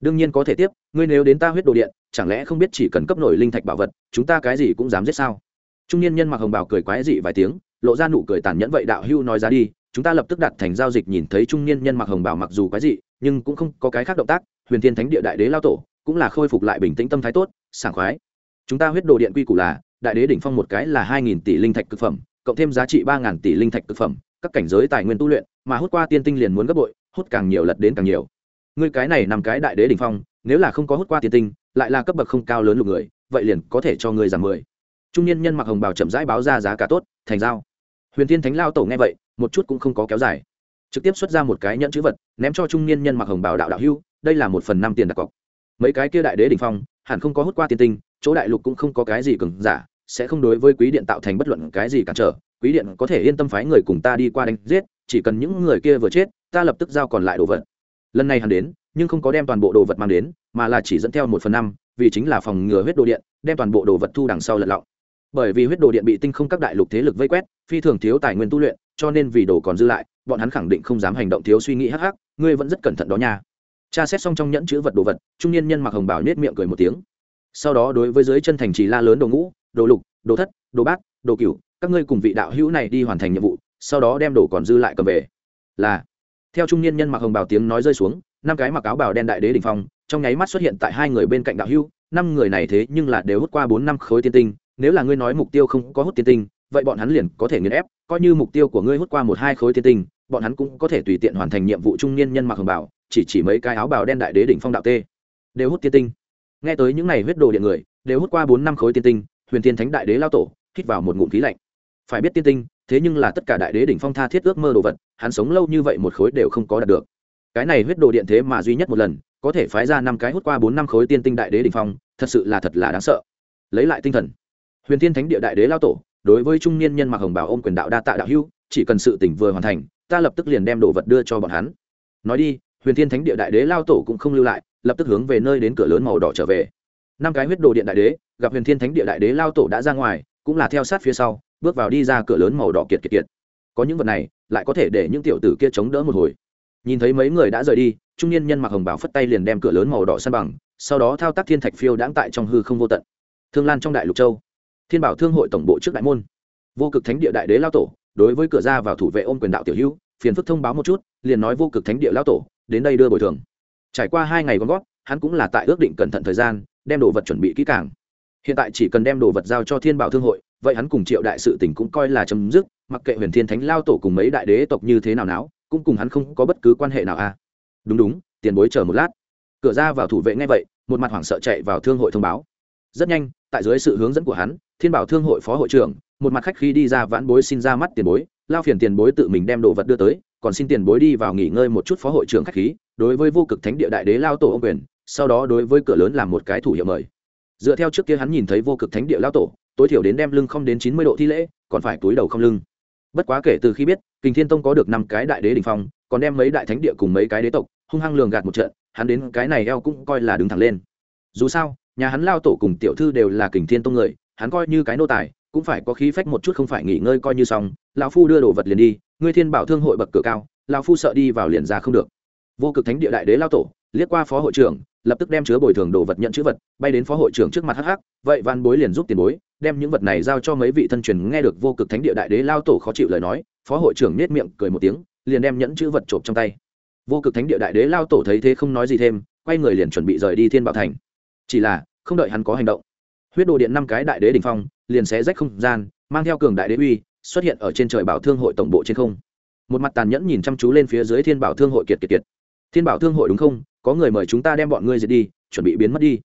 Đương nhiên có thể tiếp, ngươi nếu đến ta huyết đồ điện, chẳng lẽ không biết chỉ cần cấp nổi linh thạch bảo vật, chúng ta cái gì cũng dám giết sao? Trung niên nhân mặc hồng bào cười quái dị vài tiếng, lộ ra nụ cười tàn nhẫn vậy đạo hưu nói ra đi chúng ta lập tức đặt thành giao dịch nhìn thấy trung niên nhân mặc hồng bào mặc dù quái dị, nhưng cũng không có cái khác động tác, huyền thiên thánh địa đại đế lao tổ cũng là khôi phục lại bình tĩnh tâm thái tốt, sảng khoái. Chúng ta huyết đồ điện quy củ là, đại đế đỉnh phong một cái là hai nghìn tỷ linh thạch cực phẩm, cộng thêm giá trị ba ngàn tỷ linh thạch cực phẩm, các cảnh giới tài nguyên tu luyện, mà hút qua tiên tinh liền muốn gấp bội, hút càng nhiều lật đến càng nhiều. Ngươi cái này nằm cái đại đế đỉnh phong, nếu là không có hút qua tiên tinh, lại là cấp bậc không cao lớn lục người, vậy liền có thể cho ngươi giảm mười. Trung niên nhân mặc hồng bào chậm rãi báo ra giá cả tốt, thành giao. Huyền thiên thánh lao tổ nghe vậy một chút cũng không có kéo dài. Trực tiếp xuất ra một cái nhẫn chữ vật, ném cho trung niên nhân mặc hồng bảo đạo đạo hưu, đây là một phần năm tiền đặt cọc. Mấy cái kia đại đế đỉnh phong, hẳn không có hút qua tiên tinh, chỗ đại lục cũng không có cái gì cứng giả, sẽ không đối với quý điện tạo thành bất luận cái gì cản trở. Quý điện có thể yên tâm phái người cùng ta đi qua đánh giết, chỉ cần những người kia vừa chết, ta lập tức giao còn lại đồ vật. Lần này hắn đến, nhưng không có đem toàn bộ đồ vật mang đến, mà là chỉ dẫn theo một phần năm, vì chính là phòng ngừa huyết đồ điện, đem toàn bộ đồ vật thu đằng sau lật lọng. Bởi vì huyết đồ điện bị tinh không các đại lục thế lực vây quét, phi thường thiếu tài nguyên tu luyện cho nên vì đồ còn dư lại, bọn hắn khẳng định không dám hành động thiếu suy nghĩ hắc hắc, ngươi vẫn rất cẩn thận đó nha. Cha xét xong trong nhẫn chữ vật đồ vật, trung niên nhân mặc hồng bảo nết miệng cười một tiếng. Sau đó đối với dưới chân thành trì la lớn đồ ngũ, đồ lục, đồ thất, đồ bát, đồ cửu, các ngươi cùng vị đạo hữu này đi hoàn thành nhiệm vụ, sau đó đem đồ còn dư lại cầm về. Là, theo trung niên nhân mặc hồng bảo tiếng nói rơi xuống, năm cái mặc áo bào đen đại đế đ ỉ n h phong, trong nháy mắt xuất hiện tại hai người bên cạnh đạo hữu, năm người này thế nhưng là đều hút qua bốn năm khối tiên tinh, nếu là ngươi nói mục tiêu không có hút tiên tinh vậy bọn hắn liền có thể nghiền ép, coi như mục tiêu của ngươi hút qua một hai khối tiên tinh, bọn hắn cũng có thể tùy tiện hoàn thành nhiệm vụ trung niên nhân mặc hồng bảo, chỉ chỉ mấy cái áo bào đen đại đế đỉnh phong đạo tê. Đều hút tiên tinh. Nghe tới những này huyết đồ điện người, đều hút qua bốn năm khối tiên tinh, huyền tiên thánh đại đế lao tổ, hít vào một ngụm khí lạnh. Phải biết tiên tinh, thế nhưng là tất cả đại đế đỉnh phong tha thiết ước mơ đồ vật, hắn sống lâu như vậy một khối đều không có đạt được. Cái này huyết đồ điện thế mà duy nhất một lần, có thể phái ra năm cái hút qua bốn năm khối tiên tinh đại đế đỉnh phong, thật sự là thật là đáng sợ. Lấy lại tinh thần. Huyền tiên thánh địa đại đế lao tổ đối với trung niên nhân mặc hồng bảo ôm quyền đạo đa tạ đạo hưu chỉ cần sự tỉnh vừa hoàn thành, ta lập tức liền đem đồ vật đưa cho bọn hắn. Nói đi, huyền thiên thánh địa đại đế lao tổ cũng không lưu lại, lập tức hướng về nơi đến cửa lớn màu đỏ trở về. Năm cái huyết đồ điện đại đế, gặp huyền thiên thánh địa đại đế lao tổ đã ra ngoài, cũng là theo sát phía sau, bước vào đi ra cửa lớn màu đỏ kiệt kiệt kiệt. Có những vật này, lại có thể để những tiểu tử kia chống đỡ một hồi. Nhìn thấy mấy người đã rời đi, trung niên nhân mặc hồng bảo phất tay liền đem cửa lớn màu đỏ săn bằng, sau đó thao tác thiên thạch phiêu đãng tại trong hư không vô tận. Thương lan trong đại lục châu thiên bảo thương hội tổng bộ trước đại môn. Vô cực thánh địa đại đế lao tổ, đối với cửa ra vào thủ vệ ôm quyền đạo tiểu hữu, phiền phức thông báo một chút, liền nói vô cực thánh địa lao tổ, đến đây đưa bồi thường. Trải qua hai ngày gom góp, hắn cũng là tại ước định cẩn thận thời gian, đem đồ vật chuẩn bị kỹ càng. Hiện tại chỉ cần đem đồ vật giao cho thiên bảo thương hội, vậy hắn cùng triệu đại sự tỉnh cũng coi là chấm dứt, mặc kệ huyền thiên thánh lao tổ cùng mấy đại đế tộc như thế nào náo, cũng cùng hắn không có bất cứ quan hệ nào a à. đúng đúng, tiền bối chờ một lát. Cửa ra vào thủ vệ ngay vậy, một mặt hoảng sợ chạy vào thương hội thông báo. Rất nhanh tại dưới sự hướng dẫn của hắn, thiên bảo thương hội phó hội trưởng, một mặt khách khi đi ra vãn bối xin ra mắt tiền bối, lao phiền tiền bối tự mình đem đồ vật đưa tới, còn xin tiền bối đi vào nghỉ ngơi một chút phó hội trưởng khách khí, đối với vô cực thánh địa đại đế lao tổ ông quyền, sau đó đối với cửa lớn làm một cái thủ hiệu mời. Dựa theo trước kia hắn nhìn thấy vô cực thánh địa lao tổ, tối thiểu đến đem lưng không đến chín mươi độ thi lễ, còn phải túi đầu không lưng. Bất quá kể từ khi biết, kình thiên tông có được năm cái đại đế đình phong, còn đem mấy đại thánh địa cùng mấy cái đế tộc, hung hăng lường gạt một trận, hắn đến cái này eo cũng coi là đứng thẳng lên. Dù sao nhà hắn lao tổ cùng tiểu thư đều là kình thiên tông người, hắn coi như cái nô tài, cũng phải có khí phách một chút không phải nghỉ ngơi coi như xong. Lão phu đưa đồ vật liền đi, ngươi thiên bảo thương hội bậc cửa cao, lão phu sợ đi vào liền ra không được. Vô cực thánh địa đại đế lao tổ, liếc qua phó hội trưởng, lập tức đem chứa bồi thường đồ vật nhận chữ vật, bay đến phó hội trưởng trước mặt hắc hắc, vậy văn bối liền giúp tiền bối, đem những vật này giao cho mấy vị thân truyền nghe được vô cực thánh địa đại đế lao tổ khó chịu lời nói, phó hội trưởng nết miệng cười một tiếng, liền đem nhẫn chữ vật trộm trong tay. Vô cực thánh địa đại đế lao tổ thấy thế không nói gì thêm, quay người liền chuẩn bị rời đi thiên bảo thành chỉ là, không đợi hắn có hành động, huyết đồ điện năm cái đại đế đ ỉ n h phong liền xé rách không gian, mang theo cường đại đế uy, xuất hiện ở trên trời bảo thương hội tổng bộ trên không. Một mặt tàn nhẫn nhìn chăm chú lên phía dưới thiên bảo thương hội kiệt kiệt kiệt. Thiên bảo thương hội đúng không? Có người mời chúng ta đem bọn ngươi diệt đi, chuẩn bị biến mất đi.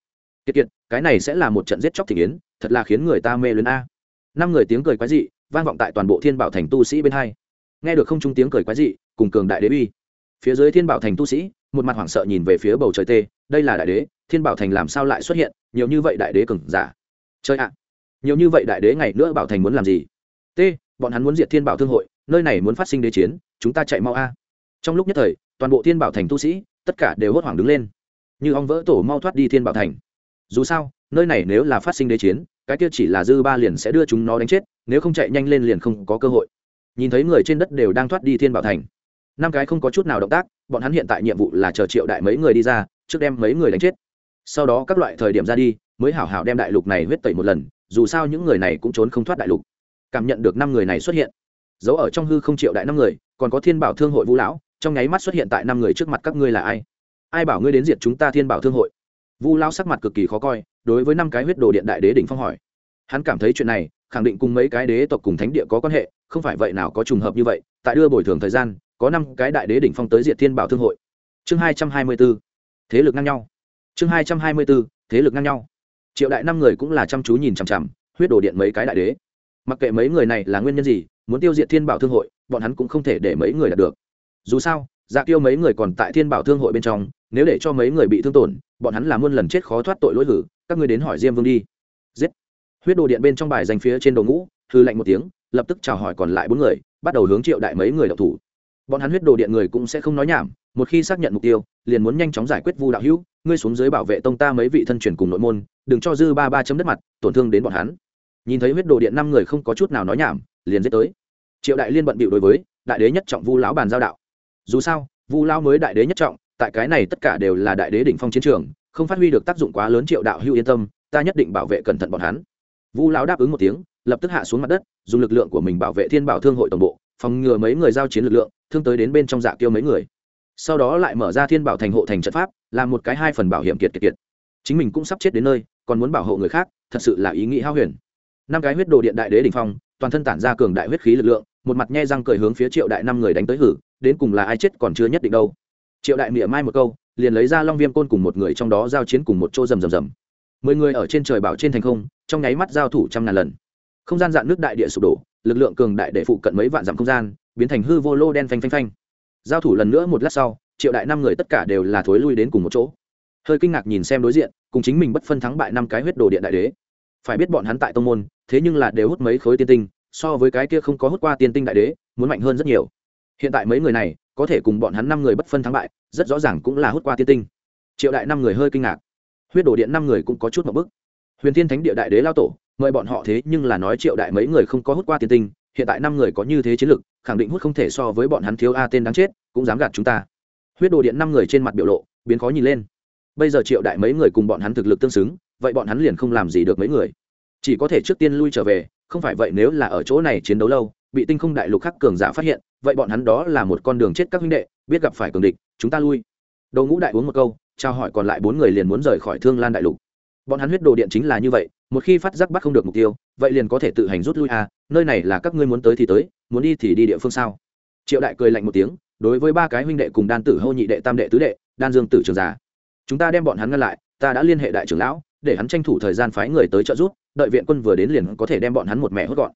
Kiệt kiệt, cái này sẽ là một trận giết chóc thị kiến, thật là khiến người ta mê luyến a. Năm người tiếng cười quái dị, vang vọng tại toàn bộ thiên bảo thành tu sĩ bên hai. Nghe được không trung tiếng cười quái dị, cùng cường đại đế uy. Phía dưới thiên bảo thành tu sĩ, một mặt hoảng sợ nhìn về phía bầu trời tê, đây là đại đế thiên bảo thành làm sao lại xuất hiện? Nhiều như vậy đại đế cường giả. Chơi ạ! Nhiều như vậy đại đế ngày nữa bảo thành muốn làm gì? T, bọn hắn muốn diệt thiên bảo thương hội, nơi này muốn phát sinh đế chiến, chúng ta chạy mau a. Trong lúc nhất thời, toàn bộ thiên bảo thành tu sĩ, tất cả đều hốt hoảng đứng lên. Như ong vỡ tổ mau thoát đi thiên bảo thành. Dù sao, nơi này nếu là phát sinh đế chiến, cái kia chỉ là dư ba liền sẽ đưa chúng nó đánh chết, nếu không chạy nhanh lên liền không có cơ hội. Nhìn thấy người trên đất đều đang thoát đi thiên bảo thành. Năm cái không có chút nào động tác, bọn hắn hiện tại nhiệm vụ là chờ triệu đại mấy người đi ra, trước đem mấy người đánh chết sau đó các loại thời điểm ra đi, mới hảo hảo đem đại lục này huyết tẩy một lần, dù sao những người này cũng trốn không thoát đại lục. Cảm nhận được năm người này xuất hiện. Giấu ở trong hư không triệu đại năm người, còn có thiên bảo thương hội vũ lão, trong nháy mắt xuất hiện tại năm người trước mặt các ngươi là ai? Ai bảo ngươi đến diệt chúng ta thiên bảo thương hội? Vũ lão sắc mặt cực kỳ khó coi, đối với năm cái huyết đồ điện đại đế đỉnh phong hỏi. Hắn cảm thấy chuyện này, khẳng định cùng mấy cái đế tộc cùng thánh địa có quan hệ, không phải vậy nào có trùng hợp như vậy, tại đưa bồi thường thời gian, có năm cái đại đế đỉnh phong tới diệt thiên bảo thương hội. Chương hai trăm hai mươi b ố thế lực ngang nhau chương hai trăm hai mươi b ố thế lực ngang nhau. Triệu đại năm người cũng là chăm chú nhìn chằm chằm, huyết đồ điện mấy cái đại đế. Mặc kệ mấy người này là nguyên nhân gì, muốn tiêu diệt thiên bảo thương hội, bọn hắn cũng không thể để mấy người đạt được. Dù sao dạ tiêu mấy người còn tại thiên bảo thương hội bên trong, nếu để cho mấy người bị thương tổn, bọn hắn là muôn lần chết khó thoát tội lỗi hử, các người đến hỏi diêm vương đi. Giết. Huyết đồ điện bên trong bài danh phía trên đồ ngũ, hư lạnh một tiếng, lập tức chào hỏi còn lại bốn người, bắt đầu hướng triệu đại mấy người đạo thủ. Bọn hắn huyết đồ điện người cũng sẽ không nói nhảm, một khi xác nhận mục tiêu, liền muốn nhanh chóng giải quyết vu đạo hữu ngươi xuống dưới bảo vệ tông ta mấy vị thân truyền cùng nội môn, đừng cho dư ba ba chấm đất mặt, tổn thương đến bọn hắn. Nhìn thấy huyết đồ điện năm người không có chút nào nói nhảm, liền giết tới. Triệu đại liên bận bịu đối với đại đế nhất trọng vu lão bàn giao đạo. Dù sao, vu lão mới đại đế nhất trọng, tại cái này tất cả đều là đại đế đỉnh phong chiến trường, không phát huy được tác dụng quá lớn triệu đạo hưu yên tâm, ta nhất định bảo vệ cẩn thận bọn hắn. Vu lão đáp ứng một tiếng, lập tức hạ xuống mặt đất, dùng lực lượng của mình bảo vệ thiên bảo thương hội tổng bộ, phòng ngừa mấy người giao chiến lực lượng, thương tới đến bên trong dạ tiêu mấy người. Sau đó lại mở ra thiên bảo thành hộ thành trận pháp làm một cái hai phần bảo hiểm kiệt kiệt kiệt. Chính mình cũng sắp chết đến nơi, còn muốn bảo hộ người khác, thật sự là ý nghĩ hao huyền. Năm cái huyết đồ điện đại đế đình phong, toàn thân tản ra cường đại huyết khí lực lượng, một mặt nhe răng cười hướng phía triệu đại năm người đánh tới hử, đến cùng là ai chết còn chưa nhất định đâu. Triệu đại mỉa mai một câu, liền lấy ra long viêm côn cùng một người trong đó giao chiến cùng một chỗ rầm rầm rầm. Mười người ở trên trời bảo trên thành không, trong nháy mắt giao thủ trăm ngàn lần. Không gian dạn nước đại địa sụp đổ, lực lượng cường đại để phụ cận mấy vạn dặm không gian, biến thành hư vô lô đen phanh phanh phanh. Giao thủ lần nữa một lát sau triệu đại năm người tất cả đều là thối lui đến cùng một chỗ. Hơi kinh ngạc nhìn xem đối diện, cùng chính mình bất phân thắng bại năm cái huyết đồ điện đại đế. Phải biết bọn hắn tại tông môn, thế nhưng là đều hút mấy khối tiên tinh, so với cái kia không có hút qua tiên tinh đại đế, muốn mạnh hơn rất nhiều. Hiện tại mấy người này, có thể cùng bọn hắn năm người bất phân thắng bại, rất rõ ràng cũng là hút qua tiên tinh. Triệu đại năm người hơi kinh ngạc. Huyết đồ điện năm người cũng có chút một bức. Huyền thiên thánh địa đại đế lao tổ, mời bọn họ thế nhưng là nói triệu đại mấy người không có hút qua tiên tinh, hiện tại năm người có như thế chiến lực, khẳng định hút không thể so với bọn hắn thiếu a tên đáng chết, cũng dám gạt chúng ta huyết đồ điện năm người trên mặt biểu lộ, biến khó nhìn lên. Bây giờ triệu đại mấy người cùng bọn hắn thực lực tương xứng, vậy bọn hắn liền không làm gì được mấy người. Chỉ có thể trước tiên lui trở về, không phải vậy nếu là ở chỗ này chiến đấu lâu, bị tinh không đại lục khắc cường giả phát hiện, vậy bọn hắn đó là một con đường chết các huynh đệ, biết gặp phải cường địch, chúng ta lui. Đầu ngũ đại uống một câu, trao hỏi còn lại bốn người liền muốn rời khỏi thương lan đại lục. Bọn hắn huyết đồ điện chính là như vậy, một khi phát giác bắt không được mục tiêu, vậy liền có thể tự hành rút lui à nơi này là các ngươi muốn tới thì tới, muốn đi thì đi địa phương sao? Triệu đại cười lạnh một tiếng đối với ba cái huynh đệ cùng đan tử hô nhị đệ tam đệ tứ đệ, đan dương tử trường giả chúng ta đem bọn hắn ngăn lại, ta đã liên hệ đại trưởng lão, để hắn tranh thủ thời gian phái người tới trợ giúp, đợi viện quân vừa đến liền có thể đem bọn hắn một mẹ hốt gọn.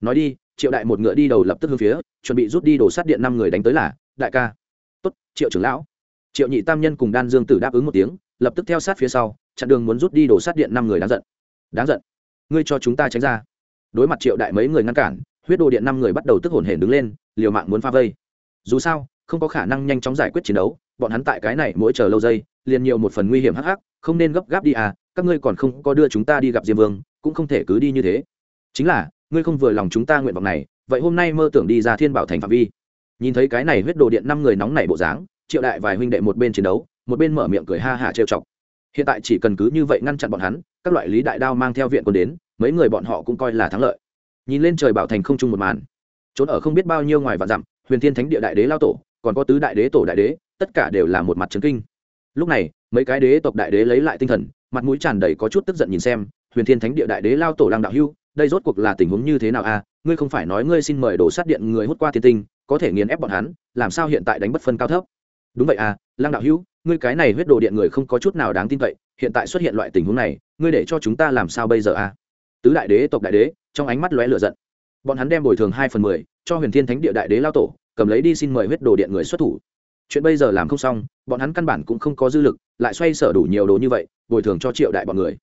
Nói đi, triệu đại một ngựa đi đầu lập tức hướng phía, chuẩn bị rút đi đổ sát điện năm người đánh tới là, đại ca. Tốt, triệu trưởng lão. Triệu nhị tam nhân cùng đan dương tử đáp ứng một tiếng, lập tức theo sát phía sau, chặn đường muốn rút đi đổ sát điện năm người đáng giận. Đáng giận. Ngươi cho chúng ta tránh ra. Đối mặt triệu đại mấy người ngăn cản, huyết đồ điện năm người bắt đầu tức hổn hển đứng lên, liều mạng muốn pha vây dù sao, không có khả năng nhanh chóng giải quyết chiến đấu, bọn hắn tại cái này mỗi chờ lâu giây liền nhiều một phần nguy hiểm hắc hắc, không nên gấp gáp đi à các ngươi còn không có đưa chúng ta đi gặp diêm vương, cũng không thể cứ đi như thế. Chính là, ngươi không vừa lòng chúng ta nguyện vọng này, vậy hôm nay mơ tưởng đi ra thiên bảo thành phạm vi. Nhìn thấy cái này huyết đồ điện năm người nóng nảy bộ dáng, triệu đại vài huynh đệ một bên chiến đấu, một bên mở miệng cười ha hả trêu chọc. Hiện tại chỉ cần cứ như vậy ngăn chặn bọn hắn, các loại lý đại đao mang theo viện quân đến, mấy người bọn họ cũng coi là thắng lợi. Nhìn lên trời bảo thành không chung một màn, trốn ở không biết bao nhiêu ngoài và dặm huyền thiên thánh địa đại đế lao tổ, còn có tứ đại đế tổ đại đế, tất cả đều là một mặt trấn kinh. Lúc này, mấy cái đế tộc đại đế lấy lại tinh thần, mặt mũi tràn đầy có chút tức giận nhìn xem, huyền thiên thánh địa đại đế lao tổ lang đạo hưu, đây rốt cuộc là tình huống như thế nào a? Ngươi không phải nói ngươi xin mời đổ sát điện người hút qua thiên tinh, có thể nghiền ép bọn hắn, làm sao hiện tại đánh bất phân cao thấp? Đúng vậy à lang đạo hưu, ngươi cái này huyết đồ điện người không có chút nào đáng tin cậy, hiện tại xuất hiện loại tình huống này, ngươi để cho chúng ta làm sao bây giờ a? Tứ đại đế tộc đại đế, trong ánh mắt lóe lửa giận. Bọn hắn đem bồi thường hai phần mười cho huyền thiên thánh địa đại đế lao tổ, cầm lấy đi xin mời huyết đồ điện người xuất thủ. Chuyện bây giờ làm không xong, bọn hắn căn bản cũng không có dư lực, lại xoay sở đủ nhiều đồ như vậy, bồi thường cho triệu đại bọn người.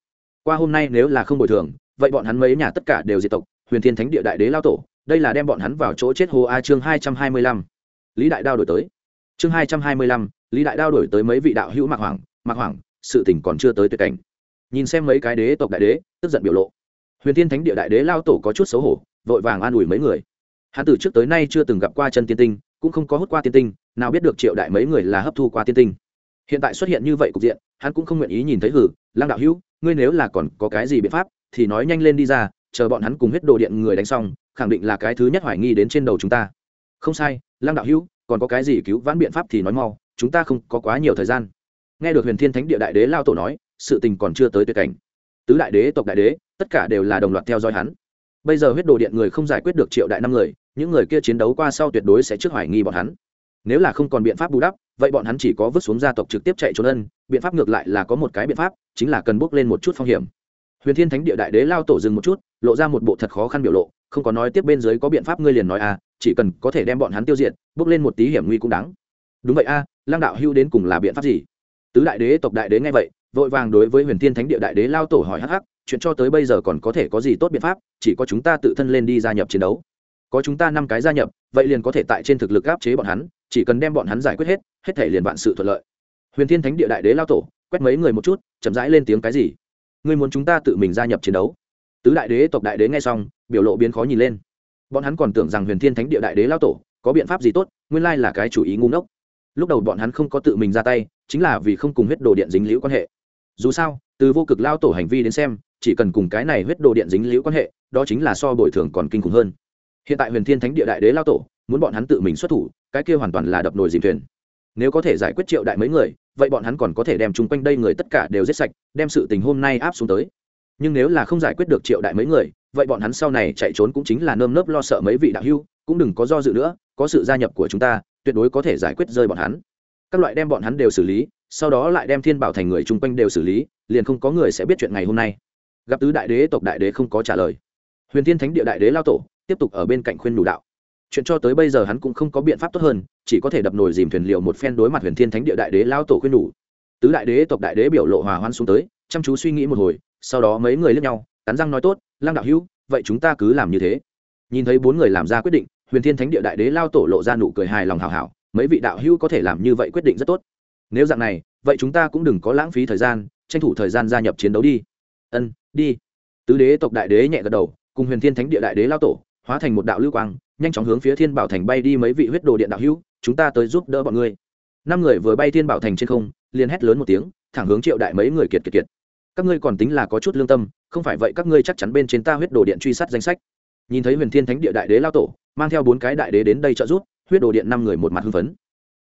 Qua hôm nay nếu là không bồi thường, vậy bọn hắn mấy nhà tất cả đều diệt tộc, huyền thiên thánh địa đại đế lao tổ, đây là đem bọn hắn vào chỗ chết hồ a chương hai trăm hai mươi lăm. Lý đại đao đổi tới. Chương hai trăm hai mươi lăm, lý đại đao đổi tới mấy vị đạo hữu mạc hoàng mạc hoàng, sự tỉnh còn chưa tới tuyệt cảnh. Nhìn xem mấy cái đế tộc đại đế, tức giận biểu lộ. Huyền thiên thánh địa đại đế lao tổ có chút xấu hổ, vội vàng an ủi mấy người hắn từ trước tới nay chưa từng gặp qua chân tiên tinh, cũng không có hút qua tiên tinh, nào biết được triệu đại mấy người là hấp thu qua tiên tinh. Hiện tại xuất hiện như vậy cục diện, hắn cũng không nguyện ý nhìn thấy hử, lăng đạo hữu, ngươi nếu là còn có cái gì biện pháp, thì nói nhanh lên đi ra, chờ bọn hắn cùng huyết đồ điện người đánh xong, khẳng định là cái thứ nhất hoài nghi đến trên đầu chúng ta. Không sai, lăng đạo hữu, còn có cái gì cứu vãn biện pháp thì nói mau, chúng ta không có quá nhiều thời gian. Nghe được huyền thiên thánh địa đại đế lao tổ nói, sự tình còn chưa tới tuyệt cảnh. Tứ đại đế, tộc đại đế, tất cả đều là đồng loạt theo dõi hắn. Bây giờ huyết đồ điện người không giải quyết được triệu đại năm người những người kia chiến đấu qua sau tuyệt đối sẽ trước hoài nghi bọn hắn. Nếu là không còn biện pháp bù đắp vậy bọn hắn chỉ có vứt xuống gia tộc trực tiếp chạy trốn ân biện pháp ngược lại là có một cái biện pháp chính là cần bước lên một chút phong hiểm. Huyền thiên thánh địa đại đế lao tổ dừng một chút lộ ra một bộ thật khó khăn biểu lộ không có nói tiếp bên dưới có biện pháp ngươi liền nói à chỉ cần có thể đem bọn hắn tiêu diệt bước lên một tí hiểm nguy cũng đáng. Đúng vậy a à, lang đạo hưu đến cùng là biện pháp gì? Tứ đại đế tộc đại đế nghe vậy vội vàng đối với huyền thiên thánh địa đại đế lao tổ hỏi hắc hắc chuyện cho tới bây giờ còn có thể có gì tốt biện pháp chỉ có chúng ta tự thân lên đi gia nhập chiến đấu có chúng ta năm cái gia nhập, vậy liền có thể tại trên thực lực áp chế bọn hắn, chỉ cần đem bọn hắn giải quyết hết hết thể liền vạn sự thuận lợi. Huyền thiên thánh địa đại đế lao tổ, quét mấy người một chút, chậm rãi lên tiếng cái gì? Ngươi muốn chúng ta tự mình gia nhập chiến đấu? Tứ đại đế, tộc đại đế nghe xong, biểu lộ biến khó nhìn lên. Bọn hắn còn tưởng rằng huyền thiên thánh địa đại đế lao tổ, có biện pháp gì tốt, nguyên lai là cái chủ ý ngu ngốc. Lúc đầu bọn hắn không có tự mình ra tay, chính là vì không cùng huyết đồ điện dính liễu quan hệ. Dù sao, từ vô cực lao tổ hành vi đến xem, chỉ cần cùng cái này huyết đồ điện dính liễu quan hệ, đó chính là so bồi thường còn kinh khủng hơn hiện tại huyền thiên thánh địa đại đế lao tổ, muốn bọn hắn tự mình xuất thủ, cái kia hoàn toàn là đập nồi dìm thuyền. Nếu có thể giải quyết triệu đại mấy người, vậy bọn hắn còn có thể đem chung quanh đây người tất cả đều giết sạch, đem sự tình hôm nay áp xuống tới. Nhưng nếu là không giải quyết được triệu đại mấy người, vậy bọn hắn sau này chạy trốn cũng chính là nơm nớp lo sợ mấy vị đạo hưu, cũng đừng có do dự nữa, có sự gia nhập của chúng ta, tuyệt đối có thể giải quyết rơi bọn hắn. Các loại đem bọn hắn đều xử lý, sau đó lại đem thiên bảo thành người chung quanh đều xử lý, liền không có người sẽ biết chuyện ngày hôm nay. Gặp tứ đại đế tộc đại đế không có trả lời. Huyền thiên thánh địa đại đế lao tổ tiếp tục ở bên cạnh khuyên đủ đạo. Chuyện cho tới bây giờ hắn cũng không có biện pháp tốt hơn, chỉ có thể đập nồi dìm thuyền liều một phen đối mặt huyền thiên thánh địa đại đế lao tổ khuyên đủ tứ đại đế, tộc đại đế biểu lộ hòa hoan xuống tới, chăm chú suy nghĩ một hồi, sau đó mấy người lướt nhau, cắn răng nói tốt, lăng đạo hữu, vậy chúng ta cứ làm như thế. Nhìn thấy bốn người làm ra quyết định, huyền thiên thánh địa đại đế lao tổ lộ ra nụ cười hài lòng hào hảo, mấy vị đạo hữu có thể làm như vậy quyết định rất tốt. Nếu dạng này, vậy chúng ta cũng đừng có lãng phí thời gian, tranh thủ thời gian gia nhập chiến đấu đi. Ân, đi. Tứ đế, tộc đại đế nhẹ gật đầu, cùng huyền thiên thánh địa đại đế lao tổ hóa thành một đạo lưu quang, nhanh chóng hướng phía thiên bảo thành bay đi mấy vị huyết đồ điện đạo hữu, chúng ta tới giúp đỡ bọn ngươi. Năm người vừa bay thiên bảo thành trên không, liền hét lớn một tiếng, thẳng hướng triệu đại mấy người kiệt kiệt kiệt. Các ngươi còn tính là có chút lương tâm, không phải vậy các ngươi chắc chắn bên trên ta huyết đồ điện truy sát danh sách. Nhìn thấy huyền thiên thánh địa đại đế lao tổ, mang theo bốn cái đại đế đến đây trợ giúp, huyết đồ điện năm người một mặt hưng phấn.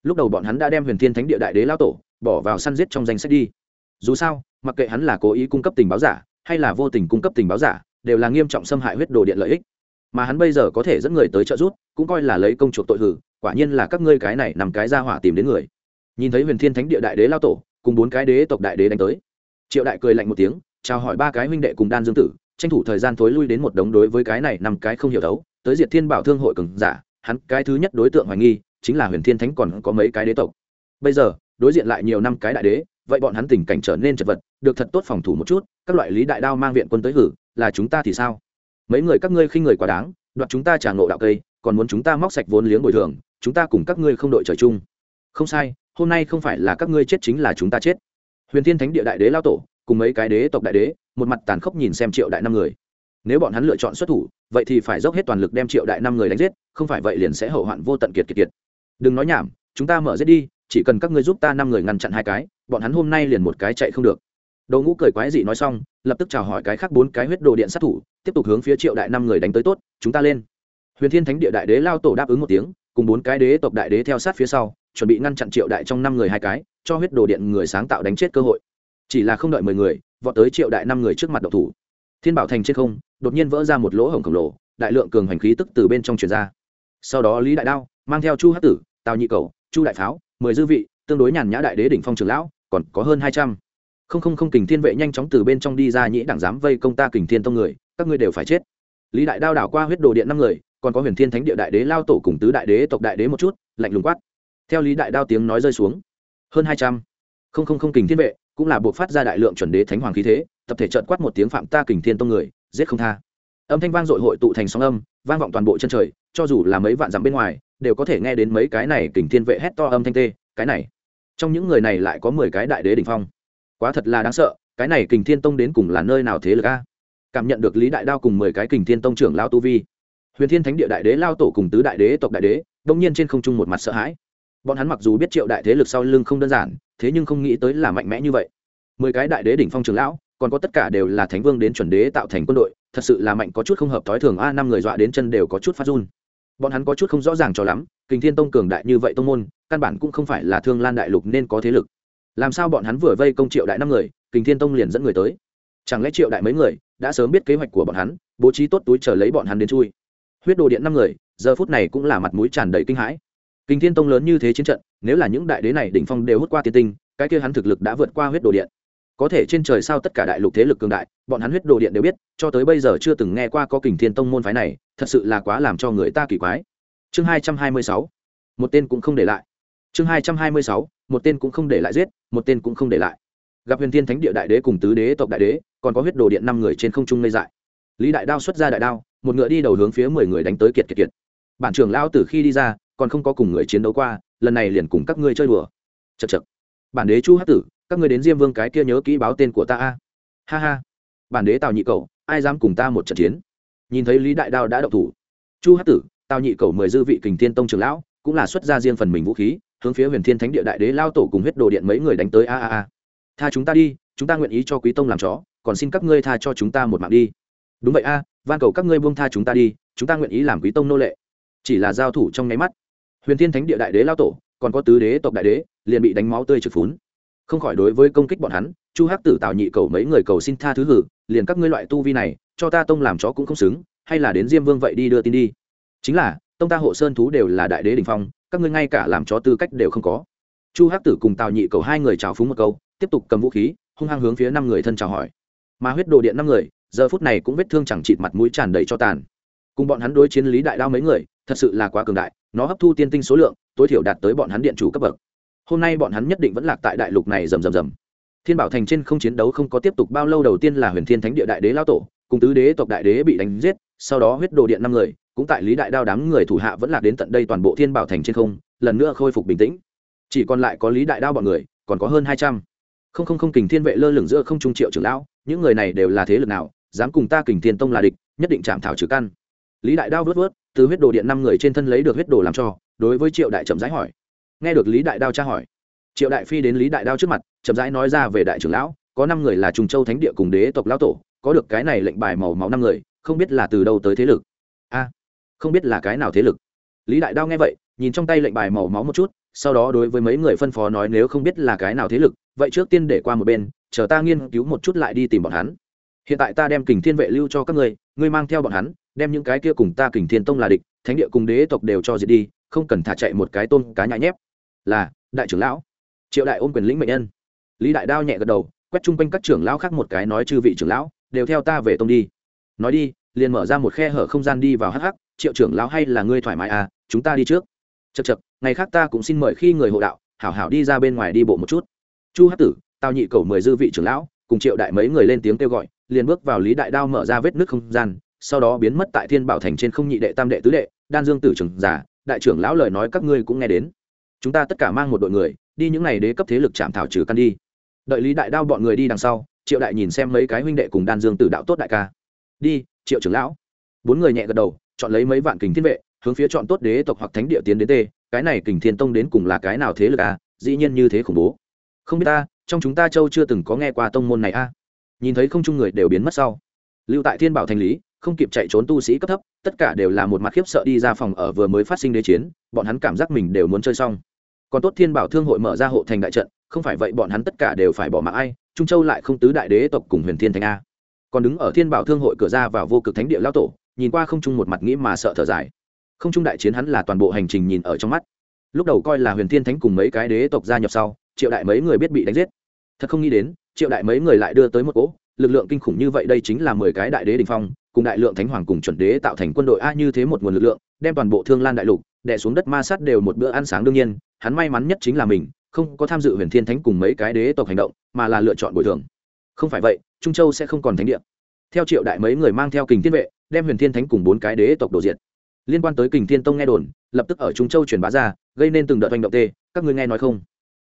Lúc đầu bọn hắn đã đem huyền thiên thánh địa đại đế lao tổ bỏ vào săn giết trong danh sách đi. Dù sao, mặc kệ hắn là cố ý cung cấp tình báo giả, hay là vô tình cung cấp tình báo giả, đều là nghiêm trọng xâm hại huyết đồ điện lợi ích mà hắn bây giờ có thể dẫn người tới trợ giúp, cũng coi là lấy công chuộc tội hử, quả nhiên là các ngươi cái này nằm cái ra hỏa tìm đến người. Nhìn thấy huyền thiên thánh địa đại đế lao tổ, cùng bốn cái đế tộc đại đế đánh tới, triệu đại cười lạnh một tiếng, chào hỏi ba cái huynh đệ cùng đan dương tử, tranh thủ thời gian thối lui đến một đống đối với cái này nằm cái không hiểu thấu tới diệt thiên bảo thương hội cường giả, hắn cái thứ nhất đối tượng hoài nghi, chính là huyền thiên thánh còn có mấy cái đế tộc. Bây giờ, đối diện lại nhiều năm cái đại đế, vậy bọn hắn tình cảnh trở nên chật vật, được thật tốt phòng thủ một chút, các loại lý đại đao mang viện quân tới hử, là chúng ta thì sao? Mấy người các ngươi khinh người quá đáng, đoạt chúng ta trả ngộ đạo cây, còn muốn chúng ta móc sạch vốn liếng bồi thường, chúng ta cùng các ngươi không đội trời chung. Không sai, hôm nay không phải là các ngươi chết chính là chúng ta chết. Huyền thiên thánh địa đại đế lao tổ, cùng mấy cái đế tộc đại đế, một mặt tàn khốc nhìn xem triệu đại năm người. Nếu bọn hắn lựa chọn xuất thủ, vậy thì phải dốc hết toàn lực đem triệu đại năm người đánh giết, không phải vậy liền sẽ hậu hoạn vô tận kiệt kiệt kiệt. Đừng nói nhảm, chúng ta mở giết đi, chỉ cần các ngươi giúp ta năm người ngăn chặn hai cái, bọn hắn hôm nay liền một cái chạy không được đồ ngũ cười quái dị nói xong, lập tức chào hỏi cái khác bốn cái huyết đồ điện sát thủ, tiếp tục hướng phía triệu đại năm người đánh tới tốt, chúng ta lên. Huyền thiên thánh địa đại đế lao tổ đáp ứng một tiếng, cùng bốn cái đế tộc đại đế theo sát phía sau, chuẩn bị ngăn chặn triệu đại trong năm người hai cái, cho huyết đồ điện người sáng tạo đánh chết cơ hội. Chỉ là không đợi mười người, vọt tới triệu đại năm người trước mặt độc thủ. Thiên bảo thành trên không, đột nhiên vỡ ra một lỗ hổng khổng lồ, đại lượng cường hành khí tức từ bên trong truyền ra. Sau đó lý đại đao, mang theo chu hát tử, tào nhị cầu, chu đại pháo, mười dư vị, tương đối nhàn nhã đại đế đỉnh phong trường lão, còn có hơn hai trăm không không không kình thiên vệ nhanh chóng từ bên trong đi ra nhĩ đảng dám vây công ta kình thiên tông người, các ngươi đều phải chết. Lý đại đao đảo qua huyết đồ điện năm người, còn có huyền thiên thánh địa đại đế lao tổ cùng tứ đại đế tộc đại đế một chút, lạnh lùng quát. Theo lý đại đao tiếng nói rơi xuống, hơn hai trăm không không không kình thiên vệ cũng là buộc phát ra đại lượng chuẩn đế thánh hoàng khí thế, tập thể trợn quát một tiếng phạm ta kình thiên tông người, giết không tha. Âm thanh vang dội hội tụ thành sóng âm, vang vọng toàn bộ chân trời, cho dù là mấy vạn dặm bên ngoài, đều có thể nghe đến mấy cái này kình thiên vệ hét to âm thanh tê, cái này. Trong những người này lại có mười cái đại đế đ ỉ n h phong quá thật là đáng sợ, cái này kình thiên tông đến cùng là nơi nào thế lực a? Cảm nhận được lý đại đao cùng mười cái kình thiên tông trưởng lao tu vi. Huyền thiên thánh địa đại đế, lao tổ cùng tứ đại đế, tộc đại đế, đông nhiên trên không trung một mặt sợ hãi. Bọn hắn mặc dù biết triệu đại thế lực sau lưng không đơn giản, thế nhưng không nghĩ tới là mạnh mẽ như vậy. Mười cái đại đế đỉnh phong trường lão, còn có tất cả đều là thánh vương đến chuẩn đế tạo thành quân đội, thật sự là mạnh có chút không hợp thói thường a, năm người dọa đến chân đều có chút phát run. Bọn hắn có chút không rõ ràng cho lắm, kình thiên tông cường đại như vậy tông môn, căn bản cũng không phải là thương lan đại lục nên có thế lực làm sao bọn hắn vừa vây công triệu đại năm người, kình thiên tông liền dẫn người tới? Chẳng lẽ triệu đại mấy người đã sớm biết kế hoạch của bọn hắn, bố trí tốt túi chờ lấy bọn hắn đến chui? Huyết đồ điện năm người, giờ phút này cũng là mặt mũi tràn đầy kinh hãi. Kình thiên tông lớn như thế chiến trận, nếu là những đại đế này đỉnh phong đều hút qua tiên tinh, cái kia hắn thực lực đã vượt qua huyết đồ điện. Có thể trên trời sao tất cả đại lục thế lực cường đại, bọn hắn huyết đồ điện đều biết, cho tới bây giờ chưa từng nghe qua có kình thiên tông môn phái này, thật sự là quá làm cho người ta kỳ quái. Chương hai trăm hai mươi sáu, một tên cũng không để lại. Chương hai trăm hai mươi sáu, một tên cũng không để lại giết một tên cũng không để lại. Gặp huyền thiên thánh địa đại đế cùng tứ đế tộc đại đế, còn có huyết đồ điện năm người trên không trung lây dại. Lý đại đao xuất ra đại đao, một ngựa đi đầu hướng phía mười người đánh tới kiệt kiệt kiệt. Bản trưởng lao từ khi đi ra, còn không có cùng người chiến đấu qua, lần này liền cùng các ngươi chơi đùa. Chật chật bản đế chu hát tử, các ngươi đến diêm vương cái kia nhớ kỹ báo tên của ta a. Ha ha. Bản đế tào nhị cầu ai dám cùng ta một trận chiến? Nhìn thấy lý đại đao đã đậu thủ, chu hát tử, tào nhị cầu mười dư vị kình thiên tông trưởng lão, cũng là xuất ra riêng phần mình vũ khí hướng phía huyền thiên thánh địa đại đế lao tổ cùng huyết đồ điện mấy người đánh tới a a a. Tha chúng ta đi, chúng ta nguyện ý cho quý tông làm chó, còn xin các ngươi tha cho chúng ta một mạng đi. Đúng vậy a, van cầu các ngươi buông tha chúng ta đi, chúng ta nguyện ý làm quý tông nô lệ. Chỉ là giao thủ trong nháy mắt, huyền thiên thánh địa đại đế lao tổ, còn có tứ đế tộc đại đế, liền bị đánh máu tươi trực phún. Không khỏi đối với công kích bọn hắn, chu hắc tử tào nhị cầu mấy người cầu xin tha thứ hử, liền các ngươi loại tu vi này, cho ta tông làm chó cũng không xứng, hay là đến diêm vương vậy đi đưa tin đi. Chính là, tông ta hộ sơn thú đều là đại đế đình phong các ngươi ngay cả làm chó tư cách đều không có. Chu hắc tử cùng tào nhị cầu hai người chào phúng một câu, tiếp tục cầm vũ khí, hung hăng hướng phía năm người thân chào hỏi. Mà huyết đồ điện năm người, giờ phút này cũng vết thương chẳng chịt mặt mũi tràn đầy cho tàn. Cùng bọn hắn đối chiến lý đại đao mấy người, thật sự là quá cường đại, nó hấp thu tiên tinh số lượng, tối thiểu đạt tới bọn hắn điện chủ cấp bậc. Hôm nay bọn hắn nhất định vẫn lạc tại đại lục này rầm rầm rầm. Thiên bảo thành trên không chiến đấu không có tiếp tục bao lâu đầu tiên là huyền thiên thánh địa đại đế lao tổ, cùng tứ đế tộc đại đế bị đánh giết, sau đó huyết đồ điện năm người cũng tại lý đại đao đám người thủ hạ vẫn lạc đến tận đây toàn bộ thiên bảo thành trên không, lần nữa khôi phục bình tĩnh. Chỉ còn lại có lý đại đao bọn người, còn có hơn hai trăm. Không không không kình thiên vệ lơ lửng giữa không trung triệu trưởng lão, những người này đều là thế lực nào, dám cùng ta kình thiên tông là địch, nhất định chạm thảo trừ căn. Lý đại đao vớt vớt, từ huyết đồ điện năm người trên thân lấy được huyết đồ làm cho, đối với triệu đại chậm rãi hỏi. Nghe được lý đại đao tra hỏi, triệu đại phi đến lý đại đao trước mặt, chậm rãi nói ra về đại trưởng lão, có năm người là trùng châu thánh địa cùng đế tộc lão tổ, có được cái này lệnh bài màu máu năm người, không biết là từ đâu tới thế lực không biết là cái nào thế lực. Lý đại đao nghe vậy, nhìn trong tay lệnh bài màu máu một chút, sau đó đối với mấy người phân phó nói nếu không biết là cái nào thế lực, vậy trước tiên để qua một bên, chờ ta nghiên cứu một chút lại đi tìm bọn hắn. Hiện tại ta đem kình thiên vệ lưu cho các ngươi ngươi mang theo bọn hắn, đem những cái kia cùng ta kình thiên tông là địch, thánh địa cùng đế tộc đều cho diệt đi, không cần thả chạy một cái tôn cá nhãi nhép. Là, đại trưởng lão. Triệu đại ôm quyền lĩnh mệnh nhân. Lý đại đao nhẹ gật đầu, quét chung quanh các trưởng lão khác một cái nói chư vị trưởng lão, đều theo ta về tông đi. Nói đi, liền mở ra một khe hở không gian đi vào hắc hắc triệu trưởng lão hay là ngươi thoải mái à chúng ta đi trước. Chật chật ngày khác ta cũng xin mời khi người hộ đạo, hảo hảo đi ra bên ngoài đi bộ một chút. Chu hát tử, tao nhị cầu mười dư vị trưởng lão, cùng triệu đại mấy người lên tiếng kêu gọi, liền bước vào lý đại đao mở ra vết nước không gian, sau đó biến mất tại thiên bảo thành trên không nhị đệ tam đệ tứ đệ, đan dương tử trưởng giả, đại trưởng lão lời nói các ngươi cũng nghe đến. Chúng ta tất cả mang một đội người, đi những ngày đế cấp thế lực chạm thảo trừ căn đi. Đợi lý đại đao bọn người đi đằng sau, triệu đại nhìn xem mấy cái huynh đệ cùng đan dương tử đạo tốt đại ca. Đi, triệu trưởng lão. Bốn người nhẹ gật đầu chọn lấy mấy vạn kình thiên vệ, hướng phía chọn tốt đế tộc hoặc thánh địa tiến đến tê, cái này kình thiên tông đến cùng là cái nào thế lực a dĩ nhiên như thế khủng bố. Không biết ta, trong chúng ta châu chưa từng có nghe qua tông môn này a nhìn thấy không chung người đều biến mất sau. Lưu tại thiên bảo thành lý, không kịp chạy trốn tu sĩ cấp thấp, tất cả đều là một mặt khiếp sợ đi ra phòng ở vừa mới phát sinh đế chiến, bọn hắn cảm giác mình đều muốn chơi xong. Còn tốt thiên bảo thương hội mở ra hộ thành đại trận, không phải vậy bọn hắn tất cả đều phải bỏ mạng ai, trung châu lại không tứ đại đế tộc cùng huyền thiên thành a. Còn đứng ở thiên bảo thương hội cửa ra vào vô cực thánh địa lao tổ nhìn qua không trung một mặt nghĩ mà sợ thở dài. Không trung đại chiến hắn là toàn bộ hành trình nhìn ở trong mắt. Lúc đầu coi là huyền thiên thánh cùng mấy cái đế tộc gia nhập sau, triệu đại mấy người biết bị đánh giết. Thật không nghĩ đến, triệu đại mấy người lại đưa tới một cỗ, lực lượng kinh khủng như vậy đây chính là mười cái đại đế đình phong, cùng đại lượng thánh hoàng cùng chuẩn đế tạo thành quân đội a như thế một nguồn lực lượng, đem toàn bộ thương lan đại lục, đè xuống đất ma sát đều một bữa ăn sáng đương nhiên, hắn may mắn nhất chính là mình, không có tham dự huyền thiên thánh cùng mấy cái đế tộc hành động, mà là lựa chọn bồi thường. Không phải vậy, trung châu sẽ không còn thánh địa theo triệu đại mấy người mang theo kình thiên vệ, đem huyền thiên thánh cùng bốn cái đế tộc đổ diện liên quan tới kình thiên tông nghe đồn, lập tức ở trung châu truyền bá ra, gây nên từng đợt hành động tê, các ngươi nghe nói không?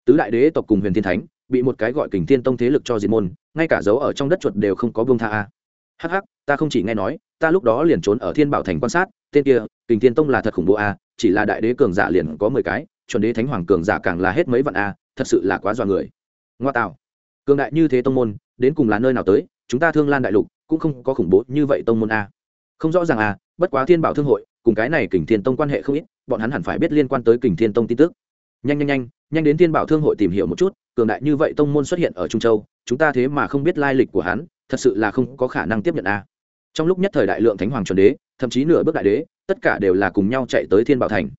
Tứ đại đế tộc cùng huyền thiên thánh, bị một cái gọi kình thiên tông thế lực cho diệt môn, ngay cả dấu ở trong đất chuột đều không có buông tha a. Hắc hắc, ta không chỉ nghe nói, ta lúc đó liền trốn ở thiên bảo thành quan sát, tên kia, kình thiên tông là thật khủng bố a, chỉ là đại đế cường giả liền có mười cái, chuẩn đế thánh hoàng cường giả càng là hết mấy vạn a, thật sự là quá dọa người. Ngoa tạo. Cường đại như thế tông môn, đến cùng là nơi nào tới chúng ta thương lan đại lục cũng không có khủng bố như vậy tông môn a. Không rõ ràng à bất quá thiên bảo thương hội, cùng cái này kình thiên tông quan hệ không ít, bọn hắn hẳn phải biết liên quan tới kình thiên tông tin tức. Nhanh nhanh nhanh nhanh đến thiên bảo thương hội tìm hiểu một chút, cường đại như vậy tông môn xuất hiện ở trung châu, chúng ta thế mà không biết lai lịch của hắn, thật sự là không có khả năng tiếp nhận a. Trong lúc nhất thời đại lượng thánh hoàng chuẩn đế, thậm chí nửa bước đại đế, tất cả đều là cùng nhau chạy tới thiên bảo thành.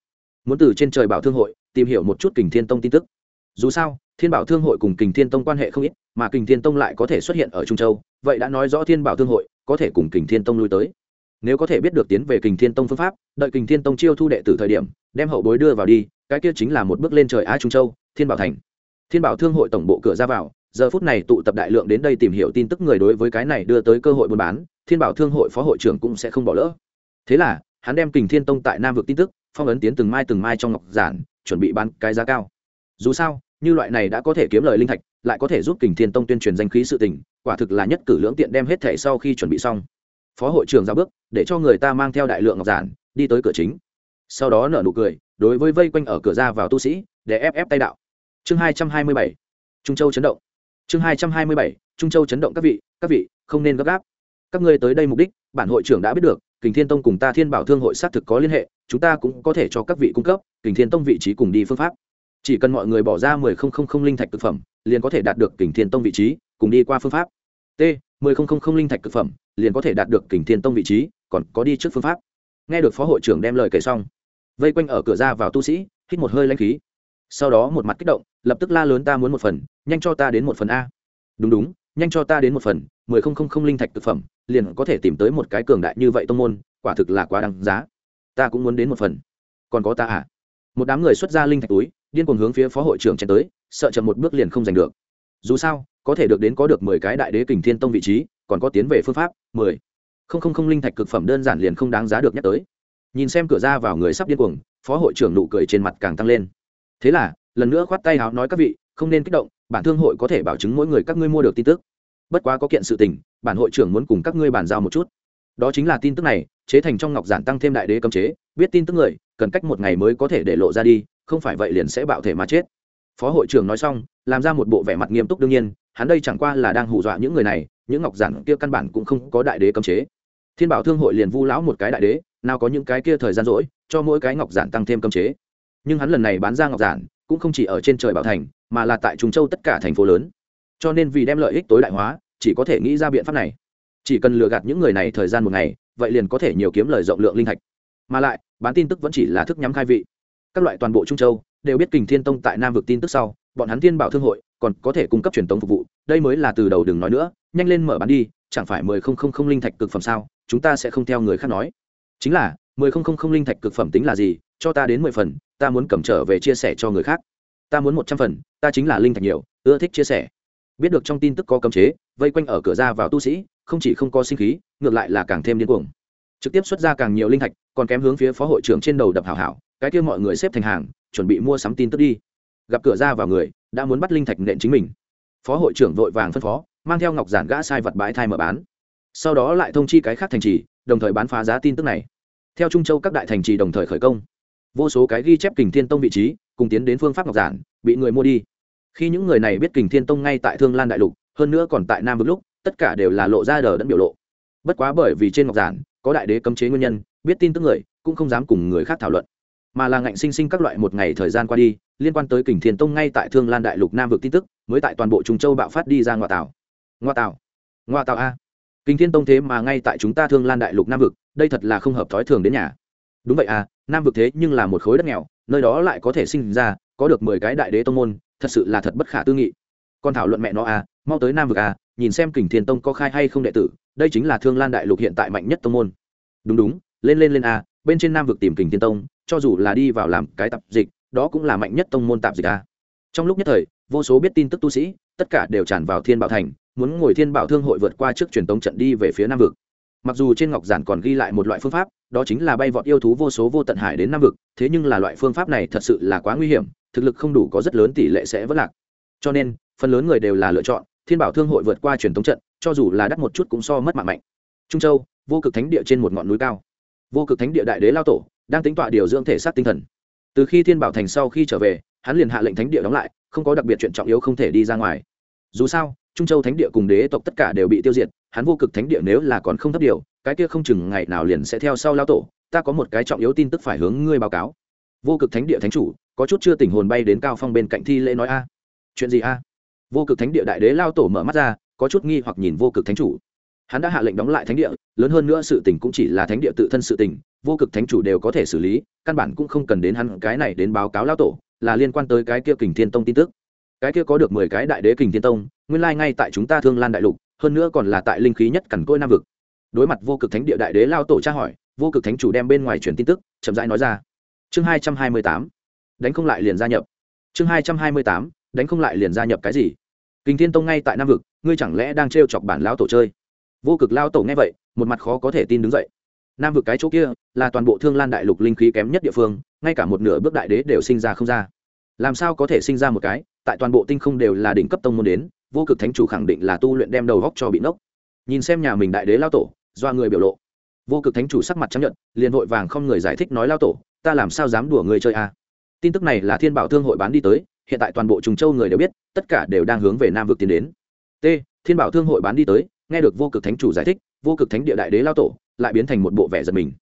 Muốn từ trên trời bảo thương hội, tìm hiểu một chút kình thiên tông tin tức. Dù sao thiên bảo thương hội cùng kình thiên tông quan hệ không ít, mà kình thiên tông lại có thể xuất hiện ở trung châu, vậy đã nói rõ thiên bảo thương hội có thể cùng kình thiên tông lui tới. Nếu có thể biết được tiến về kình thiên tông phương pháp, đợi kình thiên tông chiêu thu đệ từ thời điểm, đem hậu bối đưa vào đi, cái kia chính là một bước lên trời Á trung châu, thiên bảo thành. Thiên bảo thương hội tổng bộ cửa ra vào, giờ phút này tụ tập đại lượng đến đây tìm hiểu tin tức người đối với cái này đưa tới cơ hội buôn bán, thiên bảo thương hội phó hội trưởng cũng sẽ không bỏ lỡ. Thế là, hắn đem kình thiên tông tại nam vực tin tức, phong ấn tiến từng mai từng mai trong ngọc giản, chuẩn bị bán cái giá cao. Dù sao như loại này đã có thể kiếm lời linh thạch, lại có thể giúp kình thiên tông tuyên truyền danh khí sự tình, quả thực là nhất cử lưỡng tiện đem hết thẻ sau khi chuẩn bị xong. Phó hội trưởng ra bước, để cho người ta mang theo đại lượng ngọc giản, đi tới cửa chính. Sau đó nở nụ cười, đối với vây quanh ở cửa ra vào tu sĩ, để ép ép tay đạo. Chương hai trăm hai mươi bảy, trung châu chấn động. Chương hai trăm hai mươi bảy, trung châu chấn động các vị các vị, không nên gấp gáp. Các ngươi tới đây mục đích, bản hội trưởng đã biết được, kình thiên tông cùng ta thiên bảo thương hội xác thực có liên hệ, chúng ta cũng có thể cho các vị cung cấp, kình thiên tông vị trí cùng đi phương pháp chỉ cần mọi người bỏ ra mười không không không linh thạch thực phẩm, liền có thể đạt được kình thiên tông vị trí, cùng đi qua phương pháp. T, mười không không không linh thạch thực phẩm, liền có thể đạt được kình thiên tông vị trí, còn có đi trước phương pháp. Nghe được phó hội trưởng đem lời kể xong, vây quanh ở cửa ra vào tu sĩ, hít một hơi lanh khí. Sau đó một mặt kích động, lập tức la lớn ta muốn một phần, nhanh cho ta đến một phần a. Đúng đúng, nhanh cho ta đến một phần, mười không không không linh thạch thực phẩm, liền có thể tìm tới một cái cường đại như vậy tông môn, quả thực là quá đáng giá. Ta cũng muốn đến một phần. Còn có ta à? Một đám người xuất ra linh thạch túi điên cuồng hướng phía phó hội trưởng chen tới, sợ chậm một bước liền không giành được. Dù sao, có thể được đến có được mười cái đại đế kình thiên tông vị trí, còn có tiến về phương pháp, mười. Không không không linh thạch cực phẩm đơn giản liền không đáng giá được nhắc tới. Nhìn xem cửa ra vào người sắp điên cuồng, phó hội trưởng nụ cười trên mặt càng tăng lên. Thế là, lần nữa khoát tay háo nói các vị, không nên kích động, bản thương hội có thể bảo chứng mỗi người các ngươi mua được tin tức. Bất quá có kiện sự tình, bản hội trưởng muốn cùng các ngươi bàn giao một chút. Đó chính là tin tức này, chế thành trong ngọc giản tăng thêm đại đế cấm chế, biết tin tức người, cần cách một ngày mới có thể để lộ ra đi không phải vậy liền sẽ bạo thể mà chết. Phó hội trưởng nói xong, làm ra một bộ vẻ mặt nghiêm túc đương nhiên, hắn đây chẳng qua là đang hù dọa những người này, những ngọc giản kia căn bản cũng không có đại đế cấm chế. Thiên bảo thương hội liền vu lão một cái đại đế, nào có những cái kia thời gian rỗi, cho mỗi cái ngọc giản tăng thêm cấm chế. Nhưng hắn lần này bán ra ngọc giản, cũng không chỉ ở trên trời bảo thành, mà là tại trung châu tất cả thành phố lớn. Cho nên vì đem lợi ích tối đại hóa, chỉ có thể nghĩ ra biện pháp này. Chỉ cần lừa gạt những người này thời gian một ngày, vậy liền có thể nhiều kiếm lời rộng lượng linh thạch. Mà lại, bán tin tức vẫn chỉ là thức nhắm khai vị các loại toàn bộ trung châu đều biết kình thiên tông tại nam vực tin tức sau bọn hắn thiên bảo thương hội còn có thể cung cấp truyền tống phục vụ đây mới là từ đầu đừng nói nữa nhanh lên mở bán đi chẳng phải mười không không không linh thạch cực phẩm sao chúng ta sẽ không theo người khác nói chính là mười không không không linh thạch cực phẩm tính là gì cho ta đến mười phần ta muốn cầm trở về chia sẻ cho người khác ta muốn một trăm phần ta chính là linh thạch nhiều ưa thích chia sẻ biết được trong tin tức có cấm chế vây quanh ở cửa ra vào tu sĩ không chỉ không có sinh khí ngược lại là càng thêm điên cuồng trực tiếp xuất ra càng nhiều linh thạch còn kém hướng phía phó hội trưởng trên đầu đập hảo hảo cái kia mọi người xếp thành hàng, chuẩn bị mua sắm tin tức đi. Gặp cửa ra vào người, đã muốn bắt linh thạch nện chính mình. Phó hội trưởng vội vàng phân phó, mang theo ngọc giản gã sai vật bãi thai mở bán. Sau đó lại thông chi cái khác thành trì, đồng thời bán phá giá tin tức này. Theo trung châu các đại thành trì đồng thời khởi công. Vô số cái ghi chép kình thiên tông vị trí, cùng tiến đến phương pháp ngọc giản, bị người mua đi. Khi những người này biết kình thiên tông ngay tại thương lan đại lục, hơn nữa còn tại nam vực lúc, tất cả đều là lộ ra đờ đẫn biểu lộ. Bất quá bởi vì trên ngọc giản, có đại đế cấm chế nguyên nhân, biết tin tức người, cũng không dám cùng người khác thảo luận mà là ngạnh sinh sinh các loại một ngày thời gian qua đi, liên quan tới kình thiên tông ngay tại thương lan đại lục nam vực tin tức, mới tại toàn bộ trung châu bạo phát đi ra ngoại tảo. Ngoa tảo? Ngoa tảo a? Kình thiên tông thế mà ngay tại chúng ta thương lan đại lục nam vực, đây thật là không hợp thói thường đến nhà. Đúng vậy à nam vực thế nhưng là một khối đất nghèo, nơi đó lại có thể sinh ra, có được mười cái đại đế tông môn, thật sự là thật bất khả tư nghị. Con thảo luận mẹ nó à mau tới nam vực à nhìn xem kình thiên tông có khai hay không đệ tử, đây chính là thương lan đại lục hiện tại mạnh nhất tông môn. Đúng đúng, lên lên lên à bên trên nam vực tìm kình thiên tông cho dù là đi vào làm cái tạp dịch, đó cũng là mạnh nhất tông môn tạp dịch à trong lúc nhất thời, vô số biết tin tức tu sĩ, tất cả đều tràn vào thiên bảo thành, muốn ngồi thiên bảo thương hội vượt qua trước truyền tống trận đi về phía nam vực. Mặc dù trên ngọc giản còn ghi lại một loại phương pháp, đó chính là bay vọt yêu thú vô số vô tận hải đến nam vực, thế nhưng là loại phương pháp này thật sự là quá nguy hiểm, thực lực không đủ có rất lớn tỷ lệ sẽ vất lạc. Cho nên, phần lớn người đều là lựa chọn thiên bảo thương hội vượt qua truyền tống trận, cho dù là đắt một chút cũng so mất mạng mạnh. Trung châu, vô cực thánh địa trên một ngọn núi cao. Vô cực thánh địa đại đế lao tổ đang tính tọa điều dưỡng thể xác tinh thần. Từ khi thiên bảo thành sau khi trở về, hắn liền hạ lệnh thánh địa đóng lại, không có đặc biệt chuyện trọng yếu không thể đi ra ngoài. Dù sao, trung châu thánh địa cùng đế tộc tất cả đều bị tiêu diệt, hắn vô cực thánh địa nếu là còn không thấp điều, cái kia không chừng ngày nào liền sẽ theo sau lao tổ, ta có một cái trọng yếu tin tức phải hướng ngươi báo cáo. Vô cực thánh địa thánh chủ, có chút chưa tỉnh hồn bay đến cao phong bên cạnh thi lễ nói a. Chuyện gì a? Vô cực thánh địa đại đế lao tổ mở mắt ra, có chút nghi hoặc nhìn vô cực thánh chủ. Hắn đã hạ lệnh đóng lại thánh địa, lớn hơn nữa sự tình cũng chỉ là thánh địa tự thân sự tình vô cực thánh chủ đều có thể xử lý, căn bản cũng không cần đến hắn cái này đến báo cáo lao tổ, là liên quan tới cái kia kình thiên tông tin tức. Cái kia có được mười cái đại đế kình thiên tông, nguyên lai ngay tại chúng ta thương lan đại lục, hơn nữa còn là tại linh khí nhất cằn côi nam vực. Đối mặt vô cực thánh địa đại đế lao tổ tra hỏi, vô cực thánh chủ đem bên ngoài truyền tin tức, chậm rãi nói ra. Chương hai trăm hai mươi tám, đánh không lại liền gia nhập. Chương hai trăm hai mươi tám, đánh không lại liền gia nhập cái gì? Kình thiên tông ngay tại nam vực, ngươi chẳng lẽ đang t chọc bản lão tổ chơi? Vô cực lao tổ nghe vậy, một mặt khó có thể tin đứng dậy nam vực cái chỗ kia là toàn bộ thương lan đại lục linh khí kém nhất địa phương, ngay cả một nửa bước đại đế đều sinh ra không ra. Làm sao có thể sinh ra một cái? Tại toàn bộ tinh không đều là đỉnh cấp tông môn đến, vô cực thánh chủ khẳng định là tu luyện đem đầu góc cho bị nốc. Nhìn xem nhà mình đại đế lao tổ do người biểu lộ. Vô cực thánh chủ sắc mặt chấp nhận liền vội vàng không người giải thích nói, lao tổ, ta làm sao dám đùa người chơi a tin tức này là thiên bảo thương hội bán đi tới, hiện tại toàn bộ trùng châu người đều biết, tất cả đều đang hướng về nam vực tiến đến. T, thiên bảo thương hội bán đi tới, nghe được vô cực thánh chủ giải thích, vô cực thánh địa đại đế lao tổ lại biến thành một bộ vẻ giật mình.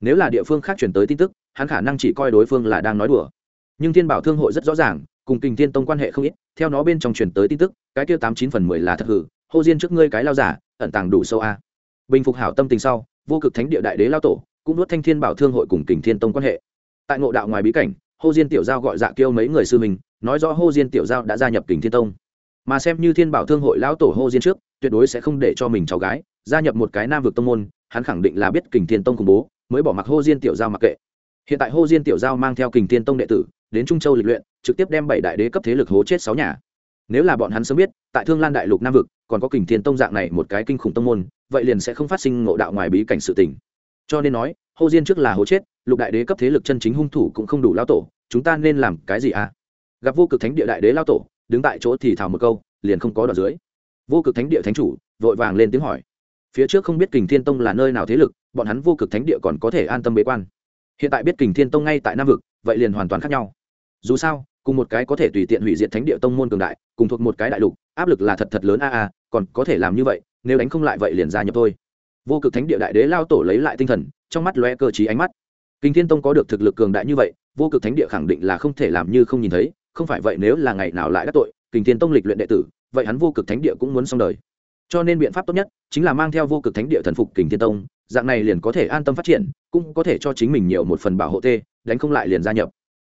Nếu là địa phương khác chuyển tới tin tức, hắn khả năng chỉ coi đối phương là đang nói đùa. Nhưng thiên bảo thương hội rất rõ ràng, cùng kình thiên tông quan hệ không ít, theo nó bên trong chuyển tới tin tức, cái kia tám chín phần mười là thật hử, hô diên trước ngươi cái lao giả, ẩn tàng đủ sâu a. Bình phục hảo tâm tình sau, vô cực thánh địa đại đế lao tổ, cũng nuốt thanh thiên bảo thương hội cùng kình thiên tông quan hệ. Tại ngộ đạo ngoài bí cảnh, hô diên tiểu giao gọi dạ kêu mấy người sư mình nói rõ hô diên tiểu giao đã gia nhập kình thiên tông. Mà xem như thiên bảo thương hội lão tổ hô diên trước, tuyệt đối sẽ không để cho mình cháu gái, gia nhập một cái nam vực tông môn hắn khẳng định là biết kình thiên tông khủng bố, mới bỏ mặc hô diên tiểu giao mặc kệ. Hiện tại hô diên tiểu giao mang theo kình thiên tông đệ tử, đến trung châu lịch luyện, trực tiếp đem bảy đại đế cấp thế lực hố chết sáu nhà. Nếu là bọn hắn sớm biết, tại thương lan đại lục nam vực, còn có kình thiên tông dạng này một cái kinh khủng tông môn, vậy liền sẽ không phát sinh ngộ đạo ngoài bí cảnh sự tình. Cho nên nói, hô diên trước là hố chết, lục đại đế cấp thế lực chân chính hung thủ cũng không đủ lao tổ, chúng ta nên làm cái gì à? Gặp vô cực thánh địa đại đế lao tổ, đứng tại chỗ thì thào một câu, liền không có đoạn dưới. Vô cực thánh địa thánh chủ, vội vàng lên tiếng hỏi phía trước không biết kình thiên tông là nơi nào thế lực, bọn hắn vô cực thánh địa còn có thể an tâm bế quan. Hiện tại biết kình thiên tông ngay tại nam vực, vậy liền hoàn toàn khác nhau. Dù sao, cùng một cái có thể tùy tiện hủy diệt thánh địa tông môn cường đại, cùng thuộc một cái đại lục, áp lực là thật thật lớn a a, còn có thể làm như vậy, nếu đánh không lại vậy liền gia nhập thôi. Vô cực thánh địa đại đế lao tổ lấy lại tinh thần, trong mắt loe cơ chí ánh mắt. Kinh thiên tông có được thực lực cường đại như vậy, vô cực thánh địa khẳng định là không thể làm như không nhìn thấy, không phải vậy nếu là ngày nào lại đắc tội kinh thiên tông lịch luyện đệ tử, vậy hắn vô cực thánh địa cũng muốn xong đời cho nên biện pháp tốt nhất chính là mang theo vô cực thánh địa thần phục kình thiên tông, dạng này liền có thể an tâm phát triển, cũng có thể cho chính mình nhiều một phần bảo hộ tê, đánh không lại liền gia nhập.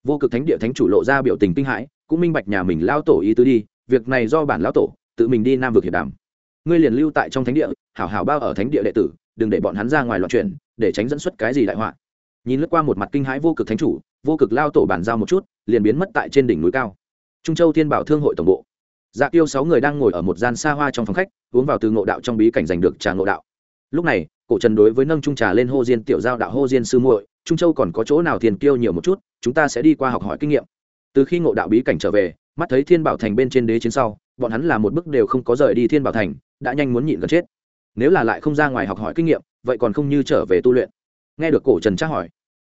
Vô cực thánh địa thánh chủ lộ ra biểu tình kinh hãi, cũng minh bạch nhà mình lao tổ ý tứ đi, việc này do bản lão tổ, tự mình đi nam vực hiệp đàm. Ngươi liền lưu tại trong thánh địa, hảo hảo bao ở thánh địa đệ tử, đừng để bọn hắn ra ngoài loạn chuyển, để tránh dẫn xuất cái gì đại họa. Nhìn lướt qua một mặt kinh hãi vô cực thánh chủ, vô cực lao tổ bàn giao một chút, liền biến mất tại trên đỉnh núi cao. Trung châu thiên bảo thương hội tổng bộ dạ tiêu sáu người đang ngồi ở một gian xa hoa trong phòng khách, uống vào từ ngộ đạo trong bí cảnh giành được trà ngộ đạo. Lúc này, cổ trần đối với nâng trung trà lên hô diên tiểu giao đạo hô diên sư muội, trung châu còn có chỗ nào thiền kiêu nhiều một chút, chúng ta sẽ đi qua học hỏi kinh nghiệm. Từ khi ngộ đạo bí cảnh trở về, mắt thấy thiên bảo thành bên trên đế chiến sau, bọn hắn là một bước đều không có rời đi thiên bảo thành, đã nhanh muốn nhịn gần chết. Nếu là lại không ra ngoài học hỏi kinh nghiệm, vậy còn không như trở về tu luyện. Nghe được cổ trần tra hỏi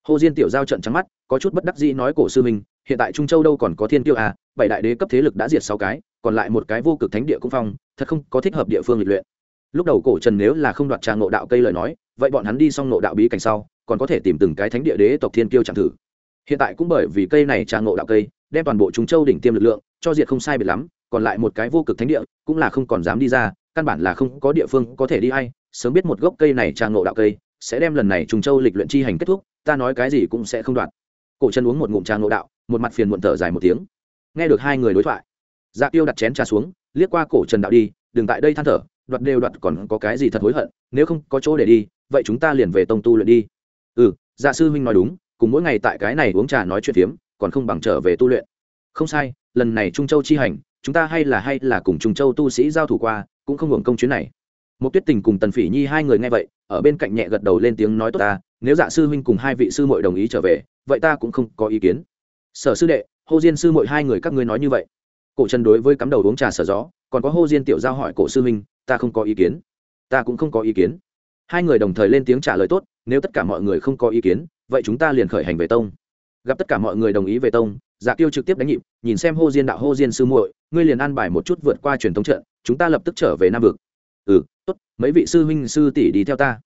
hồ diên tiểu giao trận trắng mắt, có chút bất đắc dĩ nói cổ sư minh hiện tại trung châu đâu còn có thiên kiêu à bảy đại đế cấp thế lực đã diệt sáu cái còn lại một cái vô cực thánh địa cũng phong, thật không có thích hợp địa phương lịch luyện. Lúc đầu cổ trần nếu là không đoạt trà ngộ đạo cây lời nói, vậy bọn hắn đi xong ngộ đạo bí cảnh sau, còn có thể tìm từng cái thánh địa đế tộc thiên kiêu chẳng thử. Hiện tại cũng bởi vì cây này trà ngộ đạo cây, đem toàn bộ chúng châu đỉnh tiêm lực lượng, cho diệt không sai biệt lắm, còn lại một cái vô cực thánh địa, cũng là không còn dám đi ra, căn bản là không có địa phương có thể đi hay sớm biết một gốc cây này trà ngộ đạo cây, sẽ đem lần này Trùng châu lịch luyện chi hành kết thúc, ta nói cái gì cũng sẽ không đoạt. Cổ chân uống một ngụm trà ngộ đạo, một mặt phiền muộn thở dài một tiếng. Nghe được hai người đối thoại dạ tiêu đặt chén trà xuống, liếc qua cổ trần đạo đi, đừng tại đây than thở, đoạt đều đoạt còn có cái gì thật hối hận, nếu không có chỗ để đi, vậy chúng ta liền về tông tu luyện đi. Ừ dạ sư huynh nói đúng, cùng mỗi ngày tại cái này uống trà nói chuyện phiếm, còn không bằng trở về tu luyện. Không sai, lần này trung châu chi hành, chúng ta hay là hay là cùng trung châu tu sĩ giao thủ qua, cũng không hưởng công chuyến này. Một tuyết tình cùng tần phỉ nhi hai người nghe vậy, ở bên cạnh nhẹ gật đầu lên tiếng nói tốt ta, nếu dạ sư huynh cùng hai vị sư muội đồng ý trở về, vậy ta cũng không có ý kiến. Sở sư đệ, hô diên sư muội hai người các ngươi nói như vậy cổ trần đối với cắm đầu uống trà sở gió còn có hô diên tiểu giao hỏi cổ sư Minh, ta không có ý kiến. Ta cũng không có ý kiến. Hai người đồng thời lên tiếng trả lời tốt nếu tất cả mọi người không có ý kiến vậy chúng ta liền khởi hành về tông. Gặp tất cả mọi người đồng ý về tông dạ tiêu trực tiếp đánh nhịp nhìn xem hô diên đạo hô diên sư muội ngươi liền an bài một chút vượt qua truyền thống trận chúng ta lập tức trở về nam vực. Ừ tốt mấy vị sư huynh sư tỷ đi theo ta.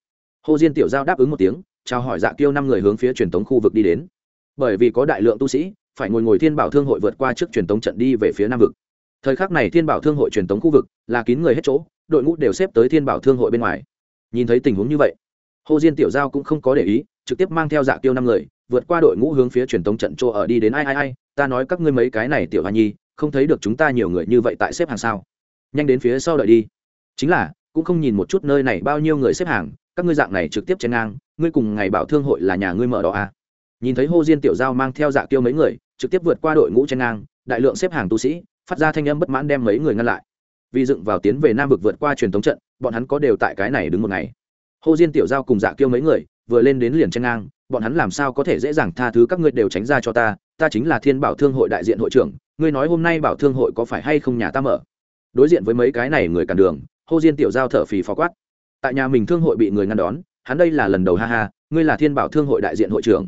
Hô diên tiểu giao đáp ứng một tiếng chào hỏi dạ tiêu năm người hướng phía truyền thống khu vực đi đến. Bởi vì có đại lượng tu sĩ phải ngồi ngồi thiên bảo thương hội vượt qua trước truyền tống trận đi về phía nam vực. Thời khắc này thiên bảo thương hội truyền tống khu vực là kín người hết chỗ, đội ngũ đều xếp tới thiên bảo thương hội bên ngoài. Nhìn thấy tình huống như vậy, hồ diên tiểu giao cũng không có để ý, trực tiếp mang theo dạ tiêu năm người, vượt qua đội ngũ hướng phía truyền tống trận chỗ ở đi đến ai ai ai, ta nói các ngươi mấy cái này tiểu hoa nhi, không thấy được chúng ta nhiều người như vậy tại xếp hàng sao? Nhanh đến phía sau đợi đi. Chính là, cũng không nhìn một chút nơi này bao nhiêu người xếp hàng, các ngươi dạng này trực tiếp trên ngang, ngươi cùng ngày bảo thương hội là nhà ngươi mở đó à? Nhìn thấy hô diên tiểu giao mang theo dạ tiêu mấy người trực tiếp vượt qua đội ngũ trên ngang, đại lượng xếp hàng tu sĩ, phát ra thanh âm bất mãn đem mấy người ngăn lại. Vì dựng vào tiến về nam vực vượt qua truyền thống trận, bọn hắn có đều tại cái này đứng một ngày. Hô diên tiểu giao cùng dạ kiêu mấy người, vừa lên đến liền trên ngang, bọn hắn làm sao có thể dễ dàng tha thứ các ngươi đều tránh ra cho ta ta chính là thiên bảo thương hội đại diện hội trưởng, ngươi nói hôm nay bảo thương hội có phải hay không nhà ta mở? Đối diện với mấy cái này người cản đường hô diên tiểu giao thở phì phó quát. Tại nhà mình thương hội bị người ngăn đón, hắn đây là lần đầu ha ha, ngươi là thiên bảo thương hội đại diện hội trưởng.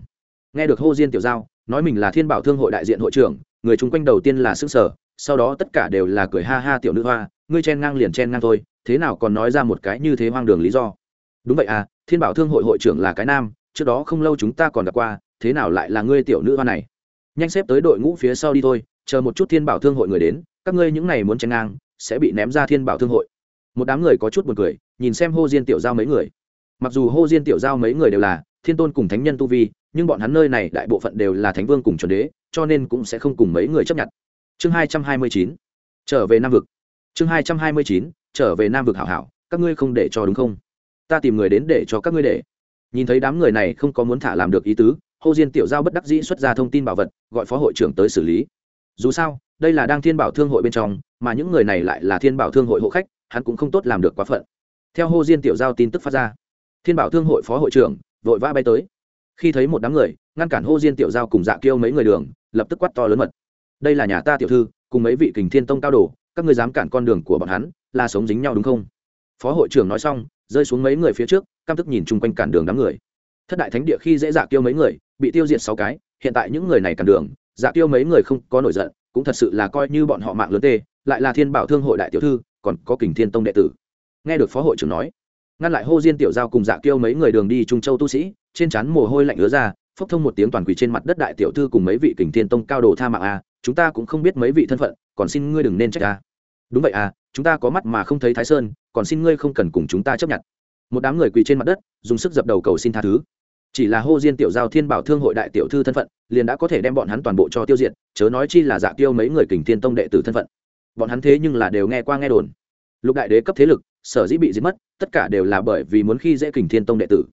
Nghe được hô diên tiểu giao nói mình là thiên bảo thương hội đại diện hội trưởng, người chung quanh đầu tiên là xương sở, sau đó tất cả đều là cười ha ha tiểu nữ hoa, ngươi chen ngang liền chen ngang thôi, thế nào còn nói ra một cái như thế hoang đường lý do? Đúng vậy à thiên bảo thương hội hội trưởng là cái nam, trước đó không lâu chúng ta còn gặp qua, thế nào lại là ngươi tiểu nữ hoa này? Nhanh xếp tới đội ngũ phía sau đi thôi, chờ một chút thiên bảo thương hội người đến, các ngươi những này muốn chen ngang, sẽ bị ném ra thiên bảo thương hội. Một đám người có chút buồn cười, nhìn xem hô diên tiểu giao mấy người. Mặc dù hô diên tiểu giao mấy người đều là thiên tôn cùng thánh nhân tu vi nhưng bọn hắn nơi này đại bộ phận đều là thánh vương cùng chuẩn đế, cho nên cũng sẽ không cùng mấy người chấp nhận. Chương hai trăm hai mươi chín, trở về nam vực. Chương hai trăm hai mươi chín, trở về nam vực hảo hảo, các ngươi không để cho đúng không? Ta tìm người đến để cho các ngươi để. Nhìn thấy đám người này không có muốn thả làm được ý tứ hô diên tiểu giao bất đắc dĩ xuất ra thông tin bảo vật, gọi phó hội trưởng tới xử lý. Dù sao, đây là đang thiên bảo thương hội bên trong, mà những người này lại là thiên bảo thương hội hộ khách, hắn cũng không tốt làm được quá phận. Theo hô diên tiểu giao tin tức phát ra, thiên bảo thương hội phó hội trưởng vội vã bay tới khi thấy một đám người, ngăn cản hô diên tiểu giao cùng dạ kiêu mấy người đường, lập tức quát to lớn mật. Đây là nhà ta tiểu thư, cùng mấy vị kình thiên tông cao đồ, các ngươi dám cản con đường của bọn hắn, là sống dính nhau đúng không? Phó hội trưởng nói xong, rơi xuống mấy người phía trước, căm tức nhìn chung quanh cản đường đám người. Thất đại thánh địa khi dễ dạ kiêu mấy người, bị tiêu diệt sáu cái, hiện tại những người này cản đường dạ kiêu mấy người không có nổi giận, cũng thật sự là coi như bọn họ mạng lớn tê, lại là thiên bảo thương hội đại tiểu thư, còn có kình thiên tông đệ tử. Nghe được phó hội trưởng nói ngăn lại hô diên tiểu giao cùng dạ kêu mấy người đường đi trung châu tu sĩ, trên chắn mồ hôi lạnh ứa ra, phốc thông một tiếng toàn quỳ trên mặt đất đại tiểu thư cùng mấy vị kình thiên tông cao đồ tha mạng a, chúng ta cũng không biết mấy vị thân phận, còn xin ngươi đừng nên trách a đúng vậy à chúng ta có mắt mà không thấy thái sơn, còn xin ngươi không cần cùng chúng ta chấp nhận. Một đám người quỳ trên mặt đất, dùng sức dập đầu cầu xin tha thứ. Chỉ là hô diên tiểu giao thiên bảo thương hội đại tiểu thư thân phận, liền đã có thể đem bọn hắn toàn bộ cho tiêu diệt, chớ nói chi là dạ tiêu mấy người kình thiên tông đệ tử thân phận. Bọn hắn thế nhưng là đều nghe qua nghe đồn. Lục đại đế cấp thế lực, sở dĩ bị giết mất tất cả đều là bởi vì muốn khi dễ kình thiên tông đệ tử.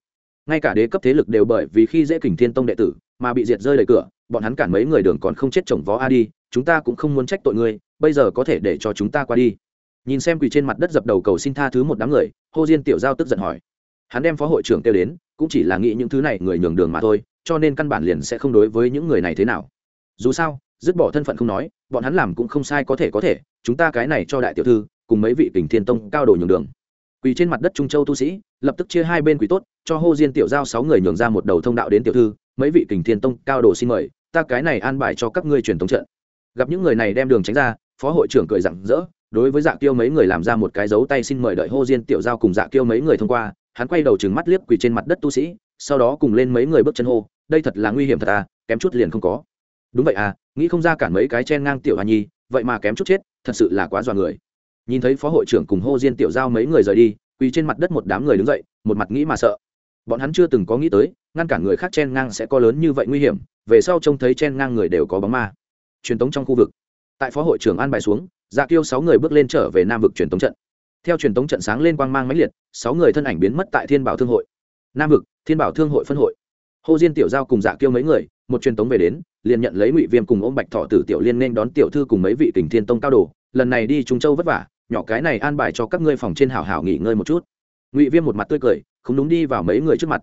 Ngay cả đế cấp thế lực đều bởi vì khi dễ kình thiên tông đệ tử mà bị diệt rơi đầy cửa, bọn hắn cản mấy người đường còn không chết chồng vó a đi, chúng ta cũng không muốn trách tội ngươi, bây giờ có thể để cho chúng ta qua đi. Nhìn xem quỳ trên mặt đất dập đầu cầu xin tha thứ một đám người, hô diên tiểu giao tức giận hỏi. Hắn đem phó hội trưởng kêu đến, cũng chỉ là nghĩ những thứ này người nhường đường mà thôi, cho nên căn bản liền sẽ không đối với những người này thế nào. Dù sao, dứt bỏ thân phận không nói, bọn hắn làm cũng không sai có thể có thể, chúng ta cái này cho đại tiểu thư, cùng mấy vị kình thiên tông cao đồ nhường đường quỳ trên mặt đất trung châu tu sĩ, lập tức chia hai bên quỳ tốt, cho hô diên tiểu giao sáu người nhường ra một đầu thông đạo đến tiểu thư, mấy vị kình thiên tông cao đồ xin mời, ta cái này an bài cho các ngươi truyền thống trận. Gặp những người này đem đường tránh ra, phó hội trưởng cười rặng rỡ, đối với dạ kiêu mấy người làm ra một cái dấu tay xin mời đợi hô diên tiểu giao cùng dạ kiêu mấy người thông qua, hắn quay đầu chừng mắt liếc quỳ trên mặt đất tu sĩ, sau đó cùng lên mấy người bước chân hô, đây thật là nguy hiểm thật à kém chút liền không có. Đúng vậy à nghĩ không ra cản mấy cái chen ngang tiểu hoa nhi, vậy mà kém chút chết, thật sự là quá dọa người nhìn thấy phó hội trưởng cùng hô diên tiểu giao mấy người rời đi, quỳ trên mặt đất một đám người đứng dậy, một mặt nghĩ mà sợ. Bọn hắn chưa từng có nghĩ tới, ngăn cản người khác chen ngang sẽ có lớn như vậy nguy hiểm, về sau trông thấy chen ngang người đều có bóng ma. Truyền tống trong khu vực. Tại phó hội trưởng an bài xuống dạ kiêu sáu người bước lên trở về nam vực truyền tống trận. Theo truyền tống trận sáng lên quang mang mãnh liệt, sáu người thân ảnh biến mất tại thiên bảo thương hội. Nam vực, thiên bảo thương hội phân hội. Hồ diên tiểu giao cùng dạ kiêu mấy người, một truyền tống về đến, liền nhận lấy ngụy viêm cùng ôm bạch thọ tử tiểu liên nên đón tiểu thư cùng mấy vị kình thiên tông cao đồ, lần này đi trung châu vất vả nhỏ cái này an bài cho các ngươi phòng trên hảo hảo nghỉ ngơi một chút. Ngụy viêm một mặt tươi cười, không đúng đi vào mấy người trước mặt.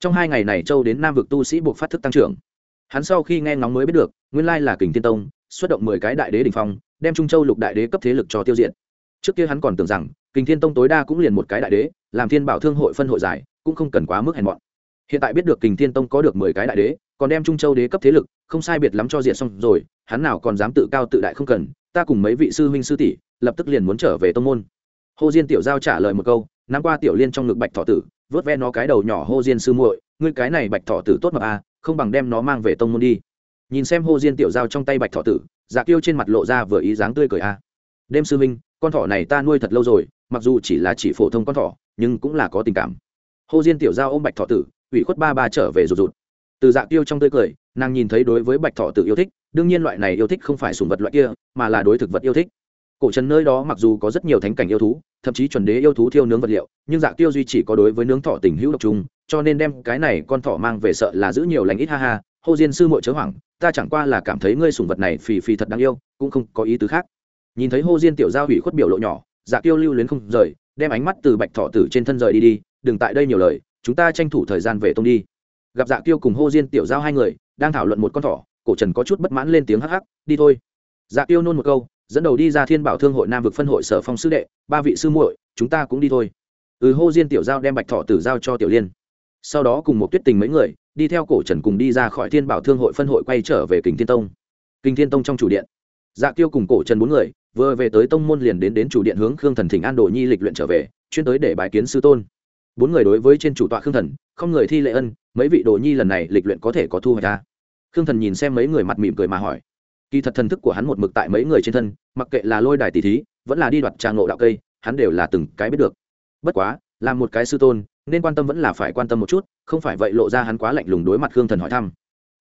Trong hai ngày này châu đến nam vực tu sĩ buộc phát thức tăng trưởng. Hắn sau khi nghe ngóng mới biết được, nguyên lai là kình thiên tông, xuất động mười cái đại đế đ ỉ n h phong, đem trung châu lục đại đế cấp thế lực cho tiêu diệt. Trước kia hắn còn tưởng rằng, kình thiên tông tối đa cũng liền một cái đại đế, làm thiên bảo thương hội phân hội giải, cũng không cần quá mức hèn mọn. Hiện tại biết được kình thiên tông có được mười cái đại đế, còn đem trung châu đế cấp thế lực, không sai biệt lắm cho diện xong rồi, hắn nào còn dám tự cao tự đại không cần, ta cùng mấy vị sư huynh sư tỷ lập tức liền muốn trở về tông môn. Hồ diên tiểu giao trả lời một câu, nắm qua tiểu liên trong ngực bạch thọ tử, vớt ve nó cái đầu nhỏ Hồ diên sư muội, ngươi cái này bạch thọ tử tốt mà à không bằng đem nó mang về tông môn đi. Nhìn xem Hồ diên tiểu giao trong tay bạch thọ tử dạ kiêu trên mặt lộ ra vừa ý dáng tươi cười a à. đêm sư minh con thỏ này ta nuôi thật lâu rồi, mặc dù chỉ là chỉ phổ thông con thỏ, nhưng cũng là có tình cảm. Hồ diên tiểu giao ôm bạch thọ tử, ủy khuất ba ba trở về rụt rụt. Từ dạ kiêu trong tươi cười, nàng nhìn thấy đối với bạch thọ tử yêu thích, đương nhiên loại này yêu thích không phải sùng vật loại kia, mà là đối thực vật yêu thích cổ trần nơi đó mặc dù có rất nhiều thánh cảnh yêu thú, thậm chí chuẩn đế yêu thú thiêu nướng vật liệu, nhưng dạ tiêu duy chỉ có đối với nướng thọ tình hữu độc trung cho nên đem cái này con thọ mang về sợ là giữ nhiều lành ít ha ha. Hô diên sư mội chớ hoảng, ta chẳng qua là cảm thấy ngươi sùng vật này phì phì thật đáng yêu, cũng không có ý tứ khác. Nhìn thấy hô diên tiểu giao hủy khuất biểu lộ nhỏ dạ tiêu lưu luyến không rời, đem ánh mắt từ bạch thọ tử trên thân rời đi đi, đừng tại đây nhiều lời, chúng ta tranh thủ thời gian về tông đi. Gặp dạ tiêu cùng hô diên tiểu giao hai người, đang thảo luận một con thỏ, cổ trần có chút bất mãn lên tiếng hắc hắc, đi thôi. Dạ tiêu nôn một câu dẫn đầu đi ra thiên bảo thương hội nam vực phân hội sở phong sư đệ, ba vị sư muội, chúng ta cũng đi thôi. Ừ hô diên tiểu giao đem bạch thọ tử giao cho tiểu liên. Sau đó cùng một tuyết tình mấy người, đi theo cổ trần cùng đi ra khỏi thiên bảo thương hội phân hội quay trở về kình thiên tông. Kình thiên tông trong chủ điện. Dạ tiêu cùng cổ trần bốn người, vừa về tới tông môn liền đến đến chủ điện hướng khương thần thỉnh an đồ nhi lịch luyện trở về, chuyên tới để bài kiến sư tôn. Bốn người đối với trên chủ tọa khương thần, không người thi lệ ân, mấy vị đồ nhi lần này lịch luyện có thể có thu hoạch ra khương thần nhìn xem mấy người mặt mỉm cười mà hỏi kỳ thật thần thức của hắn một mực tại mấy người trên thân, mặc kệ là lôi đài tỷ thí, vẫn là đi đoạt trang ngộ đạo cây, hắn đều là từng cái biết được. Bất quá, là một cái sư tôn, nên quan tâm vẫn là phải quan tâm một chút, không phải vậy lộ ra hắn quá lạnh lùng đối mặt khương thần hỏi thăm.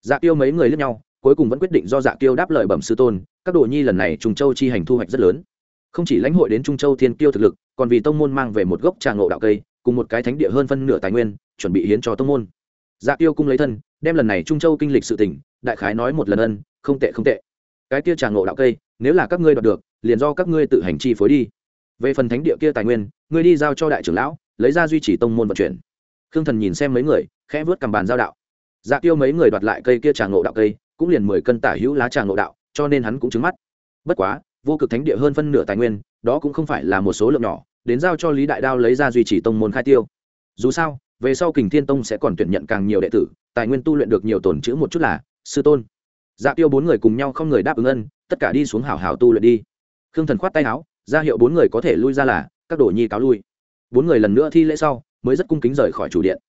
Dạ tiêu mấy người lướt nhau, cuối cùng vẫn quyết định do dạ tiêu đáp lời bẩm sư tôn, các đồ nhi lần này trung châu chi hành thu hoạch rất lớn. Không chỉ lãnh hội đến trung châu thiên kiêu thực lực, còn vì tông môn mang về một gốc trà ngộ đạo cây, cùng một cái thánh địa hơn phân nửa tài nguyên, chuẩn bị hiến cho tông môn. Dạ tiêu cung lấy thân, đem lần này trung châu kinh lịch sự tỉnh, đại khái nói một lần ân, không tệ không tệ cái kia trà ngộ đạo cây, nếu là các ngươi đoạt được, liền do các ngươi tự hành chi phối đi. Về phần thánh địa kia tài nguyên, ngươi đi giao cho đại trưởng lão, lấy ra duy trì tông môn vận chuyển. Khương thần nhìn xem mấy người, khẽ vớt cầm bàn giao đạo. Dạ tiêu mấy người đoạt lại cây kia trà ngộ đạo cây, cũng liền mười cân tả hữu lá trà ngộ đạo, cho nên hắn cũng trứng mắt. Bất quá, vô cực thánh địa hơn phân nửa tài nguyên, đó cũng không phải là một số lượng nhỏ, đến giao cho lý đại đao lấy ra duy trì tông môn khai tiêu. Dù sao, về sau kình thiên tông sẽ còn tuyển nhận càng nhiều đệ tử, tài nguyên tu luyện được nhiều tổn chữ một chút là sư tôn dạ tiêu bốn người cùng nhau không người đáp ứng ân, tất cả đi xuống hảo hảo tu luyện đi. Khương thần khoát tay áo, ra hiệu bốn người có thể lui ra là, các đồ nhi cáo lui. Bốn người lần nữa thi lễ sau, mới rất cung kính rời khỏi chủ điện.